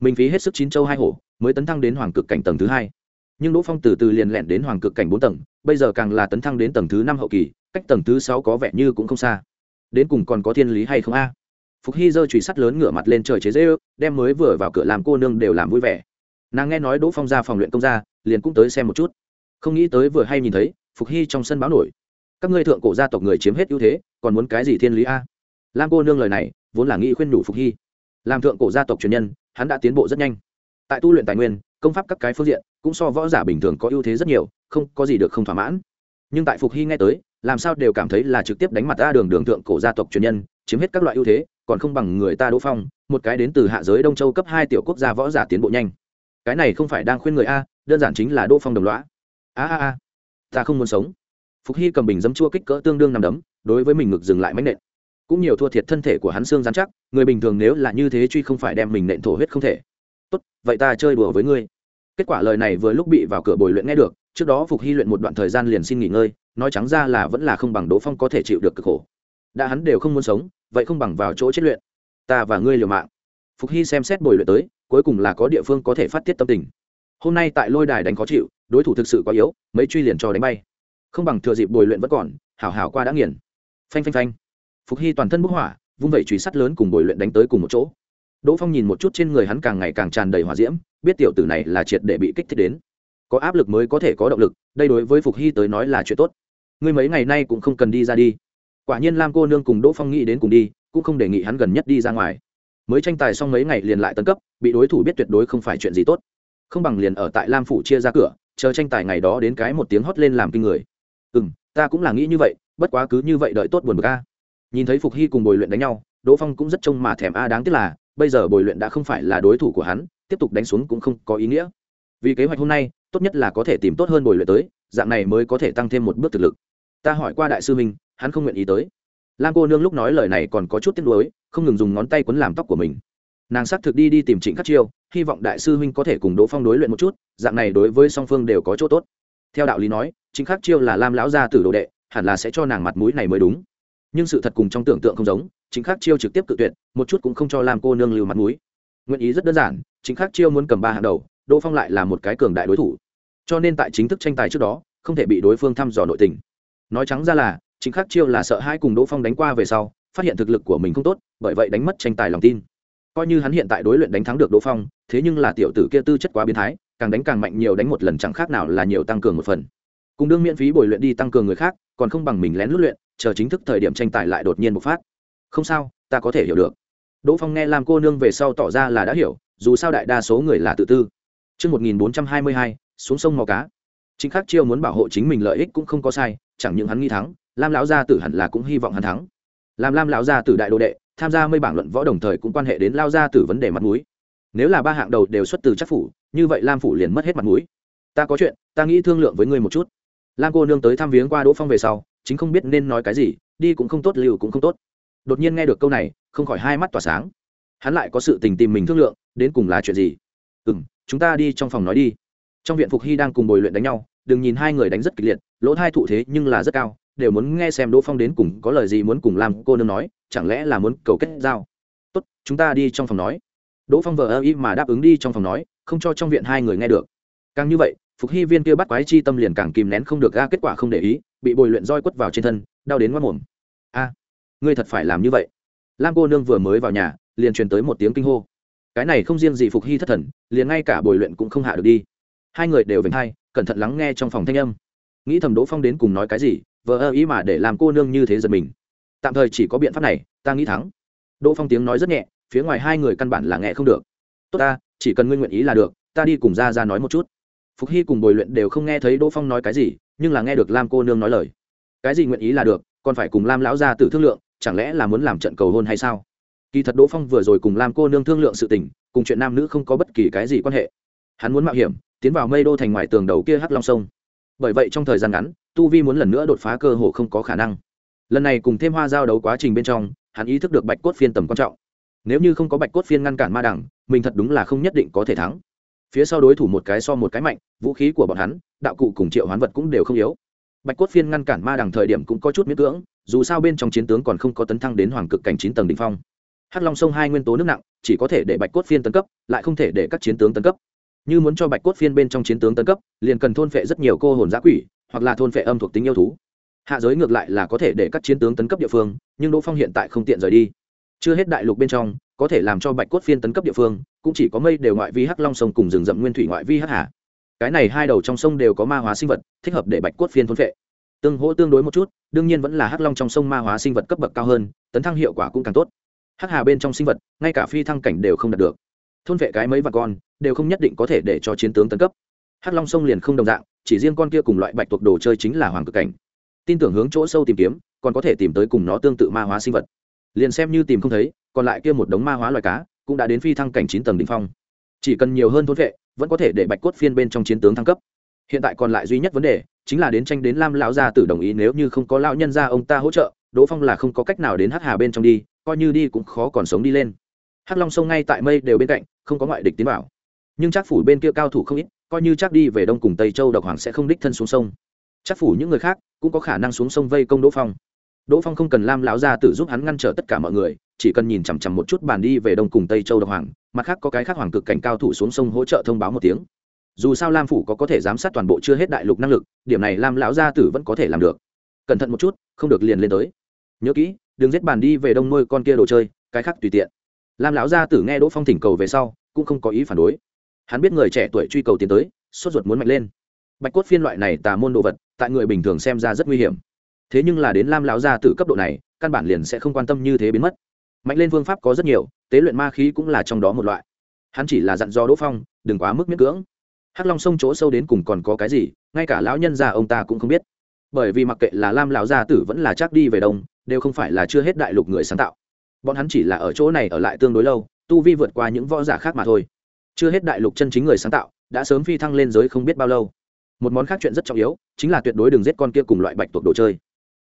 Mình phí hết sức chín châu hai hổ, mới tấn thăng đến hoàng cực cảnh tầng thứ hai. Nhưng đỗ phong từ từ liền lẹn đến hoàng cực cảnh bốn tầng, bây giờ càng là tấn thăng đến tầng thứ năm hậu kỳ, cách tầng thứ sáu có vẻ như cũng không xa. Đến cùng còn có thiên lý hay không a? Phục hy giơ chùy sắt lớn ngửa mặt lên trời chế dễ ư đem mới vừa vào cửa làm cô nương đều làm vui vẻ. Nàng nghe nói đỗ phong ra phòng luyện công ra liền cũng tới xem một chút. Không nghĩ tới vừa hay nhìn thấy, phục hy trong sân báo nổi các ngươi thượng cổ gia tộc người chiếm hết ưu thế, còn muốn cái gì thiên lý a? Lam cô nương lời này, vốn là nghĩ khuyên nhủ phục hy. Làm thượng cổ gia tộc truyền nhân, hắn đã tiến bộ rất nhanh. Tại tu luyện tài nguyên, công pháp các cái phương diện, cũng so võ giả bình thường có ưu thế rất nhiều, không có gì được không thỏa mãn. Nhưng tại phục hy nghe tới, làm sao đều cảm thấy là trực tiếp đánh mặt ra đường đường thượng cổ gia tộc truyền nhân, chiếm hết các loại ưu thế, còn không bằng người ta đỗ phong, một cái đến từ hạ giới đông châu cấp hai tiểu quốc gia võ giả tiến bộ nhanh. Cái này không phải đang khuyên người a, đơn giản chính là đỗ phong đồng loã a a a, ta không muốn sống phục hy cầm bình dấm chua kích cỡ tương đương nằm đấm, đối với mình ngực dừng lại mánh nện. Cũng nhiều thua thiệt thân thể của hắn xương dán chắc, người bình thường nếu là như thế truy không phải đem mình nện thổ huyết không thể. Tốt, vậy ta chơi đùa với ngươi. Kết quả lời này vừa lúc bị vào cửa bồi luyện nghe được, trước đó phục hy luyện một đoạn thời gian liền xin nghỉ ngơi, nói trắng ra là vẫn là không bằng đỗ phong có thể chịu được cực khổ. Đã hắn đều không muốn sống, vậy không bằng vào chỗ chết luyện. Ta và ngươi liều mạng. Phục hy xem xét bồi luyện tới, cuối cùng là có địa phương có thể phát tiết tâm tình. Hôm nay tại lôi đài đánh khó chịu, đối thủ thực sự quá yếu, mấy truy liền cho đánh bay không bằng thừa dịp bồi luyện vẫn còn, hảo hảo qua đã nghiền. Phanh phanh phanh. Phục hy toàn thân bức hỏa, vung vẩy truy sắt lớn cùng bồi luyện đánh tới cùng một chỗ. Đỗ phong nhìn một chút trên người hắn càng ngày càng tràn đầy hỏa diễm, biết tiểu tử này là triệt để bị kích thích đến. Có áp lực mới có thể có động lực, đây đối với phục hy tới nói là chuyện tốt. Ngươi mấy ngày nay cũng không cần đi ra đi. Quả nhiên lam cô nương cùng đỗ phong nghĩ đến cùng đi, cũng không đề nghị hắn gần nhất đi ra ngoài. Mới tranh tài xong mấy ngày liền lại tấn cấp, bị đối thủ biết tuyệt đối không phải chuyện gì tốt. Không bằng liền ở tại lam phủ chia ra cửa, chờ tranh tài ngày đó đến cái một tiếng hót lên làm kinh người ừ m ta cũng là nghĩ như vậy, bất quá cứ như vậy đợi tốt buồn bực a. Nhìn thấy phục hy cùng bồi luyện đánh nhau, đỗ phong cũng rất trông mà thèm a, đáng tiếc là, bây giờ bồi luyện đã không phải là đối thủ của hắn, tiếp tục đánh xuống cũng không có ý nghĩa. Vì kế hoạch hôm nay, tốt nhất là có thể tìm tốt hơn bồi luyện tới, dạng này mới có thể tăng thêm một bước thực lực. Ta hỏi qua đại sư minh, hắn không nguyện ý tới. Lan cô nương lúc nói lời này còn có chút tiếc nuối, không ngừng dùng ngón tay quấn làm tóc của mình. Nàng xác thực đi đi tìm trịnh khắc chiêu, hy vọng đại sư huynh có thể cùng đỗ phong đối luyện một chút, dạng này đối với song phương đều có chỗ tốt. Theo đạo lý nói chính khắc chiêu là lam lão gia tử đồ đệ, hẳn là sẽ cho nàng mặt mũi này mới đúng. Nhưng sự thật cùng trong tưởng tượng không giống, chính khắc chiêu trực tiếp cự tuyệt, một chút cũng không cho lam cô nương lưu mặt mũi. Nguyện ý rất đơn giản, chính khắc chiêu muốn cầm ba hàng đầu, đỗ phong lại là một cái cường đại đối thủ. Cho nên tại chính thức tranh tài trước đó, không thể bị đối phương thăm dò nội tình. Nói trắng ra là, chính khắc chiêu là sợ hai cùng đỗ phong đánh qua về sau, phát hiện thực lực của mình không tốt, bởi vậy đánh mất tranh tài lòng tin. Coi như hắn hiện tại đối luyện đánh thắng được đỗ phong, thế nhưng là tiểu tử kia tư chất quá biến thái, càng đánh càng mạnh nhiều đánh một lần chẳng khác nào là nhiều tăng cường một phần cùng đương miễn phí bồi luyện đi tăng cường người khác còn không bằng mình lén lút luyện chờ chính thức thời điểm tranh tài lại đột nhiên bộc phát không sao ta có thể hiểu được đỗ phong nghe làm cô nương về sau tỏ ra là đã hiểu dù sao đại đa số người là tự tư Trước 1422, xuống sông mò cá. Chính khắc chiêu muốn bảo hộ chính mình lợi ích cũng không có sai, chẳng những hắn nghi thắng, Lam lão gia tử hẳn là cũng hy vọng hắn thắng. Làm Lam lão gia tử đại đô đệ, tham gia mây bảng luận võ đồng thời cũng quan hệ đến lao gia tử vấn đề mặt mũi. Nếu là ba hạng đầu đều xuất từ chắc phủ, như vậy Lam phủ liền mất hết mặt mũi. Ta có chuyện, ta nghĩ thương lượng với ngươi một chút. Lam cô nương tới thăm viếng qua Đỗ Phong về sau, chính không biết nên nói cái gì, đi cũng không tốt, lưu cũng không tốt. Đột nhiên nghe được câu này, không khỏi hai mắt tỏa sáng. Hắn lại có sự tình tìm mình thương lượng, đến cùng là chuyện gì? Ừm, chúng ta đi trong phòng nói đi trong viện phục hy đang cùng bồi luyện đánh nhau đừng nhìn hai người đánh rất kịch liệt lỗ thai thụ thế nhưng là rất cao đều muốn nghe xem đỗ phong đến cùng có lời gì muốn cùng làm cô nương nói chẳng lẽ là muốn cầu kết giao tốt chúng ta đi trong phòng nói đỗ phong vờ ơ y mà đáp ứng đi trong phòng nói không cho trong viện hai người nghe được càng như vậy phục hy viên kia bắt quái chi tâm liền càng kìm nén không được ra kết quả không để ý, bị bồi luyện roi quất vào trên thân, đau đến mất mồm. A, ngươi thật phải làm như vậy. Lam cô nương vừa mới vào nhà, liền truyền tới một tiếng kinh hô. Cái này không riêng gì phục hy thất thần, liền ngay cả bồi luyện cũng không hạ được đi. Hai người đều vĩnh hai, cẩn thận lắng nghe trong phòng thanh âm. Nghĩ thầm đỗ phong đến cùng nói cái gì, vờ ơ ý mà để làm cô nương như thế giật mình. Tạm thời chỉ có biện pháp này, ta nghĩ thắng. Đỗ phong tiếng nói rất nhẹ, phía ngoài hai người căn bản là nghe không được. Tốt ta, chỉ cần ngươi nguyện ý là được, ta đi cùng ra ra nói một chút phục hy cùng bồi luyện đều không nghe thấy đỗ phong nói cái gì, nhưng là nghe được lam cô nương nói lời. Cái gì nguyện ý là được, còn phải cùng lam lão ra tự thương lượng, chẳng lẽ là muốn làm trận cầu hôn hay sao? Kỳ thật đỗ phong vừa rồi cùng lam cô nương thương lượng sự tình, cùng chuyện nam nữ không có bất kỳ cái gì quan hệ. Hắn muốn mạo hiểm, tiến vào mây đô thành ngoài tường đầu kia hắc long sông. Bởi vậy trong thời gian ngắn, tu vi muốn lần nữa đột phá cơ hồ không có khả năng. Lần này cùng thêm hoa giao đấu quá trình bên trong, hắn ý thức được bạch cốt phiên tầm quan trọng. Nếu như không có bạch cốt phiên ngăn cản ma đẳng, mình thật đúng là không nhất định có thể thắng phía sau đối thủ một cái so một cái mạnh, vũ khí của bọn hắn, đạo cụ cùng triệu hoán vật cũng đều không yếu. Bạch cốt phiên ngăn cản ma đẳng thời điểm cũng có chút miễn cưỡng, dù sao bên trong chiến tướng còn không có tấn thăng đến hoàng cực cảnh chín tầng đ ỉ n h phong. Hắc long sông hai nguyên tố nước nặng, chỉ có thể để bạch cốt phiên tấn cấp, lại không thể để các chiến tướng tấn cấp. Như muốn cho bạch cốt phiên bên trong chiến tướng tấn cấp, liền cần thôn phệ rất nhiều cô hồn giã quỷ, hoặc là thôn phệ âm thuộc tính yêu thú. Hạ giới ngược lại là có thể để các chiến tướng tấn cấp địa phương, nhưng đỗ phong hiện tại không tiện rời đi chưa hết đại lục bên trong, có thể làm cho bạch cốt phiên tấn cấp địa phương, cũng chỉ có mây đều ngoại vi hắc long sông cùng rừng rậm nguyên thủy ngoại vi hắc hà. Cái này hai đầu trong sông đều có ma hóa sinh vật, thích hợp để bạch cốt phiên thôn vệ tương hỗ tương đối một chút, đương nhiên vẫn là hắc long trong sông ma hóa sinh vật cấp bậc cao hơn, tấn thăng hiệu quả cũng càng tốt. Hắc hà bên trong sinh vật, ngay cả phi thăng cảnh đều không đạt được. Thôn vệ cái mấy và con, đều không nhất định có thể để cho chiến tướng tấn cấp. Hắc long sông liền không đồng dạng, chỉ riêng con kia cùng loại bạch tuộc đồ chơi chính là hoàng cực cảnh. Tin tưởng hướng chỗ sâu tìm kiếm, còn có thể tìm tới cùng nó tương tự ma hóa sinh vật liền xem như tìm không thấy, còn lại kia một đống ma hóa loài cá, cũng đã đến phi thăng cảnh chín tầng đ ỉ n h phong. Chỉ cần nhiều hơn thôn vệ, vẫn có thể để bạch cốt phiên bên trong chiến tướng thăng cấp. Hiện tại còn lại duy nhất vấn đề, chính là đến tranh đến lam lão gia tử đồng ý nếu như không có lão nhân gia ông ta hỗ trợ, đỗ phong là không có cách nào đến hắc hà bên trong đi, coi như đi cũng khó còn sống đi lên. Hắc long sông ngay tại mây đều bên cạnh, không có ngoại địch tiến vào. Nhưng chắc phủ bên kia cao thủ không ít, coi như chắc đi về đông cùng tây châu độc hoàng sẽ không đích thân xuống sông. Chắc phủ những người khác cũng có khả năng xuống sông vây công đỗ phong đỗ phong không cần lam lão gia tử giúp hắn ngăn trở tất cả mọi người, chỉ cần nhìn chằm chằm một chút bàn đi về đông cùng tây châu độc hoàng, mặt khác có cái khác hoàng cực cảnh cao thủ xuống sông hỗ trợ thông báo một tiếng. Dù sao lam phủ có có thể giám sát toàn bộ chưa hết đại lục năng lực, điểm này lam lão gia tử vẫn có thể làm được. Cẩn thận một chút, không được liền lên tới. Nhớ kỹ, đừng giết bàn đi về đông nuôi con kia đồ chơi, cái khác tùy tiện. Lam lão gia tử nghe đỗ phong thỉnh cầu về sau, cũng không có ý phản đối. Hắn biết người trẻ tuổi truy cầu tiến tới, sốt ruột muốn mạnh lên. Bạch cốt phiên loại này tà môn đồ vật, tại người bình thường xem ra rất nguy hiểm thế nhưng là đến lam lão gia tử cấp độ này căn bản liền sẽ không quan tâm như thế biến mất mạnh lên phương pháp có rất nhiều tế luyện ma khí cũng là trong đó một loại hắn chỉ là dặn do đỗ phong đừng quá mức miễn cưỡng hắc long sông chỗ sâu đến cùng còn có cái gì ngay cả lão nhân già ông ta cũng không biết bởi vì mặc kệ là lam lão gia tử vẫn là chắc đi về đông đều không phải là chưa hết đại lục người sáng tạo bọn hắn chỉ là ở chỗ này ở lại tương đối lâu tu vi vượt qua những võ giả khác mà thôi chưa hết đại lục chân chính người sáng tạo đã sớm phi thăng lên giới không biết bao lâu một món khác chuyện rất trọng yếu chính là tuyệt đối đừng giết con kia cùng loại bạch tuộc đồ chơi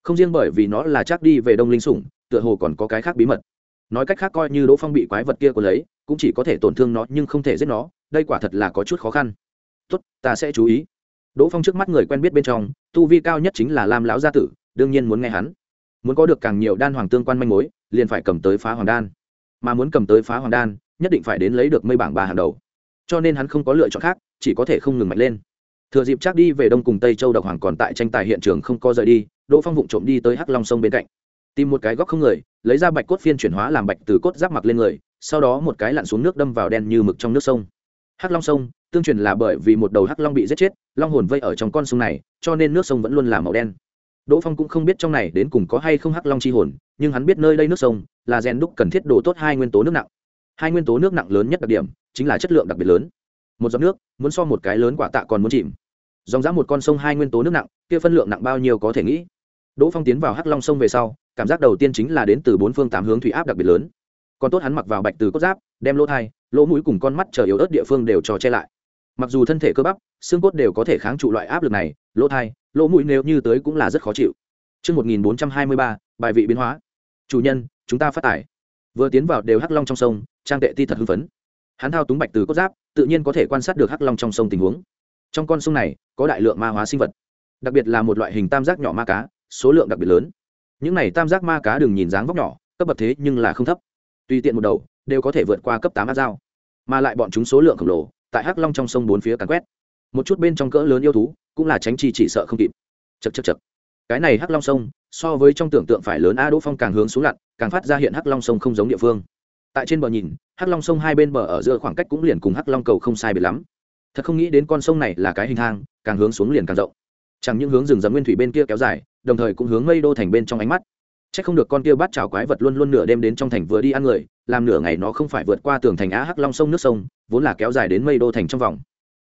không riêng bởi vì nó là chắc đi về đông linh sủng, tựa hồ còn có cái khác bí mật. Nói cách khác coi như đỗ phong bị quái vật kia của lấy, cũng chỉ có thể tổn thương nó nhưng không thể giết nó, đây quả thật là có chút khó khăn. Tốt, ta sẽ chú ý. Đỗ phong trước mắt người quen biết bên trong, tu vi cao nhất chính là lam lão gia tử, đương nhiên muốn nghe hắn. Muốn có được càng nhiều đan hoàng tương quan manh mối, liền phải cầm tới phá hoàng đan. Mà muốn cầm tới phá hoàng đan, nhất định phải đến lấy được mây bảng ba hàng đầu. Cho nên hắn không có lựa chọn khác, chỉ có thể không ngừng mạnh lên. Thừa dịp chắc đi về đông cùng tây châu độc hoàng còn tại tranh tài hiện trường không có rời đi đỗ phong vụng trộm đi tới hắc long sông bên cạnh. Tìm một cái góc không người, lấy ra bạch cốt phiên chuyển hóa làm bạch từ cốt giáp mặc lên người, sau đó một cái lặn xuống nước đâm vào đen như mực trong nước sông. Hắc long sông, tương truyền là bởi vì một đầu hắc long bị giết chết, long hồn vây ở trong con sông này, cho nên nước sông vẫn luôn là màu đen. Đỗ phong cũng không biết trong này đến cùng có hay không hắc long chi hồn, nhưng hắn biết nơi đây nước sông là rèn đúc cần thiết đổ tốt hai nguyên tố nước nặng. Hai nguyên tố nước nặng lớn nhất đặc điểm chính là chất lượng đặc biệt lớn. Một giọt nước, muốn so một cái lớn quả tạ còn muốn chìm. Dòng dã một con sông hai nguyên tố nước nặng, kia phân lượng nặng bao nhiêu có thể nghĩ? Đỗ phong tiến vào hắc long sông về sau cảm giác đầu tiên chính là đến từ bốn phương tám hướng thủy áp đặc biệt lớn còn tốt hắn mặc vào bạch từ cốt giáp đem lỗ thai lỗ mũi cùng con mắt chờ yếu ớt địa phương đều cho che lại mặc dù thân thể cơ bắp xương cốt đều có thể kháng trụ loại áp lực này lỗ thai lỗ mũi nếu như tới cũng là rất khó chịu Trước 1423, bài vị biến hóa. Chủ nhân, chúng ta phát tải. Vừa tiến vào đều hắc long trong sông, trang tệ ti thật hưng phấn. Hắn thao túng bạch từ cốt giáp, tự nhiên có thể quan sát được hắc long trong sông tình huống. Trong con sông này, có đại lượng ma hóa sinh vật, đặc biệt là một loại hình tam giác nhỏ ma cá, số lượng đặc biệt lớn. Những này tam giác ma cá đừng nhìn dáng vóc nhỏ, cấp bậc thế nhưng là không thấp. Tùy tiện một đầu, đều có thể vượt qua cấp tám áp dao. Mà lại bọn chúng số lượng khổng lồ, tại hắc long trong sông bốn phía càn quét. Một chút bên trong cỡ lớn yêu thú, cũng là tránh chi chỉ sợ không kịp chật chật chật cái này hắc long sông so với trong tưởng tượng phải lớn a đỗ phong càng hướng xuống lặn càng phát ra hiện hắc long sông không giống địa phương tại trên bờ nhìn hắc long sông hai bên bờ ở giữa khoảng cách cũng liền cùng hắc long cầu không sai biệt lắm thật không nghĩ đến con sông này là cái hình thang càng hướng xuống liền càng rộng chẳng những hướng rừng rậm nguyên thủy bên kia kéo dài đồng thời cũng hướng mây đô thành bên trong ánh mắt. C h ắ c không được con kia bắt chảo quái vật luôn luôn nửa đêm đến trong thành vừa đi ăn người, làm nửa ngày nó không phải vượt qua tường thành á hắc long sông nước sông, vốn là kéo dài đến mây đô thành trong vòng.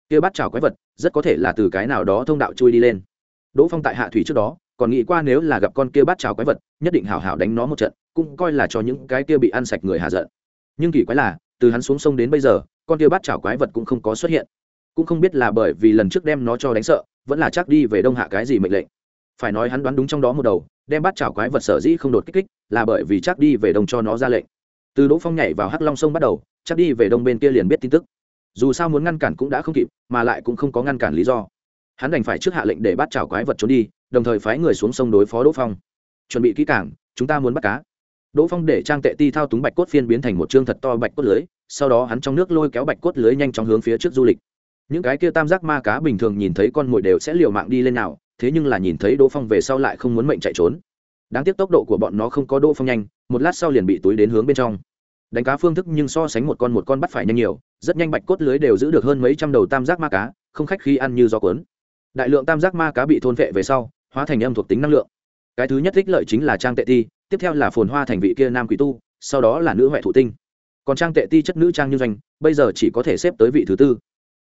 Kia bắt chảo quái vật rất có thể là từ cái nào đó thông đạo chui đi lên. Đỗ phong tại hạ thủy trước đó, còn nghĩ qua nếu là gặp con kia bắt chảo quái vật, nhất định hảo hảo đánh nó một trận, cũng coi là cho những cái kia bị ăn sạch người hạ giận. Nhưng kỳ quái là, từ hắn xuống sông đến bây giờ, con kia bắt chảo quái vật cũng không có xuất hiện. Cũng không biết là bởi vì lần trước đem nó cho đánh sợ, vẫn là chắc đi về đông hạ cái gì mệnh lệnh phải nói hắn đoán đúng trong đó một đầu, đem bắt chảo quái vật sở dĩ không đột kích kích, là bởi vì chắc đi về đông cho nó ra lệnh. Từ đỗ phong nhảy vào hắc long sông bắt đầu, chắc đi về đông bên kia liền biết tin tức. Dù sao muốn ngăn cản cũng đã không kịp, mà lại cũng không có ngăn cản lý do. Hắn đành phải trước hạ lệnh để bắt chảo quái vật trốn đi, đồng thời phái người xuống sông đối phó đỗ phong. Chuẩn bị kỹ cảng chúng ta muốn bắt cá. Đỗ phong để trang tệ ti thao túng bạch cốt phiên biến thành một chương thật to bạch cốt lưới, sau đó hắn trong nước lôi kéo bạch cốt lưới nhanh chóng hướng phía trước du lịch. Những cái kia tam giác ma cá bình thường nhìn thấy con mồi đều sẽ liều mạng đi lên nào thế nhưng là nhìn thấy đỗ phong về sau lại không muốn mệnh chạy trốn. Đáng tiếc tốc độ của bọn nó không có đỗ phong nhanh, một lát sau liền bị túi đến hướng bên trong. Đánh cá phương thức nhưng so sánh một con một con bắt phải nhanh nhiều, rất nhanh bạch cốt lưới đều giữ được hơn mấy trăm đầu tam giác ma cá, không khách khi ăn như gió cuốn. Đại lượng tam giác ma cá bị thôn vệ về sau, hóa thành âm thuộc tính năng lượng. Cái thứ nhất thích lợi chính là trang tệ ti, tiếp theo là phồn hoa thành vị kia nam quỷ tu, sau đó là nữ huệ thụ tinh. Còn trang tệ ti chất nữ trang như doanh, bây giờ chỉ có thể xếp tới vị thứ tư.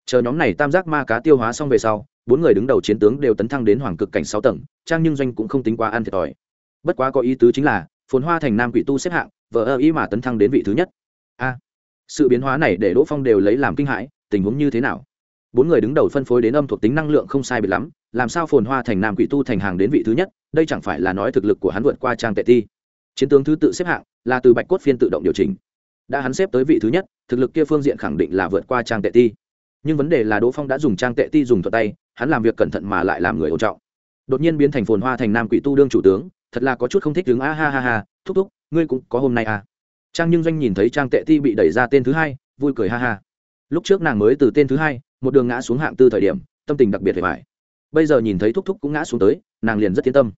Chờ nhóm này tam giác ma cá tiêu hóa xong về sau bốn người đứng đầu chiến tướng đều tấn thăng đến hoàng cực cảnh sáu tầng, trang nhưng doanh cũng không tính quá ăn thiệt thòi. Bất quá có ý tứ chính là, phồn hoa thành nam quỷ tu xếp hạng, vợ ơ ý mà tấn thăng đến vị thứ nhất. A, sự biến hóa này để đỗ phong đều lấy làm kinh hãi, tình huống như thế nào? Bốn người đứng đầu phân phối đến âm thuộc tính năng lượng không sai biệt lắm, làm sao phồn hoa thành nam quỷ tu thành hàng đến vị thứ nhất, đây chẳng phải là nói thực lực của hắn vượt qua trang tệ ti? Chiến tướng thứ tự xếp hạng là từ bạch cốt phiên tự động điều chỉnh. Đã hắn xếp tới vị thứ nhất, thực lực kia phương diện khẳng định là vượt qua trang tệ ti nhưng vấn đề là đỗ phong đã dùng trang tệ ti dùng thuật tay, hắn làm việc cẩn thận mà lại làm người ổn trọng. Đột nhiên biến thành phồn hoa thành nam quỷ tu đương chủ tướng, thật là có chút không thích đứng, a ha ha ha, thúc thúc, ngươi cũng có hôm nay à. Trang nhưng doanh nhìn thấy trang tệ ti bị đẩy ra tên thứ hai, vui cười ha ha. Lúc trước nàng mới từ tên thứ hai, một đường ngã xuống hạng tư thời điểm, tâm tình đặc biệt hề mại bây giờ nhìn thấy thúc thúc cũng ngã xuống tới, nàng liền rất yên tâm.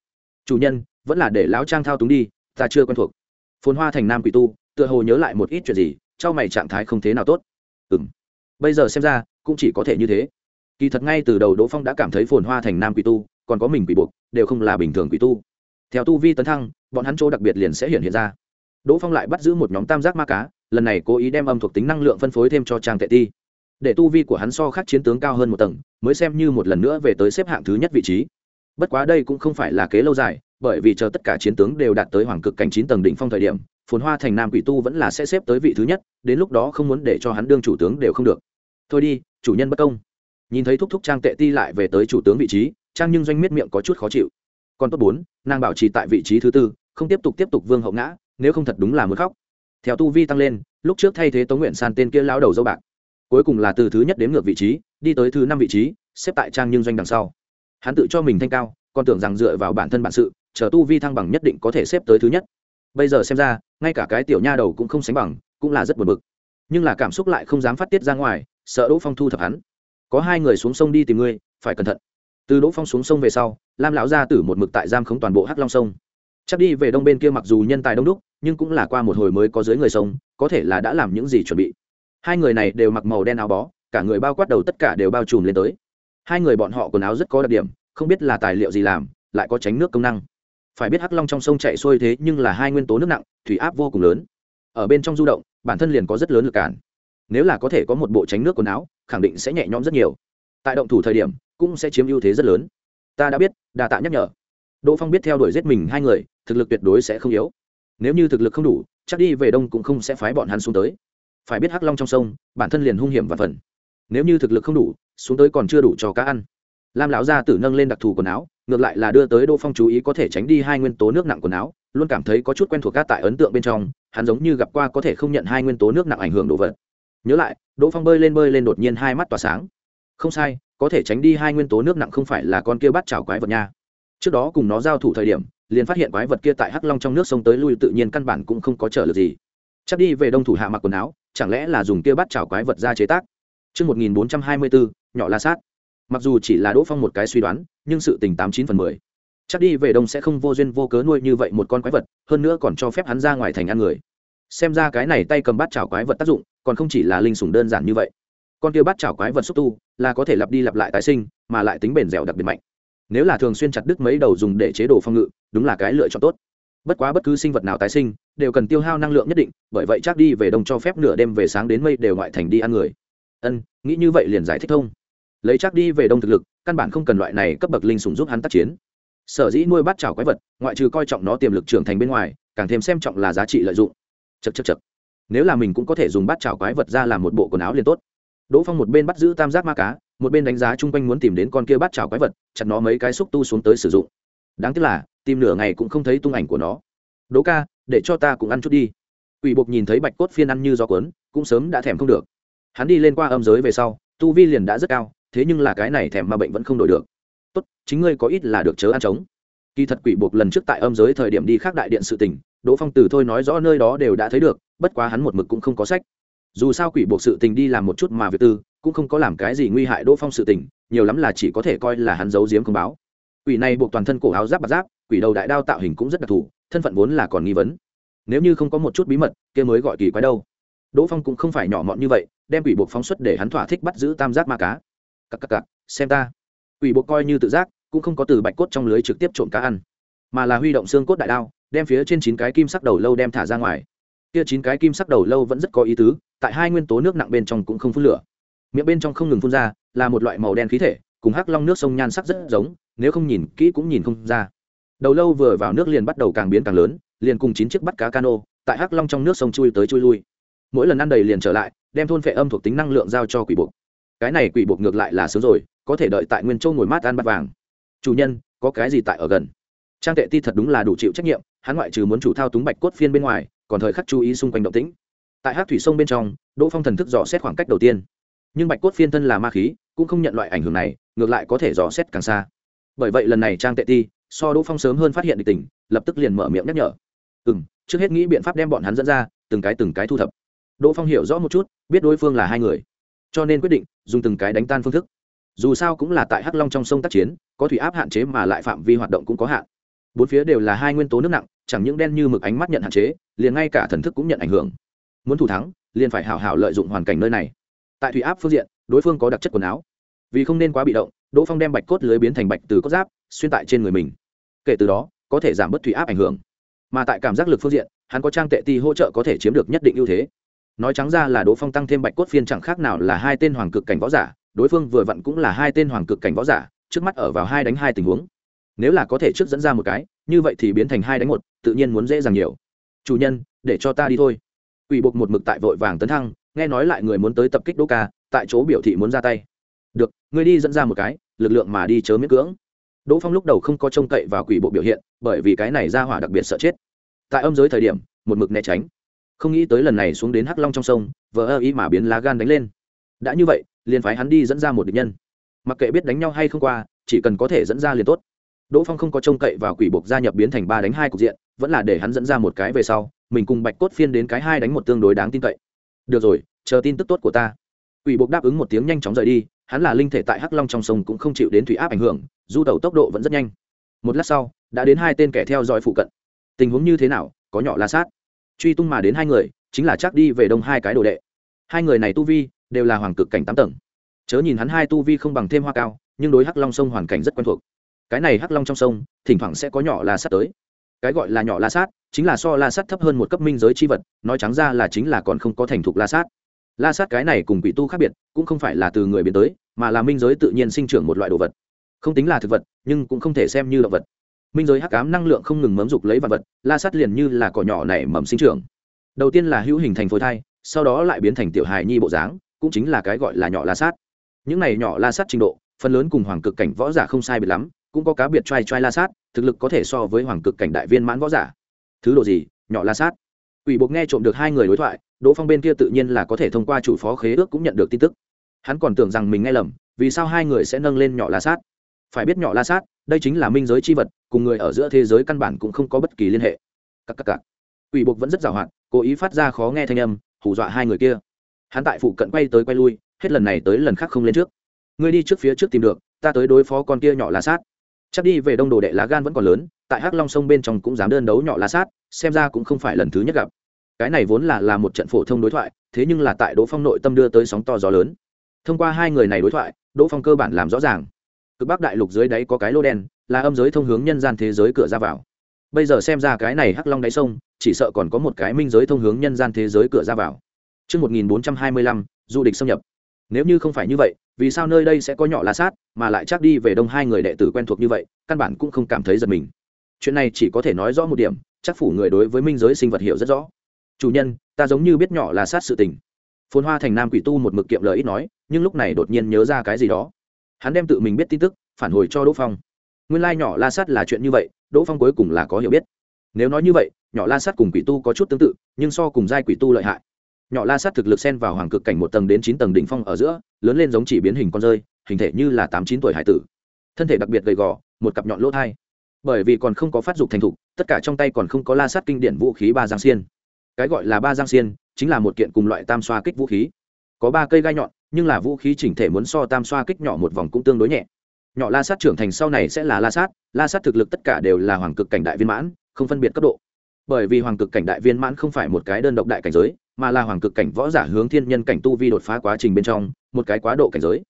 Chủ nhân, vẫn là để lão trang thao túng đi, ta chưa quen thuộc. Phồn hoa thành nam quỷ tu, tựa hồ nhớ lại một ít chuyện gì cho mày trạng thái không thế nào tốt. Ừ m bây giờ xem ra cũng chỉ có thể như thế. Kỳ thật ngay từ đầu đỗ phong đã cảm thấy phồn hoa thành nam quỷ tu, còn có mình quỷ buộc, đều không là bình thường quỷ tu. Theo tu vi tấn thăng, bọn hắn chỗ đặc biệt liền sẽ hiện hiện ra. Đỗ phong lại bắt giữ một nhóm tam giác ma cá, lần này cố ý đem âm thuộc tính năng lượng phân phối thêm cho trang tệ ti. Để tu vi của hắn so khác chiến tướng cao hơn một tầng, mới xem như một lần nữa về tới xếp hạng thứ nhất vị trí. Bất quá đây cũng không phải là kế lâu dài, bởi vì chờ tất cả chiến tướng đều đạt tới hoàng cực cảnh chín tầng đỉnh phong thời điểm, phồn hoa thành nam quỷ tu vẫn là sẽ xếp tới vị thứ nhất, đến lúc đó không muốn để cho hắn đương chủ tướng đều không được. Thôi đi chủ nhân bất công. Nhìn thấy thúc thúc trang tệ ti lại về tới chủ tướng vị trí, trang nhưng doanh miết miệng có chút khó chịu. Còn tốt bốn, nàng bảo trì tại vị trí thứ tư, không tiếp tục tiếp tục vương hậu ngã, nếu không thật đúng là muốn khóc. Theo tu vi tăng lên, lúc trước thay thế tống nguyện san tên kia lao đầu dâu bạc. Cuối cùng là từ thứ nhất đến ngược vị trí, đi tới thứ năm vị trí, xếp tại trang nhưng doanh đằng sau. Hắn tự cho mình thanh cao, còn tưởng rằng dựa vào bản thân bản sự, chờ tu vi thăng bằng nhất định có thể xếp tới thứ nhất. Bây giờ xem ra, ngay cả cái tiểu nha đầu cũng không sánh bằng, cũng là rất buồn bực nhưng là cảm xúc lại không dám phát tiết ra ngoài, sợ đỗ phong thu thập hắn. Có hai người xuống sông đi tìm ngươi, phải cẩn thận. Từ đỗ phong xuống sông về sau, lam lão gia tử một mực tại giam khống toàn bộ hắc long sông. Chắc đi về đông bên kia mặc dù nhân tài đông đúc, nhưng cũng là qua một hồi mới có dưới người sông, có thể là đã làm những gì chuẩn bị. Hai người này đều mặc màu đen áo bó, cả người bao quát đầu tất cả đều bao trùm lên tới. Hai người bọn họ quần áo rất có đặc điểm, không biết là tài liệu gì làm, lại có tránh nước công năng. Phải biết hắc long trong sông chạy xuôi thế nhưng là hai nguyên tố nước nặng, thủy áp vô cùng lớn. Ở bên trong du động bản thân liền có rất lớn lực cản. Nếu là có thể có một bộ tránh nước quần áo, khẳng định sẽ nhẹ nhõm rất nhiều. Tại động thủ thời điểm, cũng sẽ chiếm ưu thế rất lớn. Ta đã biết đà tạ nhắc nhở. Đỗ phong biết theo đuổi giết mình hai người, thực lực tuyệt đối sẽ không yếu. Nếu như thực lực không đủ, chắc đi về đông cũng không sẽ phái bọn hắn xuống tới. Phải biết hắc long trong sông, bản thân liền hung hiểm và phần. Nếu như thực lực không đủ, xuống tới còn chưa đủ cho cá ăn. Lam lão gia tử nâng lên đặc thù quần áo, ngược lại là đưa tới đỗ phong chú ý có thể tránh đi hai nguyên tố nước nặng quần áo, luôn cảm thấy có chút quen thuộc các tại ấn tượng bên trong hắn giống như gặp qua có thể không nhận hai nguyên tố nước nặng ảnh hưởng đồ vật. Nhớ lại đỗ phong bơi lên bơi lên đột nhiên hai mắt tỏa sáng. Không sai có thể tránh đi hai nguyên tố nước nặng không phải là con kia bắt chảo quái vật nha. Trước đó cùng nó giao thủ thời điểm liền phát hiện quái vật kia tại hắc long trong nước sông tới lui tự nhiên căn bản cũng không có trở lực gì. Chắc đi về đông thủ hạ mặc quần áo chẳng lẽ là dùng kia bắt chảo quái vật ra chế tác? Trước 1424, nhỏ la sát. Mặc dù chỉ là Đỗ Phong một cái suy đoán, nhưng sự tình tám chín phần mười. Chắc đi về đông sẽ không vô duyên vô cớ nuôi như vậy một con quái vật, hơn nữa còn cho phép hắn ra ngoài thành ăn người. Xem ra cái này tay cầm bát chảo quái vật tác dụng, còn không chỉ là linh sủng đơn giản như vậy. Con kia bát chảo quái vật xúc tu, là có thể lặp đi lặp lại tái sinh, mà lại tính bền dẻo đặc biệt mạnh. Nếu là thường xuyên chặt đứt mấy đầu dùng để chế đồ phong ngự, đúng là cái lựa chọn tốt bất quá bất cứ sinh vật nào tái sinh đều cần tiêu hao năng lượng nhất định bởi vậy chắc đi về đông cho phép nửa đêm về sáng đến mây đều ngoại thành đi ăn người ân nghĩ như vậy liền giải thích thông lấy chắc đi về đông thực lực căn bản không cần loại này cấp bậc linh sủng giúp hắn tác chiến sở dĩ nuôi bắt chảo quái vật ngoại trừ coi trọng nó tiềm lực trưởng thành bên ngoài càng thêm xem trọng là giá trị lợi dụng. Chật chật chật nếu là mình cũng có thể dùng bắt chảo quái vật ra làm một bộ quần áo liền tốt. Đỗ phong một bên bắt giữ tam giác ma cá một bên đánh giá chung quanh muốn tìm đến con kia bắt chảo quái vật chặt nó mấy cái xúc tu xuống tới sử dụng. Đáng tiếc là tìm nửa ngày cũng không thấy tung ảnh của nó. Đỗ ca để cho ta cũng ăn chút đi. Quỷ Bộc nhìn thấy Bạch Cốt Phiên ăn như gió cuốn, cũng sớm đã thèm không được. Hắn đi lên qua âm giới về sau, tu vi liền đã rất cao, thế nhưng là cái này thèm ma bệnh vẫn không đổi được. Tốt, chính ngươi có ít là được chớ ăn trống. Kỳ thật Quỷ buộc lần trước tại âm giới thời điểm đi khác đại điện sự tình, Đỗ Phong Tử thôi nói rõ nơi đó đều đã thấy được, bất quá hắn một mực cũng không có sách. Dù sao Quỷ buộc sự tình đi làm một chút mà việc tư, cũng không có làm cái gì nguy hại Đỗ Phong sự tình, nhiều lắm là chỉ có thể coi là hắn giấu giếm không báo. Quỷ này buộc toàn thân cổ áo giáp bạc giáp, quỷ đầu đại đao tạo hình cũng rất đặc thù thân phận vốn là còn nghi vấn nếu như không có một chút bí mật kia mới gọi kỳ quái đâu đỗ phong cũng không phải nhỏ mọn như vậy đem quỷ buộc phóng xuất để hắn thỏa thích bắt giữ tam giác ma cá cặp cặp cặp xem ta quỷ buộc coi như tự giác, cũng không có từ bạch cốt trong lưới trực tiếp trộm cá ăn, mà là huy động xương cốt đại đao, đem phía trên chín cái kim sắc đầu lâu đem thả ra ngoài. Kia chín cái kim sắc đầu lâu vẫn rất có ý tứ, tại hai nguyên tố nước nặng bên trong cũng không phun lửa. Miệng bên trong không ngừng phun ra, là một loại màu đen khí thể, cùng hắc long nước sông nhan sắc rất giống, nếu không nhìn kỹ cũng nhìn không ra. Đầu lâu vừa vào nước liền bắt đầu càng biến càng lớn, liền cùng chín chiếc bắt cá cano, tại hắc long trong nước sông chui tới chui lui. Mỗi lần ăn đầy liền trở lại, đem thôn phệ âm thuộc tính năng lượng giao cho quỷ buộc. Cái này quỷ buộc ngược lại là sướng rồi có thể đợi tại nguyên châu ngồi mát ăn bát vàng. Chủ nhân, có cái gì tại ở gần? Trang tệ ti thật đúng là đủ chịu trách nhiệm, hắn ngoại trừ muốn chủ thao túng bạch cốt phiên bên ngoài, còn thời khắc chú ý xung quanh động tĩnh. Tại hát thủy sông bên trong, đỗ phong thần thức dò xét khoảng cách đầu tiên. Nhưng bạch cốt phiên thân là ma khí, cũng không nhận loại ảnh hưởng này, ngược lại có thể dò xét càng xa. Bởi vậy lần này trang tệ ti, so đỗ phong sớm hơn phát hiện địch tình, lập tức liền mở miệng nhắc nhở. Ừ m trước hết nghĩ biện pháp đem bọn hắn dẫn ra, từng cái từng cái thu thập. Đỗ phong hiểu rõ một chút, biết đối phương là hai người, cho nên quyết định dùng từng cái đánh tan phương thức dù sao cũng là tại hắc long trong sông tác chiến, có thủy áp hạn chế mà lại phạm vi hoạt động cũng có hạn. Bốn phía đều là hai nguyên tố nước nặng, chẳng những đen như mực ánh mắt nhận hạn chế, liền ngay cả thần thức cũng nhận ảnh hưởng. Muốn thủ thắng, liền phải hảo hảo lợi dụng hoàn cảnh nơi này. Tại thủy áp phương diện, đối phương có đặc chất quần áo. Vì không nên quá bị động, đỗ phong đem bạch cốt lưới biến thành bạch từ cốt giáp, xuyên tại trên người mình. Kể từ đó, có thể giảm bớt thủy áp ảnh hưởng. Mà tại cảm giác lực phương diện, hắn có trang tệ ti hỗ trợ có thể chiếm được nhất định ưu thế. Nói trắng ra là đỗ phong tăng thêm bạch cốt phiên chẳng khác nào là hai tên hoàng cực cảnh võ giả đối phương vừa vặn cũng là hai tên hoàng cực cảnh võ giả, trước mắt ở vào hai đánh hai tình huống. Nếu là có thể trước dẫn ra một cái, như vậy thì biến thành hai đánh một, tự nhiên muốn dễ dàng nhiều. Chủ nhân, để cho ta đi thôi. Ủy buộc một mực tại vội vàng tấn thăng, nghe nói lại người muốn tới tập kích đỗ ca, tại chỗ biểu thị muốn ra tay. Được người đi dẫn ra một cái, lực lượng mà đi chớ miễn cưỡng. Đỗ phong lúc đầu không có trông cậy vào quỷ bộ biểu hiện, bởi vì cái này ra hỏa đặc biệt sợ chết. Tại âm giới thời điểm, một mực né tránh. Không nghĩ tới lần này xuống đến hắc long trong sông, vờ ơ ý mà biến lá gan đánh lên. Đã như vậy liền phái hắn đi dẫn ra một địch nhân. Mặc kệ biết đánh nhau hay không qua, chỉ cần có thể dẫn ra liền tốt. Đỗ phong không có trông cậy vào quỷ buộc gia nhập biến thành ba đánh hai cục diện, vẫn là để hắn dẫn ra một cái về sau, mình cùng bạch cốt phiên đến cái hai đánh một tương đối đáng tin cậy. Được rồi, chờ tin tức tốt của ta. Quỷ buộc đáp ứng một tiếng nhanh chóng rời đi, hắn là linh thể tại hắc long trong sông cũng không chịu đến thủy áp ảnh hưởng, du tàu tốc độ vẫn rất nhanh. Một lát sau, đã đến hai tên kẻ theo dõi phụ cận. Tình huống như thế nào, có nhỏ la sát. Truy tung mà đến hai người, chính là chắc đi về đông hai cái đồ đệ. Hai người này tu vi đều là hoàng cực cảnh tám tầng. Chớ nhìn hắn hai tu vi không bằng thêm hoa cao, nhưng đối hắc long sông hoàn cảnh rất quen thuộc. Cái này hắc long trong sông, thỉnh thoảng sẽ có nhỏ la sát tới. Cái gọi là nhỏ la sát, chính là so la sát thấp hơn một cấp minh giới c h i vật, nói trắng ra là chính là còn không có thành thục la sát. La sát cái này cùng quỷ tu khác biệt, cũng không phải là từ người biến tới, mà là minh giới tự nhiên sinh trưởng một loại đồ vật. Không tính là thực vật, nhưng cũng không thể xem như động vật. Minh giới hắc ám năng lượng không ngừng mấm dục lấy vật vật, la sát liền như là cỏ nhỏ này mầm sinh trưởng. Đầu tiên là hữu hình thành phôi thai, sau đó lại biến thành tiểu hài nhi bộ dáng cũng chính là cái gọi là nhỏ la sát. Những này nhỏ la sát trình độ, phần lớn cùng hoàng cực cảnh võ giả không sai biệt lắm, cũng có cá biệt trai trai la sát, thực lực có thể so với hoàng cực cảnh đại viên mãn võ giả. Thứ độ gì? Nhỏ la sát. Ủy buộc nghe trộm được hai người đối thoại, đỗ phong bên kia tự nhiên là có thể thông qua chủ phó khế ước cũng nhận được tin tức. Hắn còn tưởng rằng mình nghe lầm, vì sao hai người sẽ nâng lên nhỏ la sát? Phải biết nhỏ la sát, đây chính là minh giới c h i vật, cùng người ở giữa thế giới căn bản cũng không có bất kỳ liên hệ. Cắc cắc cắc. ủy buộc vẫn rất giàu hạn, cố ý phát ra khó nghe thanh âm, hù dọa hai người kia hắn tại phụ cận quay tới quay lui, hết lần này tới lần khác không lên trước. Ngươi đi trước phía trước tìm được, ta tới đối phó con kia nhỏ lá sát. Chắc đi về đông đồ đệ lá gan vẫn còn lớn, tại hắc long sông bên trong cũng dám đơn đấu nhỏ lá sát, xem ra cũng không phải lần thứ nhất gặp. Cái này vốn là là một trận phổ thông đối thoại, thế nhưng là tại đỗ phong nội tâm đưa tới sóng to gió lớn. Thông qua hai người này đối thoại, đỗ phong cơ bản làm rõ ràng. Cực bắc đại lục dưới đáy có cái lô đen, là âm giới thông hướng nhân gian thế giới cửa ra vào. Bây giờ xem ra cái này hắc long đáy sông, chỉ sợ còn có một cái minh giới thông hướng nhân gian thế giới cửa ra vào. Trước 1425, du địch xâm nhập. Nếu như không phải như vậy, vì sao nơi đây sẽ có nhỏ la sát, mà lại chắc đi về đông hai người đệ tử quen thuộc như vậy, căn bản cũng không cảm thấy giật mình. Chuyện này chỉ có thể nói rõ một điểm, chắc phủ người đối với minh giới sinh vật hiểu rất rõ. Chủ nhân, ta giống như biết nhỏ la sát sự tình. Phồn Hoa thành Nam Quỷ Tu một mực kiệm lời ít nói, nhưng lúc này đột nhiên nhớ ra cái gì đó. Hắn đem tự mình biết tin tức, phản hồi cho Đỗ Phong nguyên lai nhỏ la sát là chuyện như vậy đỗ phong cuối cùng là có hiểu biết nếu nói như vậy nhỏ la sát cùng quỷ tu có chút tương tự nhưng so cùng giai quỷ tu lợi hại nhỏ la sát thực lực xen vào hoàng cực cảnh một tầng đến chín tầng đỉnh phong ở giữa, lớn lên giống chỉ biến hình con rơi, hình thể như là tám chín tuổi hải tử. Thân thể đặc biệt gầy gò, một cặp nhọn lỗ thai. Bởi vì còn không có phát dục thành thục, tất cả trong tay còn không có la sát kinh điển vũ khí ba giang xiên. Cái gọi là ba giang xiên, chính là một kiện cùng loại tam xoa kích vũ khí. Có ba cây gai nhọn, nhưng là vũ khí chỉnh thể muốn so tam xoa kích nhỏ một vòng cũng tương đối nhẹ. Nhỏ la sát trưởng thành sau này sẽ là la sát la sát thực lực tất cả đều là hoàng cực cảnh đại viên mãn, không phân biệt cấp độ. Bởi vì hoàng cực cảnh đại viên mãn không phải một cái đơn độc đại cảnh giới mà là hoàng cực cảnh võ giả hướng thiên nhân cảnh tu vi đột phá quá trình bên trong, một cái quá độ cảnh giới.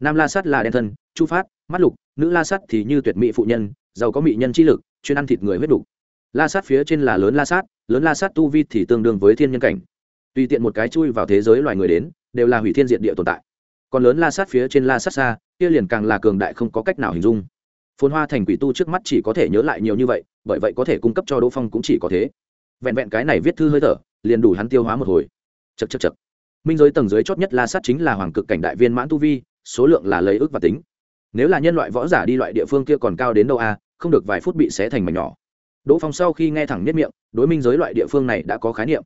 Nam la sát là đen thân, chu phát, mắt lục, nữ la sát thì như tuyệt mỹ phụ nhân, giàu có mỹ nhân trí lực, chuyên ăn thịt người huyết đục. La sát phía trên là lớn la sát, lớn la sát tu vi thì tương đương với thiên nhân cảnh. Tùy tiện một cái chui vào thế giới loài người đến, đều là hủy thiên diện địa tồn tại. Còn lớn la sát phía trên la sát xa, kia liền càng là cường đại không có cách nào hình dung. Phồn hoa thành quỷ tu trước mắt chỉ có thể nhớ lại nhiều như vậy, bởi vậy có thể cung cấp cho đỗ phong cũng chỉ có thế. Vẹn vẹn cái này viết thư hơi thở liền đủ hắn tiêu hóa một hồi. Chật chật chật minh giới tầng dưới chót nhất la sát chính là hoàng cực cảnh đại viên mãn tu vi, số lượng là lấy ước và tính. Nếu là nhân loại võ giả đi loại địa phương kia còn cao đến đâu a, không được vài phút bị xé thành mảnh nhỏ. Đỗ phong sau khi nghe thẳng nhất miệng, đối minh giới loại địa phương này đã có khái niệm.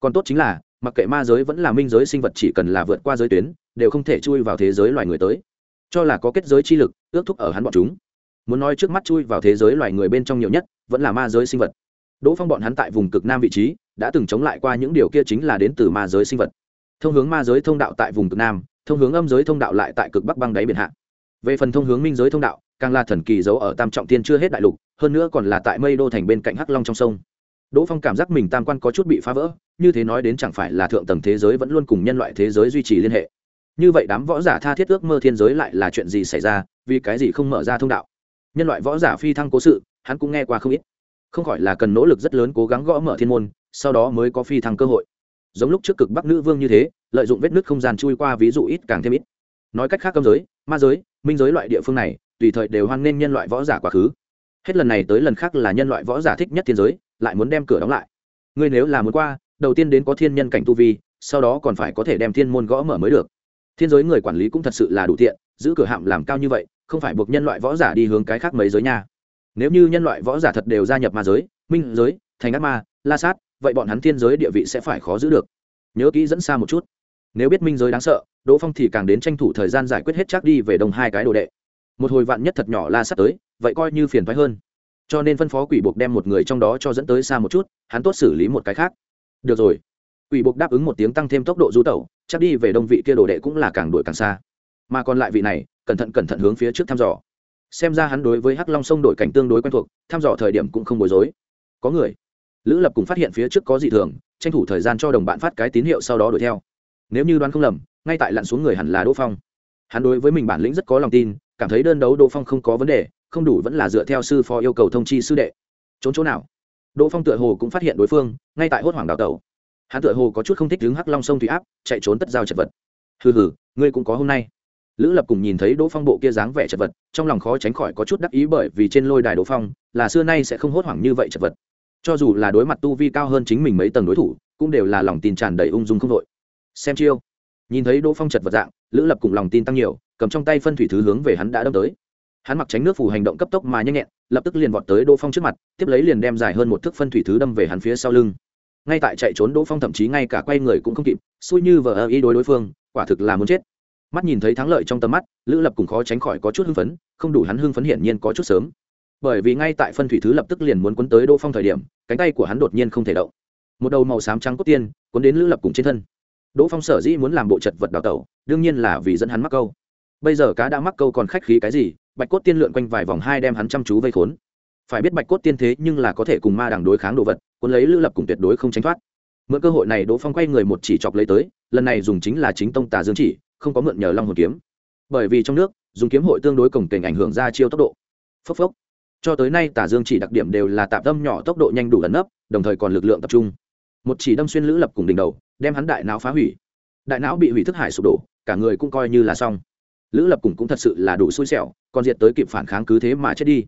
Còn tốt chính là, mặc kệ ma giới vẫn là minh giới sinh vật chỉ cần là vượt qua giới tuyến, đều không thể chui vào thế giới loài người tới. Cho là có kết giới chi lực, ước thúc ở hắn bọn chúng. Muốn nói trước mắt chui vào thế giới loài người bên trong nhiều nhất, vẫn là ma giới sinh vật đỗ phong bọn hắn tại vùng cực nam vị trí, đã từng chống lại qua những điều kia chính là đến từ ma giới sinh vật. Thông hướng ma giới thông đạo tại vùng cực nam, thông hướng âm giới thông đạo lại tại cực bắc băng đáy biển hạ. Về phần thông hướng minh giới thông đạo, càng là thần kỳ giấu ở tam trọng tiên chưa hết đại lục, hơn nữa còn là tại mây đô thành bên cạnh hắc long trong sông. Đỗ phong cảm giác mình tam quan có chút bị phá vỡ, như thế nói đến chẳng phải là thượng tầng thế giới vẫn luôn cùng nhân loại thế giới duy trì liên hệ. Như vậy đám võ giả tha thiết ước mơ thiên giới lại là chuyện gì xảy ra, vì cái gì không mở ra thông đạo? Nhân loại võ giả phi thăng cố sự, hắn cũng nghe qua không ít không khỏi là cần nỗ lực rất lớn cố gắng gõ mở thiên môn, sau đó mới có phi thăng cơ hội. Giống lúc trước cực bắc nữ vương như thế, lợi dụng vết nứt không gian chui qua ví dụ ít càng thêm ít. Nói cách khác cấm giới, ma giới, minh giới loại địa phương này, tùy thời đều hoan nghênh nhân loại võ giả quá khứ. Hết lần này tới lần khác là nhân loại võ giả thích nhất thiên giới, lại muốn đem cửa đóng lại. Ngươi nếu là muốn qua, đầu tiên đến có thiên nhân cảnh tu vi, sau đó còn phải có thể đem thiên môn gõ mở mới được. Thiên giới người quản lý cũng thật sự là đủ tiện, giữ cửa hạm làm cao như vậy, không phải buộc nhân loại võ giả đi hướng cái khác mấy giới nha nếu như nhân loại võ giả thật đều gia nhập ma giới, minh giới, thành ác ma, la sát, vậy bọn hắn thiên giới địa vị sẽ phải khó giữ được. Nhớ kỹ dẫn xa một chút. Nếu biết minh giới đáng sợ, đỗ phong thì càng đến tranh thủ thời gian giải quyết hết chắc đi về đồng hai cái đồ đệ. Một hồi vạn nhất thật nhỏ la sát tới, vậy coi như phiền thoái hơn. Cho nên phân phó quỷ buộc đem một người trong đó cho dẫn tới xa một chút, hắn tốt xử lý một cái khác. Được rồi. Quỷ buộc đáp ứng một tiếng tăng thêm tốc độ du tẩu, chắc đi về đông vị kia đồ đệ cũng là càng đuổi càng xa. Mà còn lại vị này, cẩn thận cẩn thận hướng phía trước thăm dò xem ra hắn đối với hắc long sông đổi cảnh tương đối quen thuộc, thăm dò thời điểm cũng không bối rối. Có người. Lữ lập cùng phát hiện phía trước có dị thường, tranh thủ thời gian cho đồng bạn phát cái tín hiệu sau đó đuổi theo. Nếu như đoán không lầm, ngay tại lặn xuống người hẳn là đỗ phong. Hắn đối với mình bản lĩnh rất có lòng tin, cảm thấy đơn đấu đỗ phong không có vấn đề, không đủ vẫn là dựa theo sư phó yêu cầu thông chi sư đệ. Trốn chỗ nào? Đỗ phong tựa hồ cũng phát hiện đối phương, ngay tại hốt hoảng đào tẩu. Hắn tựa hồ có chút không thích đứng hắc long sông thủy áp, chạy trốn tất giao chật vật. Hừ hừ, ngươi cũng có hôm nay lữ lập cùng nhìn thấy đỗ phong bộ kia dáng vẻ chật vật, trong lòng khó tránh khỏi có chút đắc ý bởi vì trên lôi đài đỗ phong là xưa nay sẽ không hốt hoảng như vậy chật vật. Cho dù là đối mặt tu vi cao hơn chính mình mấy tầng đối thủ, cũng đều là lòng tin tràn đầy ung dung không đội. Xem chiêu. Nhìn thấy đỗ phong chật vật dạng, lữ lập cùng lòng tin tăng nhiều, cầm trong tay phân thủy thứ hướng về hắn đã đâm tới. Hắn mặc tránh nước phù hành động cấp tốc mà nhanh nhẹn, lập tức liền vọt tới đỗ phong trước mặt, tiếp lấy liền đem dài hơn một thước phân thủy thứ đâm về hắn phía sau lưng. Ngay tại chạy trốn đỗ phong thậm chí ngay cả quay người cũng không kịp, xui như vờ ơ ý đối đối phương, quả thực là muốn chết mắt nhìn thấy thắng lợi trong tầm mắt, lữ lập cùng khó tránh khỏi có chút hưng phấn, không đủ hắn hưng phấn hiển nhiên có chút sớm. Bởi vì ngay tại phân thủy thứ lập tức liền muốn quấn tới đỗ phong thời điểm, cánh tay của hắn đột nhiên không thể động. Một đầu màu xám trắng cốt tiên quấn đến lữ lập cùng trên thân. Đỗ phong sở dĩ muốn làm bộ chật vật đào tẩu, đương nhiên là vì dẫn hắn mắc câu. Bây giờ cá đã mắc câu còn khách khí cái gì, bạch cốt tiên lượn quanh vài vòng hai đem hắn chăm chú vây khốn. Phải biết bạch cốt tiên thế nhưng là có thể cùng ma đằng đối kháng đồ vật, cuốn lấy lữ lập cùng tuyệt đối không tránh thoát. Mượn cơ hội này đỗ phong quay người một chỉ chọc lấy tới, lần này dùng chính là chính tông tà dương chỉ không có mượn nhờ long hồn kiếm. Bởi vì trong nước, dùng kiếm hội tương đối cổng kềnh ảnh hưởng ra chiêu tốc độ. Phốc phốc. Cho tới nay, Tả dương chỉ đặc điểm đều là tạm tâm nhỏ tốc độ nhanh đủ ẩn nấp, đồng thời còn lực lượng tập trung. Một chỉ đâm xuyên lữ lập cùng đỉnh đầu, đem hắn đại não phá hủy. Đại não bị hủy thức hải sụp đổ, cả người cũng coi như là xong. Lữ lập cùng cũng thật sự là đủ xui xẻo, còn diệt tới kịp phản kháng cứ thế mà chết đi.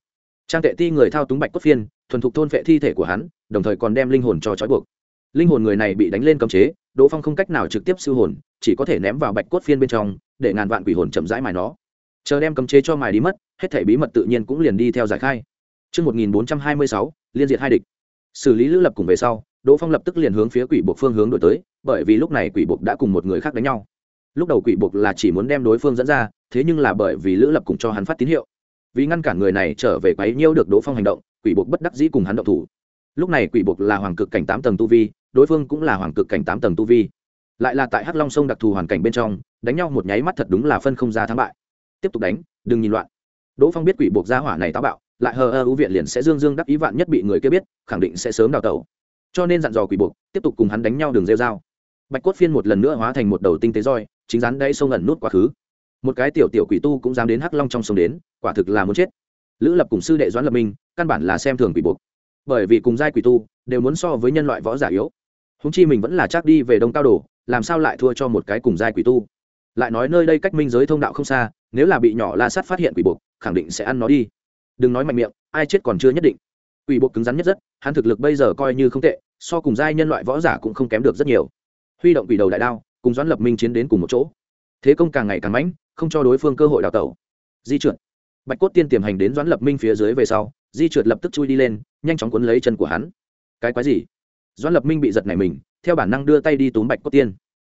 Trang tệ ti người thao túng bạch cốt phiên, thuần thục thôn vệ thi thể của hắn, đồng thời còn đem linh hồn cho trói buộc. Linh hồn người này bị đánh lên cấm chế, đỗ phong không cách nào trực tiếp siêu hồn chỉ có thể ném vào bạch cốt phiên bên trong để ngàn vạn quỷ hồn chậm rãi mài nó chờ đem cấm chế cho mài đi mất hết thể bí mật tự nhiên cũng liền đi theo giải khai Trước 1426, liên diệt hai địch. Xử lý lữ lập cùng về sau, Đỗ Phong lập tức liền hướng phía quỷ buộc phương hướng đổi tới, bởi vì lúc này quỷ buộc đã cùng một người khác đánh nhau. Lúc đầu quỷ buộc là chỉ muốn đem đối phương dẫn ra, thế nhưng là bởi vì lữ lập cùng cho hắn phát tín hiệu, vì ngăn cản người này trở về quấy nhiêu được Đỗ Phong hành động, quỷ buộc bất đắc dĩ cùng hắn động thủ. Lúc này quỷ buộc là hoàng cực cảnh tám tầng tu vi, đối phương cũng là hoàng cực cảnh tám tầng tu vi lại là tại hắc long sông đặc thù hoàn cảnh bên trong, đánh nhau một nháy mắt thật đúng là phân không ra thắng bại. Tiếp tục đánh, đừng nhìn loạn. Đỗ phong biết quỷ buộc gia hỏa này táo bạo, lại hờ ơ ưu viện liền sẽ dương dương đắc ý vạn nhất bị người kia biết, khẳng định sẽ sớm đào tẩu. Cho nên dặn dò quỷ buộc, tiếp tục cùng hắn đánh nhau đường rêu dao bạch cốt phiên một lần nữa hóa thành một đầu tinh tế roi, chính rắn đáy sông ẩn nút quá khứ. Một cái tiểu tiểu quỷ tu cũng dám đến hắc long trong sông đến, quả thực là muốn chết. Lữ lập cùng sư đệ doãn lập minh, căn bản là xem thường quỷ buộc. Bởi vì cùng giai quỷ tu, đều muốn so với nhân loại võ giả yếu. Húng chi mình vẫn là chắc đi về đông cao đồ làm sao lại thua cho một cái cùng giai quỷ tu? Lại nói nơi đây cách minh giới thông đạo không xa, nếu là bị nhỏ la sát phát hiện quỷ buộc, khẳng định sẽ ăn nó đi. Đừng nói mạnh miệng, ai chết còn chưa nhất định. Quỷ buộc cứng rắn nhất rất, hắn thực lực bây giờ coi như không tệ, so cùng giai nhân loại võ giả cũng không kém được rất nhiều. Huy động quỷ đầu đại đao, cùng doãn lập minh chiến đến cùng một chỗ. Thế công càng ngày càng mãnh, không cho đối phương cơ hội đào tẩu. Di trượt. Bạch cốt tiên tiềm hành đến doãn lập minh phía dưới về sau, di trượt lập tức chui đi lên, nhanh chóng cuốn lấy chân của hắn. Cái quái gì? Doãn lập minh bị giật này mình, theo bản năng đưa tay đi túm bạch cốt tiên.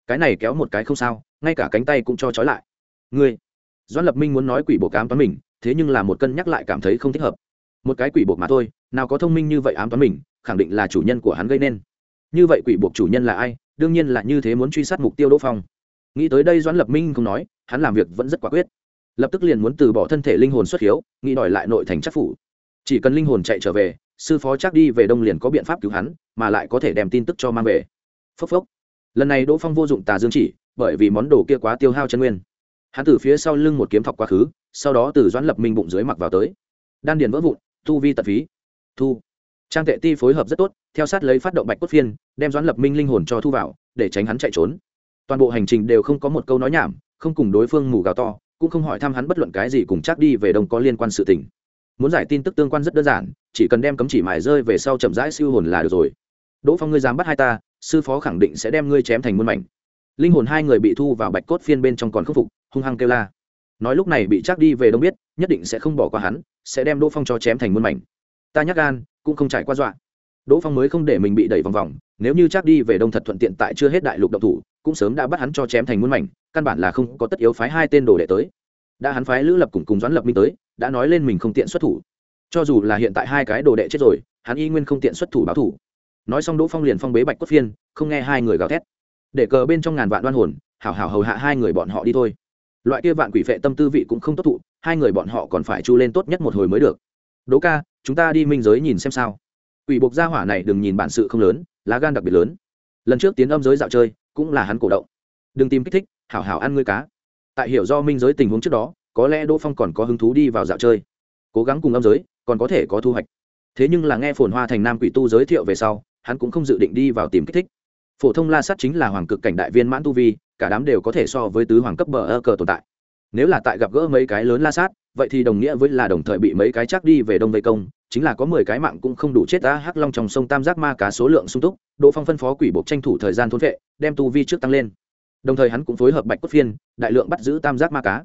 Cái này kéo một cái không sao, ngay cả cánh tay cũng cho trói lại. Ngươi! Doãn lập minh muốn nói quỷ bộ cám toán mình, thế nhưng là một cân nhắc lại cảm thấy không thích hợp. Một cái quỷ buộc mà thôi, nào có thông minh như vậy ám toán mình, khẳng định là chủ nhân của hắn gây nên. Như vậy quỷ buộc chủ nhân là ai? Đương nhiên là như thế muốn truy sát mục tiêu đỗ phong. Nghĩ tới đây doãn lập minh không nói, hắn làm việc vẫn rất quả quyết. Lập tức liền muốn từ bỏ thân thể linh hồn xuất hiếu, nghĩ đòi lại nội thành chắc phủ. Chỉ cần linh hồn chạy trở về sư phó chắc đi về đông liền có biện pháp cứu hắn, mà lại có thể đem tin tức cho mang về. Phốc phốc. Lần này đỗ phong vô dụng tà dương chỉ, bởi vì món đồ kia quá tiêu hao chân nguyên. Hắn từ phía sau lưng một kiếm thọc quá khứ, sau đó từ doãn lập minh bụng dưới mặc vào tới. Đan điền vỡ vụn, thu vi tật phí. Thu. Trang tệ ti phối hợp rất tốt, theo sát lấy phát động bạch cốt phiên, đem doãn lập minh linh hồn cho thu vào, để tránh hắn chạy trốn. Toàn bộ hành trình đều không có một câu nói nhảm, không cùng đối phương mù gào to, cũng không hỏi thăm hắn bất luận cái gì cùng chắc đi về đông có liên quan sự tình muốn giải tin tức tương quan rất đơn giản, chỉ cần đem cấm chỉ mài rơi về sau chậm rãi siêu hồn là được rồi. Đỗ phong, ngươi dám bắt hai ta, sư phó khẳng định sẽ đem ngươi chém thành muôn mảnh. Linh hồn hai người bị thu vào bạch cốt phiên bên trong còn khắc phục, hung hăng kêu la. Nói lúc này bị chắc đi về đông biết, nhất định sẽ không bỏ qua hắn, sẽ đem đỗ phong cho chém thành muôn mảnh. Ta nhắc gan, cũng không trải qua dọa. Đỗ phong mới không để mình bị đẩy vòng vòng, nếu như chắc đi về đông thật thuận tiện tại chưa hết đại lục độc thủ, cũng sớm đã bắt hắn cho chém thành muôn mảnh, căn bản là không có tất yếu phái hai tên đồ đệ tới. Đã hắn phái lữ lập cùng cùng doãn lập minh tới đã nói lên mình không tiện xuất thủ. Cho dù là hiện tại hai cái đồ đệ chết rồi, hắn y nguyên không tiện xuất thủ báo thủ. Nói xong đỗ phong liền phong bế bạch cốt phiên, không nghe hai người gào thét. Để cờ bên trong ngàn vạn đoan hồn, hảo hảo hầu hạ hai người bọn họ đi thôi. Loại kia vạn quỷ phệ tâm tư vị cũng không tốt thụ, hai người bọn họ còn phải chu lên tốt nhất một hồi mới được. Đỗ ca, chúng ta đi minh giới nhìn xem sao. Quỷ buộc gia hỏa này đừng nhìn bản sự không lớn, lá gan đặc biệt lớn. Lần trước tiến âm giới dạo chơi, cũng là hắn cổ động. Đừng tìm kích thích, hảo hảo ăn ngươi cá. Tại hiểu do minh giới tình huống trước đó có lẽ đỗ phong còn có hứng thú đi vào dạo chơi. Cố gắng cùng âm giới, còn có thể có thu hoạch. Thế nhưng là nghe phồn hoa thành nam quỷ tu giới thiệu về sau, hắn cũng không dự định đi vào tìm kích thích. Phổ thông la sắt chính là hoàng cực cảnh đại viên mãn tu vi, cả đám đều có thể so với tứ hoàng cấp bờ ơ cờ tồn tại. Nếu là tại gặp gỡ mấy cái lớn la sát, vậy thì đồng nghĩa với là đồng thời bị mấy cái chắc đi về đông vây công, chính là có mười cái mạng cũng không đủ chết ta hắc long trong sông tam giác ma cá số lượng sung túc, đỗ phong phân phó quỷ buộc tranh thủ thời gian thôn vệ, đem tu vi trước tăng lên. Đồng thời hắn cũng phối hợp bạch cốt phiên, đại lượng bắt giữ tam giác ma cá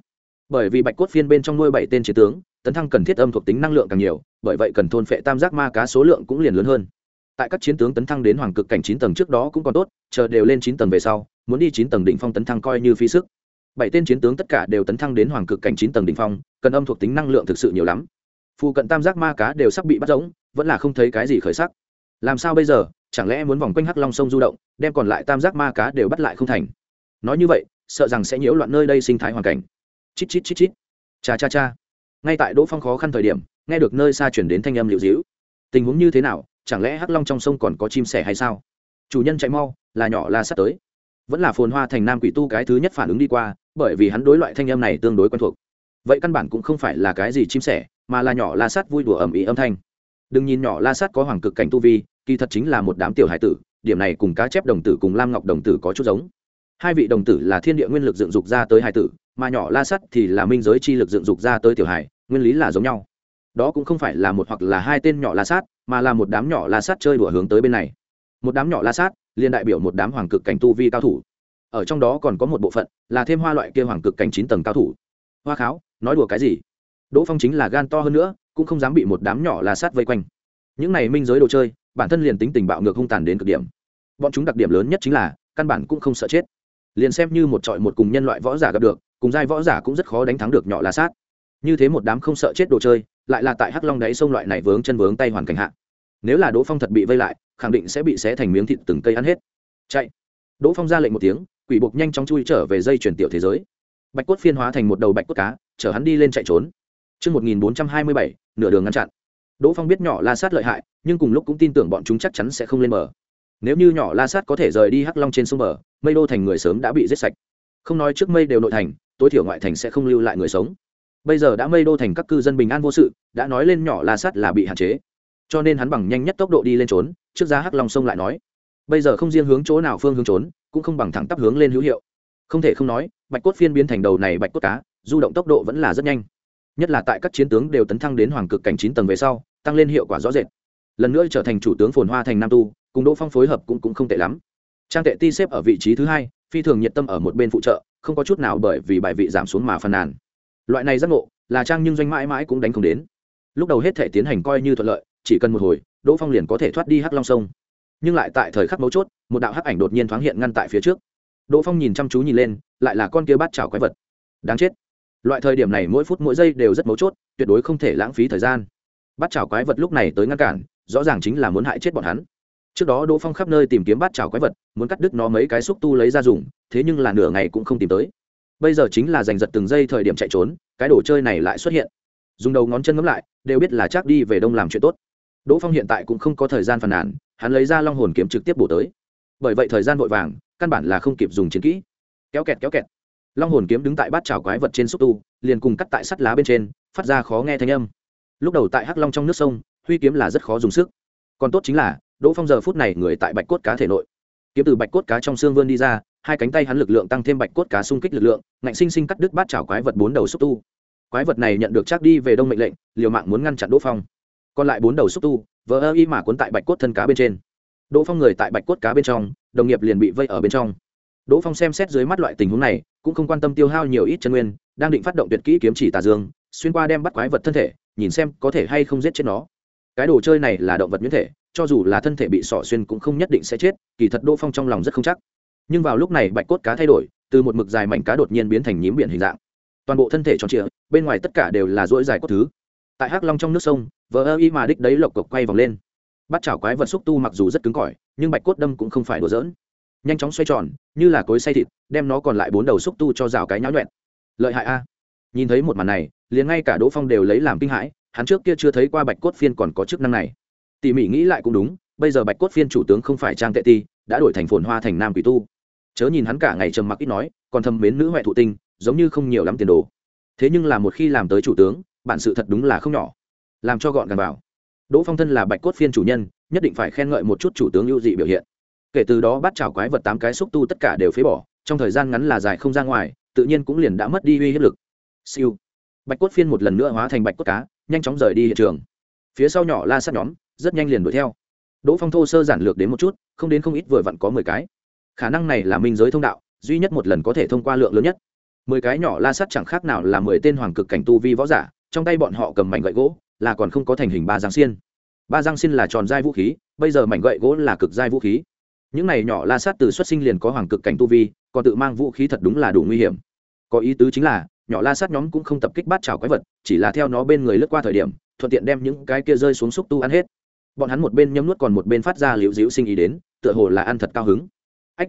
bởi vì bạch cốt phiên bên trong nuôi bảy tên chiến tướng tấn thăng cần thiết âm thuộc tính năng lượng càng nhiều bởi vậy cần thôn phệ tam giác ma cá số lượng cũng liền lớn hơn. Tại các chiến tướng tấn thăng đến hoàng cực cảnh chín tầng trước đó cũng còn tốt chờ đều lên chín tầng về sau muốn đi chín tầng đỉnh phong tấn thăng coi như phi sức. Bảy tên chiến tướng tất cả đều tấn thăng đến hoàng cực cảnh chín tầng đỉnh phong cần âm thuộc tính năng lượng thực sự nhiều lắm. Phù cận tam giác ma cá đều sắp bị bắt giống, vẫn là không thấy cái gì khởi sắc. Làm sao bây giờ? Chẳng lẽ muốn vòng quanh hắc long sông du động đem còn lại tam giác ma cá đều bắt lại không thành? Nói như vậy sợ rằng sẽ nhiễu loạn nơi đây sinh thái hoàn cảnh chít chít chít chít. Cha cha cha. Ngay tại đỗ phong khó khăn thời điểm, nghe được nơi xa chuyển đến thanh âm liệu dĩu tình huống như thế nào, chẳng lẽ hắc long trong sông còn có chim sẻ hay sao? Chủ nhân chạy mau, là nhỏ la sắt tới. Vẫn là phồn hoa thành nam quỷ tu cái thứ nhất phản ứng đi qua, bởi vì hắn đối loại thanh âm này tương đối quen thuộc. Vậy căn bản cũng không phải là cái gì chim sẻ, mà là nhỏ la sắt vui đùa ầm ĩ âm thanh. Đừng nhìn nhỏ la sắt có hoàng cực cảnh tu vi, kỳ thật chính là một đám tiểu hải tử, điểm này cùng cá chép đồng tử cùng lam ngọc đồng tử có chút giống hai vị đồng tử là thiên địa nguyên lực dựng dục ra tới hải tử, mà nhỏ la sắt thì là minh giới chi lực dựng dục ra tới tiểu hải, nguyên lý là giống nhau. Đó cũng không phải là một hoặc là hai tên nhỏ la sát mà là một đám nhỏ la sát chơi đùa hướng tới bên này. Một đám nhỏ la sát liên đại biểu một đám hoàng cực cảnh tu vi cao thủ. Ở trong đó còn có một bộ phận là thêm hoa loại kia hoàng cực cảnh chín tầng cao thủ. Hoa kháo, nói đùa cái gì? Đỗ phong chính là gan to hơn nữa, cũng không dám bị một đám nhỏ la sát vây quanh. Những này minh giới đồ chơi, bản thân liền tính tình bạo ngược hung tàn đến cực điểm. Bọn chúng đặc điểm lớn nhất chính là, căn bản cũng không sợ chết liền xem như một trọi một cùng nhân loại võ giả gặp được cùng giai võ giả cũng rất khó đánh thắng được nhỏ la sát. Như thế một đám không sợ chết đồ chơi lại là tại hắc long đáy sông loại này vướng chân vướng tay hoàn cảnh hạ. Nếu là đỗ phong thật bị vây lại khẳng định sẽ bị xé thành miếng thịt từng cây ăn hết. Chạy. Đỗ phong ra lệnh một tiếng quỷ buộc nhanh chóng chui trở về dây chuyển tiểu thế giới. Bạch cốt phiên hóa thành một đầu bạch cốt cá chở hắn đi lên chạy trốn. Trước 1427, nửa đường ngăn chặn. Đỗ Phong biết nhỏ La Sát lợi hại, nhưng cùng lúc cũng tin tưởng bọn chúng chắc chắn sẽ không lên bờ. Nếu như nhỏ La Sát có thể rời đi Hắc Long trên sông bờ, Mây Đô thành người sớm đã bị giết sạch. Không nói trước Mây đều nội thành, tối thiểu ngoại thành sẽ không lưu lại người sống. Bây giờ đã Mây Đô thành các cư dân bình an vô sự, đã nói lên nhỏ La Sát là bị hạn chế. Cho nên hắn bằng nhanh nhất tốc độ đi lên trốn, trước ra Hắc Long sông lại nói, bây giờ không riêng hướng chỗ nào phương hướng trốn, cũng không bằng thẳng tắp hướng lên hữu hiệu. Không thể không nói, Bạch cốt phiên biến thành đầu này bạch cốt cá, du động tốc độ vẫn là rất nhanh nhất là tại các chiến tướng đều tấn thăng đến hoàng cực cảnh chín tầng về sau tăng lên hiệu quả rõ rệt lần nữa trở thành chủ tướng phồn hoa thành nam tu cùng đỗ phong phối hợp cũng, cũng không tệ lắm. Trang tệ ti xếp ở vị trí thứ hai phi thường nhiệt tâm ở một bên phụ trợ không có chút nào bởi vì bài vị giảm xuống mà phàn nàn. Loại này giác ngộ là trang nhưng doanh mãi mãi cũng đánh không đến. Lúc đầu hết thể tiến hành coi như thuận lợi chỉ cần một hồi đỗ phong liền có thể thoát đi hắc long sông. Nhưng lại tại thời khắc mấu chốt một đạo hắc ảnh đột nhiên thoáng hiện ngăn tại phía trước. Đỗ phong nhìn chăm chú nhìn lên lại là con kia bát chảo quái vật. Đáng chết. Loại thời điểm này mỗi phút mỗi giây đều rất mấu chốt tuyệt đối không thể lãng phí thời gian. Bắt chảo quái vật lúc này tới ngăn cản rõ ràng chính là muốn hại chết bọn hắn trước đó đỗ phong khắp nơi tìm kiếm bát chảo quái vật, muốn cắt đứt nó mấy cái xúc tu lấy ra dùng, thế nhưng là nửa ngày cũng không tìm tới. Bây giờ chính là giành giật từng giây thời điểm chạy trốn, cái đồ chơi này lại xuất hiện. Dùng đầu ngón chân ngấm lại, đều biết là chắc đi về đông làm chuyện tốt. Đỗ phong hiện tại cũng không có thời gian phàn nàn, hắn lấy ra long hồn kiếm trực tiếp bổ tới. Bởi vậy thời gian vội vàng, căn bản là không kịp dùng chiến kỹ. Kéo kẹt kéo kẹt. Long hồn kiếm đứng tại bát trào quái vật trên xúc tu, liền cùng cắt tại sắt lá bên trên, phát ra khó nghe thanh âm. Lúc đầu tại hắc long trong nước sông, huy kiếm là rất khó dùng sức. Còn tốt chính là đỗ phong giờ phút này người tại bạch cốt cá thể nội. Kiếm từ bạch cốt cá trong xương vươn đi ra, hai cánh tay hắn lực lượng tăng thêm bạch cốt cá xung kích lực lượng, ngạnh sinh sinh cắt đứt bát chảo quái vật bốn đầu xúc tu. Quái vật này nhận được chắc đi về đông mệnh lệnh, liều mạng muốn ngăn chặn đỗ phong. Còn lại bốn đầu xúc tu vỡ ơ y mà cuốn tại bạch cốt thân cá bên trên. Đỗ phong người tại bạch cốt cá bên trong, đồng nghiệp liền bị vây ở bên trong. Đỗ phong xem xét dưới mắt loại tình huống này, cũng không quan tâm tiêu hao nhiều ít chân nguyên, đang định phát động tuyệt kỹ kiếm chỉ tà dương, xuyên qua đem bắt quái vật thân thể, nhìn xem có thể hay không giết chết nó. Cái đồ chơi này là động vật nhuyễn thể cho dù là thân thể bị sỏ xuyên cũng không nhất định sẽ chết, kỳ thật đỗ phong trong lòng rất không chắc. Nhưng vào lúc này bạch cốt cá thay đổi, từ một mực dài mảnh cá đột nhiên biến thành nhím biển hình dạng. Toàn bộ thân thể tròn trịa, bên ngoài tất cả đều là rỗi dài cốt thứ. Tại hắc long trong nước sông, vờ ơ y mà đích đấy lộc cộc quay vòng lên. Bắt chảo quái vật xúc tu mặc dù rất cứng cỏi, nhưng bạch cốt đâm cũng không phải đùa dỡn nhanh chóng xoay tròn, như là cối xay thịt, đem nó còn lại bốn đầu xúc tu cho rào cái nháo nhuẹn. Lợi hại a. Nhìn thấy một màn này, liền ngay cả đỗ phong đều lấy làm kinh hãi, hắn trước kia chưa thấy qua bạch cốt phiên còn có chức năng này tỉ mỉ nghĩ lại cũng đúng, bây giờ bạch cốt phiên chủ tướng không phải trang tệ ti, đã đổi thành phồn hoa thành nam quỷ tu. Chớ nhìn hắn cả ngày trầm mặc ít nói, còn thâm mến nữ huệ thụ tinh, giống như không nhiều lắm tiền đồ. Thế nhưng là một khi làm tới chủ tướng, bản sự thật đúng là không nhỏ. Làm cho gọn gàng vào. Đỗ phong thân là bạch cốt phiên chủ nhân, nhất định phải khen ngợi một chút chủ tướng ưu dị biểu hiện. Kể từ đó bắt chảo quái vật tám cái xúc tu tất cả đều phế bỏ, trong thời gian ngắn là dài không ra ngoài, tự nhiên cũng liền đã mất đi uy hiếp lực. Siêu. Bạch cốt phiên một lần nữa hóa thành bạch cốt cá, nhanh chóng rời đi hiện trường. Phía sau nhỏ la sát nhóm rất nhanh liền đuổi theo. Đỗ phong thô sơ giản lược đến một chút, không đến không ít vừa vặn có mười cái. Khả năng này là minh giới thông đạo, duy nhất một lần có thể thông qua lượng lớn nhất. Mười cái nhỏ la sắt chẳng khác nào là mười tên hoàng cực cảnh tu vi võ giả, trong tay bọn họ cầm mảnh gậy gỗ, là còn không có thành hình ba giang xiên. Ba giang xiên là tròn dai vũ khí, bây giờ mảnh gậy gỗ là cực dai vũ khí. Những này nhỏ la sát từ xuất sinh liền có hoàng cực cảnh tu vi, còn tự mang vũ khí thật đúng là đủ nguy hiểm. Có ý tứ chính là, nhỏ la sát nhóm cũng không tập kích bát trào quái vật, chỉ là theo nó bên người lướt qua thời điểm, thuận tiện đem những cái kia rơi xuống xúc tu ăn hết bọn hắn một bên nhấm nuốt còn một bên phát ra liễu dĩu sinh ý đến, tựa hồ là ăn thật cao hứng. Ách,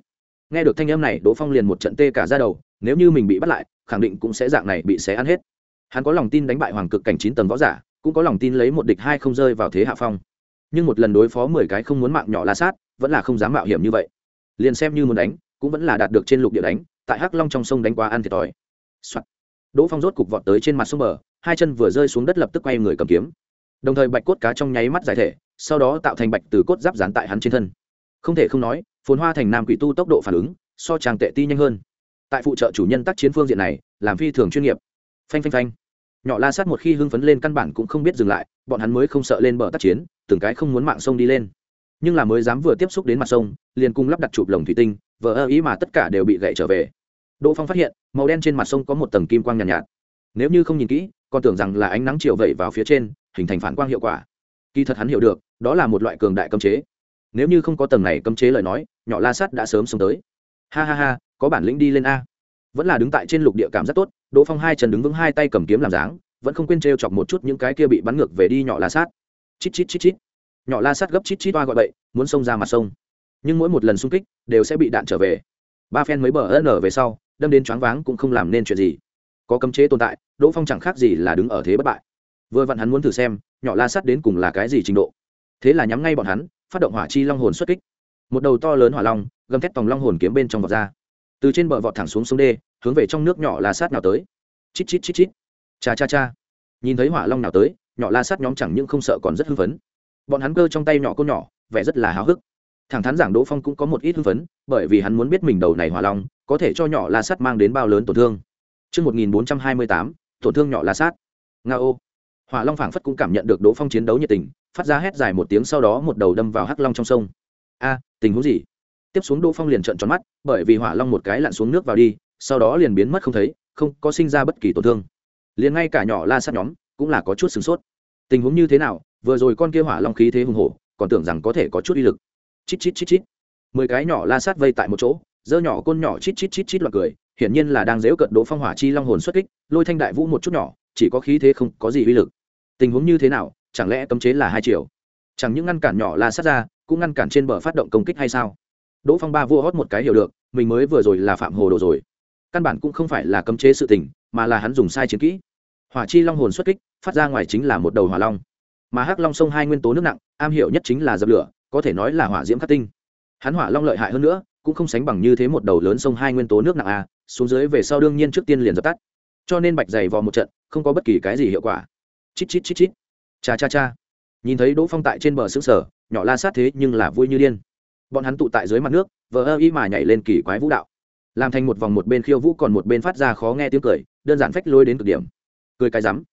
nghe được thanh âm này, đỗ phong liền một trận tê cả ra đầu, nếu như mình bị bắt lại, khẳng định cũng sẽ dạng này bị xé ăn hết. Hắn có lòng tin đánh bại hoàng cực cảnh chín tầng võ giả, cũng có lòng tin lấy một địch hai không rơi vào thế hạ phong. Nhưng một lần đối phó mười cái không muốn mạng nhỏ la sát, vẫn là không dám mạo hiểm như vậy. Liền xem như muốn đánh, cũng vẫn là đạt được trên lục địa đánh, tại hắc long trong sông đánh qua ăn thiệt thòi、Soạn. đỗ phong rốt cục vọt tới trên mặt sông bờ, hai chân vừa rơi xuống đất lập tức quay người cầm kiếm. Đồng thời bạch cốt cá trong nháy mắt giải thể sau đó tạo thành bạch từ cốt giáp dán tại hắn trên thân. Không thể không nói phồn hoa thành nam quỷ tu tốc độ phản ứng so trang tệ ti nhanh hơn. Tại phụ trợ chủ nhân tác chiến phương diện này làm phi thường chuyên nghiệp. Phanh phanh phanh. Nhỏ la sát một khi hưng phấn lên căn bản cũng không biết dừng lại bọn hắn mới không sợ lên bờ tác chiến từng cái không muốn mạng sông đi lên. Nhưng là mới dám vừa tiếp xúc đến mặt sông liền cung lắp đặt chụp lồng thủy tinh vờ ơ ý mà tất cả đều bị gậy trở về. Đỗ phong phát hiện màu đen trên mặt sông có một tầng kim quang nhàn nhạt, nhạt. Nếu như không nhìn kỹ còn tưởng rằng là ánh nắng chiều vẩy vào phía trên hình thành phản quang hiệu quả. Kỳ thật hắn hiểu được đó là một loại cường đại cấm chế. Nếu như không có tầng này cấm chế lời nói, nhỏ la sắt đã sớm sống tới. Ha ha ha, có bản lĩnh đi lên a. Vẫn là đứng tại trên lục địa cảm rất tốt, đỗ phong hai chân đứng vững hai tay cầm kiếm làm dáng, vẫn không quên t chọc một chút những cái kia bị bắn ngược về đi nhỏ la sát. Chít chít chít chít. Nhỏ la sát gấp chít chít toa gọi bậy, muốn xông ra mặt sông. Nhưng mỗi một lần xung kích, đều sẽ bị đạn trở về. Ba phen mấy bờ ân ở về sau, đâm đến choáng váng cũng không làm nên chuyện gì. Có cấm chế tồn tại, đỗ phong chẳng khác gì là đứng ở thế bất bại. Vừa vặn hắn muốn thử xem, nhỏ la sát đến cùng là cái gì trình độ thế là nhắm ngay bọn hắn phát động hỏa chi long hồn xuất kích. Một đầu to lớn hỏa long gầm thét tòng long hồn kiếm bên trong vọt ra. Từ trên bờ vọt thẳng xuống sông đê hướng về trong nước nhỏ la sát nào tới. Chít chít chít chít. Cha cha cha. Nhìn thấy hỏa long nào tới nhỏ la sát nhóm chẳng những không sợ còn rất hưng phấn. Bọn hắn cơ trong tay nhỏ cô nhỏ vẻ rất là háo hức. Thẳng thắn giảng đỗ phong cũng có một ít hưng phấn bởi vì hắn muốn biết mình đầu này hỏa long có thể cho nhỏ la sát mang đến bao lớn tổn thương. Trước 1428, tổn thương nhỏ la sát. Nga ô. Hỏa long phảng phất cũng cảm nhận được đỗ phong chiến đấu nhiệt tình phát ra hét dài một tiếng sau đó một đầu đâm vào hắc long trong sông. A, tình huống gì? Tiếp xuống đỗ phong liền trợn tròn mắt, bởi vì hỏa long một cái lặn xuống nước vào đi, sau đó liền biến mất không thấy, không có sinh ra bất kỳ tổn thương. Liền ngay cả nhỏ la sát nhóm cũng là có chút sửng sốt. Tình huống như thế nào? Vừa rồi con kia hỏa long khí thế hùng hổ, còn tưởng rằng có thể có chút uy lực. Chít chít chít chít. Mười cái nhỏ la sát vây tại một chỗ dơ nhỏ côn nhỏ chít chít chít chít loạt cười, hiển nhiên là đang dễu cận đỗ phong hỏa chi long hồn xuất kích, lôi thanh đại vũ một chút nhỏ, chỉ có khí thế không có gì uy lực. Tình huống như thế nào? Chẳng lẽ cấm chế là hai chiều? Chẳng những ngăn cản nhỏ la sát ra, cũng ngăn cản trên bờ phát động công kích hay sao? Đỗ phong ba vua hót một cái hiểu được, mình mới vừa rồi là phạm hồ đồ rồi. Căn bản cũng không phải là cấm chế sự tình, mà là hắn dùng sai chiến kỹ. Hỏa chi long hồn xuất kích, phát ra ngoài chính là một đầu hỏa long. Mà hắc long sông hai nguyên tố nước nặng, am hiểu nhất chính là dập lửa, có thể nói là hỏa diễm khắc tinh. Hắn hỏa long lợi hại hơn nữa, cũng không sánh bằng như thế một đầu lớn sông hai nguyên tố nước nặng a, xuống dưới về sau đương nhiên trước tiên liền dập tắt. Cho nên bạch dày vò một trận, không có bất kỳ cái gì hiệu quả. Chít chít chít chít cha cha cha. Nhìn thấy đỗ phong tại trên bờ xứ sở nhỏ la sát thế nhưng là vui như điên. Bọn hắn tụ tại dưới mặt nước, vờ ơ y mà nhảy lên kỳ quái vũ đạo. Làm thành một vòng một bên khiêu vũ còn một bên phát ra khó nghe tiếng cười, đơn giản phách lôi đến cực điểm. Cười cái rắm.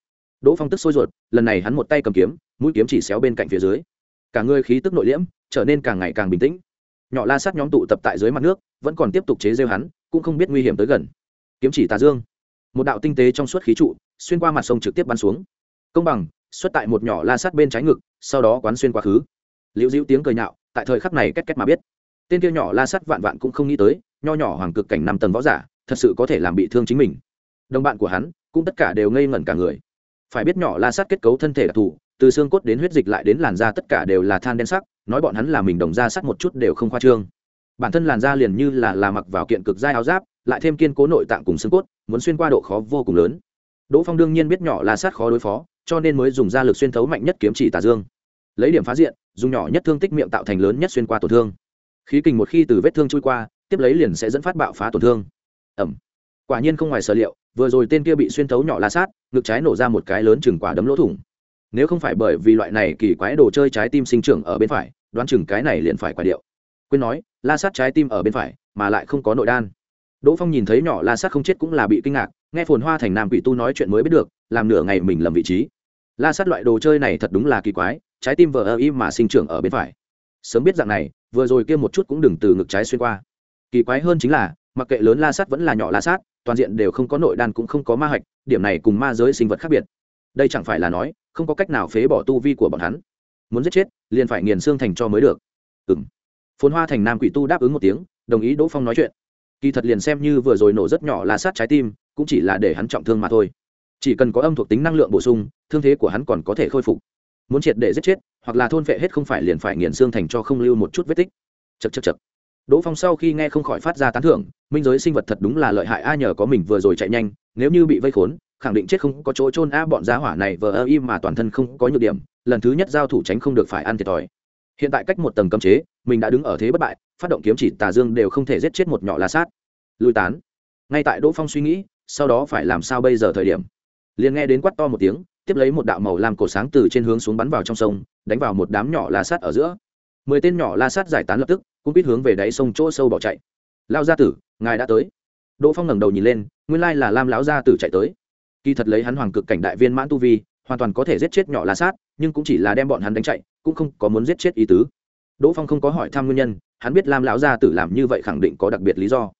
Đỗ phong tức sôi ruột, lần này hắn một tay cầm kiếm, mũi kiếm chỉ xéo bên cạnh phía dưới. Cả người khí tức nội liễm, trở nên càng ngày càng bình tĩnh. Nhỏ la sát nhóm tụ tập tại dưới mặt nước, vẫn còn tiếp tục chế rêu hắn, cũng không biết nguy hiểm tới gần. Kiếm chỉ tà dương. Một đạo tinh tế trong suốt khí trụ, xuyên qua mặt sông trực tiếp bắn xuống. Công bằng xuất tại một nhỏ la sát bên trái ngực, sau đó quán xuyên quá khứ. Liễu dĩu tiếng cười nhạo, tại thời khắc này két két mà biết. Tên kia nhỏ la sát vạn vạn cũng không nghĩ tới, nho nhỏ hoàng cực cảnh năm tầng võ giả, thật sự có thể làm bị thương chính mình. Đồng bạn của hắn, cũng tất cả đều ngây ngẩn cả người. Phải biết nhỏ la sát kết cấu thân thể đặc thù, từ xương cốt đến huyết dịch lại đến làn da tất cả đều là than đen sắc, nói bọn hắn là mình đồng da sắt một chút đều không khoa trương. Bản thân làn da liền như là là mặc vào kiện cực dai áo giáp, lại thêm kiên cố nội tạng cùng xương cốt, muốn xuyên qua độ khó vô cùng lớn. Đỗ phong đương nhiên biết nhỏ la sát khó đối phó cho nên mới dùng ra lực xuyên thấu mạnh nhất kiếm chỉ tà dương. Lấy điểm phá diện, dùng nhỏ nhất thương tích miệng tạo thành lớn nhất xuyên qua tổn thương. Khí kình một khi từ vết thương trôi qua, tiếp lấy liền sẽ dẫn phát bạo phá tổn thương. Ẩm. Quả nhiên không ngoài sở liệu, vừa rồi tên kia bị xuyên thấu nhỏ la sát, ngực trái nổ ra một cái lớn chừng quả đấm lỗ thủng. Nếu không phải bởi vì loại này kỳ quái đồ chơi trái tim sinh trưởng ở bên phải, đoán chừng cái này liền phải quả điệu. Quên nói, la sát trái tim ở bên phải, mà lại không có nội đan. Đỗ phong nhìn thấy nhỏ la sát không chết cũng là bị kinh ngạc, nghe phồn hoa thành nam quỷ tu nói chuyện mới biết được làm nửa ngày mình lầm vị trí. La sát loại đồ chơi này thật đúng là kỳ quái, trái tim vờ ơ im mà sinh trưởng ở bên phải. Sớm biết dạng này, vừa rồi kia một chút cũng đừng từ ngực trái xuyên qua. Kỳ quái hơn chính là, mặc kệ lớn la sát vẫn là nhỏ la sát, toàn diện đều không có nội đan cũng không có ma hạch điểm này cùng ma giới sinh vật khác biệt. Đây chẳng phải là nói, không có cách nào phế bỏ tu vi của bọn hắn. Muốn giết chết, liền phải nghiền xương thành cho mới được. Ừ m phồn hoa thành nam quỷ tu đáp ứng một tiếng, đồng ý đỗ phong nói chuyện. Kỳ thật liền xem như vừa rồi nổ rất nhỏ la sát trái tim, cũng chỉ là để hắn trọng thương mà thôi chỉ cần có âm thuộc tính năng lượng bổ sung, thương thế của hắn còn có thể khôi phục. Muốn triệt để giết chết, hoặc là thôn vệ hết không phải liền phải nghiền xương thành cho không lưu một chút vết tích. Chật chật chật đỗ phong sau khi nghe không khỏi phát ra tán thưởng, minh giới sinh vật thật đúng là lợi hại a nhờ có mình vừa rồi chạy nhanh, nếu như bị vây khốn, khẳng định chết không có chỗ trôn a bọn giá hỏa này vờ ơ im mà toàn thân không có nhược điểm, lần thứ nhất giao thủ tránh không được phải ăn thiệt thòi. Hiện tại cách một tầng cấm chế, mình đã đứng ở thế bất bại, phát động kiếm chỉ tà dương đều không thể giết chết một nhỏ la sát. Lùi tán. Ngay tại đỗ phong suy nghĩ, sau đó phải làm sao bây giờ thời điểm? Liền nghe đến quát to một tiếng, tiếp lấy một đạo màu làm cổ sáng từ trên hướng xuống bắn vào trong sông, đánh vào một đám nhỏ la sát ở giữa. Mười tên nhỏ la sát giải tán lập tức, cũng biết hướng về đáy sông chỗ sâu bỏ chạy. Lao gia tử, ngài đã tới. Đỗ phong ngẩng đầu nhìn lên, nguyên lai là lam lão gia tử chạy tới. Kỳ thật lấy hắn hoàng cực cảnh đại viên mãn tu vi, hoàn toàn có thể giết chết nhỏ la sát, nhưng cũng chỉ là đem bọn hắn đánh chạy, cũng không có muốn giết chết ý tứ. Đỗ phong không có hỏi thăm nguyên nhân, hắn biết lam lão gia tử làm như vậy khẳng định có đặc biệt lý do.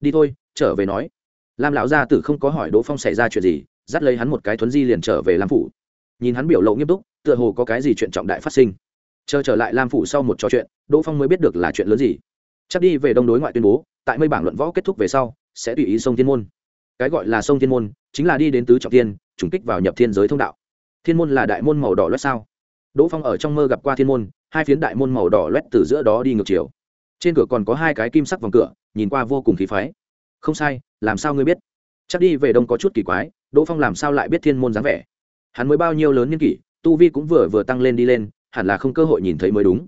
Đi thôi, trở về nói. Lam lão gia tử không có hỏi đỗ phong xảy ra chuyện gì dắt lấy hắn một cái thuấn di liền trở về lam phủ. Nhìn hắn biểu lộ nghiêm túc, tựa hồ có cái gì chuyện trọng đại phát sinh. Chờ trở lại lam phủ sau một trò chuyện, đỗ phong mới biết được là chuyện lớn gì. Chắc đi về đông đối ngoại tuyên bố, tại mây bảng luận võ kết thúc về sau, sẽ tùy ý sông thiên môn. Cái gọi là sông thiên môn, chính là đi đến tứ trọng tiên, trùng kích vào nhập thiên giới thông đạo. Thiên môn là đại môn màu đỏ loét sao? Đỗ phong ở trong mơ gặp qua thiên môn, hai phiến đại môn màu đỏ loét từ giữa đó đi ngược chiều. Trên cửa còn có hai cái kim sắc vòng cửa, nhìn qua vô cùng khí phái. Không sai, làm sao ngươi biết? Chắc đi về đông có chút kỳ quái đỗ phong làm sao lại biết thiên môn dáng vẻ? Hắn mới bao nhiêu lớn niên kỷ, tu vi cũng vừa vừa tăng lên đi lên, hẳn là không cơ hội nhìn thấy mới đúng.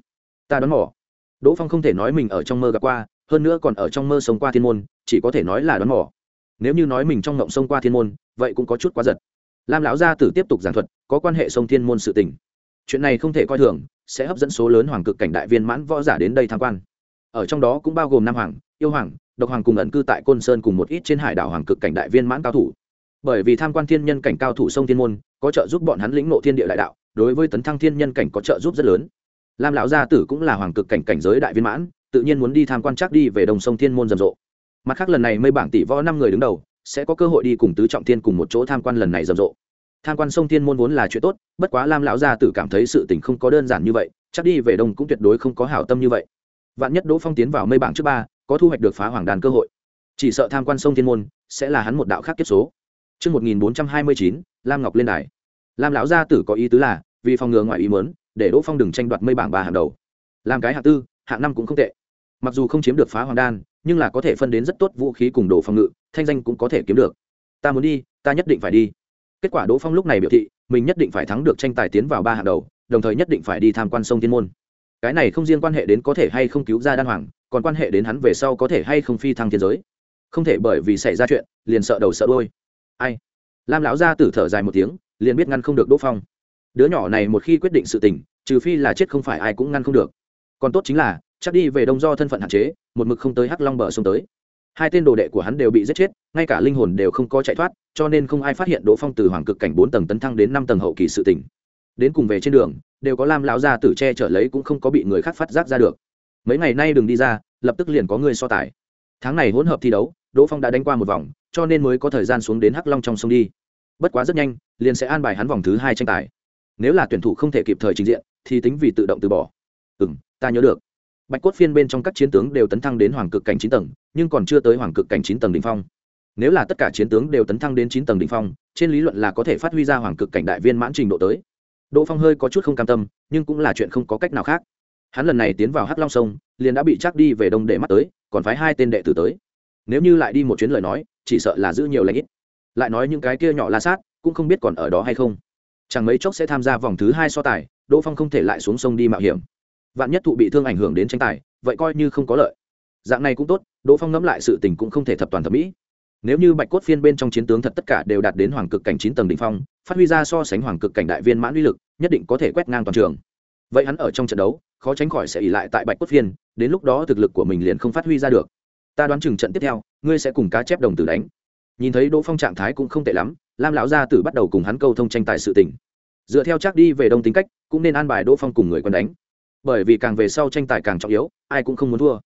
Ta đoán mò. Đỗ phong không thể nói mình ở trong mơ gặp qua, hơn nữa còn ở trong mơ sống qua thiên môn, chỉ có thể nói là đoán mò. Nếu như nói mình trong ngộng sông qua thiên môn, vậy cũng có chút quá giật. Lam lão gia tử tiếp tục giảng thuật, có quan hệ sông thiên môn sự tình. Chuyện này không thể coi thường, sẽ hấp dẫn số lớn hoàng cực cảnh đại viên mãn võ giả đến đây tham quan. Ở trong đó cũng bao gồm nam hoàng, yêu hoàng, độc hoàng cùng ẩn cư tại côn sơn cùng một ít trên hải đảo hoàng cực cảnh đại viên mãn cao thủ bởi vì tham quan thiên nhân cảnh cao thủ sông thiên môn, có trợ giúp bọn hắn lĩnh nộ thiên địa đại đạo, đối với tấn thăng thiên nhân cảnh có trợ giúp rất lớn. Lam lão gia tử cũng là hoàng cực cảnh cảnh giới đại viên mãn, tự nhiên muốn đi tham quan chắc đi về đồng sông thiên môn rầm rộ. Mặt khác lần này mây bảng tỷ võ năm người đứng đầu, sẽ có cơ hội đi cùng tứ trọng thiên cùng một chỗ tham quan lần này rầm rộ. Tham quan sông thiên môn vốn là chuyện tốt, bất quá lam lão gia tử cảm thấy sự tình không có đơn giản như vậy, chắc đi về đông cũng tuyệt đối không có hảo tâm như vậy. Vạn nhất đỗ phong tiến vào mây bảng trước ba, có thu hoạch được phá hoàng đàn cơ hội. Chỉ sợ tham quan sông thiên môn sẽ là hắn một đạo khác kiếp số. Trước 1429, Lam Ngọc lên đài. Lam lão gia tử có ý tứ là, vì phòng ngừa ngoại ý muốn, để Đỗ Phong đừng tranh đoạt mây bảng ba hàng đầu. Làm cái hạng tư, hạng năm cũng không tệ. Mặc dù không chiếm được phá hoàng đan, nhưng là có thể phân đến rất tốt vũ khí cùng đồ phòng ngự, thanh danh cũng có thể kiếm được. Ta muốn đi, ta nhất định phải đi. Kết quả Đỗ Phong lúc này biểu thị, mình nhất định phải thắng được tranh tài tiến vào ba hạng đầu, đồng thời nhất định phải đi tham quan sông Thiên môn. Cái này không riêng quan hệ đến có thể hay không cứu ra đan hoàng, còn quan hệ đến hắn về sau có thể hay không phi thăng thiên giới. Không thể bởi vì xảy ra chuyện, liền sợ đầu sợ đuôi. Ai? Lam lão gia tử thở dài một tiếng, liền biết ngăn không được Đỗ Phong. Đứa nhỏ này một khi quyết định sự tình, trừ phi là chết không phải ai cũng ngăn không được. Còn tốt chính là, chắc đi về đông do thân phận hạn chế, một mực không tới Hắc Long bờ sông tới hai tên đồ đệ của hắn đều bị giết chết ngay cả linh hồn đều không có chạy thoát cho nên không ai phát hiện đỗ phong từ hoàng cực cảnh bốn tầng tấn thăng đến năm tầng hậu kỳ sự tỉnh đến cùng về trên đường đều có lam lão gia tử che chở lấy cũng không có bị người khác phát giác ra được mấy ngày nay đừng đi ra lập tức liền có người so tài tháng này hỗn hợp thi đấu đỗ phong đã đánh qua một vòng, cho nên mới có thời gian xuống đến hắc long trong sông đi. Bất quá rất nhanh, liền sẽ an bài hắn vòng thứ hai tranh tài. Nếu là tuyển thủ không thể kịp thời trình diện, thì tính vì tự động từ bỏ. Ừ m ta nhớ được. Bạch cốt phiên bên trong các chiến tướng đều tấn thăng đến hoàng cực cảnh chín tầng, nhưng còn chưa tới hoàng cực cảnh chín tầng đ ỉ n h phong. Nếu là tất cả chiến tướng đều tấn thăng đến chín tầng đ ỉ n h phong, trên lý luận là có thể phát huy ra hoàng cực cảnh đại viên mãn trình độ tới. Đỗ phong hơi có chút không cam tâm, nhưng cũng là chuyện không có cách nào khác. Hắn lần này tiến vào hắc long sông, liền đã bị chắc đi về đông để mắt tới, còn phái hai tên đệ tử tới nếu như lại đi một chuyến lời nói, chỉ sợ là giữ nhiều lãnh ít. Lại nói những cái kia nhỏ la sát, cũng không biết còn ở đó hay không. Chẳng mấy chốc sẽ tham gia vòng thứ hai so tài, đỗ phong không thể lại xuống sông đi mạo hiểm. Vạn nhất thụ bị thương ảnh hưởng đến tranh tài, vậy coi như không có lợi. Dạng này cũng tốt, đỗ phong ngẫm lại sự tình cũng không thể thập toàn thẩm mỹ. Nếu như bạch cốt phiên bên trong chiến tướng thật tất cả đều đạt đến hoàng cực cảnh chín tầng đ ỉ n h phong, phát huy ra so sánh hoàng cực cảnh đại viên mãn uy lực, nhất định có thể quét ngang toàn trường. Vậy hắn ở trong trận đấu, khó tránh khỏi sẽ ỉ lại tại bạch cốt phiên, đến lúc đó thực lực của mình liền không phát huy ra được ta đoán chừng trận tiếp theo, ngươi sẽ cùng cá chép đồng tử đánh. Nhìn thấy đỗ phong trạng thái cũng không tệ lắm, lam lão gia tử bắt đầu cùng hắn câu thông tranh tài sự tình. Dựa theo chắc đi về đông tính cách, cũng nên an bài đỗ phong cùng người quân đánh. Bởi vì càng về sau tranh tài càng trọng yếu, ai cũng không muốn thua.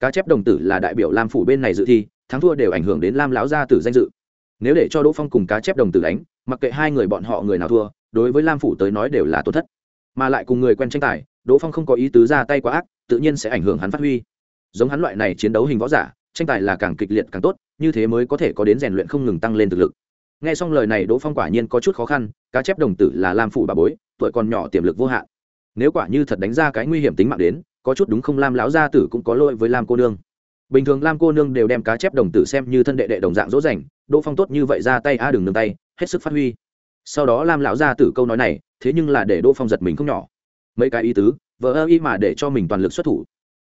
Cá chép đồng tử là đại biểu lam phủ bên này dự thi, thắng thua đều ảnh hưởng đến lam lão gia tử danh dự. Nếu để cho đỗ phong cùng cá chép đồng tử đánh, mặc kệ hai người bọn họ người nào thua, đối với lam phủ tới nói đều là tổn thất. Mà lại cùng người quen tranh tài, đỗ phong không có ý tứ ra tay quá ác, tự nhiên sẽ ảnh hưởng hắn phát huy giống hắn loại này chiến đấu hình võ giả, tranh tài là càng kịch liệt càng tốt, như thế mới có thể có đến rèn luyện không ngừng tăng lên thực lực. Nghe xong lời này, đỗ phong quả nhiên có chút khó khăn, cá chép đồng tử là lam phủ bà bối, tuổi còn nhỏ tiềm lực vô hạn. Nếu quả như thật đánh ra cái nguy hiểm tính mạng đến, có chút đúng không? Lam lão gia tử cũng có lỗi với lam cô nương. Bình thường lam cô nương đều đem cá chép đồng tử xem như thân đệ đệ đồng dạng dỗ dành, đỗ phong tốt như vậy ra tay a à đừng nương tay, hết sức phát huy. Sau đó lam lão gia tử câu nói này, thế nhưng là để đỗ phong giật mình không nhỏ. Mấy cái ý tứ vỡ ơ y mà để cho mình toàn lực xuất thủ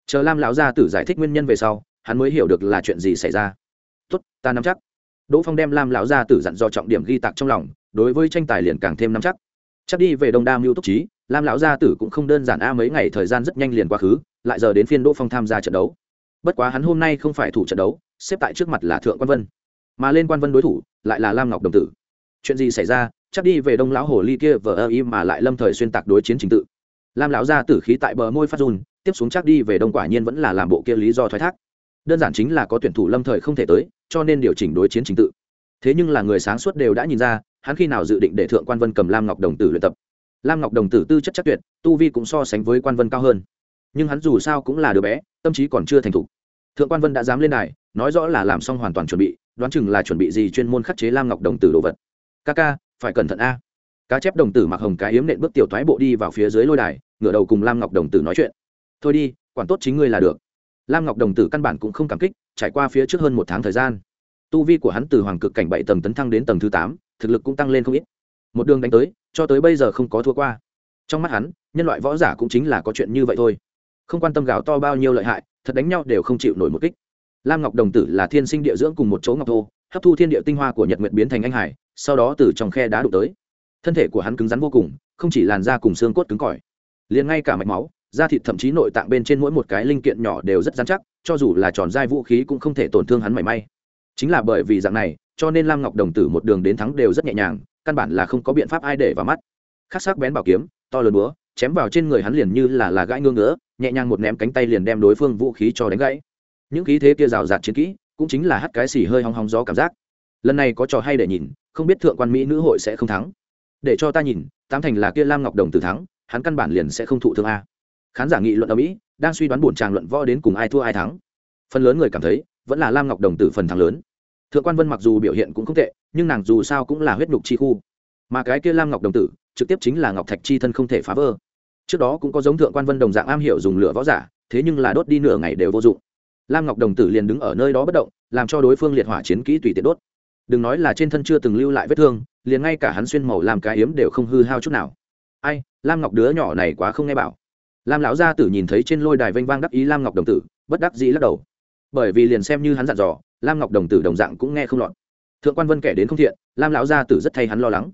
chờ lam lão gia tử giải thích nguyên nhân về sau, hắn mới hiểu được là chuyện gì xảy ra. Tốt, ta nắm chắc. Đỗ phong đem lam lão gia tử dặn do trọng điểm ghi tạc trong lòng, đối với tranh tài liền càng thêm nắm chắc. Chắc đi về đông đa mưu túc trí, lam lão gia tử cũng không đơn giản a, mấy ngày thời gian rất nhanh liền quá khứ, lại giờ đến phiên đỗ phong tham gia trận đấu. Bất quá hắn hôm nay không phải thủ trận đấu, xếp tại trước mặt là thượng quan vân. Mà lên quan vân đối thủ lại là lam ngọc đồng tử. Chuyện gì xảy ra? Chắc đi về đông lão hồ ly kia vờ ơ y mà lại lâm thời xuyên tạc đối chiến trình tự. Lam lão gia tử khí tại bờ môi phát run tiếp xuống chắc đi về đông quả nhiên vẫn là làm bộ kia lý do thoái thác. Đơn giản chính là có tuyển thủ lâm thời không thể tới, cho nên điều chỉnh đối chiến trình tự. Thế nhưng là người sáng suốt đều đã nhìn ra, hắn khi nào dự định để thượng quan vân cầm lam ngọc đồng tử luyện tập. Lam ngọc đồng tử tư chất chắc tuyệt, tu vi cũng so sánh với quan vân cao hơn. Nhưng hắn dù sao cũng là đứa bé, tâm trí còn chưa thành thục. Thượng quan vân đã dám lên đài, nói rõ là làm xong hoàn toàn chuẩn bị, đoán chừng là chuẩn bị gì chuyên môn khắc chế lam ngọc đồng tử đồ vật. Ca ca, phải cẩn thận a. Cá chép đồng tử mặc hồng cái hiếm nện bước tiểu thoái bộ đi vào phía dưới lôi đài, ngửa đầu cùng lam ngọc đồng tử nói chuyện thôi đi, quản tốt chính ngươi là được. Lam ngọc đồng tử căn bản cũng không cảm kích, trải qua phía trước hơn một tháng thời gian, tu vi của hắn từ hoàng cực cảnh bảy tầng tấn thăng đến tầng thứ tám, thực lực cũng tăng lên không ít. Một đường đánh tới, cho tới bây giờ không có thua qua. Trong mắt hắn, nhân loại võ giả cũng chính là có chuyện như vậy thôi. Không quan tâm gạo to bao nhiêu lợi hại, thật đánh nhau đều không chịu nổi một kích. Lam ngọc đồng tử là thiên sinh địa dưỡng cùng một chỗ ngọc thô, hấp thu thiên địa tinh hoa của nhật nguyệt biến thành anh hải, sau đó từ trong khe đá đụng tới. Thân thể của hắn cứng rắn vô cùng, không chỉ làn da cùng xương cốt cứng cỏi, liền ngay cả mạch máu da thịt thậm chí nội tạng bên trên mỗi một cái linh kiện nhỏ đều rất dán chắc cho dù là tròn dai vũ khí cũng không thể tổn thương hắn mảy may. Chính là bởi vì dạng này cho nên lam ngọc đồng tử một đường đến thắng đều rất nhẹ nhàng căn bản là không có biện pháp ai để vào mắt. Khắc sắc bén bảo kiếm to lớn búa chém vào trên người hắn liền như là là gãi ngương ngỡ, nhẹ nhàng một ném cánh tay liền đem đối phương vũ khí cho đánh gãy. Những khí thế kia rào rạt chiến kỹ cũng chính là hắt cái xì hơi hong hong gió cảm giác. Lần này có trò hay để nhìn không biết thượng quan mỹ nữ hội sẽ không thắng. Để cho ta nhìn tám thành là kia lam ngọc đồng tử thắng hắn căn bản liền sẽ không thụ thương a khán giả nghị luận ở mỹ, đang suy đoán buồn tràng luận võ đến cùng ai thua ai thắng. Phần lớn người cảm thấy, vẫn là lam ngọc đồng tử phần thắng lớn. Thượng quan vân mặc dù biểu hiện cũng không tệ, nhưng nàng dù sao cũng là huyết nhục chi khu. Mà cái kia lam ngọc đồng tử, trực tiếp chính là ngọc thạch chi thân không thể phá vỡ. Trước đó cũng có giống thượng quan vân đồng dạng am hiểu dùng lửa võ giả, thế nhưng là đốt đi nửa ngày đều vô dụng. Lam ngọc đồng tử liền đứng ở nơi đó bất động, làm cho đối phương liệt hỏa chiến kỹ tùy tiện đốt. Đừng nói là trên thân chưa từng lưu lại vết thương, liền ngay cả hắn xuyên màu làm cái yếm đều không hư hao chút nào. Ai, lam ngọc đứa nhỏ này quá không nghe bảo lam lão gia tử nhìn thấy trên lôi đài vênh vang đắc ý lam ngọc đồng tử, bất đắc dĩ lắc đầu. Bởi vì liền xem như hắn dặn dò, lam ngọc đồng tử đồng dạng cũng nghe không lọt. Thượng quan vân kể đến không thiện, lam lão gia tử rất thay hắn lo lắng.